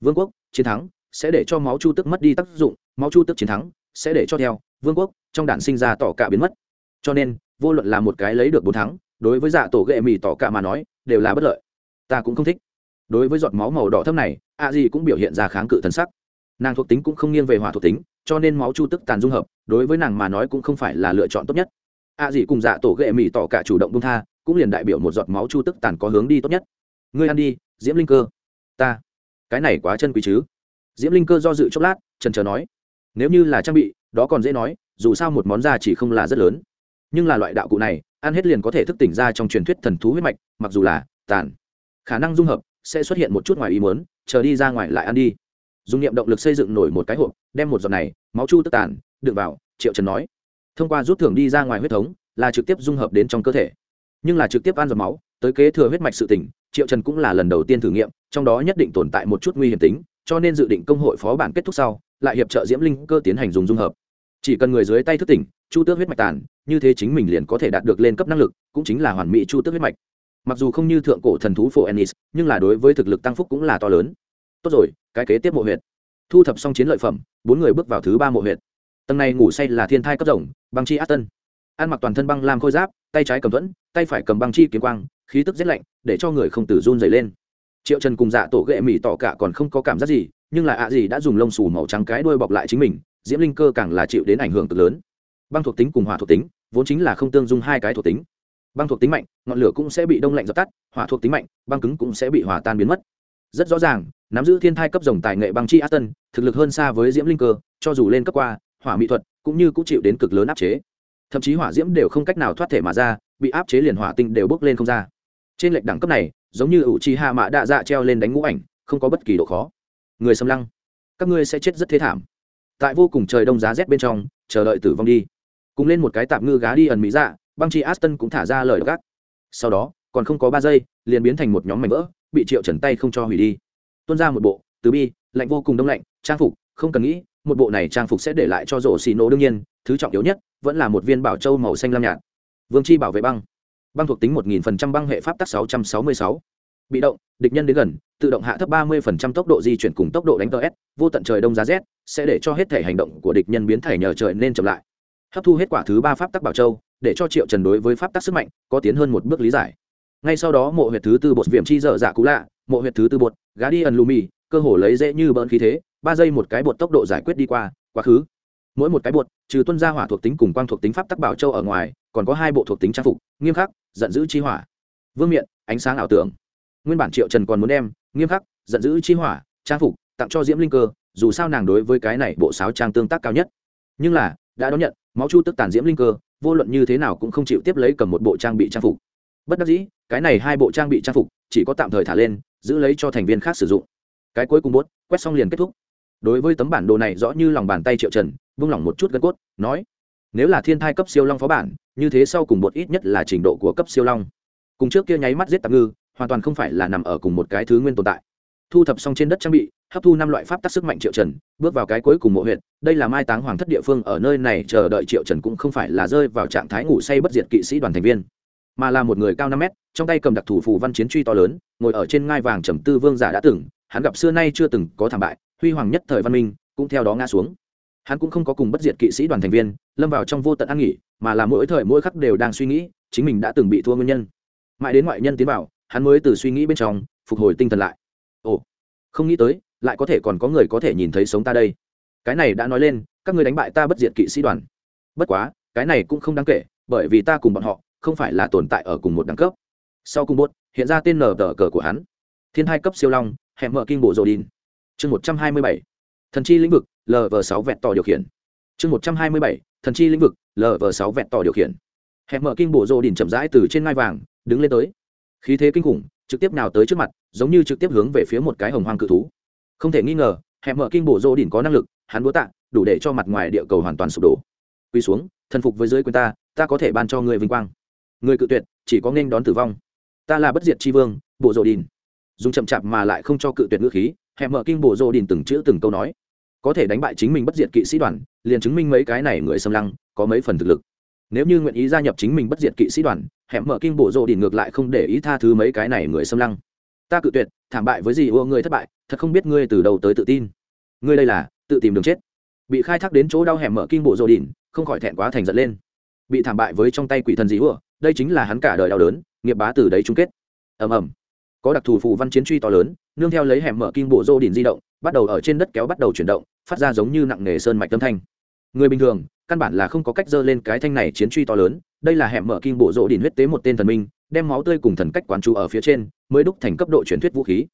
Speaker 1: Vương quốc, chiến thắng, sẽ để cho máu chu tức mất đi tác dụng, máu chu tức chiến thắng, sẽ để cho theo, vương quốc, trong đạn sinh ra tỏ cả biến mất. Cho nên, vô luận là một cái lấy được bốn thắng, đối với dạ tổ ghệ mì tỏ cả mà nói, đều là bất lợi. Ta cũng không thích. Đối với giọt máu màu đỏ thâm này, a di cũng biểu hiện ra kháng cự thân sắc. Nàng thuộc tính cũng không nghiêng về hỏa thuộc tính, cho nên máu chu tức tàn dung hợp, đối với nàng mà nói cũng không phải là lựa chọn tốt nhất. A di cùng dạ tổ ghệ mỹ tỏ cả chủ động bung tha cũng liền đại biểu một giọt máu chu tức tàn có hướng đi tốt nhất. Ngươi ăn đi, diễm linh cơ. Ta. Cái này quá chân quý chứ. Diễm linh cơ do dự chốc lát trần trờ nói. Nếu như là trang bị, đó còn dễ nói, dù sao một món da chỉ không là rất lớn. Nhưng là loại đạo cụ này, ăn hết liền có thể thức tỉnh ra trong truyền thuyết thần thú huyết mạch, mặc dù là tàn. Khả năng dung hợp sẽ xuất hiện một chút ngoài ý muốn, chờ đi ra ngoài lại ăn đi. Dùng niệm động lực xây dựng nổi một cái hộp, đem một giọt này, máu chu tức tàn, đựng vào, triệu trần nói. Thông qua rút thưởng đi ra ngoài huyết thống, là trực tiếp dung hợp đến trong cơ thể nhưng là trực tiếp ăn giọt máu, tới kế thừa huyết mạch sự tỉnh, triệu trần cũng là lần đầu tiên thử nghiệm, trong đó nhất định tồn tại một chút nguy hiểm tính, cho nên dự định công hội phó bản kết thúc sau, lại hiệp trợ diễm linh cơ tiến hành dùng dung hợp. Chỉ cần người dưới tay thức tỉnh, chu tước huyết mạch tàn, như thế chính mình liền có thể đạt được lên cấp năng lực, cũng chính là hoàn mỹ chu tước huyết mạch. Mặc dù không như thượng cổ thần thú phổ ennis nhưng là đối với thực lực tăng phúc cũng là to lớn. Tốt rồi, cái kế tiếp mộ huyệt. Thu thập xong chiến lợi phẩm, bốn người bước vào thứ ba mộ huyệt. Tầng này ngủ say là thiên thai cấp rồng, băng chi át tân. Ăn mặc toàn thân băng làm khôi giáp tay trái cầm thuẫn, tay phải cầm băng chi kiếm quang, khí tức rét lạnh, để cho người không tử run dày lên. Triệu trần cùng dạ tổ ghệ mỹ tỏ cả còn không có cảm giác gì, nhưng là ạ gì đã dùng lông xù màu trắng cái đuôi bọc lại chính mình, diễm linh cơ càng là chịu đến ảnh hưởng cực lớn. Băng thuộc tính cùng hỏa thuộc tính, vốn chính là không tương dung hai cái thuộc tính. Băng thuộc tính mạnh, ngọn lửa cũng sẽ bị đông lạnh dập tắt, hỏa thuộc tính mạnh, băng cứng cũng sẽ bị hòa tan biến mất. Rất rõ ràng, nắm giữ thiên thai cấp rồng tài nghệ băng chi a tân thực lực hơn xa với diễm linh cơ, cho dù lên cấp qua, hỏa mỹ thuật cũng như cũng chịu đến cực lớn áp chế thậm chí hỏa diễm đều không cách nào thoát thể mà ra, bị áp chế liền hỏa tinh đều bước lên không ra. Trên lệch đẳng cấp này, giống như ủ chi hạ mạ đạ dạ treo lên đánh ngũ ảnh, không có bất kỳ độ khó. Người xâm lăng, các ngươi sẽ chết rất thế thảm. Tại vô cùng trời đông giá rét bên trong, chờ đợi tử vong đi. Cùng lên một cái tạm ngư gá đi ẩn mỹ dạ băng chi aston cũng thả ra lời gác. Sau đó, còn không có ba giây, liền biến thành một nhóm mảnh vỡ, bị triệu trần tay không cho hủy đi. Tuôn ra một bộ, từ bi, lạnh vô cùng đông lạnh, trang phục, không cần nghĩ một bộ này trang phục sẽ để lại cho rổ xì nổ đương nhiên, thứ trọng yếu nhất vẫn là một viên bảo châu màu xanh lam nhạt. Vương chi bảo vệ băng. Băng thuộc tính một nghìn phần trăm băng hệ pháp tắc sáu trăm sáu mươi sáu. Bị động, địch nhân đến gần, tự động hạ thấp ba mươi phần trăm tốc độ di chuyển cùng tốc độ đánh tờ s, vô tận trời đông giá rét, sẽ để cho hết thể hành động của địch nhân biến thể nhờ trời nên chậm lại. Hấp thu hết quả thứ ba pháp tắc bảo châu, để cho triệu trần đối với pháp tắc sức mạnh có tiến hơn một bước lý giải. Ngay sau đó mộ huyệt thứ tư bột viêm chi dở dạ cũ lạ, mộ huyệt thứ tư bột, gá đi ẩn lumi cơ hồ lấy dễ như bỡn khí thế ba giây một cái bột tốc độ giải quyết đi qua, quá khứ. Mỗi một cái bột, trừ tuân ra hỏa thuộc tính cùng quang thuộc tính pháp tắc bảo châu ở ngoài, còn có hai bộ thuộc tính trang phục, nghiêm khắc, giận dữ chi hỏa. Vương miện, ánh sáng ảo tưởng. Nguyên bản triệu trần còn muốn đem, nghiêm khắc, giận dữ chi hỏa, trang phục, tặng cho diễm linh cơ, dù sao nàng đối với cái này bộ sáo trang tương tác cao nhất. Nhưng là, đã đón nhận, máu chu tức tàn diễm linh cơ, vô luận như thế nào cũng không chịu tiếp lấy cầm một bộ trang bị trang phục. Bất đắc dĩ, cái này hai bộ trang bị trang phục, chỉ có tạm thời thả lên, giữ lấy cho thành viên khác sử dụng. Cái cuối cùng bốt quét xong liền kết thúc đối với tấm bản đồ này rõ như lòng bàn tay triệu trần, vung lòng một chút gân cốt, nói, nếu là thiên thai cấp siêu long phó bản, như thế sau cùng một ít nhất là trình độ của cấp siêu long. Cùng trước kia nháy mắt giết tạm ngư, hoàn toàn không phải là nằm ở cùng một cái thứ nguyên tồn tại. Thu thập xong trên đất trang bị, hấp thu năm loại pháp tác sức mạnh triệu trần, bước vào cái cuối cùng mộ huyện đây là mai táng hoàng thất địa phương, ở nơi này chờ đợi triệu trần cũng không phải là rơi vào trạng thái ngủ say bất diệt kỵ sĩ đoàn thành viên, mà là một người cao năm mét, trong tay cầm đặc thủ phù văn chiến truy to lớn, ngồi ở trên ngai vàng trầm tư vương giả đã từng, hắn gặp xưa nay chưa từng có thảm bại huy hoàng nhất thời văn minh cũng theo đó ngã xuống. Hắn cũng không có cùng bất diệt kỵ sĩ đoàn thành viên lâm vào trong vô tận an nghỉ, mà là mỗi thời mỗi khắc đều đang suy nghĩ chính mình đã từng bị thua nguyên nhân. Mãi đến ngoại nhân tiến vào, hắn mới từ suy nghĩ bên trong phục hồi tinh thần lại. Ồ, không nghĩ tới, lại có thể còn có người có thể nhìn thấy sống ta đây. Cái này đã nói lên, các người đánh bại ta bất diệt kỵ sĩ đoàn. Bất quá, cái này cũng không đáng kể, bởi vì ta cùng bọn họ không phải là tồn tại ở cùng một đẳng cấp. Sau cùng bốt, hiện ra tên nở tờ cờ của hắn. Thiên hai cấp siêu long, hẹn mở kinh bộ rồ đin chương một trăm hai mươi bảy, thần chi lĩnh vực lv sáu vẹn tỏ điều khiển. Chương một trăm hai mươi bảy, thần chi lĩnh vực lv sáu vẹn tỏ điều khiển. Hẹn mở kinh bộ rô đin chậm rãi từ trên ngai vàng, đứng lên tới. Khí thế kinh khủng, trực tiếp nào tới trước mặt, giống như trực tiếp hướng về phía một cái hồng hoang cự thú. Không thể nghi ngờ hẹn mở kinh bộ rô đin có năng lực, hắn búa tạ, đủ để cho mặt ngoài địa cầu hoàn toàn sụp đổ. Quy xuống, thần phục với dưới quyền ta ta có thể ban cho người vinh quang. Người cự tuyệt, chỉ có nên đón tử vong. Ta là bất diệt tri vương, bộ rô đìn dùng chậm chạp mà lại không cho cự tuyệt ngữ khí hẹn mở kinh bộ rô đình từng chữ từng câu nói. Có thể đánh bại chính mình bất diệt kỵ sĩ đoàn, liền chứng minh mấy cái này người xâm lăng có mấy phần thực lực. Nếu như nguyện ý gia nhập chính mình bất diệt kỵ sĩ đoàn hẹn mở kinh bộ rô đình ngược lại không để ý tha thứ mấy cái này người xâm lăng. Ta cự tuyệt, thảm bại với gì ua người thất bại, thật không biết ngươi từ đầu tới tự tin. Ngươi đây là, tự tìm đường chết. Bị khai thác đến chỗ đau hẻm mở kinh bộ rô đình không khỏi thẹn quá thành giận lên. Bị thảm bại với trong tay quỷ thần dĩ ua đây chính là hắn cả đời đau đớn, nghiệp bá từ đấy chung kết. Ầm ầm. Có đặc thù phù văn chiến truy to lớn nương theo lấy hẻm mở kim bộ rô đỉnh di động, bắt đầu ở trên đất kéo bắt đầu chuyển động, phát ra giống như nặng nề sơn mạch tâm thanh. Người bình thường, căn bản là không có cách dơ lên cái thanh này chiến truy to lớn, đây là hẻm mở kim bộ rô đỉnh huyết tế một tên thần minh, đem máu tươi cùng thần cách quán chú ở phía trên, mới đúc thành cấp độ truyền thuyết vũ khí.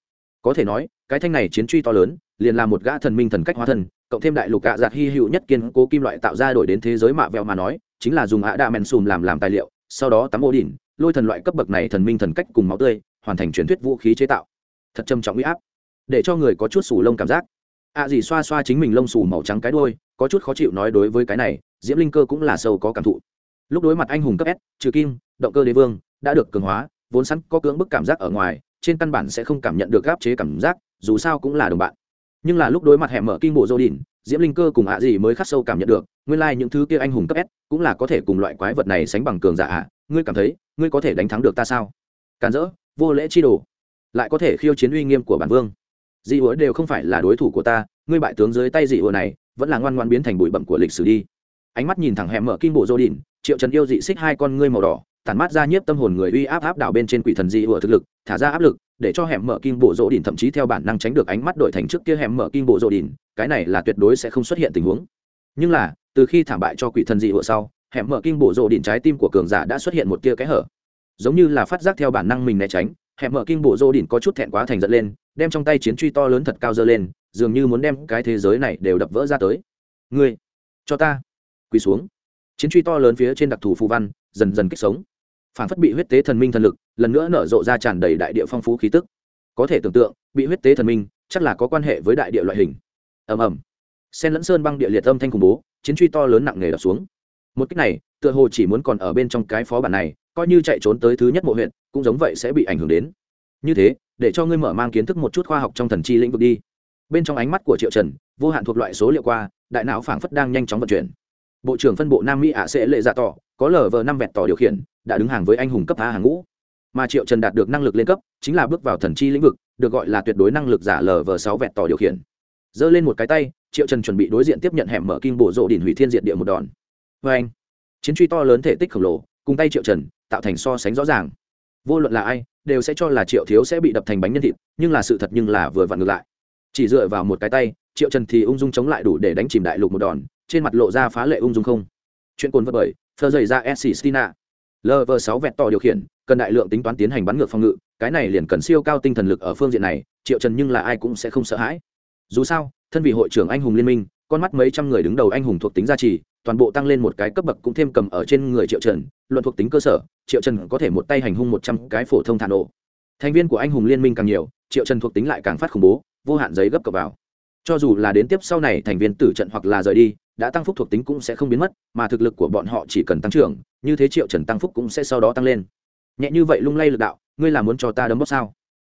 Speaker 1: Có thể nói, cái thanh này chiến truy to lớn, liền là một gã thần minh thần cách hóa thần, cộng thêm đại lục cạ giạt hy hữu nhất kiên cố kim loại tạo ra đổi đến thế giới mạ vẹo mà nói, chính là dùng ạ đa men sùm làm làm tài liệu, sau đó tắm ô đỉnh, lôi thần loại cấp bậc này thần minh thần cách cùng máu tươi, hoàn thành truyền thuyết vũ khí chế tạo thật trầm trọng huy áp, để cho người có chút sù lông cảm giác. Ạ à gì xoa xoa chính mình lông xù màu trắng cái đôi có chút khó chịu nói đối với cái này, diễm linh cơ cũng là sâu có cảm thụ. Lúc đối mặt anh hùng cấp s, trừ kim, động cơ đế vương, đã được cường hóa, vốn sẵn có cưỡng bức cảm giác ở ngoài, trên căn bản sẽ không cảm nhận được gáp chế cảm giác, dù sao cũng là đồng bạn. Nhưng là lúc đối mặt hẻm mở kinh bộ dô đỉnh, diễm linh cơ cùng ạ gì mới khắc sâu cảm nhận được, nguyên lai、like、những thứ kia anh hùng cấp s cũng là có thể cùng loại quái vật này sánh bằng cường giả ạ. Ngươi cảm thấy, ngươi có thể đánh thắng được ta sao? Càn rỡ, vô lễ chi đồ lại có thể khiêu chiến uy nghiêm của bản vương. Dị hứa đều không phải là đối thủ của ta, ngươi bại tướng dưới tay dị hứa này, vẫn là ngoan ngoan biến thành bụi bậm của lịch sử đi. Ánh mắt nhìn thẳng hẻm mở kim bộ dô đỉnh, triệu trần yêu dị xích hai con ngươi màu đỏ, tản mát ra nhiếp tâm hồn người uy áp áp đảo bên trên quỷ thần dị hứa thực lực, thả ra áp lực, để cho hẻm mở kim bộ dô đỉnh thậm chí theo bản năng tránh được ánh mắt đổi thành trước kia hẻm mở kim bộ dô đỉnh, cái này là tuyệt đối sẽ không xuất hiện tình huống. Nhưng là, từ khi thảm bại cho quỷ thần dị hứa sau, hẻm mở kim bộ dô đỉnh trái tim của cường giả đã xuất hiện một tia cái hở, giống như là phát giác theo bản năng mình né tránh hẹp mở kinh bộ rô đỉnh có chút thẹn quá thành giận lên, đem trong tay chiến truy to lớn thật cao dơ lên, dường như muốn đem cái thế giới này đều đập vỡ ra tới. Ngươi, cho ta. Quỳ xuống. Chiến truy to lớn phía trên đặc thù phù văn, dần dần kích sống. Phản phất bị huyết tế thần minh thần lực, lần nữa nở rộ ra tràn đầy đại địa phong phú khí tức. Có thể tưởng tượng, bị huyết tế thần minh, chắc là có quan hệ với đại địa loại hình. Ầm ầm. Sen lẫn sơn băng địa liệt âm thanh khủng bố, chiến truy to lớn nặng nề đập xuống. Một cách này, tựa hồ chỉ muốn còn ở bên trong cái phó bản này, coi như chạy trốn tới thứ nhất mộ huyện cũng giống vậy sẽ bị ảnh hưởng đến. Như thế, để cho ngươi mở mang kiến thức một chút khoa học trong thần chi lĩnh vực đi. Bên trong ánh mắt của triệu trần, vô hạn thuộc loại số liệu qua, đại não phảng phất đang nhanh chóng vận chuyển. Bộ trưởng phân bộ nam mỹ ạ sẽ lệ dạ tỏ, có lờ vờ năm vẹt tỏ điều khiển, đã đứng hàng với anh hùng cấp a hàng ngũ. Mà triệu trần đạt được năng lực lên cấp, chính là bước vào thần chi lĩnh vực, được gọi là tuyệt đối năng lực giả lv sáu vẹt tỏ điều khiển. Giơ lên một cái tay, triệu trần chuẩn bị đối diện tiếp nhận hẻm mở kinh bộ rộ đỉnh hủy thiên diện địa một đòn. Vê anh chiến truy to lớn thể tích khổng lồ, cùng tay triệu trần, tạo thành so sánh rõ ràng vô luận là ai, đều sẽ cho là triệu thiếu sẽ bị đập thành bánh nhân thịt, nhưng là sự thật nhưng là vừa vặn ngược lại. Chỉ dựa vào một cái tay, triệu trần thì ung dung chống lại đủ để đánh chìm đại lục một đòn, trên mặt lộ ra phá lệ ung dung không. Chuyện cồn vật bởi thơ dày ra s stina. Lv sáu vẹt to điều khiển, cần đại lượng tính toán tiến hành bắn ngược phòng ngự, cái này liền cần siêu cao tinh thần lực ở phương diện này, triệu trần nhưng là ai cũng sẽ không sợ hãi. Dù sao, thân vị hội trưởng anh hùng liên minh, con mắt mấy trăm người đứng đầu anh hùng thuộc tính gia trì toàn bộ tăng lên một cái cấp bậc cũng thêm cầm ở trên người triệu trần, luận thuộc tính cơ sở, triệu trần có thể một tay hành hung một trăm cái phổ thông thả nổ. Thành viên của anh hùng liên minh càng nhiều, triệu trần thuộc tính lại càng phát khủng bố, vô hạn giấy gấp cập vào. Cho dù là đến tiếp sau này thành viên tử trận hoặc là rời đi, đã tăng phúc thuộc tính cũng sẽ không biến mất, mà thực lực của bọn họ chỉ cần tăng trưởng, như thế triệu trần tăng phúc cũng sẽ sau đó tăng lên. Nhẹ như vậy lung lay lực đạo, ngươi là muốn cho ta đấm bóp sao?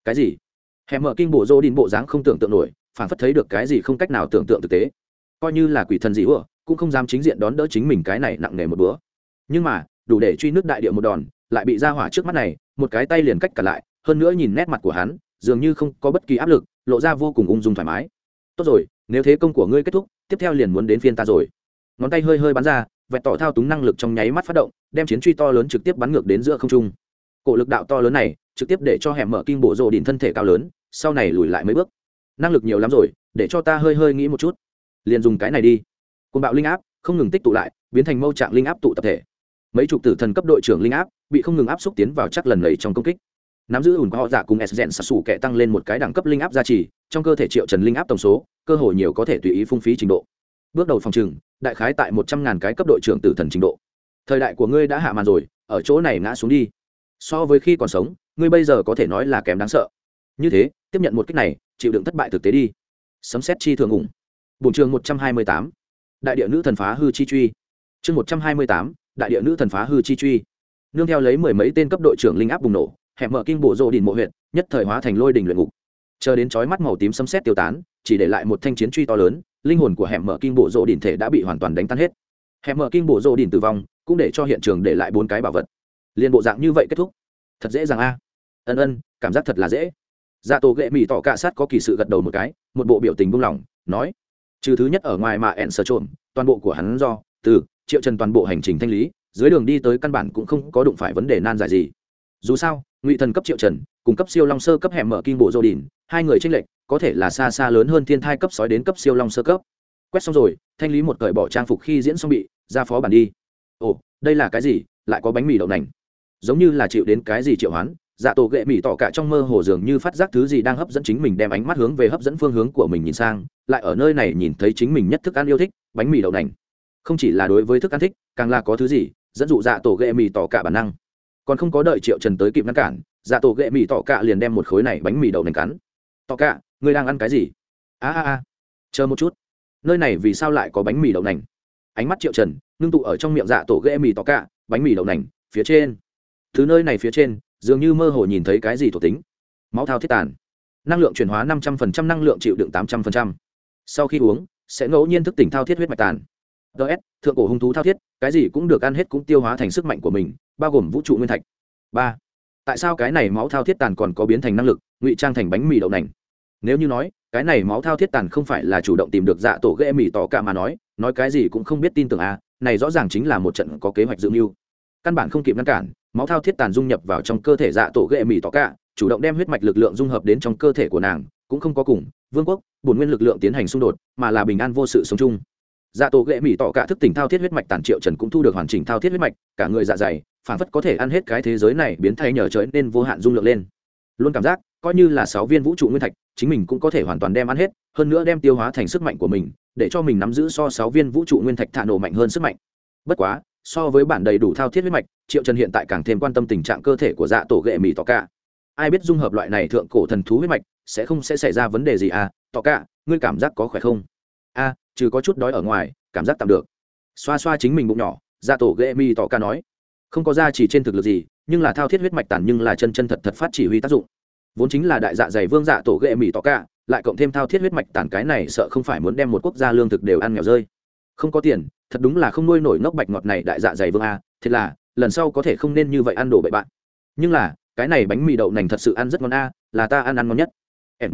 Speaker 1: Cái gì? Hẻm mở kinh bộ dô đin bộ dáng không tưởng tượng nổi, phản phất thấy được cái gì không cách nào tưởng tượng thực tế coi như là quỷ thần gì ủa, cũng không dám chính diện đón đỡ chính mình cái này nặng nề một bữa. Nhưng mà, đủ để truy nước đại địa một đòn, lại bị ra hỏa trước mắt này, một cái tay liền cách cả lại, hơn nữa nhìn nét mặt của hắn, dường như không có bất kỳ áp lực, lộ ra vô cùng ung dung thoải mái. Tốt rồi, nếu thế công của ngươi kết thúc, tiếp theo liền muốn đến phiên ta rồi. Ngón tay hơi hơi bắn ra, vẹt tỏ thao túng năng lực trong nháy mắt phát động, đem chiến truy to lớn trực tiếp bắn ngược đến giữa không trung. Cổ lực đạo to lớn này, trực tiếp để cho hẻm mở kinh bộ rộ đỉnh thân thể cao lớn, sau này lùi lại mấy bước. Năng lực nhiều lắm rồi, để cho ta hơi hơi nghĩ một chút liền dùng cái này đi. Côn bạo linh áp, không ngừng tích tụ lại, biến thành mâu trạng linh áp tụ tập thể. Mấy chục tử thần cấp đội trưởng linh áp, bị không ngừng áp xúc tiến vào chắc lần lầy trong công kích. Nắm giữ ủn họ giả cùng s rèn sạt sủ kẻ tăng lên một cái đẳng cấp linh áp gia trì, trong cơ thể triệu trần linh áp tổng số, cơ hội nhiều có thể tùy ý phung phí trình độ. Bước đầu phòng trừng, đại khái tại một trăm ngàn cái cấp đội trưởng tử thần trình độ. Thời đại của ngươi đã hạ màn rồi, ở chỗ này ngã xuống đi. So với khi còn sống, ngươi bây giờ có thể nói là kém đáng sợ. Như thế, tiếp nhận một cách này, chịu đựng thất bại thực tế đi. Sấm xét chi thường ủng bổn chương một trăm hai mươi tám. Đại địa nữ thần phá hư chi truy. Chương một trăm hai mươi tám, đại địa nữ thần phá hư chi truy. Nương theo lấy mười mấy tên cấp đội trưởng linh áp bùng nổ, hẻm mở kinh bộ rộ đình mộ huyện nhất thời hóa thành lôi đình luyện ngục. Chờ đến chói mắt màu tím sấm xét tiêu tán, chỉ để lại một thanh chiến truy to lớn, linh hồn của hẻm mở kinh bộ rộ đỉnh thể đã bị hoàn toàn đánh tan hết. Hẻm mở kinh bộ rộ đỉnh tử vong, cũng để cho hiện trường để lại bốn cái bảo vật. Liền bộ dạng như vậy kết thúc. Thật dễ dàng a. Ân ân, cảm giác thật là dễ. Dạ tổ ghệ mỹ tỏ cả sát có kỳ sự gật đầu một cái, một bộ biểu tình buông lỏng, nói trừ thứ nhất ở ngoài mà ẹn sờ trộm, toàn bộ của hắn do, từ, triệu trần toàn bộ hành trình thanh lý, dưới đường đi tới căn bản cũng không có đụng phải vấn đề nan giải gì. Dù sao, ngụy thần cấp triệu trần, cùng cấp siêu long sơ cấp hẻm mở kinh bộ dô đình hai người tranh lệch, có thể là xa xa lớn hơn thiên thai cấp sói đến cấp siêu long sơ cấp. Quét xong rồi, thanh lý một cởi bỏ trang phục khi diễn xong bị, ra phó bản đi. Ồ, đây là cái gì? Lại có bánh mì đậu nành. Giống như là chịu đến cái gì triệu hoán? Dạ tổ ghệ mì tỏ cả trong mơ hồ dường như phát giác thứ gì đang hấp dẫn chính mình đem ánh mắt hướng về hấp dẫn phương hướng của mình nhìn sang, lại ở nơi này nhìn thấy chính mình nhất thức ăn yêu thích, bánh mì đậu nành. Không chỉ là đối với thức ăn thích, càng là có thứ gì dẫn dụ dạ tổ ghệ mì tỏ cả bản năng. Còn không có đợi triệu trần tới kịp ngăn cản dạ tổ ghệ mì tỏ cả liền đem một khối này bánh mì đậu nành cắn. Tỏ cả, ngươi đang ăn cái gì? A a a, chờ một chút. Nơi này vì sao lại có bánh mì đậu nành? Ánh mắt triệu trần ngưng tụ ở trong miệng dạ tổ ghệ mì tỏ cả, bánh mì đậu nành, phía trên. Thứ nơi này phía trên dường như mơ hồ nhìn thấy cái gì thuộc tính. Máu thao thiết tàn. Năng lượng chuyển hóa năm trăm linh năng lượng chịu đựng tám trăm linh sau khi uống, sẽ ngẫu nhiên thức tỉnh thao thiết huyết mạch tàn. Ts thượng cổ hung thú thao thiết, cái gì cũng được ăn hết cũng tiêu hóa thành sức mạnh của mình, bao gồm vũ trụ nguyên thạch. Ba, tại sao cái này máu thao thiết tàn còn có biến thành năng lực, ngụy trang thành bánh mì đậu nành? Nếu như nói, cái này máu thao thiết tàn không phải là chủ động tìm được dạ tổ ghê mì tỏ cả mà nói nói cái gì cũng không biết tin tưởng à này rõ ràng chính là một trận có kế hoạch dự mưu. Căn bản không kịp ngăn cản máu thao thiết tàn dung nhập vào trong cơ thể dạ tổ ghệ mì tỏ cả, chủ động đem huyết mạch lực lượng dung hợp đến trong cơ thể của nàng, cũng không có cùng, vương quốc, bổn nguyên lực lượng tiến hành xung đột, mà là bình an vô sự sống chung. Dạ tổ ghệ mì tỏ cả thức tỉnh thao thiết huyết mạch tàn triệu trần cũng thu được hoàn chỉnh thao thiết huyết mạch, cả người dạ dày, phản phất có thể ăn hết cái thế giới này biến thay nhờ trời nên vô hạn dung lượng lên. Luôn cảm giác, coi như là sáu viên vũ trụ nguyên thạch, chính mình cũng có thể hoàn toàn đem ăn hết, hơn nữa đem tiêu hóa thành sức mạnh của mình, để cho mình nắm giữ so sáu viên vũ trụ nguyên thạch thả nổ mạnh hơn sức mạnh. Bất quá so với bản đầy đủ thao thiết huyết mạch triệu trần hiện tại càng thêm quan tâm tình trạng cơ thể của dạ tổ ghệ mỹ tỏ cả. Ai biết dung hợp loại này thượng cổ thần thú huyết mạch sẽ không sẽ xảy ra vấn đề gì à? Tỏ cả ngươi cảm giác có khỏe không? A à, trừ có chút đói ở ngoài cảm giác tạm được. Xoa xoa chính mình bụng nhỏ dạ tổ ghệ mỹ tỏ cả nói. Không có ra chỉ trên thực lực gì nhưng là thao thiết huyết mạch tản nhưng là chân chân thật thật phát chỉ huy tác dụng. Vốn chính là đại dạ dày vương dạ tổ ghệ mỹ tỏ cả lại cộng thêm thao thiết huyết mạch tản cái này sợ không phải muốn đem một quốc gia lương thực đều ăn nghèo rơi. Không có tiền thật đúng là không nuôi nổi nóc bạch ngọt này đại dạ dày vương a thiệt là, lần sau có thể không nên như vậy ăn đồ bậy bạn. Nhưng là, cái này bánh mì đậu nành thật sự ăn rất ngon a, là ta ăn ăn ngon nhất. Em.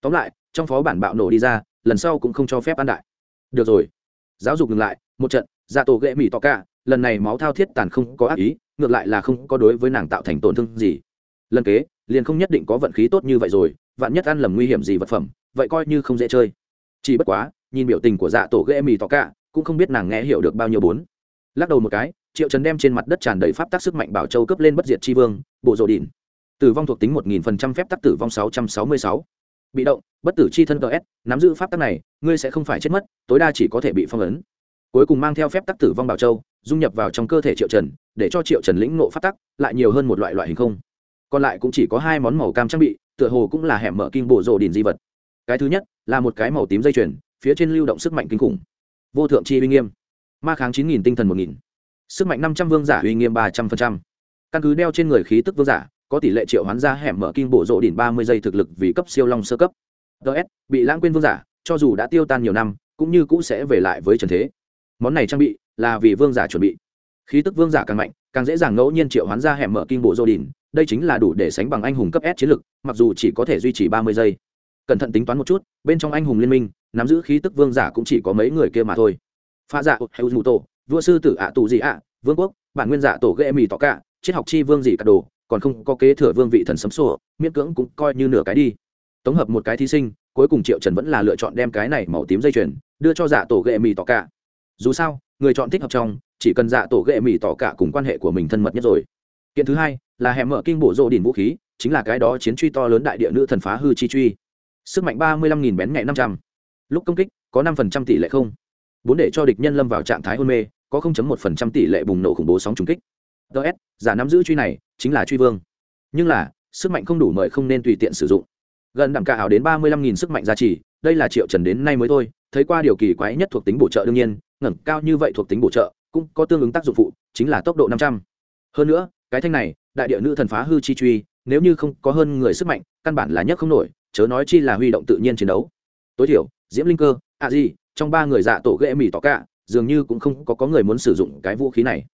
Speaker 1: Tóm lại, trong phó bản bạo nổ đi ra, lần sau cũng không cho phép ăn đại. Được rồi. Giáo dục ngừng lại, một trận dạ tổ ghệ mì to ca lần này máu thao thiết tàn không có ác ý, ngược lại là không có đối với nàng tạo thành tổn thương gì. Lần kế, liền không nhất định có vận khí tốt như vậy rồi, vạn nhất ăn lầm nguy hiểm gì vật phẩm, vậy coi như không dễ chơi. Chỉ bất quá, nhìn biểu tình của dạ tổ ghệ mì to ca cũng không biết nàng nghe hiểu được bao nhiêu bốn. Lắc đầu một cái, triệu trần đem trên mặt đất tràn đầy pháp tác sức mạnh bảo châu cấp lên bất diệt tri vương, bộ rộ đỉn tử vong thuộc tính một nghìn phần trăm, phép tắc tử vong sáu trăm sáu mươi sáu. Bị động, bất tử chi thân ts nắm giữ pháp tắc này, ngươi sẽ không phải chết mất, tối đa chỉ có thể bị phong ấn. Cuối cùng mang theo phép tắc tử vong bảo châu, dung nhập vào trong cơ thể triệu trần, để cho triệu trần lĩnh nộ pháp tắc, lại nhiều hơn một loại loại hình không. Còn lại cũng chỉ có hai món màu cam trang bị, tựa hồ cũng là hẻm mở kinh bộ rộ đỉn di vật. Cái thứ nhất, là một cái màu tím dây chuyền, phía trên lưu động sức mạnh kinh khủng vô thượng chi uy nghiêm. Ma kháng chín nghìn tinh thần một nghìn. Sức mạnh năm trăm vương giả uy nghiêm ba trăm phần trăm, căn cứ đeo trên người khí tức vương giả có tỷ lệ triệu hoán ra hẻm mở kinh bộ rộ đỉnh ba mươi giây thực lực vì cấp siêu long sơ cấp. Ts bị lãng quên vương giả cho dù đã tiêu tan nhiều năm cũng như cũ sẽ về lại với trần thế. Món này trang bị là vì vương giả chuẩn bị. Khí tức vương giả càng mạnh càng dễ dàng ngẫu nhiên triệu hoán ra hẻm mở kinh bộ rộ đỉnh đây chính là đủ để sánh bằng anh hùng cấp s chiến lực mặc dù chỉ có thể duy trì ba mươi giây. Cẩn thận tính toán một chút bên trong anh hùng liên minh nắm giữ khí tức vương giả cũng chỉ có mấy người kia mà thôi. Pha dạ hữu mù tổ, vua sư tử ạ tù gì ạ, vương quốc, bản nguyên giả tổ ghệ mì tỏ cả triết học chi vương gì cả đồ, còn không có kế thừa vương vị thần sấm sổ miễn cưỡng cũng coi như nửa cái đi. Tổng hợp một cái thí sinh, cuối cùng triệu trần vẫn là lựa chọn đem cái này màu tím dây chuyền, đưa cho giả tổ ghệ mì tỏ cả dù sao, người chọn thích hợp trong, chỉ cần giả tổ ghệ mì tỏ cả cùng quan hệ của mình thân mật nhất rồi. Kiện thứ hai là hẻm mở kinh bổ rộ đỉnh vũ khí, chính là cái đó chiến truy to lớn đại địa nữ thần phá hư chi truy. Sức mạnh ba mươi lăm nghìn bén nhạy năm trăm lúc công kích, có năm phần trăm tỷ lệ không. Bốn để cho địch nhân lâm vào trạng thái hôn mê, có không chấm một phần trăm tỷ lệ bùng nổ khủng bố sóng trùng kích. Ts giả nắm giữ truy này, chính là truy vương. Nhưng là, sức mạnh không đủ mời không nên tùy tiện sử dụng. Gần đẳng cả hảo đến ba mươi lăm nghìn sức mạnh giá trị đây là triệu trần đến nay mới thôi, thấy qua điều kỳ quái nhất thuộc tính bổ trợ đương nhiên, ngẩng cao như vậy thuộc tính bổ trợ, cũng có tương ứng tác dụng phụ, chính là tốc độ năm trăm. Hơn nữa, cái thanh này, đại địa nữ thần phá hư chi truy, nếu như không có hơn người sức mạnh, căn bản là nhất không nổi, chớ nói chi là huy động tự nhiên chiến đấu. Tối thiểu diễm linh cơ a di trong ba người dạ tổ ghệ mỹ tỏ cả dường như cũng không có, có người muốn sử dụng cái vũ khí này.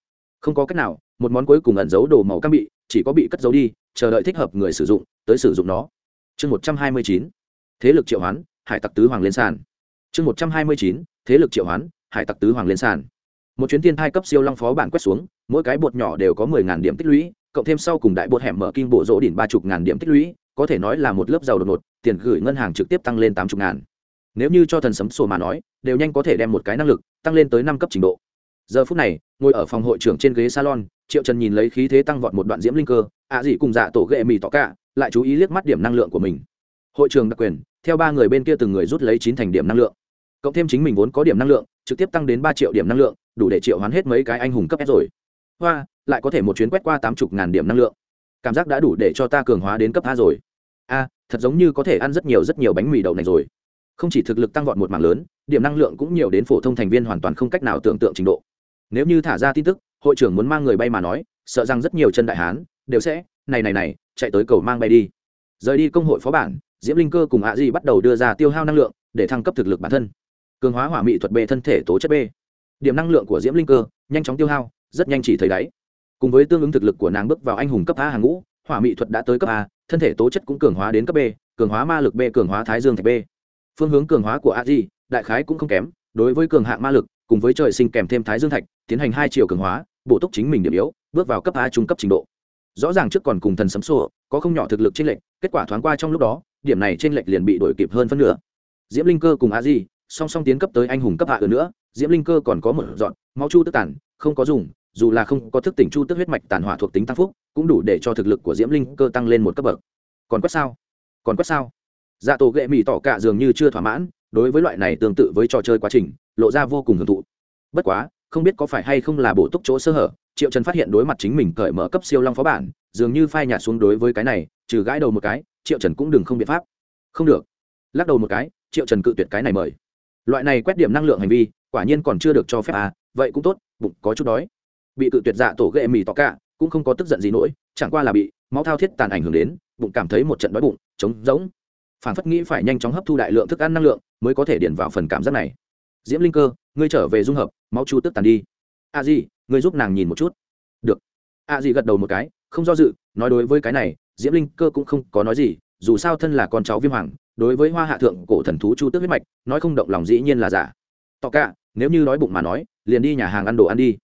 Speaker 1: Không có cách nào một món cuối cùng ẩn giấu đồ màu cam bị chỉ có bị cất giấu đi chờ đợi thích hợp người sử dụng tới sử dụng nó. Chương một trăm hai mươi chín thế lực triệu hoán hải tặc tứ hoàng lên sàn. Chương một trăm hai mươi chín thế lực triệu hoán hải tặc tứ hoàng lên sàn. Một chuyến tiên thai cấp siêu long phó bản quét xuống mỗi cái bột nhỏ đều có mười ngàn điểm tích lũy cộng thêm sau cùng đại bột hẻm mở kinh bộ rỗ đỉnh ba chục ngàn điểm tích lũy có thể nói là một lớp giàu đột ngột tiền gửi ngân hàng trực tiếp tăng lên tám chục ngàn nếu như cho thần sấm sổ mà nói, đều nhanh có thể đem một cái năng lực tăng lên tới năm cấp trình độ. Giờ phút này, ngồi ở phòng hội trưởng trên ghế salon, triệu trần nhìn lấy khí thế tăng vọt một đoạn diễm linh cơ, ạ à gì cùng dạ tổ ghệ mì tỏ cả, lại chú ý liếc mắt điểm năng lượng của mình. Hội trường đặc quyền, theo ba người bên kia từng người rút lấy chín thành điểm năng lượng. Cộng thêm chính mình vốn có điểm năng lượng, trực tiếp tăng đến ba triệu điểm năng lượng, đủ để triệu hoán hết mấy cái anh hùng cấp s rồi. Hoa, lại có thể một chuyến quét qua tám chục ngàn điểm năng lượng. Cảm giác đã đủ để cho ta cường hóa đến cấp a rồi. A, thật giống như có thể ăn rất nhiều rất nhiều bánh mì đậu này rồi không chỉ thực lực tăng vọt một mảng lớn, điểm năng lượng cũng nhiều đến phổ thông thành viên hoàn toàn không cách nào tưởng tượng trình độ. Nếu như thả ra tin tức, hội trưởng muốn mang người bay mà nói, sợ rằng rất nhiều chân đại hán đều sẽ, này này này, chạy tới cầu mang bay đi. Rời đi công hội phó bản, diễm linh cơ cùng ạ di bắt đầu đưa ra tiêu hao năng lượng để thăng cấp thực lực bản thân. Cường hóa hỏa mỹ thuật b thân thể tố chất b. Điểm năng lượng của diễm linh cơ nhanh chóng tiêu hao, rất nhanh chỉ thấy đáy. Cùng với tương ứng thực lực của nàng bước vào anh hùng cấp a hàng ngũ, hỏa mỹ thuật đã tới cấp a, thân thể tố chất cũng cường hóa đến cấp b, cường hóa ma lực b, cường hóa thái dương thạch b phương hướng cường hóa của a di đại khái cũng không kém, đối với cường hạng ma lực, cùng với trời sinh kèm thêm thái dương thạch, tiến hành hai chiều cường hóa, bổ túc chính mình điểm yếu, bước vào cấp a trung cấp trình độ. Rõ ràng trước còn cùng thần sấm sô có không nhỏ thực lực trên lệnh kết quả thoáng qua trong lúc đó, điểm này trên lệnh liền bị đổi kịp hơn phân nửa. Diễm linh cơ cùng a di song song tiến cấp tới anh hùng cấp hạ ở nữa, diễm linh cơ còn có một dọn máu chu tức tản, không có dùng, dù là không có thức tỉnh chu tức huyết mạch tàn hỏa thuộc tính tăng phúc, cũng đủ để cho thực lực của diễm linh cơ tăng lên một cấp bậc. Còn quét sao? Còn quét sao? Dạ tổ ghệ mỹ tỏ cả dường như chưa thỏa mãn, đối với loại này tương tự với trò chơi quá trình, lộ ra vô cùng hưởng thụ. Bất quá, không biết có phải hay không là bổ túc chỗ sơ hở, triệu trần phát hiện đối mặt chính mình cởi mở cấp siêu long phó bản, dường như phai nhạt xuống đối với cái này, trừ gãi đầu một cái, triệu trần cũng đừng không biện pháp. Không được. Lắc đầu một cái, triệu trần cự tuyệt cái này mời. Loại này quét điểm năng lượng hành vi, quả nhiên còn chưa được cho phép à vậy cũng tốt, bụng có chút đói. Bị cự tuyệt dạ tổ ghệ mì tỏ cả, cũng không có tức giận gì nỗi, chẳng qua là bị máu thao thiết tàn ảnh hưởng đến, bụng cảm thấy một trận đói bụng, trống rỗng phản phất nghĩ phải nhanh chóng hấp thu đại lượng thức ăn năng lượng mới có thể điền vào phần cảm giác này. Diễm linh cơ ngươi trở về dung hợp máu chu tức tàn đi. A à di ngươi giúp nàng nhìn một chút. Được. A à di gật đầu một cái không do dự nói đối với cái này diễm linh cơ cũng không có nói gì dù sao thân là con cháu viêm hoàng đối với hoa hạ thượng cổ thần thú chu tước huyết mạch nói không động lòng dĩ nhiên là giả. Tỏ cả nếu như đói bụng mà nói liền đi nhà hàng ăn đồ ăn đi.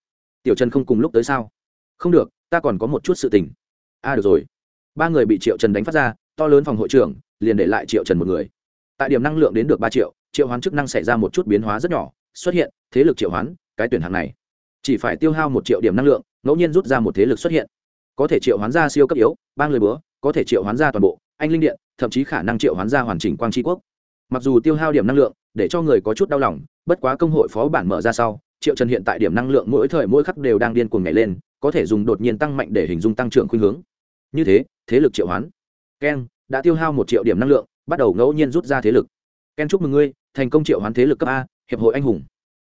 Speaker 1: Tiểu trần không cùng lúc tới sao? Không được ta còn có một chút sự tình. A à, được rồi. Ba người bị triệu trần đánh phát ra to lớn phòng hội trưởng liền để lại triệu trần một người. Tại điểm năng lượng đến được ba triệu triệu hoán chức năng xảy ra một chút biến hóa rất nhỏ, xuất hiện, thế lực triệu hoán, cái tuyển hạng này. Chỉ phải tiêu hao một triệu điểm năng lượng, ngẫu nhiên rút ra một thế lực xuất hiện. Có thể triệu hoán ra siêu cấp yếu ba người bữa, có thể triệu hoán ra toàn bộ, anh linh điện, thậm chí khả năng triệu hoán ra hoàn chỉnh quang tri quốc. Mặc dù tiêu hao điểm năng lượng, để cho người có chút đau lòng, bất quá công hội phó bản mở ra sau, triệu trần hiện tại điểm năng lượng mỗi thời mỗi khắc đều đang điên cuồng nhảy lên, có thể dùng đột nhiên tăng mạnh để hình dung tăng trưởng khuynh hướng. Như thế thế lực triệu hoán. Keng đã tiêu hao một triệu điểm năng lượng, bắt đầu ngẫu nhiên rút ra thế lực. Ken chúc mừng ngươi, thành công triệu hoán thế lực cấp a, hiệp hội anh hùng.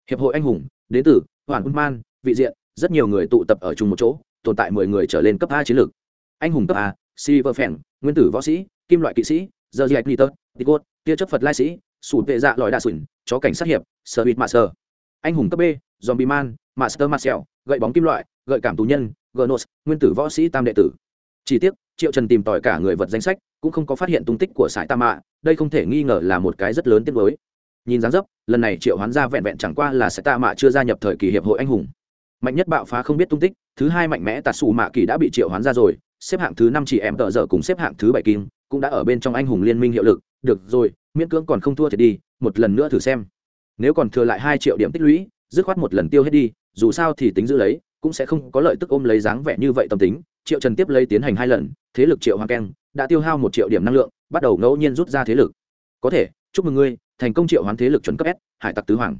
Speaker 1: Hiệp hội anh hùng, đến từ hoàn quân man vị diện, rất nhiều người tụ tập ở chung một chỗ, tồn tại mười người trở lên cấp a chiến lược. Anh hùng cấp a, silver phèn nguyên tử võ sĩ, kim loại kỵ sĩ giờ dạch niter ticot tia chấp phật lai sĩ sủ vệ dạ lòi đa sủn, chó cảnh sát hiệp sơ hít mạ sơ anh hùng cấp b, zombie man, master marcel, gậy bóng kim loại, gợi cảm tù nhân gnos nguyên tử võ sĩ tam đệ tử. Chỉ tiếc triệu trần tìm tòi cả người vật danh sách, cũng không có phát hiện tung tích của sải tam mạ, đây không thể nghi ngờ là một cái rất lớn tiết mới nhìn dáng dấp, lần này triệu hoán ra vẹn vẹn chẳng qua là sải tam mạ chưa gia nhập thời kỳ hiệp hội anh hùng. Mạnh nhất bạo phá không biết tung tích, thứ hai mạnh mẽ tạt xù mạ kỳ đã bị triệu hoán ra rồi, xếp hạng thứ năm chỉ em tợ dở cùng xếp hạng thứ bảy kim, cũng đã ở bên trong anh hùng liên minh hiệu lực, được rồi, miễn cưỡng còn không thua thì đi, một lần nữa thử xem. Nếu còn thừa lại hai triệu điểm tích lũy, dứt khoát một lần tiêu hết đi, dù sao thì tính giữ lấy, cũng sẽ không có lợi tức ôm lấy dáng vẻ như vậy tâm tính triệu trần tiếp lấy tiến hành hai lần, thế lực triệu hoàng keng đã tiêu hao một triệu điểm năng lượng, bắt đầu ngẫu nhiên rút ra thế lực. Có thể, chúc mừng ngươi, thành công triệu hoán thế lực chuẩn cấp s, hải tặc tứ hoàng.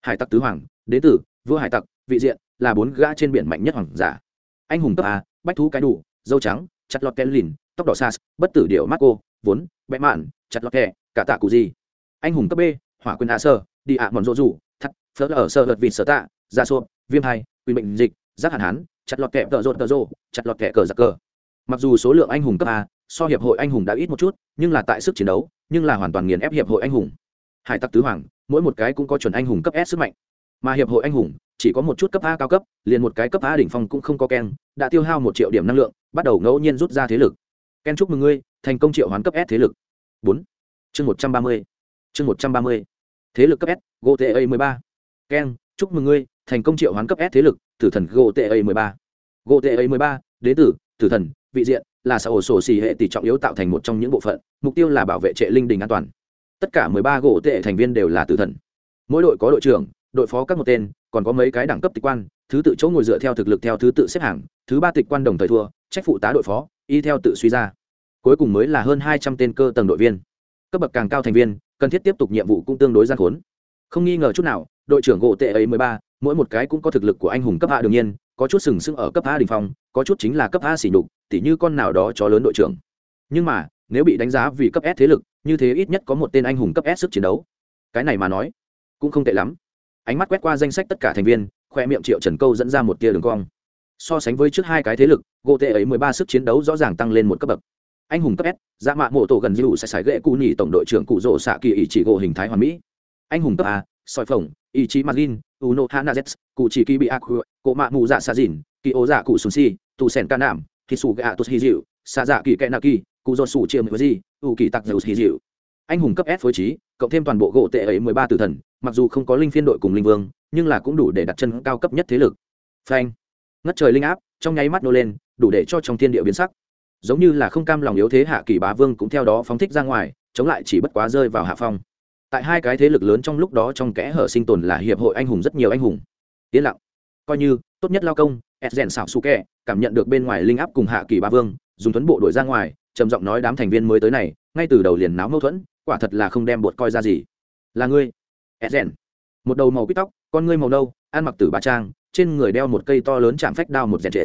Speaker 1: Hải tặc tứ hoàng, đế tử, vua hải tặc, vị diện là bốn gã trên biển mạnh nhất hoàng giả. Anh hùng cấp a, bách thú cái đủ, dâu trắng, chặt lọt ken lìn, tóc đỏ sas, bất tử điệu marco, vốn bẽ mạn, chặt lọt kẹ cả tạ cụ gì anh hùng cấp b, hỏa quyền a sơ, đi ạ mòn rộ rủ, thắt, phớt ở sơ lật vịt sở tạ, gia xô viêm hai quy bệnh dịch, giác hạn hán chặt lọt kẹ tợ rột tợ rộ chặt lọt kẻ cờ giặc cờ. Mặc dù số lượng anh hùng cấp a, so hiệp hội anh hùng đã ít một chút, nhưng là tại sức chiến đấu, nhưng là hoàn toàn nghiền ép hiệp hội anh hùng. Hải tặc tứ hoàng, mỗi một cái cũng có chuẩn anh hùng cấp s sức mạnh. Mà hiệp hội anh hùng, chỉ có một chút cấp a cao cấp, liền một cái cấp a đỉnh phong cũng không có ken đã tiêu hao một triệu điểm năng lượng, bắt đầu ngẫu nhiên rút ra thế lực. Ken chúc mừng ngươi, thành công triệu hoán cấp s thế lực. Bốn. Chương một trăm ba mươi. Chương một trăm ba mươi. Thế lực cấp s gota mười ba. Ken, chúc mừng ngươi, thành công triệu hoán cấp s thế lực tử thần gota mười ba. Gota mười ba, đế tử tử thần, vị diện là xã hội sổ xì hệ tỷ trọng yếu tạo thành một trong những bộ phận, mục tiêu là bảo vệ trệ linh đình an toàn. Tất cả mười ba gỗ tệ thành viên đều là tử thần. Mỗi đội có đội trưởng, đội phó các một tên, còn có mấy cái đẳng cấp tịch quan, thứ tự chỗ ngồi dựa theo thực lực theo thứ tự xếp hàng thứ ba tịch quan đồng thời thua, trách phụ tá đội phó, y theo tự suy ra. Cuối cùng mới là hơn hai trăm tên cơ tầng đội viên. Cấp bậc càng cao thành viên, cần thiết tiếp tục nhiệm vụ cũng tương đối gian khốn. Không nghi ngờ chút nào, đội trưởng gỗ tệ ấy mười ba mỗi một cái cũng có thực lực của anh hùng cấp a đương nhiên, có chút sừng sững ở cấp a đình phong, có chút chính là cấp a xỉ nhục, tỉ như con nào đó chó lớn đội trưởng. Nhưng mà, nếu bị đánh giá vì cấp s thế lực, như thế ít nhất có một tên anh hùng cấp s sức chiến đấu. Cái này mà nói, cũng không tệ lắm. Ánh mắt quét qua danh sách tất cả thành viên, khoe miệng triệu trần câu dẫn ra một tia đường cong. So sánh với trước hai cái thế lực gỗ tệ ấy mười ba sức chiến đấu rõ ràng tăng lên một cấp bậc. Anh hùng cấp s dạ mạ mộ tổ gần dư sẽ sải ghệ cụ nhị tổng đội trưởng cụ rỗ xạ kỳ ý chỉ gỗ hình thái hoàn mỹ. Anh hùng cấp a soi phồng ý chí magin uno hanazet cụ chỉ kỳ bị ác cộ mạ mù dạ xa dìn kỳ ố dạ cụ sùn si tù sèn ca nạm thì sù gạ tốt hi dịu xa dạ kỳ kẹ nạ kỳ cụ do sù chia mười gì ủ kỳ tặc dầu hi dịu anh hùng cấp s phối trí, cộng thêm toàn bộ gỗ tệ ấy mười ba tử thần, mặc dù không có linh phiên đội cùng linh vương, nhưng là cũng đủ để đặt chân cao cấp nhất thế lực. Phanh. Ngất trời linh áp, trong nháy mắt nô lên, đủ để cho trong thiên địa biến sắc. Giống như là không cam lòng yếu thế hạ kỳ bá vương cũng theo đó phóng thích ra ngoài, chống lại chỉ bất quá rơi vào hạ phong tại hai cái thế lực lớn trong lúc đó trong kẽ hở sinh tồn là hiệp hội anh hùng rất nhiều anh hùng. Yên lặng. Coi như, tốt nhất lao công ed rèn xảo su kẹ cảm nhận được bên ngoài linh áp cùng hạ kỳ bá vương, dùng tuấn bộ đổi ra ngoài, trầm giọng nói đám thành viên mới tới này, ngay từ đầu liền náo mâu thuẫn, quả thật là không đem bột coi ra gì. Là ngươi ed rèn một đầu màu quýt tóc, con ngươi màu nâu, ăn mặc tử ba trang, trên người đeo một cây to lớn chạm phách đao một rèn trệ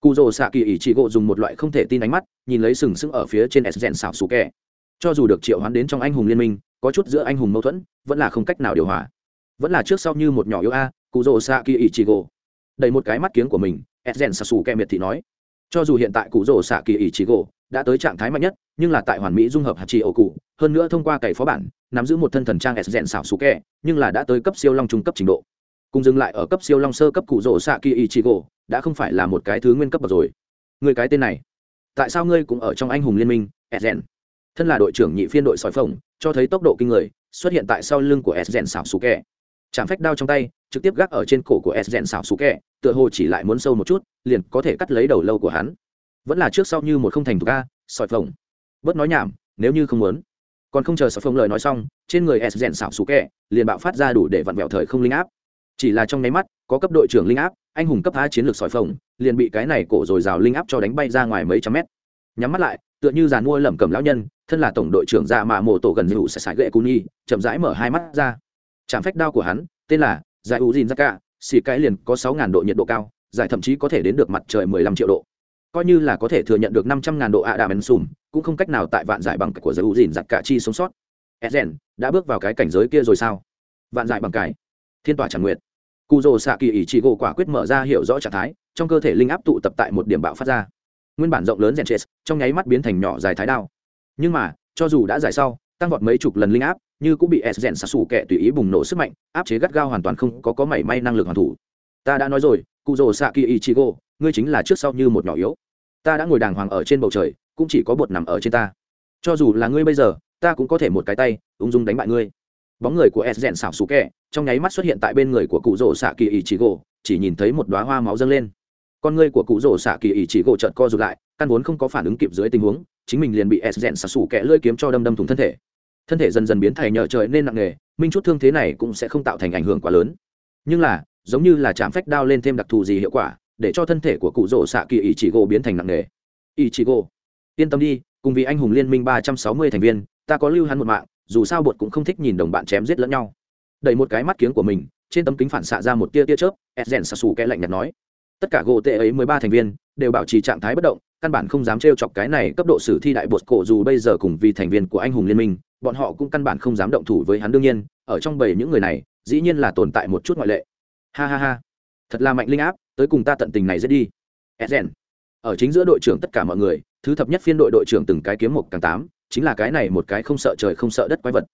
Speaker 1: cụ rồ xạ kỳ ỷ trị gộ dùng một loại không thể tin ánh mắt, nhìn lấy sừng sững ở phía trên ed rèn xảo su kẹ cho dù được triệu hoán đến trong anh hùng liên minh có chút giữa anh hùng mâu thuẫn, vẫn là không cách nào điều hòa. Vẫn là trước sau như một nhỏ yếu a cụ rỗ xạ kỳ ỷ trị gỗ đầy một cái mắt kiếng của mình edgen rèn xảo xù kẹ miệt thị nói. Cho dù hiện tại cụ rỗ xạ kỳ ỷ trị gỗ đã tới trạng thái mạnh nhất, nhưng là tại hoàn mỹ dung hợp hạt trì ổ cụ hơn nữa thông qua cày phó bản, nắm giữ một thân thần trang edgen xảo xù kè nhưng là đã tới cấp siêu long trung cấp trình độ. Cùng dừng lại ở cấp siêu long sơ cấp cụ rỗ xạ kỳ ý chị gỗ đã không phải là một cái thứ nguyên cấp bậc rồi. Người cái tên này, tại sao ngươi cũng ở trong anh hùng liên minh edgen thân là đội trưởng nhị phiên đội sói phồng, cho thấy tốc độ kinh người, xuất hiện tại sau lưng của edgen xảo xù kẹ. Chạm phách đao trong tay, trực tiếp gác ở trên cổ của edgen xảo xù kẹ, tựa hồ chỉ lại muốn sâu một chút, liền có thể cắt lấy đầu lâu của hắn. Vẫn là trước sau như một không thành thục ca sỏi phồng. Bớt nói nhảm, nếu như không muốn. Còn không chờ sỏi phồng lời nói xong, trên người edgen xảo xù kẹ, liền bạo phát ra đủ để vặn vẹo thời không linh áp. Chỉ là trong nháy mắt, có cấp đội trưởng linh áp, anh hùng cấp phá chiến lược sỏi phồng, liền bị cái này cổ rồi rào linh áp cho đánh bay ra ngoài mấy trăm mét nhắm mắt lại, tựa như giàn mua lẩm cẩm lão nhân, thân là tổng đội trưởng dạ ra mà mổ tổ gần dịu sẽ sải gậy cú nhi chậm rãi mở hai mắt ra. Chạm phách đao của hắn, tên là giải u dìn ra cả xì cái liền có sáu ngàn độ nhiệt độ cao, giải thậm chí có thể đến được mặt trời mười lăm triệu độ. Coi như là có thể thừa nhận được năm trăm ngàn độ ạ đà men sùm, cũng không cách nào tại vạn giải bằng của giải u dìn giặt cả chi sống sót. Ezen, đã bước vào cái cảnh giới kia rồi sao? Vạn giải bằng cái. Thiên tòa tràn nguyệt. Cụ rồ xạ kỳ ý trị gỗ quả quyết mở ra hiểu rõ trạng thái, trong cơ thể linh áp tụ tập tại một điểm bạo phát ra nguyên bản rộng lớn rèn chết trong nháy mắt biến thành nhỏ dài thái đao. Nhưng mà, cho dù đã giải sau, tăng vọt mấy chục lần linh áp, như cũng bị s rèn xạ xù kẹ tùy ý bùng nổ sức mạnh, áp chế gắt gao hoàn toàn không có có mảy may năng lực hoàn thủ. Ta đã nói rồi cụ rồ xạ kỳ ỷ gỗ ngươi chính là trước sau như một nhỏ yếu. Ta đã ngồi đàng hoàng ở trên bầu trời, cũng chỉ có bột nằm ở trên ta. Cho dù là ngươi bây giờ, ta cũng có thể một cái tay, ung dung đánh bại ngươi. Bóng người của s rèn xảo xù kẹ trong nháy mắt xuất hiện tại bên người của cụ rỗ xạ kỳ ý chỉ gỗ chỉ nhìn thấy một đoá hoa máu dâng lên con người của cụ rổ xạ kỳ ỷ chỉ gỗ trợt co rụt lại, căn vốn không có phản ứng kịp dưới tình huống, chính mình liền bị s rèn xả xủ kẹ lơi kiếm cho đâm đâm thủng thân thể. Thân thể dần dần biến thành nhờ trời nên nặng nề, minh chút thương thế này cũng sẽ không tạo thành ảnh hưởng quá lớn. Nhưng là, giống như là chạm phách đao lên thêm đặc thù gì hiệu quả, để cho thân thể của cụ rổ xạ kỳ ỷ chỉ gỗ biến thành nặng nề. Ỷ chỉ gỗ. Yên tâm đi, cùng vì anh hùng liên minh ba trăm sáu mươi thành viên, ta có lưu hắn một mạng, dù sao bột cũng không thích nhìn đồng bạn chém giết lẫn nhau. Đẩy một cái mắt kiếng của mình, trên tấm kính phản xạ ra một tia tia chớp edgen sasu kẽ lạnh nhạt nói tất cả gỗ tệ ấy mười ba thành viên đều bảo trì trạng thái bất động, căn bản không dám trêu chọc cái này cấp độ sử thi đại bột cổ dù bây giờ cùng vì thành viên của anh hùng liên minh, bọn họ cũng căn bản không dám động thủ với hắn đương nhiên, ở trong bầy những người này, dĩ nhiên là tồn tại một chút ngoại lệ. Ha ha ha, thật là mạnh linh áp, tới cùng ta tận tình này dễ đi. Ezen. ở chính giữa đội trưởng tất cả mọi người, thứ thập nhất phiên đội đội trưởng từng cái kiếm một càng tám, chính là cái này một cái không sợ trời không sợ đất quái vật.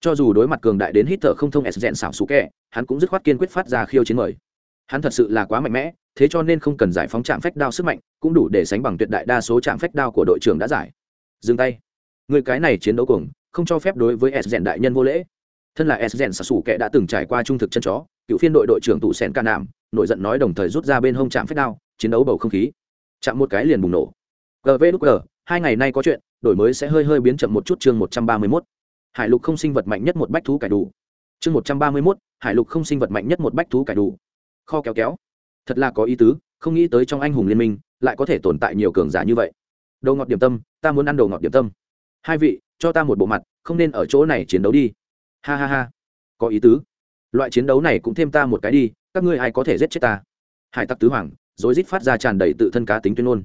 Speaker 1: Cho dù đối mặt cường đại đến hít thở không thông s rèn xảo xú kẹ, hắn cũng dứt khoát kiên quyết phát ra khiêu chiến mời. Hắn thật sự là quá mạnh mẽ thế cho nên không cần giải phóng trạm phách đao sức mạnh, cũng đủ để sánh bằng tuyệt đại đa số trạm phách đao của đội trưởng đã giải. Dừng tay. Người cái này chiến đấu cùng, không cho phép đối với s rèn đại nhân vô lễ. Thân là s rèn xảo xù kệ đã từng trải qua trung thực chân chó, cựu phiên đội đội trưởng tụ sèn ca nạm, nổi giận nói đồng thời rút ra bên hông trạm phách đao, chiến đấu bầu không khí. Chạm một cái liền bùng nổ. Gv lúc g, hai ngày nay có chuyện, đổi mới sẽ hơi hơi biến chậm một chút chương một trăm ba mươi mốt. Hải lục không sinh vật mạnh nhất một bách thú cải đủ. Chương một trăm ba mươi mốt, hải lục không sinh vật mạnh nhất một bách thú cải đủ. Kho kéo kéo thật là có ý tứ, không nghĩ tới trong anh hùng liên minh lại có thể tồn tại nhiều cường giả như vậy. Đồ ngọt điểm tâm, ta muốn ăn đồ ngọt điểm tâm. Hai vị, cho ta một bộ mặt, không nên ở chỗ này chiến đấu đi. Ha ha ha. Có ý tứ. Loại chiến đấu này cũng thêm ta một cái đi, các ngươi ai có thể giết chết ta? Hải tặc tứ hoàng, rối rít phát ra tràn đầy tự thân cá tính tuyên ngôn.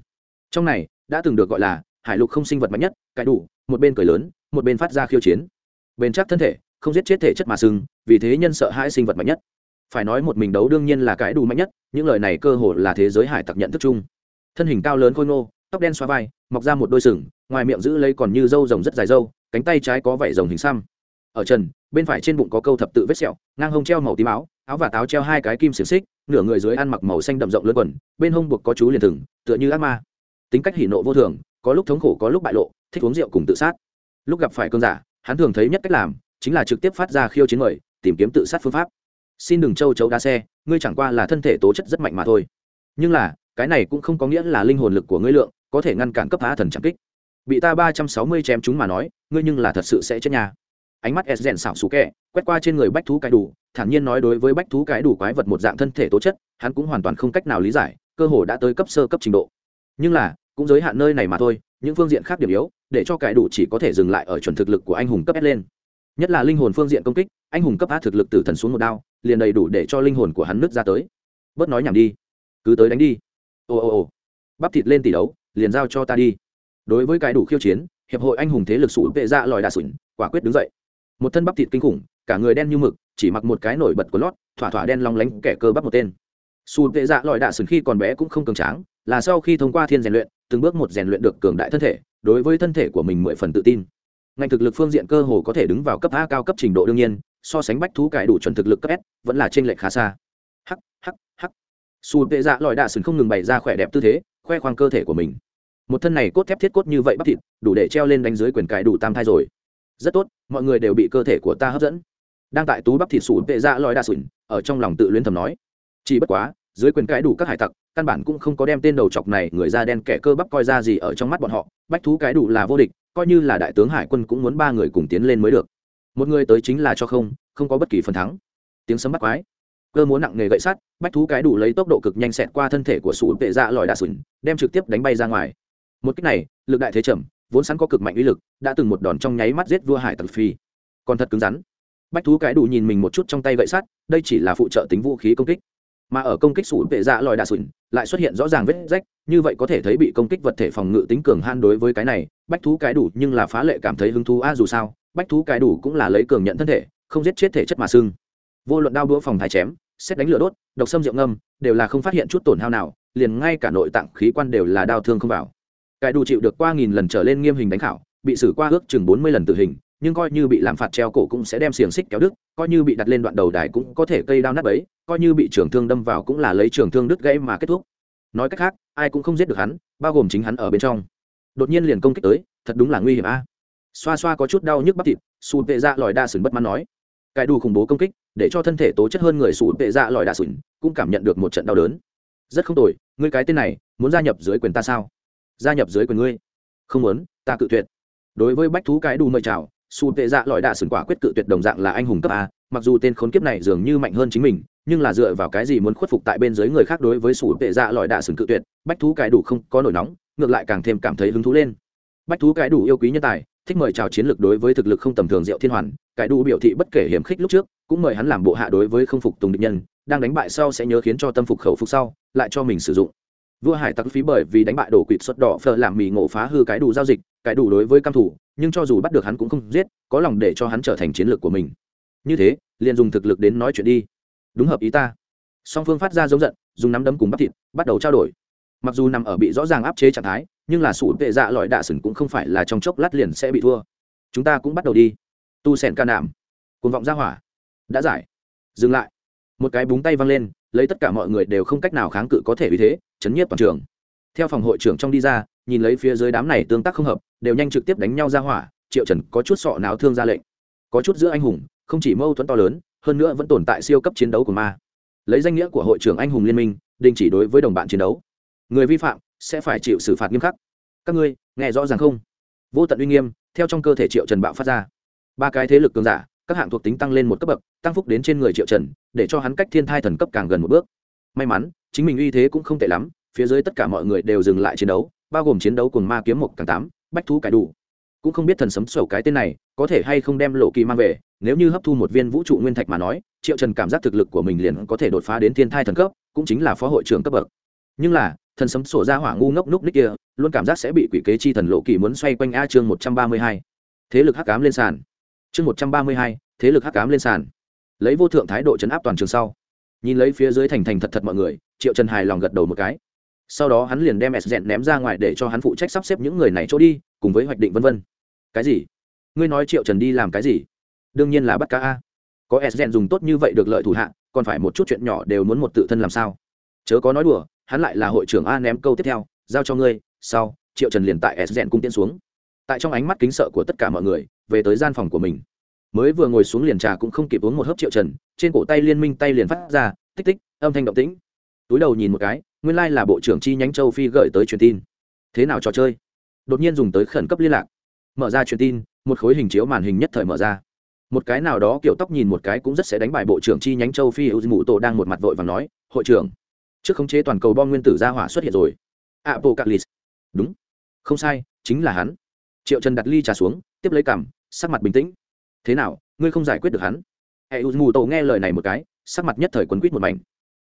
Speaker 1: Trong này, đã từng được gọi là hải lục không sinh vật mạnh nhất cãi đủ, một bên cười lớn, một bên phát ra khiêu chiến. Bền chắc thân thể, không giết chết thể chất mà sưng vì thế nhân sợ hãi sinh vật mạnh nhất phải nói một mình đấu đương nhiên là cái đủ mạnh nhất, những lời này cơ hồ là thế giới hải tặc nhận thức chung. Thân hình cao lớn khôi ngô, tóc đen xoa vai, mọc ra một đôi sừng, ngoài miệng giữ lấy còn như râu rồng rất dài râu, cánh tay trái có vảy rồng hình xăm. Ở trần, bên phải trên bụng có câu thập tự vết sẹo, ngang hông treo màu tím áo áo và táo treo hai cái kim xiềng xích, nửa người dưới ăn mặc màu xanh đậm rộng lớn quần, bên hông buộc có chú liền thừng, tựa như ác ma. Tính cách hỉ nộ vô thường, có lúc thống khổ, có lúc bại lộ, thích uống rượu cùng tự sát. Lúc gặp phải cơn giả, hắn thường thấy nhất cách làm, chính là trực tiếp phát ra khiêu chiến người tìm kiếm tự sát phương pháp xin đừng châu chấu đá xe, ngươi chẳng qua là thân thể tố chất rất mạnh mà thôi. Nhưng là, cái này cũng không có nghĩa là linh hồn lực của ngươi lượng có thể ngăn cản cấp phá thần chẳng kích. Bị ta ba trăm sáu mươi chém chúng mà nói, ngươi nhưng là thật sự sẽ chết nhà ánh mắt s rèn xảo xú kẹ, quét qua trên người bách thú cái đủ, thản nhiên nói đối với bách thú cái đủ quái vật một dạng thân thể tố chất, hắn cũng hoàn toàn không cách nào lý giải, cơ hồ đã tới cấp sơ cấp trình độ. Nhưng là, cũng giới hạn nơi này mà thôi, những phương diện khác điểm yếu, để cho cái đủ chỉ có thể dừng lại ở chuẩn thực lực của anh hùng cấp s lên. Nhất là linh hồn phương diện công kích, anh hùng cấp a thực lực từ thần xuống một đao liền đầy đủ để cho linh hồn của hắn nứt ra tới. Bớt nói nhảm đi. Cứ tới đánh đi. Ồ ồ ồ bắp thịt lên tỷ đấu, liền giao cho ta đi. Đối với cái đủ khiêu chiến, hiệp hội anh hùng thế lực sủ vệ ra lòi đà sủn, quả quyết đứng dậy. Một thân bắp thịt kinh khủng, cả người đen như mực, chỉ mặc một cái nổi bật của lót, thỏa thỏa đen long lánh kẻ cơ bắp một tên. Sủ vệ dạ lòi đà sủn khi còn bé cũng không cường tráng, là sau khi thông qua thiên rèn luyện, từng bước một rèn luyện được cường đại thân thể, đối với thân thể của mình mười phần tự tin ngành thực lực phương diện cơ hồ có thể đứng vào cấp a cao cấp trình độ đương nhiên, so sánh bách thú cải đủ chuẩn thực lực cấp s, vẫn là t r ê n lệch khá xa. Hắc hắc hắc. Su tệ dạ lòi đạ sừng không ngừng bày ra khỏe đẹp tư thế, khoe khoang cơ thể của mình. Một thân này cốt thép thiết cốt như vậy bắp thịt, đủ để treo lên đánh dưới quyền cải đủ tam thai rồi. Rất tốt, mọi người đều bị cơ thể của ta hấp dẫn. Đang tại tú bắp thịt sủ tệ dạ lòi đạ sừng, ở trong lòng tự luyến thầm nói. Chỉ bất quá, dưới quyền cải đủ các hải tặc, căn bản cũng không có đem tên đầu chọc này, người da đen kẻ cơ bắp coi ra gì ở trong mắt bọn họ. Bách thú cái đủ là vô địch coi như là đại tướng hải quân cũng muốn ba người cùng tiến lên mới được. Một người tới chính là cho không không có bất kỳ phần thắng. Tiếng sấm bắt quái. Cơ múa nặng nghề gậy sắt, bách thú cái đủ lấy tốc độ cực nhanh xẹt qua thân thể của sủ vệ dạ lòi đà sừng đem trực tiếp đánh bay ra ngoài. Một cách này, lực đại thế trầm, vốn sẵn có cực mạnh uy lực, đã từng một đòn trong nháy mắt giết vua hải tặc phi. Còn thật cứng rắn. Bách thú cái đủ nhìn mình một chút trong tay gậy sắt, đây chỉ là phụ trợ tính vũ khí công kích. Mà ở công kích sủ vệ dạ lòi đà sừng lại xuất hiện rõ ràng vết rách, như vậy có thể thấy bị công kích vật thể phòng ngự tính cường han đối với cái này bách thú cái đủ nhưng là phá lệ cảm thấy hứng thú a, dù sao, bách thú cái đủ cũng là lấy cường nhận thân thể, không giết chết thể chất mà xương. vô luận đao đũa phòng thái chém, xét đánh lửa đốt, độc xâm rượu ngâm, đều là không phát hiện chút tổn hao nào, liền ngay cả nội tạng khí quan đều là đau thương không vào. Cái đủ chịu được qua nghìn lần trở lên nghiêm hình đánh khảo, bị xử qua ước chừng bốn mươi lần tử hình, nhưng coi như bị làm phạt treo cổ cũng sẽ đem xiềng xích kéo đứt, coi như bị đặt lên đoạn đầu đài cũng có thể cây đao nát ấy coi như bị trường thương đâm vào cũng là lấy trường thương đứt gãy mà kết thúc. Nói cách khác, ai cũng không giết được hắn, bao gồm chính hắn ở bên trong đột nhiên liền công kích tới, thật đúng là nguy hiểm a. Xoa xoa có chút đau nhức bắp thịt sù tệ dạ lòi đa sừng bất mãn nói. Cải đủ khủng bố công kích, để cho thân thể tố chất hơn người sù tệ dạ lòi đa sừng cũng cảm nhận được một trận đau đớn. Rất không tồi, ngươi cái tên này, muốn gia nhập dưới quyền ta sao? Gia nhập dưới quyền ngươi? Không muốn, ta cự tuyệt. Đối với bách thú cái đủ mời chào su tệ dạ lòi đa sừng quả quyết cự tuyệt đồng dạng là anh hùng cấp a, mặc dù tên khốn kiếp này dường như mạnh hơn chính mình, nhưng là dựa vào cái gì muốn khuất phục tại bên dưới người khác đối với su tệ dạ lòi đạ sừng cự tuyệt, bách thú cái đủ không có nổi nóng ngược lại càng thêm cảm thấy hứng thú lên. Bách thú cái đủ yêu quý nhân tài, thích mời chào chiến lược đối với thực lực không tầm thường diệu thiên hoàn, cái đủ biểu thị bất kể hiểm khích lúc trước, cũng mời hắn làm bộ hạ đối với không phục tùng địch nhân, đang đánh bại sau sẽ nhớ khiến cho tâm phục khẩu phục sau, lại cho mình sử dụng. Vua hải tặc phí bởi vì đánh bại đổ quỵt xuất đỏ phờ làm mì ngộ phá hư cái đủ giao dịch, cái đủ đối với cam thủ, nhưng cho dù bắt được hắn cũng không giết, có lòng để cho hắn trở thành chiến lược của mình. Như thế, liền dùng thực lực đến nói chuyện đi. Đúng hợp ý ta. Song phương phát ra giống giận, dùng nắm đấm cùng bắp thịt, bắt đầu trao đổi mặc dù nằm ở bị rõ ràng áp chế trạng thái, nhưng là sủ tệ dạ lọi đạ sừng cũng không phải là trong chốc lát liền sẽ bị thua. Chúng ta cũng bắt đầu đi. Tu sẻn ca nạm. Côn vọng ra hỏa. Đã giải. Dừng lại. Một cái búng tay văng lên, lấy tất cả mọi người đều không cách nào kháng cự có thể vì thế, chấn nhiếp toàn trường. Theo phòng hội trưởng trong đi ra, nhìn lấy phía dưới đám này tương tác không hợp, đều nhanh trực tiếp đánh nhau ra hỏa, triệu trần có chút sọ náo thương ra lệnh. Có chút giữa anh hùng, không chỉ mâu thuẫn to lớn, hơn nữa vẫn tồn tại siêu cấp chiến đấu của ma. Lấy danh nghĩa của hội trưởng anh hùng liên minh, đình chỉ đối với đồng bạn chiến đấu người vi phạm sẽ phải chịu xử phạt nghiêm khắc. Các ngươi, nghe rõ ràng không? Vô tận uy nghiêm, theo trong cơ thể triệu trần bạo phát ra. Ba cái thế lực cường giả, các hạng thuộc tính tăng lên một cấp bậc, tăng phúc đến trên người triệu trần, để cho hắn cách thiên thai thần cấp càng gần một bước. May mắn, chính mình uy thế cũng không tệ lắm, phía dưới tất cả mọi người đều dừng lại chiến đấu, bao gồm chiến đấu cùng ma kiếm một càng tám, bách thú cải đủ. Cũng không biết thần sấm sầu cái tên này có thể hay không đem lộ kỳ mang về, nếu như hấp thu một viên vũ trụ nguyên thạch mà nói, triệu trần cảm giác thực lực của mình liền có thể đột phá đến thiên thai thần cấp, cũng chính là phó hội trưởng cấp bậc. Nhưng là thần sấm sổ ra hỏa ngu ngốc núc ních kia, luôn cảm giác sẽ bị quỷ kế chi thần lộ kỳ muốn xoay quanh a chương một trăm ba mươi hai. Thế lực hắc cám lên sàn. Chương một trăm ba mươi hai, thế lực hắc cám lên sàn. Lấy vô thượng thái độ chấn áp toàn trường sau. Nhìn lấy phía dưới thành thành thật thật mọi người, triệu trần hài lòng gật đầu một cái. Sau đó hắn liền đem s dẹn ném ra ngoài để cho hắn phụ trách sắp xếp những người này chỗ đi, cùng với hoạch định vân vân. Cái gì? Ngươi nói triệu trần đi làm cái gì? Đương nhiên là bắt cá a. Có s dẹn dùng tốt như vậy được lợi thủ hạ, còn phải một chút chuyện nhỏ đều muốn một tự thân làm sao? Chớ có nói đùa hắn lại là hội trưởng a ném câu tiếp theo, giao cho ngươi, sau, triệu trần liền tại s rèn cung tiến xuống. Tại trong ánh mắt kính sợ của tất cả mọi người, về tới gian phòng của mình. Mới vừa ngồi xuống liền trà cũng không kịp uống một hớp triệu trần, trên cổ tay liên minh tay liền phát ra, tích tích, âm thanh động tĩnh. Túi đầu nhìn một cái, nguyên lai là bộ trưởng chi nhánh châu phi gửi tới truyền tin. Thế nào trò chơi? Đột nhiên dùng tới khẩn cấp liên lạc. Mở ra truyền tin, một khối hình chiếu màn hình nhất thời mở ra. Một cái nào đó kiểu tóc nhìn một cái cũng rất sẽ đánh bại bộ trưởng chi nhánh châu phi hữu mụ tổ đang một mặt vội và nói, hội trưởng trước khống chế toàn cầu bom nguyên tử ra hỏa xuất hiện rồi. Apocalypse. Đúng. Không sai, chính là hắn. Triệu trần đặt ly trà xuống, tiếp lấy cằm sắc mặt bình tĩnh. Thế nào, ngươi không giải quyết được hắn? Hệ u mù tổ nghe lời này một cái, sắc mặt nhất thời quấn quýt một mảnh.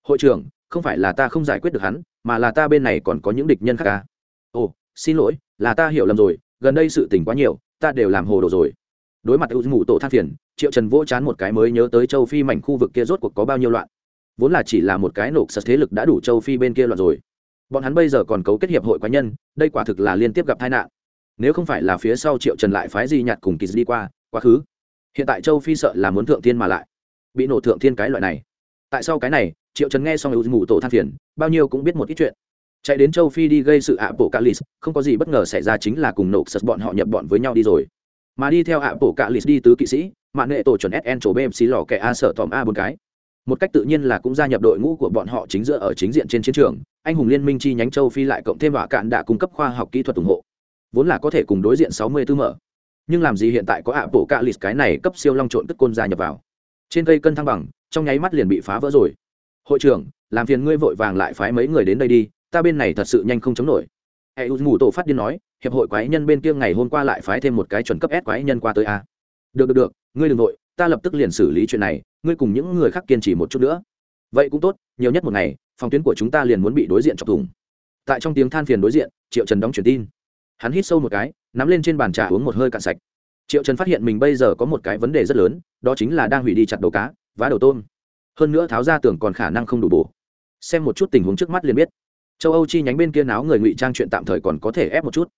Speaker 1: Hội trưởng, không phải là ta không giải quyết được hắn, mà là ta bên này còn có những địch nhân khác ca à? ồ, xin lỗi, là ta hiểu lầm rồi, gần đây sự tình quá nhiều, ta đều làm hồ đồ rồi. Đối mặt u mù tổ than phiền, triệu trần vỗ chán một cái mới nhớ tới châu phi mảnh khu vực kia rốt cuộc có bao nhiêu loạn vốn là chỉ là một cái nộp sật thế lực đã đủ châu phi bên kia loạn rồi. Bọn hắn bây giờ còn cấu kết hiệp hội quái nhân, đây quả thực là liên tiếp gặp tai nạn. Nếu không phải là phía sau triệu trần lại phái di nhặt cùng kỳ đi qua, quá khứ. Hiện tại châu phi sợ là muốn thượng thiên mà lại. Bị nổ thượng thiên cái loại này. Tại sao cái này? Triệu trần nghe xong ưu mù tổ than phiền, bao nhiêu cũng biết một ít chuyện. Chạy đến châu phi đi gây sự ạ bộ lì không có gì bất ngờ xảy ra chính là cùng nổ sật bọn họ nhập bọn với nhau đi rồi. Mà đi theo ạ bộ lì đi tứ kỵ sĩ mạng nghệ tổ chuẩn sn chỗ bmc lò kẻ a sợ tòm a bốn cái một cách tự nhiên là cũng gia nhập đội ngũ của bọn họ chính giữa ở chính diện trên chiến trường, anh hùng liên minh chi nhánh châu phi lại cộng thêm hỏa cạn đã cung cấp khoa học kỹ thuật ủng hộ. Vốn là có thể cùng đối diện sáu mươi tư mở. Nhưng làm gì hiện tại có ạ bộ cạ lịt cái này cấp siêu long trộn cất côn gia nhập vào. Trên cây cân thăng bằng, trong nháy mắt liền bị phá vỡ rồi. Hội trưởng, làm phiền ngươi vội vàng lại phái mấy người đến đây đi, ta bên này thật sự nhanh không chống nổi. Hệ u mù tổ phát điên nói, hiệp hội quái nhân bên kia ngày hôm qua lại phái thêm một cái chuẩn cấp s quái nhân qua tới a. Được được được, ngươi đừng vội, ta lập tức liền xử lý chuyện này ngươi cùng những người khác kiên trì một chút nữa. Vậy cũng tốt, nhiều nhất một ngày, phòng tuyến của chúng ta liền muốn bị đối diện chọc thủng. Tại trong tiếng than phiền đối diện, triệu trần đóng truyền tin. Hắn hít sâu một cái, nắm lên trên bàn trà uống một hơi cạn sạch. Triệu trần phát hiện mình bây giờ có một cái vấn đề rất lớn, đó chính là đang hủy đi chặt đầu cá, vá đầu tôm. Hơn nữa tháo ra tưởng còn khả năng không đủ bổ. Xem một chút tình huống trước mắt liền biết. Châu âu chi nhánh bên kia náo người ngụy trang chuyện tạm thời còn có thể ép một chút.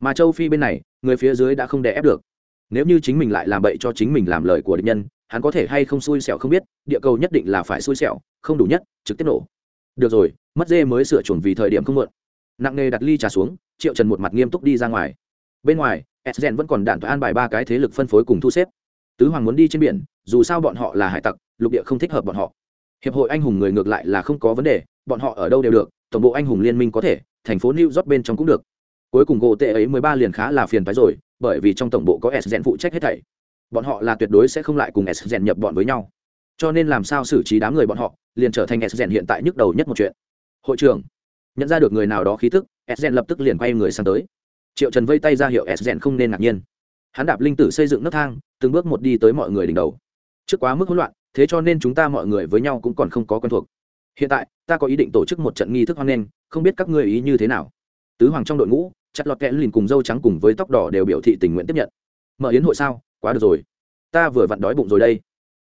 Speaker 1: Mà châu phi bên này, người phía dưới đã không đè ép được nếu như chính mình lại làm bậy cho chính mình làm lời của địch nhân, hắn có thể hay không xui xẻo không biết, địa cầu nhất định là phải xui xẻo, không đủ nhất, trực tiếp nổ. Được rồi, mất dê mới sửa chuẩn vì thời điểm không muộn. Nặng nề đặt ly trà xuống, triệu trần một mặt nghiêm túc đi ra ngoài. Bên ngoài sden vẫn còn đạn thoại an bài ba cái thế lực phân phối cùng thu xếp. Tứ hoàng muốn đi trên biển, dù sao bọn họ là hải tặc, lục địa không thích hợp bọn họ. Hiệp hội anh hùng người ngược lại là không có vấn đề, bọn họ ở đâu đều được, tổng bộ anh hùng liên minh có thể, thành phố new york bên trong cũng được. Cuối cùng gỗ tệ ấy mười ba liền khá là phiền phái rồi bởi vì trong tổng bộ có s phụ trách hết thảy. Bọn họ là tuyệt đối sẽ không lại cùng s nhập bọn với nhau. Cho nên làm sao xử trí đám người bọn họ, liền trở thành s hiện tại nhức đầu nhất một chuyện. Hội trưởng, nhận ra được người nào đó khí thức s lập tức liền quay người sang tới. Triệu trần vây tay ra hiệu s không nên ngạc nhiên. Hắn đạp linh tử xây dựng nấc thang, từng bước một đi tới mọi người đỉnh đầu. Trước quá mức hỗn loạn, thế cho nên chúng ta mọi người với nhau cũng còn không có quen thuộc. Hiện tại, ta có ý định tổ chức một trận nghi thức hoan nghênh, không biết các ngươi ý như thế nào. Tứ hoàng trong đội ngũ chặt lọt kẽ lìn cùng dâu trắng cùng với tóc đỏ đều biểu thị tình nguyện tiếp nhận. Mở yến hội sao? Quá được rồi. Ta vừa vặn đói bụng rồi đây.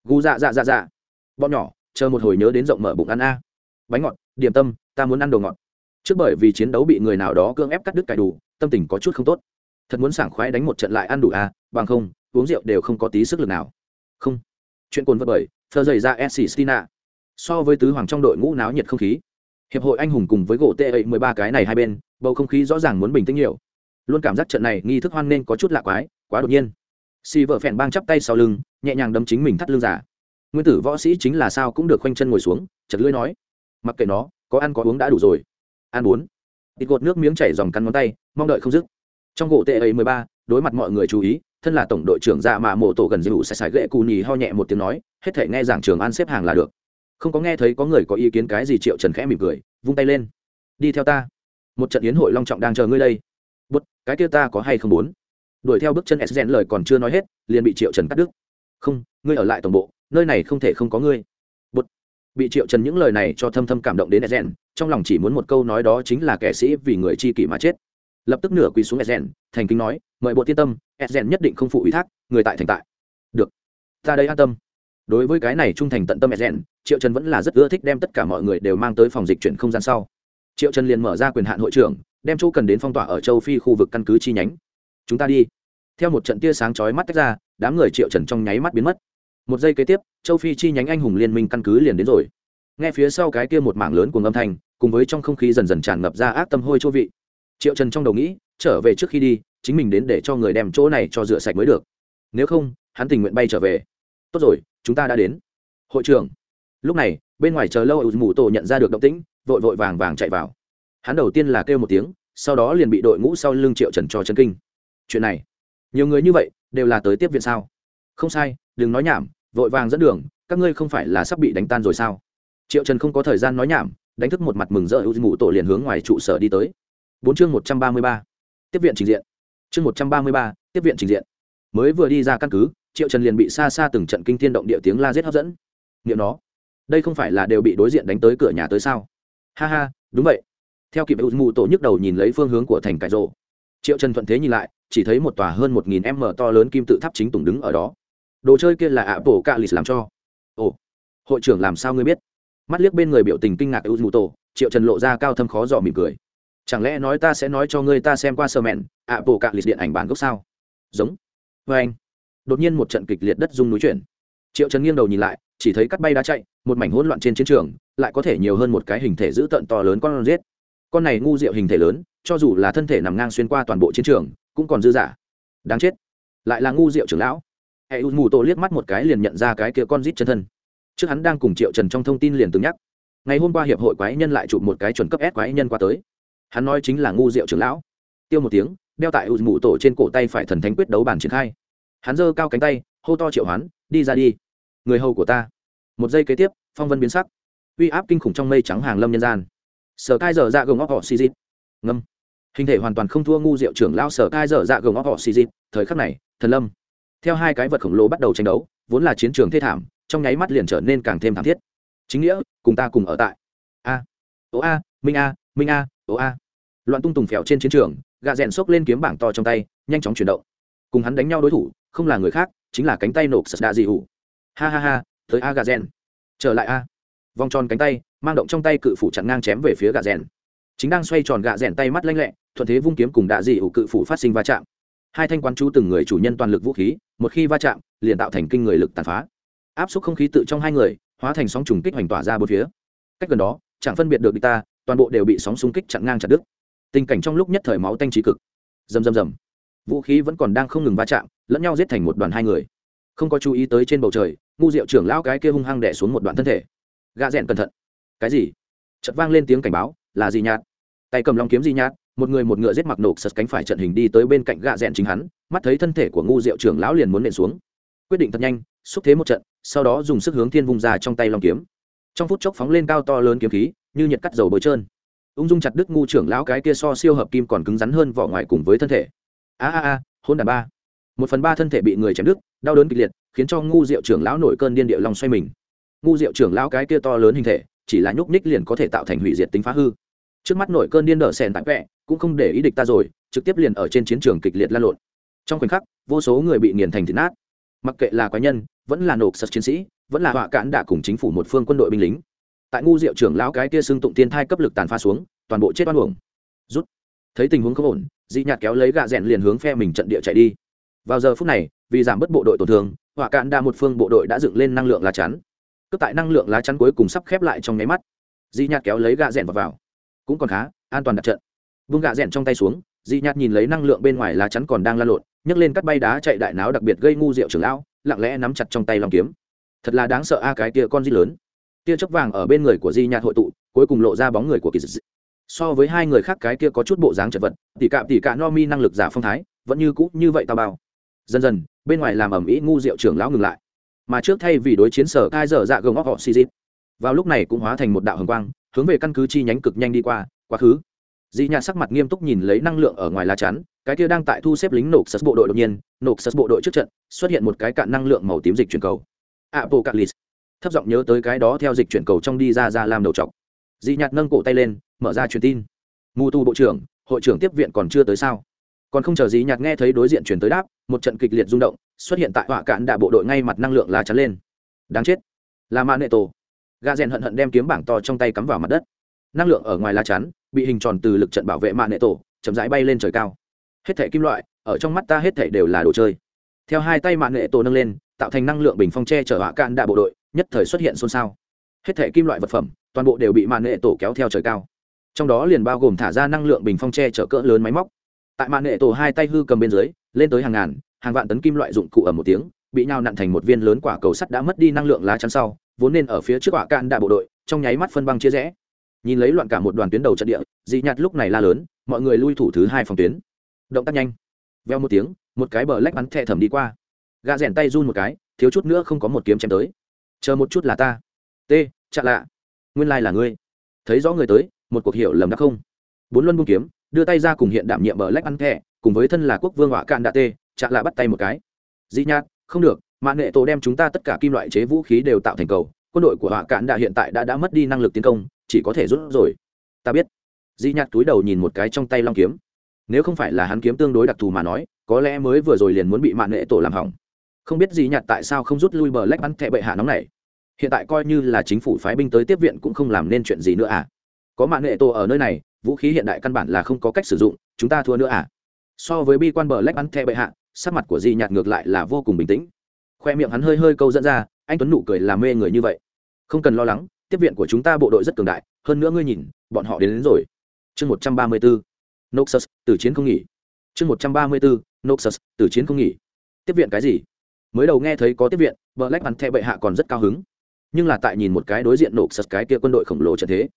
Speaker 1: Gu dạ dạ dạ dạ. Bọn nhỏ, chờ một hồi nhớ đến rộng mở bụng ăn a. Bánh ngọt, điểm tâm, ta muốn ăn đồ ngọt. Trước bởi vì chiến đấu bị người nào đó cưỡng ép cắt đứt cải đủ, tâm tình có chút không tốt. Thật muốn sảng khoái đánh một trận lại ăn đủ a, bằng không, uống rượu đều không có tí sức lực nào. Không. Chuyện cồn vật bởi thơ dày ra s stina so với tứ hoàng trong đội ngũ náo nhiệt không khí hiệp hội anh hùng cùng với gỗ tệ ấy mười ba cái này hai bên, bầu không khí rõ ràng muốn bình tĩnh nhiều. Luôn cảm giác trận này nghi thức hoan nên có chút lạ quái, quá đột nhiên. Xì vợ phèn bang chắp tay sau lưng, nhẹ nhàng đấm chính mình thắt lưng giả. Nguyên tử võ sĩ chính là sao cũng được khoanh chân ngồi xuống, chật lưỡi nói. Mặc kệ nó, có ăn có uống đã đủ rồi. Ăn bốn ít gột nước miếng chảy dòng cắn ngón tay, mong đợi không dứt. Trong gỗ tệ ấy mười ba, đối mặt mọi người chú ý, thân là tổng đội trưởng dạ mà mộ tổ gần dịu sài sải gậy cù nhì ho nhẹ một tiếng nói, hết thể nghe giảng trường ăn xếp hàng là được không có nghe thấy có người có ý kiến cái gì, triệu trần khẽ mỉm cười, vung tay lên. Đi theo ta. Một trận yến hội long trọng đang chờ ngươi đây. Bút, cái kia ta có hay không muốn? Đuổi theo bước chân s lời còn chưa nói hết, liền bị triệu trần cắt đứt. Không, ngươi ở lại tổng bộ, nơi này không thể không có ngươi. Bút, bị triệu trần những lời này cho thâm thâm cảm động đến s trong lòng chỉ muốn một câu nói đó chính là kẻ sĩ vì người chi kỷ mà chết. Lập tức nửa quỳ xuống s thành kính nói, mời bộ tiên tâm, s nhất định không phụ ủy thác, người tại thành tại. Được, ta đây an tâm đối với cái này trung thành tận tâm s triệu trần vẫn là rất ưa thích đem tất cả mọi người đều mang tới phòng dịch chuyển không gian sau. Triệu trần liền mở ra quyền hạn hội trưởng, đem chỗ cần đến phong tỏa ở châu phi khu vực căn cứ chi nhánh. Chúng ta đi. Theo một trận tia sáng chói mắt tách ra, đám người triệu trần trong nháy mắt biến mất. Một giây kế tiếp, châu phi chi nhánh anh hùng liên minh căn cứ liền đến rồi. Nghe phía sau cái kia một mảng lớn của âm thanh, cùng với trong không khí dần dần tràn ngập ra ác tâm hôi chỗ vị, triệu trần trong đầu nghĩ, trở về trước khi đi, chính mình đến để cho người đem chỗ này cho rửa sạch mới được. Nếu không, hắn tình nguyện bay trở về. Tốt rồi chúng ta đã đến. Hội trưởng. Lúc này, bên ngoài chờ lâu mù tổ nhận ra được động tĩnh, vội vội vàng vàng chạy vào. Hắn đầu tiên là kêu một tiếng, sau đó liền bị đội ngũ sau lưng triệu trần cho chân kinh. Chuyện này, nhiều người như vậy đều là tới tiếp viện sao? Không sai, đừng nói nhảm, vội vàng dẫn đường, các ngươi không phải là sắp bị đánh tan rồi sao? Triệu trần không có thời gian nói nhảm, đánh thức một mặt mừng rỡ ưu mù tổ liền hướng ngoài trụ sở đi tới. Bốn chương một trăm ba mươi ba, tiếp viện trình diện. Chương một trăm ba mươi ba, tiếp viện trình diện. Mới vừa đi ra căn cứ triệu trần liền bị xa xa từng trận kinh thiên động địa tiếng la giết hấp dẫn nghiệm nó, đây không phải là đều bị đối diện đánh tới cửa nhà tới sao? Ha ha, đúng vậy. Theo kịp ưu mù tổ nhức đầu nhìn lấy phương hướng của thành cải rộ. Triệu trần thuận thế nhìn lại, chỉ thấy một tòa hơn một nghìn m to lớn kim tự tháp chính tùng đứng ở đó. Đồ chơi kia là ạ bổ cạ lì làm cho. Ồ, hội trưởng làm sao ngươi biết? Mắt liếc bên người biểu tình kinh ngạc ưu mù tổ, triệu trần lộ ra cao thâm khó dò mỉm cười. Chẳng lẽ nói ta sẽ nói cho ngươi ta xem qua sơ mẹn, ạ bổ cạ lì điện ảnh bản gốc sao? Giống. Vê anh đột nhiên một trận kịch liệt đất rung núi chuyển. Triệu trần nghiêng đầu nhìn lại, chỉ thấy cắt bay đá chạy, một mảnh hỗn loạn trên chiến trường, lại có thể nhiều hơn một cái hình thể dữ tợn to lớn con rết con này ngu diệu hình thể lớn, cho dù là thân thể nằm ngang xuyên qua toàn bộ chiến trường, cũng còn dư giả đáng chết. Lại là ngu diệu trưởng lão. Hệ u mù tổ liếc mắt một cái liền nhận ra cái kia con rít chân thân. Trước hắn đang cùng triệu trần trong thông tin liền từng nhắc. Ngày hôm qua hiệp hội quái nhân lại chụp một cái chuẩn cấp s quái nhân qua tới. Hắn nói chính là ngu diệu trưởng lão. Tiêu một tiếng, đeo tại u mù tổ trên cổ tay phải thần thánh quyết đấu bàn triển khai hắn giơ cao cánh tay, hô to triệu hoán, đi ra đi. Người hầu của ta. Một giây kế tiếp, phong vân biến sắc. Uy áp kinh khủng trong mây trắng hàng lâm nhân gian. Sở cai dở dạ gồng óc họ xì dịp ngâm. Hình thể hoàn toàn không thua ngu diệu trưởng lao sở cai dở dạ gồng óc họ xì dịp thời khắc này, thần lâm. Theo hai cái vật khổng lồ bắt đầu tranh đấu, vốn là chiến trường thê thảm, trong nháy mắt liền trở nên càng thêm thảm thiết. Chính nghĩa, cùng ta cùng ở tại. A. Ố a, minh a minh a ố a. Loạn tung tùng phèo trên chiến trường, gạ rèn xốc lên kiếm bảng to trong tay, nhanh chóng chuyển động. Cùng hắn đánh nhau đối thủ không là người khác, chính là cánh tay nộp sật đa dị hủ. Ha ha ha, tới a gà rèn. Trở lại a. Vòng tròn cánh tay, mang động trong tay cự phủ chặn ngang chém về phía gà rèn. Chính đang xoay tròn gà rèn tay mắt lanh lẹ, thuận thế vung kiếm cùng đạ dị hủ cự phủ phát sinh va chạm. Hai thanh quán chú từng người chủ nhân toàn lực vũ khí, một khi va chạm, liền tạo thành kinh người lực tàn phá. Áp suất không khí tự trong hai người, hóa thành sóng trùng kích hoành tỏa ra bốn phía. Cách gần đó, chẳng phân biệt được địch ta, toàn bộ đều bị sóng xung kích chặn ngang chặt đứt. Tình cảnh trong lúc nhất thời máu tanh trí cực. Rầm rầm rầm vũ khí vẫn còn đang không ngừng va chạm, lẫn nhau giết thành một đoàn hai người. Không có chú ý tới trên bầu trời, ngu diệu trưởng lão cái kia hung hăng đẻ xuống một đoạn thân thể. Gạ rẽn cẩn thận. Cái gì? Chật vang lên tiếng cảnh báo, là gì nhạt. Tay cầm long kiếm gì nhạt, một người một ngựa giết mặc nổ sật cánh phải trận hình đi tới bên cạnh gạ rẽn chính hắn, mắt thấy thân thể của ngu diệu trưởng lão liền muốn nện xuống. Quyết định thật nhanh, xúc thế một trận, sau đó dùng sức hướng thiên vùng ra trong tay long kiếm. Trong phút chốc phóng lên cao to lớn kiếm khí, như nhiệt cắt dầu bơi trơn. Ung dung chặt đứt ngu trưởng lão cái kia so siêu hợp kim còn cứng rắn hơn vỏ ngoài cùng với thân thể a a a, hôn đàn ba. Một phần ba thân thể bị người chém đứt, đau đớn kịch liệt, khiến cho ngu diệu trưởng lão nổi cơn điên điệu lòng xoay mình. Ngu diệu trưởng lão cái kia to lớn hình thể, chỉ là nhúc ních liền có thể tạo thành hủy diệt tính phá hư. Trước mắt nổi cơn điên đỡ sèn tại vẹ, cũng không để ý địch ta rồi, trực tiếp liền ở trên chiến trường kịch liệt lan lộn. Trong khoảnh khắc, vô số người bị nghiền thành thịt nát. Mặc kệ là quái nhân, vẫn là nộp sật chiến sĩ, vẫn là họa cản đã cùng chính phủ một phương quân đội binh lính. Tại ngu diệu trưởng lão cái kia xưng tụng tiên thai cấp lực tàn pha xuống, toàn bộ chết oan uổng. Rút. Thấy tình huống không ổn dị nhạt kéo lấy gạ rèn liền hướng phe mình trận địa chạy đi. Vào giờ phút này vì giảm bớt bộ đội tổn thương họa cạn đa một phương bộ đội đã dựng lên năng lượng lá chắn. Cướp tại năng lượng lá chắn cuối cùng sắp khép lại trong nháy mắt. Dị nhạt kéo lấy gạ rèn vào, vào. Cũng còn khá an toàn đặt trận. Vương gạ rèn trong tay xuống dị nhạt nhìn lấy năng lượng bên ngoài lá chắn còn đang lan lộn nhấc lên cắt bay đá chạy đại náo đặc biệt gây ngu rượu trưởng lão lặng lẽ nắm chặt trong tay lòng kiếm. Thật là đáng sợ a cái tia con di lớn. Tia chớp vàng ở bên người của di nhạt hội tụ cuối cùng lộ ra bóng người của kỳ dị so với hai người khác cái kia có chút bộ dáng chật vật, tỉ cạm tỉ cạ no mi năng lực giả phong thái, vẫn như cũ như vậy tao bao. Dần dần, bên ngoài làm ẩm ý ngu diệu trưởng lão ngừng lại. Mà trước thay vì đối chiến sở cai dở dạ gồng óc họ xì dịp vào lúc này cũng hóa thành một đạo hồng quang, hướng về căn cứ chi nhánh cực nhanh đi qua, quá khứ. Dị nhạt sắc mặt nghiêm túc nhìn lấy năng lượng ở ngoài lá chắn, cái kia đang tại thu xếp lính nộp sật bộ đội đột nhiên, nộp sật bộ đội trước trận, xuất hiện một cái cạn năng lượng màu tím dịch chuyển cầu. Apocalypse. Thấp giọng nhớ tới cái đó theo dịch chuyển cầu trong đi ra ra làm đầu trọc. Dị nhạt nâng cổ tay lên mở ra truyền tin. Mù tu bộ trưởng, hội trưởng tiếp viện còn chưa tới sao? Còn không chờ gì nhạt nghe thấy đối diện chuyển tới đáp, một trận kịch liệt rung động, xuất hiện tại họa cạn đạ bộ đội ngay mặt năng lượng lá chắn lên. Đáng chết. Là ma nệ tổ. Gà rèn hận hận đem kiếm bảng to trong tay cắm vào mặt đất. Năng lượng ở ngoài lá chắn, bị hình tròn từ lực trận bảo vệ ma nệ tổ, chậm rãi bay lên trời cao. Hết thể kim loại, ở trong mắt ta hết thể đều là đồ chơi. Theo hai tay ma nệ tổ nâng lên, tạo thành năng lượng bình phong tre chở họa cạn đạ bộ đội, nhất thời xuất hiện xôn xao. Hết thể kim loại vật phẩm, toàn bộ đều bị ma nệ tổ kéo theo trời cao trong đó liền bao gồm thả ra năng lượng bình phong tre chở cỡ lớn máy móc. Tại mạng nệ tổ hai tay hư cầm bên dưới, lên tới hàng ngàn, hàng vạn tấn kim loại dụng cụ ở một tiếng, bị nhào nặn thành một viên lớn quả cầu sắt đã mất đi năng lượng lá chắn sau, vốn nên ở phía trước quả cạn đại bộ đội, trong nháy mắt phân băng chia rẽ. Nhìn lấy loạn cả một đoàn tuyến đầu trận địa, dị nhạt lúc này la lớn, mọi người lui thủ thứ hai phòng tuyến. Động tác nhanh. Veo một tiếng, một cái bờ lách bắn thẹ thầm đi qua. Gà rèn tay run một cái, thiếu chút nữa không có một kiếm chém tới. Chờ một chút là ta. T chặn lạ. Nguyên lai là ngươi. Thấy rõ người tới một cuộc hiểu lầm đã không. Bốn luân bung kiếm, đưa tay ra cùng hiện đảm nhiệm bờ lách ăn thẻ, cùng với thân là quốc vương họa cạn đạ tê, chạ lạ bắt tay một cái. Dĩ nhạt không được mạng nghệ tổ đem chúng ta tất cả kim loại chế vũ khí đều tạo thành cầu, quân đội của họa cạn đạ hiện tại đã đã mất đi năng lực tiến công, chỉ có thể rút rồi. Ta biết. Dĩ nhạt túi đầu nhìn một cái trong tay long kiếm. Nếu không phải là hắn kiếm tương đối đặc thù mà nói, có lẽ mới vừa rồi liền muốn bị mạng nghệ tổ làm hỏng. Không biết dĩ nhạt tại sao không rút lui bờ lách ăn thẻ bệ hạ nóng này. Hiện tại coi như là chính phủ phái binh tới tiếp viện cũng không làm nên chuyện gì nữa à có mạng nghệ tổ ở nơi này vũ khí hiện đại căn bản là không có cách sử dụng chúng ta thua nữa à? So với bi quan bờ lách bắn thẹ bệ hạ sắc mặt của di nhạt ngược lại là vô cùng bình tĩnh. Khoe miệng hắn hơi hơi câu dẫn ra anh tuấn nụ cười làm mê người như vậy. Không cần lo lắng tiếp viện của chúng ta bộ đội rất cường đại hơn nữa ngươi nhìn bọn họ đến, đến rồi. Chương một trăm ba mươi bốn noxus từ chiến không nghỉ. Chương một trăm ba mươi bốn noxus từ chiến không nghỉ. Tiếp viện cái gì? Mới đầu nghe thấy có tiếp viện bờ lách bắn thẹ bệ hạ còn rất cao hứng. Nhưng là tại nhìn một cái đối diện nộp sật cái kia quân đội khổng lồ trận thế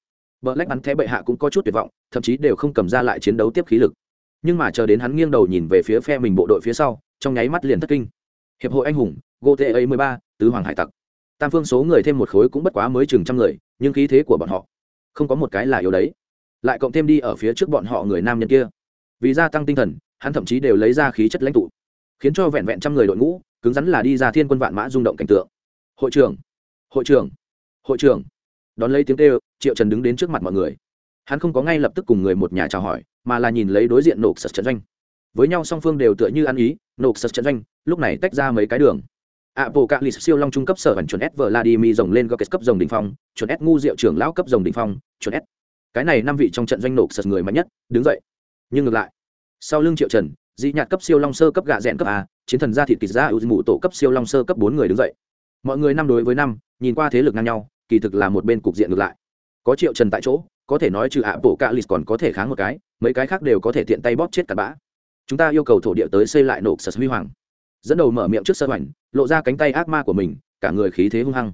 Speaker 1: bờ lách bắn thế bệ hạ cũng có chút tuyệt vọng, thậm chí đều không cầm ra lại chiến đấu tiếp khí lực. Nhưng mà chờ đến hắn nghiêng đầu nhìn về phía phe mình bộ đội phía sau, trong nháy mắt liền thất kinh. Hiệp hội anh hùng gô tê ấy mười ba, tứ hoàng hải tặc. Tam phương số người thêm một khối cũng bất quá mới chừng trăm người, nhưng khí thế của bọn họ không có một cái là yếu đấy. Lại cộng thêm đi ở phía trước bọn họ người nam nhân kia. Vì gia tăng tinh thần, hắn thậm chí đều lấy ra khí chất lãnh tụ, khiến cho vẹn vẹn trăm người đội ngũ, cứng rắn là đi ra thiên quân vạn mã rung động cảnh tượng. Hội trưởng hội trưởng hội trưởng đón lấy tiếng kêu triệu trần đứng đến trước mặt mọi người hắn không có ngay lập tức cùng người một nhà chào hỏi mà là nhìn lấy đối diện nộp sật trận doanh với nhau song phương đều tựa như ăn ý nộp sật trận doanh lúc này tách ra mấy cái đường Apocalypse siêu long trung cấp sở bản chuẩn S Vladimir rồng lên Gockets cấp rồng đỉnh phong, chuẩn S ngu diệu trưởng lão cấp rồng đỉnh phong, chuẩn S. Cái này năm vị trong trận doanh nổ sật người mạnh nhất, đứng dậy. Nhưng ngược lại, sau lưng Triệu Trần, dị nhạt cấp siêu long sơ cấp gạ rèn cấp A, chiến thần gia thịt kịch ra ưu mụ tổ cấp siêu long sơ cấp bốn người đứng dậy. Mọi người năm đối với năm, nhìn qua thế lực ngang nhau, kỳ thực là một bên cục diện ngược lại. Có Triệu Trần tại chỗ, có thể nói trừ Apocalypse còn có thể kháng một cái, mấy cái khác đều có thể tiện tay bóp chết cả bã. Chúng ta yêu cầu thổ địa tới xây lại nổ sật huy hoàng. Dẫn đầu mở miệng trước sơ hoành lộ ra cánh tay ác ma của mình cả người khí thế hung hăng.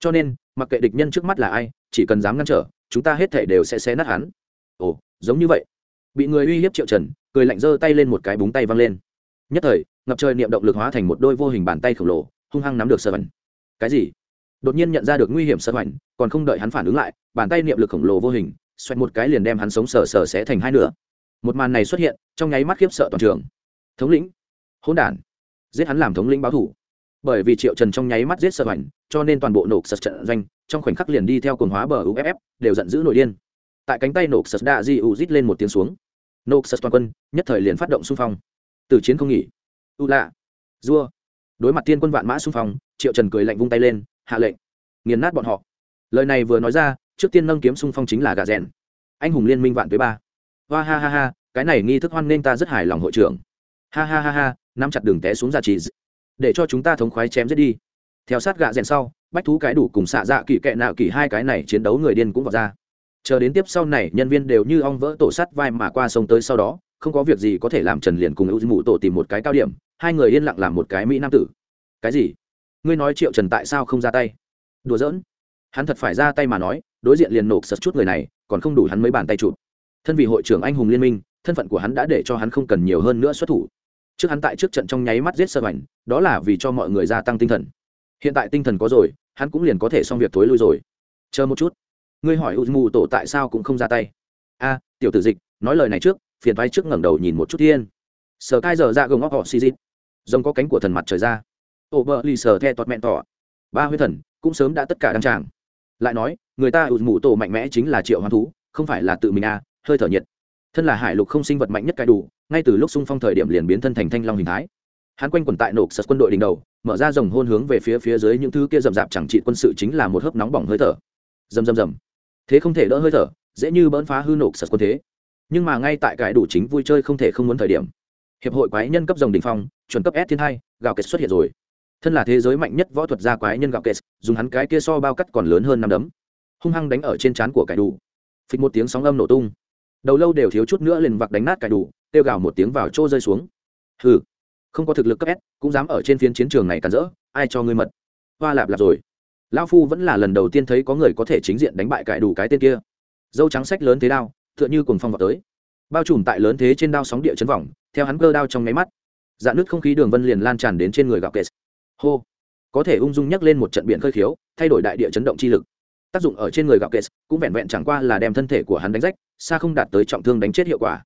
Speaker 1: Cho nên mặc kệ địch nhân trước mắt là ai chỉ cần dám ngăn trở chúng ta hết thể đều sẽ xé nát hắn. Ồ giống như vậy. Bị người uy hiếp triệu trần cười lạnh giơ tay lên một cái búng tay văng lên. Nhất thời ngập trời niệm động lực hóa thành một đôi vô hình bàn tay khổng lồ hung hăng nắm được sơ hoành. Cái gì? Đột nhiên nhận ra được nguy hiểm sơ hoành, còn không đợi hắn phản ứng lại, bàn tay niệm lực khổng lồ vô hình, xoẹt một cái liền đem hắn sống sờ sờ sẽ thành hai nửa. Một màn này xuất hiện, trong nháy mắt khiếp sợ toàn trường. Thống lĩnh. Hỗn đản. Giết hắn làm thống lĩnh báo thủ. Bởi vì triệu trần trong nháy mắt giết sợ hoành, cho nên toàn bộ nổ sật trận doanh, trong khoảnh khắc liền đi theo cồn hóa bờ uff đều giận dữ nội điên. Tại cánh tay nổ sật đa di u rít lên một tiếng xuống. Nổ sật toàn quân, nhất thời liền phát động xung phong. Từ chiến không nghỉ. U lạ dua đối mặt tiên quân vạn mã xung phong, triệu trần cười lạnh vung tay lên hạ lệnh. Nghiền nát bọn họ. Lời này vừa nói ra, trước tiên nâng kiếm xung phong chính là gà rèn. Anh hùng liên minh vạn tuế ba. Hoa ha ha ha, cái này nghi thức hoan nên ta rất hài lòng hội trưởng. Ha ha ha ha, nắm chặt đường té xuống ra trì để cho chúng ta thống khoái chém giết đi. Theo sát gạ rèn sau, bách thú cái đủ cùng xạ dạ kỳ kệ nạo kỳ hai cái này chiến đấu người điên cũng vào ra. Chờ đến tiếp sau này, nhân viên đều như ong vỡ tổ sắt vai mà qua sông tới sau đó, không có việc gì có thể làm trần liền cùng ưu mụ tổ tìm một cái cao điểm, hai người yên lặng làm một cái mỹ nam tử. Cái gì? Ngươi nói triệu trần tại sao không ra tay? Đùa giỡn. Hắn thật phải ra tay mà nói, đối diện liền nộp sật chút người này, còn không đủ hắn mấy bàn tay chụp. Thân vị hội trưởng anh hùng liên minh, thân phận của hắn đã để cho hắn không cần nhiều hơn nữa xuất thủ. Trước hắn tại trước trận trong nháy mắt giết sơ ảnh đó là vì cho mọi người gia tăng tinh thần. Hiện tại tinh thần có rồi, hắn cũng liền có thể xong việc thối lui rồi. Chờ một chút. Ngươi hỏi u mù tổ tại sao cũng không ra tay? A, tiểu tử dịch, nói lời này trước, phiền thoái trước ngẩng đầu nhìn một chút thiên. Sở cai giờ ra gồng óc họ xì dít rồng có cánh của thần mặt trời ra ổ bờ lì sờ the toạt mẹn tỏ. Ba huyết thần, cũng sớm đã tất cả đăng tràng. Lại nói, người ta ụt mụ tổ mạnh mẽ chính là triệu hoán thú, không phải là tự mình a hơi thở nhiệt. Thân là hải lục không sinh vật mạnh nhất cai đủ, ngay từ lúc xung phong thời điểm liền biến thân thành thanh long hình thái. Hắn quanh quần tại nộp sật quân đội đỉnh đầu, mở ra dòng hôn hướng về phía phía dưới những thứ kia rậm rạp chẳng trị quân sự chính là một hớp nóng bỏng hơi thở. Rầm rầm rầm. Thế không thể đỡ hơi thở, dễ như bỡn phá hư nộp sật quân thế. Nhưng mà ngay tại cải đủ chính vui chơi không thể không muốn thời điểm, hiệp hội quái nhân cấp dòng đỉnh phong, chuẩn cấp s thiên hai, gạo kết xuất hiện rồi thân là thế giới mạnh nhất võ thuật gia quái nhân gạo kệ dùng hắn cái kia so bao cắt còn lớn hơn năm đấm. Hung hăng đánh ở trên trán của cải đủ. Phịch một tiếng sóng âm nổ tung. Đầu lâu đều thiếu chút nữa liền vặc đánh nát cải đủ tiêu gào một tiếng vào chỗ rơi xuống. Hừ, không có thực lực cấp s, cũng dám ở trên phiến chiến trường này cản rỡ, ai cho ngươi mật? Hoa lạp lạp rồi. Lão phu vẫn là lần đầu tiên thấy có người có thể chính diện đánh bại cải đủ cái tên kia. Dâu trắng sách lớn thế đao, tựa như cùng phong vào tới. Bao trùm tại lớn thế trên đao sóng địa chấn vòng theo hắn cơ đao trong nháy mắt dạn nước không khí đường vân liền lan tràn đến trên người gạo kệ hô. Có thể ung dung nhắc lên một trận biển khơi khiếu, thay đổi đại địa chấn động chi lực. Tác dụng ở trên người gạo kệ cũng vẹn vẹn chẳng qua là đem thân thể của hắn đánh rách, xa không đạt tới trọng thương đánh chết hiệu quả.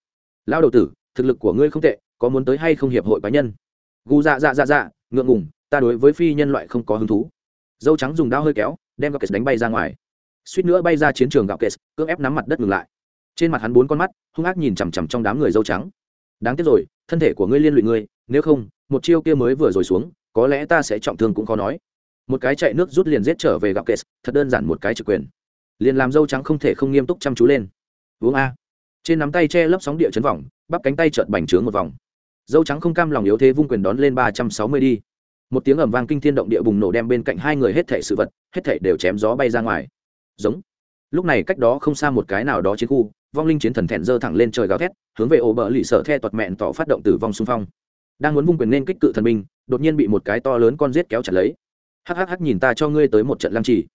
Speaker 1: Lao đầu tử, thực lực của ngươi không tệ, có muốn tới hay không hiệp hội cá nhân? Gu dạ dạ dạ dạ ngượng ngùng, ta đối với phi nhân loại không có hứng thú. Dâu trắng dùng đao hơi kéo, đem gạo kệ đánh bay ra ngoài. Suýt nữa bay ra chiến trường gạo kệ cưỡng ép nắm mặt đất ngừng lại. Trên mặt hắn bốn con mắt, hung ác nhìn chằm chằm trong đám người dâu trắng. Đáng tiếc rồi, thân thể của ngươi liên lụy ngươi, nếu không, một chiêu kia mới vừa rồi xuống có lẽ ta sẽ trọng thương cũng khó nói. Một cái chạy nước rút liền giết trở về gặp kệ thật đơn giản một cái trực quyền. Liền làm dâu trắng không thể không nghiêm túc chăm chú lên. Uống a. Trên nắm tay che lấp sóng địa chấn vòng bắp cánh tay trợt bành trướng một vòng. Dâu trắng không cam lòng yếu thế vung quyền đón lên ba trăm sáu mươi đi. Một tiếng ẩm vang kinh thiên động địa bùng nổ đem bên cạnh hai người hết thảy sự vật, hết thảy đều chém gió bay ra ngoài. Giống. Lúc này cách đó không xa một cái nào đó chiến khu, vong linh chiến thần thẹn dơ thẳng lên trời gào thét, hướng về ổ bờ lì sợ the toạt mẹn tỏ phát động tử vong xung phong đang muốn vung quyền nên kích cự thần binh, đột nhiên bị một cái to lớn con rết kéo chặt lấy. Hắc hắc hắc, nhìn ta cho ngươi tới một trận lăng trì.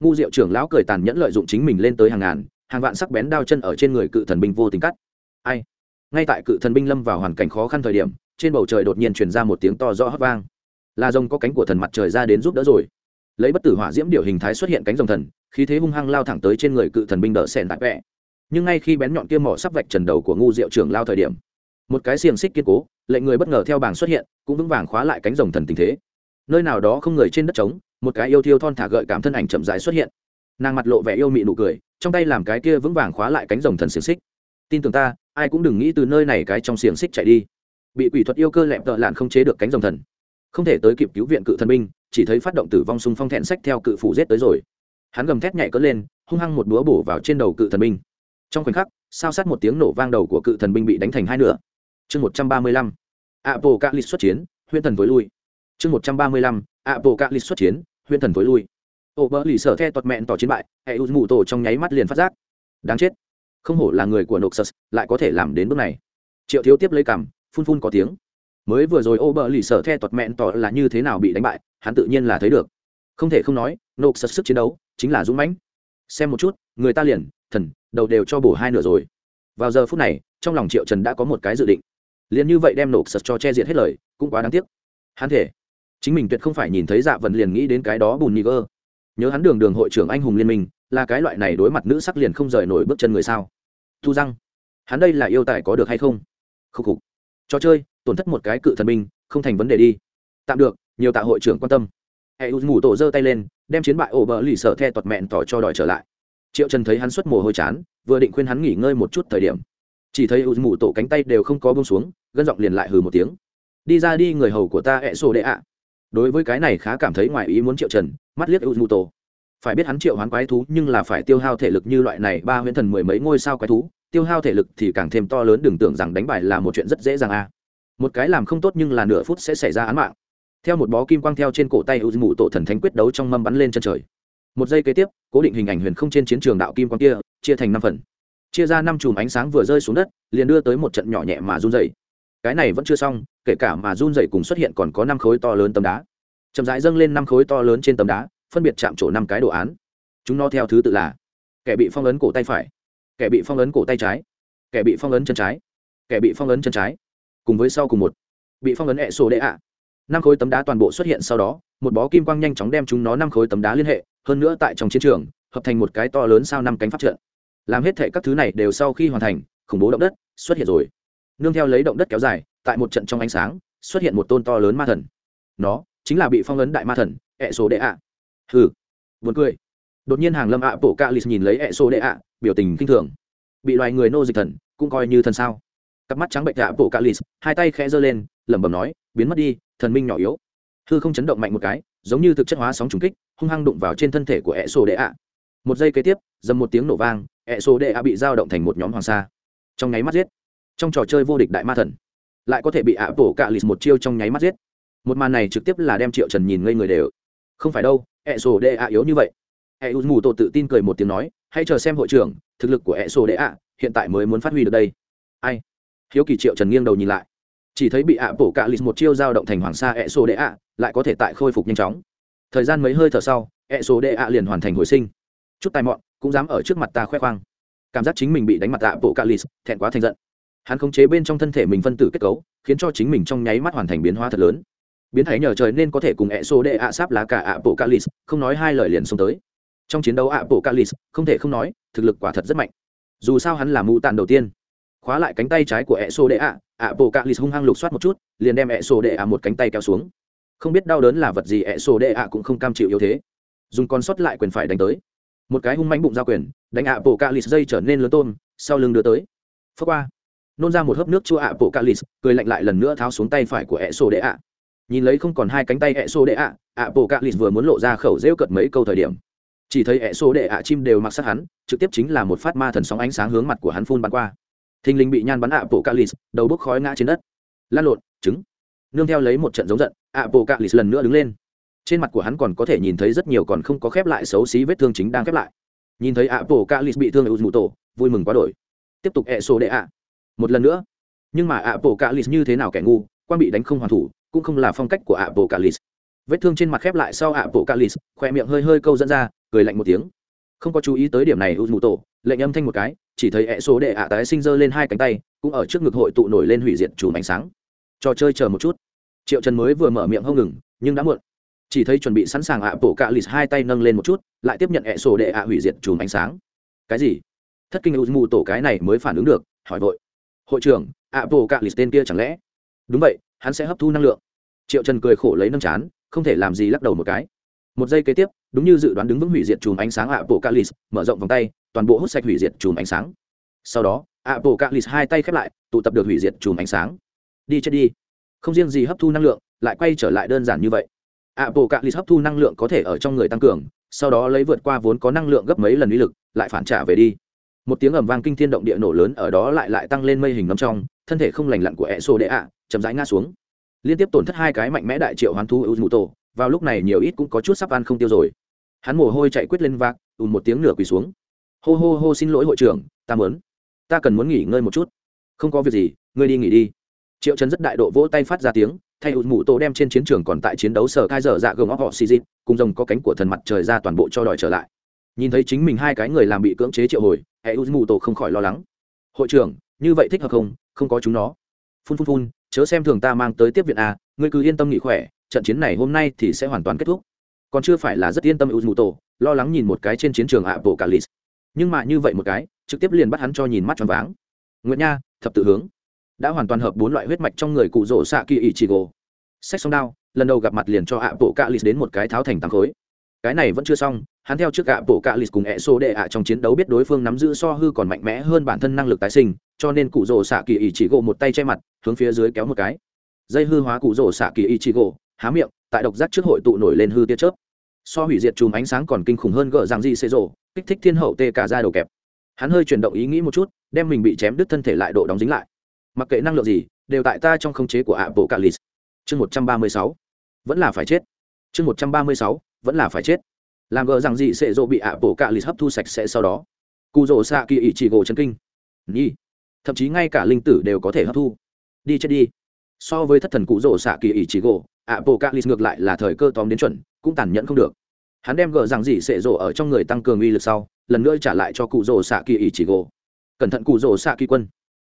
Speaker 1: Ngu diệu trưởng lão cười tàn nhẫn lợi dụng chính mình lên tới hàng ngàn, hàng vạn sắc bén đao chân ở trên người cự thần binh vô tình cắt. Ai? Ngay tại cự thần binh lâm vào hoàn cảnh khó khăn thời điểm, trên bầu trời đột nhiên truyền ra một tiếng to rõ hấp vang. Là rồng có cánh của thần mặt trời ra đến giúp đỡ rồi. Lấy bất tử hỏa diễm điệu hình thái xuất hiện cánh rồng thần, khí thế hung hăng lao thẳng tới trên người cự thần binh đỡ sèn tại vẽ nhưng ngay khi bén nhọn kia mỏ sắp vạch trần đầu của ngu diệu trưởng lao thời điểm một cái xiềng xích kiên cố, lệnh người bất ngờ theo bảng xuất hiện, cũng vững vàng khóa lại cánh rồng thần tình thế. Nơi nào đó không người trên đất trống, một cái yêu thiêu thon thả gợi cảm thân ảnh chậm rãi xuất hiện. Nàng mặt lộ vẻ yêu mị nụ cười, trong tay làm cái kia vững vàng khóa lại cánh rồng thần xiềng xích. Tin tưởng ta, ai cũng đừng nghĩ từ nơi này cái trong xiềng xích chạy đi. Bị quỷ thuật yêu cơ lẹm tợ lạn không chế được cánh rồng thần. Không thể tới kịp cứu viện cự thần binh, chỉ thấy phát động tử vong xung phong thẹn sách theo cự phủ giết tới rồi. Hắn gầm thét nhảy cất lên, hung hăng một búa bổ vào trên đầu cự thần binh. Trong khoảnh khắc, sao sát một tiếng nổ vang đầu của cự thần binh bị đánh thành hai nửa chương một trăm ba mươi lăm apple c lịch xuất chiến, huyễn thần tối lui. Chương một trăm ba mươi lăm apple c lịch xuất chiến, huyễn thần tối lui. Ô bơ lì sở the tọt mẹn tỏ chiến bại hệ u mù tổ trong nháy mắt liền phát giác. Đáng chết. Không hổ là người của noxus, lại có thể làm đến bước này. Triệu thiếu tiếp lấy cằm phun phun có tiếng. Mới vừa rồi ô bờ lì sở the tọt mẹn tỏ là như thế nào bị đánh bại, hắn tự nhiên là thấy được. Không thể không nói, noxus sức chiến đấu chính là dũng mãnh. Xem một chút, người ta liền, thần, đầu đều cho bổ hai nửa rồi. Vào giờ phút này, trong lòng triệu trần đã có một cái dự định liền như vậy đem nộp sật cho che diệt hết lời, cũng quá đáng tiếc. Hắn thể. Chính mình tuyệt không phải nhìn thấy dạ vần liền nghĩ đến cái đó bùn nhị cơ. nhớ hắn đường đường hội trưởng anh hùng liên minh, là cái loại này đối mặt nữ sắc liền không rời nổi bước chân người sao. Thu răng, hắn đây là yêu tài có được hay không? Khúc khục. Trò chơi, tổn thất một cái cự thần binh, không thành vấn đề đi. Tạm được, nhiều tạ hội trưởng quan tâm. Hệ u ngủ tổ giơ tay lên, đem chiến bại ổ bờ lì sợ the tuật mẹn tỏ cho đòi trở lại. Triệu trần thấy hắn xuất mồ hôi chán, vừa định khuyên hắn nghỉ ngơi một chút thời điểm chỉ thấy u mù tổ cánh tay đều không có bông xuống, gân giọng liền lại hừ một tiếng. Đi ra đi, người hầu của ta ẹ sổ đệ ạ. Đối với cái này khá cảm thấy ngoài ý muốn triệu trần, mắt liếc u mù tổ. Phải biết hắn triệu hoán quái thú, nhưng là phải tiêu hao thể lực như loại này, ba huyễn thần mười mấy ngôi sao quái thú, tiêu hao thể lực thì càng thêm to lớn, đừng tưởng rằng đánh bài là một chuyện rất dễ dàng a một cái làm không tốt nhưng là nửa phút sẽ xảy ra án mạng. Theo một bó kim quang theo trên cổ tay u mù tổ thần thánh quyết đấu trong mâm bắn lên chân trời. Một giây kế tiếp, cố định hình ảnh huyền không trên chiến trường đạo kim quang kia, chia thành năm phần chia ra năm chùm ánh sáng vừa rơi xuống đất, liền đưa tới một trận nhỏ nhẹ mà run dày cái này vẫn chưa xong, kể cả mà run dày cùng xuất hiện còn có năm khối to lớn tấm đá. Chậm rãi dâng lên năm khối to lớn trên tấm đá, phân biệt chạm trổ năm cái đồ án. Chúng nó theo thứ tự là, kẻ bị phong ấn cổ tay phải, kẻ bị phong ấn cổ tay trái, kẻ bị phong ấn chân trái, kẻ bị phong ấn chân trái. Cùng với sau cùng một, bị phong ấn hệ sổ đệ ạ. Năm khối tấm đá toàn bộ xuất hiện sau đó, một bó kim quang nhanh chóng đem chúng nó năm khối tấm đá liên hệ, hơn nữa tại trong chiến trường, hợp thành một cái to lớn sau năm cánh pháp trận làm hết thệ các thứ này đều sau khi hoàn thành, khủng bố động đất xuất hiện rồi. Nương theo lấy động đất kéo dài, tại một trận trong ánh sáng, xuất hiện một tôn to lớn ma thần. Nó chính là bị phong ấn đại ma thần ẹ số đệ ạ hừ vượt cười. Đột nhiên hàng lâm ạ bộ cạ lì nhìn lấy ẹ số đệ ạ biểu tình kinh thường. Bị loài người nô dịch thần, cũng coi như thần sao. Cặp mắt trắng bệnh ạ bộ cạ lì hai tay khẽ giơ lên, lẩm bẩm nói, biến mất đi, thần minh nhỏ yếu. Hư không chấn động mạnh một cái, giống như thực chất hóa sóng trùng kích, hung hăng đụng vào trên thân thể của ẹ số đệ ạ một giây kế tiếp, dầm một tiếng nổ vang ẹ số đệ a bị giao động thành một nhóm hoàng sa. Trong nháy mắt giết. Trong trò chơi vô địch đại ma thần. Lại có thể bị ạ bổ cạ lì một chiêu trong nháy mắt giết. Một màn này trực tiếp là đem triệu trần nhìn ngây người đều. Không phải đâu ẹ số đệ a yếu như vậy. Ẹ u mù tổ tự tin cười một tiếng nói hãy chờ xem hội trưởng thực lực của ẹ số đệ a hiện tại mới muốn phát huy được đây. Ai? Hiếu kỳ triệu trần nghiêng đầu nhìn lại. Chỉ thấy bị ạ bổ cạ lì một chiêu giao động thành hoàng sa ẹ số đệ a, lại có thể tại khôi phục nhanh chóng. Thời gian mấy hơi thở sau ẹ số đệ a liền hoàn thành hồi sinh chút tài mọn cũng dám ở trước mặt ta khoe khoang. Cảm giác chính mình bị đánh mặt tạ bộ Calis, thẹn quá thành giận. Hắn khống chế bên trong thân thể mình phân tử kết cấu khiến cho chính mình trong nháy mắt hoàn thành biến hóa thật lớn. Biến thái nhờ trời nên có thể cùng ẹ xô đệ ạ sáp lá cả ạ bộ Calis, không nói hai lời liền xông tới. Trong chiến đấu ạ bộ Calis, không thể không nói thực lực quả thật rất mạnh. Dù sao hắn là mụ tàn đầu tiên. Khóa lại cánh tay trái của ẹ xô đệ ạ ạ bộ Calis hung hăng lục soát một chút liền đem ẹ xô đệ ạ một cánh tay kéo xuống. Không biết đau đớn là vật gì ẹ xô đệ ạ cũng không cam chịu yếu thế. Dùng con sót lại quyền phải đánh tới một cái hung mánh bụng ra quyền, đánh ạ bộ cạ lì dây trở nên lớn tôm, sau lưng đưa tới. Phước qua. Nôn ra một hớp nước chua ạ bộ cạ lì cười lạnh lại lần nữa tháo xuống tay phải của ẹ số đệ ạ nhìn lấy không còn hai cánh tay ẹ số đệ ạ ạ bộ cạ lì vừa muốn lộ ra khẩu rêu cận mấy câu thời điểm. Chỉ thấy ẹ số đệ ạ chim đều mặc sát hắn, trực tiếp chính là một phát ma thần sóng ánh sáng hướng mặt của hắn phun bắn qua. Thình lình bị nhan bắn ạ bộ cạ lì đầu bốc khói ngã trên đất. Lan lộn, trứng. Nương theo lấy một trận giống giận ạ bộ cạ lì lần nữa đứng lên trên mặt của hắn còn có thể nhìn thấy rất nhiều còn không có khép lại xấu xí vết thương chính đang khép lại. Nhìn thấy ạ tổ cạ lis bị thương ở mù tổ, vui mừng quá đổi. Tiếp tục ẹ số đệ ạ. Một lần nữa. Nhưng mà ạ tổ cạ lis như thế nào kẻ ngu quan bị đánh không hoàn thủ, cũng không là phong cách của ạ tổ cạ lis vết thương trên mặt khép lại sau ạ bộ cạ khoe miệng hơi hơi câu dẫn ra, cười lạnh một tiếng. Không có chú ý tới điểm này u mù tổ, lệnh âm thanh một cái, chỉ thấy ẹ số đệ ạ tái sinh dơ lên hai cánh tay, cũng ở trước ngực hội tụ nổi lên hủy diệt chùm ánh sáng. Trò chơi chờ một chút. Triệu trần mới vừa mở miệng hông ngừng, nhưng đã muộn chỉ thấy chuẩn bị sẵn sàng ạ, bộ cạ lì hai tay nâng lên một chút, lại tiếp nhận ẹ sổ đệ ạ hủy diệt chùm ánh sáng. Cái gì? Thất kinh u mù tổ cái này mới phản ứng được, hỏi vội. Hội trưởng, ạ, bộ cạ lì tên kia chẳng lẽ? Đúng vậy, hắn sẽ hấp thu năng lượng. Triệu trần cười khổ lấy nâng chán, không thể làm gì lắc đầu một cái. Một giây kế tiếp, đúng như dự đoán đứng vững hủy diệt chùm ánh sáng ạ, bộ calis mở rộng vòng tay, toàn bộ hút sạch hủy diệt chùm ánh sáng. Sau đó, ạ, bộ calis hai tay khép lại, tụ tập được hủy diệt chùm ánh sáng. Đi chết đi. Không riêng gì hấp thu năng lượng, lại quay trở lại đơn giản như vậy ạ bộ calis hấp thu năng lượng có thể ở trong người tăng cường, sau đó lấy vượt qua vốn có năng lượng gấp mấy lần uy lực, lại phản trả về đi. Một tiếng ầm vang kinh thiên động địa nổ lớn ở đó lại lại tăng lên mây hình ngâm trong, thân thể không lành lặn của ẹ đệ ạ chậm rãi ngã xuống. Liên tiếp tổn thất hai cái mạnh mẽ đại triệu hoán thú ưu mù tổ vào lúc này nhiều ít cũng có chút sắp ăn không tiêu rồi. Hắn mồ hôi chạy quyết lên vạc, ùn một tiếng nửa quỳ xuống. Hô hô hô xin lỗi hội trưởng, ta muốn, ta cần muốn nghỉ ngơi một chút. Không có việc gì, ngươi đi nghỉ đi. Triệu trấn rất đại độ vỗ tay phát ra tiếng thay ùn mụ tổ đem trên chiến trường còn tại chiến đấu sở cai dở dạ gồng óc họ xì dịp cùng rồng có cánh của thần mặt trời ra toàn bộ cho đòi trở lại. Nhìn thấy chính mình hai cái người làm bị cưỡng chế triệu hồi hệ ùn mụ tổ không khỏi lo lắng. Hội trưởng như vậy thích hợp không? Không có chúng nó. Phun phun phun chớ xem thường ta mang tới tiếp viện à ngươi cứ yên tâm nghỉ khỏe trận chiến này hôm nay thì sẽ hoàn toàn kết thúc. Còn chưa phải là rất yên tâm Uzumoto, lo lắng nhìn một cái trên chiến trường Apocalypse. Nhưng mà như vậy một cái, trực tiếp liền bắt hắn cho nhìn mắt tròn váng. Nguyệt Nha, thập tự hướng, đã hoàn toàn hợp bốn loại huyết mạch trong người cụ rỗ xạ kỳ Ichigo. Sách song đao, lần đầu gặp mặt liền cho ạ bộ cạ lì đến một cái tháo thành tám khối. Cái này vẫn chưa xong, hắn theo trước ạ bộ cạ lì cùng Eso đệ ạ trong chiến đấu biết đối phương nắm giữ so hư còn mạnh mẽ hơn bản thân năng lực tái sinh, cho nên cụ rỗ xạ kỳ Ichigo một tay che mặt, hướng phía dưới kéo một cái. Dây hư hóa cụ rỗ xạ kỳ Ichigo, há miệng, tại độc giác trước hội tụ nổi lên hư tia chớp so hủy diệt chùm ánh sáng còn kinh khủng hơn gỡ rằng gì xê rộ kích thích thiên hậu tê cả ra đầu kẹp hắn hơi chuyển động ý nghĩ một chút đem mình bị chém đứt thân thể lại độ đóng dính lại mặc kệ năng lượng gì đều tại ta trong khống chế của apple calis chương một trăm ba mươi sáu. Vẫn là phải chết. Chương một trăm ba mươi sáu. Vẫn là phải chết. Làm gỡ rằng gì sẽ rộ bị ạ bộ apple calis hấp thu sạch sẽ sau đó. Cụ rỗ xạ kỳ ý chỉ gỗ chân kinh. Nhi thậm chí ngay cả linh tử đều có thể hấp thu. Đi chết đi. So với thất thần cụ rỗ xạ kỳ ý chỉ gỗ ạ bộ cạn Apocalypse ngược lại là thời cơ tóm đến chuẩn, cũng tàn nhẫn không được. Hắn đem gờ rằng gì sẽ rồ ở trong người tăng cường uy lực sau, lần nữa trả lại cho cụ rỗ xạ kỳ ý chỉ gỗ. Cẩn thận cụ rỗ xạ kỳ quân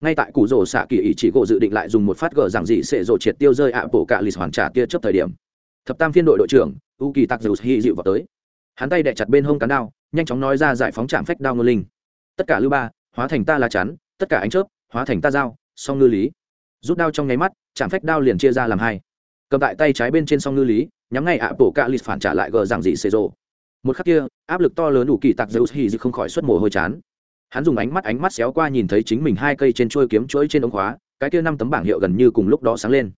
Speaker 1: ngay tại cụ rồ xạ kỳ ý chỉ gỗ dự định lại dùng một phát gờ rằng dị sẽ rồ triệt tiêu rơi ạ bộ cạ lì hoàn trả tia chấp thời điểm. Thập tam phiên đội đội trưởng u kỳ tạc dù hy dịu vào tới. Hắn tay đẻ chặt bên hông cán đao, nhanh chóng nói ra giải phóng trạm phách đao ngô linh. Tất cả lưu ba, hóa thành ta lá chắn, tất cả ánh chớp, hóa thành ta dao, song ngư lý. Rút đao trong nháy mắt trạm phách đao liền chia ra làm hai. Cầm tại tay trái bên trên song ngư lý, nhắm ngay ạ bộ cạ lì phản trả lại gờ rằng dị sẽ rồ. Một khắc kia, áp lực to lớn đủ kỳ tạc dầu hy dịu không khỏi xuất mồ hôi chán hắn dùng ánh mắt ánh mắt xéo qua nhìn thấy chính mình hai cây trên trôi kiếm chuỗi trên ống khóa, cái kia năm tấm bảng hiệu gần như cùng lúc đó sáng lên.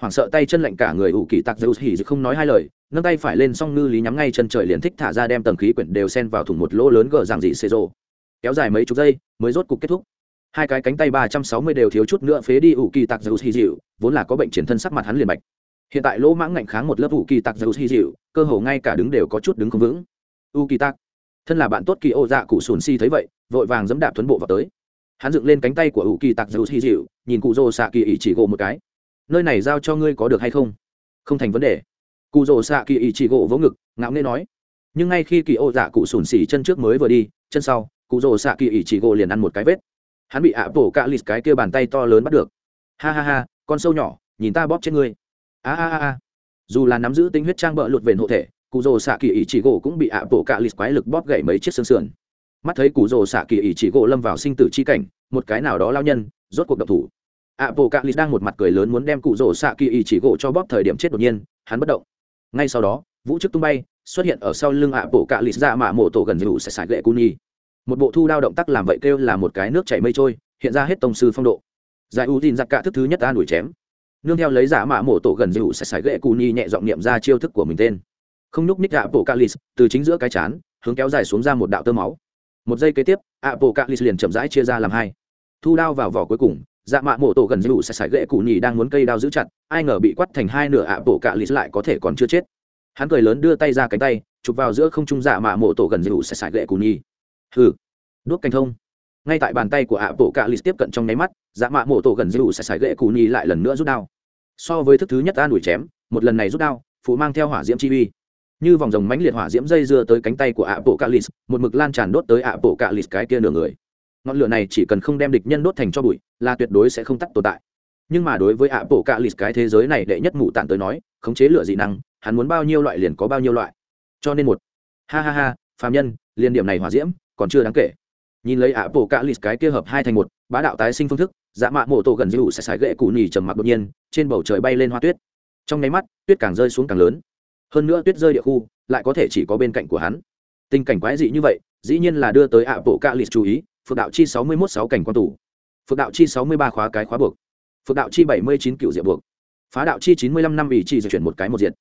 Speaker 1: Hoảng sợ tay chân lạnh cả người ủ kỳ tặc dầu hỉ không nói hai lời, nâng tay phải lên xong ngư lý nhắm ngay chân trời liền thích thả ra đem tầng khí quyển đều xen vào thùng một lỗ lớn gờ dạng dị xê rộ kéo dài mấy chục giây, mới rốt cục kết thúc. Hai cái cánh tay ba trăm sáu mươi đều thiếu chút nữa phế đi ủ kỳ tặc dầu hỉ dịu vốn là có bệnh triển thân sắc mặt hắn liền bạch. Hiện tại lỗ mãng ngạnh kháng một lớp ủ kỳ tặc dầu hỉ dịu cơ hồ ngay cả đứng đều có chút đứng không vững. U kỳ tặc thân là bạn tốt kỳ ô dạ cụ sùn si thấy vậy, vội vàng dẫm đạp tuấn bộ vào tới. Hắn dựng lên cánh tay của ủ kỳ tặc dầu xì dịu, nhìn cụ rồ xạ kỳ ỉ chỉ gỗ một cái. Nơi này giao cho ngươi có được hay không? Không thành vấn đề. Cụ rồ xạ kỳ ỉ chỉ gỗ vỗ ngực, ngạo nghê nói. Nhưng ngay khi kỳ ô dạ cụ sùn xỉ chân trước mới vừa đi, chân sau, cụ rồ xạ kỳ ỉ chỉ gỗ liền ăn một cái vết. Hắn bị ạ bổ cạ lịt cái kia bàn tay to lớn bắt được. Ha ha ha, con sâu nhỏ, nhìn ta bóp trên ngươi. A a a dù là nắm giữ tinh huyết trang bợ lụt vền hộ thể cụ rồ xạ kỳ ý chỉ gỗ cũng bị ạ bộ cạ lịt quái lực bóp gãy mấy chiếc xương sườn. Mắt thấy cụ rồ xạ kỳ ý chỉ gỗ lâm vào sinh tử chi cảnh, một cái nào đó lao nhân, rốt cuộc độc thủ. Ạ bộ cạ lịch đang một mặt cười lớn muốn đem cụ rồ xạ kỳ ý chỉ gỗ cho bóp thời điểm chết đột nhiên, hắn bất động. Ngay sau đó, vũ chức tung bay, xuất hiện ở sau lưng ạ bộ cạ lịch ra mạ mộ tổ gần dù sẽ xài gậy cu nhi một bộ thu đao động tác làm vậy kêu là một cái nước chảy mây trôi, hiện ra hết tông sư phong độ. Giải u tin giặc cả thức thứ nhất ta đuổi chém. Nương theo lấy giả mạ mộ tổ gần dù sẽ xài gậy cu nhi nhẹ giọng niệm ra chiêu thức của mình tên không nhúc ních apocalypse, từ chính giữa cái chán, hướng kéo dài xuống ra một đạo tơ máu. Một giây kế tiếp, apocalypse liền chậm rãi chia ra làm hai. Thu đao vào vỏ cuối cùng dạ mạ mộ tổ gần dữ sạch sải gậy cụ nhì đang muốn cây đao giữ chặt, ai ngờ bị quắt thành hai nửa apocalypse lại có thể còn chưa chết. Hắn cười lớn đưa tay ra cánh tay, chụp vào giữa không trung dạ mạ mộ tổ gần dữ sạch sải gậy cụ nhì. Hừ. Đuốc canh thông. Ngay tại bàn tay của apocalypse tiếp cận trong nháy mắt dạ mạ mộ tổ gần dữ sẽ sải gậy cụ nhì lại lần nữa rút đao. So với thức thứ nhất ta đuổi chém, một lần này rút đao, phụ mang theo hỏa diễm chi uy như vòng rồng mánh liệt hỏa diễm dây dưa tới cánh tay của ạ bộ cạ lịt một mực lan tràn đốt tới ạ bộ cạ lịt cái kia nửa người. Ngọn lửa này chỉ cần không đem địch nhân đốt thành cho bụi, là tuyệt đối sẽ không tắt tồn tại. Nhưng mà đối với ạ bộ cạ lịt cái thế giới này đệ nhất mụ tản tới nói, khống chế lửa dị năng, hắn muốn bao nhiêu loại liền có bao nhiêu loại. Cho nên một, ha ha ha, phàm nhân liên điểm này hỏa diễm, còn chưa đáng kể. Nhìn lấy ạ bộ cạ lịt cái kia hợp hai thành một, bá đạo tái sinh phương thức dạ mạ mộ tổ gần dữ sẽ xài gậy cụ nhì trầm mặc đột nhiên, trên bầu trời bay lên hoa tuyết. Trong nháy mắt, tuyết càng rơi xuống càng lớn hơn nữa tuyết rơi địa khu, lại có thể chỉ có bên cạnh của hắn. Tình cảnh quái dị như vậy, dĩ nhiên là đưa tới ạ bộ cạ lịch chú ý, phượng đạo chi sáu mươi mốt sáu cảnh quan tủ phượng đạo chi sáu mươi ba khóa cái khóa buộc. Phượng đạo chi bảy mươi chín cựu diệp buộc. Phá đạo chi chín mươi lăm năm ủy chi di chuyển một cái một diện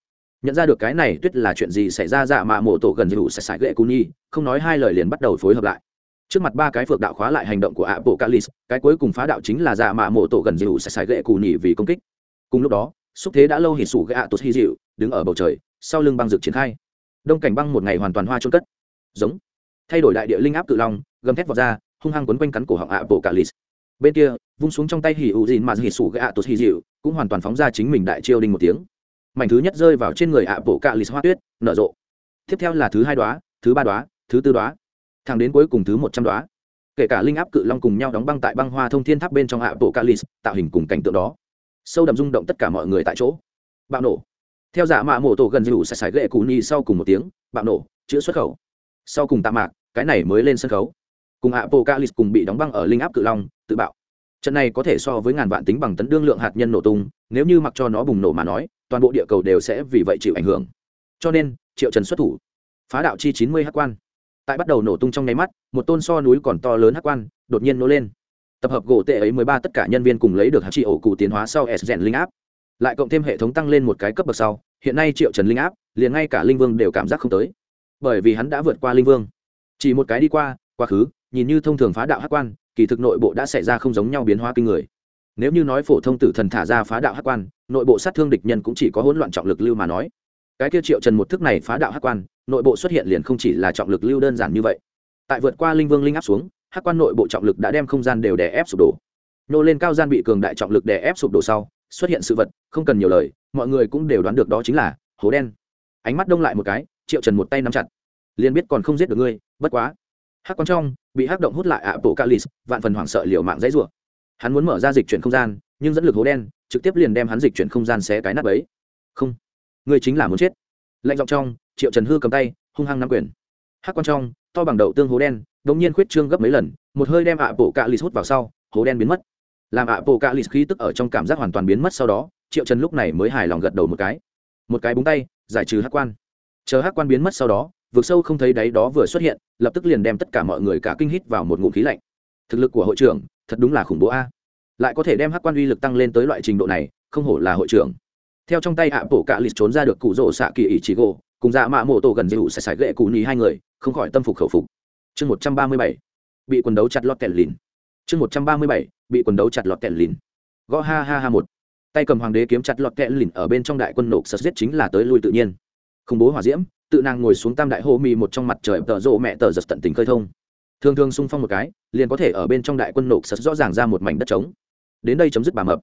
Speaker 1: nhận ra được cái này tuyết là chuyện gì xảy ra dạ mạ mộ tổ gần dù sẽ sạch ghệ cú nhi không nói hai lời liền bắt đầu phối hợp lại. Trước mặt ba cái phượng đạo khóa lại hành động của ạ bộ calis cái cuối cùng phá đạo chính là dạ mạ mộ tổ gần dù sẽ sạch ghệ cú nhi vì công kích. Cùng lúc đó, xúc thế đã lâu hỉ sủ gạ ạ tốt hy dịu, đứng ở bầu trời sau lưng băng dược triển khai. Đông cảnh băng một ngày hoàn toàn hoa trôn cất. Giống. Thay đổi đại địa linh áp cự long, gầm thét vọt ra, hung hăng quấn quanh cắn cổ họng ạ bộ cả lì bên kia, vung xuống trong tay hỉ ụ dìn mà hỉ sủ gạ tụt hỉ dịu, cũng hoàn toàn phóng ra chính mình đại chiêu đinh một tiếng. Mảnh thứ nhất rơi vào trên người ạ bộ cả lì hoa tuyết, nở rộ. Tiếp theo là thứ hai đoá thứ ba đoá thứ tư đoá thẳng đến cuối cùng thứ một trăm đoá kể cả linh áp cự long cùng nhau đóng băng tại băng hoa thông thiên tháp bên trong ạ bộ cả lì tạo hình cùng cảnh tượng đó. Sâu đậm rung động tất cả mọi người tại chỗ. Bạo nổ theo giả mạ mổ tổ gần dù sẽ sải gậy cù nhi sau cùng một tiếng, bạo nổ, chữa xuất khẩu. Sau cùng tạ mạc, cái này mới lên sân khấu. Cùng apocalypse cùng bị đóng băng ở linh áp cự long, tự bạo. Trận này có thể so với ngàn vạn tính bằng tấn đương lượng hạt nhân nổ tung, nếu như mặc cho nó bùng nổ mà nói, toàn bộ địa cầu đều sẽ vì vậy chịu ảnh hưởng. Cho nên, triệu trần xuất thủ. Phá đạo chi chín mươi hắc quan. Tại bắt đầu nổ tung trong nháy mắt, một tôn so núi còn to lớn hắc quan đột nhiên nổ lên. Tập hợp gỗ tệ ấy mười ba tất cả nhân viên cùng lấy được hạt trị ổ cụ tiến hóa sau s rèn linh áp lại cộng thêm hệ thống tăng lên một cái cấp bậc sau, hiện nay triệu trần linh áp, liền ngay cả linh vương đều cảm giác không tới. Bởi vì hắn đã vượt qua linh vương. Chỉ một cái đi qua, quá khứ, nhìn như thông thường phá đạo hát quan, kỳ thực nội bộ đã xảy ra không giống nhau biến hóa kinh người. Nếu như nói phổ thông tử thần thả ra phá đạo hát quan, nội bộ sát thương địch nhân cũng chỉ có hỗn loạn trọng lực lưu mà nói. Cái kia triệu trần một thức này phá đạo hát quan, nội bộ xuất hiện liền không chỉ là trọng lực lưu đơn giản như vậy. Tại vượt qua linh vương linh áp xuống hát quan nội bộ trọng lực đã đem không gian đều đè ép sụp đổ. Nô lên cao gian bị cường đại trọng lực đè ép sụp đổ sau xuất hiện sự vật, không cần nhiều lời, mọi người cũng đều đoán được đó chính là hố đen. Ánh mắt đông lại một cái, triệu trần một tay nắm chặt. Liền biết còn không giết được ngươi, bất quá. Hắc con trong, bị hắc động hút lại ạ, bộ calis vạn phần hoảng sợ liều mạng dãy rủa. Hắn muốn mở ra dịch chuyển không gian, nhưng dẫn lực hố đen, trực tiếp liền đem hắn dịch chuyển không gian xé cái nắp ấy không, ngươi chính là muốn chết. Lạnh giọng trong, triệu trần hư cầm tay, hung hăng nắm quyền. Hắc quan trong, to bằng đậu tương hố đen, đột nhiên khuyết trương gấp mấy lần, một hơi đem ạ, bộ cạ hút vào sau, hố đen biến mất làm ạ bộ cạ lì khí tức ở trong cảm giác hoàn toàn biến mất sau đó, triệu trần lúc này mới hài lòng gật đầu một cái. Một cái búng tay, giải trừ hắc quan. Chờ hắc quan biến mất sau đó, vực sâu không thấy đáy đó vừa xuất hiện, lập tức liền đem tất cả mọi người cả kinh hít vào một ngụm khí lạnh. Thực lực của hội trưởng, thật đúng là khủng bố a. Lại có thể đem hắc quan uy lực tăng lên tới loại trình độ này, không hổ là hội trưởng. Theo trong tay hạ bổ cạ lì trốn ra được cụ rỗ xạ kỳ ý chỉ gỗ, cùng dạ mạ mộ tổ gần dịu sẽ sải gậy cụ nhì hai người, không khỏi tâm phục khẩu phục. Chương một trăm ba mươi bảy, bị quần đấu chặt lọt kẹt lìn. Chương một trăm ba mươi bảy bị quần đấu chặt lọt kẹt lìn. Gõ ha ha ha một. Tay cầm hoàng đế kiếm chặt lọt kẹt lìn ở bên trong đại quân nộp sật giết chính là tới lui tự nhiên. Khủng bố hỏa diễm, tự nàng ngồi xuống tam đại hô mì một trong mặt trời tợ rộ mẹ tờ giật tận tình khơi thông. Thường thường xung phong một cái, liền có thể ở bên trong đại quân nộp sật rõ ràng ra một mảnh đất trống. Đến đây chấm dứt bà mập.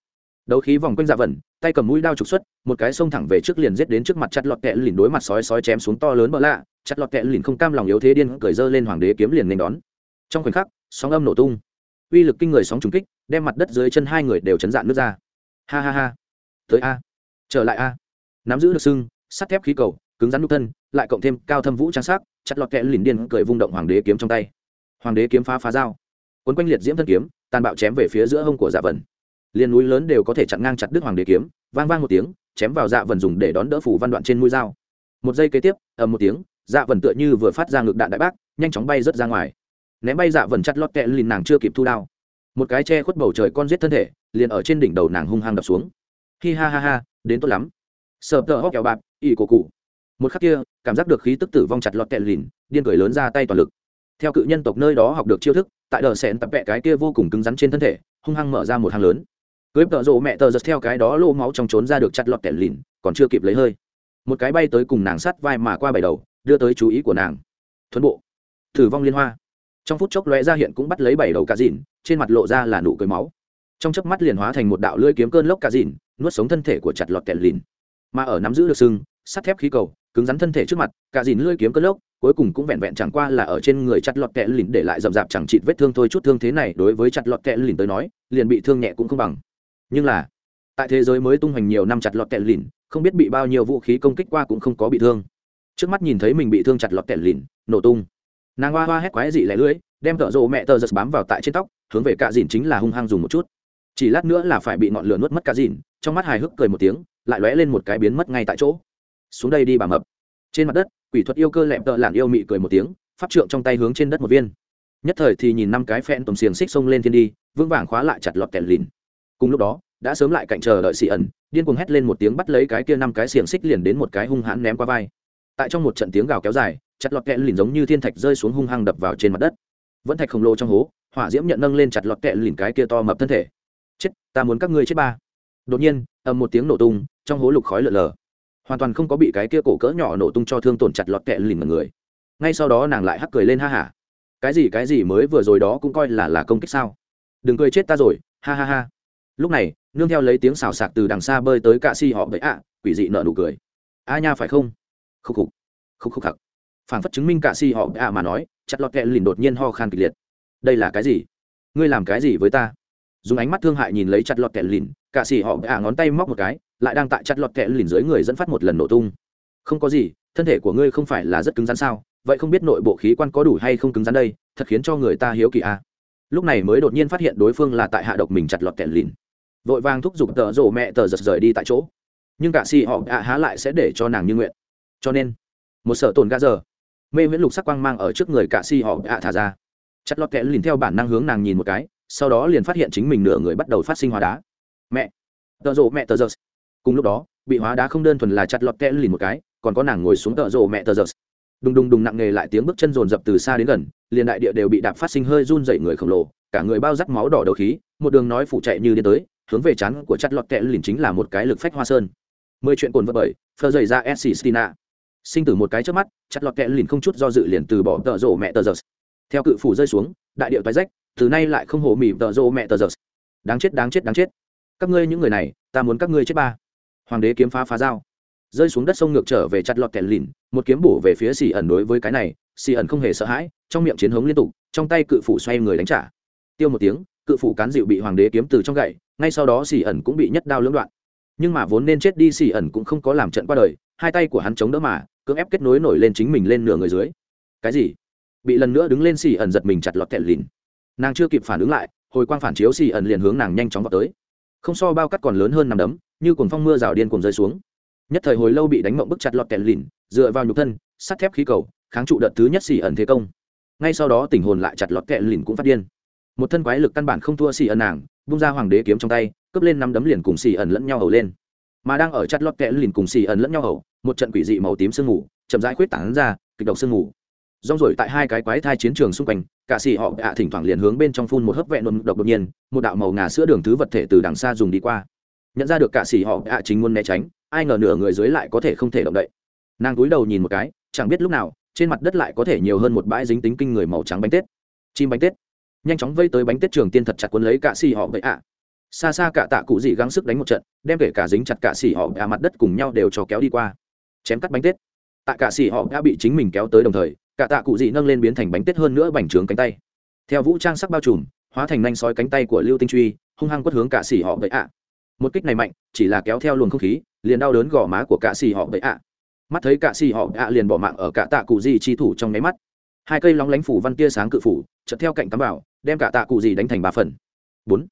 Speaker 1: Đấu khí vòng quanh dạ vẩn, tay cầm mũi đao trục xuất, một cái xông thẳng về trước liền giết đến trước mặt chặt lọt kẹ lìn đối mặt sói sói chém xuống to lớn bỡ lạ, chặt lọt kẹ lìn không cam lòng yếu thế điên cởi dơ lên hoàng đế kiếm liền nên đón. Trong khoảnh khắc, sóng âm nổ tung uy lực kinh người sóng trùng kích, đem mặt đất dưới chân hai người đều chấn dạn nước ra. Ha ha ha. Tới a. Trở lại a. Nắm giữ được sưng, sắt thép khí cầu, cứng rắn nút thân, lại cộng thêm cao thâm vũ trang sắc, chặt lọt kẽ lìn điên cười vung động hoàng đế kiếm trong tay. Hoàng đế kiếm phá phá dao. Quấn quanh liệt diễm thân kiếm, tàn bạo chém về phía giữa hông của dạ vần. Liền núi lớn đều có thể chặn ngang chặt đứt hoàng đế kiếm, vang vang một tiếng, chém vào dạ vần dùng để đón đỡ phủ văn đoạn trên mũi dao. Một giây kế tiếp, ầm một tiếng dạ vần tựa như vừa phát ra ngực đạn đại bác, nhanh chóng bay rớt ra ngoài ném bay dạ vần chặt lót kẹ lìn nàng chưa kịp thu đao. Một cái che khuất bầu trời con giết thân thể, liền ở trên đỉnh đầu nàng hung hăng đập xuống. Hi ha ha ha, đến tốt lắm. Sợ tờ hóc kẹo bạc ỉ cổ cụ. Một khắc kia, cảm giác được khí tức tử vong chặt lọt kẹ lìn, điên cười lớn ra tay toàn lực. Theo cự nhân tộc nơi đó học được chiêu thức, tại đờ xẻn tập vẹ cái kia vô cùng cứng rắn trên thân thể, hung hăng mở ra một hang lớn. Cưới tợ rộ mẹ tờ giật theo cái đó lô máu trong trốn ra được chặt lọt kẹt lìn, còn chưa kịp lấy hơi. Một cái bay tới cùng nàng sắt vai mà qua bảy đầu, đưa tới chú ý của nàng. Thuấn bộ. Thử vong liên hoa trong phút chốc lóe ra hiện cũng bắt lấy bảy đầu cá dìn, trên mặt lộ ra là nụ cười máu. Trong chớp mắt liền hóa thành một đạo lưỡi kiếm cơn lốc cá dìn, nuốt sống thân thể của chặt lọt kẹt lìn. Mà ở nắm giữ được sưng sắt thép khí cầu, cứng rắn thân thể trước mặt cả dìn lưỡi kiếm cơn lốc, cuối cùng cũng vẹn vẹn chẳng qua là ở trên người chặt lọt kẹt lìn để lại rậm rạp chẳng chịt vết thương thôi chút thương thế này đối với chặt lọt kẹt lìn tới nói, liền bị thương nhẹ cũng không bằng. Nhưng là, tại thế giới mới tung hoành nhiều năm chặt lọt kẹt lìn, không biết bị bao nhiêu vũ khí công kích qua cũng không có bị thương. Trước mắt nhìn thấy mình bị thương chặt lọt kẹt lìn, nổ tung nàng hoa hoa hét quái dị lẻ lưỡi, đem tợ rộ mẹ tờ giật bám vào tại trên tóc, hướng về cạ dìn chính là hung hăng dùng một chút. Chỉ lát nữa là phải bị ngọn lửa nuốt mất cạ dìn, trong mắt hài hước cười một tiếng, lại lóe lên một cái biến mất ngay tại chỗ. Xuống đây đi bà mập. Trên mặt đất, quỷ thuật yêu cơ lẹm tợ làn yêu mị cười một tiếng, pháp trượng trong tay hướng trên đất một viên. Nhất thời thì nhìn năm cái phen tầm xiềng xích xông lên thiên đi, vững vàng khóa lại chặt lọt kẹt lìn. Cùng lúc đó, đã sớm lại cạnh chờ đợi xì ẩn, điên cuồng hét lên một tiếng bắt lấy cái kia năm cái xiềng xích liền đến một cái hung hãn ném qua vai. Tại trong một trận tiếng gào kéo dài chặt lọt kẹt lìn giống như thiên thạch rơi xuống hung hăng đập vào trên mặt đất. Vẫn thạch khổng lồ trong hố, hỏa diễm nhận nâng lên chặt lọt kẹt lìn cái kia to mập thân thể. Chết, ta muốn các ngươi chết ba. Đột nhiên, ầm một tiếng nổ tung, trong hố lục khói lở lờ. Hoàn toàn không có bị cái kia cổ cỡ nhỏ nổ tung cho thương tổn chặt lọt kẹ lìn một người. Ngay sau đó nàng lại hắc cười lên ha hả cái gì cái gì mới vừa rồi đó cũng coi là là công kích sao? Đừng cười chết ta rồi, ha ha ha. Lúc này, nương theo lấy tiếng xào sạc từ đằng xa bơi tới cạ si họ vậy ạ, quỷ dị nợ nụ cười. A nha phải không? Khúc khục. Khúc khúc khặc phản phất chứng minh cả si họ ạ mà nói, chặt lọt kẹ lìn đột nhiên ho khan kịch liệt. Đây là cái gì? Ngươi làm cái gì với ta? Dùng ánh mắt thương hại nhìn lấy chặt lọt kẹ lìn, cả si họ ạ ngón tay móc một cái, lại đang tại chặt lọt kẹ lìn dưới người dẫn phát một lần nổ tung. Không có gì, thân thể của ngươi không phải là rất cứng rắn sao? Vậy không biết nội bộ khí quan có đủ hay không cứng rắn đây? Thật khiến cho người ta hiếu kỳ a à. lúc này mới đột nhiên phát hiện đối phương là tại hạ độc mình chặt lọt kẹ lìn. Vội vàng thúc giục tợ rổ mẹ tờ giật rời đi tại chỗ. Nhưng cả si họ ạ há lại sẽ để cho nàng như nguyện. Cho nên, một sở tồn gã giờ mê viễn lục sắc quang mang ở trước người cả xì họ ạ thả ra. Chặt lọt Kẽ liền theo bản năng hướng nàng nhìn một cái, sau đó liền phát hiện chính mình nửa người bắt đầu phát sinh hóa đá. Mẹ! Tợ rộ mẹ tờ giật cùng lúc đó, bị hóa đá không đơn thuần là chặt lọt kẽ lìn một cái, còn có nàng ngồi xuống tợ rộ mẹ tờ giật đùng đùng đùng nặng nề lại tiếng bước chân rồn rập từ xa đến gần, liền đại địa đều bị đạp phát sinh hơi run dậy người khổng lồ, cả người bao rắc máu đỏ đầu khí, một đường nói phủ chạy như đi tới, hướng về chắn của chặt lọt kẽ lìn chính là một cái lực phách hoa sơn. Mười chuyện cồn vật bởi phơ dày ra s sinh từ một cái trước mắt, chặt lọt kẹ lìn không chút do dự liền từ bỏ tợ rộ mẹ tờ giật theo cự phủ rơi xuống, đại điệu tái rách, từ nay lại không hổ mỉ tợ rộ mẹ tờ giật đáng chết đáng chết đáng chết. Các ngươi những người này, ta muốn các ngươi chết ba. Hoàng đế kiếm phá phá dao. Rơi xuống đất sông ngược trở về chặt lọt kẹt lìn, một kiếm bổ về phía xì ẩn đối với cái này, xì ẩn không hề sợ hãi, trong miệng chiến hống liên tục, trong tay cự phủ xoay người đánh trả. Tiêu một tiếng, cự phủ cán dịu bị hoàng đế kiếm từ trong gậy, ngay sau đó xì ẩn cũng bị nhất đao lưỡng đoạn nhưng mà vốn nên chết đi xì ẩn cũng không có làm trận qua đời, hai tay của hắn chống đỡ mà, cưỡng ép kết nối nổi lên chính mình lên nửa người dưới. Cái gì? Bị lần nữa đứng lên xì ẩn giật mình chặt lọt kẹt lìn. Nàng chưa kịp phản ứng lại, hồi quang phản chiếu xì ẩn liền hướng nàng nhanh chóng vào tới. Không so bao cắt còn lớn hơn nằm đấm, như cuồng phong mưa rào điên cuồng rơi xuống. Nhất thời hồi lâu bị đánh mộng bức chặt lọt kẹt lìn, dựa vào nhục thân, sắt thép khí cầu, kháng trụ đợt thứ nhất xì ẩn thế công. Ngay sau đó tình hồn lại chặt lọt kẹt lìn cũng phát điên. Một thân quái lực căn bản không thua xì ẩn nàng bung ra hoàng đế kiếm trong tay cướp lên năm đấm liền cùng xì ẩn lẫn nhau hầu lên. Mà đang ở chặt lọt kẽ liền cùng xì ẩn lẫn nhau hầu, một trận quỷ dị màu tím sương mù, chậm rãi khuyết tảng ra, kịch độc sương mù. Rong rổi tại hai cái quái thai chiến trường xung quanh, cả xì họ ạ thỉnh thoảng liền hướng bên trong phun một hớp vẹn đột độc đột nhiên, một đạo màu ngà sữa đường thứ vật thể từ đằng xa dùng đi qua. Nhận ra được cả xì họ ạ chính muốn né tránh, ai ngờ nửa người dưới lại có thể không thể động đậy. Nàng cúi đầu nhìn một cái, chẳng biết lúc nào, trên mặt đất lại có thể nhiều hơn một bãi dính tính kinh người màu trắng bánh tết. Chim bánh tết. Nhanh chóng vây tới bánh tết trường tiên thật chặt cuốn lấy cả xì họ vậy ạ xa xa cả tạ cụ dị gắng sức đánh một trận, đem kể cả dính chặt cả xỉ họ đã mặt đất cùng nhau đều cho kéo đi qua. Chém cắt bánh tết. Tại cả xỉ họ đã bị chính mình kéo tới đồng thời, cả tạ cụ dị nâng lên biến thành bánh tết hơn nữa bành trướng cánh tay. Theo vũ trang sắc bao trùm, hóa thành nanh sói cánh tay của lưu tinh truy, hung hăng quất hướng cả xỉ họ vậy ạ. Một kích này mạnh, chỉ là kéo theo luồng không khí, liền đau đớn gò má của cả xỉ họ vậy ạ. Mắt thấy cả xỉ họ ạ liền bỏ mạng ở cả tạ cụ dị chi thủ trong nháy mắt. Hai cây lóng lánh phủ văn tia sáng cự phủ, chợt theo cạnh cắm vào, đem cả tạ cụ dị đánh thành ba phần. Bốn.